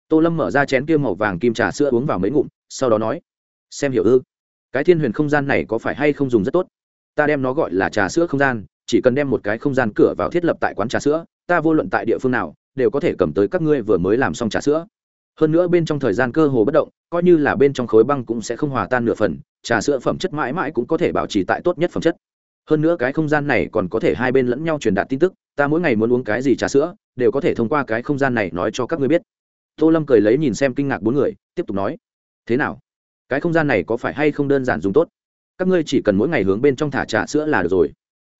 Tô lâm mở ra chén kia màu vàng kim trà sữa uống vào mấy ngụm, sau đó nói, xem hiểu ư? Cái thiên huyền không gian này có phải hay không dùng rất tốt? Ta đem nó gọi là trà sữa không gian, chỉ cần đem một cái không gian cửa vào thiết lập tại quán trà sữa, ta vô luận tại địa phương nào, đều có thể cầm tới các ngươi vừa mới làm xong trà sữa. Hơn nữa bên trong thời gian cơ hồ bất động, coi như là bên trong khối băng cũng sẽ không hòa tan nửa phần, trà sữa phẩm chất mãi mãi cũng có thể bảo trì tại tốt nhất phẩm chất. Hơn nữa cái không gian này còn có thể hai bên lẫn nhau truyền đạt tin tức, ta mỗi ngày muốn uống cái gì trà sữa, đều có thể thông qua cái không gian này nói cho các ngươi biết. Tô lâm cười lấy nhìn xem kinh ngạc bốn người, tiếp tục nói, thế nào? Cái không gian này có phải hay không đơn giản dùng tốt? Các ngươi chỉ cần mỗi ngày hướng bên trong thả trà sữa là được rồi.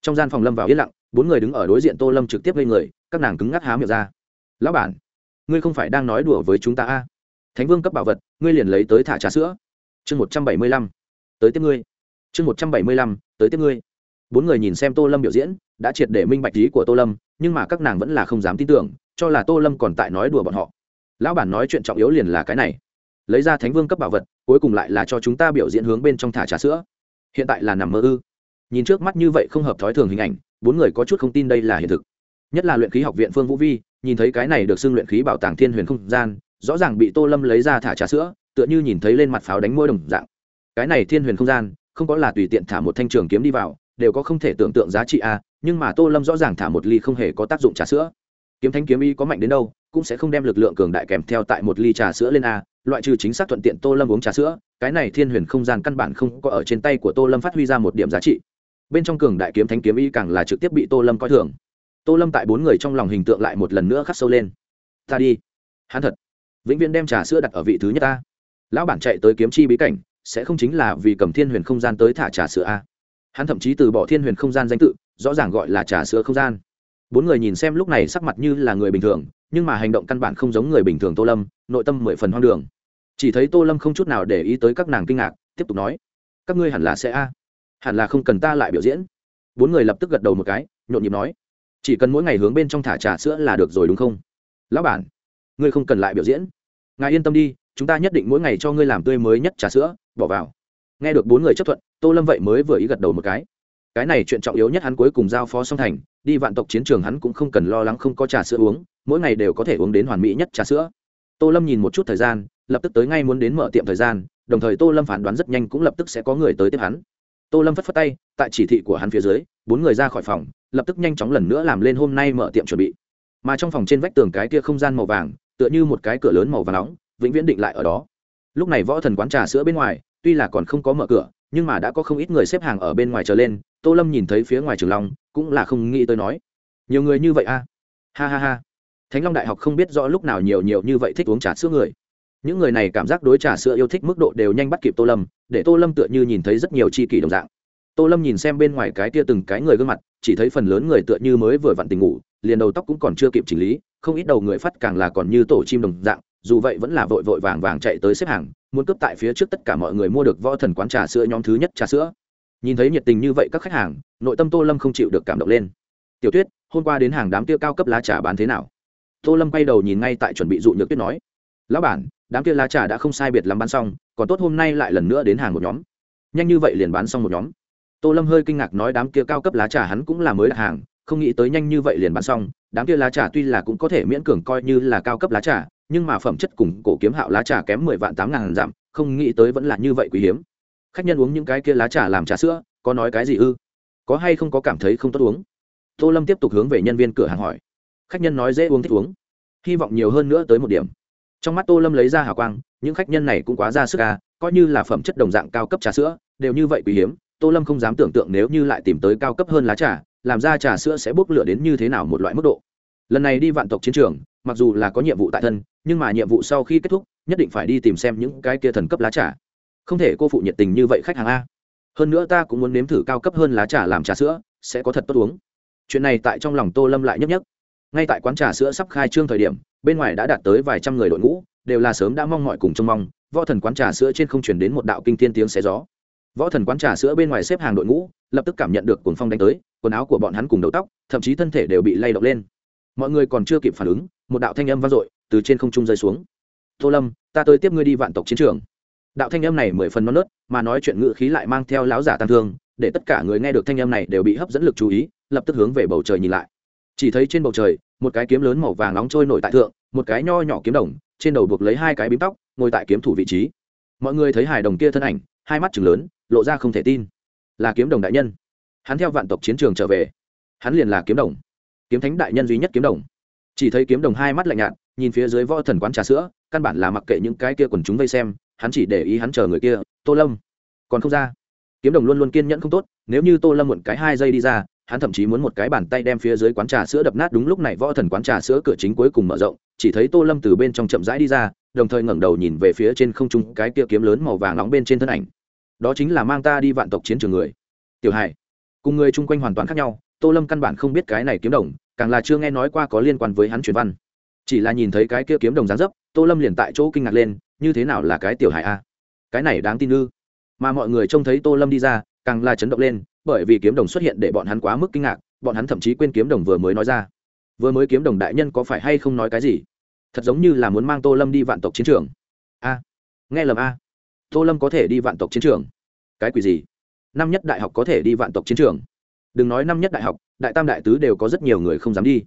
Trong gian phòng lâm vào yên lặng, bốn người đứng ở đối diện tô lâm trực tiếp lên người, các nàng cứng ngắc há miệng ra. Lão bản, ngươi không phải đang nói đùa với chúng ta a? À? thánh vương cấp bảo vật, ngươi liền lấy tới thả trà sữa. Chương một trăm bảy mươi lăm, tới tiếp ngươi. Chương một trăm bảy mươi lăm, tới tiếp ngươi. Bốn người nhìn xem tô lâm biểu diễn, đã triệt để minh bạch lý của tô lâm, nhưng mà các nàng vẫn là không dám tin tưởng, cho là tô lâm còn tại nói đùa bọn họ. Lão bản nói chuyện trọng yếu liền là cái này lấy ra thánh vương cấp bảo vật, cuối cùng lại là cho chúng ta biểu diễn hướng bên trong thả trà sữa. Hiện tại là nằm mơ ư? Nhìn trước mắt như vậy không hợp thói thường hình ảnh, bốn người có chút không tin đây là hiện thực. Nhất là luyện khí học viện phương vũ vi, nhìn thấy cái này được xưng luyện khí bảo tàng thiên huyền không gian, rõ ràng bị tô lâm lấy ra thả trà sữa, tựa như nhìn thấy lên mặt pháo đánh môi đồng dạng. Cái này thiên huyền không gian, không có là tùy tiện thả một thanh trường kiếm đi vào, đều có không thể tưởng tượng giá trị a, nhưng mà tô lâm rõ ràng thả một ly không hề có tác dụng trà sữa. Kiếm thanh kiếm y có mạnh đến đâu cũng sẽ không đem lực lượng cường đại kèm theo tại một ly trà sữa lên a, loại trừ chính xác thuận tiện tô lâm uống trà sữa, cái này thiên huyền không gian căn bản không có ở trên tay của tô lâm phát huy ra một điểm giá trị. Bên trong cường đại kiếm thanh kiếm y càng là trực tiếp bị tô lâm coi thường. Tô lâm tại bốn người trong lòng hình tượng lại một lần nữa khắc sâu lên. Ta đi. Hắn thật. Vĩnh viễn đem trà sữa đặt ở vị thứ nhất ta. Lão bản chạy tới kiếm chi bí cảnh, sẽ không chính là vì cầm thiên huyền không gian tới thả trà sữa a? Hắn thậm chí từ bỏ thiên huyền không gian danh tự, rõ ràng gọi là trà sữa không gian. Bốn người nhìn xem lúc này sắc mặt như là người bình thường nhưng mà hành động căn bản không giống người bình thường tô lâm, nội tâm mười phần hoang đường. Chỉ thấy tô lâm không chút nào để ý tới các nàng kinh ngạc, tiếp tục nói, các ngươi hẳn là sẽ a, hẳn là không cần ta lại biểu diễn. Bốn người lập tức gật đầu một cái, nhộn nhịp nói, chỉ cần mỗi ngày hướng bên trong thả trà sữa là được rồi đúng không? Lão bản, ngươi không cần lại biểu diễn. Ngài yên tâm đi, chúng ta nhất định mỗi ngày cho ngươi làm tươi mới nhất trà sữa, bỏ vào. Nghe được bốn người chấp thuận, tô lâm vậy mới vừa ý gật đầu một cái. Cái này chuyện trọng yếu nhất hắn cuối cùng giao phó song thành, đi vạn tộc chiến trường hắn cũng không cần lo lắng không có trà sữa uống mỗi ngày đều có thể uống đến hoàn mỹ nhất trà sữa. Tô lâm nhìn một chút thời gian, lập tức tới ngay muốn đến mở tiệm thời gian, đồng thời tô lâm phán đoán rất nhanh cũng lập tức sẽ có người tới tiếp hắn. Tô lâm phất phất tay, tại chỉ thị của hắn phía dưới, bốn người ra khỏi phòng, lập tức nhanh chóng lần nữa làm lên hôm nay mở tiệm chuẩn bị. Mà trong phòng trên vách tường cái kia không gian màu vàng, tựa như một cái cửa lớn màu vàng nóng, vĩnh viễn định lại ở đó. Lúc này võ thần quán trà sữa bên ngoài, tuy là còn không có mở cửa, nhưng mà đã có không ít người xếp hàng ở bên ngoài trở lên, tô lâm nhìn thấy phía ngoài trường long, cũng là không nghĩ tới nói, nhiều người như vậy a ha ha ha thánh long đại học không biết rõ lúc nào nhiều nhiều như vậy thích uống trà sữa người. Những người này cảm giác đối trà sữa yêu thích mức độ đều nhanh bắt kịp tô lâm, để tô lâm tựa như nhìn thấy rất nhiều c h i kỷ đồng dạng. Tô lâm nhìn xem bên ngoài cái tia từng cái người gương mặt, chỉ thấy phần lớn người tựa như mới vừa vặn tình ngủ, liền đầu tóc cũng còn chưa kịp chỉnh lý, không ít đầu người phát càng là còn như tổ chim đồng dạng, dù vậy vẫn là vội vội vàng vàng chạy tới xếp hàng, muốn cướp tại phía trước tất cả mọi người mua được võ thần quán trà sữa nhóm thứ nhất trà sữa. Nhìn thấy nhiệt tình như vậy các khách hàng, nội tâm tô lâm không chịu được cảm động lên. Tiểu tuyết, hôm qua đến hàng đám kia cao cấp lá trà bán thế nào? Tô lâm quay đầu nhìn ngay tại chuẩn bị dụ nhược tuyết nói, lão bản, đám kia lá trà đã không sai biệt lắm bán xong, còn tốt hôm nay lại lần nữa đến hàng một nhóm. Nhanh như vậy liền bán xong một nhóm. Tô lâm hơi kinh ngạc nói, đám kia cao cấp lá trà hắn cũng là mới đặt hàng, không nghĩ tới nhanh như vậy liền bán xong. Đám kia lá trà tuy là cũng có thể miễn cường coi như là cao cấp lá trà, nhưng mà phẩm chất cùng cổ kiếm hạo lá trà kém mười vạn tám ngàn giảm, không nghĩ tới vẫn là như vậy quý hiếm. Khách nhân uống những cái kia lá trà làm trà sữa, có nói cái gì ư? Có hay không có cảm thấy không tốt uống? Tô lâm tiếp tục hướng về nhân viên cửa hàng hỏi khách nhân nói dễ uống thích uống. Hy vọng nhiều hơn nữa tới một điểm. Trong mắt tô lâm lấy ra hào quang, những khách nhân này cũng quá ra sức ca coi như là phẩm chất đồng dạng cao cấp trà sữa, đều như vậy quý hiếm, tô lâm không dám tưởng tượng nếu như lại tìm tới cao cấp hơn lá trà, làm ra trà sữa sẽ bốc lửa đến như thế nào một loại mức độ. Lần này đi vạn tộc chiến trường, mặc dù là có nhiệm vụ tại thân, nhưng mà nhiệm vụ sau khi kết thúc, nhất định phải đi tìm xem những cái kia thần cấp lá trà. Không thể cô phụ nhiệt tình như vậy khách hàng a. Hơn nữa ta cũng muốn nếm thử cao cấp hơn lá trà làm trà sữa, sẽ có thật tốt uống. Chuyện này tại trong lòng tô lâm lại nhấp nhấp ngay tại quán trà sữa sắp khai trương thời điểm, bên ngoài đã đạt tới vài trăm người đội ngũ, đều là sớm đã mong mọi cùng trông mong. Võ thần quán trà sữa trên không chuyển đến một đạo kinh tiên tiếng xé gió. Võ thần quán trà sữa bên ngoài xếp hàng đội ngũ, lập tức cảm nhận được cuồng phong đánh tới, quần áo của bọn hắn cùng đầu tóc, thậm chí thân thể đều bị lay động lên. Mọi người còn chưa kịp phản ứng, một đạo thanh âm vang dội từ trên không trung rơi xuống. Tô lâm, ta tới tiếp ngươi đi vạn tộc chiến trường. Đạo thanh âm này mười phần non nớt, mà nói chuyện ngữ khí lại mang theo láo giả tăng thương, để tất cả người nghe được thanh âm này đều bị hấp dẫn lực chú ý, lập tức hướng về bầu trời nhìn lại chỉ thấy trên bầu trời, một cái kiếm lớn màu vàng nóng trôi nổi tại thượng, một cái nho nhỏ kiếm đồng, trên đầu buộc lấy hai cái bím tóc, ngồi tại kiếm thủ vị trí. Mọi người thấy hài đồng kia thân ảnh, hai mắt chừng lớn, lộ ra không thể tin. Là kiếm đồng đại nhân. Hắn theo vạn tộc chiến trường trở về. Hắn liền là kiếm đồng. Kiếm thánh đại nhân duy nhất kiếm đồng. Chỉ thấy kiếm đồng hai mắt lạnh nhạt, nhìn phía dưới võ thần quán trà sữa, căn bản là mặc kệ những cái kia quần chúng vây xem, hắn chỉ để ý hắn chờ người kia, tô lâm. Còn không ra. Kiếm đồng luôn luôn kiên nhẫn không tốt, nếu như tô lâm muộn cái hai giây đi ra hắn thậm chí muốn một cái bàn tay đem phía dưới quán trà sữa đập nát đúng lúc này võ thần quán trà sữa cửa chính cuối cùng mở rộng, chỉ thấy tô lâm từ bên trong chậm rãi đi ra, đồng thời ngẩng đầu nhìn về phía trên không trung cái kia kiếm lớn màu vàng nóng bên trên thân ảnh. Đó chính là mang ta đi vạn tộc chiến trường người. Tiểu hải, cùng người chung quanh hoàn toàn khác nhau, tô lâm căn bản không biết cái này kiếm đồng, càng là chưa nghe nói qua có liên quan với hắn truyền văn. Chỉ là nhìn thấy cái kia kiếm đồng gián dấp, tô lâm liền tại chỗ kinh ngạc lên, như thế nào là cái tiểu hải a? Cái này đáng tin ư? Mà mọi người trông thấy tô lâm đi ra, càng là chấn động lên bởi vì kiếm đồng xuất hiện để bọn hắn quá mức kinh ngạc, bọn hắn thậm chí quên kiếm đồng vừa mới nói ra. Vừa mới kiếm đồng đại nhân có phải hay không nói cái gì? Thật giống như là muốn mang tô lâm đi vạn tộc chiến trường. A, nghe lầm a. Tô lâm có thể đi vạn tộc chiến trường? Cái quỷ gì? Năm nhất đại học có thể đi vạn tộc chiến trường? Đừng nói năm nhất đại học, đại tam đại tứ đều có rất nhiều người không dám đi.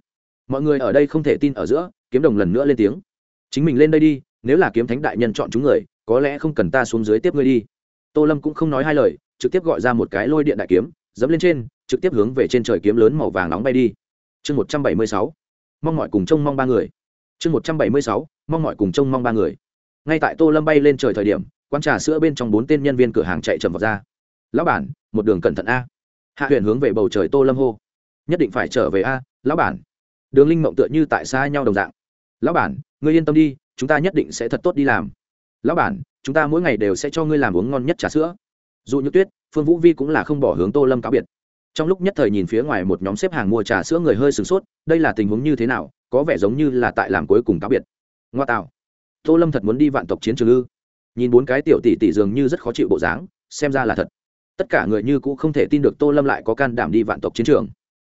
Mọi người ở đây không thể tin ở giữa, kiếm đồng lần nữa lên tiếng. Chính mình lên đây đi, nếu là kiếm thánh đại nhân chọn chúng người, có lẽ không cần ta xuống dưới tiếp ngươi đi. Tô lâm cũng không nói hai lời trực tiếp gọi ra một cái lôi điện đại kiếm, dẫm lên trên, trực tiếp hướng về trên trời kiếm lớn màu vàng nóng bay đi. Chương một trăm bảy mươi sáu, mong mọi cùng trông mong ba người. Chương một trăm bảy mươi sáu, mong mọi cùng trông mong ba người. Ngay tại tô lâm bay lên trời thời điểm, quán trà sữa bên trong bốn tên nhân viên cửa hàng chạy chậm vào ra. Lão bản, một đường cẩn thận a. Hạ huyện hướng về bầu trời tô lâm hô. Nhất định phải trở về a, lão bản. Đường linh mộng tựa như tại xa nhau đồng dạng. Lão bản, ngươi yên tâm đi, chúng ta nhất định sẽ thật tốt đi làm. Lão bản, chúng ta mỗi ngày đều sẽ cho ngươi làm uống ngon nhất trà sữa dù như tuyết, phương vũ vi cũng là không bỏ hướng tô lâm cáo biệt. Trong lúc nhất thời nhìn phía ngoài một nhóm xếp hàng mua trà sữa người hơi sửng sốt, đây là tình huống như thế nào, có vẻ giống như là tại làm cuối cùng cáo biệt. Ngoa tạo. Tô lâm thật muốn đi vạn tộc chiến trường ư? Nhìn bốn cái tiểu tỷ tỷ dường như rất khó chịu bộ dáng, xem ra là thật. Tất cả người như cũ không thể tin được tô lâm lại có can đảm đi vạn tộc chiến trường.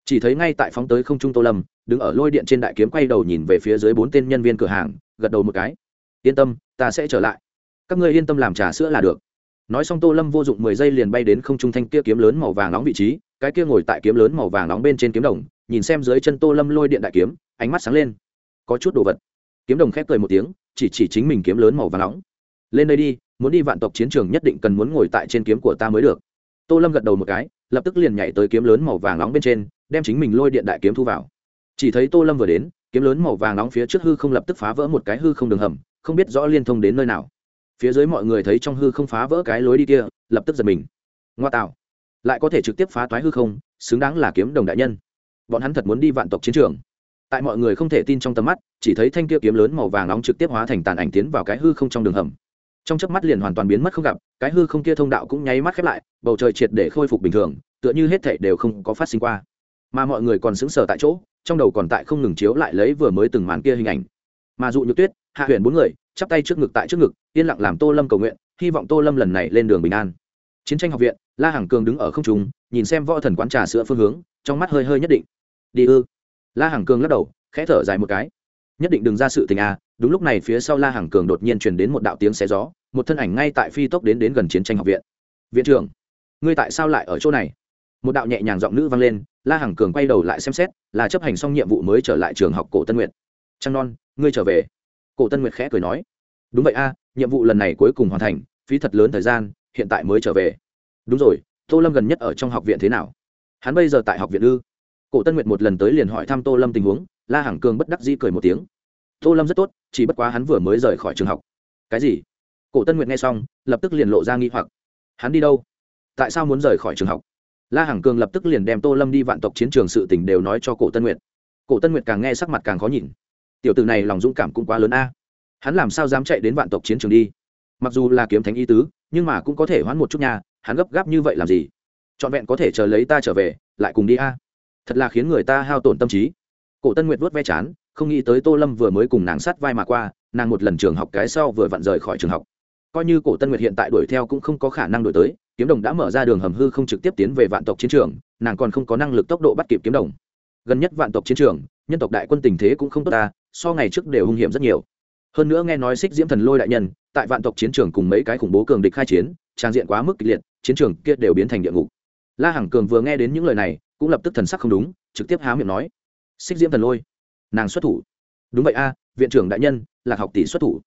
Chỉ thấy ngay tại phóng tới không trung tô lâm, đứng ở lôi điện trên đại kiếm quay đầu nhìn về phía dưới bốn tên nhân viên cửa hàng, gật đầu một cái. Yên tâm, ta sẽ trở lại. Các ngươi yên tâm làm trà sữa là được nói xong tô lâm vô dụng mười giây liền bay đến không trung thanh kia kiếm lớn màu vàng nóng vị trí, cái kia ngồi tại kiếm lớn màu vàng nóng bên trên kiếm đồng, nhìn xem dưới chân tô lâm lôi điện đại kiếm, ánh mắt sáng lên. Có chút đồ vật. Kiếm đồng khép cười một tiếng, chỉ chỉ chính mình kiếm lớn màu vàng nóng. Lên đây đi, muốn đi vạn tộc chiến trường nhất định cần muốn ngồi tại trên kiếm của ta mới được. Tô lâm gật đầu một cái, lập tức liền nhảy tới kiếm lớn màu vàng nóng bên trên, đem chính mình lôi điện đại kiếm thu vào. Chỉ thấy tô lâm vừa đến, kiếm lớn màu vàng nóng phía trước hư không lập tức phá vỡ một cái hư không đường hầm, không biết rõ liên thông đến nơi nào phía dưới mọi người thấy trong hư không phá vỡ cái lối đi kia, lập tức giật mình. Ngoa tạo. Lại có thể trực tiếp phá toái hư không, xứng đáng là kiếm đồng đại nhân. Bọn hắn thật muốn đi vạn tộc chiến trường. Tại mọi người không thể tin trong tầm mắt, chỉ thấy thanh kia kiếm lớn màu vàng nóng trực tiếp hóa thành tàn ảnh tiến vào cái hư không trong đường hầm. Trong chớp mắt liền hoàn toàn biến mất không gặp, cái hư không kia thông đạo cũng nháy mắt khép lại, bầu trời triệt để khôi phục bình thường, tựa như hết thảy đều không có phát sinh qua. Mà mọi người còn sững sờ tại chỗ, trong đầu còn tại không ngừng chiếu lại lấy vừa mới từng màn kia hình ảnh. Mà dụ nhược tuyết hạ huyền bốn người chắp tay trước ngực tại trước ngực yên lặng làm tô lâm cầu nguyện hy vọng tô lâm lần này lên đường bình an. Chiến tranh học viện la hằng cường đứng ở không trung nhìn xem võ thần quán trà sữa phương hướng trong mắt hơi hơi nhất định. Đi ư? La hằng cường lắc đầu khẽ thở dài một cái. Nhất định đừng ra sự tình à đúng lúc này phía sau la hằng cường đột nhiên truyền đến một đạo tiếng xé gió một thân ảnh ngay tại phi tốc đến đến gần chiến tranh học viện. Viện trưởng ngươi tại sao lại ở chỗ này? Một đạo nhẹ nhàng giọng nữ vang lên la hằng cường quay đầu lại xem xét là chấp hành xong nhiệm vụ mới trở lại trường học cổ tân nguyện, trăng non ngươi trở về cổ tân nguyệt khẽ cười nói, đúng vậy a, nhiệm vụ lần này cuối cùng hoàn thành, phí thật lớn thời gian, hiện tại mới trở về. Đúng rồi, tô lâm gần nhất ở trong học viện thế nào? Hắn bây giờ tại học viện ư? Cổ tân nguyệt một lần tới liền hỏi thăm tô lâm tình huống, la hằng cường bất đắc dĩ cười một tiếng. Tô lâm rất tốt, chỉ bất quá hắn vừa mới rời khỏi trường học. Cái gì? Cổ tân nguyệt nghe xong, lập tức liền lộ ra nghi hoặc. Hắn đi đâu? Tại sao muốn rời khỏi trường học? La hằng cường lập tức liền đem tô lâm đi vạn tộc chiến trường sự t ì n h đều nói cho cổ tân nguyệt. Cổ tân nguyệt càng nghe sắc mặt càng khó nhìn tiểu t ử này lòng dũng cảm cũng quá lớn a. Hắn làm sao dám chạy đến vạn tộc chiến trường đi? Mặc dù là kiếm thánh y tứ, nhưng mà cũng có thể hoãn một chút nhà hắn gấp gáp như vậy làm gì? Trọn vẹn có thể chờ lấy ta trở về, lại cùng đi a. Thật là khiến người ta hao tổn tâm trí. Cổ tân nguyệt vớt ve chán, không nghĩ tới tô lâm vừa mới cùng nàng sát vai mà qua, nàng một lần trường học cái sau vừa vặn rời khỏi trường học. Coi như cổ tân nguyệt hiện tại đuổi theo cũng không có khả năng đuổi tới, kiếm đồng đã mở ra đường hầm hư không trực tiếp tiến về vạn tộc chiến trường, nàng còn không có năng lực tốc độ bắt kịp kiếm đồng. Gần nhất vạn tộc chiến trường, nhân tộc đại quân tình thế cũng không tốt ta so ngày trước đều hung hiểm rất nhiều. Hơn nữa nghe nói xích diễm thần lôi đại nhân, tại vạn tộc chiến trường cùng mấy cái khủng bố cường địch khai chiến, trang diện quá mức kịch liệt, chiến trường kia đều biến thành địa ngục. La hằng cường vừa nghe đến những lời này, cũng lập tức thần sắc không đúng, trực tiếp há miệng nói xích diễm thần lôi, nàng xuất thủ. Đúng vậy a, viện trưởng đại nhân, lạc học tỷ xuất thủ.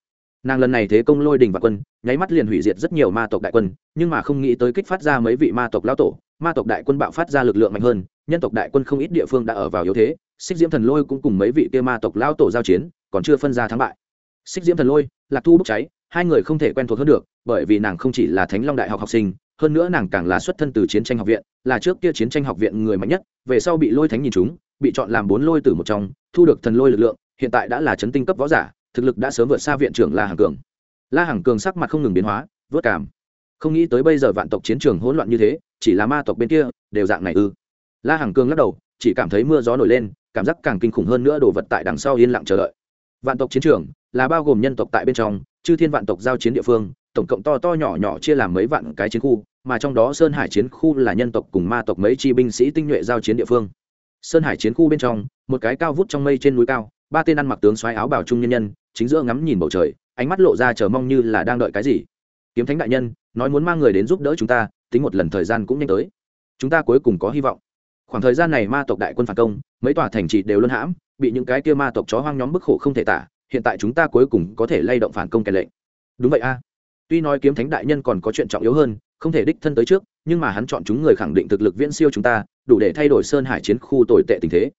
Nàng lần này thế công lôi đình và quân, nháy mắt liền hủy diệt rất nhiều ma tộc đại quân, nhưng mà không nghĩ tới kích phát ra mấy vị ma tộc lao tổ, ma tộc đại quân bạo phát ra lực lượng mạnh hơn nhân tộc đại quân không ít địa phương đã ở vào yếu thế, xích diễm thần lôi cũng cùng mấy vị kia ma tộc lao tổ giao chiến, còn chưa phân ra thắng bại. Xích diễm thần lôi, lạc thu bốc cháy, hai người không thể quen thuộc hơn được, bởi vì nàng không chỉ là thánh long đại học học sinh, hơn nữa nàng càng là xuất thân từ chiến tranh học viện, là trước kia chiến tranh học viện người mạnh nhất, về sau bị lôi thánh nhìn chúng, bị chọn làm bốn lôi từ một trong, thu được thần lôi lực lượng, hiện tại đã là chấn tinh cấp võ giả, thực lực đã sớm vượt xa viện trưởng la hằng cường. La hằng cường sắc mặt không ngừng biến hóa, vớt cảm. Không nghĩ tới bây giờ vạn tộc chiến trường hỗn loạn như thế, chỉ là ma tộc bên kia, đều dạng này ư la hằng Cương lắc đầu, chỉ cảm thấy mưa gió nổi lên, cảm giác càng kinh khủng hơn nữa đồ vật tại đằng sau yên lặng chờ đợi. Vạn tộc chiến trường là bao gồm nhân tộc tại bên trong, chư thiên vạn tộc giao chiến địa phương, tổng cộng to to nhỏ nhỏ chia làm mấy vạn cái chiến khu, mà trong đó sơn hải chiến khu là nhân tộc cùng ma tộc mấy chi binh sĩ tinh nhuệ giao chiến địa phương. Sơn hải chiến khu bên trong, một cái cao vút trong mây trên núi cao, ba tên ăn mặc tướng xoáy áo bảo trung nhân nhân, chính giữa ngắm nhìn bầu trời, ánh mắt lộ ra chờ mong như là đang đợi cái gì. Kiếm thánh đại nhân, nói muốn mang người đến giúp đỡ chúng ta, tính một lần thời gian cũng nhanh tới. Chúng ta cuối cùng có hy vọng khoảng thời gian này ma tộc đại quân phản công, mấy tòa thành trì đều luân hãm, bị những cái kia ma tộc chó hoang nhóm bức khổ không thể tả, hiện tại chúng ta cuối cùng có thể lay động phản công kèn lệnh. Đúng vậy a. Tuy nói kiếm thánh đại nhân còn có chuyện trọng yếu hơn, không thể đích thân tới trước, nhưng mà hắn chọn chúng người khẳng định thực lực viễn siêu chúng ta, đủ để thay đổi sơn hải chiến khu tồi tệ tình thế.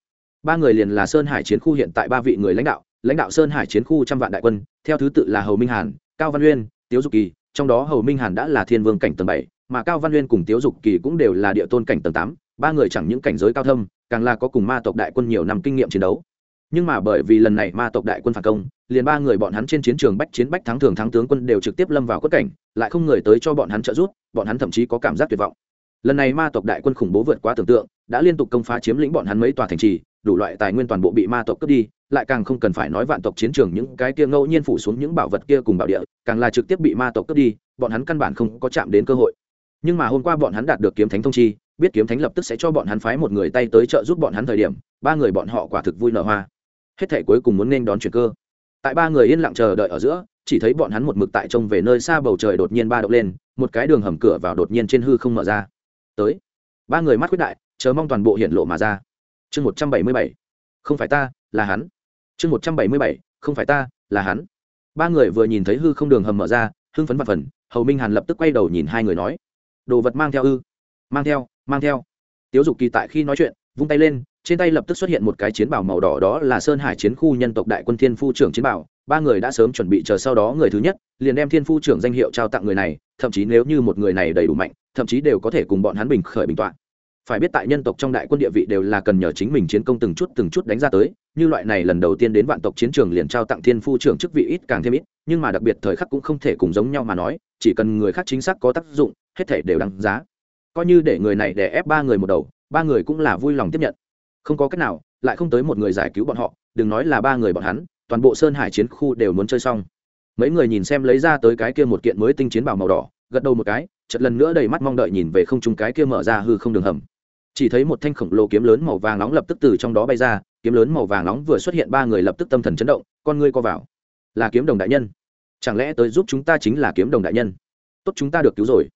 Ba người liền là sơn hải chiến khu hiện tại ba vị người lãnh đạo lãnh đạo sơn hải chiến khu trăm vạn đại quân, theo thứ tự là hầu minh hàn, cao văn uyên, tiếu dục kỳ, trong đó hầu minh hàn đã là thiên vương cảnh tầng bảy, mà cao văn uyên cùng tiếu dục kỳ cũng đều là địa tôn cảnh tầng tám ba người chẳng những cảnh giới cao thâm, càng là có cùng ma tộc đại quân nhiều năm kinh nghiệm chiến đấu. Nhưng mà bởi vì lần này ma tộc đại quân phản công, liền ba người bọn hắn trên chiến trường bách chiến bách thắng thường thắng tướng quân đều trực tiếp lâm vào quất cảnh, lại không người tới cho bọn hắn trợ giúp, bọn hắn thậm chí có cảm giác tuyệt vọng. Lần này ma tộc đại quân khủng bố vượt quá tưởng tượng, đã liên tục công phá chiếm lĩnh bọn hắn mấy tòa thành trì, đủ loại tài nguyên toàn bộ bị ma tộc cướp đi, lại càng không cần phải nói vạn tộc chiến trường những cái kia ngẫu nhiên phủ xuống những bảo vật kia cùng bảo địa, càng là trực tiếp bị ma tộc cướp đi, bọn hắn căn bản không có chạm đến cơ hội. Nhưng mà hôm qua bọn hắn đạt được kiếm thánh thông chi biết kiếm thánh lập tức sẽ cho bọn hắn phái một người tay tới trợ giúp bọn hắn thời điểm, ba người bọn họ quả thực vui nở hoa. Hết thể cuối cùng muốn nên đón chuyển cơ. Tại ba người yên lặng chờ đợi ở giữa, chỉ thấy bọn hắn một mực tại trông về nơi xa bầu trời đột nhiên ba động lên, một cái đường hầm cửa vào đột nhiên trên hư không mở ra. Tới. Ba người mắt quyết đại, chờ mong toàn bộ hiện lộ mà ra. Chương một trăm bảy mươi bảy. Không phải ta, là hắn. Chương một trăm bảy mươi bảy. Không phải ta, là hắn. Ba người vừa nhìn thấy hư không đường hầm mở ra, hưng phấn và phần, hầu minh hàn lập tức quay đầu nhìn hai người nói, đồ vật mang theo ư? Mang theo mang theo. Tiếu dục kỳ tại khi nói chuyện, vung tay lên, trên tay lập tức xuất hiện một cái chiến bảo màu đỏ đó là sơn hải chiến khu nhân tộc đại quân thiên phu trưởng chiến bảo. Ba người đã sớm chuẩn bị chờ sau đó người thứ nhất, liền đem thiên phu trưởng danh hiệu trao tặng người này, thậm chí nếu như một người này đầy đủ mạnh, thậm chí đều có thể cùng bọn hắn bình khởi bình tọa. Phải biết tại nhân tộc trong đại quân địa vị đều là cần nhờ chính mình chiến công từng chút từng chút đánh ra tới, như loại này lần đầu tiên đến vạn tộc chiến trường liền trao tặng thiên phu trưởng chức vị ít càng thêm ít, nhưng mà đặc biệt thời khắc cũng không thể cùng giống nhau mà nói, chỉ cần người khác chính xác có tác dụng, hết thể đều đáng giá coi như để người này để ép ba người một đầu, ba người cũng là vui lòng tiếp nhận. Không có cách nào, lại không tới một người giải cứu bọn họ, đừng nói là ba người bọn hắn, toàn bộ sơn hải chiến khu đều muốn chơi xong. Mấy người nhìn xem lấy ra tới cái kia một kiện mới tinh chiến bảo màu đỏ, gật đầu một cái chật lần nữa đầy mắt mong đợi nhìn về không trung cái kia mở ra hư không đường hầm. Chỉ thấy một thanh khổng lồ kiếm lớn màu vàng nóng lập tức từ trong đó bay ra, kiếm lớn màu vàng nóng vừa xuất hiện ba người lập tức tâm thần chấn động, con ngươi co vào. Là kiếm đồng đại nhân. Chẳng lẽ tới giúp chúng ta chính là kiếm đồng đại nhân? Tốt chúng ta được cứu rồi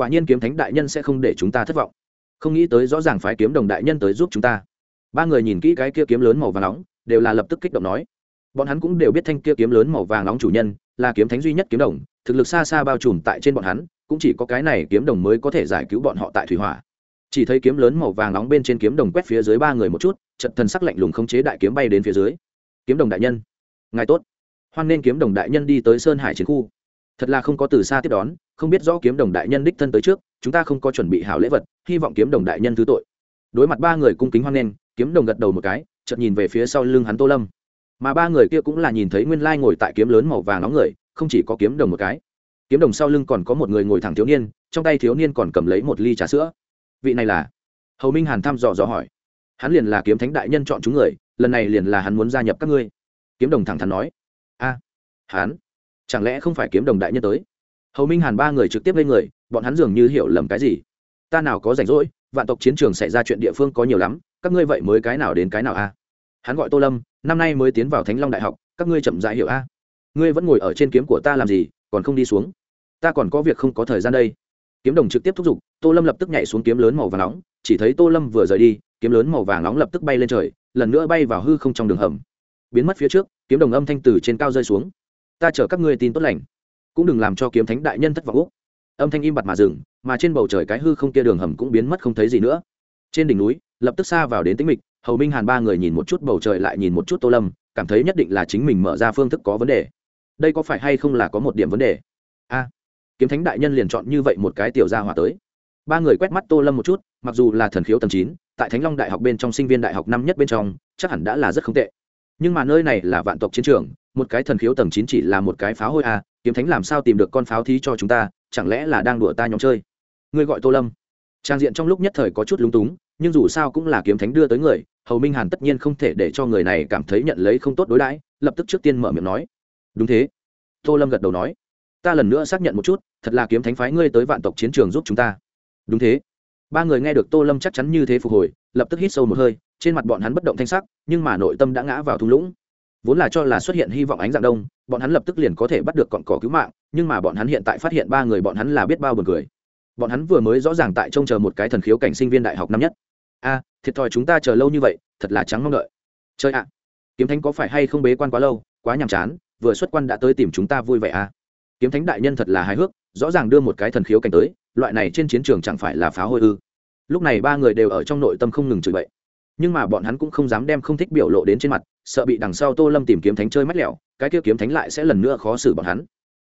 quả nhiên kiếm thánh đại nhân sẽ không để chúng ta thất vọng. Không nghĩ tới rõ ràng phái kiếm đồng đại nhân tới giúp chúng ta. Ba người nhìn kỹ cái kia kiếm lớn màu vàng nóng, đều là lập tức kích động nói. Bọn hắn cũng đều biết thanh kia kiếm lớn màu vàng nóng chủ nhân là kiếm thánh duy nhất kiếm đồng, thực lực xa xa bao trùm tại trên bọn hắn, cũng chỉ có cái này kiếm đồng mới có thể giải cứu bọn họ tại thủy hỏa. Chỉ thấy kiếm lớn màu vàng nóng bên trên kiếm đồng quét phía dưới ba người một chút, trận thần sắc lạnh lùng không chế đại kiếm bay đến phía dưới. Kiếm đồng đại nhân, ngài tốt. Hoan nên kiếm đồng đại nhân đi tới sơn hải chiến khu. Thật là không có từ xa tiếp đón không biết rõ kiếm đồng đại nhân đích thân tới trước, chúng ta không có chuẩn bị hảo lễ vật, hy vọng kiếm đồng đại nhân thứ tội. Đối mặt ba người cung kính hoan nghênh, kiếm đồng gật đầu một cái, chợt nhìn về phía sau lưng hắn tô lâm. Mà ba người kia cũng là nhìn thấy nguyên lai ngồi tại kiếm lớn màu vàng nóng người, không chỉ có kiếm đồng một cái. Kiếm đồng sau lưng còn có một người ngồi thẳng thiếu niên, trong tay thiếu niên còn cầm lấy một ly trà sữa. Vị này là? Hầu minh hàn thăm dò dò hỏi. Hắn liền là kiếm thánh đại nhân chọn chúng người, lần này liền là hắn muốn gia nhập các ngươi. Kiếm đồng thẳng thắn nói. A, hắn? Chẳng lẽ không phải kiếm đồng đại nhân tới? Hầu minh hàn ba người trực tiếp lên người, bọn hắn dường như hiểu lầm cái gì. Ta nào có rảnh rỗi, vạn tộc chiến trường xảy ra chuyện địa phương có nhiều lắm, các ngươi vậy mới cái nào đến cái nào a? Hắn gọi tô lâm, năm nay mới tiến vào thánh long đại học, các ngươi chậm dại hiểu a? Ngươi vẫn ngồi ở trên kiếm của ta làm gì, còn không đi xuống? Ta còn có việc không có thời gian đây. Kiếm đồng trực tiếp thúc giục, tô lâm lập tức nhảy xuống kiếm lớn màu vàng nóng, chỉ thấy tô lâm vừa rời đi, kiếm lớn màu vàng nóng lập tức bay lên trời, lần nữa bay vào hư không trong đường hầm. Biến mất phía trước, kiếm đồng âm thanh từ trên cao rơi xuống. Ta chở các ngươi tin tốt lành cũng đừng làm cho kiếm thánh đại nhân thất vọng úc. Âm thanh im bặt mà dừng, mà trên bầu trời cái hư không kia đường hầm cũng biến mất không thấy gì nữa. Trên đỉnh núi, lập tức xa vào đến tĩnh mịch, hầu minh hàn ba người nhìn một chút bầu trời lại nhìn một chút tô lâm, cảm thấy nhất định là chính mình mở ra phương thức có vấn đề. Đây có phải hay không là có một điểm vấn đề? A, kiếm thánh đại nhân liền chọn như vậy một cái tiểu gia hỏa tới. Ba người quét mắt tô lâm một chút, mặc dù là thần khiếu tầm chín, tại thánh long đại học bên trong sinh viên đại học năm nhất bên trong, chắc hẳn đã là rất không tệ. Nhưng mà nơi này là vạn tộc chiến trường một cái thần khiếu tầng chín chỉ là một cái pháo hôi à, kiếm thánh làm sao tìm được con pháo thí cho chúng ta chẳng lẽ là đang đùa ta nhóm chơi? Ngươi gọi tô lâm. Trang diện trong lúc nhất thời có chút lúng túng nhưng dù sao cũng là kiếm thánh đưa tới người hầu minh hàn tất nhiên không thể để cho người này cảm thấy nhận lấy không tốt đối đãi lập tức trước tiên mở miệng nói. Đúng thế. Tô lâm gật đầu nói. Ta lần nữa xác nhận một chút thật là kiếm thánh phái ngươi tới vạn tộc chiến trường giúp chúng ta. Đúng thế. Ba người nghe được tô lâm chắc chắn như thế phục hồi lập tức hít sâu một hơi trên mặt bọn hắn bất động thanh sắc nhưng mà nội tâm đã ngã vào thung lũng vốn là cho là xuất hiện hy vọng ánh dạng đông, bọn hắn lập tức liền có thể bắt được cọn cỏ cứu mạng, nhưng mà bọn hắn hiện tại phát hiện ba người bọn hắn là biết bao buồn cười. Bọn hắn vừa mới rõ ràng tại trông chờ một cái thần khiếu cảnh sinh viên đại học năm nhất. A, thiệt thòi chúng ta chờ lâu như vậy, thật là trắng mong đợi. Chơi ạ, kiếm thánh có phải hay không bế quan quá lâu, quá nhàm chán, vừa xuất quan đã tới tìm chúng ta vui vẻ à? Kiếm thánh đại nhân thật là hài hước, rõ ràng đưa một cái thần khiếu cảnh tới, loại này trên chiến trường chẳng phải là phá hôi ư? Lúc này ba người đều ở trong nội tâm không ngừng chửi bậy nhưng mà bọn hắn cũng không dám đem không thích biểu lộ đến trên mặt, sợ bị đằng sau tô lâm tìm kiếm thánh chơi mách lẹo cái kia kiếm thánh lại sẽ lần nữa khó xử bọn hắn.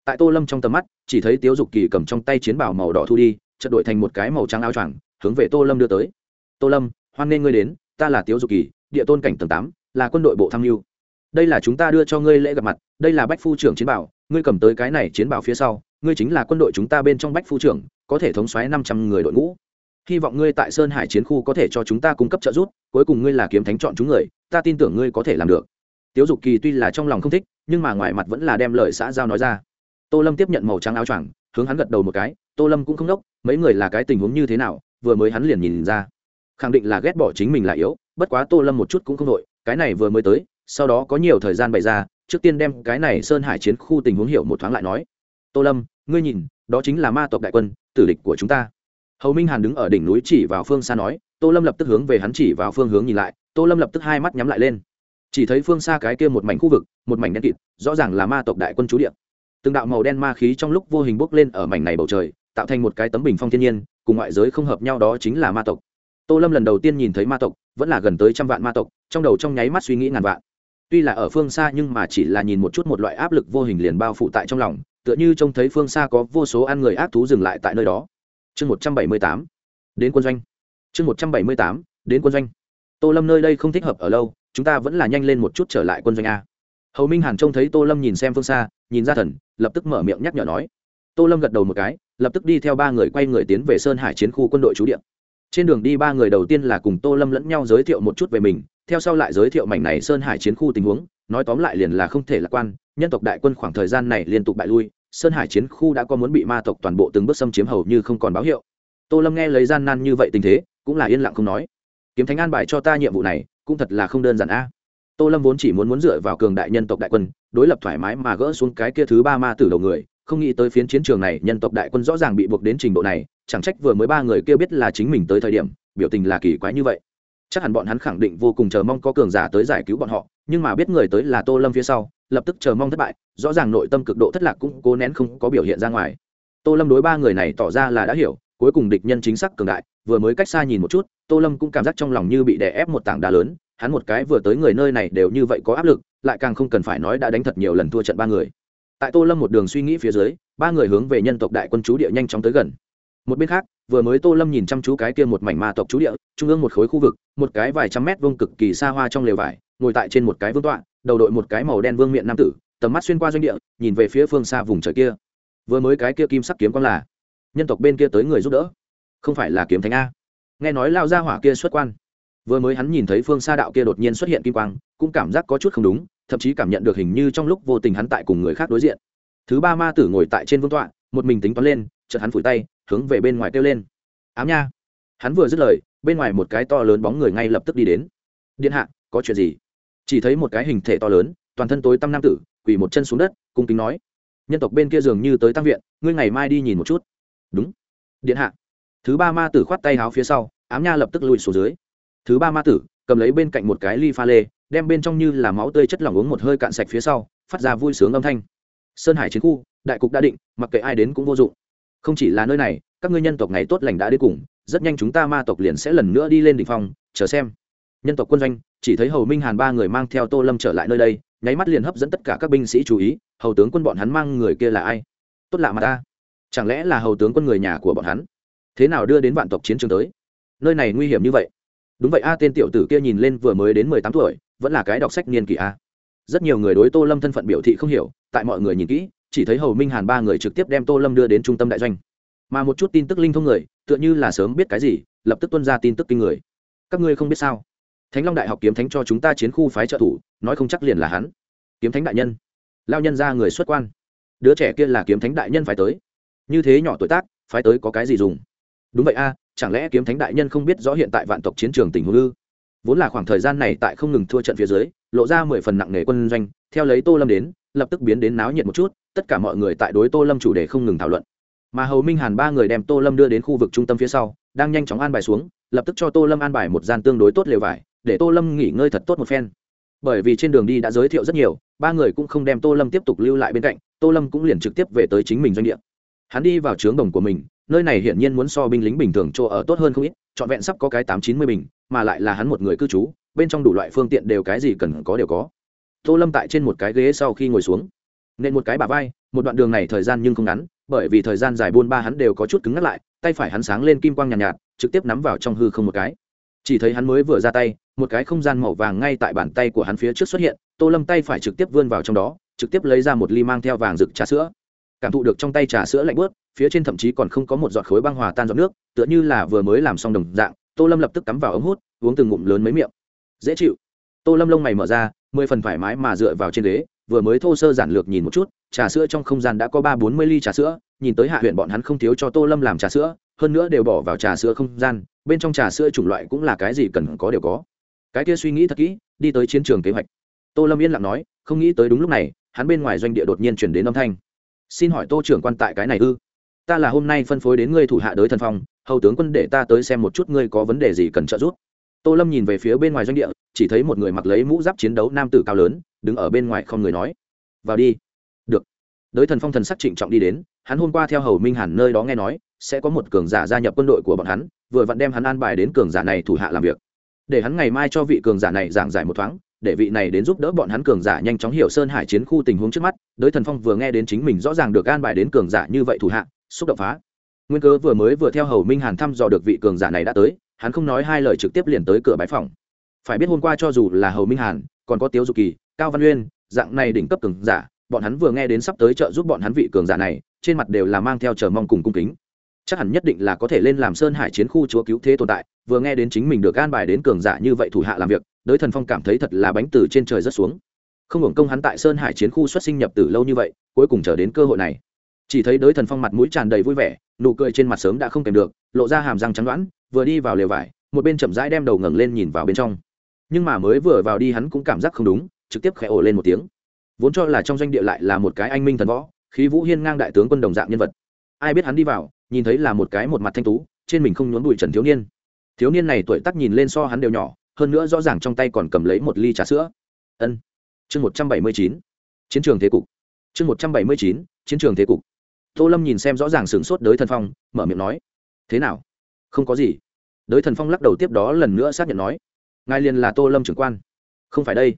Tại tô lâm trong tầm mắt, chỉ thấy tiếu dục kỳ cầm trong tay chiến bảo màu đỏ thu đi, chợt đổi thành một cái màu trắng áo choàng, hướng về tô lâm đưa tới. Tô lâm, hoan nghênh ngươi đến, ta là tiếu dục kỳ, địa tôn cảnh tầng tám, là quân đội bộ tham mưu. Đây là chúng ta đưa cho ngươi lễ gặp mặt, đây là bách phu trưởng chiến bảo, ngươi cầm tới cái này chiến bảo phía sau, ngươi chính là quân đội chúng ta bên trong bách phu trưởng, có thể thống xoáy năm trăm người đội ngũ hy vọng ngươi tại sơn hải chiến khu có thể cho chúng ta cung cấp trợ giúp, cuối cùng ngươi là kiếm thánh chọn chúng người, ta tin tưởng ngươi có thể làm được. Tiếu dục kỳ tuy là trong lòng không thích, nhưng mà ngoài mặt vẫn là đem lời xã giao nói ra. Tô lâm tiếp nhận màu trắng áo choàng, hướng hắn gật đầu một cái, tô lâm cũng không đốc, mấy người là cái tình huống như thế nào, vừa mới hắn liền nhìn ra. Khẳng định là ghét bỏ chính mình là yếu, bất quá tô lâm một chút cũng không đội cái này vừa mới tới, sau đó có nhiều thời gian bày ra, trước tiên đem cái này sơn hải chiến khu tình huống hiểu một thoáng lại nói. Tô lâm, ngươi nhìn, đó chính là ma tộc đại quân, tử địch của chúng ta hầu minh hàn đứng ở đỉnh núi chỉ vào phương xa nói, tô lâm lập tức hướng về hắn chỉ vào phương hướng nhìn lại, tô lâm lập tức hai mắt nhắm lại lên. Chỉ thấy phương xa cái kia một mảnh khu vực, một mảnh đen kịt, rõ ràng là ma tộc đại quân chú điện từng đạo màu đen ma khí trong lúc vô hình bốc lên ở mảnh này bầu trời, tạo thành một cái tấm bình phong thiên nhiên, cùng ngoại giới không hợp nhau đó chính là ma tộc. Tô lâm lần đầu tiên nhìn thấy ma tộc, vẫn là gần tới trăm vạn ma tộc, trong đầu trong nháy mắt suy nghĩ ngàn vạn. Tuy là ở phương xa nhưng mà chỉ là nhìn một chút một loại áp lực vô hình liền bao phủ tại trong lòng, tựa như trông thấy phương xa có vô số ăn người ác thú dừng lại tại nơi đó chương một trăm bảy mươi tám, đến quân doanh. Chương một trăm bảy mươi tám, đến quân doanh. Tô lâm nơi đây không thích hợp ở lâu, chúng ta vẫn là nhanh lên một chút trở lại quân doanh a. Hầu minh hàn trông thấy tô lâm nhìn xem phương xa, nhìn ra thần, lập tức mở miệng nhắc nhở nói. Tô lâm gật đầu một cái, lập tức đi theo ba người quay người tiến về sơn hải chiến khu quân đội trú điện trên đường đi ba người đầu tiên là cùng tô lâm lẫn nhau giới thiệu một chút về mình, theo sau lại giới thiệu mảnh này sơn hải chiến khu tình huống, nói tóm lại liền là không thể lạc quan, nhân tộc đại quân khoảng thời gian này liên tục bại lui sơn hải chiến khu đã có muốn bị ma tộc toàn bộ từng bước xâm chiếm hầu như không còn báo hiệu. Tô lâm nghe lấy gian nan như vậy tình thế, cũng là yên lặng không nói. Kiếm thánh an bài cho ta nhiệm vụ này, cũng thật là không đơn giản a. Tô lâm vốn chỉ muốn muốn dựa vào cường đại nhân tộc đại quân, đối lập thoải mái mà gỡ xuống cái kia thứ ba ma tử đầu người, không nghĩ tới phiến chiến trường này nhân tộc đại quân rõ ràng bị buộc đến trình độ này, chẳng trách vừa mới ba người kia biết là chính mình tới thời điểm, biểu tình là kỳ quái như vậy. Chắc hẳn bọn hắn khẳng định vô cùng chờ mong có cường giả tới giải cứu bọn họ, nhưng mà biết người tới là tô lâm phía sau lập tức chờ mong thất bại, rõ ràng nội tâm cực độ thất lạc cũng cố nén không có biểu hiện ra ngoài. Tô lâm đối ba người này tỏ ra là đã hiểu, cuối cùng địch nhân chính xác cường đại, vừa mới cách xa nhìn một chút, tô lâm cũng cảm giác trong lòng như bị đè ép một tảng đá lớn, hắn một cái vừa tới người nơi này đều như vậy có áp lực, lại càng không cần phải nói đã đánh thật nhiều lần thua trận ba người. Tại tô lâm một đường suy nghĩ phía dưới, ba người hướng về nhân tộc đại quân chú địa nhanh chóng tới gần. Một bên khác, vừa mới tô lâm nhìn chăm chú cái kia một mảnh ma tộc chú địa, trung ương một khối khu vực, một cái vài trăm mét vuông cực kỳ xa hoa trong lều vải, ngồi tại trên một cái vương tọa đầu đội một cái màu đen vương miệng nam tử, tầm mắt xuyên qua doanh địa, nhìn về phía phương xa vùng trời kia. Vừa mới cái kia kim sắc kiếm quang là nhân tộc bên kia tới người giúp đỡ, không phải là kiếm thánh a. Nghe nói lao ra hỏa kia xuất quan, vừa mới hắn nhìn thấy phương xa đạo kia đột nhiên xuất hiện kim quang, cũng cảm giác có chút không đúng, thậm chí cảm nhận được hình như trong lúc vô tình hắn tại cùng người khác đối diện. Thứ ba ma tử ngồi tại trên vương tọa, một mình tính toán lên, chợt hắn phủi tay, hướng về bên ngoài kêu lên. Ám nha. Hắn vừa dứt lời, bên ngoài một cái to lớn bóng người ngay lập tức đi đến. Điện hạ, có chuyện gì? Chỉ thấy một cái hình thể to lớn, toàn thân tối tăm nam tử, quỳ một chân xuống đất, cung kính nói, nhân tộc bên kia dường như tới tăng viện, ngươi ngày mai đi nhìn một chút. Đúng. Điện hạ. Thứ ba ma tử khoát tay háo phía sau, ám nha lập tức lùi xuống dưới. Thứ ba ma tử cầm lấy bên cạnh một cái ly pha lê, đem bên trong như là máu tươi chất lỏng uống một hơi cạn sạch phía sau, phát ra vui sướng âm thanh. Sơn hải chiến khu, đại cục đã định, mặc kệ ai đến cũng vô dụng. Không chỉ là nơi này, các ngươi nhân tộc ngày tốt lành đã đến cùng, rất nhanh chúng ta ma tộc liền sẽ lần nữa đi lên đ ỉ n h phong, chờ xem nhân tộc quân doanh, chỉ thấy hầu minh hàn ba người mang theo tô lâm trở lại nơi đây, nháy mắt liền hấp dẫn tất cả các binh sĩ chú ý, hầu tướng quân bọn hắn mang người kia là ai? Tốt lạ mà ta. Chẳng lẽ là hầu tướng quân người nhà của bọn hắn? Thế nào đưa đến vạn tộc chiến trường tới? Nơi này nguy hiểm như vậy. Đúng vậy a, tên tiểu tử kia nhìn lên vừa mới đến mười tám tuổi, vẫn là cái đọc sách niên kỷ a. Rất nhiều người đối tô lâm thân phận biểu thị không hiểu, tại mọi người nhìn kỹ, chỉ thấy hầu minh hàn ba người trực tiếp đem tô lâm đưa đến trung tâm đại doanh. Mà một chút tin tức linh thông người, tựa như là sớm biết cái gì, lập tức tuân ra tin tức kinh người. Các ngươi không biết sao? Thánh long đại học kiếm thánh cho chúng ta chiến khu phái trợ thủ, nói không chắc liền là hắn. Kiếm thánh đại nhân. Lao nhân ra người xuất quan. Đứa trẻ kia là kiếm thánh đại nhân phải tới. Như thế nhỏ tuổi tác, phái tới có cái gì dùng? Đúng vậy a, chẳng lẽ kiếm thánh đại nhân không biết rõ hiện tại vạn tộc chiến trường tỉnh hữu ư? Vốn là khoảng thời gian này tại không ngừng thua trận phía dưới, lộ ra mười phần nặng nề quân doanh, theo lấy tô lâm đến, lập tức biến đến náo nhiệt một chút, tất cả mọi người tại đối tô lâm chủ đề không ngừng thảo luận. Mà hầu minh hàn ba người đem tô lâm đưa đến khu vực trung tâm phía sau, đang nhanh chóng an bài xuống, lập tức cho tô lâm an bài một gian tương đối tốt lều vải để tô lâm nghỉ ngơi thật tốt một phen. Bởi vì trên đường đi đã giới thiệu rất nhiều ba người cũng không đem tô lâm tiếp tục lưu lại bên cạnh tô lâm cũng liền trực tiếp về tới chính mình doanh địa. Hắn đi vào trướng đồng của mình nơi này hiển nhiên muốn so binh lính bình thường chỗ ở tốt hơn không ít trọn vẹn sắp có cái tám chín mươi bình mà lại là hắn một người cư trú bên trong đủ loại phương tiện đều cái gì cần có đều có. Tô lâm tại trên một cái ghế sau khi ngồi xuống nên một cái bà vai một đoạn đường này thời gian nhưng không ngắn bởi vì thời gian dài buôn ba hắn đều có chút cứng ngắt lại tay phải hắn sáng lên kim quang nhàn nhạt, nhạt trực tiếp nắm vào trong hư không một cái chỉ thấy hắn mới vừa ra tay, một cái không gian màu vàng ngay tại bàn tay của hắn phía trước xuất hiện, tô lâm tay phải trực tiếp vươn vào trong đó, trực tiếp lấy ra một ly mang theo vàng rực trà sữa. Cảm thụ được trong tay trà sữa lạnh bớt phía trên thậm chí còn không có một giọt khối băng hòa tan giọt nước, tựa như là vừa mới làm xong đồng dạng, tô lâm lập tức cắm vào ống hút, uống từng ngụm lớn mấy miệng. Dễ chịu. Tô lâm lông mày mở ra, mười phần thoải mái mà dựa vào trên ghế, vừa mới thô sơ giản lược nhìn một chút, trà sữa trong không gian đã có ba bốn mươi ly trà sữa, nhìn tới hạ huyện bọn hắn không thiếu cho tô lâm làm trà sữa hơn nữa đều bỏ vào trà sữa không gian, bên trong trà sữa chủng loại cũng là cái gì cần có đều có. Cái kia suy nghĩ thật kỹ, đi tới chiến trường kế hoạch. Tô lâm yên lặng nói, không nghĩ tới đúng lúc này, hắn bên ngoài doanh địa đột nhiên chuyển đến âm thanh. Xin hỏi tô trưởng quan tại cái này ư? Ta là hôm nay phân phối đến ngươi thủ hạ đới thần phong, hầu tướng quân để ta tới xem một chút ngươi có vấn đề gì cần trợ giúp. Tô lâm nhìn về phía bên ngoài doanh địa, chỉ thấy một người mặc lấy mũ giáp chiến đấu nam tử cao lớn, đứng ở bên ngoài không người nói. Vào đi. Được. Đới thần phong thần sắc trịnh trọng đi đến, hắn hôm qua theo hầu minh hẳn nơi đó nghe nói sẽ có một cường giả gia nhập quân đội của bọn hắn, vừa vặn đem hắn an bài đến cường giả này thủ hạ làm việc. Để hắn ngày mai cho vị cường giả này giảng giải một thoáng, để vị này đến giúp đỡ bọn hắn cường giả nhanh chóng hiểu sơn hải chiến khu tình huống trước mắt, đới thần phong vừa nghe đến chính mình rõ ràng được an bài đến cường giả như vậy thủ hạ, xúc động phá. Nguyên cớ vừa mới vừa theo hầu minh hàn thăm dò được vị cường giả này đã tới, hắn không nói hai lời trực tiếp liền tới cửa bãi phòng. Phải biết hôm qua cho dù là hầu minh hàn, còn có tiếu dục kỳ, cao văn uyên, dạng này đỉnh cấp cường giả, bọn hắn vừa nghe đến sắp tới trợ giúp bọn hắn vị cường giả này, trên mặt đều là mang theo chờ mong cùng cung kính chắc hẳn nhất định là có thể lên làm sơn hải chiến khu chúa cứu thế tồn tại, vừa nghe đến chính mình được an bài đến cường giả như vậy thủ hạ làm việc, đới thần phong cảm thấy thật là bánh từ trên trời rất xuống. Không hưởng công hắn tại sơn hải chiến khu xuất sinh nhập từ lâu như vậy, cuối cùng chờ đến cơ hội này. Chỉ thấy đới thần phong mặt mũi tràn đầy vui vẻ, nụ cười trên mặt sớm đã không kèm được, lộ ra hàm răng trắng đoãn, vừa đi vào lều vải, một bên chậm rãi đem đầu ngẩng lên nhìn vào bên trong. Nhưng mà mới vừa vào đi hắn cũng cảm giác không đúng, trực tiếp khẽ ổ lên một tiếng. Vốn cho là trong doanh địa lại là một cái anh minh thần võ, khí vũ hiên ngang đại tướng quân đồng dạng nhân vật. Ai biết hắn đi vào nhìn thấy là một cái một mặt thanh tú, trên mình không nhốn bụi trần thiếu niên. Thiếu niên này tuổi tác nhìn lên so hắn đều nhỏ, hơn nữa rõ ràng trong tay còn cầm lấy một ly trà sữa. Ân. Chương một trăm bảy mươi chín. Chiến trường thế cục. Chương một trăm bảy mươi chín, chiến trường thế cục. Tô lâm nhìn xem rõ ràng sửng sốt đới thần phong, mở miệng nói, thế nào? Không có gì. Đới thần phong lắc đầu tiếp đó lần nữa xác nhận nói, ngài liền là tô lâm trưởng quan. Không phải đây.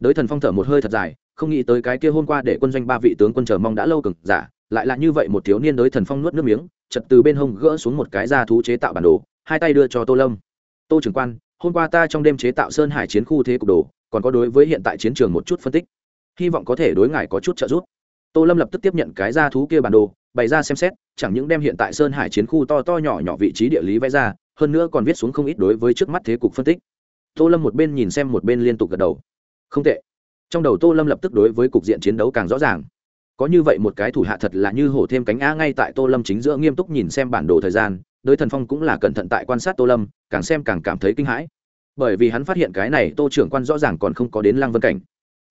Đới thần phong thở một hơi thật dài, không nghĩ tới cái kia hôm qua để quân doanh ba vị tướng quân chờ mong đã lâu cực giả lại là như vậy một thiếu niên đới thần phong nuốt nước miếng, chật từ bên hông gỡ xuống một cái da thú chế tạo bản đồ, hai tay đưa cho tô lâm. Tô trưởng quan, hôm qua ta trong đêm chế tạo sơn hải chiến khu thế cục đồ, còn có đối với hiện tại chiến trường một chút phân tích. Hy vọng có thể đối ngài có chút trợ giúp. Tô lâm lập tức tiếp nhận cái da thú kia bản đồ, bày ra xem xét, chẳng những đem hiện tại sơn hải chiến khu to to nhỏ nhỏ vị trí địa lý vẽ ra, hơn nữa còn viết xuống không ít đối với trước mắt thế cục phân tích. Tô lâm một bên nhìn xem một bên liên tục gật đầu. Không tệ. Trong đầu tô lâm lập tức đối với cục diện chiến đấu càng rõ ràng có như vậy một cái thủ hạ thật là như hổ thêm cánh á ngay tại tô lâm chính giữa nghiêm túc nhìn xem bản đồ thời gian đới thần phong cũng là cẩn thận tại quan sát tô lâm, càng xem càng cảm thấy kinh hãi. Bởi vì hắn phát hiện cái này tô trưởng quan rõ ràng còn không có đến lăng vân cảnh.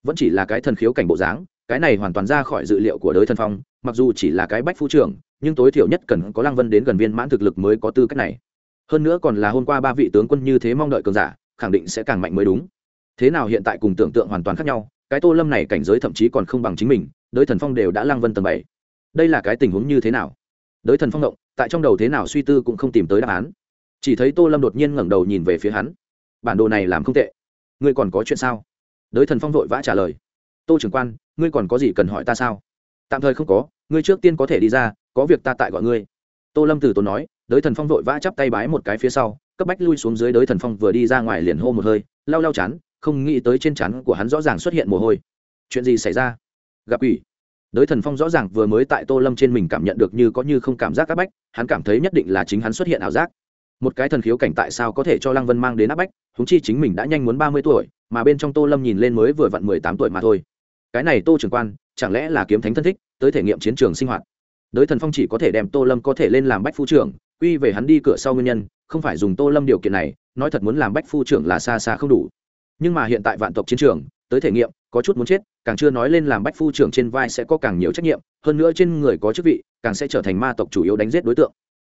Vẫn chỉ là cái thần khiếu cảnh bộ dáng, cái này hoàn toàn ra khỏi dự liệu của đới thần phong, mặc dù chỉ là cái bách phu trưởng, nhưng tối thiểu nhất cần có lăng vân đến gần viên mãn thực lực mới có tư cách này. Hơn nữa còn là hôm qua ba vị tướng quân như thế mong đợi cường giả, khẳng định sẽ càng mạnh mới đúng. Thế nào hiện tại cùng tưởng tượng hoàn toàn khác nhau, cái tô lâm này cảnh giới thậm chí còn không bằng chính mình đới thần phong đều đã lang vân tầng bảy. Đây là cái tình huống như thế nào? Đới thần phong động, tại trong đầu thế nào suy tư cũng không tìm tới đáp án. Chỉ thấy tô lâm đột nhiên ngẩng đầu nhìn về phía hắn. Bản đồ này làm không tệ. Ngươi còn có chuyện sao? Đới thần phong vội vã trả lời. Tô trưởng quan, ngươi còn có gì cần hỏi ta sao? Tạm thời không có, ngươi trước tiên có thể đi ra, có việc ta tại gọi ngươi. Tô lâm từ tốn nói, đới thần phong vội vã chắp tay bái một cái phía sau, cấp bách lui xuống dưới đới thần phong vừa đi ra ngoài liền hô một hơi, lau lau chán, không nghĩ tới trên chắn của hắn rõ ràng xuất hiện mồ hôi. Chuyện gì xảy ra? Gặp ủy đới thần phong rõ ràng vừa mới tại tô lâm trên mình cảm nhận được như có như không cảm giác áp bách, hắn cảm thấy nhất định là chính hắn xuất hiện ảo giác. Một cái thần khiếu cảnh tại sao có thể cho lăng vân mang đến áp bách húng chi chính mình đã nhanh muốn ba mươi tuổi, mà bên trong tô lâm nhìn lên mới vừa vặn mười tám tuổi mà thôi. Cái này tô trưởng quan, chẳng lẽ là kiếm thánh thân thích, tới thể nghiệm chiến trường sinh hoạt? Đới thần phong chỉ có thể đem tô lâm có thể lên làm bách phu trưởng, quy về hắn đi cửa sau nguyên nhân, không phải dùng tô lâm điều kiện này, nói thật muốn làm bách phu trưởng là xa xa không đủ. Nhưng mà hiện tại vạn tộc chiến trường, tới thể nghiệm có chút muốn chết, càng chưa nói lên làm bách phu trưởng trên vai sẽ có càng nhiều trách nhiệm, hơn nữa trên người có chức vị, càng sẽ trở thành ma tộc chủ yếu đánh giết đối tượng.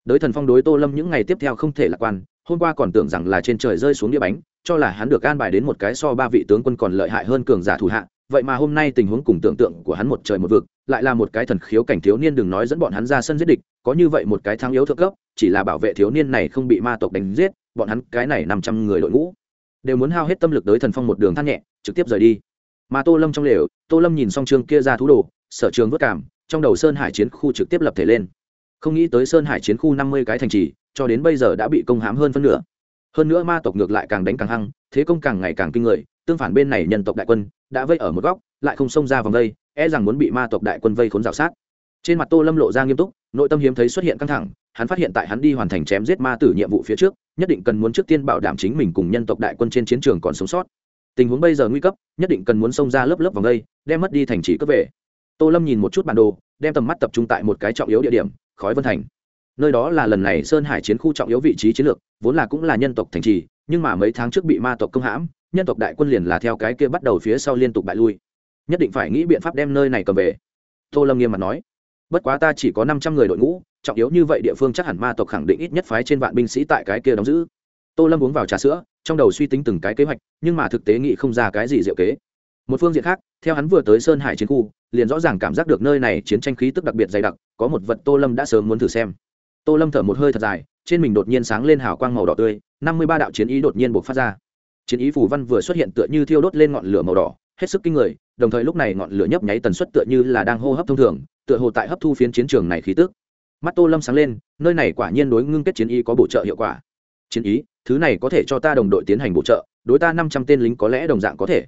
Đới thần phong đối tô lâm những ngày tiếp theo không thể lạc quan, hôm qua còn tưởng rằng là trên trời rơi xuống đĩa bánh, cho là hắn được an bài đến một cái so ba vị tướng quân còn lợi hại hơn cường giả thủ hạ, vậy mà hôm nay tình huống cùng tưởng tượng của hắn một trời một vực, lại là một cái thần khiếu cảnh thiếu niên đừng nói dẫn bọn hắn ra sân giết địch, có như vậy một cái thắng yếu thượng cấp, chỉ là bảo vệ thiếu niên này không bị ma tộc đánh giết, bọn hắn cái này năm trăm người đội ngũ đều muốn hao hết tâm lực đới thần phong một đường than nhẹ, trực tiếp rời đi mà tô lâm trong lều, tô lâm nhìn xong trường kia ra thú đồ, sở trường vất cảm, trong đầu sơn hải chiến khu trực tiếp lập thể lên. Không nghĩ tới sơn hải chiến khu năm mươi cái thành trì, cho đến bây giờ đã bị công hãm hơn phân nửa. Hơn nữa ma tộc ngược lại càng đánh càng hăng, thế công càng ngày càng kinh người, tương phản bên này nhân tộc đại quân đã vây ở một góc, lại không xông ra vòng vây e rằng muốn bị ma tộc đại quân vây khốn rào sát. Trên mặt tô lâm lộ ra nghiêm túc, nội tâm hiếm thấy xuất hiện căng thẳng, hắn phát hiện tại hắn đi hoàn thành chém giết ma tử nhiệm vụ phía trước, nhất định cần muốn trước tiên bảo đảm chính mình cùng nhân tộc đại quân trên chiến trường còn sống sót tình huống bây giờ nguy cấp nhất định cần muốn xông ra lớp lớp vòng đây, đem mất đi thành trì cấp về. Tô lâm nhìn một chút bản đồ đem tầm mắt tập trung tại một cái trọng yếu địa điểm khói vân thành. Nơi đó là lần này sơn hải chiến khu trọng yếu vị trí chiến lược vốn là cũng là nhân tộc thành trì nhưng mà mấy tháng trước bị ma tộc công hãm nhân tộc đại quân liền là theo cái kia bắt đầu phía sau liên tục bại lui. Nhất định phải nghĩ biện pháp đem nơi này cầm về. Tô lâm nghiêm mặt nói bất quá ta chỉ có năm trăm người đội ngũ trọng yếu như vậy địa phương chắc hẳn ma tộc khẳng định ít nhất phái trên vạn binh sĩ tại cái kia đóng giữ tô lâm uống vào trà sữa, trong đầu suy tính từng cái kế hoạch, nhưng mà thực tế nghĩ không ra cái gì diệu kế. Một phương diện khác, theo hắn vừa tới sơn hải chiến khu, liền rõ ràng cảm giác được nơi này chiến tranh khí tức đặc biệt dày đặc, có một vật tô lâm đã sớm muốn thử xem. Tô lâm thở một hơi thật dài, trên mình đột nhiên sáng lên hào quang màu đỏ tươi, năm mươi ba đạo chiến ý đột nhiên buộc phát ra. Chiến ý phù văn vừa xuất hiện tựa như thiêu đốt lên ngọn lửa màu đỏ, hết sức kinh người, đồng thời lúc này ngọn lửa nhấp nháy tần suất tựa như là đang hô hấp thông thường, tựa hồ tại hấp thu phiến chiến trường này khí tức. Mắt tô lâm sáng lên, nơi này quả nhiên đối ngưng kết chiến ý có bổ trợ hiệu quả chiến ý, thứ này có thể cho ta đồng đội tiến hành bổ trợ, đối ta năm trăm tên lính có lẽ đồng dạng có thể.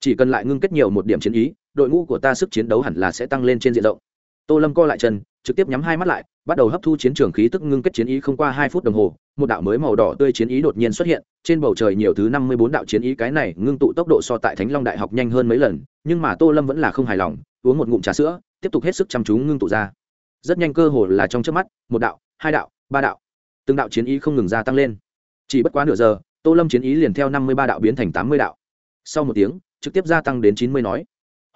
Chỉ cần lại ngưng kết nhiều một điểm chiến ý, đội ngũ của ta sức chiến đấu hẳn là sẽ tăng lên trên diện rộng. Tô lâm co lại chân, trực tiếp nhắm hai mắt lại, bắt đầu hấp thu chiến trường khí tức ngưng kết chiến ý không qua hai phút đồng hồ, một đạo mới màu đỏ tươi chiến ý đột nhiên xuất hiện, trên bầu trời nhiều thứ năm mươi bốn đạo chiến ý cái này ngưng tụ tốc độ so tại thánh long đại học nhanh hơn mấy lần, nhưng mà tô lâm vẫn là không hài lòng, uống một ngụm trà sữa, tiếp tục hết sức chăm chú ngưng tụ ra. Rất nhanh cơ hồ là trong trước mắt, một đạo, hai đạo, ba đạo từng đạo chiến ý không ngừng gia tăng lên. Chỉ bất quá nửa giờ, tô lâm chiến ý liền theo năm mươi ba đạo biến thành tám mươi đạo. Sau một tiếng, trực tiếp gia tăng đến chín mươi nói.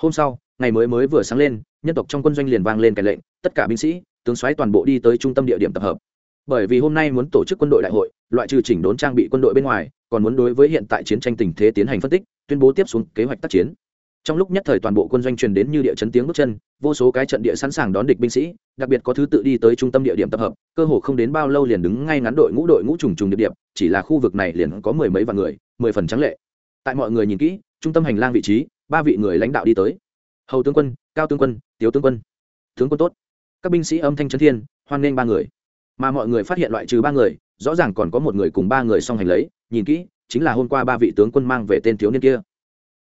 Hôm sau, ngày mới mới vừa sáng lên, nhân tộc trong quân doanh liền vang lên cái lệnh, tất cả binh sĩ, tướng xoáy toàn bộ đi tới trung tâm địa điểm tập hợp. Bởi vì hôm nay muốn tổ chức quân đội đại hội, loại trừ chỉnh đốn trang bị quân đội bên ngoài, còn muốn đối với hiện tại chiến tranh tình thế tiến hành phân tích, tuyên bố tiếp xuống kế hoạch tác chiến trong lúc nhất thời toàn bộ quân doanh truyền đến như địa chấn tiếng bước chân, vô số cái trận địa sẵn sàng đón địch binh sĩ, đặc biệt có thứ tự đi tới trung tâm địa điểm tập hợp, cơ hồ không đến bao lâu liền đứng ngay ngắn đội ngũ đội ngũ trùng trùng địa điểm, chỉ là khu vực này liền có mười mấy vạn người, mười phần trắng lệ. Tại mọi người nhìn kỹ, trung tâm hành lang vị trí, ba vị người lãnh đạo đi tới. Hầu tướng quân, cao tướng quân, tiếu tướng quân. Tướng quân tốt. Các binh sĩ âm thanh trấn thiên, hoan nghênh ba người. Mà mọi người phát hiện loại trừ ba người, rõ ràng còn có một người cùng ba người song hành lấy, nhìn kỹ, chính là hôm qua ba vị tướng quân mang về tên thiếu niên kia.